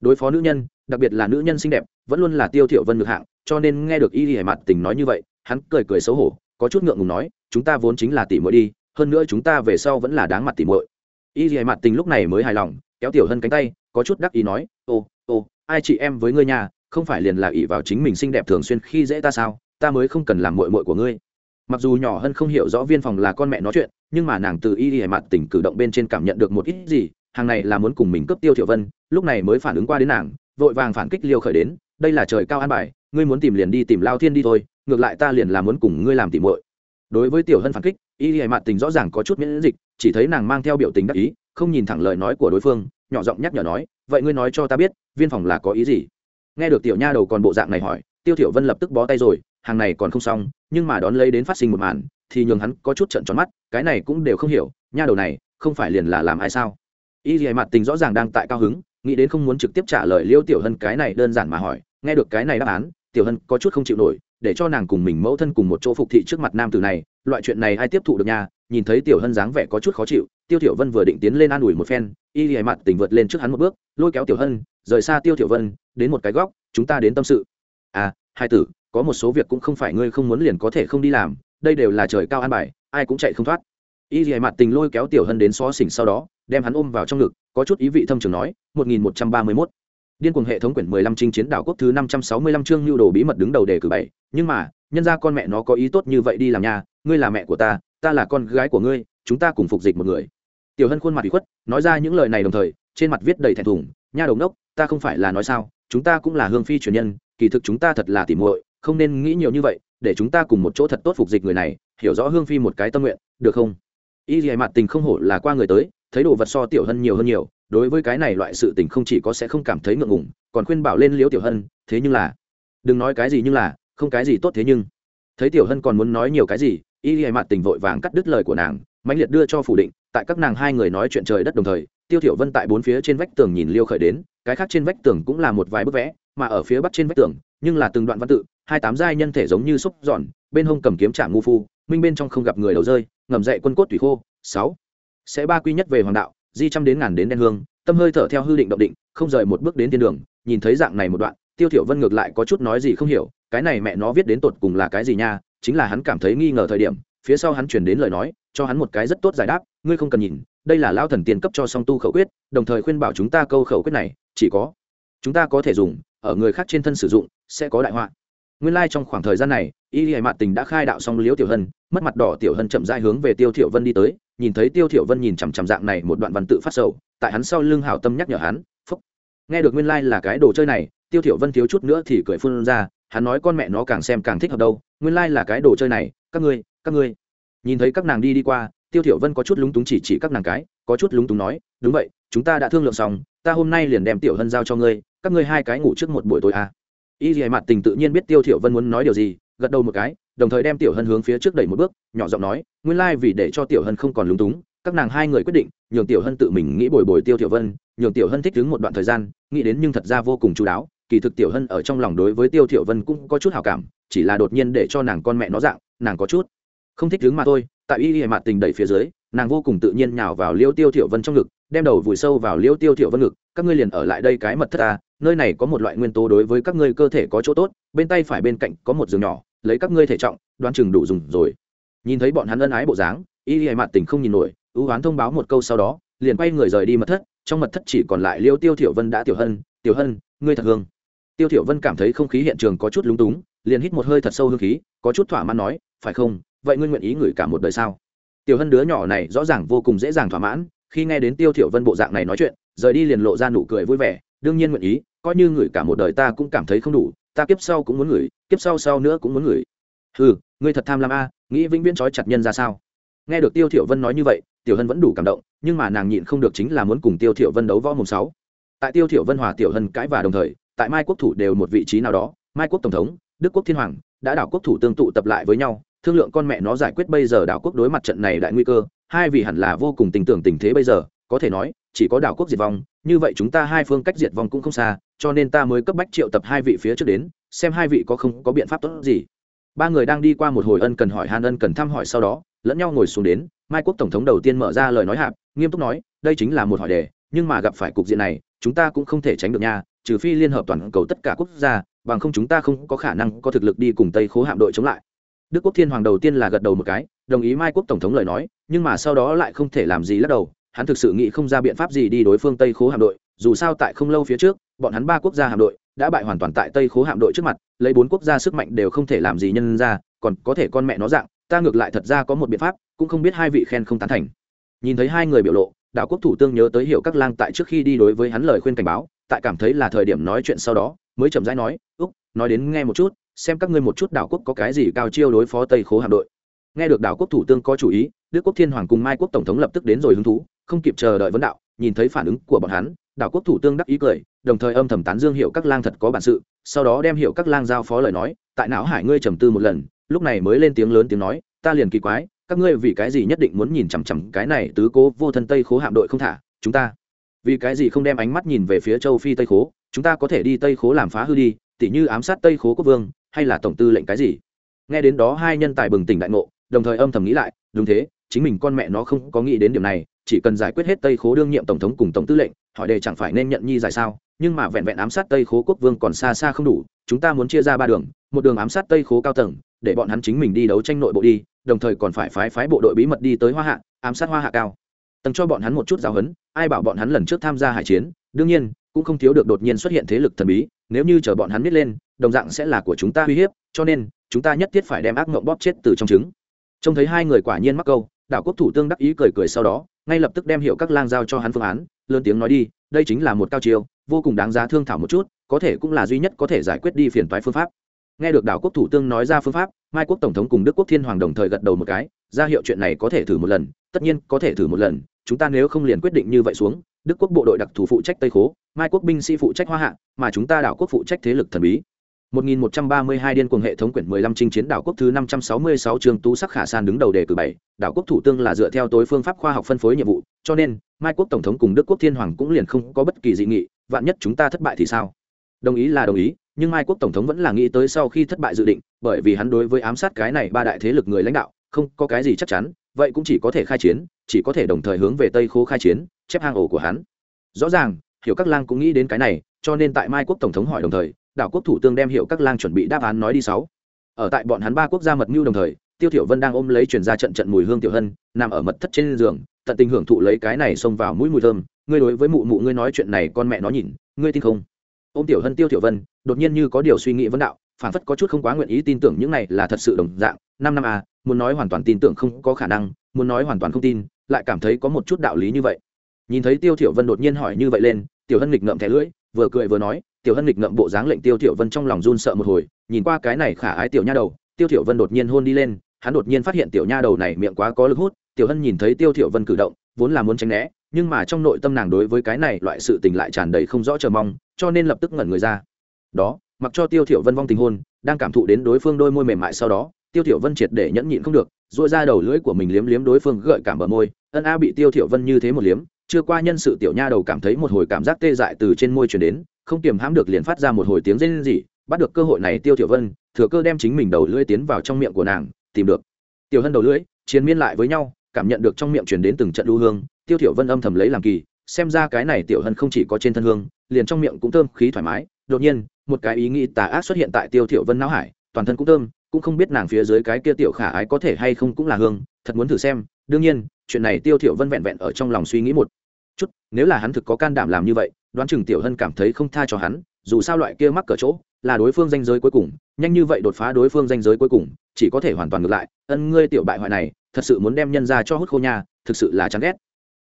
Đối phó nữ nhân, đặc biệt là nữ nhân xinh đẹp, vẫn luôn là tiêu thiểu vân ngược hạng, cho nên nghe được y hề mặt tình nói như vậy, hắn cười cười xấu hổ, có chút ngượng ngùng nói, chúng ta vốn chính là tỷ muội đi, hơn nữa chúng ta về sau vẫn là đáng mặt tỷ muội. Y hề mặt tình lúc này mới hài lòng, kéo tiểu hân cánh tay có chút đắc ý nói, ô ô, ai chị em với ngươi nhà, không phải liền là ỷ vào chính mình xinh đẹp thường xuyên khi dễ ta sao? Ta mới không cần làm muội muội của ngươi. Mặc dù nhỏ hơn không hiểu rõ viên phòng là con mẹ nói chuyện, nhưng mà nàng từ y y mặt tỉnh cử động bên trên cảm nhận được một ít gì, hàng này là muốn cùng mình cấp tiêu thiệu vân, lúc này mới phản ứng qua đến nàng, vội vàng phản kích liêu khởi đến, đây là trời cao an bài, ngươi muốn tìm liền đi tìm lao thiên đi thôi, ngược lại ta liền là muốn cùng ngươi làm tỉ muội. Đối với tiểu hân phản kích, y y mặt tình rõ ràng có chút miễn dịch, chỉ thấy nàng mang theo biểu tình đắc ý, không nhìn thẳng lời nói của đối phương nhỏ giọng nhắc nhở nói, vậy ngươi nói cho ta biết, viên phòng là có ý gì? Nghe được tiểu nha đầu còn bộ dạng này hỏi, tiêu thiểu vân lập tức bó tay rồi, hàng này còn không xong, nhưng mà đón lấy đến phát sinh một màn, thì nhường hắn có chút trợn tròn mắt, cái này cũng đều không hiểu, nha đầu này, không phải liền là làm ai sao? Y dì mặt tình rõ ràng đang tại cao hứng, nghĩ đến không muốn trực tiếp trả lời liêu tiểu hân cái này đơn giản mà hỏi, nghe được cái này đáp án, tiểu hân có chút không chịu nổi, để cho nàng cùng mình mẫu thân cùng một chỗ phục thị trước mặt nam tử này, loại chuyện này ai tiếp thụ được nha nhìn thấy tiểu hân dáng vẻ có chút khó chịu, tiêu tiểu vân vừa định tiến lên an ủi một phen, y lìa mặt tình vượt lên trước hắn một bước, lôi kéo tiểu hân, rời xa tiêu tiểu vân, đến một cái góc, chúng ta đến tâm sự. À hai tử, có một số việc cũng không phải ngươi không muốn liền có thể không đi làm, đây đều là trời cao an bài, ai cũng chạy không thoát. Y lìa mặt tình lôi kéo tiểu hân đến xó xỉnh sau đó, đem hắn ôm vào trong ngực, có chút ý vị thâm trường nói, một nghìn một trăm ba mươi mốt. Điên cuồng hệ thống quyển mười lăm chinh chiến đảo quốc thứ năm trăm sáu mươi lăm chương lưu đồ bí mật đứng đầu đề cử bảy, nhưng mà, nhân ra con mẹ nó có ý tốt như vậy đi làm nhà, ngươi là mẹ của ta ta là con gái của ngươi, chúng ta cùng phục dịch một người. Tiểu hân khuôn mặt bị khuất, nói ra những lời này đồng thời, trên mặt viết đầy thẹn thùng, nha đồng đốc ta không phải là nói sao, chúng ta cũng là hương phi truyền nhân, kỳ thực chúng ta thật là tỉ muội, không nên nghĩ nhiều như vậy, để chúng ta cùng một chỗ thật tốt phục dịch người này, hiểu rõ hương phi một cái tâm nguyện, được không? Y dì mặt tình không hổ là qua người tới, thấy đồ vật so tiểu hân nhiều hơn nhiều, đối với cái này loại sự tình không chỉ có sẽ không cảm thấy ngượng ngùng, còn khuyên bảo lên liễu tiểu hân, thế nhưng là, đừng nói cái gì nhưng là, không cái gì tốt thế nhưng. Thấy tiểu hân còn muốn nói nhiều cái gì y dì mặt tình vội vàng cắt đứt lời của nàng, mãnh liệt đưa cho phủ định, tại các nàng hai người nói chuyện trời đất đồng thời, tiêu thiểu vân tại bốn phía trên vách tường nhìn liêu khởi đến, cái khác trên vách tường cũng là một vài bức vẽ, mà ở phía bắc trên vách tường, nhưng là từng đoạn văn tự, hai tám giai nhân thể giống như xúc giòn, bên hông cầm kiếm chạm ngu phu, minh bên trong không gặp người đầu rơi, ngầm dậy quân cốt thủy khô, sáu. Sẽ ba quy nhất về hoàng đạo, di trăm đến ngàn đến đen hương, tâm hơi thở theo hư định động định, không rời một bước đến thiên đường, nhìn thấy dạng này một đoạn, tiêu thiểu vân ngược lại có chút nói gì không hiểu, cái này mẹ nó viết đến tột cùng là cái gì nha chính là hắn cảm thấy nghi ngờ thời điểm, phía sau hắn truyền đến lời nói, cho hắn một cái rất tốt giải đáp, ngươi không cần nhìn, đây là lao thần tiền cấp cho song tu khẩu quyết, đồng thời khuyên bảo chúng ta câu khẩu quyết này, chỉ có, chúng ta có thể dùng, ở người khác trên thân sử dụng, sẽ có đại họa. Nguyên lai、like、trong khoảng thời gian này, y hải mạn tình đã khai đạo xong liễu tiểu hân, mất mặt đỏ tiểu hân chậm dai hướng về tiêu thiểu vân đi tới, nhìn thấy tiêu thiểu vân nhìn chằm chằm dạng này một đoạn văn tự phát sầu, tại hắn sau lưng hào tâm nhắc nhở hắn, phúc. Nghe được nguyên lai、like、là cái đồ chơi này, tiêu thiểu vân thiếu chút nữa thì cười phun ra hắn nói con mẹ nó càng xem càng thích hợp đâu, nguyên lai、like、là cái đồ chơi này, các ngươi các ngươi nhìn thấy các nàng đi đi qua, tiêu thiểu vân có chút lúng túng chỉ chỉ các nàng cái, có chút lúng túng nói, đúng vậy, chúng ta đã thương lượng xong, ta hôm nay liền đem tiểu hân giao cho ngươi, các ngươi hai cái ngủ trước một buổi tối à. y dì mặt tình tự nhiên biết tiêu thiểu vân muốn nói điều gì, gật đầu một cái, đồng thời đem tiểu hân hướng phía trước đẩy một bước, nhỏ giọng nói, nguyên lai vì để cho tiểu hân không còn lúng túng, các nàng hai người quyết định, nhường tiểu hân tự mình nghĩ bồi bồi tiêu thiểu vân, nhường tiểu hân thích đứng một đoạn thời gian, nghĩ đến nhưng thật ra vô cùng chú đáo kỳ thực tiểu hân ở trong lòng đối với tiêu thiểu vân cũng có chút hảo cảm, chỉ là đột nhiên để cho nàng con mẹ nó dạng, nàng có chút không thích đứng mà thôi. Tại y y mặt tình đẩy phía dưới, nàng vô cùng tự nhiên nhào vào liêu tiêu thiểu vân trong ngực, đem đầu vùi sâu vào liêu tiêu thiểu vân ngực. Các ngươi liền ở lại đây cái mật thất ta nơi này có một loại nguyên tố đối với các ngươi cơ thể có chỗ tốt, bên tay phải bên cạnh có một giường nhỏ, lấy các ngươi thể trọng, đoán chừng đủ dùng rồi. Nhìn thấy bọn hắn ân ái bộ dáng, y y mặt tình không nhìn nổi, ưu ái thông báo một câu sau đó, liền quay người rời đi mật thất. Trong mật thất chỉ còn lại liêu tiêu thiểu vân đã tiểu hân tiểu hân, ngươi thật hương tiêu thiểu vân cảm thấy không khí hiện trường có chút lúng túng, liền hít một hơi thật sâu hương khí, có chút thỏa mãn nói, phải không? Vậy ngươi nguyện ý ngửi cả một đời sao? Tiểu hân đứa nhỏ này rõ ràng vô cùng dễ dàng thỏa mãn, khi nghe đến tiêu thiểu vân bộ dạng này nói chuyện, rời đi liền lộ ra nụ cười vui vẻ, đương nhiên nguyện ý, coi như ngửi cả một đời ta cũng cảm thấy không đủ, ta kiếp sau cũng muốn ngửi, kiếp sau sau nữa cũng muốn ngửi. Hừ, ngươi thật tham lam a, nghĩ vĩnh viễn trói chặt nhân ra sao? Nghe được tiêu thiểu vân nói như vậy, tiểu hân vẫn đủ cảm động, nhưng mà nàng nhịn không được chính là muốn cùng tiêu thiểu vân đấu võ mồm sáu. Tại tiêu thiểu vân hòa tiểu hân cãi và đồng thời tại mai quốc thủ đều một vị trí nào đó, mai quốc tổng thống, đức quốc thiên hoàng, đã đảo quốc thủ tương tụ tập lại với nhau, thương lượng con mẹ nó giải quyết bây giờ đảo quốc đối mặt trận này đại nguy cơ, hai vị hẳn là vô cùng tình tưởng tình thế bây giờ, có thể nói, chỉ có đảo quốc diệt vong, như vậy chúng ta hai phương cách diệt vong cũng không xa, cho nên ta mới cấp bách triệu tập hai vị phía trước đến, xem hai vị có không có biện pháp tốt gì. Ba người đang đi qua một hồi ân cần hỏi Hàn ân cần thăm hỏi sau đó, lẫn nhau ngồi xuống đến, mai quốc tổng thống đầu tiên mở ra lời nói hạp, nghiêm túc nói, đây chính là một hỏi đề, nhưng mà gặp phải cục diện này, chúng ta cũng không thể tránh được nha trừ phi liên hợp toàn cầu tất cả quốc gia, bằng không chúng ta không có khả năng có thực lực đi cùng tây khố hạm đội chống lại. Đức quốc thiên hoàng đầu tiên là gật đầu một cái, đồng ý mai quốc tổng thống lời nói, nhưng mà sau đó lại không thể làm gì lắc đầu, hắn thực sự nghĩ không ra biện pháp gì đi đối phương tây khố hạm đội, dù sao tại không lâu phía trước, bọn hắn ba quốc gia hạm đội đã bại hoàn toàn tại tây khố hạm đội trước mặt, lấy bốn quốc gia sức mạnh đều không thể làm gì nhân ra, còn có thể con mẹ nó dạng, ta ngược lại thật ra có một biện pháp, cũng không biết hai vị khen không tán thành. Nhìn thấy hai người biểu lộ, đạo quốc thủ tương nhớ tới hiểu các lang tại trước khi đi đối với hắn lời khuyên cảnh báo tại cảm thấy là thời điểm nói chuyện sau đó, mới chậm rãi nói, úc, nói đến nghe một chút, xem các ngươi một chút đảo quốc có cái gì cao chiêu đối phó tây khố hạm đội. Nghe được đảo quốc thủ tướng có chủ ý, đức quốc thiên hoàng cùng mai quốc tổng thống lập tức đến rồi hứng thú, không kịp chờ đợi vấn đạo, nhìn thấy phản ứng của bọn hắn, đảo quốc thủ tướng đắc ý cười, đồng thời âm thầm tán dương hiệu các lang thật có bản sự, sau đó đem hiệu các lang giao phó lời nói, tại não hải ngươi trầm tư một lần, lúc này mới lên tiếng lớn tiếng nói, ta liền kỳ quái, các ngươi vì cái gì nhất định muốn nhìn chằm chằm cái này tứ cố vô thân tây khố hạm đội không thả, chúng ta vì cái gì không đem ánh mắt nhìn về phía châu phi tây khố? Chúng ta có thể đi tây khố làm phá hư đi, tỉ như ám sát tây khố quốc vương, hay là tổng tư lệnh cái gì? Nghe đến đó hai nhân tài bừng tỉnh đại ngộ, đồng thời âm thầm nghĩ lại, đúng thế, chính mình con mẹ nó không có nghĩ đến điểm này, chỉ cần giải quyết hết tây khố đương nhiệm tổng thống cùng tổng tư lệnh hỏi đề chẳng phải nên nhận nhi giải sao? Nhưng mà vẹn vẹn ám sát tây khố quốc vương còn xa xa không đủ, chúng ta muốn chia ra ba đường, một đường ám sát tây khố cao tầng, để bọn hắn chính mình đi đấu tranh nội bộ đi, đồng thời còn phải phái phái bộ đội bí mật đi tới hoa hạ, ám sát hoa hạ cao. Tầng cho bọn hắn một chút giáo huấn ai bảo bọn hắn lần trước tham gia hải chiến, đương nhiên, cũng không thiếu được đột nhiên xuất hiện thế lực thần bí, nếu như chờ bọn hắn biết lên, đồng dạng sẽ là của chúng ta uy hiếp, cho nên, chúng ta nhất thiết phải đem ác mộng bóp chết từ trong trứng. Trông thấy hai người quả nhiên mắc câu, đảo quốc thủ tương đắc ý cười cười sau đó, ngay lập tức đem hiệu các lang giao cho hắn phương án, lớn tiếng nói đi, đây chính là một cao chiêu, vô cùng đáng giá thương thảo một chút, có thể cũng là duy nhất có thể giải quyết đi phiền toái phương pháp. Nghe được đảo quốc thủ tương nói ra phương pháp, mai quốc tổng thống cùng đức quốc thiên hoàng đồng thời gật đầu một cái, ra hiệu chuyện này có thể thử một lần, tất nhiên có thể thử một lần chúng ta nếu không liền quyết định như vậy xuống đức quốc bộ đội đặc thù phụ trách tây khố mai quốc binh sĩ phụ trách hoa hạ mà chúng ta đảo quốc phụ trách thế lực thần bí 1132 điên cuồng hệ thống quyển 15 chinh chiến đảo quốc thứ 566 trường tú sắc khả san đứng đầu đề cử 7, đảo quốc thủ tương là dựa theo tối phương pháp khoa học phân phối nhiệm vụ, cho nên Mai quốc tổng thống cùng Đức quốc thiên hoàng cũng liền không có bất kỳ dị nghị, vạn nhất chúng ta thất bại thì sao? Đồng ý là đồng ý, nhưng Mai quốc tổng thống vẫn là nghĩ tới sau khi thất bại dự định, bởi vì hắn đối với ám sát cái này ba đại thế lực người lãnh đạo, không có cái gì chắc chắn, vậy cũng chỉ có thể khai chiến, chỉ có thể đồng thời hướng về Tây Khố khai chiến, chép hang ổ của hắn. Rõ ràng, hiểu các lang cũng nghĩ đến cái này, cho nên tại Mai quốc tổng thống hỏi đồng thời, đảo quốc thủ tướng đem hiệu các lang chuẩn bị đáp án nói đi sáu. Ở tại bọn hắn ba quốc gia mật mưu đồng thời tiêu thiểu vân đang ôm lấy truyền ra trận trận mùi hương tiểu hân nằm ở mật thất trên giường tận tình hưởng thụ lấy cái này xông vào mũi mùi thơm. Ngươi đối với mụ mụ ngươi nói chuyện này con mẹ nó nhìn ngươi tin không? Ôm tiểu hân tiêu thiểu vân đột nhiên như có điều suy nghĩ vấn đạo phản phất có chút không quá nguyện ý tin tưởng những này là thật sự đồng dạng. Năm năm à muốn nói hoàn toàn tin tưởng không có khả năng, muốn nói hoàn toàn không tin, lại cảm thấy có một chút đạo lý như vậy. Nhìn thấy tiêu thiểu vân đột nhiên hỏi như vậy lên, tiểu hân nghịch ngậm thẻ lưỡi, vừa cười vừa nói, tiểu hân nghịch ngậm bộ dáng lệnh tiêu thiểu vân trong lòng run sợ một hồi, nhìn qua cái này khả ái tiểu nha đầu, tiêu thiểu vân đột nhiên hôn đi lên, hắn đột nhiên phát hiện tiểu nha đầu này miệng quá có lực hút, tiểu hân nhìn thấy tiêu thiểu vân cử động, vốn là muốn tránh né, nhưng mà trong nội tâm nàng đối với cái này loại sự tình lại tràn đầy không rõ chờ mong, cho nên lập tức ngẩn người ra. Đó, mặc cho tiêu thiểu vân vong tình hôn, đang cảm thụ đến đối phương đôi môi mềm mại sau đó tiêu thiểu vân triệt để nhẫn nhịn không được duỗi ra đầu lưỡi của mình liếm liếm đối phương gợi cảm bờ môi, ân a bị tiêu thiểu vân như thế một liếm, chưa qua nhân sự tiểu nha đầu cảm thấy một hồi cảm giác tê dại từ trên môi truyền đến, không kiềm hãm được liền phát ra một hồi tiếng rên rỉ, bắt được cơ hội này tiêu thiểu vân, thừa cơ đem chính mình đầu lưỡi tiến vào trong miệng của nàng, tìm được. Tiểu hân đầu lưỡi, chiến miên lại với nhau, cảm nhận được trong miệng truyền đến từng trận lưu hương, tiêu thiểu vân âm thầm lấy làm kỳ, xem ra cái này tiểu hân không chỉ có trên thân hương, liền trong miệng cũng thơm khí thoải mái, đột nhiên, một cái ý nghĩ tà ác xuất hiện tại tiêu thiểu vân não hải, toàn thân cũng thơm cũng không biết nàng phía dưới cái kia tiểu khả ái có thể hay không cũng là hương, thật muốn thử xem. Đương nhiên, chuyện này tiêu tiểu vân vẹn vẹn ở trong lòng suy nghĩ một chút, nếu là hắn thực có can đảm làm như vậy, đoán chừng tiểu hân cảm thấy không tha cho hắn, dù sao loại kia mắc cỡ chỗ, là đối phương danh giới cuối cùng, nhanh như vậy đột phá đối phương danh giới cuối cùng, chỉ có thể hoàn toàn ngược lại. Ân ngươi tiểu bại hoại này, thật sự muốn đem nhân ra cho hút khô nha, thực sự là chán ghét.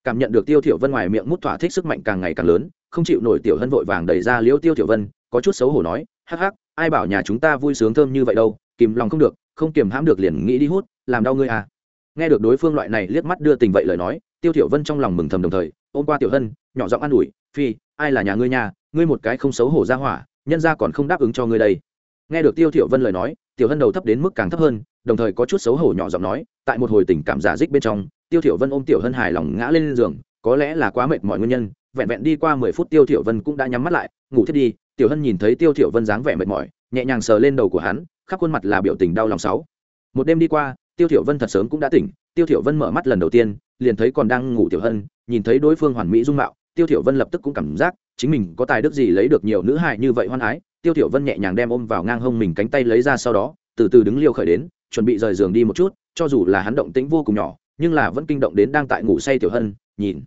Cảm nhận được tiêu thiểu vân ngoài miệng mút thỏa thích sức mạnh càng ngày càng lớn, không chịu nổi tiểu hân vội vàng đẩy ra liễu tiêu thiểu vân, có chút xấu hổ nói, hắc hắc, ai bảo nhà chúng ta vui sướng thơm như vậy đâu kìm lòng không được, không kiềm hãm được liền nghĩ đi hút, làm đau ngươi à. Nghe được đối phương loại này liếc mắt đưa tình vậy lời nói, tiêu thiểu vân trong lòng mừng thầm đồng thời, ôm qua tiểu hân, nhỏ giọng an ủi, phi, ai là nhà ngươi nhà ngươi một cái không xấu hổ ra hỏa, nhân gia còn không đáp ứng cho ngươi đây. Nghe được tiêu thiểu vân lời nói, tiểu hân đầu thấp đến mức càng thấp hơn, đồng thời có chút xấu hổ nhỏ giọng nói, tại một hồi tình cảm giả dích bên trong, tiêu thiểu vân ôm tiểu hân hài lòng ngã lên giường, có lẽ là quá mệt mỏi nguyên nhân, vẹn vẹn đi qua mười phút tiêu thiểu vân cũng đã nhắm mắt lại, ngủ thiết đi tiểu hân nhìn thấy tiêu thiểu vân dáng vẻ mệt mỏi, nhẹ nhàng sờ lên đầu của hắn, khắp khuôn mặt là biểu tình đau lòng sáu. Một đêm đi qua, tiêu thiểu vân thật sớm cũng đã tỉnh, tiêu thiểu vân mở mắt lần đầu tiên, liền thấy còn đang ngủ tiểu hân, nhìn thấy đối phương hoàn mỹ dung mạo, tiêu thiểu vân lập tức cũng cảm giác chính mình có tài đức gì lấy được nhiều nữ hài như vậy hoan ái. Tiêu thiểu vân nhẹ nhàng đem ôm vào ngang hông mình cánh tay lấy ra sau đó, từ từ đứng liêu khởi đến, chuẩn bị rời giường đi một chút, cho dù là hắn động tĩnh vô cùng nhỏ, nhưng là vẫn kinh động đến đang tại ngủ say tiểu hân, nhìn.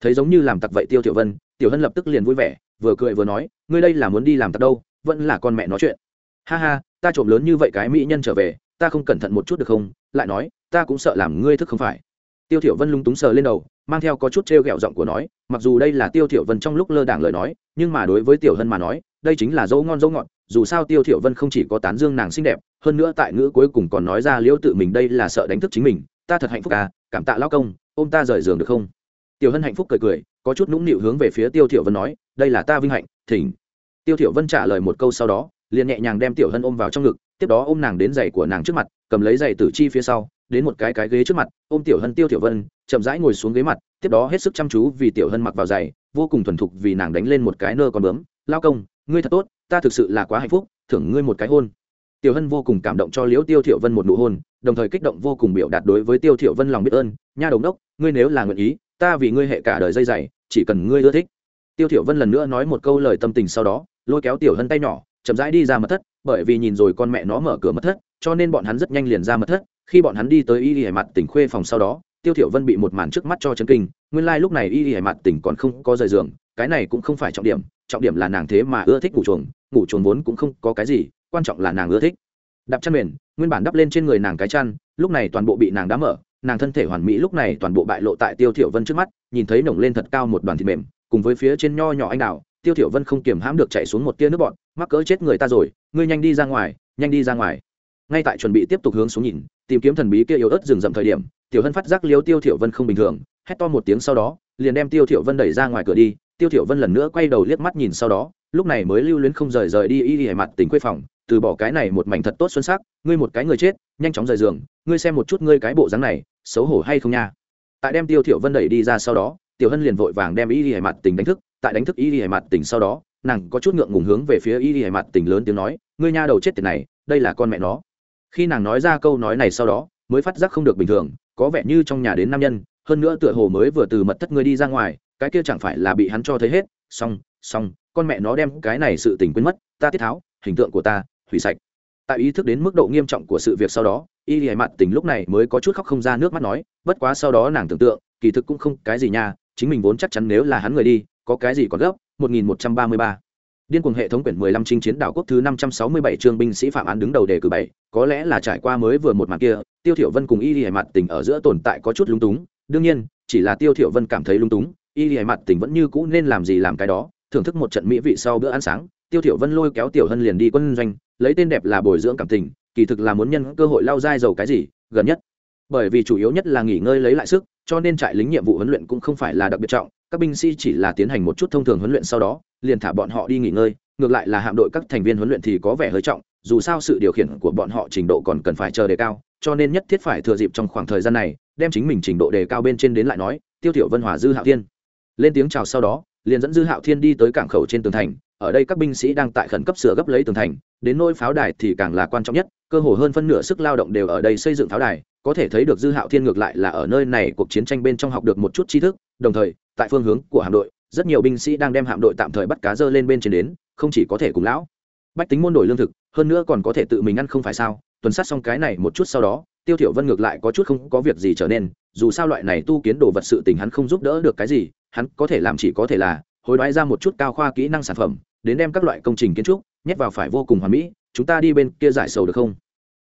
Thấy giống như làm tặc vậy tiêu thiểu vân tiểu hân lập tức liền vui vẻ, vừa cười vừa nói, ngươi đây là muốn đi làm tặc đâu, vẫn là con mẹ nói chuyện. Ha ha, ta trộm lớn như vậy cái mỹ nhân trở về, ta không cẩn thận một chút được không? Lại nói, ta cũng sợ làm ngươi thức không phải. Tiêu thiểu vân lung túng sờ lên đầu, mang theo có chút treo gẹo giọng của nói, mặc dù đây là tiêu thiểu vân trong lúc lơ đảng lời nói, nhưng mà đối với tiểu hân mà nói, đây chính là dấu ngon dấu ngọt, dù sao tiêu thiểu vân không chỉ có tán dương nàng xinh đẹp, hơn nữa tại ngữ cuối cùng còn nói ra liễu tự mình đây là sợ đánh thức chính mình, ta thật hạnh phúc à cảm tạ lão công, ôm ta rời giường được không? Tiểu hân hạnh phúc cười cười có chút nũng nịu hướng về phía tiêu thiểu vân nói, đây là ta vinh hạnh, thỉnh. Tiêu thiểu vân trả lời một câu sau đó, liền nhẹ nhàng đem tiểu hân ôm vào trong ngực, tiếp đó ôm nàng đến giày của nàng trước mặt, cầm lấy giày tử chi phía sau, đến một cái cái ghế trước mặt, ôm tiểu hân tiêu tiểu vân, chậm rãi ngồi xuống ghế mặt, tiếp đó hết sức chăm chú vì tiểu hân mặc vào giày, vô cùng thuần thục vì nàng đánh lên một cái nơ còn bướm, lao công, ngươi thật tốt, ta thực sự là quá hạnh phúc, thưởng ngươi một cái hôn. Tiểu hân vô cùng cảm động cho liễu tiêu thiểu vân một nụ hôn, đồng thời kích động vô cùng biểu đạt đối với tiêu thiểu vân lòng biết ơn, nha đồng đốc, ngươi nếu là nguyện ý, ta vì ngươi hệ cả đời dây dày chỉ cần ngươi ưa thích. Tiêu thiểu vân lần nữa nói một câu lời tâm tình sau đó, lôi kéo tiểu hân tay nhỏ, chậm rãi đi ra mật thất, bởi vì nhìn rồi con mẹ nó mở cửa mật thất, cho nên bọn hắn rất nhanh liền ra mật thất. Khi bọn hắn đi tới y y mặt tỉnh khuê phòng sau đó, tiêu thiểu vân bị một màn trước mắt cho chấn kinh, nguyên lai like lúc này y y mặt tỉnh còn không có rời giường, cái này cũng không phải trọng điểm trọng điểm là nàng thế mà ưa thích ngủ chuồng ngủ chuồng vốn cũng không có cái gì, quan trọng là nàng ưa thích. Đạp chăn mền, nguyên bản đắp lên trên người nàng cái chăn, lúc này toàn bộ bị nàng đá mở nàng thân thể hoàn mỹ lúc này toàn bộ bại lộ tại tiêu thiểu vân trước mắt, nhìn thấy nồng lên thật cao một đoàn thịt mềm, cùng với phía trên nho nhỏ anh đào, tiêu thiểu vân không kiềm hãm được chạy xuống một tia nước bọt, mắc cỡ chết người ta rồi, ngươi nhanh đi ra ngoài, nhanh đi ra ngoài. Ngay tại chuẩn bị tiếp tục hướng xuống nhìn, tìm kiếm thần bí kia yếu ớt rừng rậm thời điểm, tiểu hân phát giác liếu tiêu thiểu vân không bình thường, hét to một tiếng sau đó, liền đem tiêu thiểu vân đẩy ra ngoài cửa đi. Tiêu thiểu vân lần nữa quay đầu liếc mắt nhìn sau đó, lúc này mới lưu luyến không rời rời đi y y mặt tỉnh quê phòng từ bỏ cái này một mảnh thật tốt xuân sắc, ngươi một cái người chết, nhanh chóng rời giường, ngươi xem một chút ngươi cái bộ dáng này, xấu hổ hay không nha. Tại đem tiêu thiểu vân đẩy đi ra sau đó, tiểu hân liền vội vàng đem y hải mặt tỉnh đánh thức, tại đánh thức y hải mặt tỉnh sau đó, nàng có chút ngượng ngùng hướng về phía y hải mặt tỉnh lớn tiếng nói, ngươi nha đầu chết tiệt này, đây là con mẹ nó. Khi nàng nói ra câu nói này sau đó, mới phát giác không được bình thường, có vẻ như trong nhà đến nam nhân, hơn nữa tựa hồ mới vừa từ mật thất ngươi đi ra ngoài, cái kia chẳng phải là bị hắn cho thấy hết. Xong xong, con mẹ nó đem cái này sự tình quên mất, ta tiết tháo, hình tượng của ta hủy sạch. Tại ý thức đến mức độ nghiêm trọng của sự việc sau đó y lìa mặt tình lúc này mới có chút khóc không ra nước mắt nói bất quá sau đó nàng tưởng tượng kỳ thực cũng không cái gì nha chính mình vốn chắc chắn nếu là hắn người đi có cái gì còn gấp 1133 Điên cuồng hệ thống quyển 15 chinh chiến đảo quốc thứ 567 chương binh sĩ phạm án đứng đầu đề cử bảy, có lẽ là trải qua mới vừa một màn kia, Tiêu Thiểu Vân cùng Y Lệ Mặt Tình ở giữa tồn tại có chút lung túng, đương nhiên, chỉ là Tiêu Thiểu Vân cảm thấy lung túng, Y Lệ Mặt Tình vẫn như cũ nên làm gì làm cái đó, thưởng thức một trận mỹ vị sau bữa ăn sáng, Tiêu Thiểu Vân lôi kéo Tiểu Hân liền đi quân doanh, lấy tên đẹp là bồi dưỡng cảm tình, kỳ thực là muốn nhân cơ hội lao dai dầu cái gì, gần nhất. Bởi vì chủ yếu nhất là nghỉ ngơi lấy lại sức, cho nên trại lính nhiệm vụ huấn luyện cũng không phải là đặc biệt trọng, các binh sĩ chỉ là tiến hành một chút thông thường huấn luyện sau đó, liền thả bọn họ đi nghỉ ngơi, ngược lại là hạm đội các thành viên huấn luyện thì có vẻ hơi trọng dù sao sự điều khiển của bọn họ trình độ còn cần phải chờ đề cao cho nên nhất thiết phải thừa dịp trong khoảng thời gian này đem chính mình trình độ đề cao bên trên đến lại nói tiêu thiểu vân hòa dư hạo thiên lên tiếng chào sau đó liền dẫn dư hạo thiên đi tới cảng khẩu trên tường thành, ở đây các binh sĩ đang tại khẩn cấp sửa gấp lấy tường thành, đến nôi pháo đài thì càng là quan trọng nhất, cơ hồ hơn phân nửa sức lao động đều ở đây xây dựng pháo đài, có thể thấy được dư hạo thiên ngược lại là ở nơi này cuộc chiến tranh bên trong học được một chút tri thức, đồng thời, tại phương hướng của hạm đội, rất nhiều binh sĩ đang đem hạm đội tạm thời bắt cá dơ lên bên trên đến, không chỉ có thể cùng lão bách tính môn đổi lương thực, hơn nữa còn có thể tự mình ăn không phải sao? Tuần sát xong cái này một chút sau đó, tiêu thiểu vân ngược lại có chút không có việc gì trở nên dù sao loại này tu kiến đồ vật sự tình hắn không giúp đỡ được cái gì, hắn có thể làm chỉ có thể là hối đoái ra một chút cao khoa kỹ năng sản phẩm, đến đem các loại công trình kiến trúc nhét vào phải vô cùng hoàn mỹ, chúng ta đi bên kia giải sầu được không?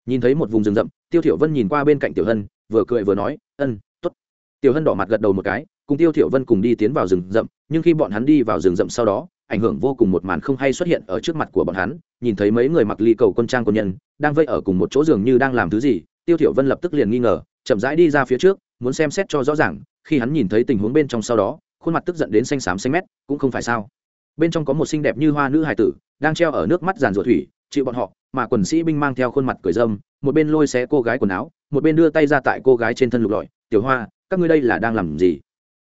Nhìn thấy một vùng rừng rậm, tiêu thiểu vân nhìn qua bên cạnh tiểu hân, vừa cười vừa nói, ân, tốt. Tiểu hân đỏ mặt gật đầu một cái, cùng tiêu thiểu vân cùng đi tiến vào rừng rậm, nhưng khi bọn hắn đi vào rừng rậm sau đó, ảnh hưởng vô cùng một màn không hay xuất hiện ở trước mặt của bọn hắn, nhìn thấy mấy người mặc ly cầu quân trang quân nhân, đang vây ở cùng một chỗ dường như đang làm thứ gì, tiêu thiểu vân lập tức liền nghi ngờ, chậm rãi đi ra phía trước muốn xem xét cho rõ ràng, khi hắn nhìn thấy tình huống bên trong sau đó, khuôn mặt tức giận đến xanh xám xanh mét, cũng không phải sao. Bên trong có một xinh đẹp như hoa nữ hài tử, đang treo ở nước mắt giàn ruột thủy, chịu bọn họ, mà quần sĩ binh mang theo khuôn mặt cười dâm, một bên lôi xé cô gái quần áo, một bên đưa tay ra tại cô gái trên thân lục lọi, tiểu hoa, các ngươi đây là đang làm gì?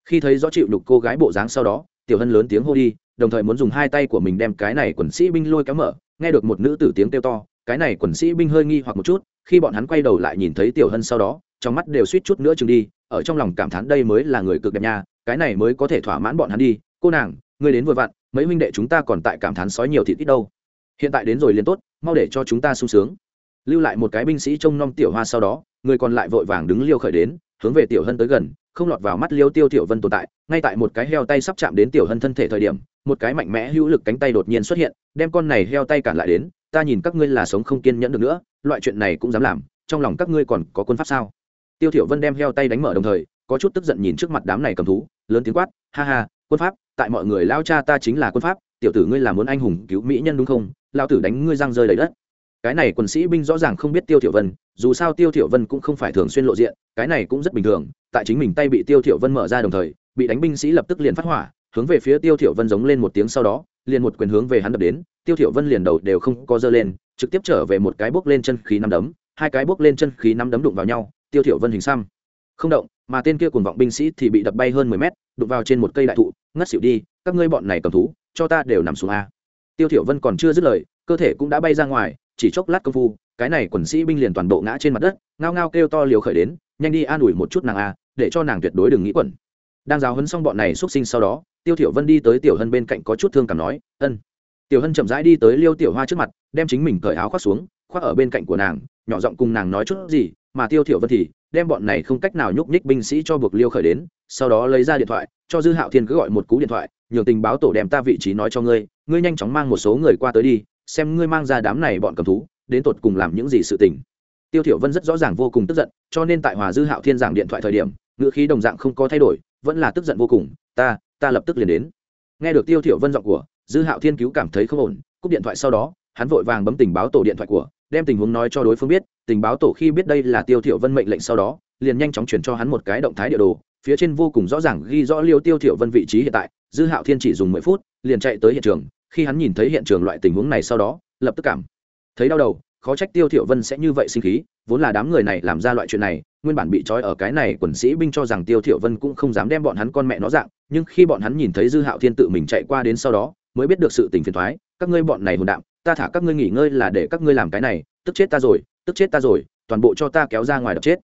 Khi thấy rõ chịu lục cô gái bộ dáng sau đó, tiểu hân lớn tiếng hô đi, đồng thời muốn dùng hai tay của mình đem cái này quần sĩ binh lôi kéo mở, nghe được một nữ tử tiếng kêu to, cái này quần sĩ binh hơi nghi hoặc một chút, khi bọn hắn quay đầu lại nhìn thấy tiểu hân sau đó trong mắt đều suýt chút nữa chừng đi, ở trong lòng cảm thán đây mới là người cực đẹp nha, cái này mới có thể thỏa mãn bọn hắn đi. Cô nàng, ngươi đến vội vặn, mấy huynh đệ chúng ta còn tại cảm thán sói nhiều thịt ít đâu. Hiện tại đến rồi liền tốt, mau để cho chúng ta sung sướng. Lưu lại một cái binh sĩ trông nom tiểu hoa sau đó, người còn lại vội vàng đứng liêu khởi đến, hướng về tiểu hân tới gần, không lọt vào mắt liêu tiêu tiểu vân tồn tại. Ngay tại một cái heo tay sắp chạm đến tiểu hân thân thể thời điểm, một cái mạnh mẽ hữu lực cánh tay đột nhiên xuất hiện, đem con này heo tay cản lại đến. Ta nhìn các ngươi là sống không kiên nhẫn được nữa, loại chuyện này cũng dám làm, trong lòng các ngươi còn có quân pháp sao? Tiêu thiểu vân đem heo tay đánh mở đồng thời, có chút tức giận nhìn trước mặt đám này cầm thú, lớn tiếng quát, ha ha, quân pháp, tại mọi người lao cha ta chính là quân pháp, tiểu tử ngươi là muốn anh hùng cứu mỹ nhân đúng không? Lao tử đánh ngươi răng rơi đầy đất. Cái này quân sĩ binh rõ ràng không biết tiêu thiểu vân, dù sao tiêu thiểu vân cũng không phải thường xuyên lộ diện, cái này cũng rất bình thường, tại chính mình tay bị tiêu thiểu vân mở ra đồng thời, bị đánh binh sĩ lập tức liền phát hỏa, hướng về phía tiêu thiểu vân giống lên một tiếng sau đó, liền một quyền hướng về hắn đập đến, tiêu thiểu vân liền đầu đều không có dơ lên, trực tiếp trở về một cái bước lên chân khí năm đấm, hai cái bước lên chân khí năm đấm đụng vào nhau tiêu thiểu vân hình xăm. Không động, mà tên kia cuồng vọng binh sĩ thì bị đập bay hơn 10 mét, đụng vào trên một cây đại thụ, ngất xỉu đi, các ngươi bọn này cầm thú, cho ta đều nằm xuống a. Tiêu thiểu vân còn chưa dứt lời, cơ thể cũng đã bay ra ngoài, chỉ chốc lát công phu, cái này quần sĩ binh liền toàn bộ ngã trên mặt đất, ngao ngao kêu to liều khởi đến, nhanh đi an ủi một chút nàng a, để cho nàng tuyệt đối đừng nghĩ quẩn. Đang giáo huấn xong bọn này xuất sinh sau đó, tiêu thiểu vân đi tới tiểu hân bên cạnh có chút thương cảm nói, ân. Tiểu hân chậm rãi đi tới liêu tiểu hoa trước mặt, đem chính mình cởi áo khoác xuống, khoác ở bên cạnh của nàng, nhỏ giọng cùng nàng nói chút gì mà tiêu thiểu vân thì đem bọn này không cách nào nhúc nhích binh sĩ cho buộc liêu khởi đến, sau đó lấy ra điện thoại, cho dư hạo thiên cứ gọi một cú điện thoại, nhường tình báo tổ đem ta vị trí nói cho ngươi ngươi nhanh chóng mang một số người qua tới đi, xem ngươi mang ra đám này bọn cầm thú, đến tột cùng làm những gì sự tình. Tiêu thiểu vân rất rõ ràng vô cùng tức giận, cho nên tại hòa dư hạo thiên giảng điện thoại thời điểm, ngữ khí đồng dạng không có thay đổi, vẫn là tức giận vô cùng, ta ta lập tức liền đến. Nghe được tiêu thiểu vân giọng của, dư hạo thiên cứu cảm thấy không ổn, cúp điện thoại sau đó, hắn vội vàng bấm tình báo tổ điện thoại của đem tình huống nói cho đối phương biết, tình báo tổ khi biết đây là tiêu thiểu vân mệnh lệnh sau đó, liền nhanh chóng chuyển cho hắn một cái động thái địa đồ, phía trên vô cùng rõ ràng ghi rõ liêu tiêu thiểu vân vị trí hiện tại, dư hạo thiên chỉ dùng mười phút, liền chạy tới hiện trường, khi hắn nhìn thấy hiện trường loại tình huống này sau đó, lập tức cảm thấy đau đầu, khó trách tiêu thiểu vân sẽ như vậy sinh khí, vốn là đám người này làm ra loại chuyện này, nguyên bản bị trói ở cái này quần sĩ binh cho rằng tiêu thiểu vân cũng không dám đem bọn hắn con mẹ nó dạng, nhưng khi bọn hắn nhìn thấy dư hạo thiên tự mình chạy qua đến sau đó, mới biết được sự tình phiền toái, các ngươi bọn này hồn đạm ta thả các ngươi nghỉ ngơi là để các ngươi làm cái này, tức chết ta rồi, tức chết ta rồi, toàn bộ cho ta kéo ra ngoài đập chết.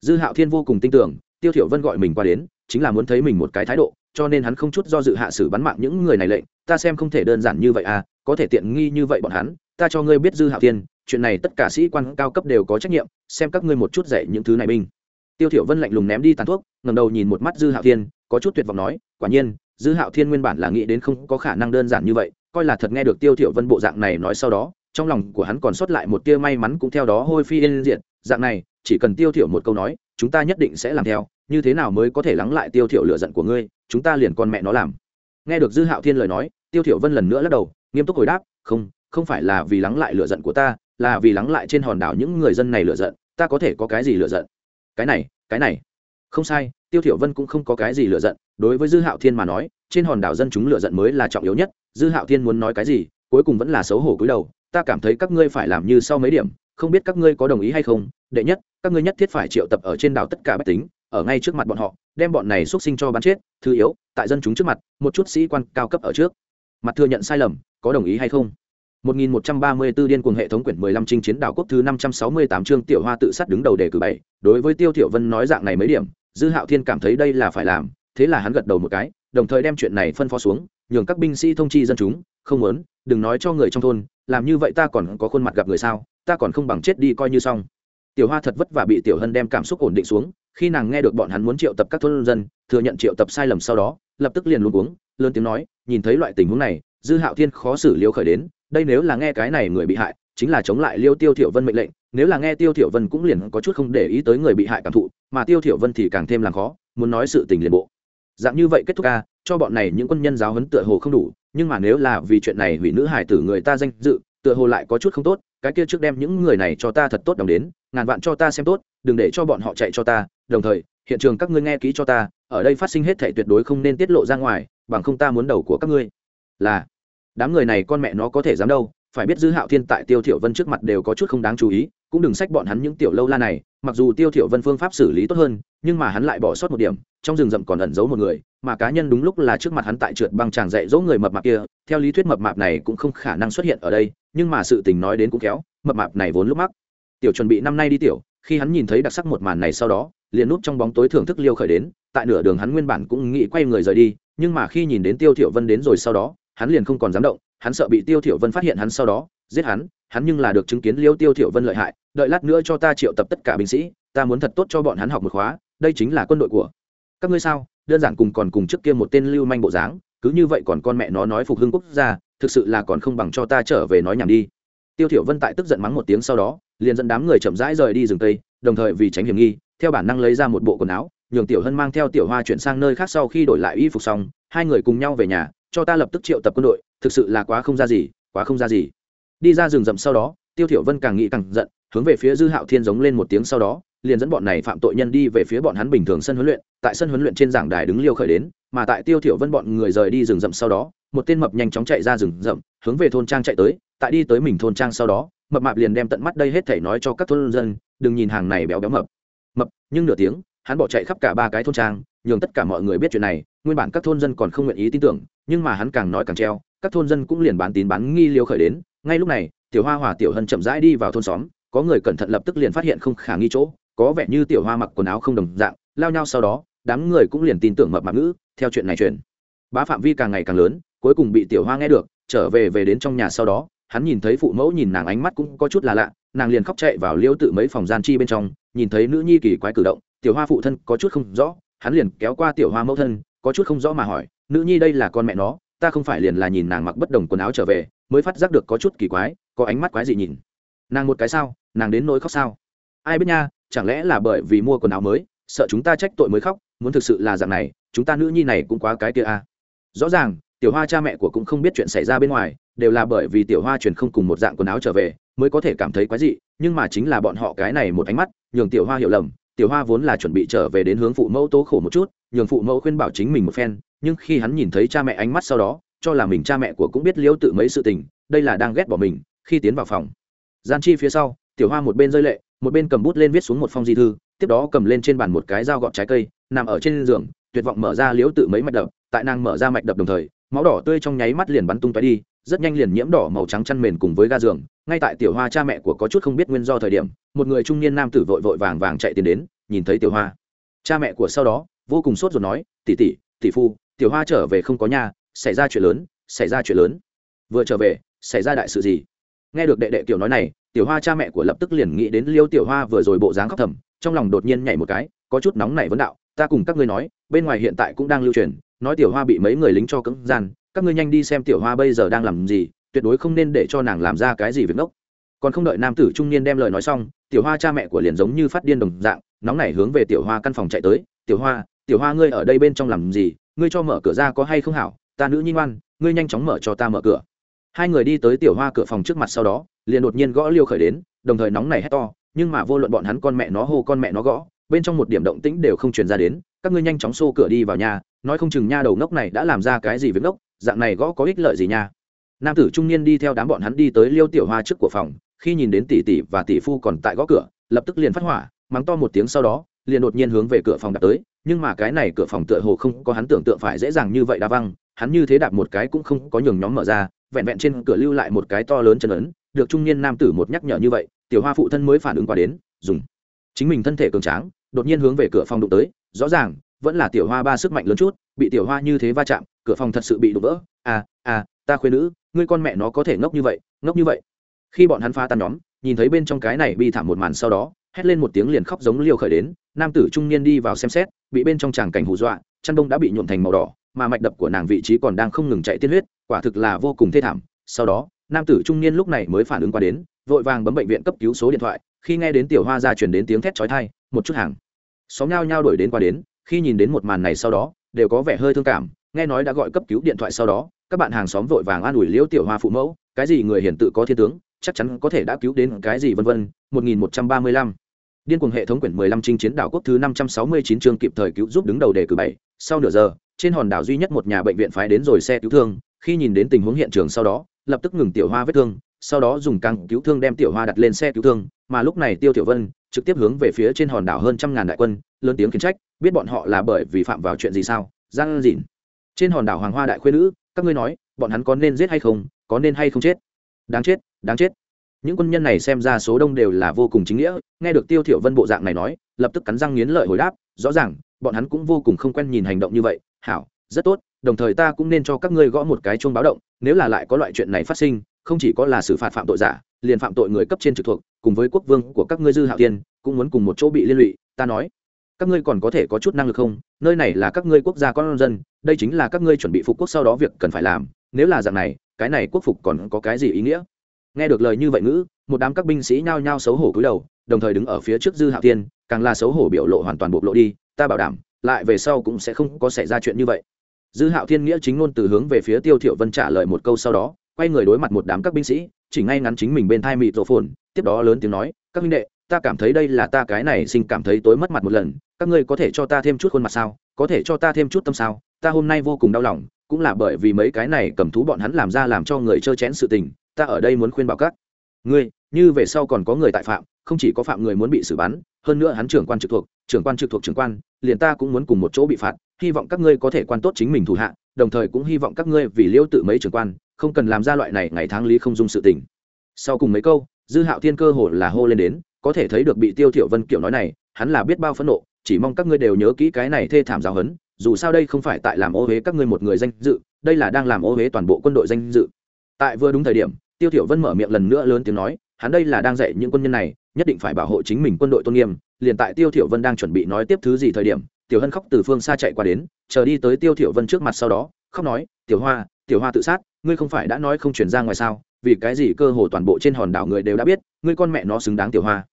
Dư hạo thiên vô cùng tin tưởng, tiêu thiểu vân gọi mình qua đến, chính là muốn thấy mình một cái thái độ, cho nên hắn không chút do dự hạ xử bắn mạng những người này lệnh, ta xem không thể đơn giản như vậy à có thể tiện nghi như vậy bọn hắn, ta cho ngươi biết dư hạo thiên, chuyện này tất cả sĩ quan cao cấp đều có trách nhiệm, xem các ngươi một chút dạy những thứ này binh. Tiêu thiểu vân lạnh lùng ném đi tàn thuốc, ngẩng đầu nhìn một mắt dư hạo thiên, có chút tuyệt vọng nói, quả nhiên, dư hạo thiên nguyên bản là nghĩ đến không có khả năng đơn giản như vậy coi là thật nghe được tiêu thiểu vân bộ dạng này nói sau đó, trong lòng của hắn còn sót lại một tia may mắn cũng theo đó hôi phi yên diệt, dạng này, chỉ cần tiêu thiểu một câu nói, chúng ta nhất định sẽ làm theo, như thế nào mới có thể lắng lại tiêu thiểu lửa giận của ngươi, chúng ta liền con mẹ nó làm. Nghe được dư hạo thiên lời nói, tiêu thiểu vân lần nữa lắc đầu, nghiêm túc hồi đáp, không không phải là vì lắng lại lửa giận của ta, là vì lắng lại trên hòn đảo những người dân này lửa giận, ta có thể có cái gì lửa giận? Cái này cái này. Không sai, tiêu thiểu vân cũng không có cái gì lửa giận, đối với dư hạo thiên mà nói, trên hòn đảo dân chúng lửa giận mới là trọng yếu nhất dư hạo thiên muốn nói cái gì cuối cùng vẫn là xấu hổ cúi đầu ta cảm thấy các ngươi phải làm như sau mấy điểm không biết các ngươi có đồng ý hay không đệ nhất các ngươi nhất thiết phải triệu tập ở trên đảo tất cả bách tính ở ngay trước mặt bọn họ đem bọn này xuất sinh cho bắn chết thứ yếu tại dân chúng trước mặt một chút sĩ quan cao cấp ở trước mặt thừa nhận sai lầm có đồng ý hay không 1134 điên cuồng hệ thống quyển 15 chinh chiến đảo quốc thứ 568 chương tiểu hoa tự sát đứng đầu đề cử bảy. Đối với Tiêu Thiểu Vân nói dạng này mấy điểm, Dư Hạo Thiên cảm thấy đây là phải làm, thế là hắn gật đầu một cái, đồng thời đem chuyện này phân phó xuống, nhường các binh sĩ thông chi dân chúng, không muốn, đừng nói cho người trong thôn, làm như vậy ta còn có khuôn mặt gặp người sao, ta còn không bằng chết đi coi như xong. Tiểu Hoa thật vất vả bị Tiểu Hân đem cảm xúc ổn định xuống, khi nàng nghe được bọn hắn muốn triệu tập các thôn dân, thừa nhận triệu tập sai lầm sau đó, lập tức liền luống cuống, lớn tiếng nói, nhìn thấy loại tình huống này, Dư Hạo Thiên khó xử liêu khởi đến, đây nếu là nghe cái này người bị hại chính là chống lại liêu tiêu thiểu vân mệnh lệnh nếu là nghe tiêu thiểu vân cũng liền có chút không để ý tới người bị hại cảm thụ mà tiêu thiểu vân thì càng thêm làm khó muốn nói sự tình liền bộ dạng như vậy kết thúc ca, cho bọn này những quân nhân giáo huấn tựa hồ không đủ, nhưng mà nếu là vì chuyện này hủy nữ hải tử người ta danh dự, tựa hồ lại có chút không tốt, cái kia trước đem những người này cho ta thật tốt đồng đến, ngàn vạn cho ta xem tốt, đừng để cho bọn họ chạy cho ta, đồng thời, hiện trường các ngươi nghe kỹ cho ta, ở đây phát sinh hết thảy tuyệt đối không nên tiết lộ ra ngoài, bằng không ta muốn đầu của các ngươi. Là, đám người này con mẹ nó có thể dám đâu, phải biết dư hạo thiên tại tiêu thiểu vân trước mặt đều có chút không đáng chú ý, cũng đừng sách bọn hắn những tiểu lâu la này mặc dù tiêu thiểu vân phương pháp xử lý tốt hơn, nhưng mà hắn lại bỏ sót một điểm, trong rừng rậm còn ẩn giấu một người, mà cá nhân đúng lúc là trước mặt hắn tại trượt băng chàng dạy dỗ người mập mạp kia, theo lý thuyết mập mạp này cũng không khả năng xuất hiện ở đây, nhưng mà sự tình nói đến cũng kéo mập mạp này vốn lúc mắc. Tiểu chuẩn bị năm nay đi tiểu, khi hắn nhìn thấy đặc sắc một màn này sau đó, liền núp trong bóng tối thưởng thức liêu khởi đến, tại nửa đường hắn nguyên bản cũng nghĩ quay người rời đi, nhưng mà khi nhìn đến tiêu thiểu vân đến rồi sau đó, hắn liền không còn dám động, hắn sợ bị tiêu thiểu vân phát hiện hắn sau đó giết hắn hắn nhưng là được chứng kiến liêu tiêu thiểu vân lợi hại, đợi lát nữa cho ta triệu tập tất cả binh sĩ, ta muốn thật tốt cho bọn hắn học một khóa, đây chính là quân đội của các ngươi sao? Đơn giản cùng còn cùng trước kia một tên lưu manh bộ dáng, cứ như vậy còn con mẹ nó nói phục hưng quốc gia, thực sự là còn không bằng cho ta trở về nói nhảm đi. Tiêu thiểu vân tại tức giận mắng một tiếng sau đó, liền dẫn đám người chậm rãi rời đi rừng tây, đồng thời vì tránh hiểm nghi, theo bản năng lấy ra một bộ quần áo, nhường tiểu hân mang theo tiểu hoa chuyển sang nơi khác sau khi đổi lại y phục xong, hai người cùng nhau về nhà, cho ta lập tức triệu tập quân đội, thực sự là quá không ra gì, quá không ra gì đi ra rừng rậm sau đó, tiêu thiểu vân càng nghĩ càng giận, hướng về phía dư hạo thiên giống lên một tiếng sau đó, liền dẫn bọn này phạm tội nhân đi về phía bọn hắn bình thường sân huấn luyện, tại sân huấn luyện trên giảng đài đứng liêu khởi đến, mà tại tiêu thiểu vân bọn người rời đi rừng rậm sau đó, một tên mập nhanh chóng chạy ra rừng rậm, hướng về thôn trang chạy tới, tại đi tới mình thôn trang sau đó, mập mạp liền đem tận mắt đây hết thảy nói cho các thôn dân, đừng nhìn hàng này béo béo mập. Mập, nhưng nửa tiếng, hắn bỏ chạy khắp cả ba cái thôn trang, nhường tất cả mọi người biết chuyện này, nguyên bản các thôn dân còn không nguyện ý tin tưởng, nhưng mà hắn càng nói càng treo, các thôn dân cũng liền bán tín bán nghi liêu khởi đến ngay lúc này, tiểu hoa hòa tiểu hân chậm rãi đi vào thôn xóm, có người cẩn thận lập tức liền phát hiện không khả nghi chỗ, có vẻ như tiểu hoa mặc quần áo không đồng dạng, lao nhau sau đó, đám người cũng liền tin tưởng mập mạp ngữ, theo chuyện này truyền. Bá phạm vi càng ngày càng lớn, cuối cùng bị tiểu hoa nghe được, trở về về đến trong nhà sau đó, hắn nhìn thấy phụ mẫu nhìn nàng ánh mắt cũng có chút là lạ, nàng liền khóc chạy vào liêu tự mấy phòng gian chi bên trong, nhìn thấy nữ nhi kỳ quái cử động, tiểu hoa phụ thân có chút không rõ, hắn liền kéo qua tiểu hoa mẫu thân, có chút không rõ mà hỏi, nữ nhi đây là con mẹ nó, ta không phải liền là nhìn nàng mặc bất đồng quần áo trở về mới phát giác được có chút kỳ quái, có ánh mắt quái gì nhìn. Nàng một cái sao? Nàng đến nỗi khóc sao? Ai biết nha, chẳng lẽ là bởi vì mua quần áo mới, sợ chúng ta trách tội mới khóc, muốn thực sự là dạng này, chúng ta nữ nhi này cũng quá cái kia à. rõ ràng, tiểu hoa cha mẹ của cũng không biết chuyện xảy ra bên ngoài, đều là bởi vì tiểu hoa truyền không cùng một dạng quần áo trở về, mới có thể cảm thấy quái dị, nhưng mà chính là bọn họ cái này một ánh mắt, nhường tiểu hoa hiểu lầm, tiểu hoa vốn là chuẩn bị trở về đến hướng phụ mẫu tố khổ một chút, nhường phụ mẫu khuyên bảo chính mình một phen, nhưng khi hắn nhìn thấy cha mẹ ánh mắt sau đó cho là mình cha mẹ của cũng biết liễu tự mấy sự tình, đây là đang ghét bỏ mình, khi tiến vào phòng. Gian chi phía sau, tiểu hoa một bên rơi lệ, một bên cầm bút lên viết xuống một phong di thư, tiếp đó cầm lên trên bàn một cái dao gọt trái cây, nằm ở trên giường, tuyệt vọng mở ra liễu tự mấy mạch đập, tại nàng mở ra mạch đập đồng thời, máu đỏ tươi trong nháy mắt liền bắn tung tóe đi, rất nhanh liền nhiễm đỏ màu trắng chăn mền cùng với ga giường, ngay tại tiểu hoa cha mẹ của có chút không biết nguyên do thời điểm, một người trung niên nam tử vội vội vàng vàng chạy tiến đến, nhìn thấy tiểu hoa. Cha mẹ của sau đó, vô cùng sốt rồi nói, tỷ tỷ tỷ phu, tiểu hoa trở về không có nhà xảy ra chuyện lớn, xảy ra chuyện lớn. Vừa trở về, xảy ra đại sự gì? Nghe được đệ đệ tiểu nói này, tiểu hoa cha mẹ của lập tức liền nghĩ đến liêu tiểu hoa vừa rồi bộ dáng khóc thầm, trong lòng đột nhiên nhảy một cái, có chút nóng nảy vấn đạo, ta cùng các ngươi nói, bên ngoài hiện tại cũng đang lưu truyền, nói tiểu hoa bị mấy người lính cho cứng gian, các ngươi nhanh đi xem tiểu hoa bây giờ đang làm gì, tuyệt đối không nên để cho nàng làm ra cái gì việc ngốc. Còn không đợi nam tử trung niên đem lời nói xong, tiểu hoa cha mẹ của liền giống như phát điên đồng dạng, nóng nảy hướng về tiểu hoa căn phòng chạy tới, tiểu hoa tiểu hoa ngươi ở đây bên trong làm gì, ngươi cho mở cửa ra có hay không hảo ta nữ nhi ngoan, ngươi nhanh chóng mở cho ta mở cửa. Hai người đi tới tiểu hoa cửa phòng trước mặt sau đó, liền đột nhiên gõ liêu khởi đến, đồng thời nóng này hét to, nhưng mà vô luận bọn hắn con mẹ nó hô con mẹ nó gõ, bên trong một điểm động tĩnh đều không truyền ra đến, các ngươi nhanh chóng xô cửa đi vào nhà, nói không chừng nha đầu ngốc này đã làm ra cái gì với ngốc, dạng này gõ có ích lợi gì nha. Nam tử trung niên đi theo đám bọn hắn đi tới liêu tiểu hoa trước của phòng, khi nhìn đến tỷ tỷ và tỷ phu còn tại gõ cửa, lập tức liền phát hỏa, mắng to một tiếng sau đó, liền đột nhiên hướng về cửa phòng đặt tới, nhưng mà cái này cửa phòng tựa hồ không có hắn tưởng tượng phải dễ dàng như vậy đa văng hắn như thế đạp một cái cũng không có nhường nhóm mở ra, vẹn vẹn trên cửa lưu lại một cái to lớn chân ấn, được trung niên nam tử một nhắc nhở như vậy, tiểu hoa phụ thân mới phản ứng qua đến, dùng. Chính mình thân thể cường tráng, đột nhiên hướng về cửa phòng đụng tới, rõ ràng, vẫn là tiểu hoa ba sức mạnh lớn chút, bị tiểu hoa như thế va chạm, cửa phòng thật sự bị đụng vỡ. À à ta khuyên nữ, ngươi con mẹ nó có thể ngốc như vậy, ngốc như vậy. Khi bọn hắn phá tan nhóm, nhìn thấy bên trong cái này bị thảm một màn sau đó, hét lên một tiếng liền khóc giống liều khởi đến, nam tử trung niên đi vào xem xét, bị bên trong tràng cảnh hù dọa, chăn đông đã bị nhuộm thành màu đỏ mà mạch đập của nàng vị trí còn đang không ngừng chạy tiên huyết, quả thực là vô cùng thê thảm. Sau đó, nam tử trung niên lúc này mới phản ứng qua đến, vội vàng bấm bệnh viện cấp cứu số điện thoại, khi nghe đến tiểu hoa ra truyền đến tiếng thét chói tai, một chút hàng. Xóm nhao nhao đổi đến qua đến, khi nhìn đến một màn này sau đó, đều có vẻ hơi thương cảm, nghe nói đã gọi cấp cứu điện thoại sau đó, các bạn hàng xóm vội vàng an ủi liễu tiểu hoa phụ mẫu, cái gì người hiển tự có thiên tướng, chắc chắn có thể đã cứu đến cái gì vân vân 1135 điên cuồng hệ thống quyển 15 chinh chiến đảo quốc thứ 569 chương kịp thời cứu giúp đứng đầu đề cử bảy. Sau nửa giờ, trên hòn đảo duy nhất một nhà bệnh viện phái đến rồi xe cứu thương. Khi nhìn đến tình huống hiện trường sau đó, lập tức ngừng tiểu hoa vết thương, sau đó dùng căng cứu thương đem tiểu hoa đặt lên xe cứu thương, mà lúc này tiêu tiểu vân trực tiếp hướng về phía trên hòn đảo hơn trăm ngàn đại quân, lớn tiếng khiển trách, biết bọn họ là bởi vì phạm vào chuyện gì sao? Giang dịn trên hòn đảo hoàng hoa đại khuyên nữ, các ngươi nói, bọn hắn có nên giết hay không, có nên hay không chết? Đáng chết đáng chết. Những quân nhân này xem ra số đông đều là vô cùng chính nghĩa nghe được tiêu thiểu vân bộ dạng này nói, lập tức cắn răng nghiến lợi hồi đáp, rõ ràng, bọn hắn cũng vô cùng không quen nhìn hành động như vậy. Hảo, rất tốt, đồng thời ta cũng nên cho các ngươi gõ một cái chuông báo động, nếu là lại có loại chuyện này phát sinh, không chỉ có là xử phạt phạm tội giả, liền phạm tội người cấp trên trực thuộc, cùng với quốc vương của các ngươi dư hạo tiên cũng muốn cùng một chỗ bị liên lụy, ta nói. Các ngươi còn có thể có chút năng lực không? Nơi này là các ngươi quốc gia con dân, đây chính là các ngươi chuẩn bị phục quốc sau đó việc cần phải làm. Nếu là dạng này, cái này quốc phục còn có cái gì ý nghĩa? Nghe được lời như vậy ngữ, một đám các binh sĩ nhao nhao xấu hổ cúi đầu, đồng thời đứng ở phía trước dư hạo tiên càng là xấu hổ biểu lộ hoàn toàn bộc lộ đi, ta bảo đảm, lại về sau cũng sẽ không có xảy ra chuyện như vậy. Dư hạo thiên nghĩa chính ngôn từ hướng về phía tiêu thiểu vân trả lời một câu sau đó, quay người đối mặt một đám các binh sĩ, chỉ ngay ngắn chính mình bên thai mịt rộ phồn, tiếp đó lớn tiếng nói, các huynh đệ, ta cảm thấy đây là ta cái này sinh cảm thấy tối mất mặt một lần, các ngươi có thể cho ta thêm chút khuôn mặt sao? Có thể cho ta thêm chút tâm sao? Ta hôm nay vô cùng đau lòng, cũng là bởi vì mấy cái này cầm thú bọn hắn làm ra làm cho người chơi chén sự tình ta ở đây muốn khuyên bảo các ngươi, như về sau còn có người tại phạm, không chỉ có phạm người muốn bị xử bắn, hơn nữa hắn trưởng quan trực thuộc, trưởng quan trực thuộc trưởng quan, liền ta cũng muốn cùng một chỗ bị phạt, hy vọng các ngươi có thể quan tốt chính mình thủ hạ, đồng thời cũng hy vọng các ngươi vì liêu tự mấy trưởng quan, không cần làm ra loại này ngày tháng lý không dung sự tình. Sau cùng mấy câu, dư hạo thiên cơ hồ là hô lên đến, có thể thấy được bị tiêu thiểu vân kiểu nói này, hắn là biết bao phẫn nộ, chỉ mong các ngươi đều nhớ kỹ cái này thê thảm giáo hấn dù sao đây không phải tại làm ô huế các ngươi một người danh dự, đây là đang làm ô huế toàn bộ quân đội danh dự. Tại vừa đúng thời điểm tiêu thiểu vân mở miệng lần nữa lớn tiếng nói, hắn đây là đang dạy những quân nhân này, nhất định phải bảo hộ chính mình quân đội tôn nghiêm. Liền tại tiêu thiểu vân đang chuẩn bị nói tiếp thứ gì thời điểm, tiểu hân khóc từ phương xa chạy qua đến, chờ đi tới tiêu thiểu vân trước mặt sau đó, khóc nói, tiểu hoa tiểu hoa tự sát, ngươi không phải đã nói không chuyển ra ngoài sao? Vì cái gì cơ hồ toàn bộ trên hòn đảo người đều đã biết, ngươi con mẹ nó xứng đáng tiểu hoa.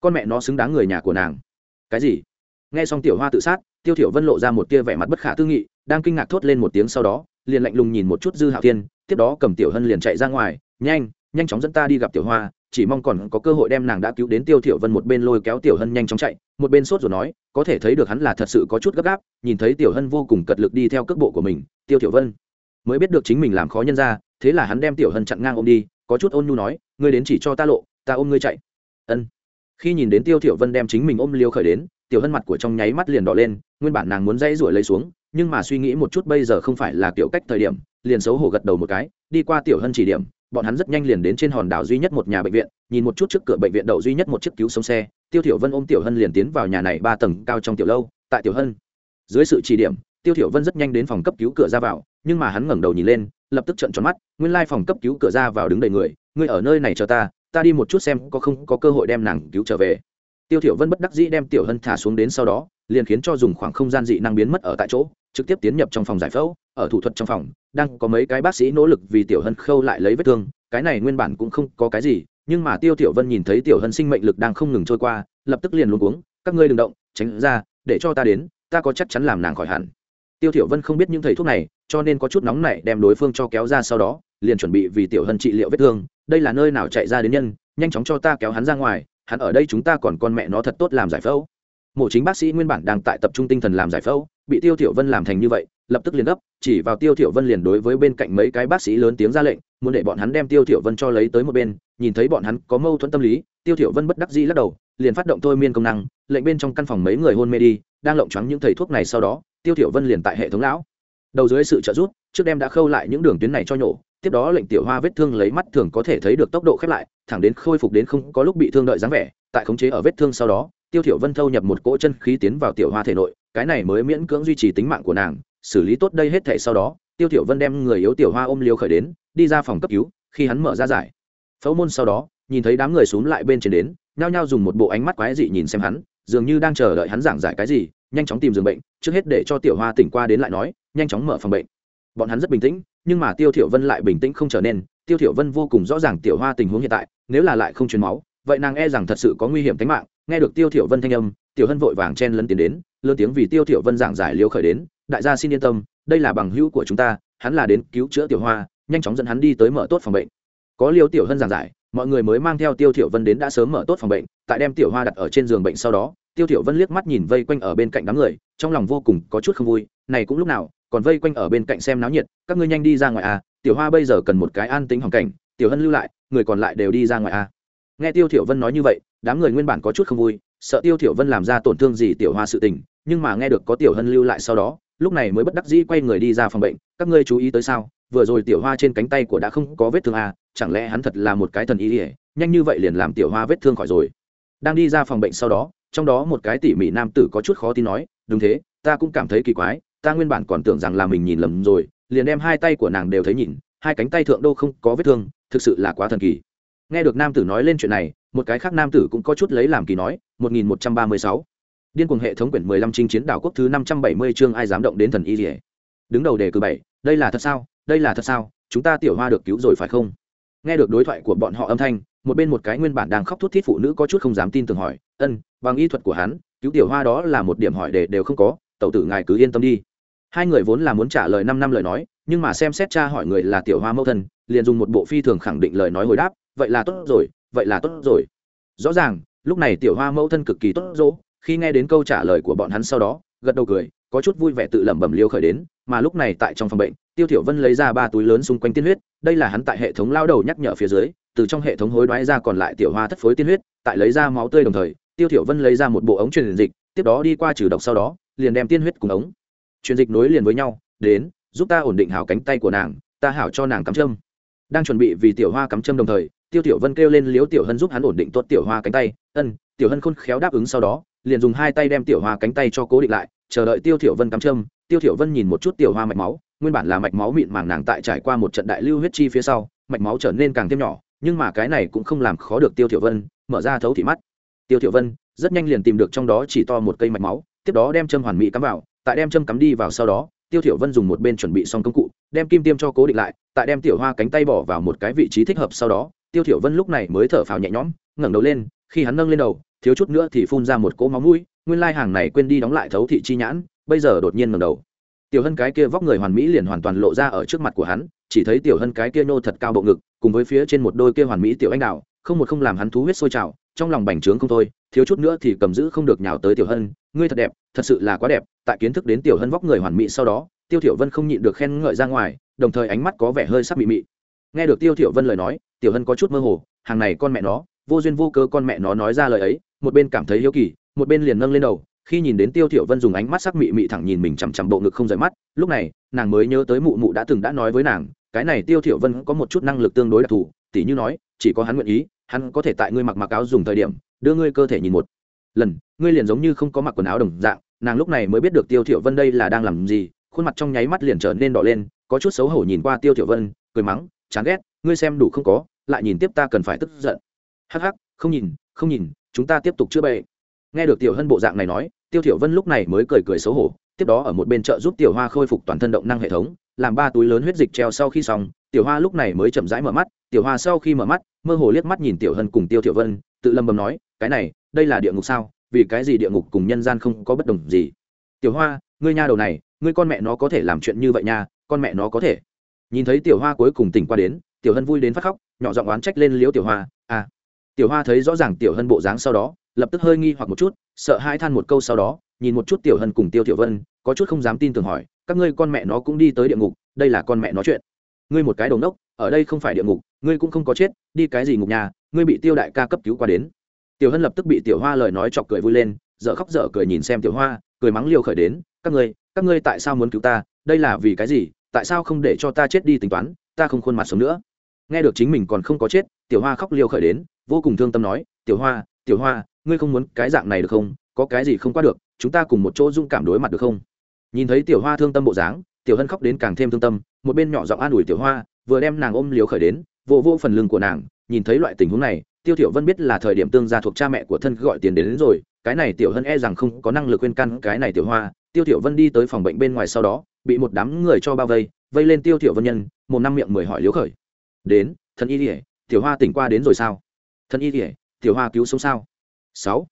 Con mẹ nó xứng đáng người nhà của nàng. Cái gì? Nghe xong tiểu hoa tự sát, tiêu thiểu vân lộ ra một tia vẻ mặt bất khả tư nghị, đang kinh ngạc thốt lên một tiếng sau đó, liền lạnh lùng nhìn một chút dư hạo thiên, tiếp đó cầm tiểu hân liền chạy ra ngoài nhanh nhanh chóng dẫn ta đi gặp tiểu hoa, chỉ mong còn có cơ hội đem nàng đã cứu đến tiêu thiểu vân một bên lôi kéo tiểu hân nhanh chóng chạy, một bên sốt rồi nói, có thể thấy được hắn là thật sự có chút gấp gáp, nhìn thấy tiểu hân vô cùng cật lực đi theo cước bộ của mình, tiêu thiểu vân. Mới biết được chính mình làm khó nhân ra, thế là hắn đem tiểu hân chặn ngang ôm đi, có chút ôn nhu nói, ngươi đến chỉ cho ta lộ, ta ôm ngươi chạy. Ân. Khi nhìn đến tiêu thiểu vân đem chính mình ôm liêu khởi đến, tiểu hân mặt của trong nháy mắt liền đỏ lên, nguyên bản nàng muốn dây ruổi lấy xuống, nhưng mà suy nghĩ một chút bây giờ không phải là kiểu cách thời điểm, liền xấu hổ gật đầu một cái, đi qua tiểu hân chỉ điểm bọn hắn rất nhanh liền đến trên hòn đảo duy nhất một nhà bệnh viện, nhìn một chút trước cửa bệnh viện đậu duy nhất một chiếc cứu sống xe, tiêu thiểu vân ôm tiểu hân liền tiến vào nhà này ba tầng cao trong tiểu lâu, tại tiểu hân. Dưới sự chỉ điểm, tiêu thiểu vân rất nhanh đến phòng cấp cứu cửa ra vào, nhưng mà hắn ngẩng đầu nhìn lên, lập tức trợn tròn mắt, nguyên lai phòng cấp cứu cửa ra vào đứng đầy người, ngươi ở nơi này chờ ta ta đi một chút xem có không có cơ hội đem nàng cứu trở về. Tiêu thiểu vân bất đắc dĩ đem tiểu hân thả xuống đến sau đó, liền khiến cho dùng khoảng không gian dị năng biến mất ở tại chỗ trực tiếp tiến nhập trong phòng giải phẫu, ở thủ thuật trong phòng, đang có mấy cái bác sĩ nỗ lực vì tiểu hân khâu lại lấy vết thương. Cái này nguyên bản cũng không có cái gì, nhưng mà tiêu tiểu vân nhìn thấy tiểu hân sinh mệnh lực đang không ngừng trôi qua, lập tức liền luống cuống, các ngươi đừng động, tránh ra, để cho ta đến, ta có chắc chắn làm nàng khỏi hẳn. Tiêu tiểu vân không biết những thầy thuốc này, cho nên có chút nóng nảy đem đối phương cho kéo ra sau đó, liền chuẩn bị vì tiểu hân trị liệu vết thương. Đây là nơi nào chạy ra đến nhân, nhanh chóng cho ta kéo hắn ra ngoài, hắn ở đây chúng ta còn con mẹ nó thật tốt làm giải phẫu. Mổ chính bác sĩ nguyên bản đang tại tập trung tinh thần làm giải phẫu bị tiêu thiểu vân làm thành như vậy, lập tức liền gấp, chỉ vào tiêu thiểu vân liền đối với bên cạnh mấy cái bác sĩ lớn tiếng ra lệnh, muốn để bọn hắn đem tiêu thiểu vân cho lấy tới một bên, nhìn thấy bọn hắn có mâu thuẫn tâm lý, tiêu thiểu vân bất đắc dĩ lắc đầu, liền phát động thôi miên công năng, lệnh bên trong căn phòng mấy người hôn mê đi, đang lộng choáng những thầy thuốc này sau đó, tiêu thiểu vân liền tại hệ thống lão. Đầu dưới sự trợ giúp, trước đem đã khâu lại những đường tuyến này cho nhổ, tiếp đó lệnh tiểu hoa vết thương lấy mắt thường có thể thấy được tốc độ khép lại, thẳng đến khôi phục đến không có lúc bị thương đợi dáng vẻ, tại khống chế ở vết thương sau đó, tiêu thiểu vân thâu nhập một cỗ chân khí tiến vào tiểu hoa thể nội cái này mới miễn cưỡng duy trì tính mạng của nàng, xử lý tốt đây hết thảy sau đó, tiêu thiểu vân đem người yếu tiểu hoa ôm liều khởi đến, đi ra phòng cấp cứu, khi hắn mở ra giải. Phẫu môn sau đó, nhìn thấy đám người xuống lại bên trên đến, nhao nhao dùng một bộ ánh mắt quái dị nhìn xem hắn, dường như đang chờ đợi hắn giảng giải cái gì, nhanh chóng tìm giường bệnh, trước hết để cho tiểu hoa tỉnh qua đến lại nói, nhanh chóng mở phòng bệnh. Bọn hắn rất bình tĩnh, nhưng mà tiêu thiểu vân lại bình tĩnh không trở nên, tiêu thiểu vân vô cùng rõ ràng tiểu hoa tình huống hiện tại, nếu là lại không truyền máu, vậy nàng e rằng thật sự có nguy hiểm tính mạng nghe được tiêu thiểu vân thanh âm, tiểu hân vội vàng chen lấn tiến đến, lớn tiếng vì tiêu thiểu vân giảng giải liêu khởi đến, đại gia xin yên tâm, đây là bằng hữu của chúng ta, hắn là đến cứu chữa tiểu hoa, nhanh chóng dẫn hắn đi tới mở tốt phòng bệnh. Có liêu tiểu hân giảng giải, mọi người mới mang theo tiêu thiểu vân đến đã sớm mở tốt phòng bệnh, tại đem tiểu hoa đặt ở trên giường bệnh sau đó, tiêu thiểu vân liếc mắt nhìn vây quanh ở bên cạnh đám người, trong lòng vô cùng có chút không vui, này cũng lúc nào, còn vây quanh ở bên cạnh xem náo nhiệt, các ngươi nhanh đi ra ngoài à tiểu hoa bây giờ cần một cái an tĩnh hoàn cảnh, tiểu hân lưu lại, người còn lại đều đi ra ngoài à. Nghe tiêu thiểu vân nói như vậy đám người nguyên bản có chút không vui, sợ tiêu thiểu vân làm ra tổn thương gì tiểu hoa sự tình, nhưng mà nghe được có tiểu hân lưu lại sau đó, lúc này mới bất đắc dĩ quay người đi ra phòng bệnh, các ngươi chú ý tới sao? Vừa rồi tiểu hoa trên cánh tay của đã không có vết thương à chẳng lẽ hắn thật là một cái thần ý ỉa nhanh như vậy liền làm tiểu hoa vết thương khỏi rồi. Đang đi ra phòng bệnh sau đó, trong đó một cái tỉ mỉ nam tử có chút khó tin nói, đúng thế, ta cũng cảm thấy kỳ quái, ta nguyên bản còn tưởng rằng là mình nhìn lầm rồi, liền đem hai tay của nàng đều thấy nhìn, hai cánh tay thượng đô không có vết thương, thực sự là quá thần kỳ. Nghe được nam tử nói lên chuyện này một cái khác nam tử cũng có chút lấy làm kỳ nói 1136. điên cuồng hệ thống quyển 15 chinh chiến đảo quốc thứ 570 chương ai dám động đến thần y lìa đứng đầu đề cử bảy, đây là thật sao? Đây là thật sao? Chúng ta tiểu hoa được cứu rồi phải không? Nghe được đối thoại của bọn họ âm thanh, một bên một cái nguyên bản đang khóc thút thít phụ nữ có chút không dám tin tưởng hỏi, ân, bằng y thuật của hắn, cứu tiểu hoa đó là một điểm hỏi để đều không có, tẩu tử ngài cứ yên tâm đi. Hai người vốn là muốn trả lời năm năm lời nói, nhưng mà xem xét cha hỏi người là tiểu hoa mẫu thân, liền dùng một bộ phi thường khẳng định lời nói hồi đáp, vậy là tốt rồi vậy là tốt rồi. Rõ ràng, lúc này tiểu hoa mẫu thân cực kỳ tốt dỗ, khi nghe đến câu trả lời của bọn hắn sau đó, gật đầu cười, có chút vui vẻ tự lẩm bẩm liêu khởi đến, mà lúc này tại trong phòng bệnh, tiêu thiểu vân lấy ra ba túi lớn xung quanh tiên huyết, đây là hắn tại hệ thống lao đầu nhắc nhở phía dưới, từ trong hệ thống hối đoái ra còn lại tiểu hoa thất phối tiên huyết, tại lấy ra máu tươi đồng thời, tiêu thiểu vân lấy ra một bộ ống truyền dịch, tiếp đó đi qua trừ độc sau đó, liền đem tiên huyết cùng ống truyền dịch nối liền với nhau, đến, giúp ta ổn định hảo cánh tay của nàng, ta hảo cho nàng cắm châm. Đang chuẩn bị vì tiểu hoa cắm châm đồng thời tiêu tiểu vân kêu lên liếu tiểu hân giúp hắn ổn định tốt tiểu hoa cánh tay. Ân. Tiểu hân khôn khéo đáp ứng sau đó, liền dùng hai tay đem tiểu hoa cánh tay cho cố định lại, chờ đợi tiêu tiểu vân cắm châm. Tiêu tiểu vân nhìn một chút tiểu hoa mạch máu, nguyên bản là mạch máu mịn màng nàng tại trải qua một trận đại lưu huyết chi phía sau, mạch máu trở nên càng thêm nhỏ, nhưng mà cái này cũng không làm khó được tiêu tiểu vân, mở ra thấu thị mắt. Tiêu tiểu vân, rất nhanh liền tìm được trong đó chỉ to một cây mạch máu, tiếp đó đem châm hoàn mỹ cắm vào, tại đem châm cắm đi vào sau đó, tiêu tiểu vân dùng một bên chuẩn bị xong công cụ, đem kim tiêm cho cố định lại, tại đem tiểu hoa cánh tay bỏ vào một cái vị trí thích hợp sau đó tiêu thiểu vân lúc này mới thở phào nhẹ nhõm, ngẩng đầu lên, khi hắn nâng lên đầu, thiếu chút nữa thì phun ra một cỗ máu mũi, nguyên lai hàng này quên đi đóng lại thấu thị chi nhãn, bây giờ đột nhiên ngẩng đầu. Tiểu hân cái kia vóc người hoàn mỹ liền hoàn toàn lộ ra ở trước mặt của hắn, chỉ thấy tiểu hân cái kia nô thật cao bộ ngực, cùng với phía trên một đôi kia hoàn mỹ tiểu anh đào, không một không làm hắn thú huyết sôi trào, trong lòng bành trướng không thôi, thiếu chút nữa thì cầm giữ không được nhào tới tiểu hân, ngươi thật đẹp, thật sự là quá đẹp, tại kiến thức đến tiểu hân vóc người hoàn mỹ sau đó, tiêu thiểu vân không nhịn được khen ngợi ra ngoài, đồng thời ánh mắt có vẻ hơi sắc mị mị. Nghe được tiêu thiểu vân lời nói tiểu hân có chút mơ hồ, hàng này con mẹ nó, vô duyên vô cớ con mẹ nó nói ra lời ấy, một bên cảm thấy hiếu kỳ, một bên liền nâng lên đầu, khi nhìn đến tiêu thiểu vân dùng ánh mắt sắc mị mị thẳng nhìn mình chằm chằm bộ ngực không rời mắt, lúc này, nàng mới nhớ tới mụ mụ đã từng đã nói với nàng, cái này tiêu thiểu vân có một chút năng lực tương đối đặc thù tỷ như nói, chỉ có hắn nguyện ý, hắn có thể tại ngươi mặc mặc áo dùng thời điểm, đưa ngươi cơ thể nhìn một lần, ngươi liền giống như không có mặc quần áo đồng dạng, nàng lúc này mới biết được tiêu thiểu vân đây là đang làm gì, khuôn mặt trong nháy mắt liền trở nên đỏ lên, có chút xấu hổ nhìn qua tiêu thiểu vân, cười mắng, chán ghét, ngươi xem đủ không có lại nhìn tiếp ta cần phải tức giận. Hắc hắc, không nhìn không nhìn, chúng ta tiếp tục chữa bệnh. Nghe được tiểu hân bộ dạng này nói, tiêu thiểu vân lúc này mới cười cười xấu hổ, tiếp đó ở một bên chợ giúp tiểu hoa khôi phục toàn thân động năng hệ thống, làm ba túi lớn huyết dịch treo sau khi xong, tiểu hoa lúc này mới chậm rãi mở mắt, tiểu hoa sau khi mở mắt, mơ hồ liếc mắt nhìn tiểu hân cùng tiêu tiểu vân, tự lầm bầm nói, cái này, đây là địa ngục sao? Vì cái gì địa ngục cùng nhân gian không có bất đồng gì? Tiểu hoa, ngươi nha đầu này, ngươi con mẹ nó có thể làm chuyện như vậy nha, con mẹ nó có thể. Nhìn thấy tiểu hoa cuối cùng tỉnh qua đến tiểu hân vui đến phát khóc, nhỏ giọng oán trách lên liếu tiểu hoa à. Tiểu hoa thấy rõ ràng tiểu hân bộ dáng sau đó, lập tức hơi nghi hoặc một chút, sợ hai than một câu sau đó, nhìn một chút tiểu hân cùng tiêu tiểu vân, có chút không dám tin tưởng hỏi, các ngươi con mẹ nó cũng đi tới địa ngục, đây là con mẹ nó chuyện. Ngươi một cái đồng đốc ở đây không phải địa ngục, ngươi cũng không có chết, đi cái gì ngục nhà, ngươi bị tiêu đại ca cấp cứu qua đến. Tiểu hân lập tức bị tiểu hoa lời nói chọc cười vui lên, dở khóc dở cười nhìn xem tiểu hoa, cười mắng liều khởi đến, các ngươi các ngươi tại sao muốn cứu ta? Đây là vì cái gì? Tại sao không để cho ta chết đi tính toán? Ta không khuôn mặt sống nữa nghe được chính mình còn không có chết tiểu hoa khóc liều khởi đến vô cùng thương tâm nói tiểu hoa tiểu hoa ngươi không muốn cái dạng này được không? Có cái gì không qua được chúng ta cùng một chỗ dung cảm đối mặt được không? Nhìn thấy tiểu hoa thương tâm bộ dáng tiểu hân khóc đến càng thêm thương tâm một bên nhỏ giọng an ủi tiểu hoa vừa đem nàng ôm liều khởi đến vô vô phần lưng của nàng nhìn thấy loại tình huống này tiêu tiểu vân biết là thời điểm tương gia thuộc cha mẹ của thân gọi tiền đến, đến rồi cái này tiểu hân e rằng không có năng lực quên căn cái này tiểu hoa tiêu tiểu vân đi tới phòng bệnh bên ngoài sau đó bị một đám người cho bao vây vây lên tiêu tiểu vân nhân một năm miệng mười hỏi liếu khởi đến, thần y ỉa tiểu hoa tỉnh qua đến rồi sao? Thần y ỉa tiểu hoa cứu sống sao? Sáu.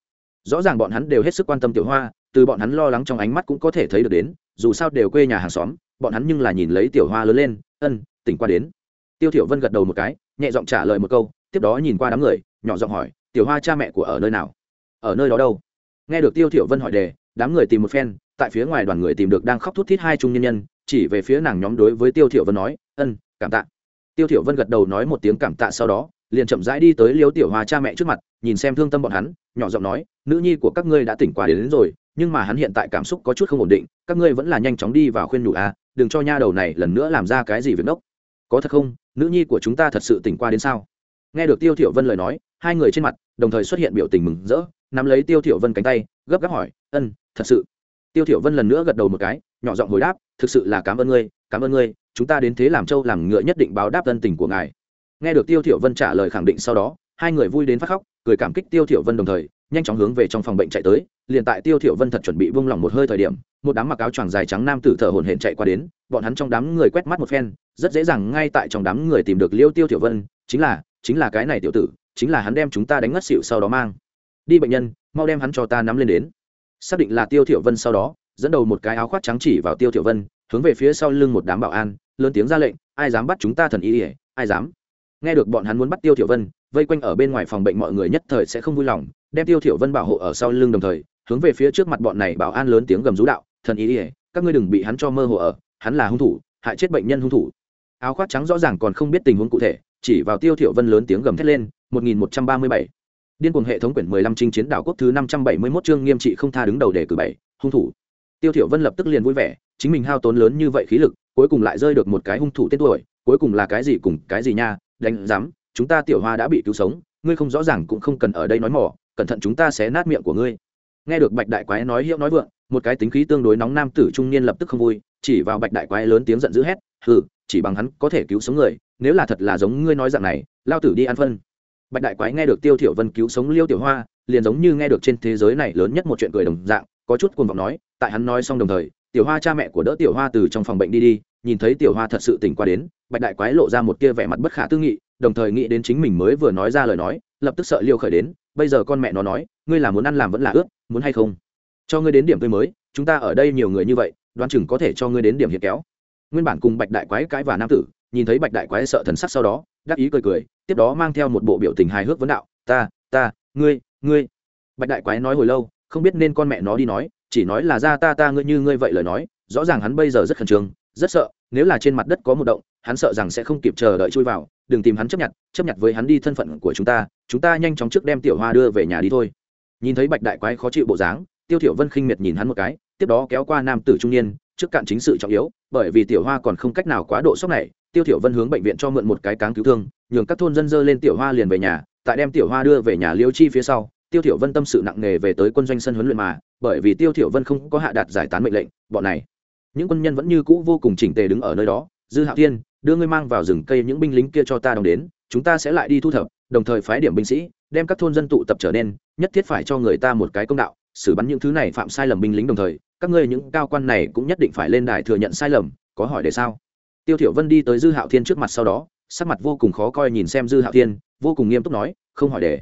Rõ ràng bọn hắn đều hết sức quan tâm tiểu hoa, từ bọn hắn lo lắng trong ánh mắt cũng có thể thấy được đến, dù sao đều quê nhà hàng xóm, bọn hắn nhưng là nhìn lấy tiểu hoa lớn lên, ân, tỉnh qua đến. Tiêu thiểu vân gật đầu một cái, nhẹ giọng trả lời một câu, tiếp đó nhìn qua đám người, nhỏ giọng hỏi, tiểu hoa cha mẹ của ở nơi nào? Ở nơi đó đâu? Nghe được tiêu thiểu vân hỏi đề, đám người tìm một phen, tại phía ngoài đoàn người tìm được đang khóc thút thít hai trung nhân nhân, chỉ về phía nàng nhóm đối với tiêu thiểu vân nói, ân, cảm tạ tiêu thiểu vân gật đầu nói một tiếng cảm tạ sau đó liền chậm rãi đi tới Liễu tiểu hoa cha mẹ trước mặt nhìn xem thương tâm bọn hắn nhỏ giọng nói nữ nhi của các ngươi đã tỉnh qua đến, đến rồi nhưng mà hắn hiện tại cảm xúc có chút không ổn định các ngươi vẫn là nhanh chóng đi vào khuyên nhủ a đừng cho nha đầu này lần nữa làm ra cái gì việc ngốc có thật không? Nữ nhi của chúng ta thật sự tỉnh qua đến sao? Nghe được tiêu thiểu vân lời nói hai người trên mặt đồng thời xuất hiện biểu tình mừng rỡ nắm lấy tiêu thiểu vân cánh tay gấp gáp hỏi ân thật sự? Tiêu thiểu vân lần nữa gật đầu một cái nhỏ giọng hồi đáp thực sự là cảm ơn ngươi, cảm ơn ngươi, chúng ta đến thế làm châu làm ngựa nhất định báo đáp ân tình của ngài. Nghe được tiêu thiểu vân trả lời khẳng định sau đó, hai người vui đến phát khóc, cười cảm kích tiêu thiểu vân đồng thời, nhanh chóng hướng về trong phòng bệnh chạy tới. Liền tại tiêu thiểu vân thật chuẩn bị buông lỏng một hơi thời điểm, một đám mặc áo choàng dài trắng nam tử thở hổn hển chạy qua đến, bọn hắn trong đám người quét mắt một phen, rất dễ dàng ngay tại trong đám người tìm được liêu tiêu thiểu vân, chính là chính là cái này tiểu tử, chính là hắn đem chúng ta đánh ngất xỉu sau đó mang. Đi bệnh nhân, mau đem hắn cho ta nắm lên đến. Xác định là tiêu thiểu vân sau đó dẫn đầu một cái áo khoác trắng chỉ vào tiêu thiểu vân hướng về phía sau lưng một đám bảo an lớn tiếng ra lệnh ai dám bắt chúng ta thần y ai dám? Nghe được bọn hắn muốn bắt tiêu thiểu vân vây quanh ở bên ngoài phòng bệnh mọi người nhất thời sẽ không vui lòng đem tiêu thiểu vân bảo hộ ở sau lưng đồng thời hướng về phía trước mặt bọn này bảo an lớn tiếng gầm rú đạo thần y, ỉa các ngươi đừng bị hắn cho mơ hồ ở hắn là hung thủ hại chết bệnh nhân hung thủ. Áo khoác trắng rõ ràng còn không biết tình huống cụ thể chỉ vào tiêu thiểu vân lớn tiếng gầm thét lên 1137 điên cuồng hệ thống quyển 15 trinh chiến đảo quốc thứ 571 chương nghiêm trị không tha đứng đầu đề cử bảy hung thủ tiêu thiểu vân lập tức liền vui vẻ, chính mình hao tốn lớn như vậy khí lực, cuối cùng lại rơi được một cái hung thủ tên tuổi, cuối cùng là cái gì cùng cái gì nha, đánh dám chúng ta tiểu hoa đã bị cứu sống, ngươi không rõ ràng cũng không cần ở đây nói mỏ, cẩn thận chúng ta sẽ nát miệng của ngươi. Nghe được bạch đại quái nói hiệu nói vượng, một cái tính khí tương đối nóng nam tử trung niên lập tức không vui, chỉ vào bạch đại quái lớn tiếng giận dữ hét, hừ, chỉ bằng hắn có thể cứu sống người, nếu là thật là giống ngươi nói dạng này, lao tử đi ăn phân. Bạch đại quái nghe được tiêu thiểu vân cứu sống liêu tiểu hoa, liền giống như nghe được trên thế giới này lớn nhất một chuyện cười đồng dạng có chút cuồng vọng nói, tại hắn nói xong đồng thời, tiểu hoa cha mẹ của đỡ tiểu hoa từ trong phòng bệnh đi đi, nhìn thấy tiểu hoa thật sự tỉnh qua đến, bạch đại quái lộ ra một tia vẻ mặt bất khả tư nghị, đồng thời nghĩ đến chính mình mới vừa nói ra lời nói, lập tức sợ liêu khởi đến, bây giờ con mẹ nó nói, ngươi là muốn ăn làm vẫn là ướt muốn hay không? Cho ngươi đến điểm tươi mới, chúng ta ở đây nhiều người như vậy, đoán chừng có thể cho ngươi đến điểm hiện kéo. Nguyên bản cùng bạch đại quái cãi và nam tử, nhìn thấy bạch đại quái sợ thần sắc sau đó, đắc ý cười cười, tiếp đó mang theo một bộ biểu tình hài hước vấn đạo, ta ta, ngươi ngươi. Bạch đại quái nói hồi lâu không biết nên con mẹ nó đi nói, chỉ nói là ra ta ta ngươi như ngươi vậy lời nói, rõ ràng hắn bây giờ rất khẩn trương, rất sợ, nếu là trên mặt đất có một động, hắn sợ rằng sẽ không kịp chờ đợi chui vào, đừng tìm hắn chấp nhận chấp nhận với hắn đi thân phận của chúng ta chúng ta nhanh chóng trước đem tiểu hoa đưa về nhà đi thôi. Nhìn thấy bạch đại quái khó chịu bộ dáng, tiêu thiểu vân khinh miệt nhìn hắn một cái, tiếp đó kéo qua nam tử trung niên, trước cạn chính sự trọng yếu, bởi vì tiểu hoa còn không cách nào quá độ sốc này, tiêu thiểu vân hướng bệnh viện cho mượn một cái cáng cứu thương, nhường các thôn dân dơ lên tiểu hoa liền về nhà, tại đem tiểu hoa đưa về nhà liêu chi phía sau tiêu thiểu vân tâm sự nặng nề về tới quân doanh sân huấn luyện mà, bởi vì tiêu thiểu vân không có hạ đạt giải tán mệnh lệnh, bọn này. Những quân nhân vẫn như cũ vô cùng chỉnh tề đứng ở nơi đó, dư hạo thiên, đưa ngươi mang vào rừng cây những binh lính kia cho ta đồng đến, chúng ta sẽ lại đi thu thập, đồng thời phái điểm binh sĩ, đem các thôn dân tụ tập trở nên, nhất thiết phải cho người ta một cái công đạo, xử bắn những thứ này phạm sai lầm binh lính đồng thời, các ngươi những cao quan này cũng nhất định phải lên đài thừa nhận sai lầm, có hỏi để sao? Tiêu thiểu vân đi tới dư hạo thiên trước mặt sau đó, sắc mặt vô cùng khó coi nhìn xem dư hạo thiên, vô cùng nghiêm túc nói, không hỏi để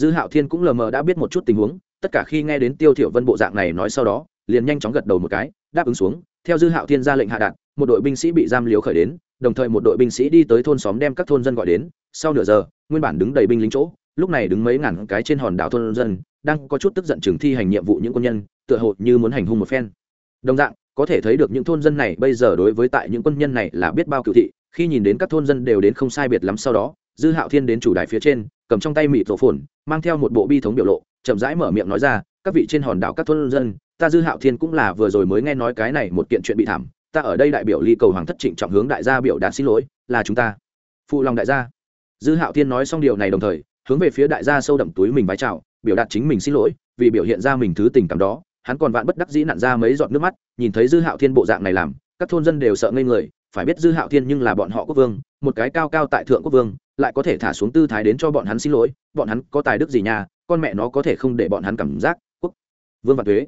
dư hạo thiên cũng lờ mờ đã biết một chút tình huống, tất cả khi nghe đến tiêu thiểu vân bộ dạng này nói sau đó, liền nhanh chóng gật đầu một cái, đáp ứng xuống, theo dư hạo thiên ra lệnh hạ đạn một đội binh sĩ bị giam liếu khởi đến, đồng thời một đội binh sĩ đi tới thôn xóm đem các thôn dân gọi đến, sau nửa giờ, nguyên bản đứng đầy binh lính chỗ, lúc này đứng mấy ngàn cái trên hòn đảo thôn dân, đang có chút tức giận chừng thi hành nhiệm vụ những quân nhân, tựa hồ như muốn hành hung một phen. Đồng dạng, có thể thấy được những thôn dân này bây giờ đối với tại những quân nhân này là biết bao cựu thị, khi nhìn đến các thôn dân đều đến không sai biệt lắm sau đó dư hạo thiên đến chủ đài phía trên, cầm trong tay mịt rổ phồn mang theo một bộ bi thống biểu lộ, chậm rãi mở miệng nói ra, các vị trên hòn đảo các thôn dân, ta dư hạo thiên cũng là vừa rồi mới nghe nói cái này một kiện chuyện bị thảm, ta ở đây đại biểu ly cầu hoàng thất trịnh trọng hướng đại gia biểu đạt xin lỗi, là chúng ta. Phụ lòng đại gia. Dư hạo thiên nói xong điều này đồng thời, hướng về phía đại gia sâu đậm túi mình vái chào, biểu đạt chính mình xin lỗi, vì biểu hiện ra mình thứ tình cảm đó, hắn còn vạn bất đắc dĩ nặn ra mấy giọt nước mắt, nhìn thấy dư hạo thiên bộ dạng này làm, các thôn dân đều sợ ngây người, phải biết dư hạo thiên nhưng là bọn họ quốc vương, một cái cao cao tại thượng quốc vương lại có thể thả xuống tư thái đến cho bọn hắn xin lỗi, bọn hắn có tài đức gì nhà con mẹ nó có thể không để bọn hắn cảm giác, quốc, vương Vạn thuế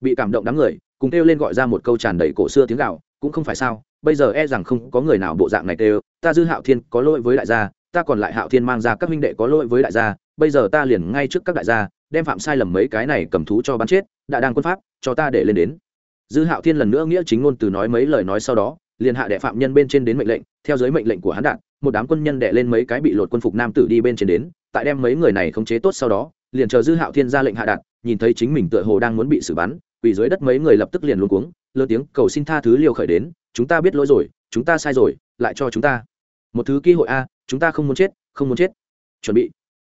bị cảm động đám người, cùng kêu lên gọi ra một câu tràn đầy cổ xưa tiếng gạo, cũng không phải sao, bây giờ e rằng không có người nào bộ dạng này kêu, ta dư hạo thiên có lỗi với đại gia, ta còn lại hạo thiên mang ra các minh đệ có lỗi với đại gia, bây giờ ta liền ngay trước các đại gia, đem phạm sai lầm mấy cái này cầm thú cho bắn chết, đã đang quân pháp, cho ta để lên đến dư hạo thiên lần nữa nghĩa chính ngôn từ nói mấy lời nói sau đó, liền hạ đệ phạm nhân bên trên đến mệnh lệnh, theo giới mệnh lệnh của hắn đạt một đám quân nhân đệ lên mấy cái bị lột quân phục nam tử đi bên trên đến, tại đem mấy người này khống chế tốt sau đó, liền chờ dư hạo thiên ra lệnh hạ đặt nhìn thấy chính mình tựa hồ đang muốn bị xử bắn, quỳ dưới đất mấy người lập tức liền luôn cuống lơ tiếng cầu xin tha thứ liều khởi đến, chúng ta biết lỗi rồi, chúng ta sai rồi, lại cho chúng ta. Một thứ ký hội a, chúng ta không muốn chết, không muốn chết. Chuẩn bị.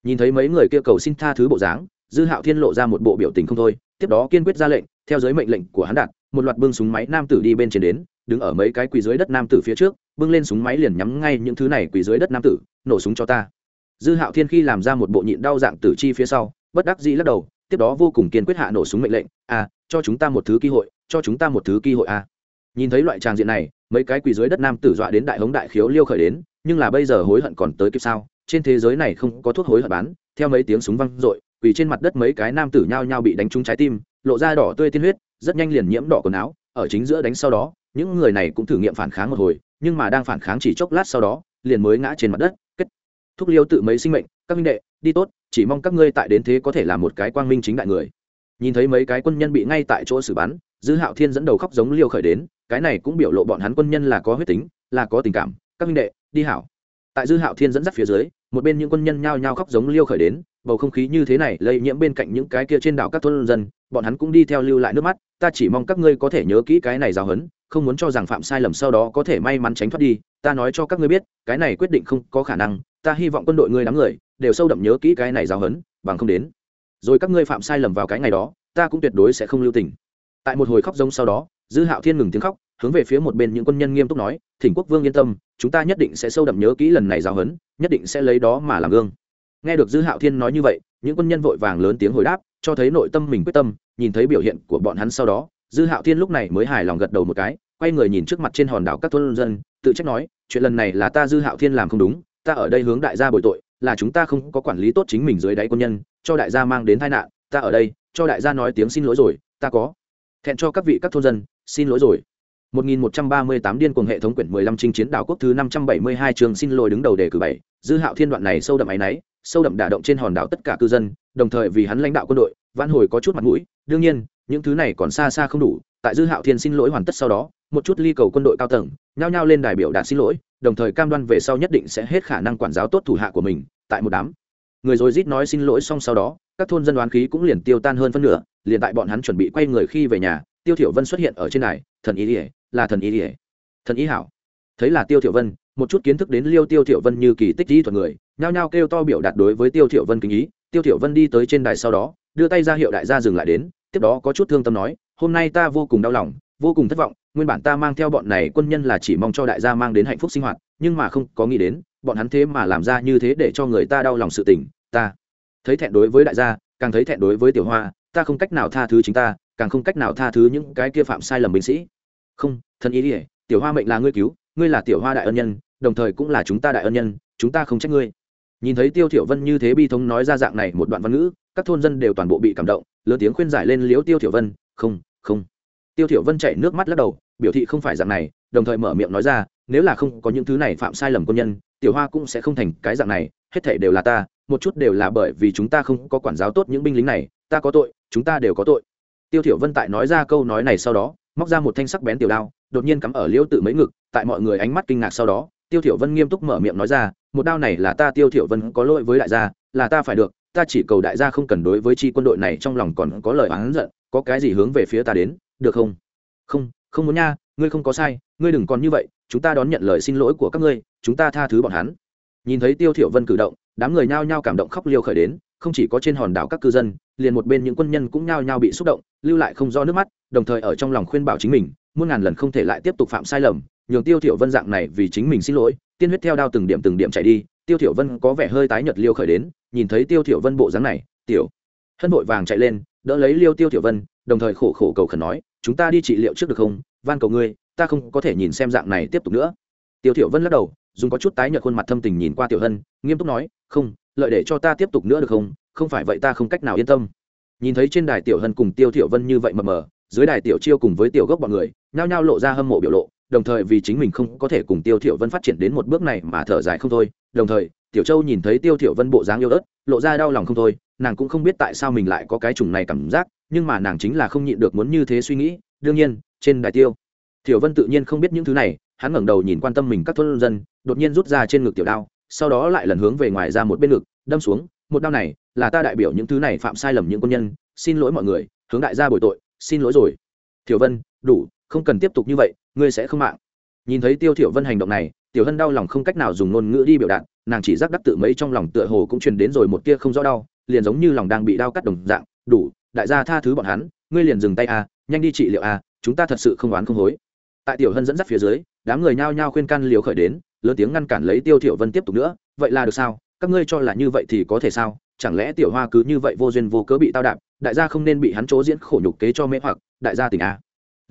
Nhìn thấy mấy người kia cầu xin tha thứ bộ dáng, dư hạo thiên lộ ra một bộ biểu tình không thôi, tiếp đó kiên quyết ra lệnh, theo giới mệnh lệnh của hắn đạt, một loạt bưng súng máy nam tử đi bên trên đến đứng ở mấy cái quỳ dưới đất nam tử phía trước bưng lên súng máy liền nhắm ngay những thứ này quỳ dưới đất nam tử nổ súng cho ta dư hạo thiên khi làm ra một bộ nhịn đau dạng tử chi phía sau bất đắc dĩ lắc đầu tiếp đó vô cùng kiên quyết hạ nổ súng mệnh lệnh à, cho chúng ta một thứ cơ hội cho chúng ta một thứ cơ hội à. nhìn thấy loại tràng diện này mấy cái quỳ dưới đất nam tử dọa đến đại hống đại khiếu liêu khởi đến nhưng là bây giờ hối hận còn tới kịp sao trên thế giới này không có thuốc hối hận bán theo mấy tiếng súng văng r quỳ trên mặt đất mấy cái nam tử nhao nhao bị đánh trúng trái tim lộ ra đỏ tươi tiên huyết rất nhanh liền nhiễm đỏ quần áo ở chính giữa đánh sau đó những người này cũng thử nghiệm phản kháng một hồi, nhưng mà đang phản kháng chỉ chốc lát sau đó, liền mới ngã trên mặt đất, kết thúc liêu tự mấy sinh mệnh. Các minh đệ, đi tốt, chỉ mong các ngươi tại đến thế có thể là một cái quang minh chính đại người. Nhìn thấy mấy cái quân nhân bị ngay tại chỗ xử bắn, dư hạo thiên dẫn đầu khóc giống liêu khởi đến, cái này cũng biểu lộ bọn hắn quân nhân là có huyết tính, là có tình cảm. Các minh đệ, đi hảo. Tại dư hạo thiên dẫn dắt phía dưới, một bên những quân nhân nhao nhao khóc giống liêu khởi đến, bầu không khí như thế này lây nhiễm bên cạnh những cái kia trên đảo các thôn dân bọn hắn cũng đi theo lưu lại nước mắt, ta chỉ mong các ngươi có thể nhớ kỹ cái này giáo hấn không muốn cho rằng phạm sai lầm sau đó có thể may mắn tránh thoát đi, ta nói cho các ngươi biết, cái này quyết định không có khả năng, ta hy vọng quân đội ngươi đám người đều sâu đậm nhớ kỹ cái này giáo hấn bằng không đến. Rồi các ngươi phạm sai lầm vào cái ngày đó, ta cũng tuyệt đối sẽ không lưu tình. Tại một hồi khóc giống sau đó, dư hạo thiên ngừng tiếng khóc, hướng về phía một bên những quân nhân nghiêm túc nói, thỉnh quốc vương yên tâm, chúng ta nhất định sẽ sâu đậm nhớ kỹ lần này giáo hấn nhất định sẽ lấy đó mà làm gương. Nghe được dư hạo thiên nói như vậy, những quân nhân vội vàng lớn tiếng hồi đáp cho thấy nội tâm mình quyết tâm, nhìn thấy biểu hiện của bọn hắn sau đó, dư hạo thiên lúc này mới hài lòng gật đầu một cái, quay người nhìn trước mặt trên hòn đảo các thôn dân, tự trách nói, chuyện lần này là ta dư hạo thiên làm không đúng, ta ở đây hướng đại gia bồi tội, là chúng ta không có quản lý tốt chính mình dưới đáy quân nhân, cho đại gia mang đến tai nạn, ta ở đây, cho đại gia nói tiếng xin lỗi rồi, ta có thẹn cho các vị các thôn dân, xin lỗi rồi. 1138 điên cuồng hệ thống quyển 15 chinh chiến đảo quốc thứ 572 trường xin lỗi đứng đầu đề cử bảy, dư hạo thiên đoạn này sâu đậm áy náy, sâu đậm đả động trên hòn đảo tất cả cư dân đồng thời vì hắn lãnh đạo quân đội, vãn hồi có chút mặt mũi, đương nhiên, những thứ này còn xa xa không đủ, tại dư hạo thiên xin lỗi hoàn tất sau đó, một chút ly cầu quân đội cao tầng, nhao nhao lên đài biểu đạt xin lỗi, đồng thời cam đoan về sau nhất định sẽ hết khả năng quản giáo tốt thủ hạ của mình, tại một đám. Người rồi rít nói xin lỗi xong sau đó, các thôn dân đoán khí cũng liền tiêu tan hơn phân nửa, liền tại bọn hắn chuẩn bị quay người khi về nhà, tiêu thiểu vân xuất hiện ở trên này thần ý ỉa là thần ý ỉa thần ý hảo. Thấy là tiêu thiểu vân, một chút kiến thức đến liêu tiêu thiểu vân như kỳ tích di thuật người, nhao nhao kêu to biểu đạt đối với tiêu thiểu vân kính ý tiêu thiểu vân đi tới trên đài sau đó, đưa tay ra hiệu đại gia dừng lại đến, tiếp đó có chút thương tâm nói, hôm nay ta vô cùng đau lòng, vô cùng thất vọng, nguyên bản ta mang theo bọn này quân nhân là chỉ mong cho đại gia mang đến hạnh phúc sinh hoạt, nhưng mà không có nghĩ đến, bọn hắn thế mà làm ra như thế để cho người ta đau lòng sự tình, ta thấy thẹn đối với đại gia, càng thấy thẹn đối với tiểu hoa, ta không cách nào tha thứ chính ta, càng không cách nào tha thứ những cái kia phạm sai lầm binh sĩ. Không, thân ý ỉa tiểu hoa mệnh là ngươi cứu, ngươi là tiểu hoa đại ân nhân, đồng thời cũng là chúng ta đại ân nhân, chúng ta không trách ngươi nhìn thấy tiêu thiểu vân như thế bi thống nói ra dạng này một đoạn văn ngữ, các thôn dân đều toàn bộ bị cảm động, lớn tiếng khuyên giải lên liếu tiêu thiểu vân, không không. Tiêu thiểu vân chảy nước mắt lắc đầu, biểu thị không phải dạng này, đồng thời mở miệng nói ra, nếu là không có những thứ này phạm sai lầm quân nhân, tiểu hoa cũng sẽ không thành cái dạng này, hết thảy đều là ta, một chút đều là bởi vì chúng ta không có quản giáo tốt những binh lính này, ta có tội, chúng ta đều có tội. Tiêu thiểu vân tại nói ra câu nói này sau đó, móc ra một thanh sắc bén tiểu đao, đột nhiên cắm ở liễu tự mấy ngực, tại mọi người ánh mắt kinh ngạc sau đó, tiêu thiểu vân nghiêm túc mở miệng nói ra một đao này là ta tiêu thiểu vân có lỗi với đại gia, là ta phải được, ta chỉ cầu đại gia không cần đối với chi quân đội này trong lòng còn có lời oán giận, có cái gì hướng về phía ta đến, được không? Không không muốn nha, ngươi không có sai, ngươi đừng còn như vậy, chúng ta đón nhận lời xin lỗi của các ngươi, chúng ta tha thứ bọn hắn. Nhìn thấy tiêu thiểu vân cử động, đám người nhao nhao cảm động khóc liêu khởi đến, không chỉ có trên hòn đảo các cư dân, liền một bên những quân nhân cũng nhao nhao bị xúc động, lưu lại không do nước mắt, đồng thời ở trong lòng khuyên bảo chính mình, muôn ngàn lần không thể lại tiếp tục phạm sai lầm, nhường tiêu thiểu vân dạng này vì chính mình xin lỗi tiên huyết theo đao từng điểm từng điểm chạy đi, tiêu thiểu vân có vẻ hơi tái nhợt liêu khởi đến, nhìn thấy tiêu thiểu vân bộ dáng này, tiểu hân vội vàng chạy lên, đỡ lấy liêu tiêu thiểu vân, đồng thời khổ khổ cầu khẩn nói, chúng ta đi trị liệu trước được không? Van cầu ngươi, ta không có thể nhìn xem dạng này tiếp tục nữa. Tiêu thiểu vân lắc đầu, dùng có chút tái nhợt khuôn mặt thâm tình nhìn qua tiểu hân, nghiêm túc nói, không, lợi để cho ta tiếp tục nữa được không? Không phải vậy ta không cách nào yên tâm. Nhìn thấy trên đài tiểu hân cùng tiêu thiểu vân như vậy mờ mờ, dưới đài tiểu chiêu cùng với tiểu gốc bọn người, nhao nhao lộ ra hâm mộ biểu lộ đồng thời vì chính mình không có thể cùng tiêu thiểu vân phát triển đến một bước này mà thở dài không thôi. Đồng thời, tiểu châu nhìn thấy tiêu thiểu vân bộ dáng yêu ớt, lộ ra đau lòng không thôi. Nàng cũng không biết tại sao mình lại có cái chủng này cảm giác, nhưng mà nàng chính là không nhịn được muốn như thế suy nghĩ. Đương nhiên, trên đài tiêu, thiểu vân tự nhiên không biết những thứ này. Hắn ngẩng đầu nhìn quan tâm mình các thôn dân, đột nhiên rút ra trên ngực tiểu đao, sau đó lại lần hướng về ngoài ra một bên ngực, đâm xuống. Một đao này là ta đại biểu những thứ này phạm sai lầm những quân nhân. Xin lỗi mọi người, hướng đại gia bồi tội, xin lỗi rồi. Thiểu vân, đủ không cần tiếp tục như vậy, ngươi sẽ không mạng. Nhìn thấy tiêu thiểu vân hành động này, tiểu hân đau lòng không cách nào dùng ngôn ngữ đi biểu đạt, nàng chỉ giác đắc tự mấy trong lòng tựa hồ cũng truyền đến rồi một tia không rõ đau, liền giống như lòng đang bị đau cắt đồng dạng, đủ, đại gia tha thứ bọn hắn, ngươi liền dừng tay a, nhanh đi trị liệu a, chúng ta thật sự không oán không hối. Tại tiểu hân dẫn dắt phía dưới, đám người nhao nhao khuyên can liều khởi đến, lớn tiếng ngăn cản lấy tiêu thiểu vân tiếp tục nữa, vậy là được sao? Các ngươi cho là như vậy thì có thể sao? Chẳng lẽ tiểu hoa cứ như vậy vô duyên vô cớ bị tao đạp, đại gia không nên bị hắn chỗ diễn khổ nhục kế cho mê hoặc, đại gia tình a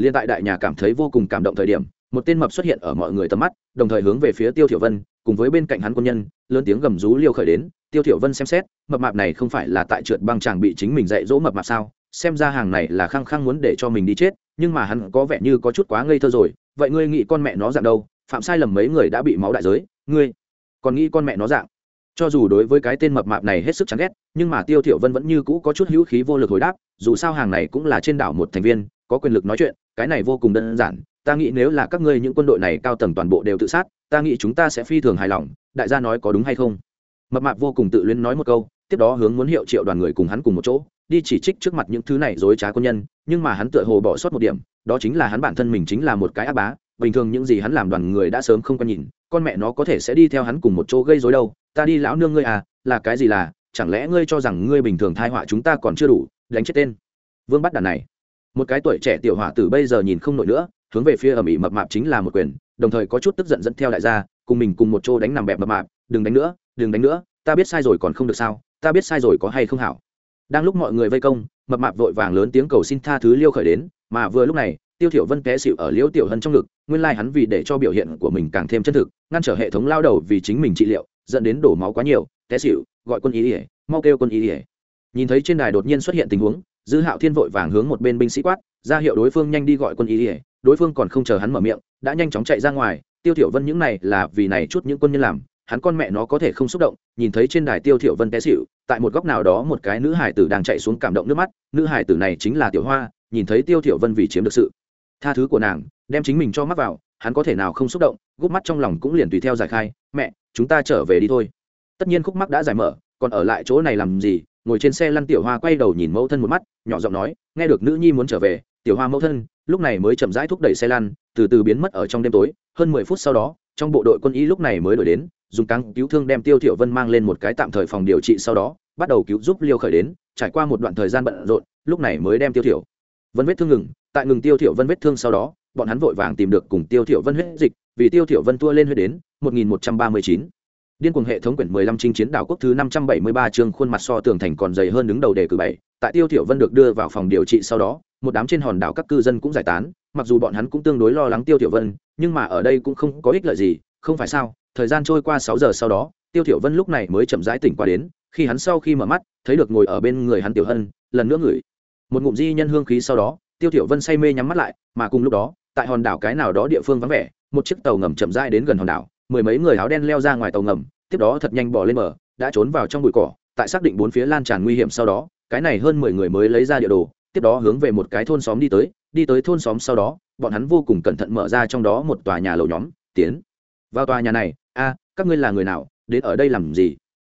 liên tại đại nhà cảm thấy vô cùng cảm động thời điểm, một tên mập xuất hiện ở mọi người tầm mắt, đồng thời hướng về phía tiêu thiểu vân, cùng với bên cạnh hắn quân nhân, lớn tiếng gầm rú liêu khởi đến, tiêu thiểu vân xem xét, mập mạp này không phải là tại trượt băng chàng bị chính mình dạy dỗ mập mạp sao? Xem ra hàng này là khăng khăng muốn để cho mình đi chết, nhưng mà hắn có vẻ như có chút quá ngây thơ rồi, vậy ngươi nghĩ con mẹ nó dạng đâu? Phạm sai lầm mấy người đã bị máu đại giới, ngươi còn nghĩ con mẹ nó dạng? Cho dù đối với cái tên mập mạp này hết sức chán ghét, nhưng mà tiêu thiểu vân vẫn như cũ có chút hữu khí vô lực hồi đáp, dù sao hàng này cũng là trên đảo một thành viên, có quyền lực nói chuyện cái này vô cùng đơn giản, ta nghĩ nếu là các ngươi những quân đội này cao tầng toàn bộ đều tự sát, ta nghĩ chúng ta sẽ phi thường hài lòng, đại gia nói có đúng hay không? Mập mạp vô cùng tự luyến nói một câu, tiếp đó hướng muốn hiệu triệu đoàn người cùng hắn cùng một chỗ, đi chỉ trích trước mặt những thứ này dối trá quân nhân, nhưng mà hắn tựa hồ bỏ sót một điểm, đó chính là hắn bản thân mình chính là một cái áp bá, bình thường những gì hắn làm đoàn người đã sớm không có nhìn, con mẹ nó có thể sẽ đi theo hắn cùng một chỗ gây dối đâu, ta đi lão nương ngươi à là cái gì là, chẳng lẽ ngươi cho rằng ngươi bình thường thai họa chúng ta còn chưa đủ, đánh chết tên. Vương bắt đàn này một cái tuổi trẻ tiểu hỏa tử bây giờ nhìn không nổi nữa, hướng về phía ẩm ỉ mập mạp chính là một quyền, đồng thời có chút tức giận dẫn theo đại gia, cùng mình cùng một chỗ đánh nằm bẹp mập mạp, đừng đánh nữa, đừng đánh nữa, ta biết sai rồi còn không được sao, ta biết sai rồi có hay không hảo. Đang lúc mọi người vây công, mập mạp vội vàng lớn tiếng cầu xin tha thứ liêu khởi đến, mà vừa lúc này, tiêu thiểu vân té xỉu ở liêu tiểu hân trong ngực, nguyên lai like hắn vì để cho biểu hiện của mình càng thêm chân thực, ngăn trở hệ thống lao đầu vì chính mình trị liệu, dẫn đến đổ máu quá nhiều, té xỉu, gọi quân ý ỉa mau kêu quân ý ỉa nhìn thấy trên đài đột nhiên xuất hiện tình huống dư hạo thiên vội vàng hướng một bên binh sĩ quát, ra hiệu đối phương nhanh đi gọi quân y ỉa đối phương còn không chờ hắn mở miệng, đã nhanh chóng chạy ra ngoài. Tiêu thiểu vân những này là vì này chút những quân nhân làm, hắn con mẹ nó có thể không xúc động, nhìn thấy trên đài tiêu thiểu vân té xỉu, tại một góc nào đó một cái nữ hải tử đang chạy xuống cảm động nước mắt. Nữ hải tử này chính là tiểu hoa, nhìn thấy tiêu thiểu vân vì chiếm được sự tha thứ của nàng, đem chính mình cho mắc vào, hắn có thể nào không xúc động gút mắt trong lòng cũng liền tùy theo giải khai, mẹ, chúng ta trở về đi thôi. Tất nhiên khúc mắc đã giải mở, còn ở lại chỗ này làm gì ngồi trên xe lăn tiểu hoa quay đầu nhìn mẫu thân một mắt, nhỏ giọng nói, nghe được nữ nhi muốn trở về, tiểu hoa mẫu thân, lúc này mới chậm rãi thúc đẩy xe lăn, từ từ biến mất ở trong đêm tối, hơn mười phút sau đó, trong bộ đội quân y lúc này mới đổi đến, dùng căng cứu thương đem tiêu thiểu vân mang lên một cái tạm thời phòng điều trị sau đó, bắt đầu cứu giúp liêu khởi đến, trải qua một đoạn thời gian bận rộn, lúc này mới đem tiêu thiểu vân vết thương ngừng, tại ngừng tiêu thiểu vân vết thương sau đó, bọn hắn vội vàng tìm được cùng tiêu thiểu vân huyết dịch, vì tiêu thiểu vân tua lên huyết đến 1139 điên cuồng hệ thống quyển 15 chinh chiến đảo quốc thứ 573 chương khuôn mặt so tường thành còn dày hơn đứng đầu đề cử bảy. Tại tiêu thiểu vân được đưa vào phòng điều trị sau đó, một đám trên hòn đảo các cư dân cũng giải tán. Mặc dù bọn hắn cũng tương đối lo lắng tiêu thiểu vân, nhưng mà ở đây cũng không có ích lợi gì, không phải sao? Thời gian trôi qua sáu giờ sau đó, tiêu thiểu vân lúc này mới chậm rãi tỉnh qua đến. Khi hắn sau khi mở mắt, thấy được ngồi ở bên người hắn tiểu hân, lần nữa ngửi một ngụm di nhân hương khí sau đó, tiêu thiểu vân say mê nhắm mắt lại, mà cùng lúc đó, tại hòn đảo cái nào đó địa phương vắng vẻ, một chiếc tàu ngầm chậm rãi đến gần hòn đảo mười mấy người áo đen leo ra ngoài tàu ngầm, tiếp đó thật nhanh bỏ lên bờ, đã trốn vào trong bụi cỏ, tại xác định bốn phía lan tràn nguy hiểm sau đó, cái này hơn mười người mới lấy ra địa đồ, tiếp đó hướng về một cái thôn xóm đi tới đi tới thôn xóm sau đó, bọn hắn vô cùng cẩn thận mở ra trong đó một tòa nhà lầu nhóm, tiến vào tòa nhà này, a, các ngươi là người nào, đến ở đây làm gì?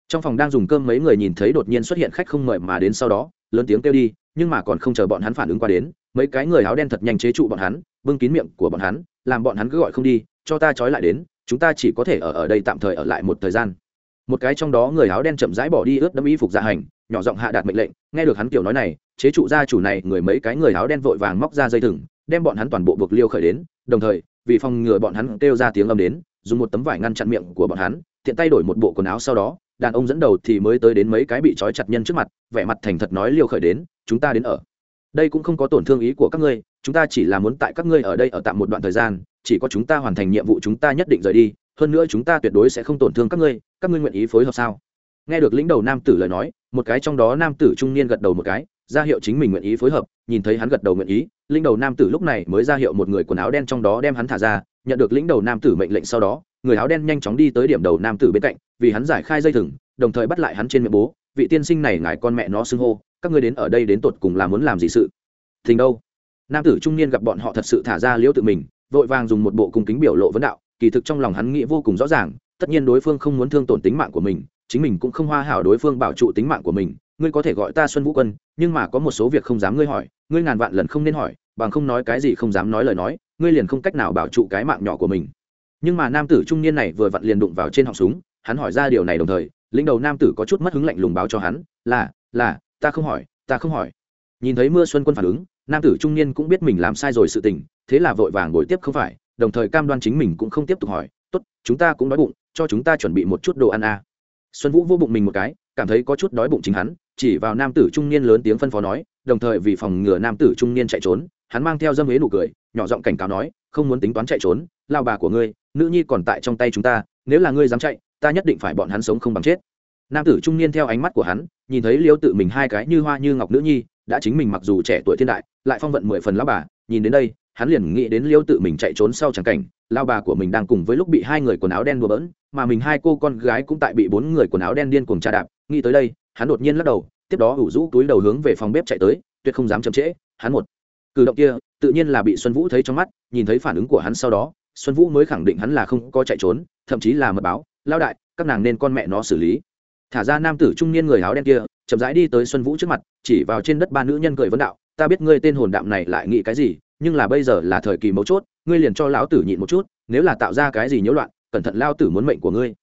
Trong phòng đang dùng cơm mấy người nhìn thấy đột nhiên xuất hiện khách không mời mà đến sau đó, lớn tiếng kêu đi, nhưng mà còn không chờ bọn hắn phản ứng qua đến, mấy cái người áo đen thật nhanh chế trụ bọn hắn, bưng kín miệng của bọn hắn, làm bọn hắn cứ gọi không đi, cho ta trói lại đến chúng ta chỉ có thể ở ở đây tạm thời ở lại một thời gian. Một cái trong đó người áo đen chậm rãi bỏ đi ướt đẫm y phục dạ hành, nhỏ giọng hạ đạt mệnh lệnh, nghe được hắn kiểu nói này, chế trụ gia chủ này, người mấy cái người áo đen vội vàng móc ra dây thừng, đem bọn hắn toàn bộ buộc liêu khởi đến, đồng thời, vì phòng ngừa bọn hắn kêu ra tiếng âm đến, dùng một tấm vải ngăn chặn miệng của bọn hắn, tiện tay đổi một bộ quần áo sau đó, đàn ông dẫn đầu thì mới tới đến mấy cái bị trói chặt nhân trước mặt, vẻ mặt thành thật nói liêu khởi đến, chúng ta đến ở. Đây cũng không có tổn thương ý của các ngươi chúng ta chỉ là muốn tại các ngươi ở đây ở tạm một đoạn thời gian, chỉ có chúng ta hoàn thành nhiệm vụ chúng ta nhất định rời đi, hơn nữa chúng ta tuyệt đối sẽ không tổn thương các ngươi các ngươi nguyện ý phối hợp sao? Nghe được lĩnh đầu nam tử lời nói, một cái trong đó nam tử trung niên gật đầu một cái, ra hiệu chính mình nguyện ý phối hợp, nhìn thấy hắn gật đầu nguyện ý, lĩnh đầu nam tử lúc này mới ra hiệu một người quần áo đen trong đó đem hắn thả ra, nhận được lĩnh đầu nam tử mệnh lệnh sau đó, người áo đen nhanh chóng đi tới điểm đầu nam tử bên cạnh, vì hắn giải khai dây thừng, đồng thời bắt lại hắn trên miệng bố, vị tiên sinh này ngài con mẹ nó xưng hô, các ngươi đến ở đây đến tột cùng là muốn làm gì sự? Thình đâu? Nam tử trung niên gặp bọn họ thật sự thả ra liễu tự mình, vội vàng dùng một bộ cung kính biểu lộ vấn đạo, kỳ thực trong lòng hắn nghĩ vô cùng rõ ràng, tất nhiên đối phương không muốn thương tổn tính mạng của mình, chính mình cũng không hoa hảo đối phương bảo trụ tính mạng của mình, ngươi có thể gọi ta xuân vũ quân, nhưng mà có một số việc không dám ngươi hỏi, ngươi ngàn vạn lần không nên hỏi, bằng không nói cái gì không dám nói lời nói, ngươi liền không cách nào bảo trụ cái mạng nhỏ của mình. Nhưng mà nam tử trung niên này vừa vặn liền đụng vào trên họng súng, hắn hỏi ra điều này đồng thời, lĩnh đầu nam tử có chút mất hứng lạnh lùng báo cho hắn, là là, ta không hỏi, ta không hỏi nhìn thấy mưa xuân quân phản ứng, nam tử trung niên cũng biết mình làm sai rồi sự tình, thế là vội vàng ngồi tiếp không phải, đồng thời cam đoan chính mình cũng không tiếp tục hỏi, tốt, chúng ta cũng đói bụng, cho chúng ta chuẩn bị một chút đồ ăn à. xuân vũ vô bụng mình một cái, cảm thấy có chút đói bụng chính hắn, chỉ vào nam tử trung niên lớn tiếng phân phó nói, đồng thời vì phòng ngừa nam tử trung niên chạy trốn, hắn mang theo dâm huế nụ cười, nhỏ giọng cảnh cáo nói, không muốn tính toán chạy trốn, lao bà của ngươi, nữ nhi còn tại trong tay chúng ta, nếu là ngươi dám chạy, ta nhất định phải bọn hắn sống không bằng chết nam tử trung niên theo ánh mắt của hắn, nhìn thấy liêu tự mình hai cái như hoa như ngọc nữ nhi đã chính mình mặc dù trẻ tuổi thiên đại, lại phong vận mười phần lao bà, nhìn đến đây, hắn liền nghĩ đến liêu tự mình chạy trốn sau tràng cảnh lao bà của mình đang cùng với lúc bị hai người quần áo đen đùa bỡn, mà mình hai cô con gái cũng tại bị bốn người quần áo đen điên cuồng tra đạp, nghĩ tới đây, hắn đột nhiên lắc đầu, tiếp đó ủ rũ túi đầu hướng về phòng bếp chạy tới, tuyệt không dám chậm trễ, hắn một cử động kia, tự nhiên là bị xuân vũ thấy trong mắt, nhìn thấy phản ứng của hắn sau đó, xuân vũ mới khẳng định hắn là không có chạy trốn, thậm chí là mật báo lao đại, các nàng nên con mẹ nó xử lý. Thả ra nam tử trung niên người áo đen kia chậm rãi đi tới xuân vũ trước mặt, chỉ vào trên đất ba nữ nhân cười vấn đạo, ta biết ngươi tên hồn đạm này lại nghĩ cái gì, nhưng là bây giờ là thời kỳ mấu chốt, ngươi liền cho lão tử nhịn một chút, nếu là tạo ra cái gì nhiễu loạn, cẩn thận lao tử muốn mệnh của ngươi.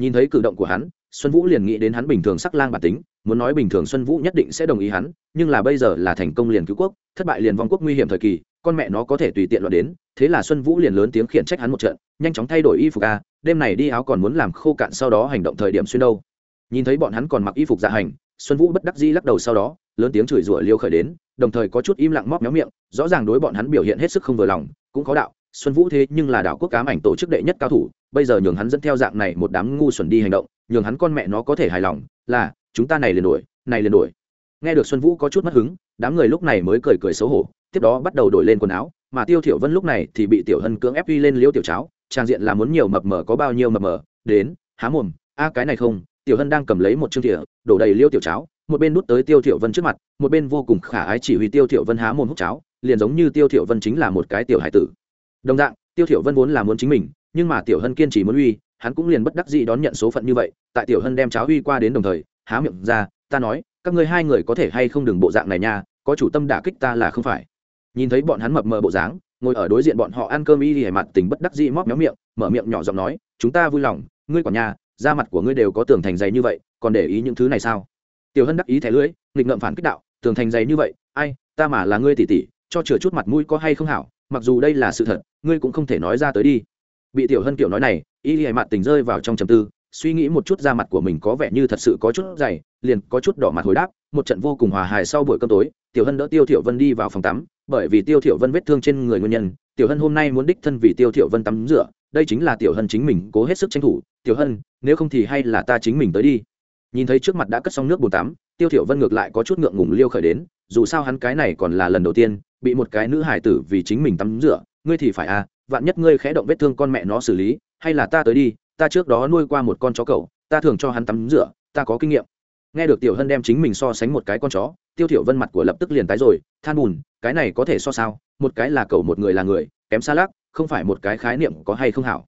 Nhìn thấy cử động của hắn, xuân vũ liền nghĩ đến hắn bình thường sắc lang bản tính, muốn nói bình thường xuân vũ nhất định sẽ đồng ý hắn, nhưng là bây giờ là thành công liền cứu quốc, thất bại liền vong quốc nguy hiểm thời kỳ, con mẹ nó có thể tùy tiện loạn đến, thế là xuân vũ liền lớn tiếng khiển trách hắn một trận, nhanh chóng thay đổi y phục a, đêm này đi áo còn muốn làm khô cạn sau đó hành động thời điểm xuyên đâu. Nhìn thấy bọn hắn còn mặc y phục dạ hành xuân vũ bất đắc dĩ lắc đầu sau đó, lớn tiếng chửi rủa liêu khởi đến, đồng thời có chút im lặng móc méo miệng, rõ ràng đối bọn hắn biểu hiện hết sức không vừa lòng, cũng có đạo, xuân vũ thế nhưng là đảo quốc cám ảnh tổ chức đệ nhất cao thủ, bây giờ nhường hắn dẫn theo dạng này một đám ngu xuẩn đi hành động, nhường hắn con mẹ nó có thể hài lòng, là, chúng ta này liền đuổi, này liền đuổi. Nghe được xuân vũ có chút mất hứng, đám người lúc này mới cười cười xấu hổ, tiếp đó bắt đầu đổi lên quần áo, mà tiêu thiểu vân lúc này thì bị tiểu hân cưỡng ép uy lên liêu tiểu cháo, trang diện là muốn nhiều mập mờ có bao nhiêu mập mờ, đến, há mồm, a cái này không tiểu hân đang cầm lấy một chương thìa, đổ đầy liêu tiểu cháo, một bên nút tới tiêu thiểu vân trước mặt, một bên vô cùng khả ái chỉ huy tiêu thiểu vân há mồm hút cháo, liền giống như tiêu thiểu vân chính là một cái tiểu hải tử. Đồng dạng, tiêu thiểu vân vốn là muốn chính mình, nhưng mà tiểu hân kiên trì muốn uy, hắn cũng liền bất đắc dĩ đón nhận số phận như vậy, tại tiểu hân đem cháo uy qua đến đồng thời, há miệng ra, ta nói, các ngươi hai người có thể hay không đừng bộ dạng này nha, có chủ tâm đả kích ta là không phải. Nhìn thấy bọn hắn mập mờ bộ dáng, ngồi ở đối diện bọn họ ăn cơm y hề mặt tình bất đắc dĩ móc méo miệng, mở miệng nhỏ giọng nói, chúng ta vui lòng, ngươi quản nhà da mặt của ngươi đều có tường thành dày như vậy, còn để ý những thứ này sao? Tiểu hân đắc ý thẻ lưỡi, nghịch ngợm phản kích đạo, tường thành dày như vậy, ai, ta mà là ngươi tỉ tỉ cho chừa chút mặt mũi có hay không hảo, mặc dù đây là sự thật, ngươi cũng không thể nói ra tới đi. Bị tiểu hân kiểu nói này, y hề mặt tình rơi vào trong trầm tư, suy nghĩ một chút da mặt của mình có vẻ như thật sự có chút dày, liền có chút đỏ mặt hồi đáp, một trận vô cùng hòa hài sau buổi cơm tối, tiểu hân đỡ tiêu thiểu vân đi vào phòng tắm, bởi vì tiêu thiểu vân vết thương trên người nguyên nhân, tiểu hân hôm nay muốn đích thân vì tiêu thiểu vân tắm rửa đây chính là tiểu hân chính mình cố hết sức tranh thủ, tiểu hân, nếu không thì hay là ta chính mình tới đi. Nhìn thấy trước mặt đã cất xong nước bồn tắm, tiêu thiểu vân ngược lại có chút ngượng ngùng liêu khởi đến, dù sao hắn cái này còn là lần đầu tiên bị một cái nữ hải tử vì chính mình tắm rửa, ngươi thì phải à vạn nhất ngươi khẽ động vết thương con mẹ nó xử lý, hay là ta tới đi, ta trước đó nuôi qua một con chó cậu ta thường cho hắn tắm rửa, ta có kinh nghiệm. Nghe được tiểu hân đem chính mình so sánh một cái con chó, tiêu thiểu vân mặt của lập tức liền tái rồi, than buồn cái này có thể so sao, một cái là cậu một người là người, kém xa lắc không phải một cái khái niệm có hay không hảo.